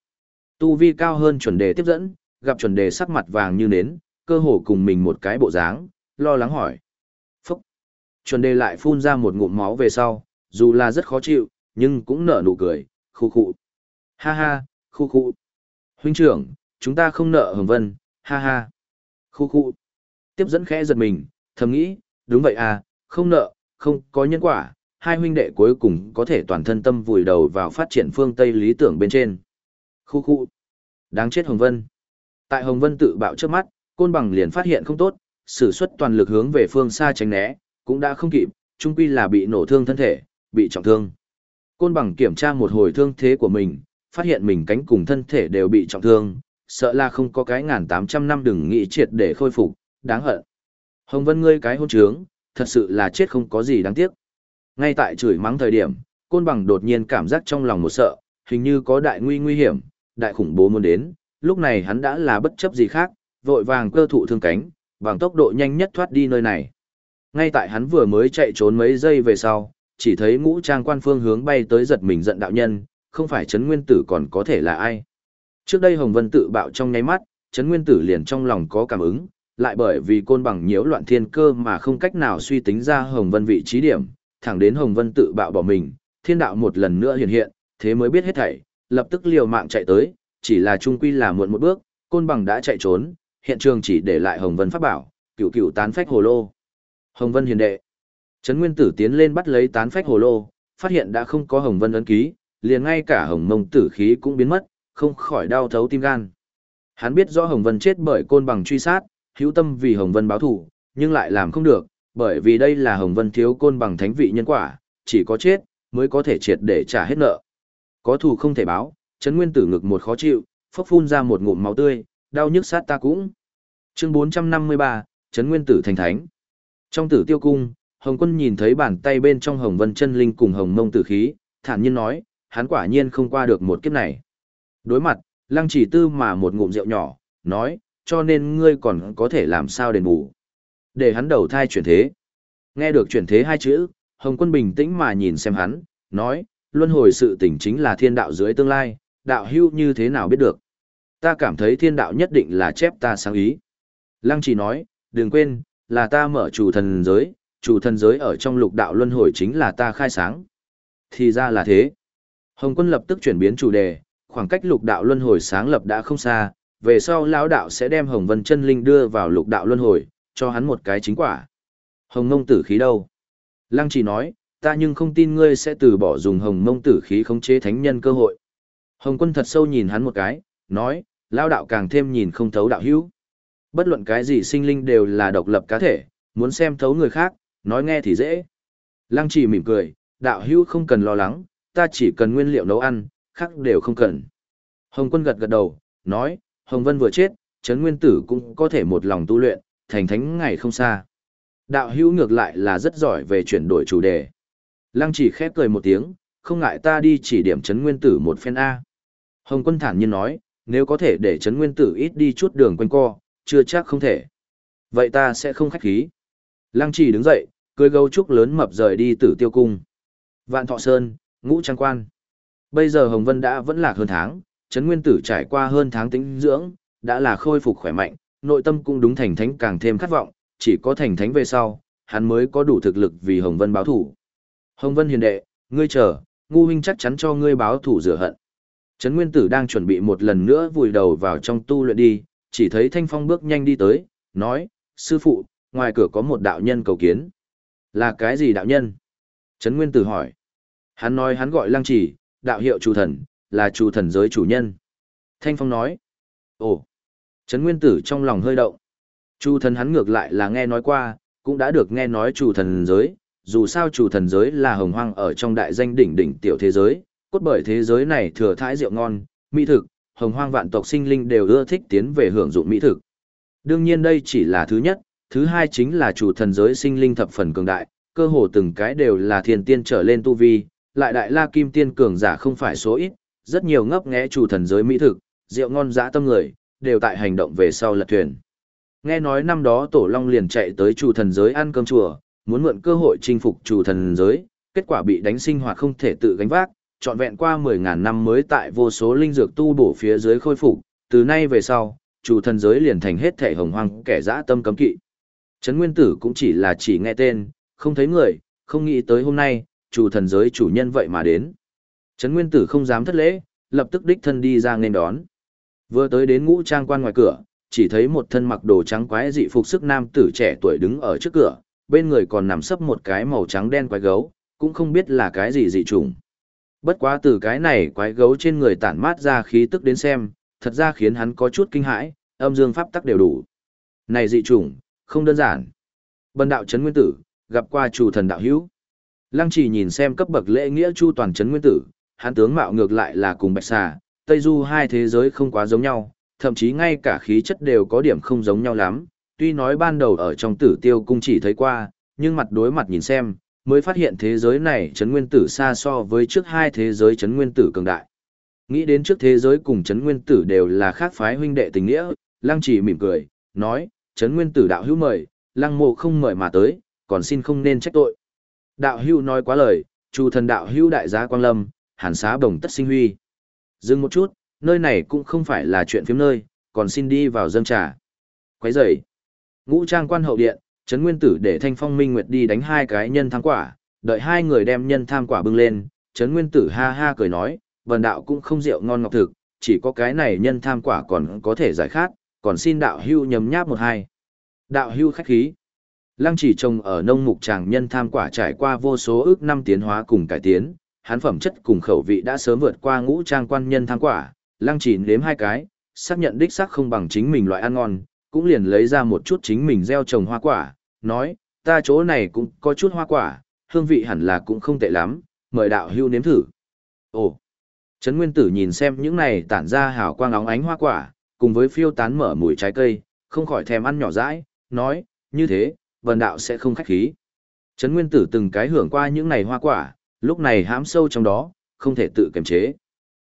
Speaker 1: Tu vi cao hơn chuẩn đề tiếp dẫn, gặp chuẩn đề sắc mặt vàng như nến, cơ hồ cùng mình một cái bộ dáng, lo lắng hỏi. Phúc! Chuẩn đề lại phun ra một ngụm máu về sau, dù là rất khó chịu, nhưng cũng nở nụ cười, khu khu. Ha ha, khu khu. Huynh trưởng, chúng ta không nợ Hồng Vân, ha ha. Khu khu. Tiếp dẫn khẽ giật mình, thầm nghĩ, đúng vậy à, không nợ, không có nhân quả, hai huynh đệ cuối cùng có thể toàn thân tâm vùi đầu vào phát triển phương Tây lý tưởng bên trên. Khu khu. Đáng chết Hồng Vân. Tại Hồng Vân tự bạo trước mắt, côn bằng liền phát hiện không tốt, sử xuất toàn lực hướng về phương xa tránh né, cũng đã không kịp, chung quy là bị nổ thương thân thể, bị trọng thương. Côn bằng kiểm tra một hồi thương thế của mình, phát hiện mình cánh cùng thân thể đều bị trọng thương, sợ là không có cái ngàn tám trăm năm đừng nghĩ triệt để khôi phục, đáng hận. Hồng Vân ngươi cái hôn trướng, thật sự là chết không có gì đáng tiếc. Ngay tại chửi mắng thời điểm, côn bằng đột nhiên cảm giác trong lòng một sợ, hình như có đại nguy nguy hiểm, đại khủng bố muốn đến, lúc này hắn đã là bất chấp gì khác, vội vàng cơ thụ thương cánh, bằng tốc độ nhanh nhất thoát đi nơi này. Ngay tại hắn vừa mới chạy trốn mấy giây về sau, chỉ thấy ngũ trang quan phương hướng bay tới giật mình giận đạo nhân, không phải Trấn Nguyên Tử còn có thể là ai. Trước đây Hồng Vân tự bạo trong nháy mắt, Trấn Nguyên Tử liền trong lòng có cảm ứng, lại bởi vì côn bằng nhiễu loạn thiên cơ mà không cách nào suy tính ra Hồng Vân vị trí điểm, thẳng đến Hồng Vân tự bạo bỏ mình, thiên đạo một lần nữa hiện hiện, thế mới biết hết thảy, lập tức liều mạng chạy tới, chỉ là trung quy là muộn một bước, côn bằng đã chạy trốn, hiện trường chỉ để lại Hồng Vân pháp bảo, cựu cựu tán phách hồ lô. Hồng Vân hiền đệ. Trấn Nguyên Tử tiến lên bắt lấy tán phách hồ lô, phát hiện đã không có Hồng Vân ấn ký, liền ngay cả Hồng Mông tử khí cũng biến mất, không khỏi đau thấu tim gan. Hắn biết rõ Hồng Vân chết bởi côn bằng truy sát, hữu tâm vì Hồng Vân báo thù, nhưng lại làm không được, bởi vì đây là Hồng Vân thiếu côn bằng thánh vị nhân quả, chỉ có chết mới có thể triệt để trả hết nợ. Có thù không thể báo, Trấn Nguyên Tử ngực một khó chịu, phốc phun ra một ngụm máu tươi, đau nhức sát ta cũng. Chương 453, Trấn Nguyên Tử thành thánh. Trong Tử Tiêu cung, Hồng Quân nhìn thấy bàn tay bên trong Hồng Vân chân linh cùng Hồng Mông tử khí, thản nhiên nói, hắn quả nhiên không qua được một kiếp này. Đối mặt, Lăng Chỉ Tư mà một ngụm rượu nhỏ, nói, cho nên ngươi còn có thể làm sao đền bù. Để hắn đầu thai chuyển thế. Nghe được chuyển thế hai chữ, Hồng Quân bình tĩnh mà nhìn xem hắn, nói, luân hồi sự tỉnh chính là thiên đạo dưới tương lai, đạo hưu như thế nào biết được. Ta cảm thấy thiên đạo nhất định là chép ta sáng ý. Lăng chỉ nói, đừng quên, là ta mở chủ thần giới, chủ thần giới ở trong lục đạo luân hồi chính là ta khai sáng. Thì ra là thế. Hồng quân lập tức chuyển biến chủ đề, khoảng cách lục đạo luân hồi sáng lập đã không xa, về sau lão đạo sẽ đem Hồng Vân chân linh đưa vào lục đạo luân hồi, cho hắn một cái chính quả. Hồng Ngông tử khí đâu? Lăng chỉ nói, ta nhưng không tin ngươi sẽ từ bỏ dùng Hồng Ngông tử khí khống chế thánh nhân cơ hội. Hồng quân thật sâu nhìn hắn một cái, nói, lão đạo càng thêm nhìn không thấu đạo hữu. Bất luận cái gì sinh linh đều là độc lập cá thể, muốn xem thấu người khác, nói nghe thì dễ. Lăng chỉ mỉm cười, đạo hữu không cần lo lắng, ta chỉ cần nguyên liệu nấu ăn, khác đều không cần. Hồng quân gật gật đầu, nói, Hồng Vân vừa chết, Trấn Nguyên Tử cũng có thể một lòng tu luyện, thành thánh ngày không xa. Đạo hữu ngược lại là rất giỏi về chuyển đổi chủ đề. Lăng chỉ khép cười một tiếng, không ngại ta đi chỉ điểm Trấn Nguyên Tử một phen A. Hồng quân thản nhiên nói, nếu có thể để Trấn Nguyên Tử ít đi chút đường quanh co, chưa chắc không thể. Vậy ta sẽ không khách khí. Lăng chỉ đứng dậy, cười gấu trúc lớn mập rời đi tử tiêu cung. Vạn thọ sơn, Ngũ trang quan. Bây giờ Hồng Vân đã vẫn lạc hơn tháng, Trấn Nguyên Tử trải qua hơn tháng tĩnh dưỡng, đã là khôi phục khỏe mạnh, nội tâm cũng đúng thành thánh càng thêm khát vọng, chỉ có thành thánh về sau, hắn mới có đủ thực lực vì Hồng Vân báo thủ. Hồng Vân hiền đệ, ngươi chờ, ngu huynh chắc chắn cho ngươi báo thủ rửa hận. Trấn Nguyên Tử đang chuẩn bị một lần nữa vùi đầu vào trong tu luyện đi, chỉ thấy Thanh Phong bước nhanh đi tới, nói, sư phụ, ngoài cửa có một đạo nhân cầu kiến. Là cái gì đạo nhân? Trấn Nguyên Tử hỏi. Hắn nói hắn gọi lăng chỉ, đạo hiệu chủ thần, là chủ thần giới chủ nhân. Thanh Phong nói. Ồ. Trấn Nguyên Tử trong lòng hơi động. Chủ thần hắn ngược lại là nghe nói qua, cũng đã được nghe nói chủ thần giới, dù sao chủ thần giới là hồng hoang ở trong đại danh đỉnh đỉnh tiểu thế giới, cốt bởi thế giới này thừa thái rượu ngon, mỹ thực, hồng hoang vạn tộc sinh linh đều ưa thích tiến về hưởng dụng mỹ thực. Đương nhiên đây chỉ là thứ nhất, thứ hai chính là chủ thần giới sinh linh thập phần cường đại, cơ hồ từng cái đều là thiên tiên trở lên tu vi, lại đại la kim tiên cường giả không phải số ít, rất nhiều ngấp nghé chủ thần giới mỹ thực, rượu ngon dã tâm người, đều tại hành động về sau lật thuyền. Nghe nói năm đó Tổ Long liền chạy tới chủ thần giới ăn cơm chùa, muốn mượn cơ hội chinh phục chủ thần giới, kết quả bị đánh sinh hoạt không thể tự gánh vác, trọn vẹn qua 10.000 năm mới tại vô số linh dược tu bổ phía dưới khôi phục, từ nay về sau, chủ thần giới liền thành hết thể hồng hoang kẻ dã tâm cấm kỵ. Trấn Nguyên Tử cũng chỉ là chỉ nghe tên, không thấy người, không nghĩ tới hôm nay, chủ thần giới chủ nhân vậy mà đến. Trấn Nguyên Tử không dám thất lễ, lập tức đích thân đi ra nên đón. Vừa tới đến ngũ trang quan ngoài cửa, chỉ thấy một thân mặc đồ trắng quái dị phục sức nam tử trẻ tuổi đứng ở trước cửa, bên người còn nằm sấp một cái màu trắng đen quái gấu, cũng không biết là cái gì dị trùng. Bất quá từ cái này quái gấu trên người tản mát ra khí tức đến xem, thật ra khiến hắn có chút kinh hãi, âm dương pháp tắc đều đủ. Này dị trùng, không đơn giản. Bần đạo trấn nguyên tử, gặp qua chủ thần đạo hữu. Lăng chỉ nhìn xem cấp bậc lễ nghĩa chu toàn chấn nguyên tử, hắn tướng mạo ngược lại là cùng bạch xà, Tây Du hai thế giới không quá giống nhau, thậm chí ngay cả khí chất đều có điểm không giống nhau lắm. Tuy nói ban đầu ở trong tử tiêu cung chỉ thấy qua, nhưng mặt đối mặt nhìn xem, mới phát hiện thế giới này chấn nguyên tử xa so với trước hai thế giới chấn nguyên tử cường đại. Nghĩ đến trước thế giới cùng chấn nguyên tử đều là khác phái huynh đệ tình nghĩa, lăng chỉ mỉm cười, nói, chấn nguyên tử đạo hữu mời, lăng mộ không mời mà tới, còn xin không nên trách tội. Đạo Hưu nói quá lời, chu thần đạo Hưu đại gia quang lâm, hàn xá bồng tất sinh huy. Dừng một chút, nơi này cũng không phải là chuyện phiếm nơi, còn xin đi vào dâng trà. Quấy rầy. Ngũ trang quan hậu điện, Trấn Nguyên Tử để Thanh Phong Minh Nguyệt đi đánh hai cái nhân tham quả, đợi hai người đem nhân tham quả bưng lên, Trấn Nguyên Tử ha ha cười nói, vần đạo cũng không rượu ngon ngọc thực, chỉ có cái này nhân tham quả còn có thể giải khát, còn xin đạo hưu nhấm nháp một hai. Đạo hưu khách khí. Lăng chỉ trồng ở nông mục tràng nhân tham quả trải qua vô số ước năm tiến hóa cùng cải tiến, hắn phẩm chất cùng khẩu vị đã sớm vượt qua ngũ trang quan nhân tham quả, lăng chỉ nếm hai cái, xác nhận đích xác không bằng chính mình loại ăn ngon, cũng liền lấy ra một chút chính mình gieo trồng hoa quả, nói, ta chỗ này cũng có chút hoa quả, hương vị hẳn là cũng không tệ lắm, mời đạo hưu nếm thử. Ồ, Trấn Nguyên Tử nhìn xem những này tản ra hào quang óng ánh hoa quả, cùng với phiêu tán mở mùi trái cây, không khỏi thèm ăn nhỏ dãi, nói, như thế, vần đạo sẽ không khách khí. Trấn Nguyên Tử từng cái hưởng qua những này hoa quả, lúc này hãm sâu trong đó, không thể tự kiềm chế.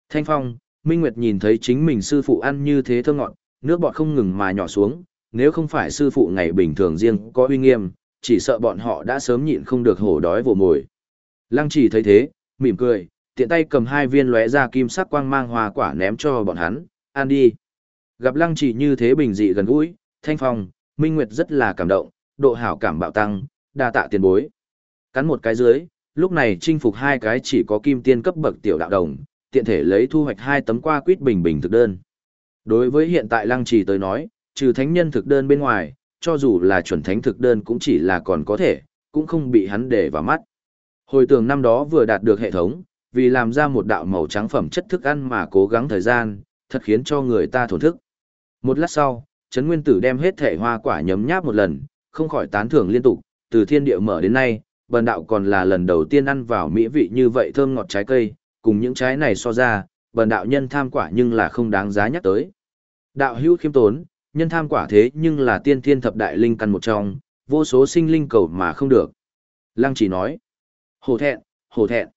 Speaker 1: Thanh Phong, Minh Nguyệt nhìn thấy chính mình sư phụ ăn như thế thơ ngọt, nước bọt không ngừng mà nhỏ xuống, nếu không phải sư phụ ngày bình thường riêng có uy nghiêm, chỉ sợ bọn họ đã sớm nhịn không được hổ đói vồ mồi. Lăng chỉ thấy thế, mỉm cười, tiện tay cầm hai viên lóe ra kim sắc quang mang hoa quả ném cho bọn hắn, ăn đi. Gặp lăng chỉ như thế bình dị gần gũi, thanh phong, minh nguyệt rất là cảm động, độ hảo cảm bạo tăng, đa tạ tiền bối. Cắn một cái dưới, lúc này chinh phục hai cái chỉ có kim tiên cấp bậc tiểu đạo đồng, tiện thể lấy thu hoạch hai tấm qua quýt bình bình thực đơn. Đối với hiện tại lăng trì tới nói, trừ thánh nhân thực đơn bên ngoài, cho dù là chuẩn thánh thực đơn cũng chỉ là còn có thể, cũng không bị hắn để vào mắt. Hồi tưởng năm đó vừa đạt được hệ thống, vì làm ra một đạo màu trắng phẩm chất thức ăn mà cố gắng thời gian, thật khiến cho người ta thổn thức. Một lát sau, Trấn Nguyên Tử đem hết thể hoa quả nhấm nháp một lần, không khỏi tán thưởng liên tục, từ thiên địa mở đến nay, bần đạo còn là lần đầu tiên ăn vào mỹ vị như vậy thơm ngọt trái cây, cùng những trái này so ra, bần đạo nhân tham quả nhưng là không đáng giá nhắc tới. Đạo hữu khiêm tốn, nhân tham quả thế nhưng là tiên thiên thập đại linh căn một trong, vô số sinh linh cầu mà không được. Lăng chỉ nói, hổ thẹn, hổ thẹn.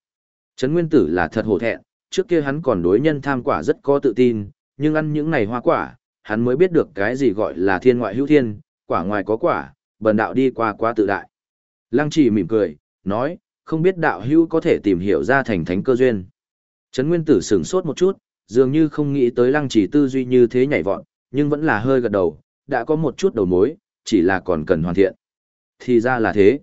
Speaker 1: Trấn Nguyên Tử là thật hổ thẹn, trước kia hắn còn đối nhân tham quả rất có tự tin, nhưng ăn những này hoa quả, hắn mới biết được cái gì gọi là thiên ngoại hữu thiên, quả ngoài có quả, bần đạo đi qua quá tự đại. Lăng chỉ mỉm cười, nói, không biết đạo hữu có thể tìm hiểu ra thành thánh cơ duyên. Trấn Nguyên Tử sửng sốt một chút, dường như không nghĩ tới lăng chỉ tư duy như thế nhảy vọt, nhưng vẫn là hơi gật đầu, đã có một chút đầu mối, chỉ là còn cần hoàn thiện. Thì ra là thế.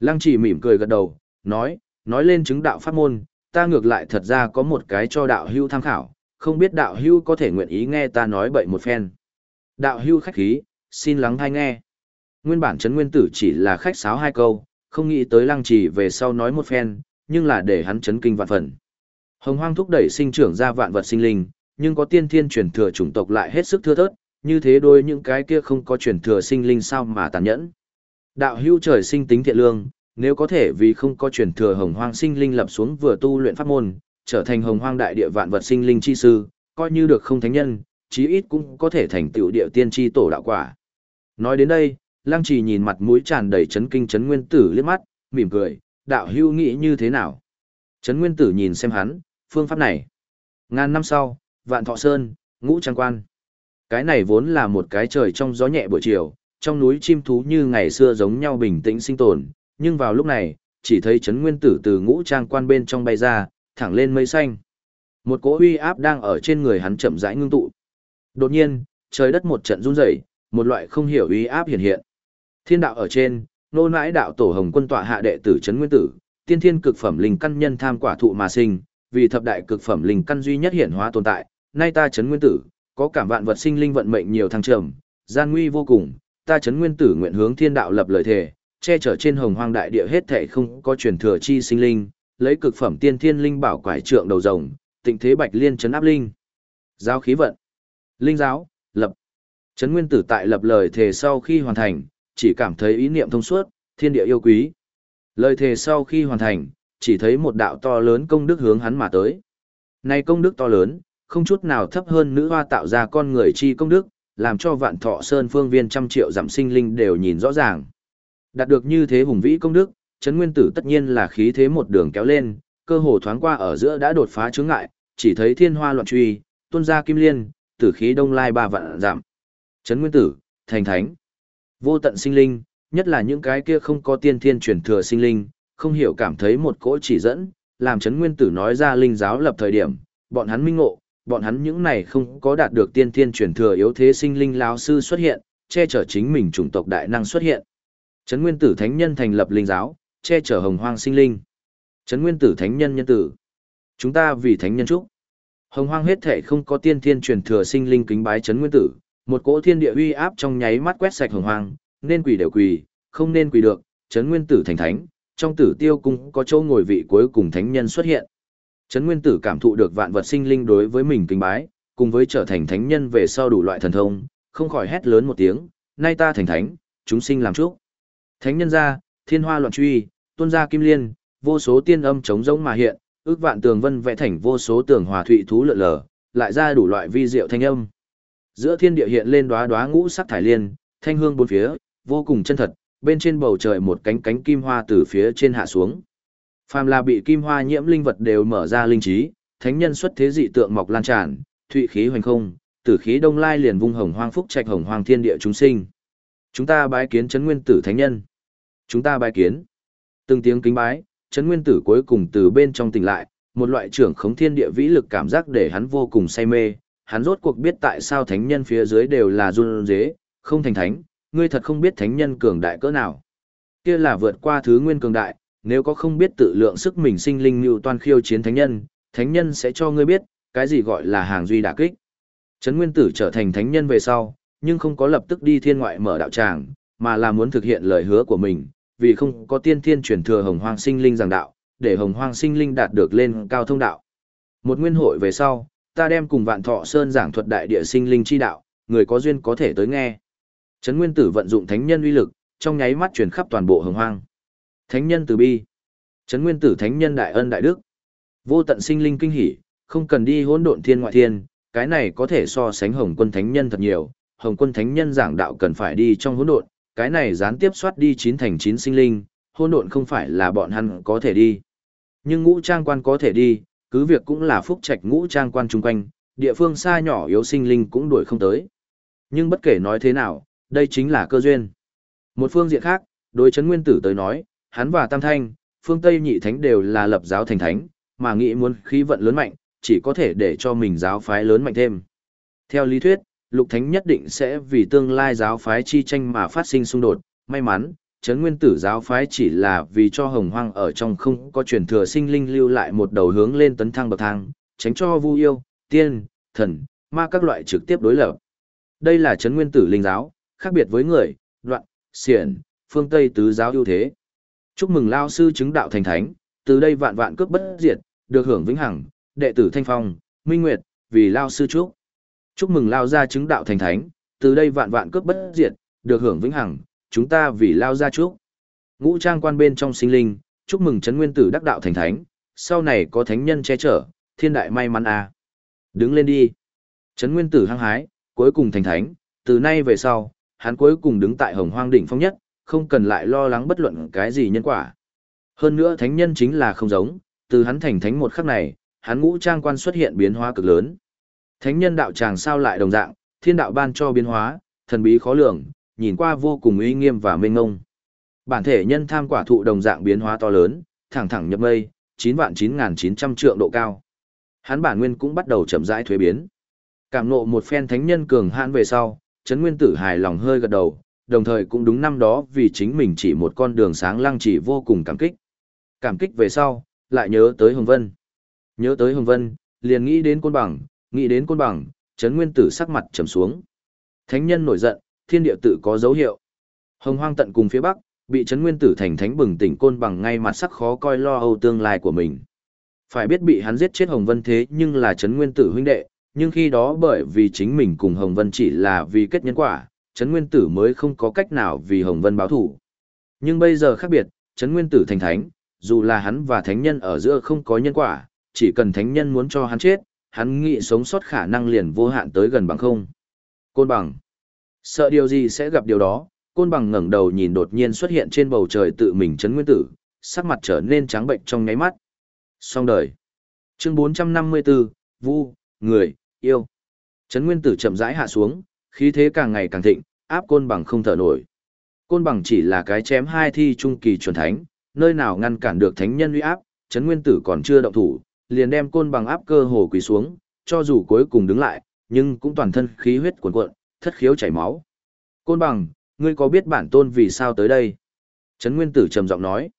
Speaker 1: Lăng chỉ mỉm cười gật đầu, nói, nói lên chứng đạo pháp môn, ta ngược lại thật ra có một cái cho đạo hưu tham khảo, không biết đạo hưu có thể nguyện ý nghe ta nói bậy một phen. Đạo hưu khách khí, xin lắng hay nghe. Nguyên bản Trấn Nguyên Tử chỉ là khách sáo hai câu, không nghĩ tới lăng trì về sau nói một phen, nhưng là để hắn chấn kinh vạn phần. Hồng hoang thúc đẩy sinh trưởng ra vạn vật sinh linh, nhưng có tiên thiên truyền thừa chủng tộc lại hết sức thưa thớt, như thế đôi những cái kia không có truyền thừa sinh linh sao mà tàn nhẫn. Đạo hữu trời sinh tính thiện lương, nếu có thể vì không có truyền thừa hồng hoang sinh linh lập xuống vừa tu luyện pháp môn, trở thành hồng hoang đại địa vạn vật sinh linh chi sư, coi như được không thánh nhân, chí ít cũng có thể thành tựu địa tiên chi tổ đạo quả. Nói đến đây, Lăng Trì nhìn mặt mũi tràn đầy chấn kinh chấn nguyên tử liếc mắt, mỉm cười, đạo hưu nghĩ như thế nào? Chấn nguyên tử nhìn xem hắn, phương pháp này. Ngàn năm sau, vạn thọ sơn, ngũ trang quan. Cái này vốn là một cái trời trong gió nhẹ buổi chiều, trong núi chim thú như ngày xưa giống nhau bình tĩnh sinh tồn, nhưng vào lúc này, chỉ thấy chấn nguyên tử từ ngũ trang quan bên trong bay ra, thẳng lên mây xanh. Một cỗ uy áp đang ở trên người hắn chậm rãi ngưng tụ. Đột nhiên, trời đất một trận run rẩy, một loại không hiểu uy áp hiện hiện. Thiên đạo ở trên, nô nãi đạo tổ hồng quân tọa hạ đệ tử chấn nguyên tử, tiên thiên cực phẩm linh căn nhân tham quả thụ mà sinh, vì thập đại cực phẩm linh căn duy nhất hiển hóa tồn tại, nay ta chấn nguyên tử, có cảm vạn vật sinh linh vận mệnh nhiều thăng trầm, gian nguy vô cùng, ta chấn nguyên tử nguyện hướng thiên đạo lập lời thề, che chở trên hồng hoang đại địa hết thảy không có truyền thừa chi sinh linh, lấy cực phẩm tiên thiên linh bảo quải trượng đầu rồng, tịnh thế bạch liên chấn áp linh. Giáo khí vận. Linh giáo, lập. Chấn nguyên tử tại lập lời thề sau khi hoàn thành, chỉ cảm thấy ý niệm thông suốt, thiên địa yêu quý. Lời thề sau khi hoàn thành, chỉ thấy một đạo to lớn công đức hướng hắn mà tới. Này công đức to lớn, không chút nào thấp hơn nữ hoa tạo ra con người chi công đức, làm cho vạn thọ sơn phương viên trăm triệu giảm sinh linh đều nhìn rõ ràng. Đạt được như thế hùng vĩ công đức, chấn nguyên tử tất nhiên là khí thế một đường kéo lên, cơ hồ thoáng qua ở giữa đã đột phá chướng ngại, chỉ thấy thiên hoa loạn truy, tuôn ra kim liên, tử khí đông lai ba vạn giảm. Chấn nguyên tử, thành thánh. Vô tận sinh linh, nhất là những cái kia không có tiên thiên truyền thừa sinh linh, không hiểu cảm thấy một cỗ chỉ dẫn, làm chấn nguyên tử nói ra linh giáo lập thời điểm, bọn hắn minh ngộ, bọn hắn những này không có đạt được tiên thiên truyền thừa yếu thế sinh linh lão sư xuất hiện, che chở chính mình chủng tộc đại năng xuất hiện. Trấn Nguyên Tử Thánh Nhân thành lập linh giáo, che chở hồng hoang sinh linh. Trấn Nguyên Tử Thánh Nhân nhân tử. Chúng ta vì thánh nhân chúc. Hồng hoang hết thể không có tiên thiên truyền thừa sinh linh kính bái Trấn Nguyên Tử, một cỗ thiên địa uy áp trong nháy mắt quét sạch hồng hoang, nên quỳ đều quỳ, không nên quỳ được, Trấn Nguyên Tử thành thánh, trong Tử Tiêu cung có chỗ ngồi vị cuối cùng thánh nhân xuất hiện. Trấn Nguyên Tử cảm thụ được vạn vật sinh linh đối với mình kính bái, cùng với trở thành thánh nhân về sau đủ loại thần thông, không khỏi hét lớn một tiếng, nay ta thành thánh, chúng sinh làm chúc. Thánh nhân ra, thiên hoa loạn truy, tuôn ra kim liên, vô số tiên âm chống rỗng mà hiện, ước vạn tường vân vẽ thành vô số tường hòa thụy thú lượn lờ, lại ra đủ loại vi diệu thanh âm. Giữa thiên địa hiện lên đóa đóa ngũ sắc thải liên, thanh hương bốn phía, vô cùng chân thật, bên trên bầu trời một cánh cánh kim hoa từ phía trên hạ xuống. Phàm là bị kim hoa nhiễm linh vật đều mở ra linh trí, thánh nhân xuất thế dị tượng mọc lan tràn, thụy khí hoành không, tử khí đông lai liền vung hồng hoang phúc trạch hồng hoang thiên địa chúng sinh. Chúng ta bái kiến chấn nguyên tử thánh nhân. Chúng ta bái kiến. Từng tiếng kính bái, chấn nguyên tử cuối cùng từ bên trong tỉnh lại, một loại trưởng khống thiên địa vĩ lực cảm giác để hắn vô cùng say mê. Hắn rốt cuộc biết tại sao thánh nhân phía dưới đều là run dế, không thành thánh, ngươi thật không biết thánh nhân cường đại cỡ nào. Kia là vượt qua thứ nguyên cường đại, nếu có không biết tự lượng sức mình sinh linh như toàn khiêu chiến thánh nhân, thánh nhân sẽ cho ngươi biết, cái gì gọi là hàng duy đả kích. Trấn Nguyên Tử trở thành thánh nhân về sau, nhưng không có lập tức đi thiên ngoại mở đạo tràng, mà là muốn thực hiện lời hứa của mình, vì không có tiên thiên truyền thừa hồng hoang sinh linh giảng đạo, để hồng hoang sinh linh đạt được lên cao thông đạo. Một nguyên hội về sau, ta đem cùng vạn thọ sơn giảng thuật đại địa sinh linh chi đạo, người có duyên có thể tới nghe. Trấn Nguyên Tử vận dụng thánh nhân uy lực, trong nháy mắt truyền khắp toàn bộ hồng hoang. Thánh nhân từ bi. Trấn Nguyên Tử thánh nhân đại ân đại đức. Vô tận sinh linh kinh hỉ, không cần đi hỗn độn thiên ngoại thiên, cái này có thể so sánh Hồng Quân thánh nhân thật nhiều. Hồng Quân thánh nhân giảng đạo cần phải đi trong hỗn độn, cái này gián tiếp soát đi chín thành chín sinh linh, hỗn độn không phải là bọn hắn có thể đi. Nhưng ngũ trang quan có thể đi, cứ việc cũng là phúc trạch ngũ trang quan chung quanh, địa phương xa nhỏ yếu sinh linh cũng đuổi không tới. Nhưng bất kể nói thế nào, đây chính là cơ duyên. Một phương diện khác, đối chấn nguyên tử tới nói, hắn và Tam Thanh, phương Tây nhị thánh đều là lập giáo thành thánh, mà nghĩ muốn khí vận lớn mạnh, chỉ có thể để cho mình giáo phái lớn mạnh thêm. Theo lý thuyết, lục thánh nhất định sẽ vì tương lai giáo phái chi tranh mà phát sinh xung đột, may mắn, Trấn Nguyên Tử giáo phái chỉ là vì cho Hồng Hoang ở trong không có truyền thừa sinh linh lưu lại một đầu hướng lên tấn thăng bậc thang, tránh cho Vu yêu, tiên, thần, ma các loại trực tiếp đối lập. Đây là Trấn Nguyên Tử linh giáo, khác biệt với người, đoạn, xiển, phương Tây tứ giáo ưu thế. Chúc mừng lao sư chứng đạo thành thánh, từ đây vạn vạn cướp bất diệt, được hưởng vĩnh hằng, đệ tử Thanh Phong, Minh Nguyệt, vì lao sư chúc. Chúc mừng lao gia chứng đạo thành thánh, từ đây vạn vạn cướp bất diệt, được hưởng vĩnh hằng, chúng ta vì lao ra chúc. Ngũ trang quan bên trong sinh linh, chúc mừng chấn Nguyên Tử đắc đạo thành thánh, sau này có thánh nhân che chở, thiên đại may mắn à. Đứng lên đi. chấn Nguyên Tử hăng hái, cuối cùng thành thánh, từ nay về sau, hắn cuối cùng đứng tại hồng hoang đỉnh phong nhất, không cần lại lo lắng bất luận cái gì nhân quả. Hơn nữa thánh nhân chính là không giống, từ hắn thành thánh một khắc này, hắn ngũ trang quan xuất hiện biến hóa cực lớn. Thánh nhân đạo tràng sao lại đồng dạng, thiên đạo ban cho biến hóa, thần bí khó lường, nhìn qua vô cùng uy nghiêm và mênh ngông. Bản thể nhân tham quả thụ đồng dạng biến hóa to lớn, thẳng thẳng nhập mây, 9 vạn 9900 trượng độ cao. Hắn bản nguyên cũng bắt đầu chậm rãi thuế biến. Cảm nộ một phen thánh nhân cường hãn về sau, Trấn Nguyên Tử hài lòng hơi gật đầu, đồng thời cũng đúng năm đó vì chính mình chỉ một con đường sáng lăng chỉ vô cùng cảm kích. Cảm kích về sau, lại nhớ tới Hồng Vân. Nhớ tới Hồng Vân, liền nghĩ đến côn bằng, nghĩ đến côn bằng, Trấn Nguyên Tử sắc mặt trầm xuống. Thánh nhân nổi giận, thiên địa tự có dấu hiệu. Hồng Hoang tận cùng phía bắc, bị Trấn Nguyên Tử thành thánh bừng tỉnh côn bằng ngay mặt sắc khó coi lo âu tương lai của mình. Phải biết bị hắn giết chết Hồng Vân thế nhưng là Trấn Nguyên Tử huynh đệ, nhưng khi đó bởi vì chính mình cùng Hồng Vân chỉ là vì kết nhân quả, Trấn Nguyên Tử mới không có cách nào vì Hồng Vân báo thủ. Nhưng bây giờ khác biệt, Trấn Nguyên Tử thành thánh, dù là hắn và thánh nhân ở giữa không có nhân quả, chỉ cần thánh nhân muốn cho hắn chết, hắn nghĩ sống sót khả năng liền vô hạn tới gần bằng không. Côn bằng. Sợ điều gì sẽ gặp điều đó, côn bằng ngẩng đầu nhìn đột nhiên xuất hiện trên bầu trời tự mình chấn Nguyên Tử, sắc mặt trở nên trắng bệnh trong nháy mắt. Xong đời. Chương 454, Vu, Người, Yêu. Chấn Nguyên Tử chậm rãi hạ xuống, khí thế càng ngày càng thịnh, áp côn bằng không thở nổi. Côn bằng chỉ là cái chém hai thi trung kỳ chuẩn thánh, nơi nào ngăn cản được thánh nhân uy áp, chấn Nguyên Tử còn chưa động thủ, liền đem côn bằng áp cơ hồ quỳ xuống, cho dù cuối cùng đứng lại, nhưng cũng toàn thân khí huyết cuồn cuộn, thất khiếu chảy máu. Côn bằng, ngươi có biết bản tôn vì sao tới đây? Trấn Nguyên Tử trầm giọng nói.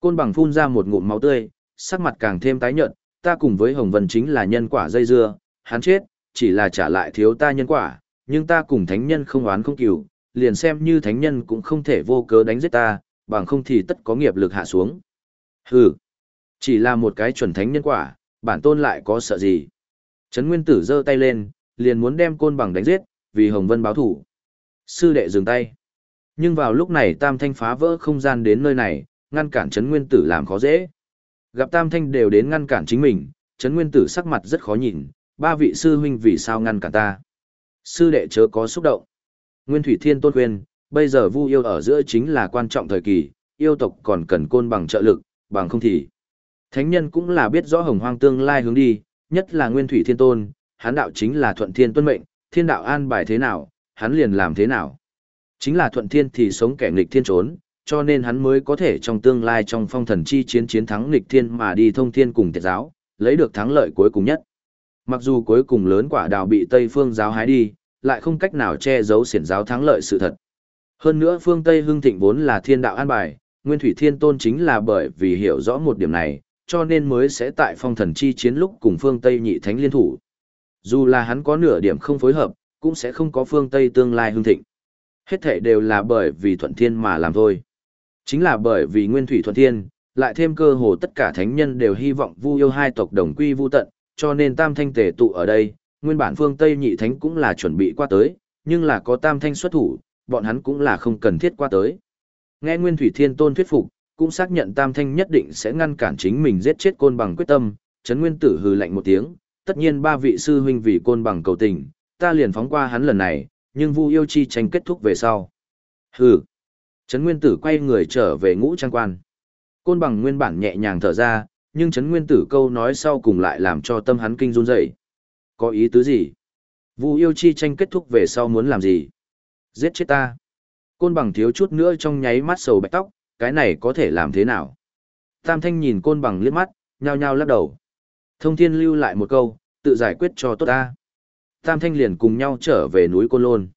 Speaker 1: Côn bằng phun ra một ngụm máu tươi, sắc mặt càng thêm tái nhợt, ta cùng với Hồng Vân chính là nhân quả dây dưa, hắn chết, chỉ là trả lại thiếu ta nhân quả, nhưng ta cùng thánh nhân không oán không cừu, liền xem như thánh nhân cũng không thể vô cớ đánh giết ta, bằng không thì tất có nghiệp lực hạ xuống. Hừ, chỉ là một cái chuẩn thánh nhân quả, bản tôn lại có sợ gì. Trấn Nguyên Tử giơ tay lên, liền muốn đem côn bằng đánh giết, vì Hồng Vân báo thủ. Sư đệ dừng tay. Nhưng vào lúc này Tam Thanh phá vỡ không gian đến nơi này, ngăn cản Trấn Nguyên Tử làm khó dễ. Gặp Tam Thanh đều đến ngăn cản chính mình, Trấn Nguyên Tử sắc mặt rất khó nhìn, ba vị sư huynh vì sao ngăn cản ta. Sư đệ chớ có xúc động. Nguyên Thủy Thiên Tôn khuyên, bây giờ Vu yêu ở giữa chính là quan trọng thời kỳ, yêu tộc còn cần côn bằng trợ lực, bằng không thì. Thánh nhân cũng là biết rõ hồng hoang tương lai hướng đi, nhất là Nguyên Thủy Thiên Tôn, hắn đạo chính là thuận thiên tuân mệnh, thiên đạo an bài thế nào, hắn liền làm thế nào. Chính là thuận thiên thì sống kẻ nghịch thiên trốn, cho nên hắn mới có thể trong tương lai trong phong thần chi chiến chiến thắng nghịch thiên mà đi thông thiên cùng tiệt giáo, lấy được thắng lợi cuối cùng nhất. Mặc dù cuối cùng lớn quả đào bị Tây phương giáo hái đi, lại không cách nào che giấu xiển giáo thắng lợi sự thật. Hơn nữa phương Tây hưng thịnh vốn là thiên đạo an bài, Nguyên Thủy Thiên Tôn chính là bởi vì hiểu rõ một điểm này, cho nên mới sẽ tại phong thần chi chiến lúc cùng phương Tây nhị thánh liên thủ. Dù là hắn có nửa điểm không phối hợp, cũng sẽ không có phương Tây tương lai hưng thịnh. Hết thể đều là bởi vì thuận thiên mà làm thôi. Chính là bởi vì nguyên thủy thuận thiên, lại thêm cơ hồ tất cả thánh nhân đều hy vọng vu yêu hai tộc đồng quy vu tận, cho nên tam thanh tề tụ ở đây, nguyên bản phương Tây nhị thánh cũng là chuẩn bị qua tới, nhưng là có tam thanh xuất thủ, bọn hắn cũng là không cần thiết qua tới. Nghe Nguyên Thủy Thiên Tôn thuyết phục, cũng xác nhận tam thanh nhất định sẽ ngăn cản chính mình giết chết côn bằng quyết tâm, Trấn Nguyên Tử hừ lạnh một tiếng, tất nhiên ba vị sư huynh vì côn bằng cầu tình, ta liền phóng qua hắn lần này, nhưng Vu yêu chi tranh kết thúc về sau. Hừ. Trấn Nguyên Tử quay người trở về ngũ trang quan. Côn bằng nguyên bản nhẹ nhàng thở ra, nhưng Trấn Nguyên Tử câu nói sau cùng lại làm cho tâm hắn kinh run dậy. Có ý tứ gì? Vu yêu chi tranh kết thúc về sau muốn làm gì? Giết chết ta. Côn bằng thiếu chút nữa trong nháy mắt sầu bạch tóc, cái này có thể làm thế nào? Tam Thanh nhìn côn bằng liếc mắt, nhao nhao lắc đầu. Thông thiên lưu lại một câu, tự giải quyết cho tốt ta. Tam Thanh liền cùng nhau trở về núi Côn Lôn.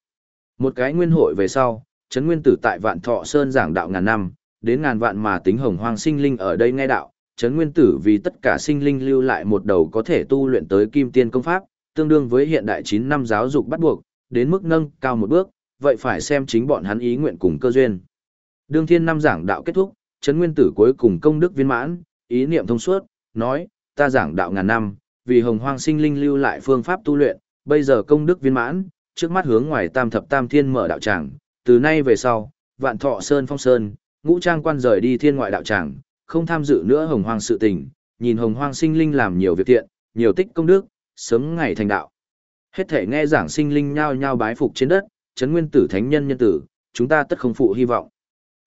Speaker 1: Một cái nguyên hội về sau, Trấn Nguyên Tử tại Vạn Thọ Sơn giảng đạo ngàn năm, đến ngàn vạn mà tính hồng hoang sinh linh ở đây nghe đạo. Trấn Nguyên Tử vì tất cả sinh linh lưu lại một đầu có thể tu luyện tới kim tiên công pháp, tương đương với hiện đại 9 năm giáo dục bắt buộc, đến mức nâng cao một bước, vậy phải xem chính bọn hắn ý nguyện cùng cơ duyên. Đương thiên năm giảng đạo kết thúc, Trấn Nguyên Tử cuối cùng công đức viên mãn, ý niệm thông suốt, nói, ta giảng đạo ngàn năm, vì hồng hoang sinh linh lưu lại phương pháp tu luyện, bây giờ công đức viên mãn, trước mắt hướng ngoài tam thập tam thiên mở đạo tràng, từ nay về sau, vạn thọ sơn phong sơn, ngũ trang quan rời đi thiên ngoại đạo tràng, không tham dự nữa hồng hoang sự tình, nhìn hồng hoang sinh linh làm nhiều việc thiện, nhiều tích công đức, sớm ngày thành đạo. Hết thể nghe giảng sinh linh nhao nhao bái phục trên đất, Trấn Nguyên Tử thánh nhân nhân tử, chúng ta tất không phụ hy vọng.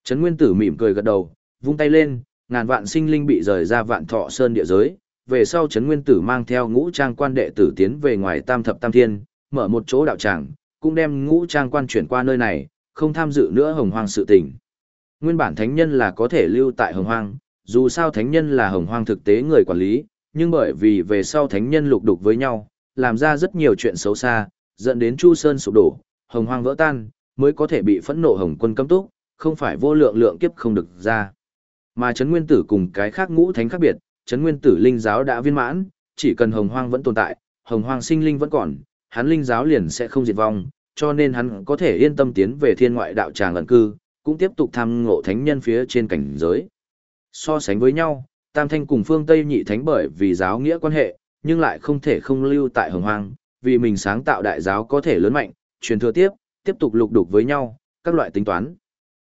Speaker 1: Trấn Nguyên Tử mỉm cười gật đầu, vung tay lên, ngàn vạn sinh linh bị rời ra vạn thọ sơn địa giới. Về sau Trấn Nguyên Tử mang theo ngũ trang quan đệ tử tiến về ngoài tam thập tam thiên, mở một chỗ đạo tràng, cũng đem ngũ trang quan chuyển qua nơi này, không tham dự nữa hồng hoang sự tình. Nguyên bản thánh nhân là có thể lưu tại hồng hoang, dù sao thánh nhân là hồng hoang thực tế người quản lý, nhưng bởi vì về sau thánh nhân lục đục với nhau, làm ra rất nhiều chuyện xấu xa, dẫn đến Chu Sơn sụp đổ, hồng hoang vỡ tan, mới có thể bị phẫn nộ hồng quân cấm túc, không phải vô lượng lượng kiếp không được ra. Mà Trấn Nguyên Tử cùng cái khác ngũ thánh khác biệt, Chấn Nguyên Tử linh giáo đã viên mãn, chỉ cần hồng hoang vẫn tồn tại, hồng hoang sinh linh vẫn còn, hắn linh giáo liền sẽ không diệt vong, cho nên hắn có thể yên tâm tiến về thiên ngoại đạo tràng lần cư, cũng tiếp tục tham ngộ thánh nhân phía trên cảnh giới. So sánh với nhau, Tam Thanh cùng phương Tây nhị thánh bởi vì giáo nghĩa quan hệ, nhưng lại không thể không lưu tại hồng hoang, vì mình sáng tạo đại giáo có thể lớn mạnh, truyền thừa tiếp, tiếp tục lục đục với nhau, các loại tính toán.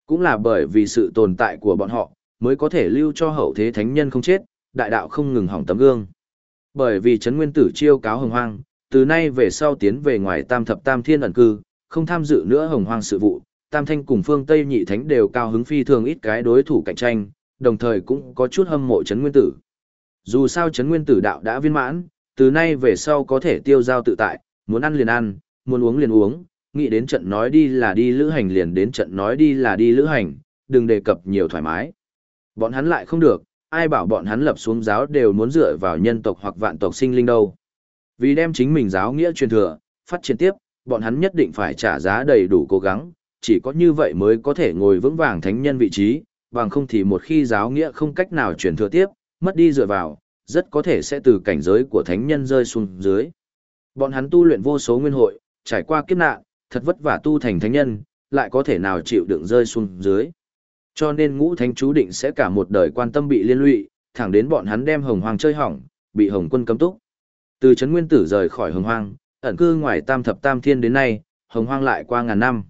Speaker 1: Cũng là bởi vì sự tồn tại của bọn họ, mới có thể lưu cho hậu thế thánh nhân không chết, đại đạo không ngừng hỏng tấm gương. Bởi vì Trấn Nguyên Tử chiêu cáo hồng hoang, từ nay về sau tiến về ngoài tam thập tam thiên ẩn cư, không tham dự nữa hồng hoang sự vụ, tam thanh cùng phương Tây nhị thánh đều cao hứng phi thường ít cái đối thủ cạnh tranh, đồng thời cũng có chút hâm mộ Trấn Nguyên Tử. Dù sao Trấn Nguyên Tử đạo đã viên mãn, từ nay về sau có thể tiêu giao tự tại, muốn ăn liền ăn, muốn uống liền uống, nghĩ đến trận nói đi là đi lữ hành liền đến trận nói đi là đi lữ hành, đừng đề cập nhiều thoải mái. Bọn hắn lại không được, ai bảo bọn hắn lập xuống giáo đều muốn dựa vào nhân tộc hoặc vạn tộc sinh linh đâu. Vì đem chính mình giáo nghĩa truyền thừa, phát triển tiếp, bọn hắn nhất định phải trả giá đầy đủ cố gắng, chỉ có như vậy mới có thể ngồi vững vàng thánh nhân vị trí, bằng không thì một khi giáo nghĩa không cách nào truyền thừa tiếp, mất đi dựa vào, rất có thể sẽ từ cảnh giới của thánh nhân rơi xuống dưới. Bọn hắn tu luyện vô số nguyên hội, trải qua kiếp nạn, thật vất vả tu thành thánh nhân, lại có thể nào chịu đựng rơi xuống dưới. Cho nên ngũ thánh chú định sẽ cả một đời quan tâm bị liên lụy, thẳng đến bọn hắn đem hồng hoang chơi hỏng, bị hồng quân cấm túc. Từ Trấn Nguyên Tử rời khỏi hồng hoang, ẩn cư ngoài tam thập tam thiên đến nay, hồng hoang lại qua ngàn năm.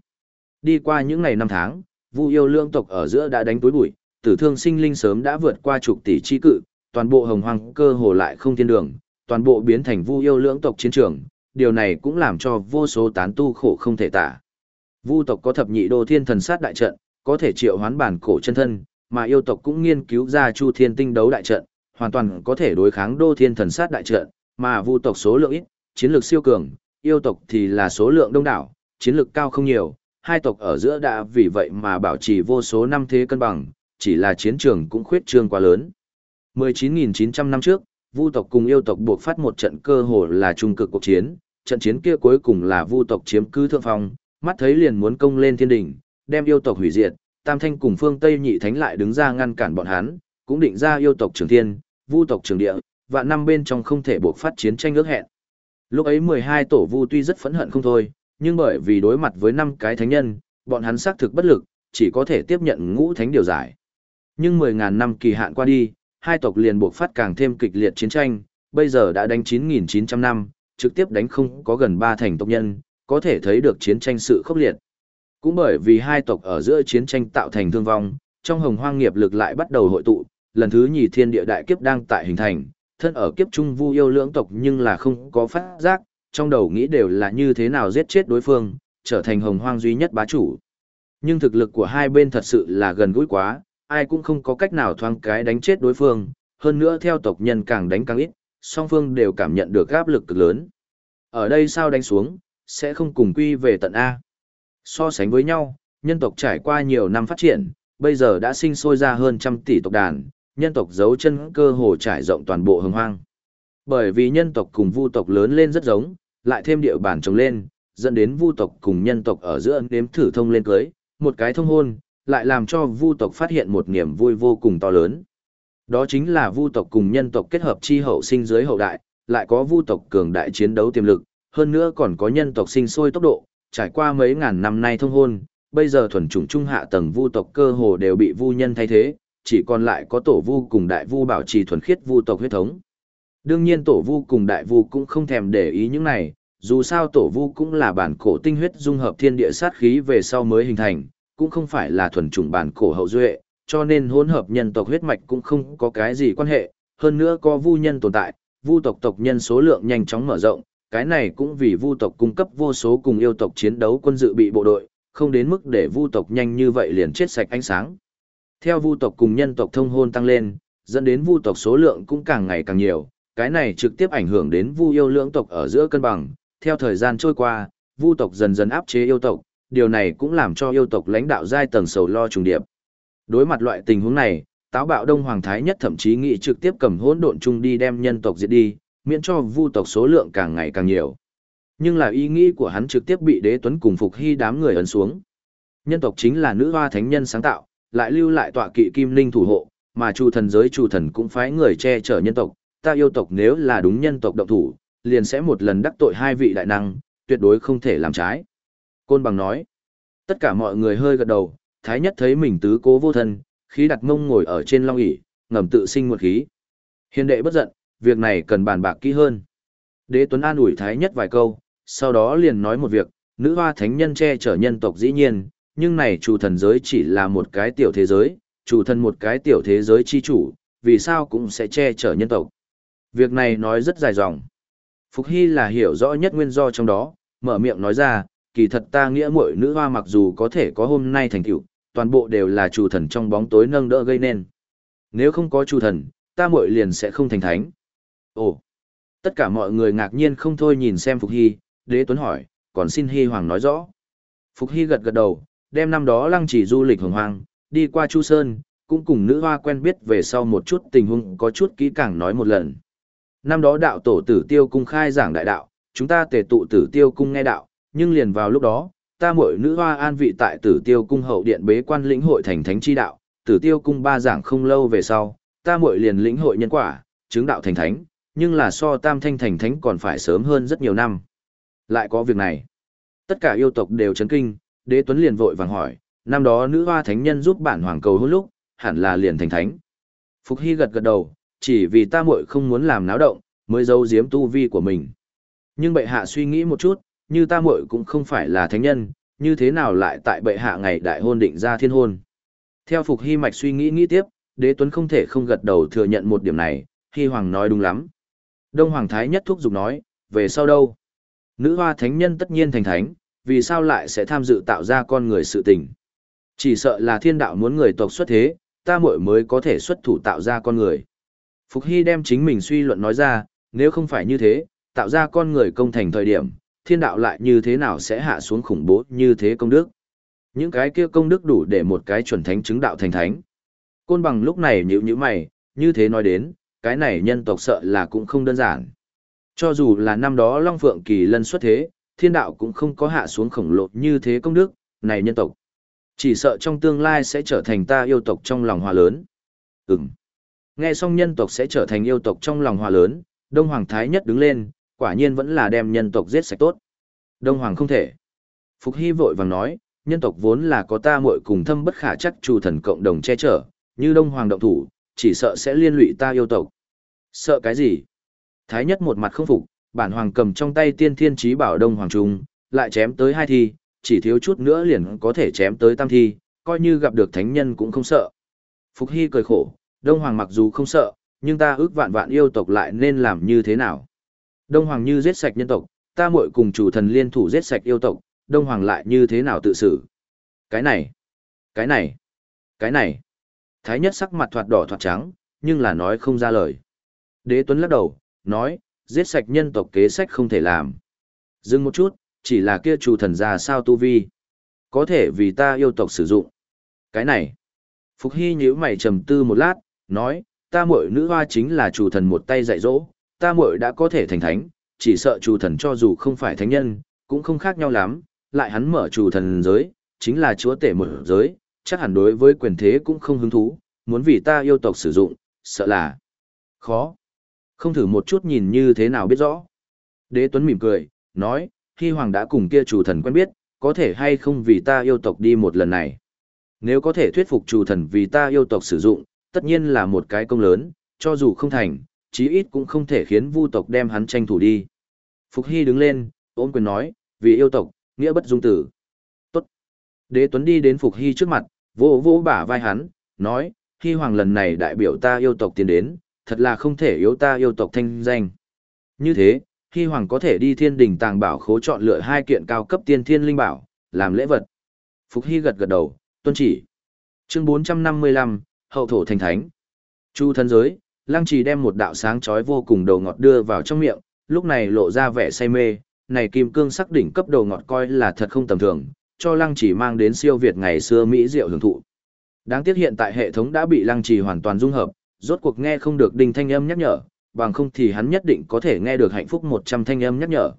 Speaker 1: Đi qua những ngày năm tháng, vu yêu lương tộc ở giữa đã đánh túi bụi, tử thương sinh linh sớm đã vượt qua chục tỷ chi cự, toàn bộ hồng hoang cơ hồ lại không thiên đường, toàn bộ biến thành vu yêu lưỡng tộc chiến trường, điều này cũng làm cho vô số tán tu khổ không thể tả. Vu tộc có thập nhị đô thiên thần sát đại trận, có thể triệu hoán bản cổ chân thân, mà yêu tộc cũng nghiên cứu ra chu thiên tinh đấu đại trận, hoàn toàn có thể đối kháng đô thiên thần sát đại trận, mà vu tộc số lượng ít, chiến lược siêu cường, yêu tộc thì là số lượng đông đảo, chiến lược cao không nhiều, hai tộc ở giữa đã vì vậy mà bảo trì vô số năm thế cân bằng, chỉ là chiến trường cũng khuyết trương quá lớn. 19.900 năm trước, Vu tộc cùng yêu tộc buộc phát một trận cơ hồ là trung cực cuộc chiến, trận chiến kia cuối cùng là Vu tộc chiếm cứ thượng phong, mắt thấy liền muốn công lên thiên đỉnh, đem yêu tộc hủy diệt, Tam Thanh cùng Phương Tây Nhị Thánh lại đứng ra ngăn cản bọn hắn, cũng định ra yêu tộc trường thiên, Vu tộc trường địa, và năm bên trong không thể buộc phát chiến tranh ước hẹn. Lúc ấy 12 tổ Vu tuy rất phẫn hận không thôi, nhưng bởi vì đối mặt với năm cái thánh nhân, bọn hắn xác thực bất lực, chỉ có thể tiếp nhận ngũ thánh điều giải. Nhưng 10.000 năm kỳ hạn qua đi, hai tộc liền buộc phát càng thêm kịch liệt chiến tranh, bây giờ đã đánh 9.900 năm, trực tiếp đánh không có gần ba thành tộc nhân, có thể thấy được chiến tranh sự khốc liệt. Cũng bởi vì hai tộc ở giữa chiến tranh tạo thành thương vong, trong hồng hoang nghiệp lực lại bắt đầu hội tụ, lần thứ nhì thiên địa đại kiếp đang tại hình thành, thân ở kiếp trung vu yêu lưỡng tộc nhưng là không có phát giác, trong đầu nghĩ đều là như thế nào giết chết đối phương, trở thành hồng hoang duy nhất bá chủ. Nhưng thực lực của hai bên thật sự là gần gũi quá, ai cũng không có cách nào thoáng cái đánh chết đối phương, hơn nữa theo tộc nhân càng đánh càng ít, song phương đều cảm nhận được áp lực cực lớn. Ở đây sao đánh xuống, sẽ không cùng quy về tận A. So sánh với nhau, nhân tộc trải qua nhiều năm phát triển, bây giờ đã sinh sôi ra hơn trăm tỷ tộc đàn, nhân tộc giấu chân cơ hồ trải rộng toàn bộ hồng hoang. Bởi vì nhân tộc cùng vu tộc lớn lên rất giống, lại thêm địa bàn trồng lên, dẫn đến vu tộc cùng nhân tộc ở giữa nếm thử thông lên cưới, một cái thông hôn, lại làm cho vu tộc phát hiện một niềm vui vô cùng to lớn. Đó chính là vu tộc cùng nhân tộc kết hợp chi hậu sinh dưới hậu đại, lại có vu tộc cường đại chiến đấu tiềm lực, hơn nữa còn có nhân tộc sinh sôi tốc độ, trải qua mấy ngàn năm nay thông hôn, bây giờ thuần chủng trung hạ tầng vu tộc cơ hồ đều bị vu nhân thay thế, chỉ còn lại có tổ vu cùng đại vu bảo trì thuần khiết vu tộc huyết thống. Đương nhiên tổ vu cùng đại vu cũng không thèm để ý những này, dù sao tổ vu cũng là bản cổ tinh huyết dung hợp thiên địa sát khí về sau mới hình thành, cũng không phải là thuần chủng bản cổ hậu duệ, cho nên hỗn hợp nhân tộc huyết mạch cũng không có cái gì quan hệ, hơn nữa có vu nhân tồn tại, vu tộc tộc nhân số lượng nhanh chóng mở rộng, cái này cũng vì vu tộc cung cấp vô số cùng yêu tộc chiến đấu quân dự bị bộ đội, không đến mức để vu tộc nhanh như vậy liền chết sạch ánh sáng. Theo vu tộc cùng nhân tộc thông hôn tăng lên, dẫn đến vu tộc số lượng cũng càng ngày càng nhiều, cái này trực tiếp ảnh hưởng đến vu yêu lưỡng tộc ở giữa cân bằng. Theo thời gian trôi qua, vu tộc dần dần áp chế yêu tộc, điều này cũng làm cho yêu tộc lãnh đạo giai tầng sầu lo trùng điệp. Đối mặt loại tình huống này, táo bạo Đông Hoàng Thái nhất thậm chí nghĩ trực tiếp cầm hỗn độn chung đi đem nhân tộc diệt đi, miễn cho vu tộc số lượng càng ngày càng nhiều. Nhưng là ý nghĩ của hắn trực tiếp bị đế tuấn cùng phục hy đám người ấn xuống. Nhân tộc chính là nữ hoa thánh nhân sáng tạo, lại lưu lại tọa kỵ kim linh thủ hộ, mà chủ thần giới chủ thần cũng phái người che chở nhân tộc, ta yêu tộc nếu là đúng nhân tộc động thủ, liền sẽ một lần đắc tội hai vị đại năng, tuyệt đối không thể làm trái. Côn bằng nói, tất cả mọi người hơi gật đầu, thái nhất thấy mình tứ cố vô thân, khí đặt ngông ngồi ở trên long ỷ ngầm tự sinh một khí. Hiền đệ bất giận, việc này cần bàn bạc kỹ hơn. Đế Tuấn an ủi thái nhất vài câu, sau đó liền nói một việc, nữ hoa thánh nhân che chở nhân tộc dĩ nhiên, nhưng này chủ thần giới chỉ là một cái tiểu thế giới, chủ thần một cái tiểu thế giới chi chủ, vì sao cũng sẽ che chở nhân tộc. Việc này nói rất dài dòng. Phục Hy là hiểu rõ nhất nguyên do trong đó, mở miệng nói ra, kỳ thật ta nghĩa muội nữ hoa mặc dù có thể có hôm nay thành tựu, toàn bộ đều là chủ thần trong bóng tối nâng đỡ gây nên. Nếu không có chủ thần, ta muội liền sẽ không thành thánh. Ồ, tất cả mọi người ngạc nhiên không thôi nhìn xem Phục Hy, đế tuấn hỏi, còn xin Hy Hoàng nói rõ. Phục Hy gật gật đầu, đem năm đó lăng chỉ du lịch hồng hoang, đi qua Chu Sơn, cũng cùng nữ hoa quen biết về sau một chút tình huống có chút kỹ càng nói một lần. Năm đó đạo tổ tử tiêu cung khai giảng đại đạo, chúng ta tề tụ tử tiêu cung nghe đạo, nhưng liền vào lúc đó, ta muội nữ hoa an vị tại tử tiêu cung hậu điện bế quan lĩnh hội thành thánh chi đạo, tử tiêu cung ba giảng không lâu về sau, ta muội liền lĩnh hội nhân quả, chứng đạo thành thánh, nhưng là so tam thanh thành thánh còn phải sớm hơn rất nhiều năm. Lại có việc này. Tất cả yêu tộc đều chấn kinh, đế tuấn liền vội vàng hỏi, năm đó nữ hoa thánh nhân giúp bản hoàng cầu hôn lúc, hẳn là liền thành thánh. Phục Hy gật gật đầu, chỉ vì ta muội không muốn làm náo động, mới giấu giếm tu vi của mình. Nhưng bệ hạ suy nghĩ một chút, như ta muội cũng không phải là thánh nhân, như thế nào lại tại bệ hạ ngày đại hôn định ra thiên hôn. Theo Phục Hy mạch suy nghĩ nghĩ tiếp, đế tuấn không thể không gật đầu thừa nhận một điểm này, Hy Hoàng nói đúng lắm. Đông Hoàng Thái nhất thúc giục nói, về sau đâu? Nữ hoa thánh nhân tất nhiên thành thánh, vì sao lại sẽ tham dự tạo ra con người sự tình? Chỉ sợ là thiên đạo muốn người tộc xuất thế, ta muội mới có thể xuất thủ tạo ra con người. Phục Hy đem chính mình suy luận nói ra, nếu không phải như thế, tạo ra con người công thành thời điểm, thiên đạo lại như thế nào sẽ hạ xuống khủng bố như thế công đức. Những cái kia công đức đủ để một cái chuẩn thánh chứng đạo thành thánh. Côn bằng lúc này nhíu nhíu mày, như thế nói đến, cái này nhân tộc sợ là cũng không đơn giản. Cho dù là năm đó Long Phượng Kỳ lân xuất thế, thiên đạo cũng không có hạ xuống khổng lồ như thế công đức, này nhân tộc. Chỉ sợ trong tương lai sẽ trở thành ta yêu tộc trong lòng hòa lớn. Ừm. Nghe xong nhân tộc sẽ trở thành yêu tộc trong lòng hòa lớn, Đông Hoàng Thái Nhất đứng lên, quả nhiên vẫn là đem nhân tộc giết sạch tốt. Đông Hoàng không thể. Phục Hy vội vàng nói, nhân tộc vốn là có ta muội cùng thâm bất khả chắc chủ thần cộng đồng che chở, như Đông Hoàng động thủ, chỉ sợ sẽ liên lụy ta yêu tộc. Sợ cái gì? Thái nhất một mặt không phục, bản hoàng cầm trong tay tiên thiên trí bảo Đông Hoàng Trung, lại chém tới hai thi, chỉ thiếu chút nữa liền có thể chém tới tam thi, coi như gặp được thánh nhân cũng không sợ. Phục Hy cười khổ, Đông Hoàng mặc dù không sợ, nhưng ta ước vạn vạn yêu tộc lại nên làm như thế nào? Đông Hoàng như giết sạch nhân tộc, ta muội cùng chủ thần liên thủ giết sạch yêu tộc, Đông Hoàng lại như thế nào tự xử? Cái này, cái này, cái này. Thái nhất sắc mặt thoạt đỏ thoạt trắng, nhưng là nói không ra lời. Đế Tuấn lắc đầu, nói, giết sạch nhân tộc kế sách không thể làm. Dừng một chút, chỉ là kia chủ thần già sao tu vi. Có thể vì ta yêu tộc sử dụng. Cái này. Phục Hy nhíu mày trầm tư một lát, nói, ta muội nữ hoa chính là chủ thần một tay dạy dỗ, ta muội đã có thể thành thánh, chỉ sợ chủ thần cho dù không phải thánh nhân, cũng không khác nhau lắm, lại hắn mở chủ thần giới, chính là chúa tể một giới, chắc hẳn đối với quyền thế cũng không hứng thú, muốn vì ta yêu tộc sử dụng, sợ là khó. Không thử một chút nhìn như thế nào biết rõ. Đế Tuấn mỉm cười, nói, khi hoàng đã cùng kia chủ thần quen biết, có thể hay không vì ta yêu tộc đi một lần này. Nếu có thể thuyết phục chủ thần vì ta yêu tộc sử dụng, tất nhiên là một cái công lớn, cho dù không thành, chí ít cũng không thể khiến vu tộc đem hắn tranh thủ đi. Phục Hy đứng lên, ôm quyền nói, vì yêu tộc, nghĩa bất dung tử. Tốt. Đế Tuấn đi đến Phục Hy trước mặt, vỗ vỗ bả vai hắn, nói, Hy Hoàng lần này đại biểu ta yêu tộc tiến đến, thật là không thể yếu ta yêu tộc thanh danh. Như thế, Hy Hoàng có thể đi thiên đình tàng bảo khố chọn lựa hai kiện cao cấp tiên thiên linh bảo, làm lễ vật. Phục Hy gật gật đầu, tuân chỉ. Chương 455, Hậu thổ thành thánh. Chu thân giới, Lăng Trì đem một đạo sáng chói vô cùng đầu ngọt đưa vào trong miệng, lúc này lộ ra vẻ say mê, này kim cương sắc đỉnh cấp đầu ngọt coi là thật không tầm thường, cho Lăng Trì mang đến siêu việt ngày xưa mỹ diệu hưởng thụ. Đáng tiếc hiện tại hệ thống đã bị Lăng Trì hoàn toàn dung hợp, rốt cuộc nghe không được đinh thanh âm nhắc nhở, bằng không thì hắn nhất định có thể nghe được hạnh phúc 100 thanh âm nhắc nhở.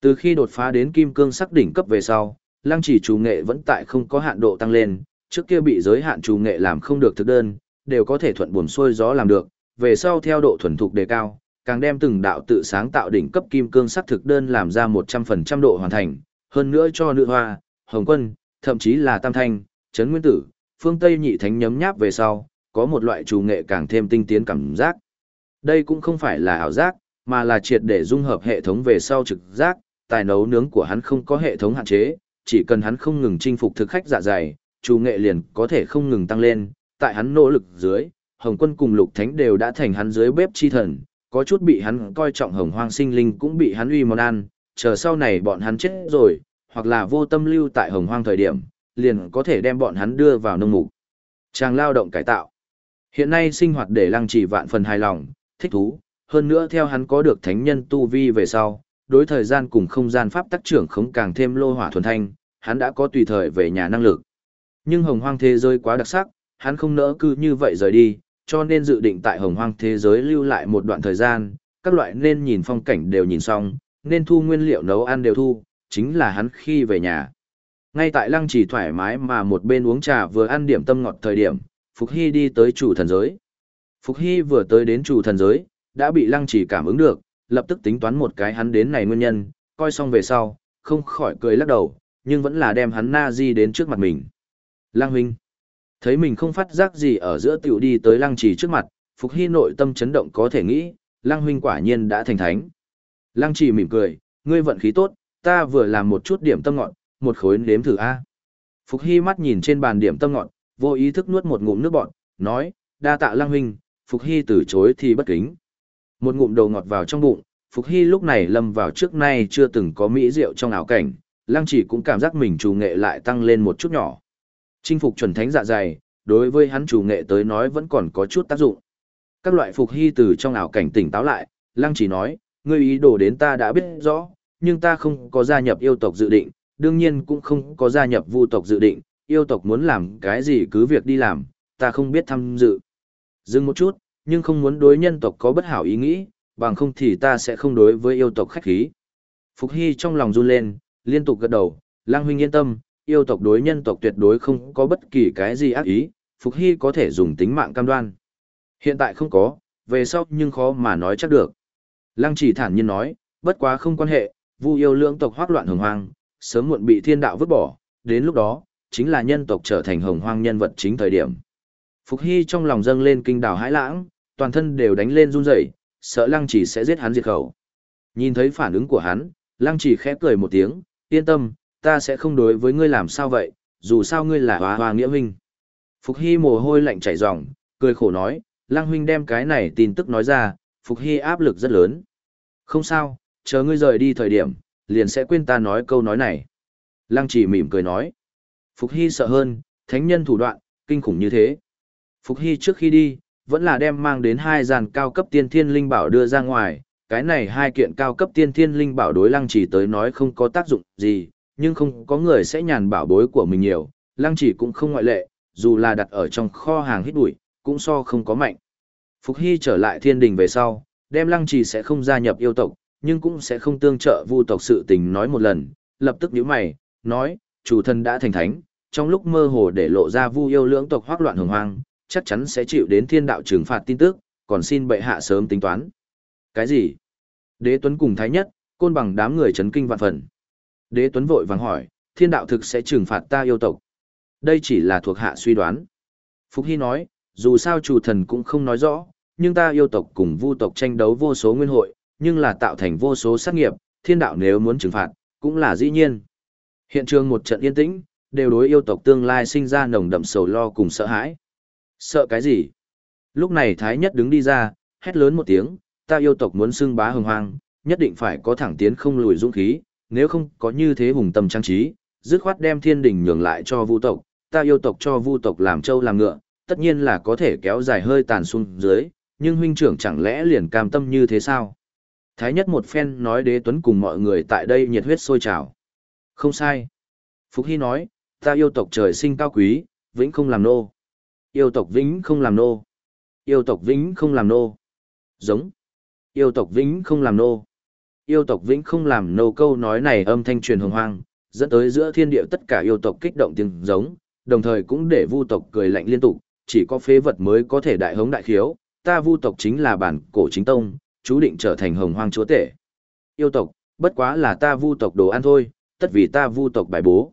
Speaker 1: Từ khi đột phá đến kim cương sắc đỉnh cấp về sau, Lăng chỉ chủ nghệ vẫn tại không có hạn độ tăng lên, trước kia bị giới hạn chủ nghệ làm không được thực đơn, đều có thể thuận buồm xuôi gió làm được, về sau theo độ thuần thục đề cao, càng đem từng đạo tự sáng tạo đỉnh cấp kim cương sắc thực đơn làm ra 100% độ hoàn thành, hơn nữa cho nữ hoa, hồng quân, thậm chí là tam thanh, chấn nguyên tử, phương Tây nhị thánh nhấm nháp về sau, có một loại chủ nghệ càng thêm tinh tiến cảm giác. Đây cũng không phải là ảo giác, mà là triệt để dung hợp hệ thống về sau trực giác, tài nấu nướng của hắn không có hệ thống hạn chế, chỉ cần hắn không ngừng chinh phục thực khách dạ dày, chủ nghệ liền có thể không ngừng tăng lên, tại hắn nỗ lực dưới, Hồng Quân cùng Lục Thánh đều đã thành hắn dưới bếp chi thần, có chút bị hắn coi trọng hồng hoang sinh linh cũng bị hắn uy món ăn, chờ sau này bọn hắn chết rồi, hoặc là vô tâm lưu tại hồng hoang thời điểm, liền có thể đem bọn hắn đưa vào nông mục. chàng lao động cải tạo. Hiện nay sinh hoạt để lăng trì vạn phần hài lòng, thích thú, hơn nữa theo hắn có được thánh nhân tu vi về sau, đối thời gian cùng không gian pháp tác trưởng không càng thêm lô hỏa thuần thanh, hắn đã có tùy thời về nhà năng lực. Nhưng hồng hoang thế giới quá đặc sắc, hắn không nỡ cứ như vậy rời đi, cho nên dự định tại hồng hoang thế giới lưu lại một đoạn thời gian, các loại nên nhìn phong cảnh đều nhìn xong, nên thu nguyên liệu nấu ăn đều thu, chính là hắn khi về nhà. Ngay tại lăng trì thoải mái mà một bên uống trà vừa ăn điểm tâm ngọt thời điểm, Phục Hy đi tới chủ thần giới. Phục Hy vừa tới đến chủ thần giới, đã bị lăng Chỉ cảm ứng được, lập tức tính toán một cái hắn đến này nguyên nhân, coi xong về sau, không khỏi cười lắc đầu, nhưng vẫn là đem hắn na di đến trước mặt mình. Lăng huynh, thấy mình không phát giác gì ở giữa tiểu đi tới lăng Chỉ trước mặt, Phục Hy nội tâm chấn động có thể nghĩ, lăng huynh quả nhiên đã thành thánh. Lăng Chỉ mỉm cười, ngươi vận khí tốt, ta vừa làm một chút điểm tâm ngọn, một khối nếm thử a. Phục Hy mắt nhìn trên bàn điểm tâm ngọn, vô ý thức nuốt một ngụm nước bọt, nói, đa tạ lăng huynh, Phục Hy từ chối thì bất kính. Một ngụm đầu ngọt vào trong bụng, Phục Hy lúc này lâm vào trước nay chưa từng có mỹ rượu trong ảo cảnh, lăng chỉ cũng cảm giác mình chủ nghệ lại tăng lên một chút nhỏ. Chinh phục chuẩn thánh dạ dày, đối với hắn chủ nghệ tới nói vẫn còn có chút tác dụng. Các loại Phục Hy từ trong ảo cảnh tỉnh táo lại, lăng chỉ nói, ngươi ý đồ đến ta đã biết rõ, nhưng ta không có gia nhập yêu tộc dự định, đương nhiên cũng không có gia nhập vu tộc dự định, yêu tộc muốn làm cái gì cứ việc đi làm, ta không biết tham dự. Dừng một chút, nhưng không muốn đối nhân tộc có bất hảo ý nghĩ, bằng không thì ta sẽ không đối với yêu tộc khách khí. Phục Hy trong lòng run lên, liên tục gật đầu, lang huynh yên tâm, yêu tộc đối nhân tộc tuyệt đối không có bất kỳ cái gì ác ý, Phục Hy có thể dùng tính mạng cam đoan. Hiện tại không có, về sau nhưng khó mà nói chắc được. Lăng chỉ thản nhiên nói, bất quá không quan hệ, vu yêu lượng tộc hoác loạn hồng hoang, sớm muộn bị thiên đạo vứt bỏ, đến lúc đó, chính là nhân tộc trở thành hồng hoang nhân vật chính thời điểm. Phục Hy trong lòng dâng lên kinh đảo hãi lãng, toàn thân đều đánh lên run rẩy, sợ Lăng Chỉ sẽ giết hắn diệt khẩu. Nhìn thấy phản ứng của hắn, Lăng Chỉ khẽ cười một tiếng, yên tâm, ta sẽ không đối với ngươi làm sao vậy, dù sao ngươi là hoa hoa nghĩa huynh. Phục Hy mồ hôi lạnh chảy ròng, cười khổ nói, Lăng huynh đem cái này tin tức nói ra, Phục Hy áp lực rất lớn. Không sao, chờ ngươi rời đi thời điểm, liền sẽ quên ta nói câu nói này. Lăng chỉ mỉm cười nói. Phục Hy sợ hơn, thánh nhân thủ đoạn, kinh khủng như thế. Phục Hy trước khi đi, vẫn là đem mang đến hai dàn cao cấp tiên thiên linh bảo đưa ra ngoài. Cái này hai kiện cao cấp tiên thiên linh bảo đối lăng chỉ tới nói không có tác dụng gì, nhưng không có người sẽ nhàn bảo bối của mình nhiều. Lăng chỉ cũng không ngoại lệ, dù là đặt ở trong kho hàng hít bụi, cũng so không có mạnh. Phục Hy trở lại thiên đình về sau, đem lăng Chỉ sẽ không gia nhập yêu tộc, nhưng cũng sẽ không tương trợ vu tộc sự tình nói một lần, lập tức nhíu mày, nói, chủ thân đã thành thánh, trong lúc mơ hồ để lộ ra vu yêu lưỡng tộc hoác loạn hồng hoang, chắc chắn sẽ chịu đến thiên đạo trừng phạt tin tức, còn xin bệ hạ sớm tính toán. Cái gì? Đế Tuấn cùng Thái Nhất, côn bằng đám người chấn kinh vạn phần. Đế Tuấn vội vàng hỏi, thiên đạo thực sẽ trừng phạt ta yêu tộc. Đây chỉ là thuộc hạ suy đoán. Phúc Hy nói, dù sao chủ thần cũng không nói rõ, nhưng ta yêu tộc cùng vu tộc tranh đấu vô số nguyên hội, nhưng là tạo thành vô số sát nghiệp, thiên đạo nếu muốn trừng phạt, cũng là dĩ nhiên. Hiện trường một trận yên tĩnh, đều đối yêu tộc tương lai sinh ra nồng đậm sầu lo cùng sợ hãi. Sợ cái gì? Lúc này Thái Nhất đứng đi ra, hét lớn một tiếng, ta yêu tộc muốn xưng bá hồng hoang, nhất định phải có thẳng tiến không lùi dũng khí, nếu không có như thế hùng tâm trang trí, dứt khoát đem thiên đình nhường lại cho vu tộc, ta yêu tộc cho vu tộc làm trâu làm ngựa, tất nhiên là có thể kéo dài hơi tàn xuống dưới, nhưng huynh trưởng chẳng lẽ liền cam tâm như thế sao? Thái nhất một phen nói đế tuấn cùng mọi người tại đây nhiệt huyết sôi trào. Không sai. Phúc Hy nói, ta yêu tộc trời sinh cao quý, vĩnh không làm nô. Yêu tộc vĩnh không làm nô. Yêu tộc vĩnh không làm nô. Giống. Yêu tộc vĩnh không làm nô. Yêu tộc vĩnh không làm nô câu nói này âm thanh truyền hồng hoang, dẫn tới giữa thiên địa tất cả yêu tộc kích động tiếng giống, đồng thời cũng để vu tộc cười lạnh liên tục, chỉ có phế vật mới có thể đại hống đại khiếu, ta vu tộc chính là bản cổ chính tông, chú định trở thành hồng hoang chúa tể. Yêu tộc, bất quá là ta vu tộc đồ ăn thôi, tất vì ta vu tộc bài bố.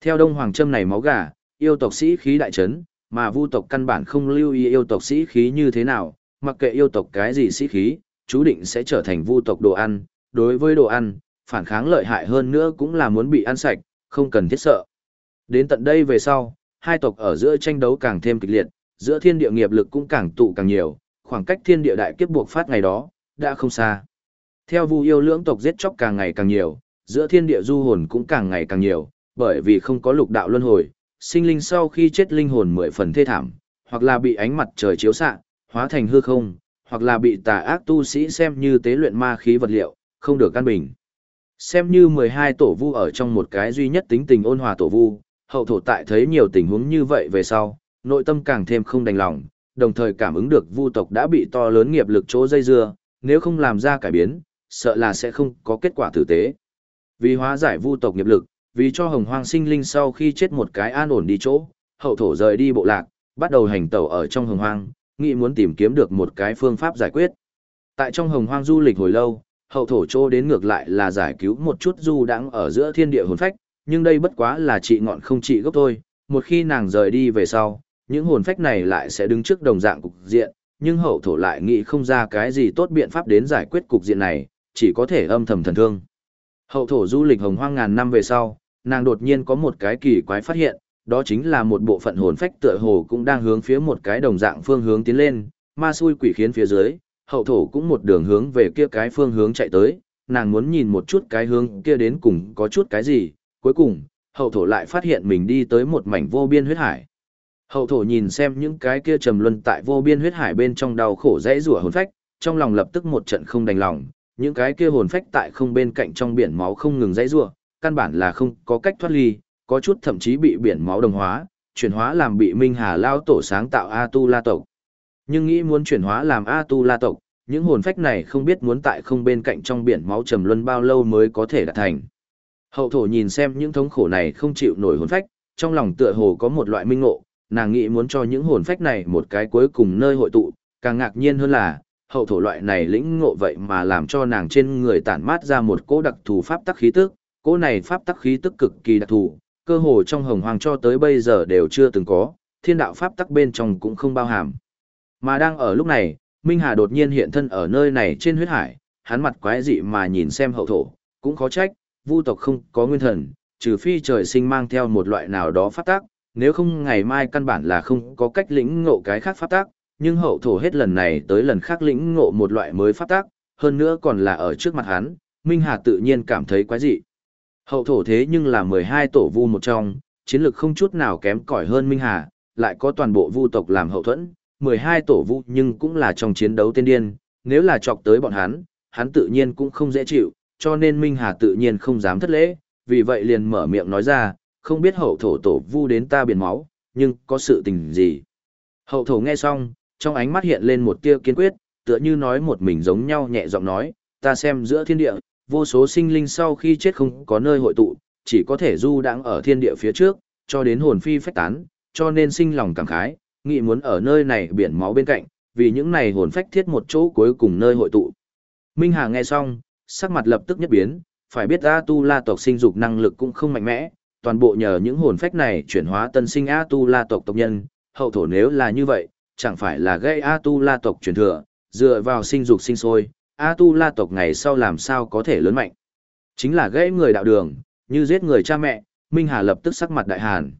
Speaker 1: Theo đông hoàng trâm này máu gà, yêu tộc sĩ khí đại trấn, mà vu tộc căn bản không lưu ý yêu tộc sĩ khí như thế nào, mặc kệ yêu tộc cái gì sĩ khí, chú định sẽ trở thành vu tộc đồ ăn, đối với đồ ăn, phản kháng lợi hại hơn nữa cũng là muốn bị ăn sạch, không cần thiết sợ. Đến tận đây về sau, hai tộc ở giữa tranh đấu càng thêm kịch liệt, giữa thiên địa nghiệp lực cũng càng tụ càng nhiều, khoảng cách thiên địa đại kiếp buộc phát ngày đó, đã không xa. Theo Vu yêu lưỡng tộc giết chóc càng ngày càng nhiều, giữa thiên địa du hồn cũng càng ngày càng nhiều, bởi vì không có lục đạo luân hồi, sinh linh sau khi chết linh hồn mười phần thê thảm, hoặc là bị ánh mặt trời chiếu xạ, hóa thành hư không, hoặc là bị tà ác tu sĩ xem như tế luyện ma khí vật liệu, không được căn bình. Xem như 12 tổ vu ở trong một cái duy nhất tính tình ôn hòa tổ vu, hậu thổ tại thấy nhiều tình huống như vậy về sau, nội tâm càng thêm không đành lòng, đồng thời cảm ứng được vu tộc đã bị to lớn nghiệp lực chỗ dây dưa, nếu không làm ra cải biến, sợ là sẽ không có kết quả tử tế. Vì hóa giải vu tộc nghiệp lực, vì cho hồng hoang sinh linh sau khi chết một cái an ổn đi chỗ, hậu thổ rời đi bộ lạc, bắt đầu hành tẩu ở trong hồng hoang, nghĩ muốn tìm kiếm được một cái phương pháp giải quyết. Tại trong hồng hoang du lịch hồi lâu, hậu thổ chỗ đến ngược lại là giải cứu một chút du đãng ở giữa thiên địa hồn phách, nhưng đây bất quá là trị ngọn không trị gốc thôi, một khi nàng rời đi về sau, những hồn phách này lại sẽ đứng trước đồng dạng cục diện, nhưng hậu thổ lại nghĩ không ra cái gì tốt biện pháp đến giải quyết cục diện này, chỉ có thể âm thầm thần thương. Hậu thổ du lịch hồng hoang ngàn năm về sau, nàng đột nhiên có một cái kỳ quái phát hiện, đó chính là một bộ phận hồn phách tựa hồ cũng đang hướng phía một cái đồng dạng phương hướng tiến lên, ma xui quỷ khiến phía dưới, hậu thổ cũng một đường hướng về kia cái phương hướng chạy tới, nàng muốn nhìn một chút cái hướng kia đến cùng có chút cái gì, cuối cùng, hậu thổ lại phát hiện mình đi tới một mảnh vô biên huyết hải. Hậu thổ nhìn xem những cái kia trầm luân tại vô biên huyết hải bên trong đau khổ dãy rủa hồn phách, trong lòng lập tức một trận không đành lòng, những cái kia hồn phách tại không bên cạnh trong biển máu không ngừng dãy rủa, căn bản là không có cách thoát ly, có chút thậm chí bị biển máu đồng hóa, chuyển hóa làm bị Minh Hà lao tổ sáng tạo A Tu La tộc. Nhưng nghĩ muốn chuyển hóa làm A Tu La tộc, những hồn phách này không biết muốn tại không bên cạnh trong biển máu trầm luân bao lâu mới có thể đạt thành. Hậu thổ nhìn xem những thống khổ này không chịu nổi hồn phách, trong lòng tựa hồ có một loại minh ngộ, nàng nghĩ muốn cho những hồn phách này một cái cuối cùng nơi hội tụ, càng ngạc nhiên hơn là, hậu thổ loại này lĩnh ngộ vậy mà làm cho nàng trên người tản mát ra một cỗ đặc thù pháp tắc khí tức, cỗ này pháp tắc khí tức cực kỳ đặc thù, cơ hồ trong hồng hoàng cho tới bây giờ đều chưa từng có, thiên đạo pháp tắc bên trong cũng không bao hàm. Mà đang ở lúc này, Minh Hà đột nhiên hiện thân ở nơi này trên huyết hải, hắn mặt quái dị mà nhìn xem hậu thổ, cũng khó trách, vu tộc không có nguyên thần, trừ phi trời sinh mang theo một loại nào đó pháp tắc, nếu không ngày mai căn bản là không có cách lĩnh ngộ cái khác pháp tắc, nhưng hậu thổ hết lần này tới lần khác lĩnh ngộ một loại mới pháp tác hơn nữa còn là ở trước mặt hắn, Minh Hà tự nhiên cảm thấy quái dị. Hậu thổ thế nhưng là 12 tổ vu một trong, chiến lược không chút nào kém cỏi hơn Minh Hà, lại có toàn bộ vu tộc làm hậu thuẫn, 12 tổ vu nhưng cũng là trong chiến đấu tiên điên, nếu là chọc tới bọn hắn, hắn tự nhiên cũng không dễ chịu, cho nên Minh Hà tự nhiên không dám thất lễ, vì vậy liền mở miệng nói ra, không biết hậu thổ tổ vu đến ta biển máu, nhưng có sự tình gì. Hậu thổ nghe xong, trong ánh mắt hiện lên một tia kiên quyết, tựa như nói một mình giống nhau nhẹ giọng nói, ta xem giữa thiên địa, vô số sinh linh sau khi chết không có nơi hội tụ, chỉ có thể du đãng ở thiên địa phía trước, cho đến hồn phi phách tán, cho nên sinh lòng cảm khái, nghĩ muốn ở nơi này biển máu bên cạnh, vì những này hồn phách thiết một chỗ cuối cùng nơi hội tụ. Minh Hà nghe xong, sắc mặt lập tức nhất biến, phải biết A Tu La tộc sinh dục năng lực cũng không mạnh mẽ, toàn bộ nhờ những hồn phách này chuyển hóa tân sinh A Tu La tộc tộc nhân, hậu thổ nếu là như vậy, chẳng phải là gây A Tu La tộc truyền thừa, dựa vào sinh dục sinh sôi, A Tu La tộc ngày sau làm sao có thể lớn mạnh. Chính là gây người đạo đường, như giết người cha mẹ, Minh Hà lập tức sắc mặt đại hàn.